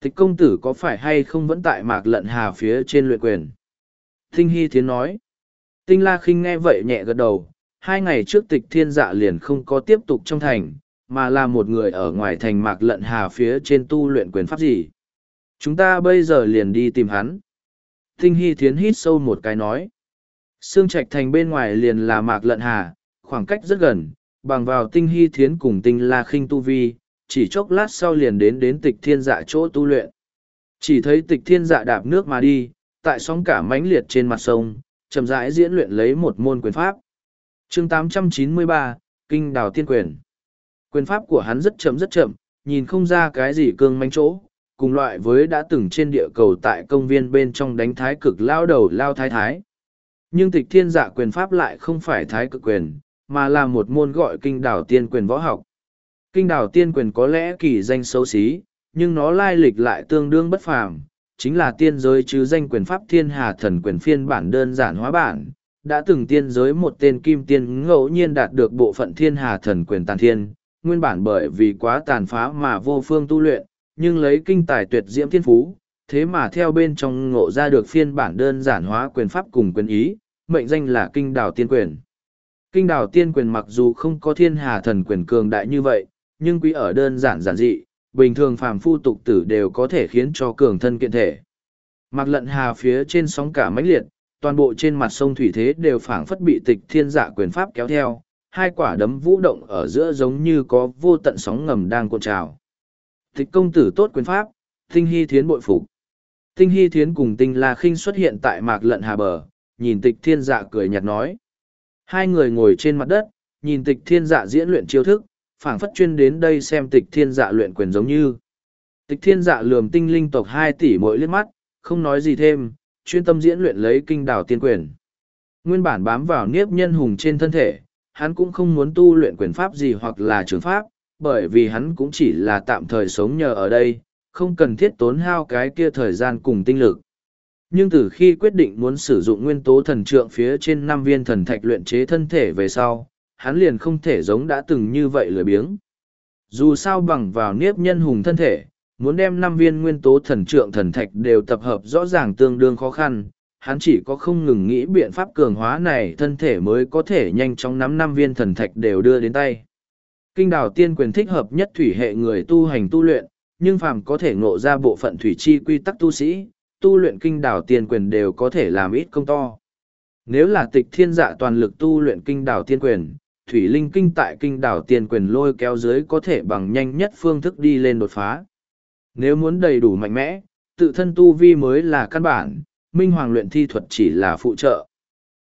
Tịch công tử có phải hay không vẫn tại mạc lận hà phía trên luyện quyền? Tinh Hy Thiến nói. Tinh La khinh nghe vậy nhẹ gật đầu, hai ngày trước tịch thiên dạ liền không có tiếp tục trong thành, mà là một người ở ngoài thành mạc lận hà phía trên tu luyện quyền pháp gì. Chúng ta bây giờ liền đi tìm hắn. Tinh Hy Thiến hít sâu một cái nói. Sương Trạch thành bên ngoài liền là mạc lận hà, khoảng cách rất gần, bằng vào tinh hy thiến cùng tinh la khinh tu vi, chỉ chốc lát sau liền đến đến tịch thiên dạ chỗ tu luyện. Chỉ thấy tịch thiên dạ đạp nước mà đi, tại sóng cả mãnh liệt trên mặt sông, chậm rãi diễn luyện lấy một môn quyền pháp. chương 893, Kinh Đào Tiên Quyền. Quyền pháp của hắn rất chậm rất chậm, nhìn không ra cái gì cương manh chỗ, cùng loại với đã từng trên địa cầu tại công viên bên trong đánh thái cực lao đầu lao thái thái. Nhưng tịch thiên giả quyền pháp lại không phải thái cực quyền, mà là một môn gọi kinh đảo tiên quyền võ học. Kinh đảo tiên quyền có lẽ kỳ danh xấu xí, nhưng nó lai lịch lại tương đương bất phàm, chính là tiên giới chứ danh quyền pháp thiên hà thần quyền phiên bản đơn giản hóa bản. Đã từng tiên giới một tên kim tiên ngẫu nhiên đạt được bộ phận thiên hà thần quyền tàn thiên, nguyên bản bởi vì quá tàn phá mà vô phương tu luyện, nhưng lấy kinh tài tuyệt diễm thiên phú, thế mà theo bên trong ngộ ra được phiên bản đơn giản hóa quyền pháp cùng quyền ý, mệnh danh là kinh đào tiên quyền. Kinh đào tiên quyền mặc dù không có thiên hà thần quyền cường đại như vậy, nhưng quý ở đơn giản giản dị, bình thường phàm phu tục tử đều có thể khiến cho cường thân kiện thể. Mặc lận hà phía trên sóng cả mãnh liệt, toàn bộ trên mặt sông thủy thế đều phảng phất bị tịch thiên dạ quyền pháp kéo theo, hai quả đấm vũ động ở giữa giống như có vô tận sóng ngầm đang cuộn trào. Tịch công tử tốt quyền pháp, tinh hy thiến bội phục. Tinh hy thiến cùng tinh la khinh xuất hiện tại mạc lận hà bờ, nhìn tịch thiên dạ cười nhạt nói. Hai người ngồi trên mặt đất, nhìn tịch thiên dạ diễn luyện chiêu thức, phảng phất chuyên đến đây xem tịch thiên dạ luyện quyền giống như. Tịch thiên dạ lườm tinh linh tộc hai tỷ mỗi liếc mắt, không nói gì thêm, chuyên tâm diễn luyện lấy kinh đảo tiên quyền. Nguyên bản bám vào niếp nhân hùng trên thân thể, hắn cũng không muốn tu luyện quyền pháp gì hoặc là trường pháp, bởi vì hắn cũng chỉ là tạm thời sống nhờ ở đây, không cần thiết tốn hao cái kia thời gian cùng tinh lực. Nhưng từ khi quyết định muốn sử dụng nguyên tố thần trượng phía trên năm viên thần thạch luyện chế thân thể về sau, hắn liền không thể giống đã từng như vậy lười biếng. Dù sao bằng vào niếp nhân hùng thân thể, muốn đem năm viên nguyên tố thần trượng thần thạch đều tập hợp rõ ràng tương đương khó khăn, hắn chỉ có không ngừng nghĩ biện pháp cường hóa này thân thể mới có thể nhanh chóng nắm năm viên thần thạch đều đưa đến tay. Kinh đào tiên quyền thích hợp nhất thủy hệ người tu hành tu luyện, nhưng phàm có thể ngộ ra bộ phận thủy chi quy tắc tu sĩ, tu luyện kinh đào tiên quyền đều có thể làm ít công to. Nếu là tịch thiên dạ toàn lực tu luyện kinh đào tiên quyền, thủy linh kinh tại kinh đào tiên quyền lôi kéo dưới có thể bằng nhanh nhất phương thức đi lên đột phá. Nếu muốn đầy đủ mạnh mẽ, tự thân tu vi mới là căn bản, minh hoàng luyện thi thuật chỉ là phụ trợ.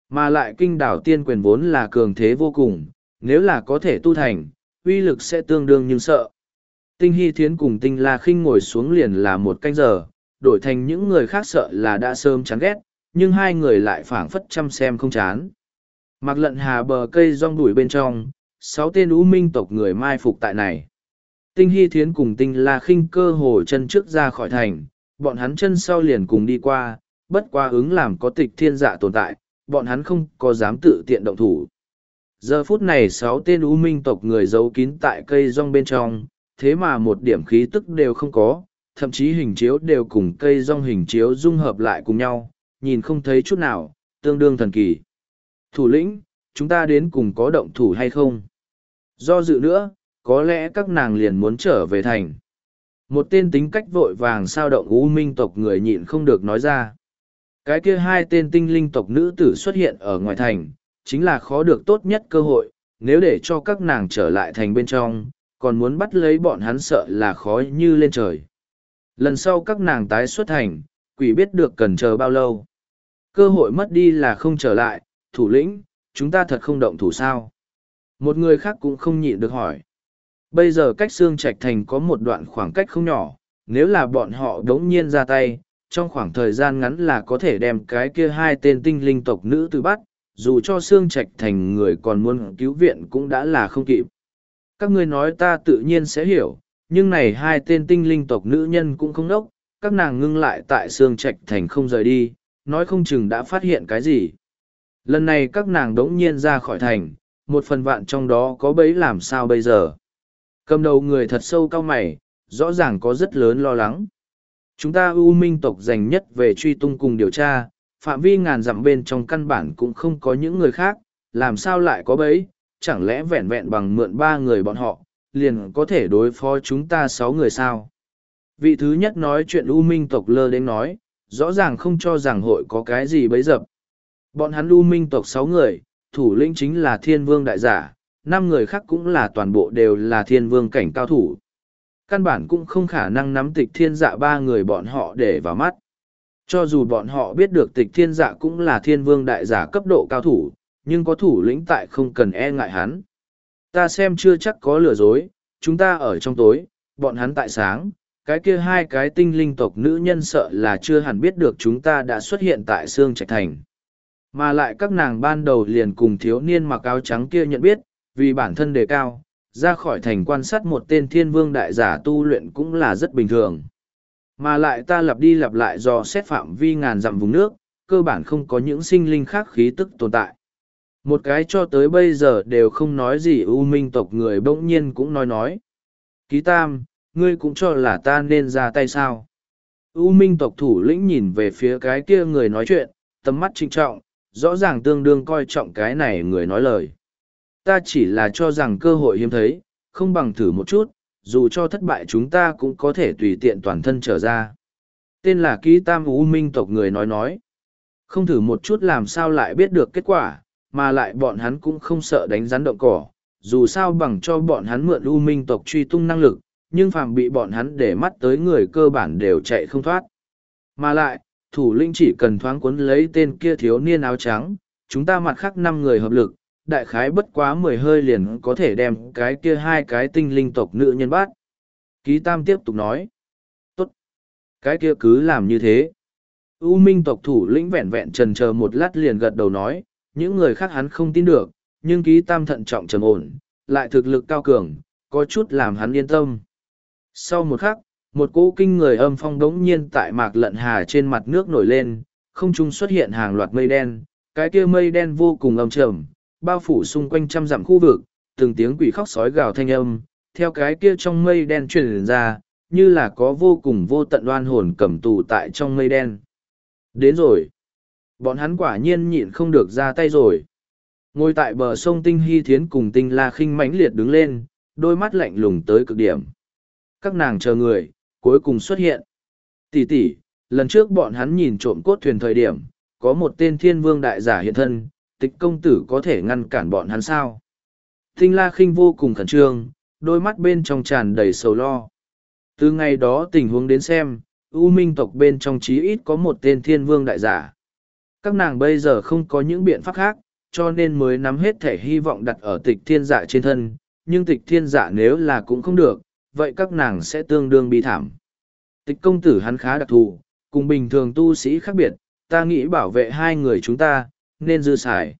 Mà lại kinh đảo tiên quyền vốn là cường thế vô cùng, nếu là có thể tu thành, uy lực sẽ tương đương nhưng sợ. Tinh Hy Thiến cùng Tinh La Khinh ngồi xuống liền là một canh giờ, đổi thành những người khác sợ là đã sớm chán ghét, nhưng hai người lại phảng phất chăm xem không chán. Mặc lận hà bờ cây rong đuổi bên trong, sáu tên ú minh tộc người mai phục tại này. Tinh Hy Thiến cùng Tinh La Khinh cơ hồ chân trước ra khỏi thành, bọn hắn chân sau liền cùng đi qua, bất qua ứng làm có tịch thiên dạ tồn tại, bọn hắn không có dám tự tiện động thủ. Giờ phút này sáu tên U Minh tộc người giấu kín tại cây rong bên trong, thế mà một điểm khí tức đều không có, thậm chí hình chiếu đều cùng cây rong hình chiếu dung hợp lại cùng nhau, nhìn không thấy chút nào, tương đương thần kỳ. Thủ lĩnh, chúng ta đến cùng có động thủ hay không? Do dự nữa, có lẽ các nàng liền muốn trở về thành. Một tên tính cách vội vàng sao động U Minh tộc người nhịn không được nói ra. Cái kia hai tên tinh linh tộc nữ tử xuất hiện ở ngoài thành, chính là khó được tốt nhất cơ hội, nếu để cho các nàng trở lại thành bên trong, còn muốn bắt lấy bọn hắn sợ là khó như lên trời. Lần sau các nàng tái xuất thành, quỷ biết được cần chờ bao lâu. Cơ hội mất đi là không trở lại, thủ lĩnh, chúng ta thật không động thủ sao. Một người khác cũng không nhịn được hỏi. Bây giờ cách xương trạch thành có một đoạn khoảng cách không nhỏ, nếu là bọn họ đống nhiên ra tay, trong khoảng thời gian ngắn là có thể đem cái kia hai tên tinh linh tộc nữ từ bắt, dù cho xương trạch thành người còn muốn cứu viện cũng đã là không kịp. Các ngươi nói ta tự nhiên sẽ hiểu, nhưng này hai tên tinh linh tộc nữ nhân cũng không đốc, các nàng ngưng lại tại xương trạch thành không rời đi, nói không chừng đã phát hiện cái gì. Lần này các nàng đống nhiên ra khỏi thành, một phần vạn trong đó có bấy làm sao bây giờ. Cầm đầu người thật sâu cao mày, rõ ràng có rất lớn lo lắng. Chúng ta ưu minh tộc dành nhất về truy tung cùng điều tra, phạm vi ngàn dặm bên trong căn bản cũng không có những người khác, làm sao lại có bấy, chẳng lẽ vẹn vẹn bằng mượn ba người bọn họ, liền có thể đối phó chúng ta sáu người sao? Vị thứ nhất nói chuyện U Minh tộc lơ đến nói, rõ ràng không cho rằng hội có cái gì bấy dập. Bọn hắn U Minh tộc sáu người, thủ lĩnh chính là thiên vương đại giả, năm người khác cũng là toàn bộ đều là thiên vương cảnh cao thủ. Căn bản cũng không khả năng nắm tịch thiên dạ ba người bọn họ để vào mắt. Cho dù bọn họ biết được tịch thiên dạ cũng là thiên vương đại giả cấp độ cao thủ, nhưng có thủ lĩnh tại không cần e ngại hắn. Ta xem chưa chắc có lừa dối, chúng ta ở trong tối, bọn hắn tại sáng, cái kia hai cái tinh linh tộc nữ nhân sợ là chưa hẳn biết được chúng ta đã xuất hiện tại Sương Trạch Thành. Mà lại các nàng ban đầu liền cùng thiếu niên mặc áo trắng kia nhận biết, vì bản thân đề cao, ra khỏi thành quan sát một tên thiên vương đại giả tu luyện cũng là rất bình thường. Mà lại ta lặp đi lặp lại do xét phạm vi ngàn dặm vùng nước, cơ bản không có những sinh linh khác khí tức tồn tại. Một cái cho tới bây giờ đều không nói gì U minh tộc người bỗng nhiên cũng nói nói. Ký tam, ngươi cũng cho là ta nên ra tay sao. U minh tộc thủ lĩnh nhìn về phía cái kia người nói chuyện, tầm mắt trinh trọng, rõ ràng tương đương coi trọng cái này người nói lời. Ta chỉ là cho rằng cơ hội hiếm thấy, không bằng thử một chút, dù cho thất bại chúng ta cũng có thể tùy tiện toàn thân trở ra. Tên là ký tam U minh tộc người nói nói. Không thử một chút làm sao lại biết được kết quả, mà lại bọn hắn cũng không sợ đánh rắn động cỏ, dù sao bằng cho bọn hắn mượn U minh tộc truy tung năng lực, nhưng phàm bị bọn hắn để mắt tới người cơ bản đều chạy không thoát. Mà lại, thủ lĩnh chỉ cần thoáng cuốn lấy tên kia thiếu niên áo trắng, chúng ta mặt khác năm người hợp lực, đại khái bất quá mười hơi liền có thể đem cái kia hai cái tinh linh tộc nữ nhân bắt. Ký Tam tiếp tục nói. Tốt. Cái kia cứ làm như thế. U minh tộc thủ lĩnh vẹn vẹn trần chờ một lát liền gật đầu nói, những người khác hắn không tin được, nhưng ký Tam thận trọng trầm ổn, lại thực lực cao cường, có chút làm hắn yên tâm. Sau một khắc, một cỗ kinh người âm phong đống nhiên tại mạc lận hà trên mặt nước nổi lên, không trung xuất hiện hàng loạt mây đen, cái kia mây đen vô cùng âm trầm, bao phủ xung quanh trăm dặm khu vực, từng tiếng quỷ khóc sói gào thanh âm, theo cái kia trong mây đen truyền ra, như là có vô cùng vô tận oan hồn cầm tù tại trong mây đen. Đến rồi. Bọn hắn quả nhiên nhịn không được ra tay rồi. Ngồi tại bờ sông Tinh Hy Thiến cùng Tinh La khinh mãnh liệt đứng lên, đôi mắt lạnh lùng tới cực điểm. Các nàng chờ người, cuối cùng xuất hiện. Tỷ tỷ, lần trước bọn hắn nhìn trộm cốt thuyền thời điểm, có một tên thiên vương đại giả hiện thân, tịch công tử có thể ngăn cản bọn hắn sao? Tinh la khinh vô cùng khẩn trương, đôi mắt bên trong tràn đầy sầu lo. Từ ngày đó tình huống đến xem, U Minh tộc bên trong chí ít có một tên thiên vương đại giả. Các nàng bây giờ không có những biện pháp khác, cho nên mới nắm hết thể hy vọng đặt ở tịch thiên dạ trên thân, nhưng tịch thiên dạ nếu là cũng không được, vậy các nàng sẽ tương đương bi thảm. Tịch công tử hắn khá đặc thù, cùng bình thường tu sĩ khác biệt, ta nghĩ bảo vệ hai người chúng ta, nên dư xài.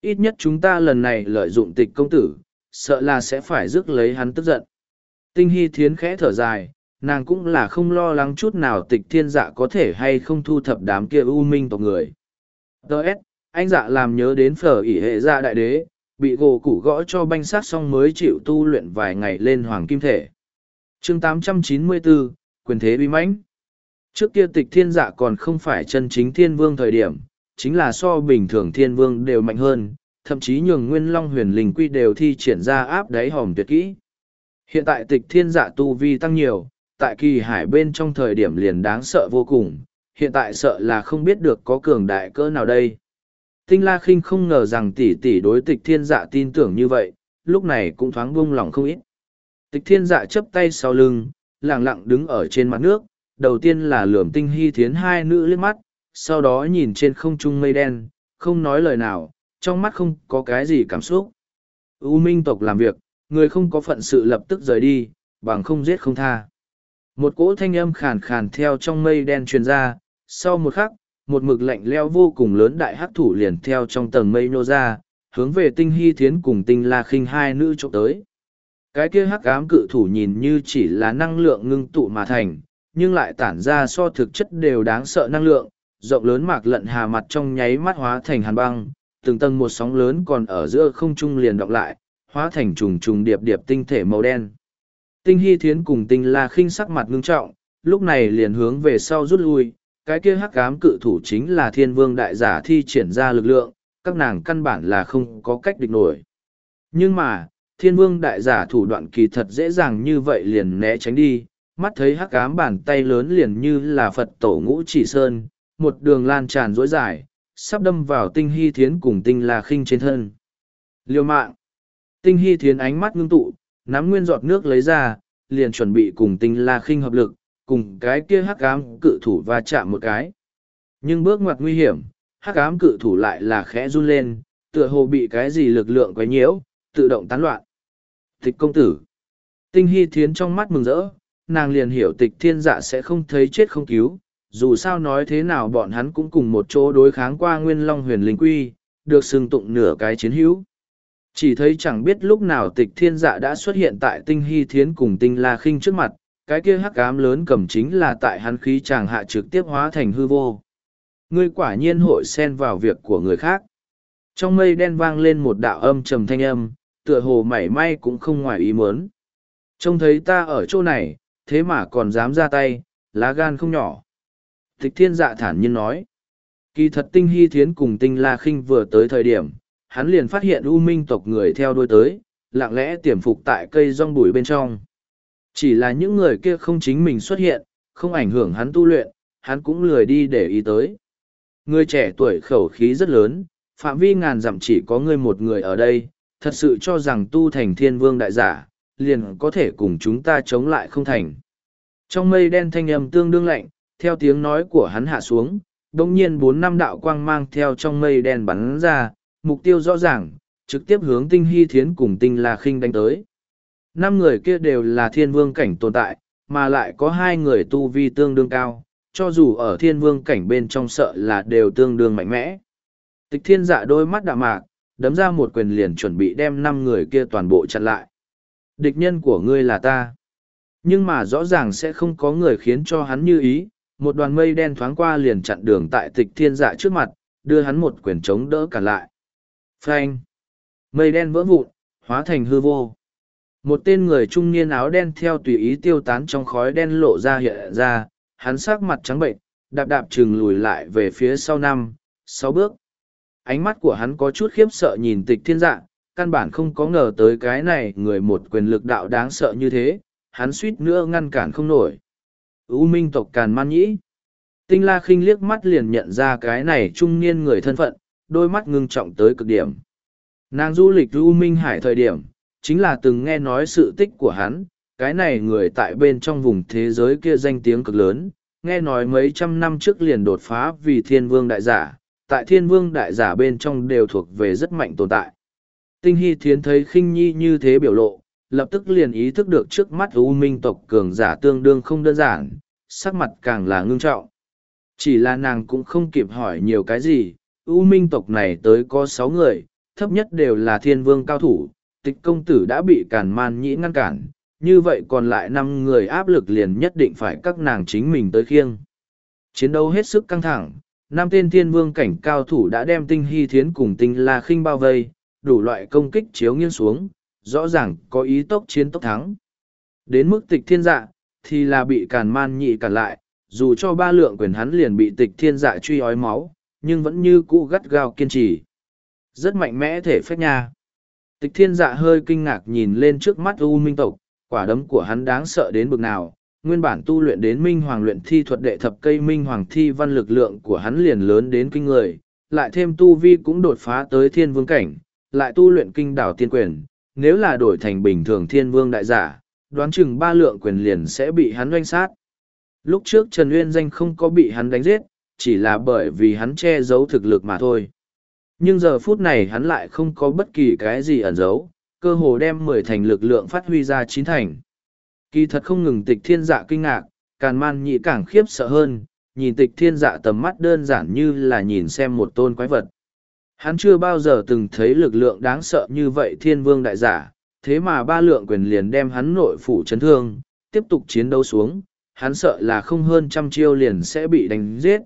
Ít nhất chúng ta lần này lợi dụng tịch công tử, sợ là sẽ phải rước lấy hắn tức giận. Tinh hy thiến khẽ thở dài, nàng cũng là không lo lắng chút nào tịch thiên dạ có thể hay không thu thập đám kia u minh tộc người. Đợt, anh dạ làm nhớ đến phở ỉ hệ gia đại đế, bị gồ củ gõ cho banh sát xong mới chịu tu luyện vài ngày lên hoàng kim thể chương 894, quyền thế bí mãnh trước kia tịch thiên dạ còn không phải chân chính thiên vương thời điểm chính là so bình thường thiên vương đều mạnh hơn thậm chí nhường nguyên long huyền linh quy đều thi triển ra áp đáy hòm tuyệt kỹ. Hiện tại tịch thiên dạ tu vi tăng nhiều tại kỳ hải bên trong thời điểm liền đáng sợ vô cùng hiện tại sợ là không biết được có cường đại cỡ nào đây. Tinh la khinh không ngờ rằng tỷ tỷ đối tịch thiên dạ tin tưởng như vậy lúc này cũng thoáng buông lòng không ít. Tịch thiên dạ chấp tay sau lưng, lặng lặng đứng ở trên mặt nước, đầu tiên là lườm tinh hy thiến hai nữ liếc mắt, sau đó nhìn trên không trung mây đen, không nói lời nào, trong mắt không có cái gì cảm xúc. U minh tộc làm việc, người không có phận sự lập tức rời đi, bằng không giết không tha. Một cỗ thanh âm khàn khàn theo trong mây đen truyền ra, sau một khắc, một mực lạnh leo vô cùng lớn đại hắc thủ liền theo trong tầng mây nô ra, hướng về tinh hy thiến cùng tinh la khinh hai nữ trộm tới cái kia hắc ám cự thủ nhìn như chỉ là năng lượng ngưng tụ mà thành nhưng lại tản ra so thực chất đều đáng sợ năng lượng rộng lớn mạc lận hà mặt trong nháy mắt hóa thành hàn băng từng tầng một sóng lớn còn ở giữa không trung liền đọng lại hóa thành trùng trùng điệp điệp tinh thể màu đen. Tinh hy thiến cùng tinh la khinh sắc mặt ngưng trọng lúc này liền hướng về sau rút lui cái kia hắc ám cự thủ chính là thiên vương đại giả thi triển ra lực lượng các nàng căn bản là không có cách địch nổi. Nhưng mà thiên vương đại giả thủ đoạn kỳ thật dễ dàng như vậy liền né tránh đi, mắt thấy hắc ám bàn tay lớn liền như là Phật tổ ngũ chỉ sơn, một đường lan tràn rối dài, sắp đâm vào tinh hy thiến cùng tinh La khinh trên thân. Liêu mạng! Tinh hy thiến ánh mắt ngưng tụ, nắm nguyên giọt nước lấy ra, liền chuẩn bị cùng tinh la khinh hợp lực, cùng cái kia hắc ám cự thủ va chạm một cái. Nhưng bước ngoặt nguy hiểm, hắc ám cự thủ lại là khẽ run lên, tựa hồ bị cái gì lực lượng quấy nhiễu, tự động tán loạn. Tịch công tử. Tinh hy thiến trong mắt mừng rỡ, nàng liền hiểu tịch thiên dạ sẽ không thấy chết không cứu, dù sao nói thế nào bọn hắn cũng cùng một chỗ đối kháng qua nguyên long huyền linh quy, được xưng tụng nửa cái chiến hữu. Chỉ thấy chẳng biết lúc nào tịch thiên dạ đã xuất hiện tại tinh hy thiến cùng tinh la khinh trước mặt, cái kia hắc ám lớn cầm chính là tại hắn khí chàng hạ trực tiếp hóa thành hư vô. Ngươi quả nhiên hội xen vào việc của người khác. Trong mây đen vang lên một đạo âm trầm thanh âm, tựa hồ mảy may cũng không ngoài ý muốn. Trông thấy ta ở chỗ này, thế mà còn dám ra tay, lá gan không nhỏ. Tịch thiên dạ thản nhiên nói. Kỳ thật tinh hy thiến cùng tinh la khinh vừa tới thời điểm, hắn liền phát hiện u minh tộc người theo đuôi tới, lặng lẽ tiềm phục tại cây rong bụi bên trong. Chỉ là những người kia không chính mình xuất hiện, không ảnh hưởng hắn tu luyện, hắn cũng lười đi để ý tới. Người trẻ tuổi khẩu khí rất lớn, phạm vi ngàn dặm chỉ có ngươi một người ở đây, thật sự cho rằng tu thành thiên vương đại giả, liền có thể cùng chúng ta chống lại không thành. Trong mây đen thanh âm tương đương lạnh, theo tiếng nói của hắn hạ xuống, đồng nhiên bốn năm đạo quang mang theo trong mây đen bắn ra, mục tiêu rõ ràng, trực tiếp hướng tinh hy thiến cùng tinh la khinh đánh tới. Năm người kia đều là thiên vương cảnh tồn tại, mà lại có hai người tu vi tương đương cao, cho dù ở thiên vương cảnh bên trong sợ là đều tương đương mạnh mẽ. Tịch thiên dạ đôi mắt đạm mạc, đấm ra một quyền liền chuẩn bị đem năm người kia toàn bộ chặn lại. Địch nhân của ngươi là ta. Nhưng mà rõ ràng sẽ không có người khiến cho hắn như ý, một đoàn mây đen thoáng qua liền chặn đường tại tịch thiên dạ trước mặt, đưa hắn một quyền chống đỡ cả lại. Phanh! Mây đen vỡ vụn, hóa thành hư vô. Một tên người trung niên áo đen theo tùy ý tiêu tán trong khói đen lộ ra hiện ra, hắn sắc mặt trắng bệnh, đạp đạp chừng lùi lại về phía sau năm, sáu bước. Ánh mắt của hắn có chút khiếp sợ nhìn tịch thiên dạ, căn bản không có ngờ tới cái này người một quyền lực đạo đáng sợ như thế, hắn suýt nữa ngăn cản không nổi. U minh tộc càn man nhĩ. Tinh la khinh liếc mắt liền nhận ra cái này trung niên người thân phận, đôi mắt ngưng trọng tới cực điểm. Nàng du lịch U minh hải thời điểm, chính là từng nghe nói sự tích của hắn, cái này người tại bên trong vùng thế giới kia danh tiếng cực lớn, nghe nói mấy trăm năm trước liền đột phá vì thiên vương đại giả, tại thiên vương đại giả bên trong đều thuộc về rất mạnh tồn tại. Tinh Hy Thiến thấy khinh nhi như thế biểu lộ, lập tức liền ý thức được trước mắt U Minh tộc cường giả tương đương không đơn giản, sắc mặt càng là ngưng trọng. Chỉ là nàng cũng không kịp hỏi nhiều cái gì, U Minh tộc này tới có sáu người, thấp nhất đều là thiên vương cao thủ, tịch công tử đã bị càn man nhĩ ngăn cản, như vậy còn lại năm người áp lực liền nhất định phải các nàng chính mình tới khiêng. Chiến đấu hết sức căng thẳng, năm tên thiên vương cảnh cao thủ đã đem tinh hy thiến cùng tinh la khinh bao vây, đủ loại công kích chiếu nghiêng xuống, rõ ràng có ý tốc chiến tốc thắng. Đến mức tịch thiên dạ, thì là bị càn man nhị cản lại, dù cho ba lượng quyền hắn liền bị tịch thiên dạ truy ói máu, nhưng vẫn như cũ gắt gao kiên trì. Rất mạnh mẽ thể phách nha. Tịch thiên dạ hơi kinh ngạc nhìn lên trước mắt U Minh tộc, quả đấm của hắn đáng sợ đến bực nào. Nguyên bản tu luyện đến Minh Hoàng luyện thi thuật đệ thập cây Minh Hoàng thi văn lực lượng của hắn liền lớn đến kinh người, lại thêm tu vi cũng đột phá tới thiên vương cảnh, lại tu luyện kinh đảo tiên quyền, nếu là đổi thành bình thường thiên vương đại giả, đoán chừng ba lượng quyền liền sẽ bị hắn doanh sát. Lúc trước Trần Uyên danh không có bị hắn đánh giết, chỉ là bởi vì hắn che giấu thực lực mà thôi. Nhưng giờ phút này hắn lại không có bất kỳ cái gì ẩn giấu, cơ hồ đem mười thành lực lượng phát huy ra chín thành. Kỳ thật không ngừng tịch thiên dạ kinh ngạc, càn man nhị càng khiếp sợ hơn, nhìn tịch thiên dạ tầm mắt đơn giản như là nhìn xem một tôn quái vật. Hắn chưa bao giờ từng thấy lực lượng đáng sợ như vậy thiên vương đại giả, thế mà ba lượng quyền liền đem hắn nội phủ chấn thương, tiếp tục chiến đấu xuống, hắn sợ là không hơn trăm chiêu liền sẽ bị đánh giết.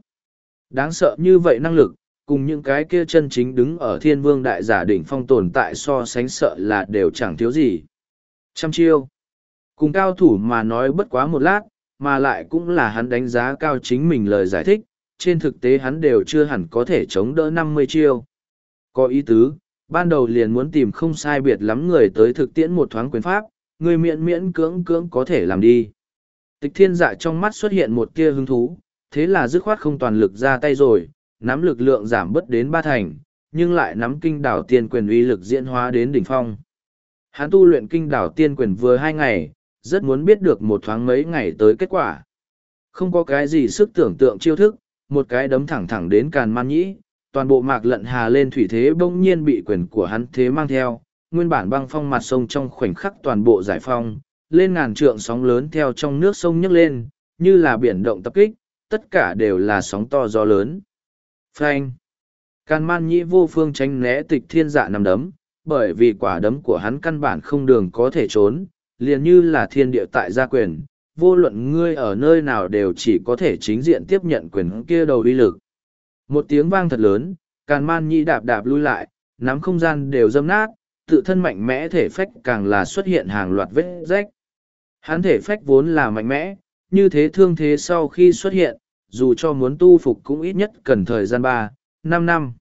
Đáng sợ như vậy năng lực, cùng những cái kia chân chính đứng ở thiên vương đại giả đỉnh phong tồn tại so sánh sợ là đều chẳng thiếu gì. Trăm chiêu. Cùng cao thủ mà nói bất quá một lát, mà lại cũng là hắn đánh giá cao chính mình lời giải thích, trên thực tế hắn đều chưa hẳn có thể chống đỡ năm mươi chiêu. Có ý tứ, ban đầu liền muốn tìm không sai biệt lắm người tới thực tiễn một thoáng quyền pháp, người miễn miễn cưỡng cưỡng có thể làm đi. Tịch thiên dạ trong mắt xuất hiện một tia hứng thú, thế là dứt khoát không toàn lực ra tay rồi, nắm lực lượng giảm bớt đến ba thành, nhưng lại nắm kinh đảo tiên quyền uy lực diễn hóa đến đỉnh phong. Hắn tu luyện kinh đảo tiên quyền vừa hai ngày, rất muốn biết được một thoáng mấy ngày tới kết quả. Không có cái gì sức tưởng tượng chiêu thức, một cái đấm thẳng thẳng đến càn man nhĩ, toàn bộ mạc lận hà lên thủy thế bỗng nhiên bị quyền của hắn thế mang theo, nguyên bản băng phong mặt sông trong khoảnh khắc toàn bộ giải phong, lên ngàn trượng sóng lớn theo trong nước sông nhấc lên, như là biển động tập kích, tất cả đều là sóng to gió lớn. Phanh! Càn man nhĩ vô phương tránh né tịch thiên dạ nằm đấm, bởi vì quả đấm của hắn căn bản không đường có thể trốn, liền như là thiên địa tại gia quyền, vô luận ngươi ở nơi nào đều chỉ có thể chính diện tiếp nhận quyền kia đầu uy lực. Một tiếng vang thật lớn, càn man nhĩ đạp đạp lui lại, nắm không gian đều dâm nát, tự thân mạnh mẽ thể phách càng là xuất hiện hàng loạt vết rách. Hắn thể phách vốn là mạnh mẽ, như thế thương thế sau khi xuất hiện, dù cho muốn tu phục cũng ít nhất cần thời gian ba, năm năm.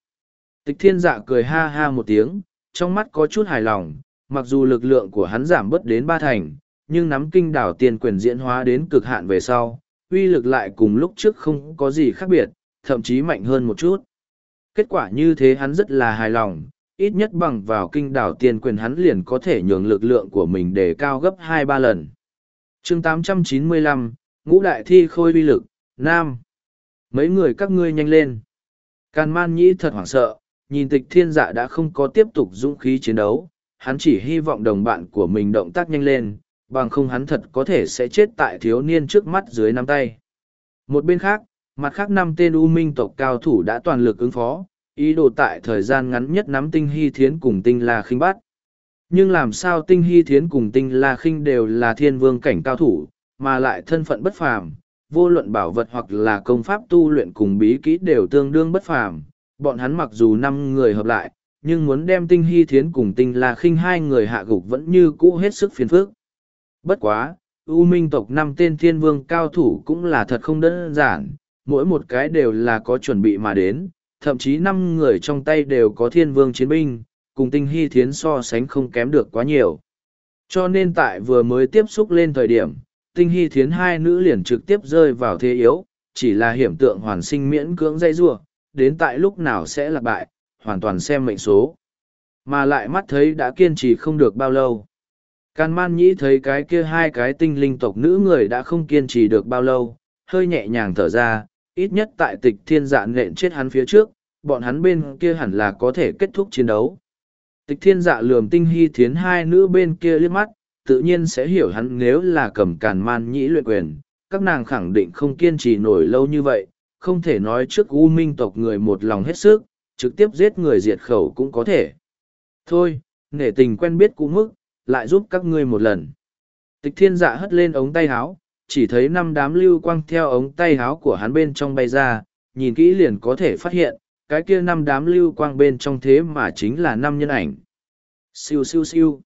Tịch thiên dạ cười ha ha một tiếng, trong mắt có chút hài lòng, mặc dù lực lượng của hắn giảm bớt đến ba thành, nhưng nắm kinh đảo tiền quyền diễn hóa đến cực hạn về sau, uy lực lại cùng lúc trước không có gì khác biệt, thậm chí mạnh hơn một chút. Kết quả như thế hắn rất là hài lòng, ít nhất bằng vào kinh đảo tiền quyền hắn liền có thể nhường lực lượng của mình để cao gấp hai ba lần. chương 895, Ngũ Đại Thi Khôi uy lực, Nam. Mấy người các ngươi nhanh lên. Càn man nhĩ thật hoảng sợ, nhìn tịch thiên dạ đã không có tiếp tục dũng khí chiến đấu, hắn chỉ hy vọng đồng bạn của mình động tác nhanh lên, bằng không hắn thật có thể sẽ chết tại thiếu niên trước mắt dưới nắm tay. Một bên khác, mặt khác năm tên U Minh tộc cao thủ đã toàn lực ứng phó, ý đồ tại thời gian ngắn nhất nắm tinh hy thiến cùng tinh la khinh bắt. Nhưng làm sao tinh hy thiến cùng tinh la khinh đều là thiên vương cảnh cao thủ, mà lại thân phận bất phàm, vô luận bảo vật hoặc là công pháp tu luyện cùng bí kỹ đều tương đương bất phàm. Bọn hắn mặc dù năm người hợp lại, nhưng muốn đem tinh hy thiến cùng tinh la khinh hai người hạ gục vẫn như cũ hết sức phiền phức. Bất quá, U Minh tộc năm tên thiên vương cao thủ cũng là thật không đơn giản, mỗi một cái đều là có chuẩn bị mà đến, thậm chí năm người trong tay đều có thiên vương chiến binh, cùng tinh hy thiến so sánh không kém được quá nhiều. Cho nên tại vừa mới tiếp xúc lên thời điểm, tinh hy thiến hai nữ liền trực tiếp rơi vào thế yếu, chỉ là hiểm tượng hoàn sinh miễn cưỡng dây rua, đến tại lúc nào sẽ lạc bại, hoàn toàn xem mệnh số. Mà lại mắt thấy đã kiên trì không được bao lâu. Càn man nhĩ thấy cái kia hai cái tinh linh tộc nữ người đã không kiên trì được bao lâu, hơi nhẹ nhàng thở ra, ít nhất tại tịch thiên dạ nện chết hắn phía trước, bọn hắn bên kia hẳn là có thể kết thúc chiến đấu. Tịch thiên dạ lườm tinh hy thiến hai nữ bên kia liếc mắt, tự nhiên sẽ hiểu hắn nếu là cầm càn man nhĩ luyện quyền, các nàng khẳng định không kiên trì nổi lâu như vậy, không thể nói trước u minh tộc người một lòng hết sức, trực tiếp giết người diệt khẩu cũng có thể. Thôi, nể tình quen biết cũ mức, lại giúp các ngươi một lần. Tịch thiên dạ hất lên ống tay háo, chỉ thấy năm đám lưu quang theo ống tay háo của hắn bên trong bay ra, nhìn kỹ liền có thể phát hiện, cái kia năm đám lưu quang bên trong thế mà chính là năm nhân ảnh. Siêu siêu siêu.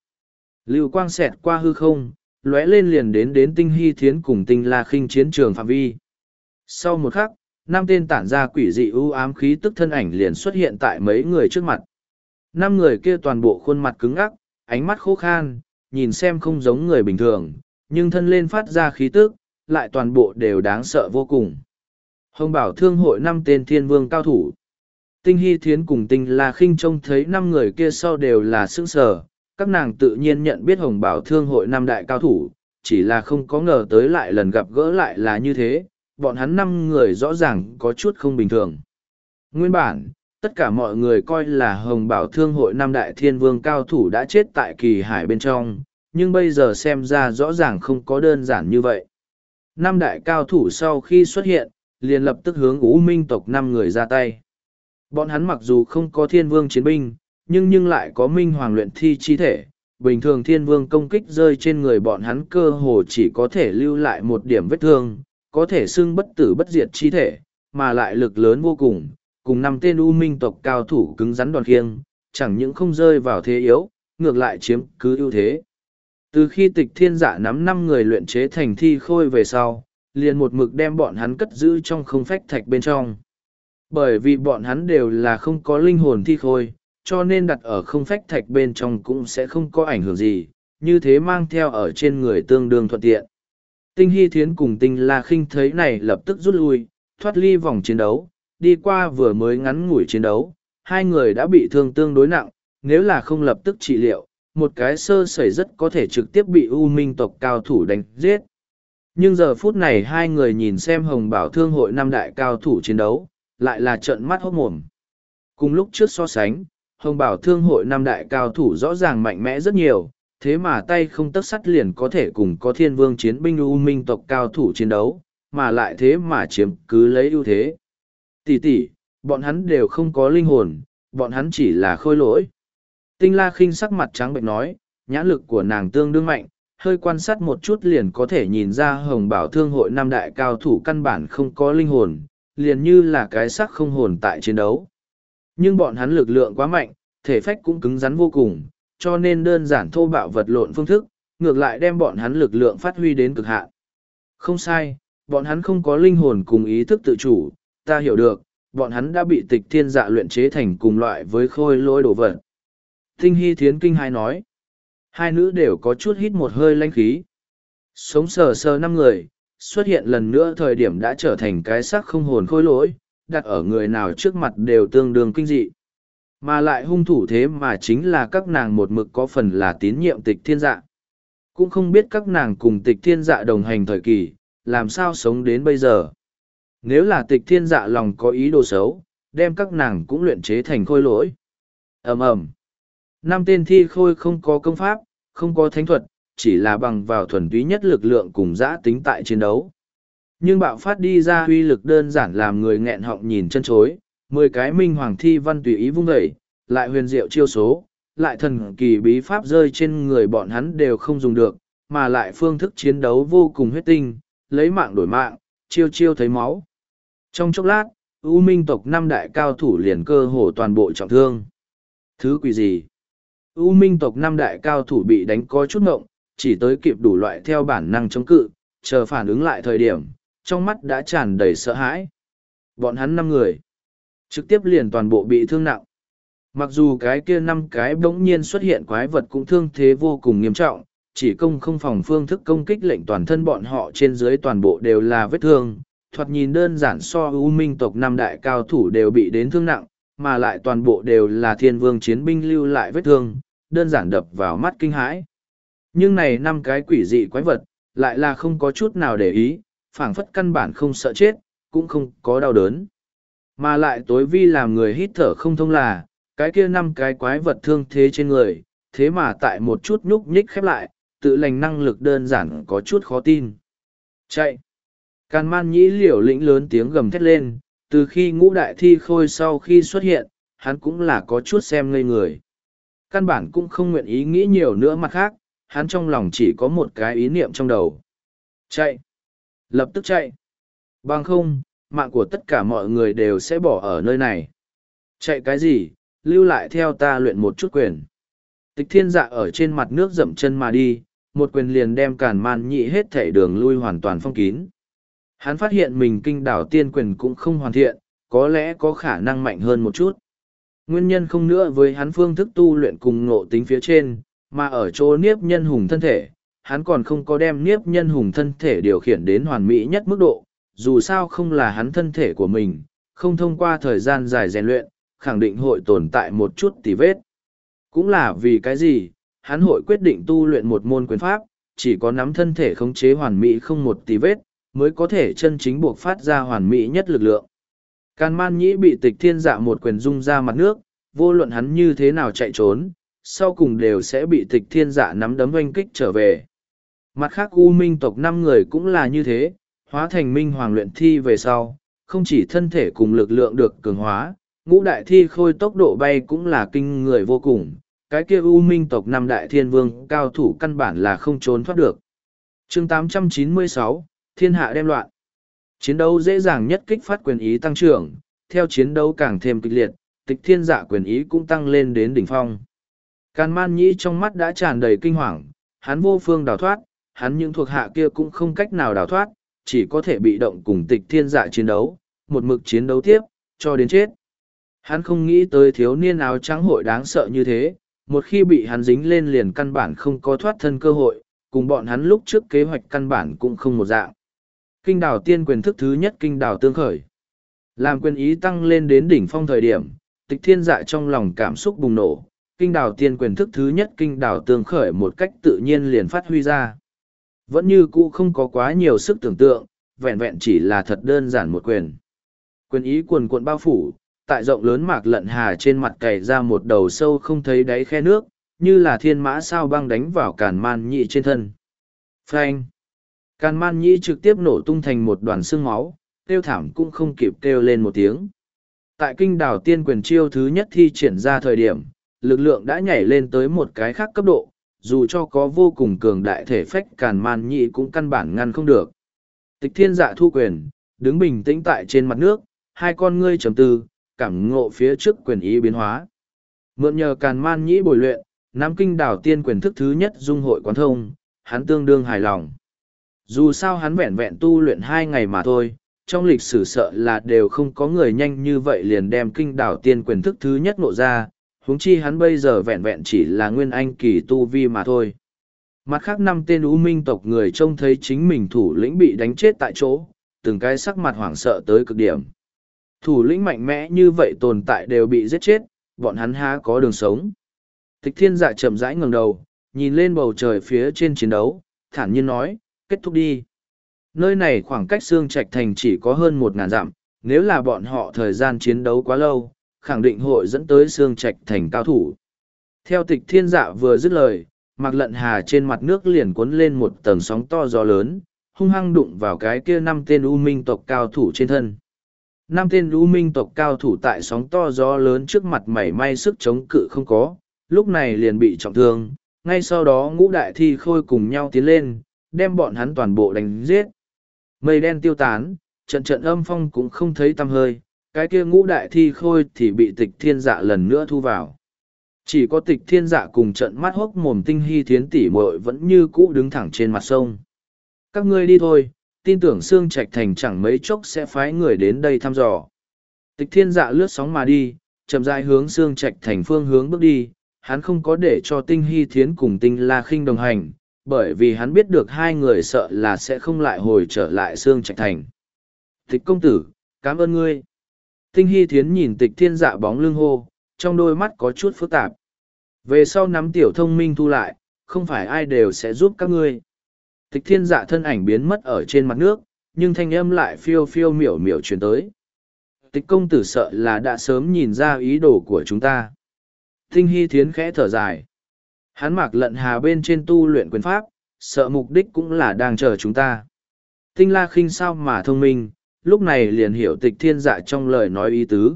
Lưu quang xẹt qua hư không, lóe lên liền đến đến tinh hy thiến cùng tinh la khinh chiến trường phạm vi. Sau một khắc, năm tên tản ra quỷ dị ưu ám khí tức thân ảnh liền xuất hiện tại mấy người trước mặt. Năm người kia toàn bộ khuôn mặt cứng ngắc, ánh mắt khô khan, nhìn xem không giống người bình thường, nhưng thân lên phát ra khí tức, lại toàn bộ đều đáng sợ vô cùng. Hồng bảo thương hội năm tên thiên vương cao thủ. Tinh Hy Thiến cùng Tinh La Khinh trông thấy năm người kia sau đều là sững sờ, các nàng tự nhiên nhận biết Hồng Bảo Thương hội năm đại cao thủ, chỉ là không có ngờ tới lại lần gặp gỡ lại là như thế, bọn hắn năm người rõ ràng có chút không bình thường. Nguyên bản, tất cả mọi người coi là Hồng Bảo Thương hội năm đại thiên vương cao thủ đã chết tại kỳ hải bên trong, nhưng bây giờ xem ra rõ ràng không có đơn giản như vậy. Năm đại cao thủ sau khi xuất hiện, liền lập tức hướng U Minh tộc năm người ra tay. Bọn hắn mặc dù không có thiên vương chiến binh, nhưng nhưng lại có minh hoàng luyện thi chi thể. Bình thường thiên vương công kích rơi trên người bọn hắn cơ hồ chỉ có thể lưu lại một điểm vết thương, có thể xưng bất tử bất diệt chi thể, mà lại lực lớn vô cùng, cùng năm tên u minh tộc cao thủ cứng rắn đòn khiêng, chẳng những không rơi vào thế yếu, ngược lại chiếm cứ ưu thế. Từ khi tịch thiên giả nắm năm người luyện chế thành thi khôi về sau, liền một mực đem bọn hắn cất giữ trong không phách thạch bên trong. Bởi vì bọn hắn đều là không có linh hồn thi khôi, cho nên đặt ở không phách thạch bên trong cũng sẽ không có ảnh hưởng gì, như thế mang theo ở trên người tương đương thuận tiện. Tinh Hy Thiến cùng Tinh La Khinh thấy này lập tức rút lui, thoát ly vòng chiến đấu, đi qua vừa mới ngắn ngủi chiến đấu, hai người đã bị thương tương đối nặng, nếu là không lập tức trị liệu, một cái sơ sẩy rất có thể trực tiếp bị U Minh tộc cao thủ đánh giết. Nhưng giờ phút này hai người nhìn xem Hồng Bảo Thương hội năm đại cao thủ chiến đấu, lại là trận mắt hốc mồm. Cùng lúc trước so sánh, Hồng Bảo Thương hội năm đại cao thủ rõ ràng mạnh mẽ rất nhiều, thế mà tay không tất sắt liền có thể cùng có thiên vương chiến binh U Minh tộc cao thủ chiến đấu, mà lại thế mà chiếm cứ lấy ưu thế. Tỷ tỷ, bọn hắn đều không có linh hồn, bọn hắn chỉ là khôi lỗi. Tinh La khinh sắc mặt trắng bệnh nói, nhãn lực của nàng tương đương mạnh, hơi quan sát một chút liền có thể nhìn ra hồng bảo thương hội năm đại cao thủ căn bản không có linh hồn, liền như là cái sắc không hồn tại chiến đấu. Nhưng bọn hắn lực lượng quá mạnh, thể phách cũng cứng rắn vô cùng, cho nên đơn giản thô bạo vật lộn phương thức, ngược lại đem bọn hắn lực lượng phát huy đến cực hạn. Không sai, bọn hắn không có linh hồn cùng ý thức tự chủ, ta hiểu được, bọn hắn đã bị tịch thiên dạ luyện chế thành cùng loại với khôi lôi đồ vật. Tinh Hy Thiến Kinh hai nói, hai nữ đều có chút hít một hơi lanh khí. Sống sờ sờ năm người, xuất hiện lần nữa thời điểm đã trở thành cái xác không hồn khôi lỗi, đặt ở người nào trước mặt đều tương đương kinh dị. Mà lại hung thủ thế mà chính là các nàng một mực có phần là tín nhiệm tịch thiên dạ. Cũng không biết các nàng cùng tịch thiên dạ đồng hành thời kỳ, làm sao sống đến bây giờ. Nếu là tịch thiên dạ lòng có ý đồ xấu, đem các nàng cũng luyện chế thành khôi lỗi. ầm ầm năm tên thi khôi không có công pháp, không có thánh thuật, chỉ là bằng vào thuần túy nhất lực lượng cùng giã tính tại chiến đấu. Nhưng bạo phát đi ra uy lực đơn giản làm người nghẹn họng nhìn chân chối, mười cái minh hoàng thi văn tùy ý vung đẩy, lại huyền diệu chiêu số, lại thần kỳ bí pháp rơi trên người bọn hắn đều không dùng được, mà lại phương thức chiến đấu vô cùng huyết tinh, lấy mạng đổi mạng, chiêu chiêu thấy máu. Trong chốc lát, U Minh tộc năm đại cao thủ liền cơ hồ toàn bộ trọng thương. Thứ quỷ gì? U Minh tộc năm đại cao thủ bị đánh có chút ngộng, chỉ tới kịp đủ loại theo bản năng chống cự, chờ phản ứng lại thời điểm, trong mắt đã tràn đầy sợ hãi. Bọn hắn năm người, trực tiếp liền toàn bộ bị thương nặng. Mặc dù cái kia năm cái bỗng nhiên xuất hiện quái vật cũng thương thế vô cùng nghiêm trọng, chỉ công không phòng phương thức công kích lệnh toàn thân bọn họ trên dưới toàn bộ đều là vết thương, thoạt nhìn đơn giản so U minh tộc năm đại cao thủ đều bị đến thương nặng, mà lại toàn bộ đều là thiên vương chiến binh lưu lại vết thương, đơn giản đập vào mắt kinh hãi. Nhưng này năm cái quỷ dị quái vật, lại là không có chút nào để ý, phảng phất căn bản không sợ chết, cũng không có đau đớn. Mà lại tối vi làm người hít thở không thông là, cái kia năm cái quái vật thương thế trên người, thế mà tại một chút nhúc nhích khép lại, tự lành năng lực đơn giản có chút khó tin. Chạy! Càn man nhĩ liều lĩnh lớn tiếng gầm thét lên, từ khi ngũ đại thi khôi sau khi xuất hiện, hắn cũng là có chút xem ngây người. Căn bản cũng không nguyện ý nghĩ nhiều nữa mặt khác, hắn trong lòng chỉ có một cái ý niệm trong đầu. Chạy! Lập tức chạy! Bằng không, mạng của tất cả mọi người đều sẽ bỏ ở nơi này. Chạy cái gì, lưu lại theo ta luyện một chút quyền. Tịch thiên dạ ở trên mặt nước dậm chân mà đi, một quyền liền đem càn man nhị hết thể đường lui hoàn toàn phong kín. Hắn phát hiện mình kinh đảo tiên quyền cũng không hoàn thiện, có lẽ có khả năng mạnh hơn một chút. Nguyên nhân không nữa với hắn phương thức tu luyện cùng ngộ tính phía trên, mà ở chỗ niếp nhân hùng thân thể, hắn còn không có đem niếp nhân hùng thân thể điều khiển đến hoàn mỹ nhất mức độ, dù sao không là hắn thân thể của mình, không thông qua thời gian dài rèn luyện, khẳng định hội tồn tại một chút tì vết. Cũng là vì cái gì, hắn hội quyết định tu luyện một môn quyền pháp, chỉ có nắm thân thể khống chế hoàn mỹ không một tì vết, mới có thể chân chính buộc phát ra hoàn mỹ nhất lực lượng. Càn man nhĩ bị tịch thiên dạ một quyền rung ra mặt nước, vô luận hắn như thế nào chạy trốn, sau cùng đều sẽ bị tịch thiên dạ nắm đấm oanh kích trở về. Mặt khác U Minh tộc năm người cũng là như thế, hóa thành minh hoàng luyện thi về sau, không chỉ thân thể cùng lực lượng được cường hóa, ngũ đại thi khôi tốc độ bay cũng là kinh người vô cùng, cái kia U Minh tộc năm đại thiên vương cao thủ căn bản là không trốn thoát được. chương 896, Thiên hạ đem loạn. Chiến đấu dễ dàng nhất kích phát quyền ý tăng trưởng, theo chiến đấu càng thêm kịch liệt, tịch thiên dạ quyền ý cũng tăng lên đến đỉnh phong. Càn man nhĩ trong mắt đã tràn đầy kinh hoàng, hắn vô phương đào thoát, hắn những thuộc hạ kia cũng không cách nào đào thoát, chỉ có thể bị động cùng tịch thiên dạ chiến đấu, một mực chiến đấu tiếp, cho đến chết. Hắn không nghĩ tới thiếu niên áo trắng hội đáng sợ như thế, một khi bị hắn dính lên liền căn bản không có thoát thân cơ hội, cùng bọn hắn lúc trước kế hoạch căn bản cũng không một dạng. Kinh đảo tiên quyền thức thứ nhất kinh đảo tương khởi. Làm quyền ý tăng lên đến đỉnh phong thời điểm, tịch thiên dạ trong lòng cảm xúc bùng nổ, kinh Đảo tiên quyền thức thứ nhất kinh Đảo tương khởi một cách tự nhiên liền phát huy ra. Vẫn như cũ không có quá nhiều sức tưởng tượng, vẹn vẹn chỉ là thật đơn giản một quyền. Quyền ý quần cuộn bao phủ, tại rộng lớn mạc lận hà trên mặt cày ra một đầu sâu không thấy đáy khe nước, như là thiên mã sao băng đánh vào càn man nhị trên thân. Phanh! Càn man Nhĩ trực tiếp nổ tung thành một đoàn xương máu, kêu thảm cũng không kịp kêu lên một tiếng. Tại kinh đảo tiên quyền chiêu thứ nhất thi triển ra thời điểm, lực lượng đã nhảy lên tới một cái khác cấp độ, dù cho có vô cùng cường đại thể phách càn man nhị cũng căn bản ngăn không được. Tịch thiên dạ thu quyền, đứng bình tĩnh tại trên mặt nước, hai con ngươi chấm tư, cảm ngộ phía trước quyền ý biến hóa. Mượn nhờ càn man nhĩ bồi luyện, Nam Kinh đảo tiên quyền thức thứ nhất dung hội quán thông, hắn tương đương hài lòng. Dù sao hắn vẹn vẹn tu luyện hai ngày mà thôi, trong lịch sử sợ là đều không có người nhanh như vậy liền đem kinh đảo tiên quyền thức thứ nhất nộ ra, huống chi hắn bây giờ vẹn vẹn chỉ là nguyên anh kỳ tu vi mà thôi. Mặt khác năm tên U Minh tộc người trông thấy chính mình thủ lĩnh bị đánh chết tại chỗ, từng cái sắc mặt hoảng sợ tới cực điểm. Thủ lĩnh mạnh mẽ như vậy tồn tại đều bị giết chết, bọn hắn há có đường sống. Tịch thiên dạ chậm rãi ngẩng đầu, nhìn lên bầu trời phía trên chiến đấu, thản nhiên nói, kết thúc đi. Nơi này khoảng cách xương trạch thành chỉ có hơn một ngàn dặm, nếu là bọn họ thời gian chiến đấu quá lâu, khẳng định hội dẫn tới xương trạch thành cao thủ. Theo tịch thiên dạ vừa dứt lời, mặc lận hà trên mặt nước liền cuốn lên một tầng sóng to gió lớn, hung hăng đụng vào cái kia năm tên u minh tộc cao thủ trên thân. Năm tên u minh tộc cao thủ tại sóng to gió lớn trước mặt mảy may sức chống cự không có, lúc này liền bị trọng thương, ngay sau đó ngũ đại thi khôi cùng nhau tiến lên, đem bọn hắn toàn bộ đánh giết. Mây đen tiêu tán, trận trận âm phong cũng không thấy tăm hơi, cái kia ngũ đại thi khôi thì bị tịch thiên dạ lần nữa thu vào. Chỉ có tịch thiên dạ cùng trận mắt hốc mồm tinh hy thiến tỉ mội vẫn như cũ đứng thẳng trên mặt sông. Các ngươi đi thôi, tin tưởng Sương Trạch Thành chẳng mấy chốc sẽ phái người đến đây thăm dò. Tịch thiên dạ lướt sóng mà đi, chậm rãi hướng Sương Trạch Thành phương hướng bước đi, hắn không có để cho tinh hy thiến cùng tinh la khinh đồng hành, bởi vì hắn biết được hai người sợ là sẽ không lại hồi trở lại xương Trạch Thành. Tịch công tử, cảm ơn ngươi. Tinh hy thiến nhìn tịch thiên dạ bóng lưng hô, trong đôi mắt có chút phức tạp. Về sau nắm tiểu thông minh thu lại, không phải ai đều sẽ giúp các ngươi. Tịch thiên dạ thân ảnh biến mất ở trên mặt nước, nhưng thanh âm lại phiêu phiêu miểu miểu truyền tới. Tịch công tử sợ là đã sớm nhìn ra ý đồ của chúng ta. Tinh hy thiến khẽ thở dài. Hắn mặc lận hà bên trên tu luyện quyền pháp, sợ mục đích cũng là đang chờ chúng ta. Tinh la khinh sao mà thông minh, lúc này liền hiểu tịch thiên dạ trong lời nói ý tứ.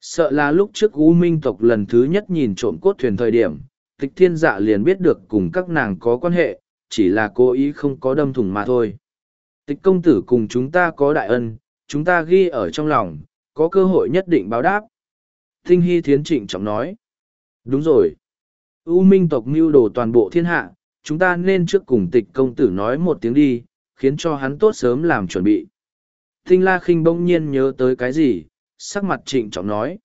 Sợ là lúc trước U Minh tộc lần thứ nhất nhìn trộm cốt thuyền thời điểm, tịch thiên dạ liền biết được cùng các nàng có quan hệ, chỉ là cố ý không có đâm thủng mà thôi. Tịch công tử cùng chúng ta có đại ân, chúng ta ghi ở trong lòng, có cơ hội nhất định báo đáp. Tinh Hy Thiến trịnh trọng nói. Đúng rồi. U minh tộc mưu đồ toàn bộ thiên hạ, chúng ta nên trước cùng tịch công tử nói một tiếng đi, khiến cho hắn tốt sớm làm chuẩn bị. Tinh La khinh bỗng nhiên nhớ tới cái gì, sắc mặt trịnh trọng nói.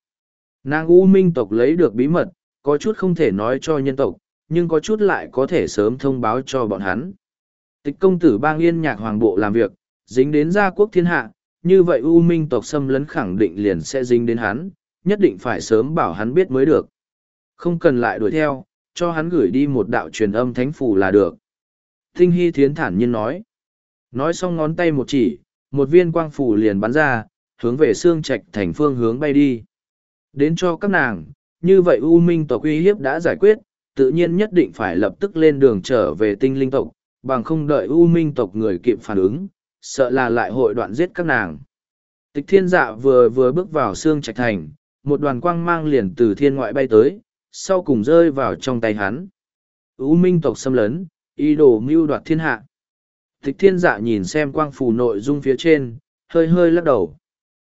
Nàng U minh tộc lấy được bí mật, có chút không thể nói cho nhân tộc, nhưng có chút lại có thể sớm thông báo cho bọn hắn. Tịch công tử bang yên nhạc hoàng bộ làm việc, dính đến gia quốc thiên hạ, như vậy U Minh tộc xâm lấn khẳng định liền sẽ dính đến hắn, nhất định phải sớm bảo hắn biết mới được. Không cần lại đuổi theo, cho hắn gửi đi một đạo truyền âm thánh phủ là được. Tinh Hy Thiến thản nhiên nói. Nói xong ngón tay một chỉ, một viên quang phủ liền bắn ra, hướng về xương trạch thành phương hướng bay đi. Đến cho các nàng, như vậy U Minh tộc uy hiếp đã giải quyết, tự nhiên nhất định phải lập tức lên đường trở về tinh linh tộc, bằng không đợi U Minh tộc người kịp phản ứng, sợ là lại hội đoạn giết các nàng. Tịch thiên dạ vừa vừa bước vào xương trạch thành, một đoàn quang mang liền từ thiên ngoại bay tới, sau cùng rơi vào trong tay hắn. U Minh tộc xâm lấn, ý đồ mưu đoạt thiên hạ. Tịch thiên dạ nhìn xem quang phù nội dung phía trên, hơi hơi lắc đầu.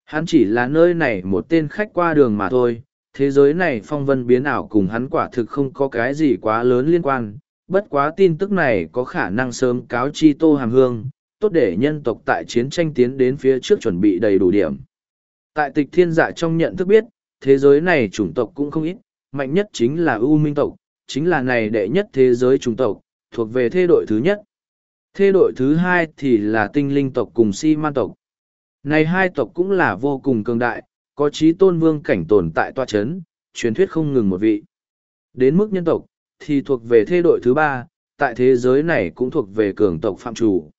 Hắn chỉ là nơi này một tên khách qua đường mà thôi, thế giới này phong vân biến ảo cùng hắn quả thực không có cái gì quá lớn liên quan, bất quá tin tức này có khả năng sớm cáo chi tô hàm hương, tốt để nhân tộc tại chiến tranh tiến đến phía trước chuẩn bị đầy đủ điểm. Tại tịch thiên dạ trong nhận thức biết, thế giới này chủng tộc cũng không ít, mạnh nhất chính là U Minh tộc, chính là này đệ nhất thế giới chủng tộc, thuộc về thế đội thứ nhất. Thế đội thứ hai thì là tinh linh tộc cùng si man tộc. Này hai tộc cũng là vô cùng cường đại, có trí tôn vương cảnh tồn tại toa chấn, truyền thuyết không ngừng một vị. Đến mức nhân tộc, thì thuộc về thế đội thứ ba, tại thế giới này cũng thuộc về cường tộc phạm chủ.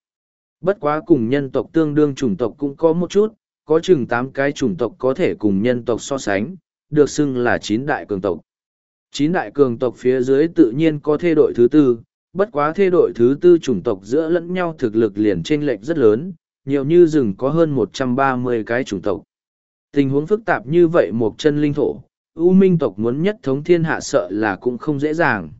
Bất quá cùng nhân tộc tương đương chủng tộc cũng có một chút, có chừng tám cái chủng tộc có thể cùng nhân tộc so sánh, được xưng là chín đại cường tộc. Chín đại cường tộc phía dưới tự nhiên có thê đội thứ tư, bất quá thê đội thứ tư chủng tộc giữa lẫn nhau thực lực liền chênh lệch rất lớn, nhiều như rừng có hơn một trăm ba mươi cái chủng tộc. Tình huống phức tạp như vậy một chân linh thổ, U Minh tộc muốn nhất thống thiên hạ sợ là cũng không dễ dàng.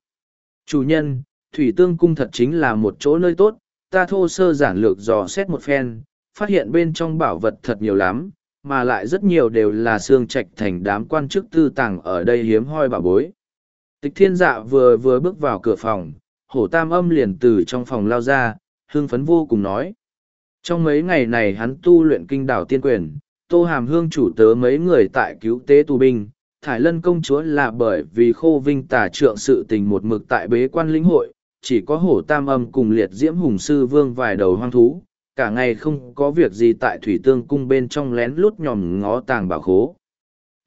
Chủ nhân, Thủy Tương Cung thật chính là một chỗ nơi tốt, ta thô sơ giản lược dò xét một phen, phát hiện bên trong bảo vật thật nhiều lắm, mà lại rất nhiều đều là xương trạch thành đám quan chức tư tàng ở đây hiếm hoi bà bối. Tịch thiên dạ vừa vừa bước vào cửa phòng, hổ tam âm liền từ trong phòng lao ra, hương phấn vô cùng nói. Trong mấy ngày này hắn tu luyện kinh đảo tiên quyền, tô hàm hương chủ tớ mấy người tại cứu tế tù binh, Thải Lân công chúa là bởi vì khô vinh tà trượng sự tình một mực tại bế quan lĩnh hội, chỉ có hổ tam âm cùng liệt diễm hùng sư vương vài đầu hoang thú, cả ngày không có việc gì tại thủy tương cung bên trong lén lút nhòm ngó tàng bảo khố.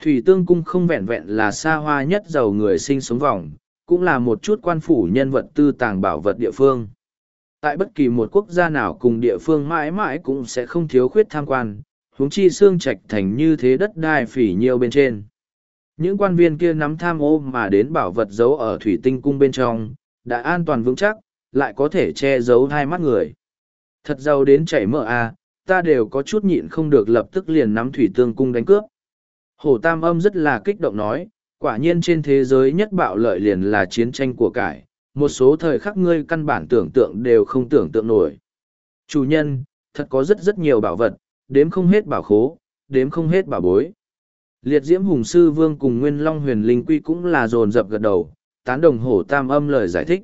Thủy tương cung không vẹn vẹn là xa hoa nhất giàu người sinh sống vòng, cũng là một chút quan phủ nhân vật tư tàng bảo vật địa phương. Tại bất kỳ một quốc gia nào cùng địa phương mãi mãi cũng sẽ không thiếu khuyết tham quan, huống chi xương trạch thành như thế đất đai phỉ nhiêu bên trên. Những quan viên kia nắm tham ô mà đến bảo vật giấu ở thủy tinh cung bên trong, đã an toàn vững chắc, lại có thể che giấu hai mắt người. Thật giàu đến chảy mỡ à, ta đều có chút nhịn không được lập tức liền nắm thủy tương cung đánh cướp. Hổ Tam Âm rất là kích động nói, quả nhiên trên thế giới nhất bạo lợi liền là chiến tranh của cải, một số thời khắc ngươi căn bản tưởng tượng đều không tưởng tượng nổi. Chủ nhân, thật có rất rất nhiều bảo vật, đếm không hết bảo khố, đếm không hết bảo bối. Liệt diễm hùng sư vương cùng nguyên long huyền linh quy cũng là dồn dập gật đầu, tán đồng hổ tam âm lời giải thích.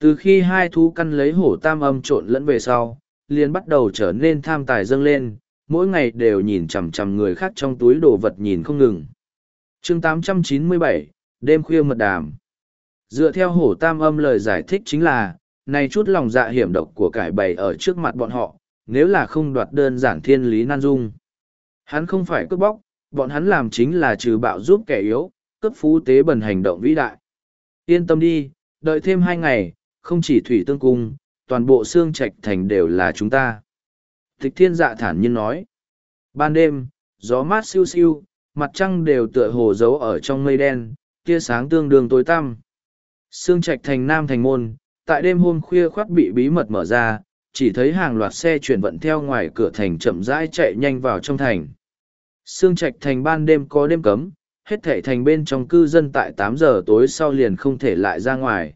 Từ khi hai thú căn lấy hổ tam âm trộn lẫn về sau, liền bắt đầu trở nên tham tài dâng lên, mỗi ngày đều nhìn chằm chằm người khác trong túi đồ vật nhìn không ngừng. chương 897, đêm khuya mật đàm. Dựa theo hổ tam âm lời giải thích chính là, này chút lòng dạ hiểm độc của cải bày ở trước mặt bọn họ, nếu là không đoạt đơn giản thiên lý nan dung. Hắn không phải cướp bóc, bọn hắn làm chính là trừ bạo giúp kẻ yếu, cấp phú tế bần hành động vĩ đại. Yên tâm đi, đợi thêm hai ngày, không chỉ thủy tương cung, toàn bộ xương trạch thành đều là chúng ta. Thích thiên dạ thản nhiên nói. Ban đêm, gió mát siêu siêu, mặt trăng đều tựa hồ giấu ở trong mây đen, tia sáng tương đương tối tăm. Sương trạch thành nam thành môn, tại đêm hôm khuya khoát bị bí mật mở ra, chỉ thấy hàng loạt xe chuyển vận theo ngoài cửa thành chậm rãi chạy nhanh vào trong thành. Sương trạch thành ban đêm có đêm cấm, hết thể thành bên trong cư dân tại tám giờ tối sau liền không thể lại ra ngoài.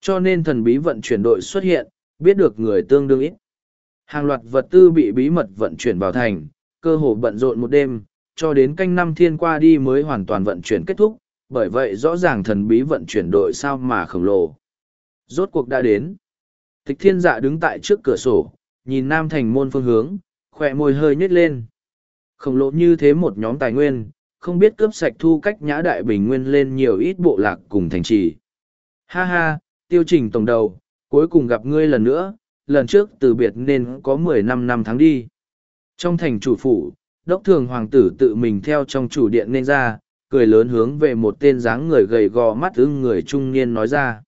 Cho nên thần bí vận chuyển đội xuất hiện, biết được người tương đương ít. Hàng loạt vật tư bị bí mật vận chuyển vào thành, cơ hồ bận rộn một đêm, cho đến canh năm thiên qua đi mới hoàn toàn vận chuyển kết thúc, bởi vậy rõ ràng thần bí vận chuyển đội sao mà khổng lồ. Rốt cuộc đã đến. Tịch thiên dạ đứng tại trước cửa sổ, nhìn nam thành môn phương hướng, khỏe môi hơi nhếch lên. Khổng lồ như thế một nhóm tài nguyên, không biết cướp sạch thu cách nhã đại bình nguyên lên nhiều ít bộ lạc cùng thành trì. Ha ha, tiêu trình tổng đầu, cuối cùng gặp ngươi lần nữa, lần trước từ biệt nên có mười năm năm tháng đi. Trong thành chủ phủ, đốc thường hoàng tử tự mình theo trong chủ điện nên ra, cười lớn hướng về một tên dáng người gầy gò mắt ưng người trung niên nói ra.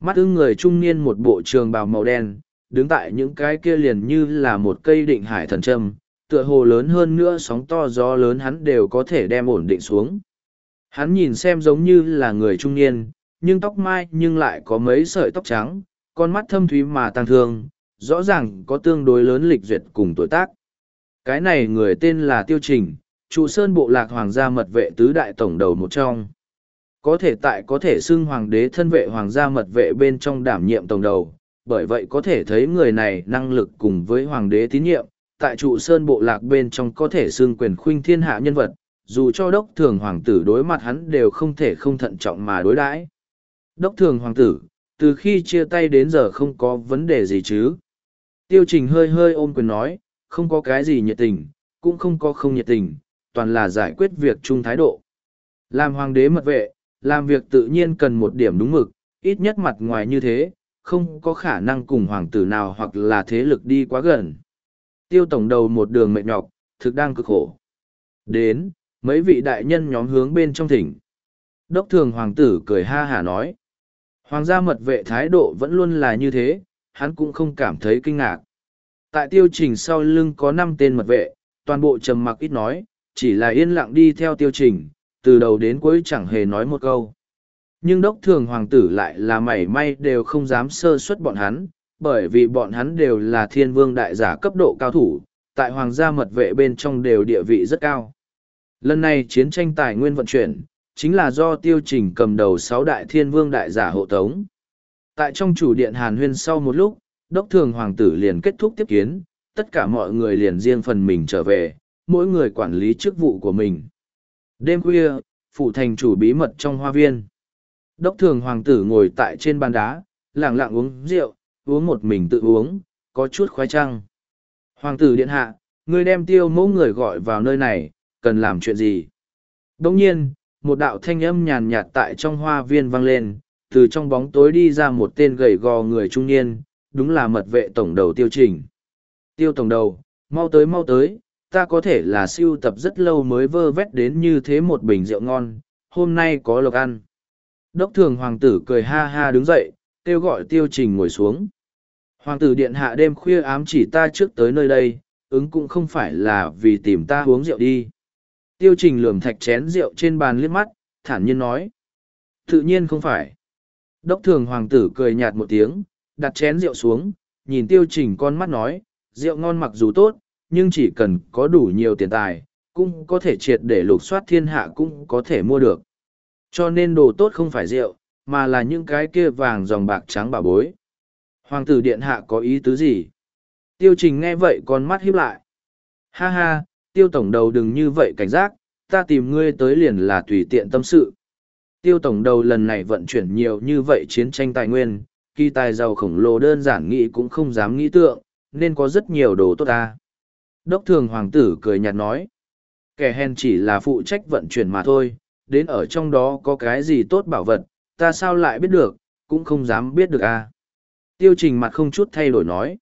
Mắt ưng người trung niên một bộ trường bào màu đen, đứng tại những cái kia liền như là một cây định hải thần trâm, tựa hồ lớn hơn nữa sóng to gió lớn hắn đều có thể đem ổn định xuống. Hắn nhìn xem giống như là người trung niên, nhưng tóc mai nhưng lại có mấy sợi tóc trắng, con mắt thâm thúy mà tăng thương, rõ ràng có tương đối lớn lịch duyệt cùng tuổi tác. Cái này người tên là Tiêu Trình, trụ sơn bộ lạc hoàng gia mật vệ tứ đại tổng đầu một trong. Có thể tại có thể xưng hoàng đế thân vệ hoàng gia mật vệ bên trong đảm nhiệm tổng đầu, bởi vậy có thể thấy người này năng lực cùng với hoàng đế tín nhiệm, tại trụ sơn bộ lạc bên trong có thể xưng quyền khuynh thiên hạ nhân vật, dù cho đốc thường hoàng tử đối mặt hắn đều không thể không thận trọng mà đối đãi. Đốc thường hoàng tử, từ khi chia tay đến giờ không có vấn đề gì chứ. Tiêu trình hơi hơi ôm quyền nói, không có cái gì nhiệt tình, cũng không có không nhiệt tình, toàn là giải quyết việc chung thái độ. Làm hoàng đế mật vệ, làm việc tự nhiên cần một điểm đúng mực, ít nhất mặt ngoài như thế, không có khả năng cùng hoàng tử nào hoặc là thế lực đi quá gần. Tiêu tổng đầu một đường mệt nhọc, thực đang cực khổ. Đến, mấy vị đại nhân nhóm hướng bên trong thỉnh. Đốc thường hoàng tử cười ha hả nói. Hoàng gia mật vệ thái độ vẫn luôn là như thế, hắn cũng không cảm thấy kinh ngạc. Tại tiêu trình sau lưng có năm tên mật vệ, toàn bộ trầm mặc ít nói, chỉ là yên lặng đi theo tiêu trình, từ đầu đến cuối chẳng hề nói một câu. Nhưng đốc thường hoàng tử lại là mảy may đều không dám sơ suất bọn hắn, bởi vì bọn hắn đều là thiên vương đại giả cấp độ cao thủ, tại hoàng gia mật vệ bên trong đều địa vị rất cao. Lần này chiến tranh tài nguyên vận chuyển, chính là do tiêu trình cầm đầu sáu đại thiên vương đại giả hộ tống. Tại trong chủ điện Hàn Huyên sau một lúc, đốc thường hoàng tử liền kết thúc tiếp kiến, tất cả mọi người liền riêng phần mình trở về, mỗi người quản lý chức vụ của mình. Đêm khuya, phụ thành chủ bí mật trong hoa viên. Đốc thường hoàng tử ngồi tại trên bàn đá, lặng lặng uống rượu, uống một mình tự uống, có chút khoái trăng. Hoàng tử điện hạ, ngươi đem tiêu mẫu người gọi vào nơi này, cần làm chuyện gì? Đồng nhiên, một đạo thanh âm nhàn nhạt tại trong hoa viên vang lên, từ trong bóng tối đi ra một tên gầy gò người trung niên, đúng là mật vệ tổng đầu tiêu trình. Tiêu tổng đầu, mau tới mau tới, ta có thể là siêu tập rất lâu mới vơ vét đến như thế một bình rượu ngon, hôm nay có lộc ăn. Đốc thường hoàng tử cười ha ha đứng dậy, kêu gọi tiêu trình ngồi xuống. Hoàng tử điện hạ đêm khuya ám chỉ ta trước tới nơi đây, ứng cũng không phải là vì tìm ta uống rượu đi. Tiêu trình lườm thạch chén rượu trên bàn liếc mắt, thản nhiên nói. Tự nhiên không phải. Đốc thường hoàng tử cười nhạt một tiếng, đặt chén rượu xuống, nhìn tiêu trình con mắt nói, rượu ngon mặc dù tốt, nhưng chỉ cần có đủ nhiều tiền tài, cũng có thể triệt để lục soát thiên hạ cũng có thể mua được. Cho nên đồ tốt không phải rượu, mà là những cái kia vàng dòng bạc trắng bà bối. Hoàng tử điện hạ có ý tứ gì? Tiêu trình nghe vậy con mắt híp lại. Ha ha, tiêu tổng đầu đừng như vậy cảnh giác, ta tìm ngươi tới liền là tùy tiện tâm sự. Tiêu tổng đầu lần này vận chuyển nhiều như vậy chiến tranh tài nguyên, kỳ tài giàu khổng lồ đơn giản nghĩ cũng không dám nghĩ tượng, nên có rất nhiều đồ tốt ta. Đốc thường hoàng tử cười nhạt nói, kẻ hèn chỉ là phụ trách vận chuyển mà thôi, đến ở trong đó có cái gì tốt bảo vật, ta sao lại biết được, cũng không dám biết được à. Tiêu trình mặt không chút thay đổi nói,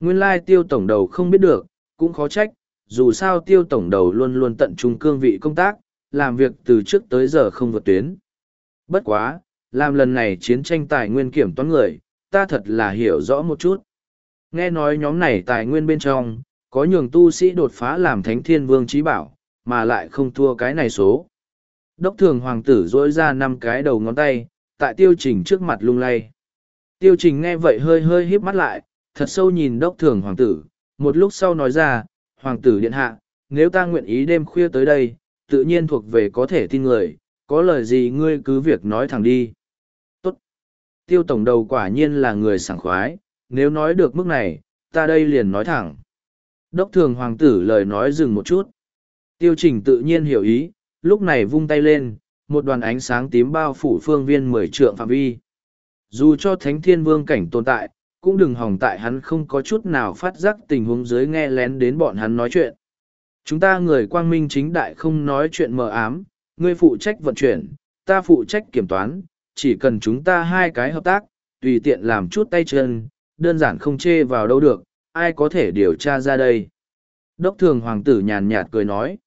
nguyên lai tiêu tổng đầu không biết được, cũng khó trách, dù sao tiêu tổng đầu luôn luôn tận trung cương vị công tác, làm việc từ trước tới giờ không vượt tuyến. Bất quá, làm lần này chiến tranh tài nguyên kiểm toán người, ta thật là hiểu rõ một chút. Nghe nói nhóm này tài nguyên bên trong, có nhường tu sĩ đột phá làm thánh thiên vương trí bảo, mà lại không thua cái này số. Đốc thường hoàng tử dỗi ra năm cái đầu ngón tay, tại tiêu trình trước mặt lung lay. Tiêu trình nghe vậy hơi hơi híp mắt lại, thật sâu nhìn đốc thường hoàng tử, một lúc sau nói ra, hoàng tử điện hạ, nếu ta nguyện ý đêm khuya tới đây, tự nhiên thuộc về có thể tin người, có lời gì ngươi cứ việc nói thẳng đi. Tốt. Tiêu tổng đầu quả nhiên là người sảng khoái, nếu nói được mức này, ta đây liền nói thẳng. Đốc thường hoàng tử lời nói dừng một chút. Tiêu trình tự nhiên hiểu ý, lúc này vung tay lên, một đoàn ánh sáng tím bao phủ phương viên mười trượng phạm vi. Dù cho thánh thiên vương cảnh tồn tại, cũng đừng hòng tại hắn không có chút nào phát giác tình huống dưới nghe lén đến bọn hắn nói chuyện. Chúng ta người quang minh chính đại không nói chuyện mờ ám, ngươi phụ trách vận chuyển, ta phụ trách kiểm toán, chỉ cần chúng ta hai cái hợp tác, tùy tiện làm chút tay chân, đơn giản không chê vào đâu được, ai có thể điều tra ra đây. Đốc thường hoàng tử nhàn nhạt cười nói.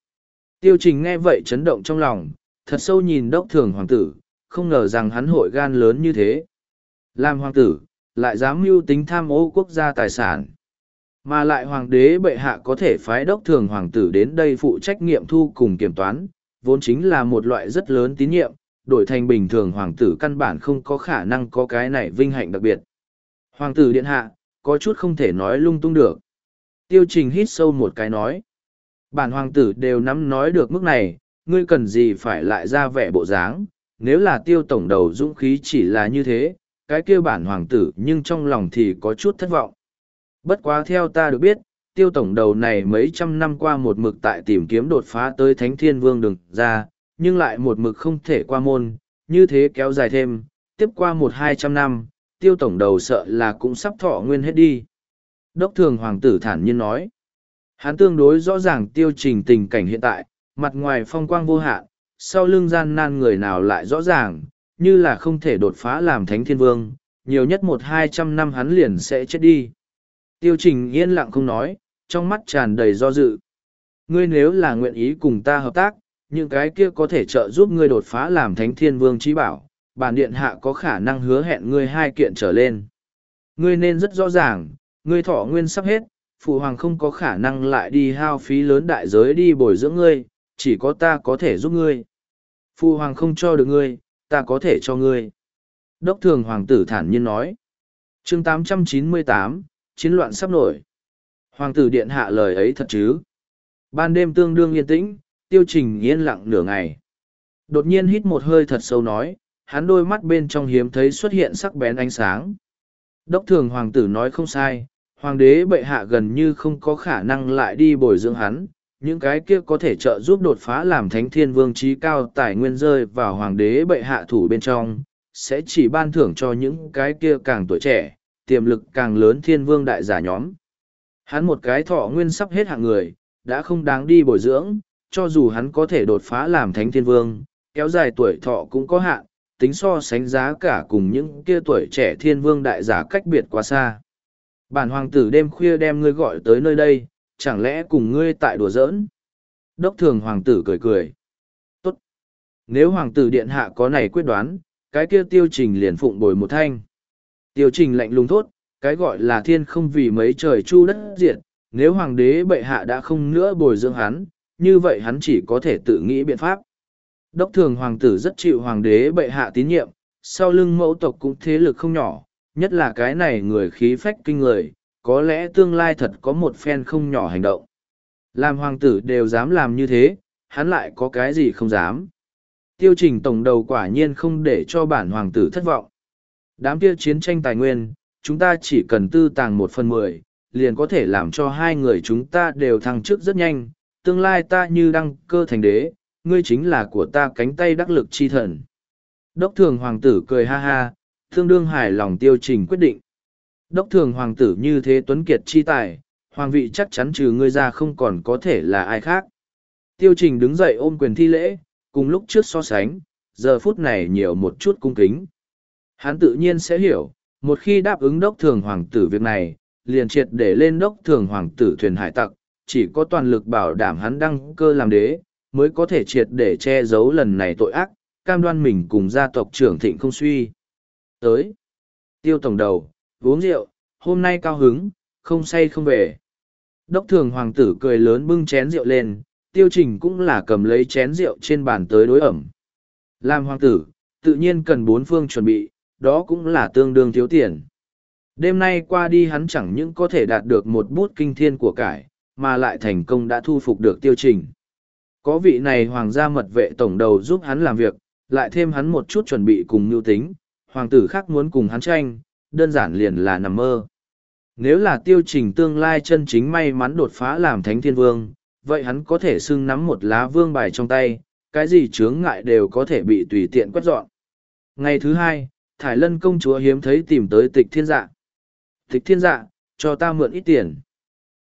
Tiêu trình nghe vậy chấn động trong lòng, thật sâu nhìn đốc thường hoàng tử, không ngờ rằng hắn hội gan lớn như thế. Làm hoàng tử, lại dám mưu tính tham ô quốc gia tài sản. Mà lại hoàng đế bệ hạ có thể phái đốc thường hoàng tử đến đây phụ trách nghiệm thu cùng kiểm toán, vốn chính là một loại rất lớn tín nhiệm, đổi thành bình thường hoàng tử căn bản không có khả năng có cái này vinh hạnh đặc biệt. Hoàng tử điện hạ, có chút không thể nói lung tung được. Tiêu trình hít sâu một cái nói. Bản hoàng tử đều nắm nói được mức này, ngươi cần gì phải lại ra vẻ bộ dáng, nếu là tiêu tổng đầu dũng khí chỉ là như thế, cái kia bản hoàng tử nhưng trong lòng thì có chút thất vọng. Bất quá theo ta được biết, tiêu tổng đầu này mấy trăm năm qua một mực tại tìm kiếm đột phá tới thánh thiên vương đường ra, nhưng lại một mực không thể qua môn, như thế kéo dài thêm, tiếp qua một hai trăm năm, tiêu tổng đầu sợ là cũng sắp thọ nguyên hết đi. Đốc thường hoàng tử thản nhiên nói, hắn tương đối rõ ràng tiêu trình tình cảnh hiện tại, mặt ngoài phong quang vô hạn, sau lưng gian nan người nào lại rõ ràng, như là không thể đột phá làm thánh thiên vương, nhiều nhất một hai trăm năm hắn liền sẽ chết đi. Tiêu trình yên lặng không nói, trong mắt tràn đầy do dự. Ngươi nếu là nguyện ý cùng ta hợp tác, những cái kia có thể trợ giúp ngươi đột phá làm thánh thiên vương trí bảo, bản điện hạ có khả năng hứa hẹn ngươi hai kiện trở lên. Ngươi nên rất rõ ràng, ngươi thọ nguyên sắp hết, phụ hoàng không có khả năng lại đi hao phí lớn đại giới đi bồi dưỡng ngươi, chỉ có ta có thể giúp ngươi. Phụ hoàng không cho được ngươi, ta có thể cho ngươi. Đốc thường hoàng tử thản nhiên nói. chương 898, chiến loạn sắp nổi. Hoàng tử điện hạ lời ấy thật chứ. Ban đêm tương đương yên tĩnh, tiêu trình yên lặng nửa ngày. Đột nhiên hít một hơi thật sâu nói, hắn đôi mắt bên trong hiếm thấy xuất hiện sắc bén ánh sáng. Đốc thường hoàng tử nói không sai, hoàng đế bệ hạ gần như không có khả năng lại đi bồi dưỡng hắn, những cái kia có thể trợ giúp đột phá làm thánh thiên vương trí cao tài nguyên rơi vào hoàng đế bệ hạ thủ bên trong, sẽ chỉ ban thưởng cho những cái kia càng tuổi trẻ, tiềm lực càng lớn thiên vương đại giả nhóm. Hắn một cái thọ nguyên sắp hết hạng người, đã không đáng đi bồi dưỡng, cho dù hắn có thể đột phá làm thánh thiên vương, kéo dài tuổi thọ cũng có hạn, tính so sánh giá cả cùng những kia tuổi trẻ thiên vương đại giả cách biệt quá xa. Bản hoàng tử đêm khuya đem ngươi gọi tới nơi đây, chẳng lẽ cùng ngươi tại đùa giỡn? Đốc thường hoàng tử cười cười. Tốt. Nếu hoàng tử điện hạ có này quyết đoán, cái kia tiêu trình liền phụng bồi một thanh. Tiêu trình lạnh lùng thốt, cái gọi là thiên không vì mấy trời chu đất diệt, nếu hoàng đế bệ hạ đã không nữa bồi dưỡng hắn, như vậy hắn chỉ có thể tự nghĩ biện pháp. Đốc thường hoàng tử rất chịu hoàng đế bệ hạ tín nhiệm, sau lưng mẫu tộc cũng thế lực không nhỏ, nhất là cái này người khí phách kinh người, có lẽ tương lai thật có một phen không nhỏ hành động. Làm hoàng tử đều dám làm như thế, hắn lại có cái gì không dám. Tiêu trình tổng đầu quả nhiên không để cho bản hoàng tử thất vọng. Đám kia chiến tranh tài nguyên, chúng ta chỉ cần tư tàng một phần mười, liền có thể làm cho hai người chúng ta đều thăng chức rất nhanh. Tương lai ta như đăng cơ thành đế, ngươi chính là của ta cánh tay đắc lực chi thần. Đốc thường hoàng tử cười ha ha, thương đương hài lòng tiêu trình quyết định. Đốc thường hoàng tử như thế tuấn kiệt chi tài, hoàng vị chắc chắn trừ ngươi ra không còn có thể là ai khác. Tiêu trình đứng dậy ôm quyền thi lễ, cùng lúc trước so sánh, giờ phút này nhiều một chút cung kính. Hắn tự nhiên sẽ hiểu, một khi đáp ứng đốc thường hoàng tử việc này, liền triệt để lên đốc thường hoàng tử thuyền hải tặc, chỉ có toàn lực bảo đảm hắn đăng cơ làm đế, mới có thể triệt để che giấu lần này tội ác, cam đoan mình cùng gia tộc trưởng thịnh không suy. Tới, tiêu tổng đầu, uống rượu, hôm nay cao hứng, không say không về. Đốc thường hoàng tử cười lớn bưng chén rượu lên, tiêu trình cũng là cầm lấy chén rượu trên bàn tới đối ẩm. Làm hoàng tử, tự nhiên cần bốn phương chuẩn bị, đó cũng là tương đương thiếu tiền. Đêm nay qua đi hắn chẳng những có thể đạt được một bút kinh thiên của cải, mà lại thành công đã thu phục được tiêu trình. Có vị này hoàng gia mật vệ tổng đầu giúp hắn làm việc, lại thêm hắn một chút chuẩn bị cùng mưu tính, hoàng tử khác muốn cùng hắn tranh, đơn giản liền là nằm mơ. Nếu là tiêu trình tương lai chân chính may mắn đột phá làm thánh thiên vương, vậy hắn có thể xưng nắm một lá vương bài trong tay, cái gì chướng ngại đều có thể bị tùy tiện quét dọn. Ngày thứ hai, Thải Lân công chúa hiếm thấy tìm tới tịch thiên dạ. Tịch thiên dạ, cho ta mượn ít tiền.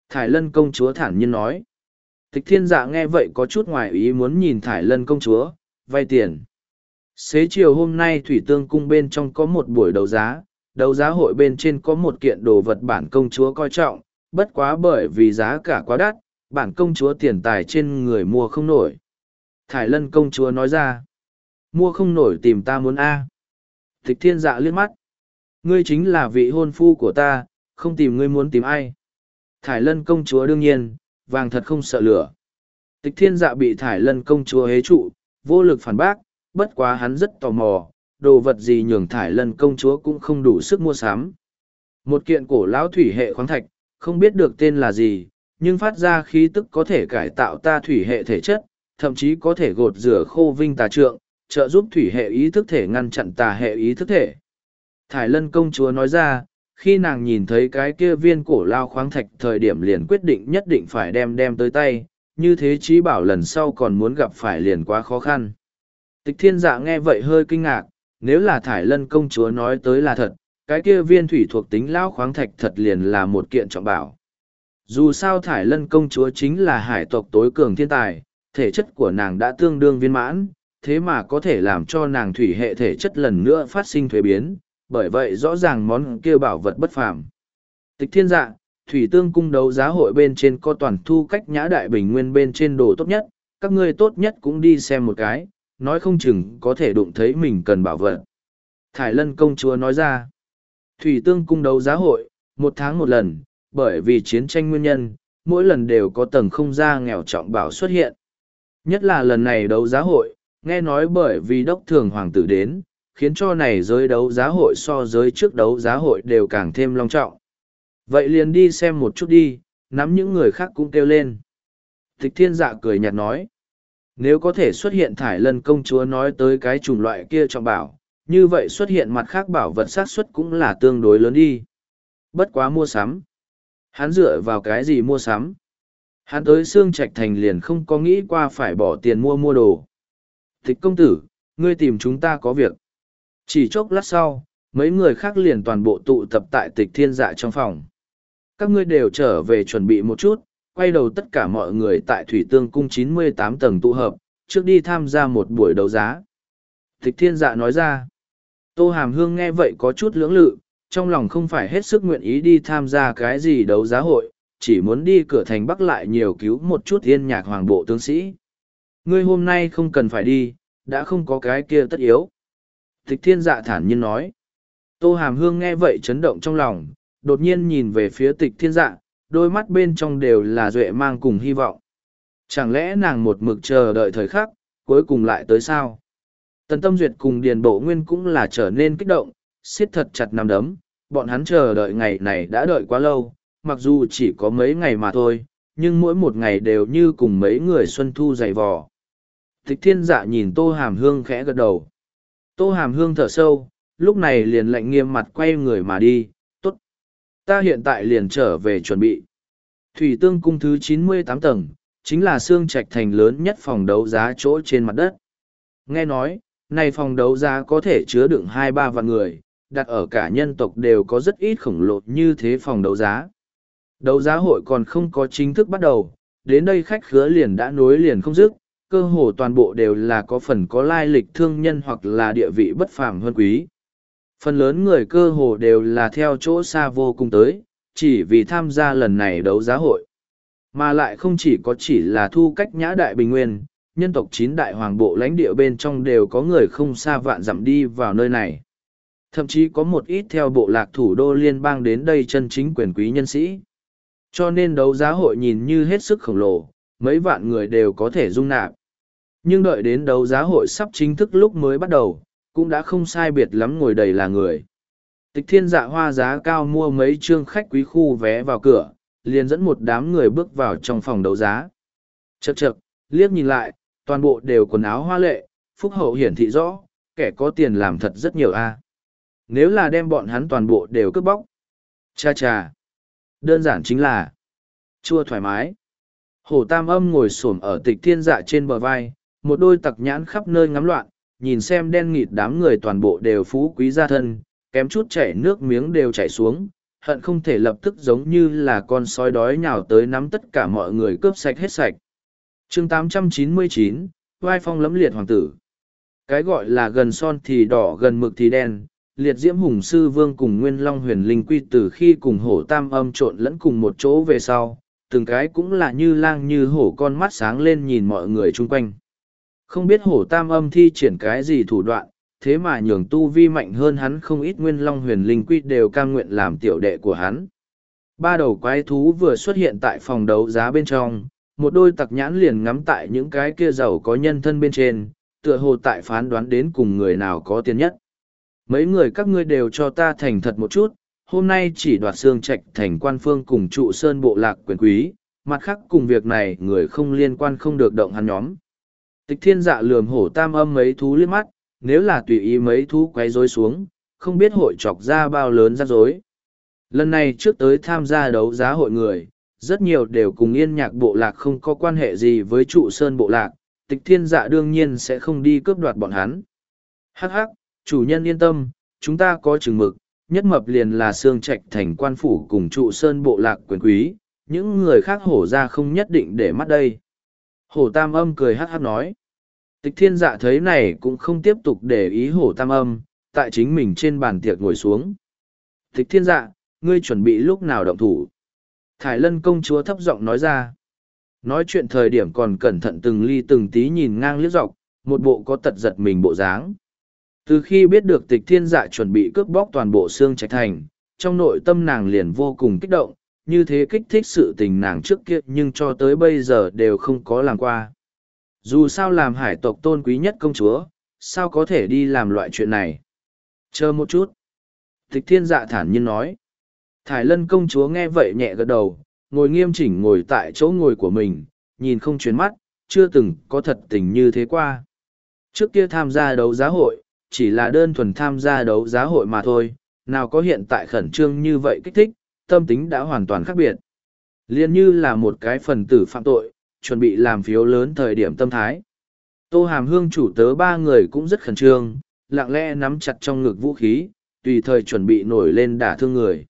Thải Lân công chúa thản nhiên nói. Tịch thiên dạ nghe vậy có chút ngoài ý muốn nhìn Thải Lân công chúa, vay tiền. Xế chiều hôm nay Thủy Tương Cung bên trong có một buổi đấu giá, đấu giá hội bên trên có một kiện đồ vật bản công chúa coi trọng, bất quá bởi vì giá cả quá đắt, bản công chúa tiền tài trên người mua không nổi. Thải lân công chúa nói ra, mua không nổi tìm ta muốn A. Tịch thiên dạ liếc mắt, ngươi chính là vị hôn phu của ta, không tìm ngươi muốn tìm ai. Thải lân công chúa đương nhiên, vàng thật không sợ lửa. Tịch thiên dạ bị thải lân công chúa hế trụ, vô lực phản bác, bất quá hắn rất tò mò, đồ vật gì nhường thải lân công chúa cũng không đủ sức mua sắm. Một kiện cổ lão thủy hệ khoáng thạch, không biết được tên là gì, nhưng phát ra khí tức có thể cải tạo ta thủy hệ thể chất, thậm chí có thể gột rửa khô vinh tà trượng, trợ giúp thủy hệ ý thức thể ngăn chặn tà hệ ý thức thể. Thải lân công chúa nói ra, khi nàng nhìn thấy cái kia viên cổ lao khoáng thạch thời điểm liền quyết định nhất định phải đem đem tới tay, như thế chí bảo lần sau còn muốn gặp phải liền quá khó khăn. Tịch thiên dạ nghe vậy hơi kinh ngạc, nếu là thải lân công chúa nói tới là thật, cái kia viên thủy thuộc tính lão khoáng thạch thật liền là một kiện trọng bảo. Dù sao thải lân công chúa chính là hải tộc tối cường thiên tài, thể chất của nàng đã tương đương viên mãn, thế mà có thể làm cho nàng thủy hệ thể chất lần nữa phát sinh thuế biến, bởi vậy rõ ràng món kia bảo vật bất phàm. Tịch thiên dạ, thủy tương cung đấu giá hội bên trên có toàn thu cách nhã đại bình nguyên bên trên đồ tốt nhất, các ngươi tốt nhất cũng đi xem một cái, nói không chừng có thể đụng thấy mình cần bảo vật. Thải lân công chúa nói ra, Thủy Tương cung đấu giá hội, một tháng một lần, bởi vì chiến tranh nguyên nhân, mỗi lần đều có tầng không gian nghèo trọng bảo xuất hiện. Nhất là lần này đấu giá hội, nghe nói bởi vì đốc thường hoàng tử đến, khiến cho này giới đấu giá hội so giới trước đấu giá hội đều càng thêm long trọng. Vậy liền đi xem một chút đi, nắm những người khác cũng kêu lên. Tịch thiên dạ cười nhạt nói, nếu có thể xuất hiện thải lân công chúa nói tới cái chủng loại kia trọng bảo, như vậy xuất hiện mặt khác bảo vật xác suất cũng là tương đối lớn đi. Bất quá mua sắm. Hắn dựa vào cái gì mua sắm? Hắn tới xương trạch thành liền không có nghĩ qua phải bỏ tiền mua mua đồ. Thích công tử, ngươi tìm chúng ta có việc. Chỉ chốc lát sau, mấy người khác liền toàn bộ tụ tập tại tịch thiên dạ trong phòng. Các ngươi đều trở về chuẩn bị một chút, quay đầu tất cả mọi người tại Thủy Tương Cung chín mươi tám tầng tụ hợp, trước đi tham gia một buổi đấu giá. Thích thiên dạ nói ra. Tô Hàm Hương nghe vậy có chút lưỡng lự, trong lòng không phải hết sức nguyện ý đi tham gia cái gì đấu giá hội, chỉ muốn đi cửa thành Bắc lại nhiều cứu một chút yên nhạc hoàng bộ tướng sĩ. Ngươi hôm nay không cần phải đi, đã không có cái kia tất yếu. Thích thiên dạ thản nhiên nói. Tô Hàm Hương nghe vậy chấn động trong lòng, đột nhiên nhìn về phía tịch thiên dạ, đôi mắt bên trong đều là duệ mang cùng hy vọng. Chẳng lẽ nàng một mực chờ đợi thời khắc, cuối cùng lại tới sao? Tần Tâm Duyệt cùng Điền Bộ Nguyên cũng là trở nên kích động, siết thật chặt nằm đấm, bọn hắn chờ đợi ngày này đã đợi quá lâu, mặc dù chỉ có mấy ngày mà thôi, nhưng mỗi một ngày đều như cùng mấy người xuân thu dày vò. Tịch thiên dạ nhìn Tô Hàm Hương khẽ gật đầu. Tô Hàm Hương thở sâu, lúc này liền lạnh nghiêm mặt quay người mà đi. Ta hiện tại liền trở về chuẩn bị. Thủy tương cung thứ chín mươi tám tầng, chính là xương trạch thành lớn nhất phòng đấu giá chỗ trên mặt đất. Nghe nói, này phòng đấu giá có thể chứa đựng hai ba vạn người, đặt ở cả nhân tộc đều có rất ít khổng lồ như thế phòng đấu giá. Đấu giá hội còn không có chính thức bắt đầu, đến đây khách khứa liền đã nối liền không dứt, cơ hồ toàn bộ đều là có phần có lai lịch thương nhân hoặc là địa vị bất phàm hơn quý. Phần lớn người cơ hồ đều là theo chỗ xa vô cùng tới, chỉ vì tham gia lần này đấu giá hội. Mà lại không chỉ có chỉ là thu cách nhã đại bình nguyên, nhân tộc chín đại hoàng bộ lãnh địa bên trong đều có người không xa vạn dặm đi vào nơi này. Thậm chí có một ít theo bộ lạc thủ đô liên bang đến đây chân chính quyền quý nhân sĩ. Cho nên đấu giá hội nhìn như hết sức khổng lồ, mấy vạn người đều có thể dung nạp. Nhưng đợi đến đấu giá hội sắp chính thức lúc mới bắt đầu, cũng đã không sai biệt lắm ngồi đầy là người. Tịch thiên dạ hoa giá cao mua mấy trương khách quý khu vé vào cửa, liền dẫn một đám người bước vào trong phòng đấu giá. Chậc chậc, liếc nhìn lại, toàn bộ đều quần áo hoa lệ, phúc hậu hiển thị rõ, kẻ có tiền làm thật rất nhiều a. Nếu là đem bọn hắn toàn bộ đều cướp bóc. Cha cha. Đơn giản chính là chua thoải mái. Hổ tam âm ngồi xổm ở tịch thiên dạ trên bờ vai, một đôi tặc nhãn khắp nơi ngắm loạn, nhìn xem đen nghịt đám người toàn bộ đều phú quý gia thân, kém chút chảy nước miếng đều chảy xuống, hận không thể lập tức giống như là con sói đói nhào tới nắm tất cả mọi người cướp sạch hết sạch. Chương 899, vai phong lẫm liệt hoàng tử. Cái gọi là gần son thì đỏ gần mực thì đen liệt diễm hùng sư vương cùng nguyên long huyền linh quy từ khi cùng hổ tam âm trộn lẫn cùng một chỗ về sau từng cái cũng là như lang như hổ con mắt sáng lên nhìn mọi người chung quanh không biết hổ tam âm thi triển cái gì thủ đoạn thế mà nhường tu vi mạnh hơn hắn không ít nguyên long huyền linh quy đều cam nguyện làm tiểu đệ của hắn ba đầu quái thú vừa xuất hiện tại phòng đấu giá bên trong một đôi tặc nhãn liền ngắm tại những cái kia giàu có nhân thân bên trên, tựa hồ tại phán đoán đến cùng người nào có tiền nhất. Mấy người các ngươi đều cho ta thành thật một chút, hôm nay chỉ đoạt xương trạch thành quan phương cùng trụ sơn bộ lạc quyền quý, mặt khác cùng việc này người không liên quan không được động hắn nhóm. Tịch thiên dạ lườm hổ tam âm mấy thú liếc mắt, nếu là tùy ý mấy thú quấy rối xuống, không biết hội chọc ra bao lớn rắc rối. Lần này trước tới tham gia đấu giá hội người, rất nhiều đều cùng yên nhạc bộ lạc không có quan hệ gì với trụ sơn bộ lạc, tịch thiên dạ đương nhiên sẽ không đi cướp đoạt bọn hắn. Hắc hắc, chủ nhân yên tâm, chúng ta có chừng mực, nhất mập liền là xương trạch thành quan phủ cùng trụ sơn bộ lạc quyền quý, những người khác hổ ra không nhất định để mắt đây. Hổ tam âm cười hắc hắc nói. Tịch thiên dạ thấy này cũng không tiếp tục để ý hổ tam âm, tại chính mình trên bàn tiệc ngồi xuống. Tịch thiên dạ, ngươi chuẩn bị lúc nào động thủ. Thải lân công chúa thấp giọng nói ra. Nói chuyện thời điểm còn cẩn thận từng ly từng tí nhìn ngang liếc dọc, một bộ có tật giật mình bộ dáng. Từ khi biết được tịch thiên dạ chuẩn bị cướp bóc toàn bộ xương trạch thành, trong nội tâm nàng liền vô cùng kích động, như thế kích thích sự tình nàng trước kia nhưng cho tới bây giờ đều không có làm qua. Dù sao làm hải tộc tôn quý nhất công chúa, sao có thể đi làm loại chuyện này? Chờ một chút. Tịch thiên dạ thản nhiên nói. Thải lân công chúa nghe vậy nhẹ gật đầu, ngồi nghiêm chỉnh ngồi tại chỗ ngồi của mình, nhìn không chuyển mắt, chưa từng có thật tình như thế qua. Trước kia tham gia đấu giá hội, chỉ là đơn thuần tham gia đấu giá hội mà thôi, nào có hiện tại khẩn trương như vậy kích thích, tâm tính đã hoàn toàn khác biệt. Liên như là một cái phần tử phạm tội, chuẩn bị làm phiếu lớn thời điểm tâm thái. Tô Hàm Hương chủ tớ ba người cũng rất khẩn trương, lặng lẽ nắm chặt trong ngực vũ khí, tùy thời chuẩn bị nổi lên đả thương người.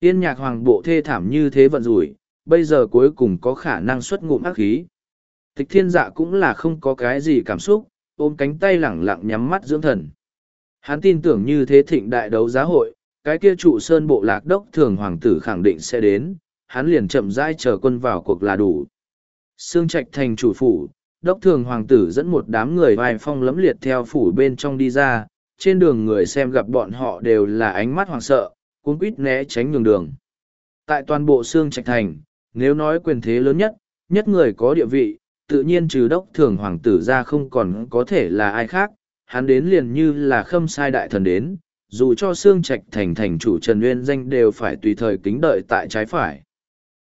yên nhạc hoàng bộ thê thảm như thế vận rủi, bây giờ cuối cùng có khả năng xuất ngụm ác khí. Tịch thiên dạ cũng là không có cái gì cảm xúc, ôm cánh tay lẳng lặng nhắm mắt dưỡng thần. Hắn tin tưởng như thế thịnh đại đấu giá hội, cái kia trụ sơn bộ lạc đốc thường hoàng tử khẳng định sẽ đến, hắn liền chậm rãi chờ quân vào cuộc là đủ. Sương Trạch thành chủ phủ, đốc thường hoàng tử dẫn một đám người vai phong lẫm liệt theo phủ bên trong đi ra, trên đường người xem gặp bọn họ đều là ánh mắt hoàng sợ, cuốn quýt né tránh nhường đường. Tại toàn bộ Sương Trạch thành, nếu nói quyền thế lớn nhất, nhất người có địa vị, tự nhiên trừ đốc thường hoàng tử ra không còn có thể là ai khác, hắn đến liền như là khâm sai đại thần đến, dù cho Sương trạch thành thành chủ Trần Nguyên danh đều phải tùy thời kính đợi tại trái phải.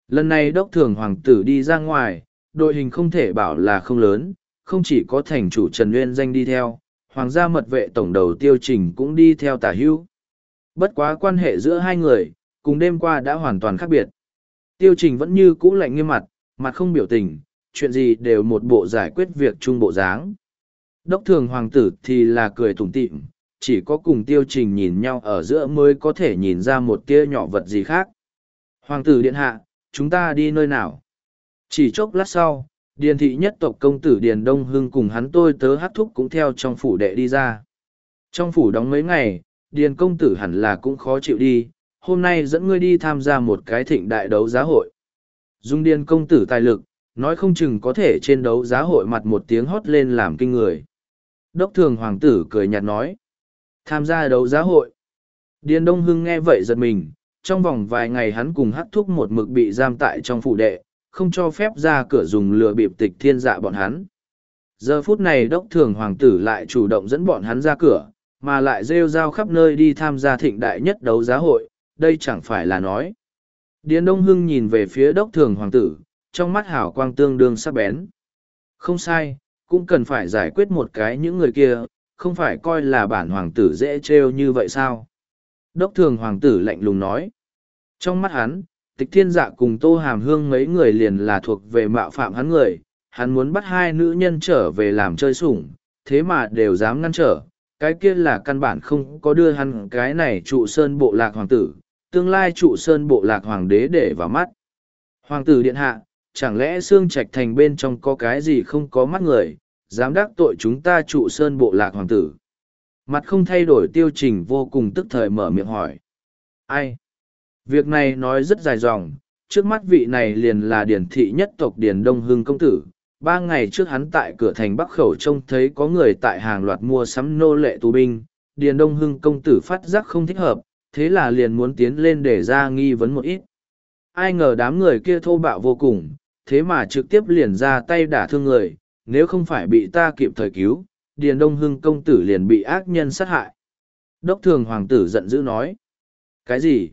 Lần này đốc thường hoàng tử đi ra ngoài, đội hình không thể bảo là không lớn, không chỉ có thành chủ Trần Nguyên danh đi theo, hoàng gia mật vệ tổng đầu tiêu trình cũng đi theo tả hưu. Bất quá quan hệ giữa hai người, cùng đêm qua đã hoàn toàn khác biệt. Tiêu trình vẫn như cũ lạnh nghiêm mặt, mặt không biểu tình, chuyện gì đều một bộ giải quyết việc chung bộ dáng. Đốc thường hoàng tử thì là cười tủm tịm, chỉ có cùng tiêu trình nhìn nhau ở giữa mới có thể nhìn ra một tia nhỏ vật gì khác. Hoàng tử điện hạ, chúng ta đi nơi nào? Chỉ chốc lát sau, điền thị nhất tộc công tử Điền Đông Hưng cùng hắn tôi tớ hát thúc cũng theo trong phủ đệ đi ra. Trong phủ đóng mấy ngày, Điền công tử hẳn là cũng khó chịu đi, hôm nay dẫn ngươi đi tham gia một cái thịnh đại đấu giá hội. Dung Điền công tử tài lực, nói không chừng có thể trên đấu giá hội mặt một tiếng hót lên làm kinh người. Đốc thường hoàng tử cười nhạt nói. Tham gia đấu giá hội. Điền Đông Hưng nghe vậy giật mình, trong vòng vài ngày hắn cùng hát thúc một mực bị giam tại trong phủ đệ, không cho phép ra cửa dùng lừa bịp tịch thiên dạ bọn hắn. Giờ phút này đốc thường hoàng tử lại chủ động dẫn bọn hắn ra cửa, mà lại rêu rao khắp nơi đi tham gia thịnh đại nhất đấu giá hội, đây chẳng phải là nói. Điền Đông Hưng nhìn về phía đốc thường hoàng tử, trong mắt hảo quang tương đương sắc bén. Không sai, cũng cần phải giải quyết một cái những người kia, không phải coi là bản hoàng tử dễ trêu như vậy sao? Đốc thường hoàng tử lạnh lùng nói. Trong mắt hắn, tịch thiên dạ cùng tô hàm hương mấy người liền là thuộc về mạo phạm hắn người, hắn muốn bắt hai nữ nhân trở về làm chơi sủng, thế mà đều dám ngăn trở. Cái kia là căn bản không có đưa hắn cái này trụ sơn bộ lạc hoàng tử, tương lai trụ sơn bộ lạc hoàng đế để vào mắt. Hoàng tử điện hạ, chẳng lẽ xương trạch thành bên trong có cái gì không có mắt người, dám đắc tội chúng ta trụ sơn bộ lạc hoàng tử. Mặt không thay đổi tiêu trình vô cùng tức thời mở miệng hỏi. Ai? Việc này nói rất dài dòng, trước mắt vị này liền là điển thị nhất tộc điển Đông Hưng công tử. Ba ngày trước hắn tại cửa thành Bắc Khẩu trông thấy có người tại hàng loạt mua sắm nô lệ tù binh, điền Đông Hưng công tử phát giác không thích hợp, thế là liền muốn tiến lên để ra nghi vấn một ít. Ai ngờ đám người kia thô bạo vô cùng, thế mà trực tiếp liền ra tay đả thương người, nếu không phải bị ta kịp thời cứu, Điền Đông Hưng công tử liền bị ác nhân sát hại. Đốc thường hoàng tử giận dữ nói. Cái gì?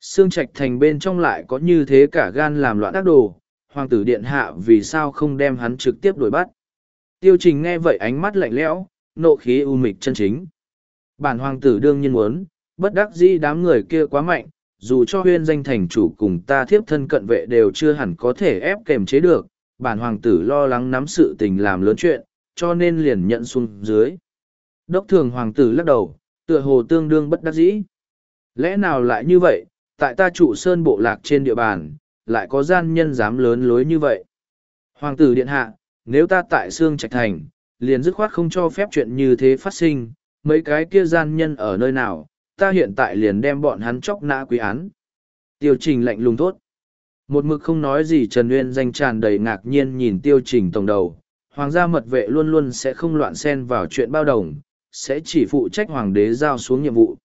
Sương Trạch thành bên trong lại có như thế cả gan làm loạn ác đồ, hoàng tử điện hạ vì sao không đem hắn trực tiếp đuổi bắt. Tiêu trình nghe vậy ánh mắt lạnh lẽo, nộ khí u mịch chân chính. Bản hoàng tử đương nhiên muốn, bất đắc dĩ đám người kia quá mạnh, dù cho huyên danh thành chủ cùng ta thiếp thân cận vệ đều chưa hẳn có thể ép kềm chế được, bản hoàng tử lo lắng nắm sự tình làm lớn chuyện, cho nên liền nhận xuống dưới. Đốc thường hoàng tử lắc đầu, tựa hồ tương đương bất đắc dĩ. Lẽ nào lại như vậy, tại ta trụ sơn bộ lạc trên địa bàn, lại có gian nhân dám lớn lối như vậy. Hoàng tử điện hạ, nếu ta tại xương trạch thành, liền dứt khoát không cho phép chuyện như thế phát sinh, mấy cái kia gian nhân ở nơi nào, ta hiện tại liền đem bọn hắn chóc nã quý án. Tiêu trình lạnh lùng thốt. Một mực không nói gì Trần Nguyên danh tràn đầy ngạc nhiên nhìn tiêu trình tổng đầu. Hoàng gia mật vệ luôn luôn sẽ không loạn xen vào chuyện bao đồng, sẽ chỉ phụ trách hoàng đế giao xuống nhiệm vụ.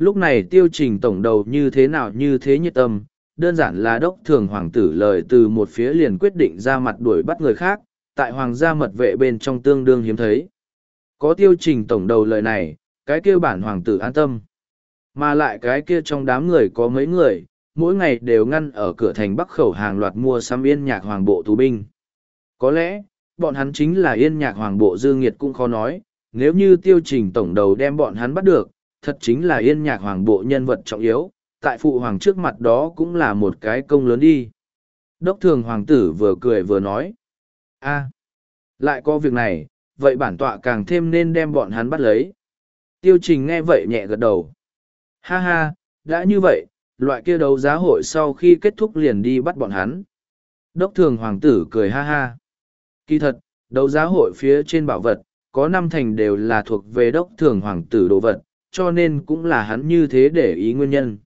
Lúc này tiêu trình tổng đầu như thế nào như thế nhiệt tâm, đơn giản là đốc thường hoàng tử lời từ một phía liền quyết định ra mặt đuổi bắt người khác, tại hoàng gia mật vệ bên trong tương đương hiếm thấy. Có tiêu trình tổng đầu lời này, cái kia bản hoàng tử an tâm. Mà lại cái kia trong đám người có mấy người, mỗi ngày đều ngăn ở cửa thành bắc khẩu hàng loạt mua sắm yên nhạc hoàng bộ tù binh. Có lẽ, bọn hắn chính là yên nhạc hoàng bộ dư nghiệt cũng khó nói, nếu như tiêu trình tổng đầu đem bọn hắn bắt được, thật chính là yên nhạc hoàng bộ nhân vật trọng yếu, tại phụ hoàng trước mặt đó cũng là một cái công lớn đi. Đốc thường hoàng tử vừa cười vừa nói. a lại có việc này, vậy bản tọa càng thêm nên đem bọn hắn bắt lấy. Tiêu trình nghe vậy nhẹ gật đầu. Ha ha, đã như vậy, loại kia đấu giá hội sau khi kết thúc liền đi bắt bọn hắn. Đốc thường hoàng tử cười ha ha. Kỳ thật, đấu giá hội phía trên bảo vật, có năm thành đều là thuộc về đốc thường hoàng tử đồ vật, cho nên cũng là hắn như thế để ý nguyên nhân.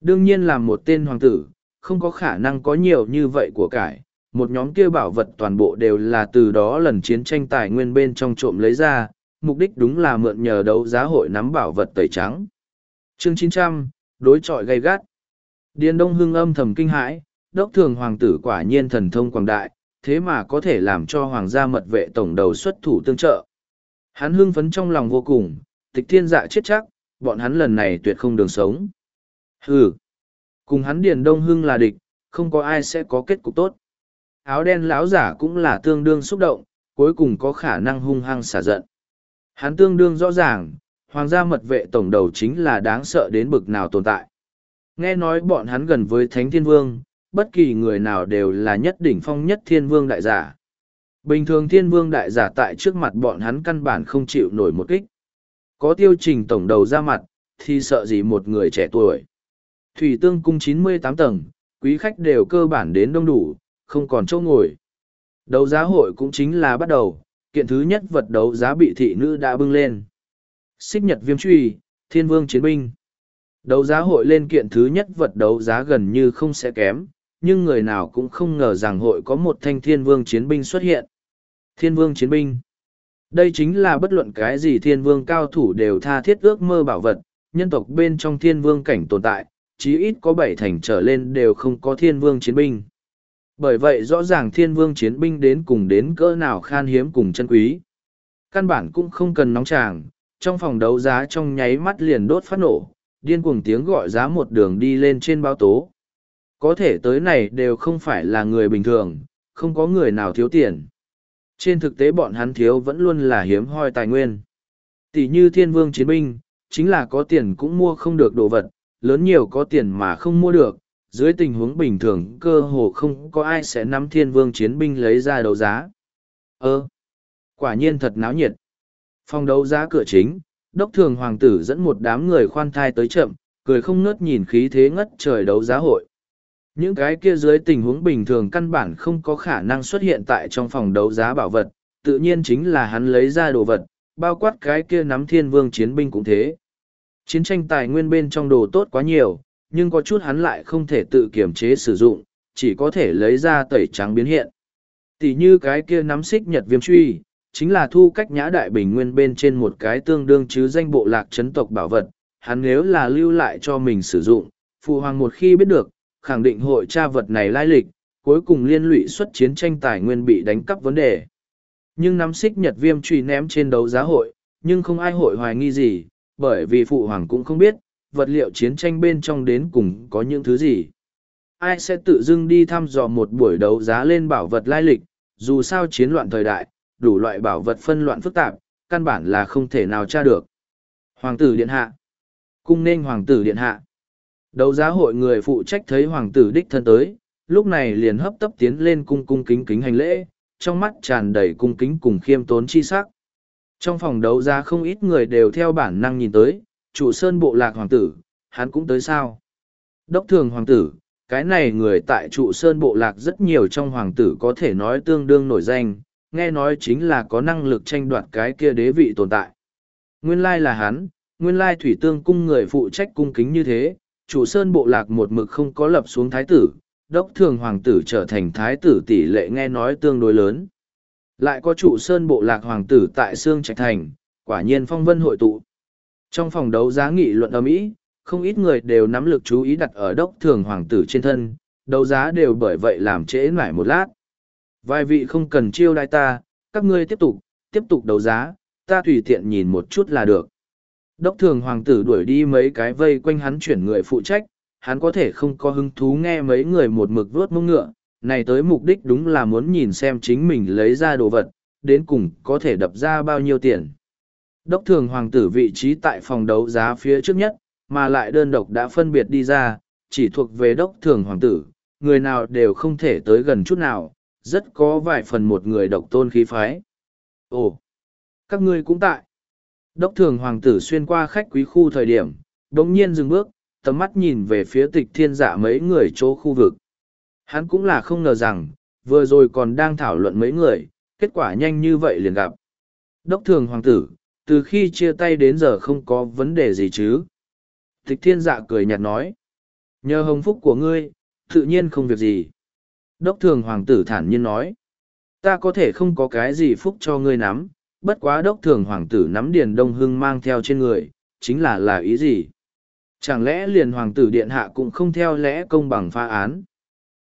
Đương nhiên là một tên hoàng tử, không có khả năng có nhiều như vậy của cải. Một nhóm kia bảo vật toàn bộ đều là từ đó lần chiến tranh tài nguyên bên trong trộm lấy ra, mục đích đúng là mượn nhờ đấu giá hội nắm bảo vật tẩy trắng. Chương 900, đối trọi gay gắt. Điền Đông Hưng âm thầm kinh hãi, đốc thường hoàng tử quả nhiên thần thông quảng đại, thế mà có thể làm cho hoàng gia mật vệ tổng đầu xuất thủ tương trợ. Hắn hưng phấn trong lòng vô cùng, tịch thiên dạ chết chắc, bọn hắn lần này tuyệt không đường sống. Hừ, cùng hắn Điền Đông Hưng là địch, không có ai sẽ có kết cục tốt. Áo đen lão giả cũng là tương đương xúc động, cuối cùng có khả năng hung hăng xả giận. Hắn tương đương rõ ràng, hoàng gia mật vệ tổng đầu chính là đáng sợ đến bực nào tồn tại. Nghe nói bọn hắn gần với Thánh Thiên Vương, bất kỳ người nào đều là nhất đỉnh phong nhất Thiên Vương đại giả. Bình thường Thiên Vương đại giả tại trước mặt bọn hắn căn bản không chịu nổi một kích. Có tiêu trình tổng đầu ra mặt, thì sợ gì một người trẻ tuổi. Thủy tương cung chín mươi tám tầng, quý khách đều cơ bản đến đông đủ, không còn chỗ ngồi. Đấu giá hội cũng chính là bắt đầu, kiện thứ nhất vật đấu giá bị thị nữ đã bưng lên. Xích nhật viêm truy, thiên vương chiến binh. Đấu giá hội lên kiện thứ nhất vật đấu giá gần như không sẽ kém, nhưng người nào cũng không ngờ rằng hội có một thanh thiên vương chiến binh xuất hiện. Thiên vương chiến binh. Đây chính là bất luận cái gì thiên vương cao thủ đều tha thiết ước mơ bảo vật, nhân tộc bên trong thiên vương cảnh tồn tại, chí ít có bảy thành trở lên đều không có thiên vương chiến binh. Bởi vậy rõ ràng thiên vương chiến binh đến cùng đến cỡ nào khan hiếm cùng chân quý. Căn bản cũng không cần nóng tràng, trong phòng đấu giá trong nháy mắt liền đốt phát nổ, điên cuồng tiếng gọi giá một đường đi lên trên báo tố. Có thể tới này đều không phải là người bình thường, không có người nào thiếu tiền. Trên thực tế bọn hắn thiếu vẫn luôn là hiếm hoi tài nguyên. Tỷ như thiên vương chiến binh, chính là có tiền cũng mua không được đồ vật, lớn nhiều có tiền mà không mua được. Dưới tình huống bình thường cơ hồ không có ai sẽ nắm thiên vương chiến binh lấy ra đấu giá. Ơ! quả nhiên thật náo nhiệt. Phòng đấu giá cửa chính, đốc thường hoàng tử dẫn một đám người khoan thai tới chậm, cười không ngớt nhìn khí thế ngất trời đấu giá hội. Những cái kia dưới tình huống bình thường căn bản không có khả năng xuất hiện tại trong phòng đấu giá bảo vật, tự nhiên chính là hắn lấy ra đồ vật, bao quát cái kia nắm thiên vương chiến binh cũng thế. Chiến tranh tài nguyên bên trong đồ tốt quá nhiều, nhưng có chút hắn lại không thể tự kiểm chế sử dụng, chỉ có thể lấy ra tẩy trắng biến hiện. Tỷ như cái kia nắm xích nhật viêm truy, chính là thu cách nhã đại bình nguyên bên trên một cái tương đương chứ danh bộ lạc chấn tộc bảo vật, hắn nếu là lưu lại cho mình sử dụng, phụ hoàng một khi biết được, khẳng định hội tra vật này lai lịch, cuối cùng liên lụy xuất chiến tranh tài nguyên bị đánh cắp vấn đề. Nhưng nắm xích nhật viêm truy ném trên đấu giá hội, nhưng không ai hội hoài nghi gì, bởi vì phụ hoàng cũng không biết, vật liệu chiến tranh bên trong đến cùng có những thứ gì. Ai sẽ tự dưng đi thăm dò một buổi đấu giá lên bảo vật lai lịch, dù sao chiến loạn thời đại, đủ loại bảo vật phân loạn phức tạp, căn bản là không thể nào tra được. Hoàng tử điện hạ. Cung nên hoàng tử điện hạ. Đấu giá hội người phụ trách thấy hoàng tử đích thân tới, lúc này liền hấp tấp tiến lên cung cung kính kính hành lễ, trong mắt tràn đầy cung kính cùng khiêm tốn chi sắc. Trong phòng đấu giá không ít người đều theo bản năng nhìn tới, trụ sơn bộ lạc hoàng tử, hắn cũng tới sao. Đốc thường hoàng tử, cái này người tại trụ sơn bộ lạc rất nhiều trong hoàng tử có thể nói tương đương nổi danh, nghe nói chính là có năng lực tranh đoạt cái kia đế vị tồn tại. Nguyên lai là hắn, nguyên lai thủy tương cung người phụ trách cung kính như thế, chủ sơn bộ lạc một mực không có lập xuống thái tử, đốc thường hoàng tử trở thành thái tử tỷ lệ nghe nói tương đối lớn. Lại có chủ sơn bộ lạc hoàng tử tại Sương Trạch Thành, quả nhiên phong vân hội tụ. Trong phòng đấu giá nghị luận ở Mỹ, không ít người đều nắm lực chú ý đặt ở đốc thường hoàng tử trên thân, đấu giá đều bởi vậy làm trễ lại một lát. Vài vị không cần chiêu đai ta, các ngươi tiếp tục, tiếp tục đấu giá, ta tùy tiện nhìn một chút là được. Đốc thường hoàng tử đuổi đi mấy cái vây quanh hắn chuyển người phụ trách, hắn có thể không có hứng thú nghe mấy người một mực vuốt mông ngựa, này tới mục đích đúng là muốn nhìn xem chính mình lấy ra đồ vật, đến cùng có thể đập ra bao nhiêu tiền. Đốc thường hoàng tử vị trí tại phòng đấu giá phía trước nhất, mà lại đơn độc đã phân biệt đi ra, chỉ thuộc về đốc thường hoàng tử, người nào đều không thể tới gần chút nào, rất có vài phần một người độc tôn khí phái. Ồ, các ngươi cũng tại. Đốc thường hoàng tử xuyên qua khách quý khu thời điểm, đống nhiên dừng bước, tầm mắt nhìn về phía tịch thiên dạ mấy người chỗ khu vực. Hắn cũng là không ngờ rằng, vừa rồi còn đang thảo luận mấy người, kết quả nhanh như vậy liền gặp. Đốc thường hoàng tử, từ khi chia tay đến giờ không có vấn đề gì chứ. Tịch thiên dạ cười nhạt nói. Nhờ hồng phúc của ngươi, tự nhiên không việc gì. Đốc thường hoàng tử thản nhiên nói. Ta có thể không có cái gì phúc cho ngươi nắm, bất quá đốc thường hoàng tử nắm điền đông hưng mang theo trên người, chính là là ý gì? Chẳng lẽ liền hoàng tử điện hạ cũng không theo lẽ công bằng pha án?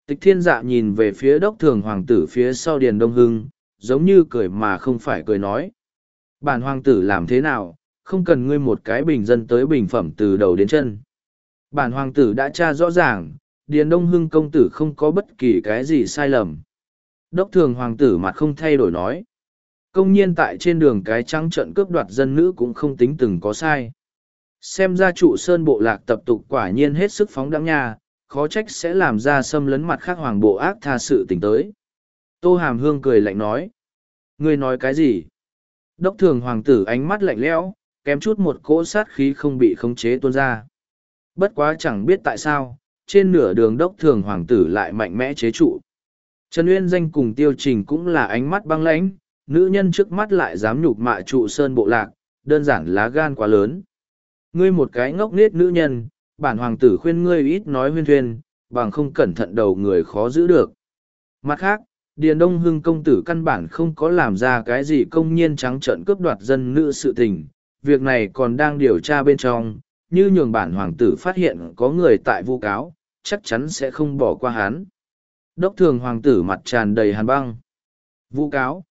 Tịch thiên dạ nhìn về phía đốc thường hoàng tử phía sau điền đông hưng, giống như cười mà không phải cười nói. Bản hoàng tử làm thế nào, không cần ngươi một cái bình dân tới bình phẩm từ đầu đến chân. Bản hoàng tử đã tra rõ ràng, điền đông hưng công tử không có bất kỳ cái gì sai lầm. Đốc thường hoàng tử mặt không thay đổi nói. Công nhiên tại trên đường cái trắng trận cướp đoạt dân nữ cũng không tính từng có sai. Xem ra trụ sơn bộ lạc tập tục quả nhiên hết sức phóng đẳng nha, khó trách sẽ làm ra xâm lấn mặt khác hoàng bộ ác tha sự tình tới. Tô Hàm Hương cười lạnh nói. Ngươi nói cái gì? Đốc thường hoàng tử ánh mắt lạnh lẽo, kém chút một cỗ sát khí không bị khống chế tuôn ra. Bất quá chẳng biết tại sao, trên nửa đường đốc thường hoàng tử lại mạnh mẽ chế trụ. Trần Uyên danh cùng tiêu trình cũng là ánh mắt băng lãnh, nữ nhân trước mắt lại dám nhục mạ trụ sơn bộ lạc, đơn giản lá gan quá lớn. Ngươi một cái ngốc nghếch nữ nhân, bản hoàng tử khuyên ngươi ít nói huyên thuyên, bằng không cẩn thận đầu người khó giữ được. Mặt khác, Điền Đông Hưng công tử căn bản không có làm ra cái gì công nhiên trắng trợn cướp đoạt dân nữ sự tình, việc này còn đang điều tra bên trong, như nhường bản hoàng tử phát hiện có người tại vu cáo, chắc chắn sẽ không bỏ qua hắn. Đốc thường hoàng tử mặt tràn đầy hàn băng. Vu cáo.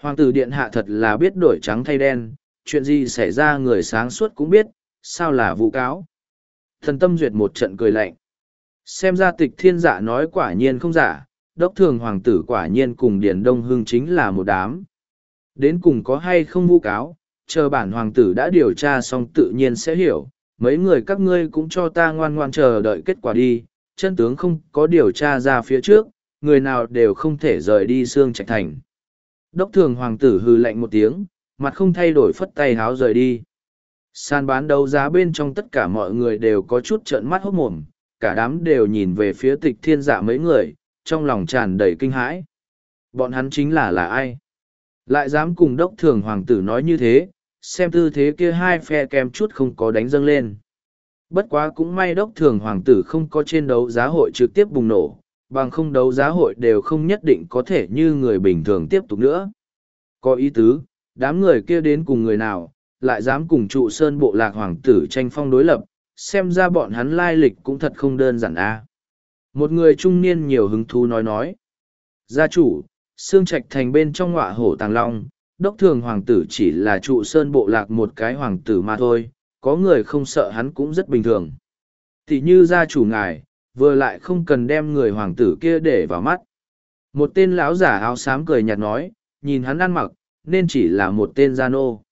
Hoàng tử điện hạ thật là biết đổi trắng thay đen, chuyện gì xảy ra người sáng suốt cũng biết, sao là vu cáo. Thần tâm duyệt một trận cười lạnh. Xem ra tịch thiên giả nói quả nhiên không giả, đốc thường hoàng tử quả nhiên cùng Điền Đông Hưng chính là một đám. Đến cùng có hay không vu cáo, chờ bản hoàng tử đã điều tra xong tự nhiên sẽ hiểu, mấy người các ngươi cũng cho ta ngoan ngoan chờ đợi kết quả đi, chân tướng không có điều tra ra phía trước, người nào đều không thể rời đi xương trạch thành. Đốc thường hoàng tử hừ lạnh một tiếng, mặt không thay đổi phất tay háo rời đi. Sàn bán đấu giá bên trong tất cả mọi người đều có chút trợn mắt hốt mồm, cả đám đều nhìn về phía tịch thiên dạ mấy người, trong lòng tràn đầy kinh hãi. Bọn hắn chính là là ai? Lại dám cùng đốc thường hoàng tử nói như thế, xem tư thế kia hai phe kem chút không có đánh dâng lên. Bất quá cũng may đốc thường hoàng tử không có trên đấu giá hội trực tiếp bùng nổ, bằng không đấu giá hội đều không nhất định có thể như người bình thường tiếp tục nữa. Có ý tứ, đám người kia đến cùng người nào, lại dám cùng trụ sơn bộ lạc hoàng tử tranh phong đối lập, xem ra bọn hắn lai lịch cũng thật không đơn giản a. À. Một người trung niên nhiều hứng thú nói nói. Gia chủ, xương trạch thành bên trong ngọa hổ tàng long, đốc thường hoàng tử chỉ là trụ sơn bộ lạc một cái hoàng tử mà thôi, có người không sợ hắn cũng rất bình thường. Thì như gia chủ ngài, vừa lại không cần đem người hoàng tử kia để vào mắt. Một tên lão giả áo xám cười nhạt nói, nhìn hắn ăn mặc, nên chỉ là một tên gia nô.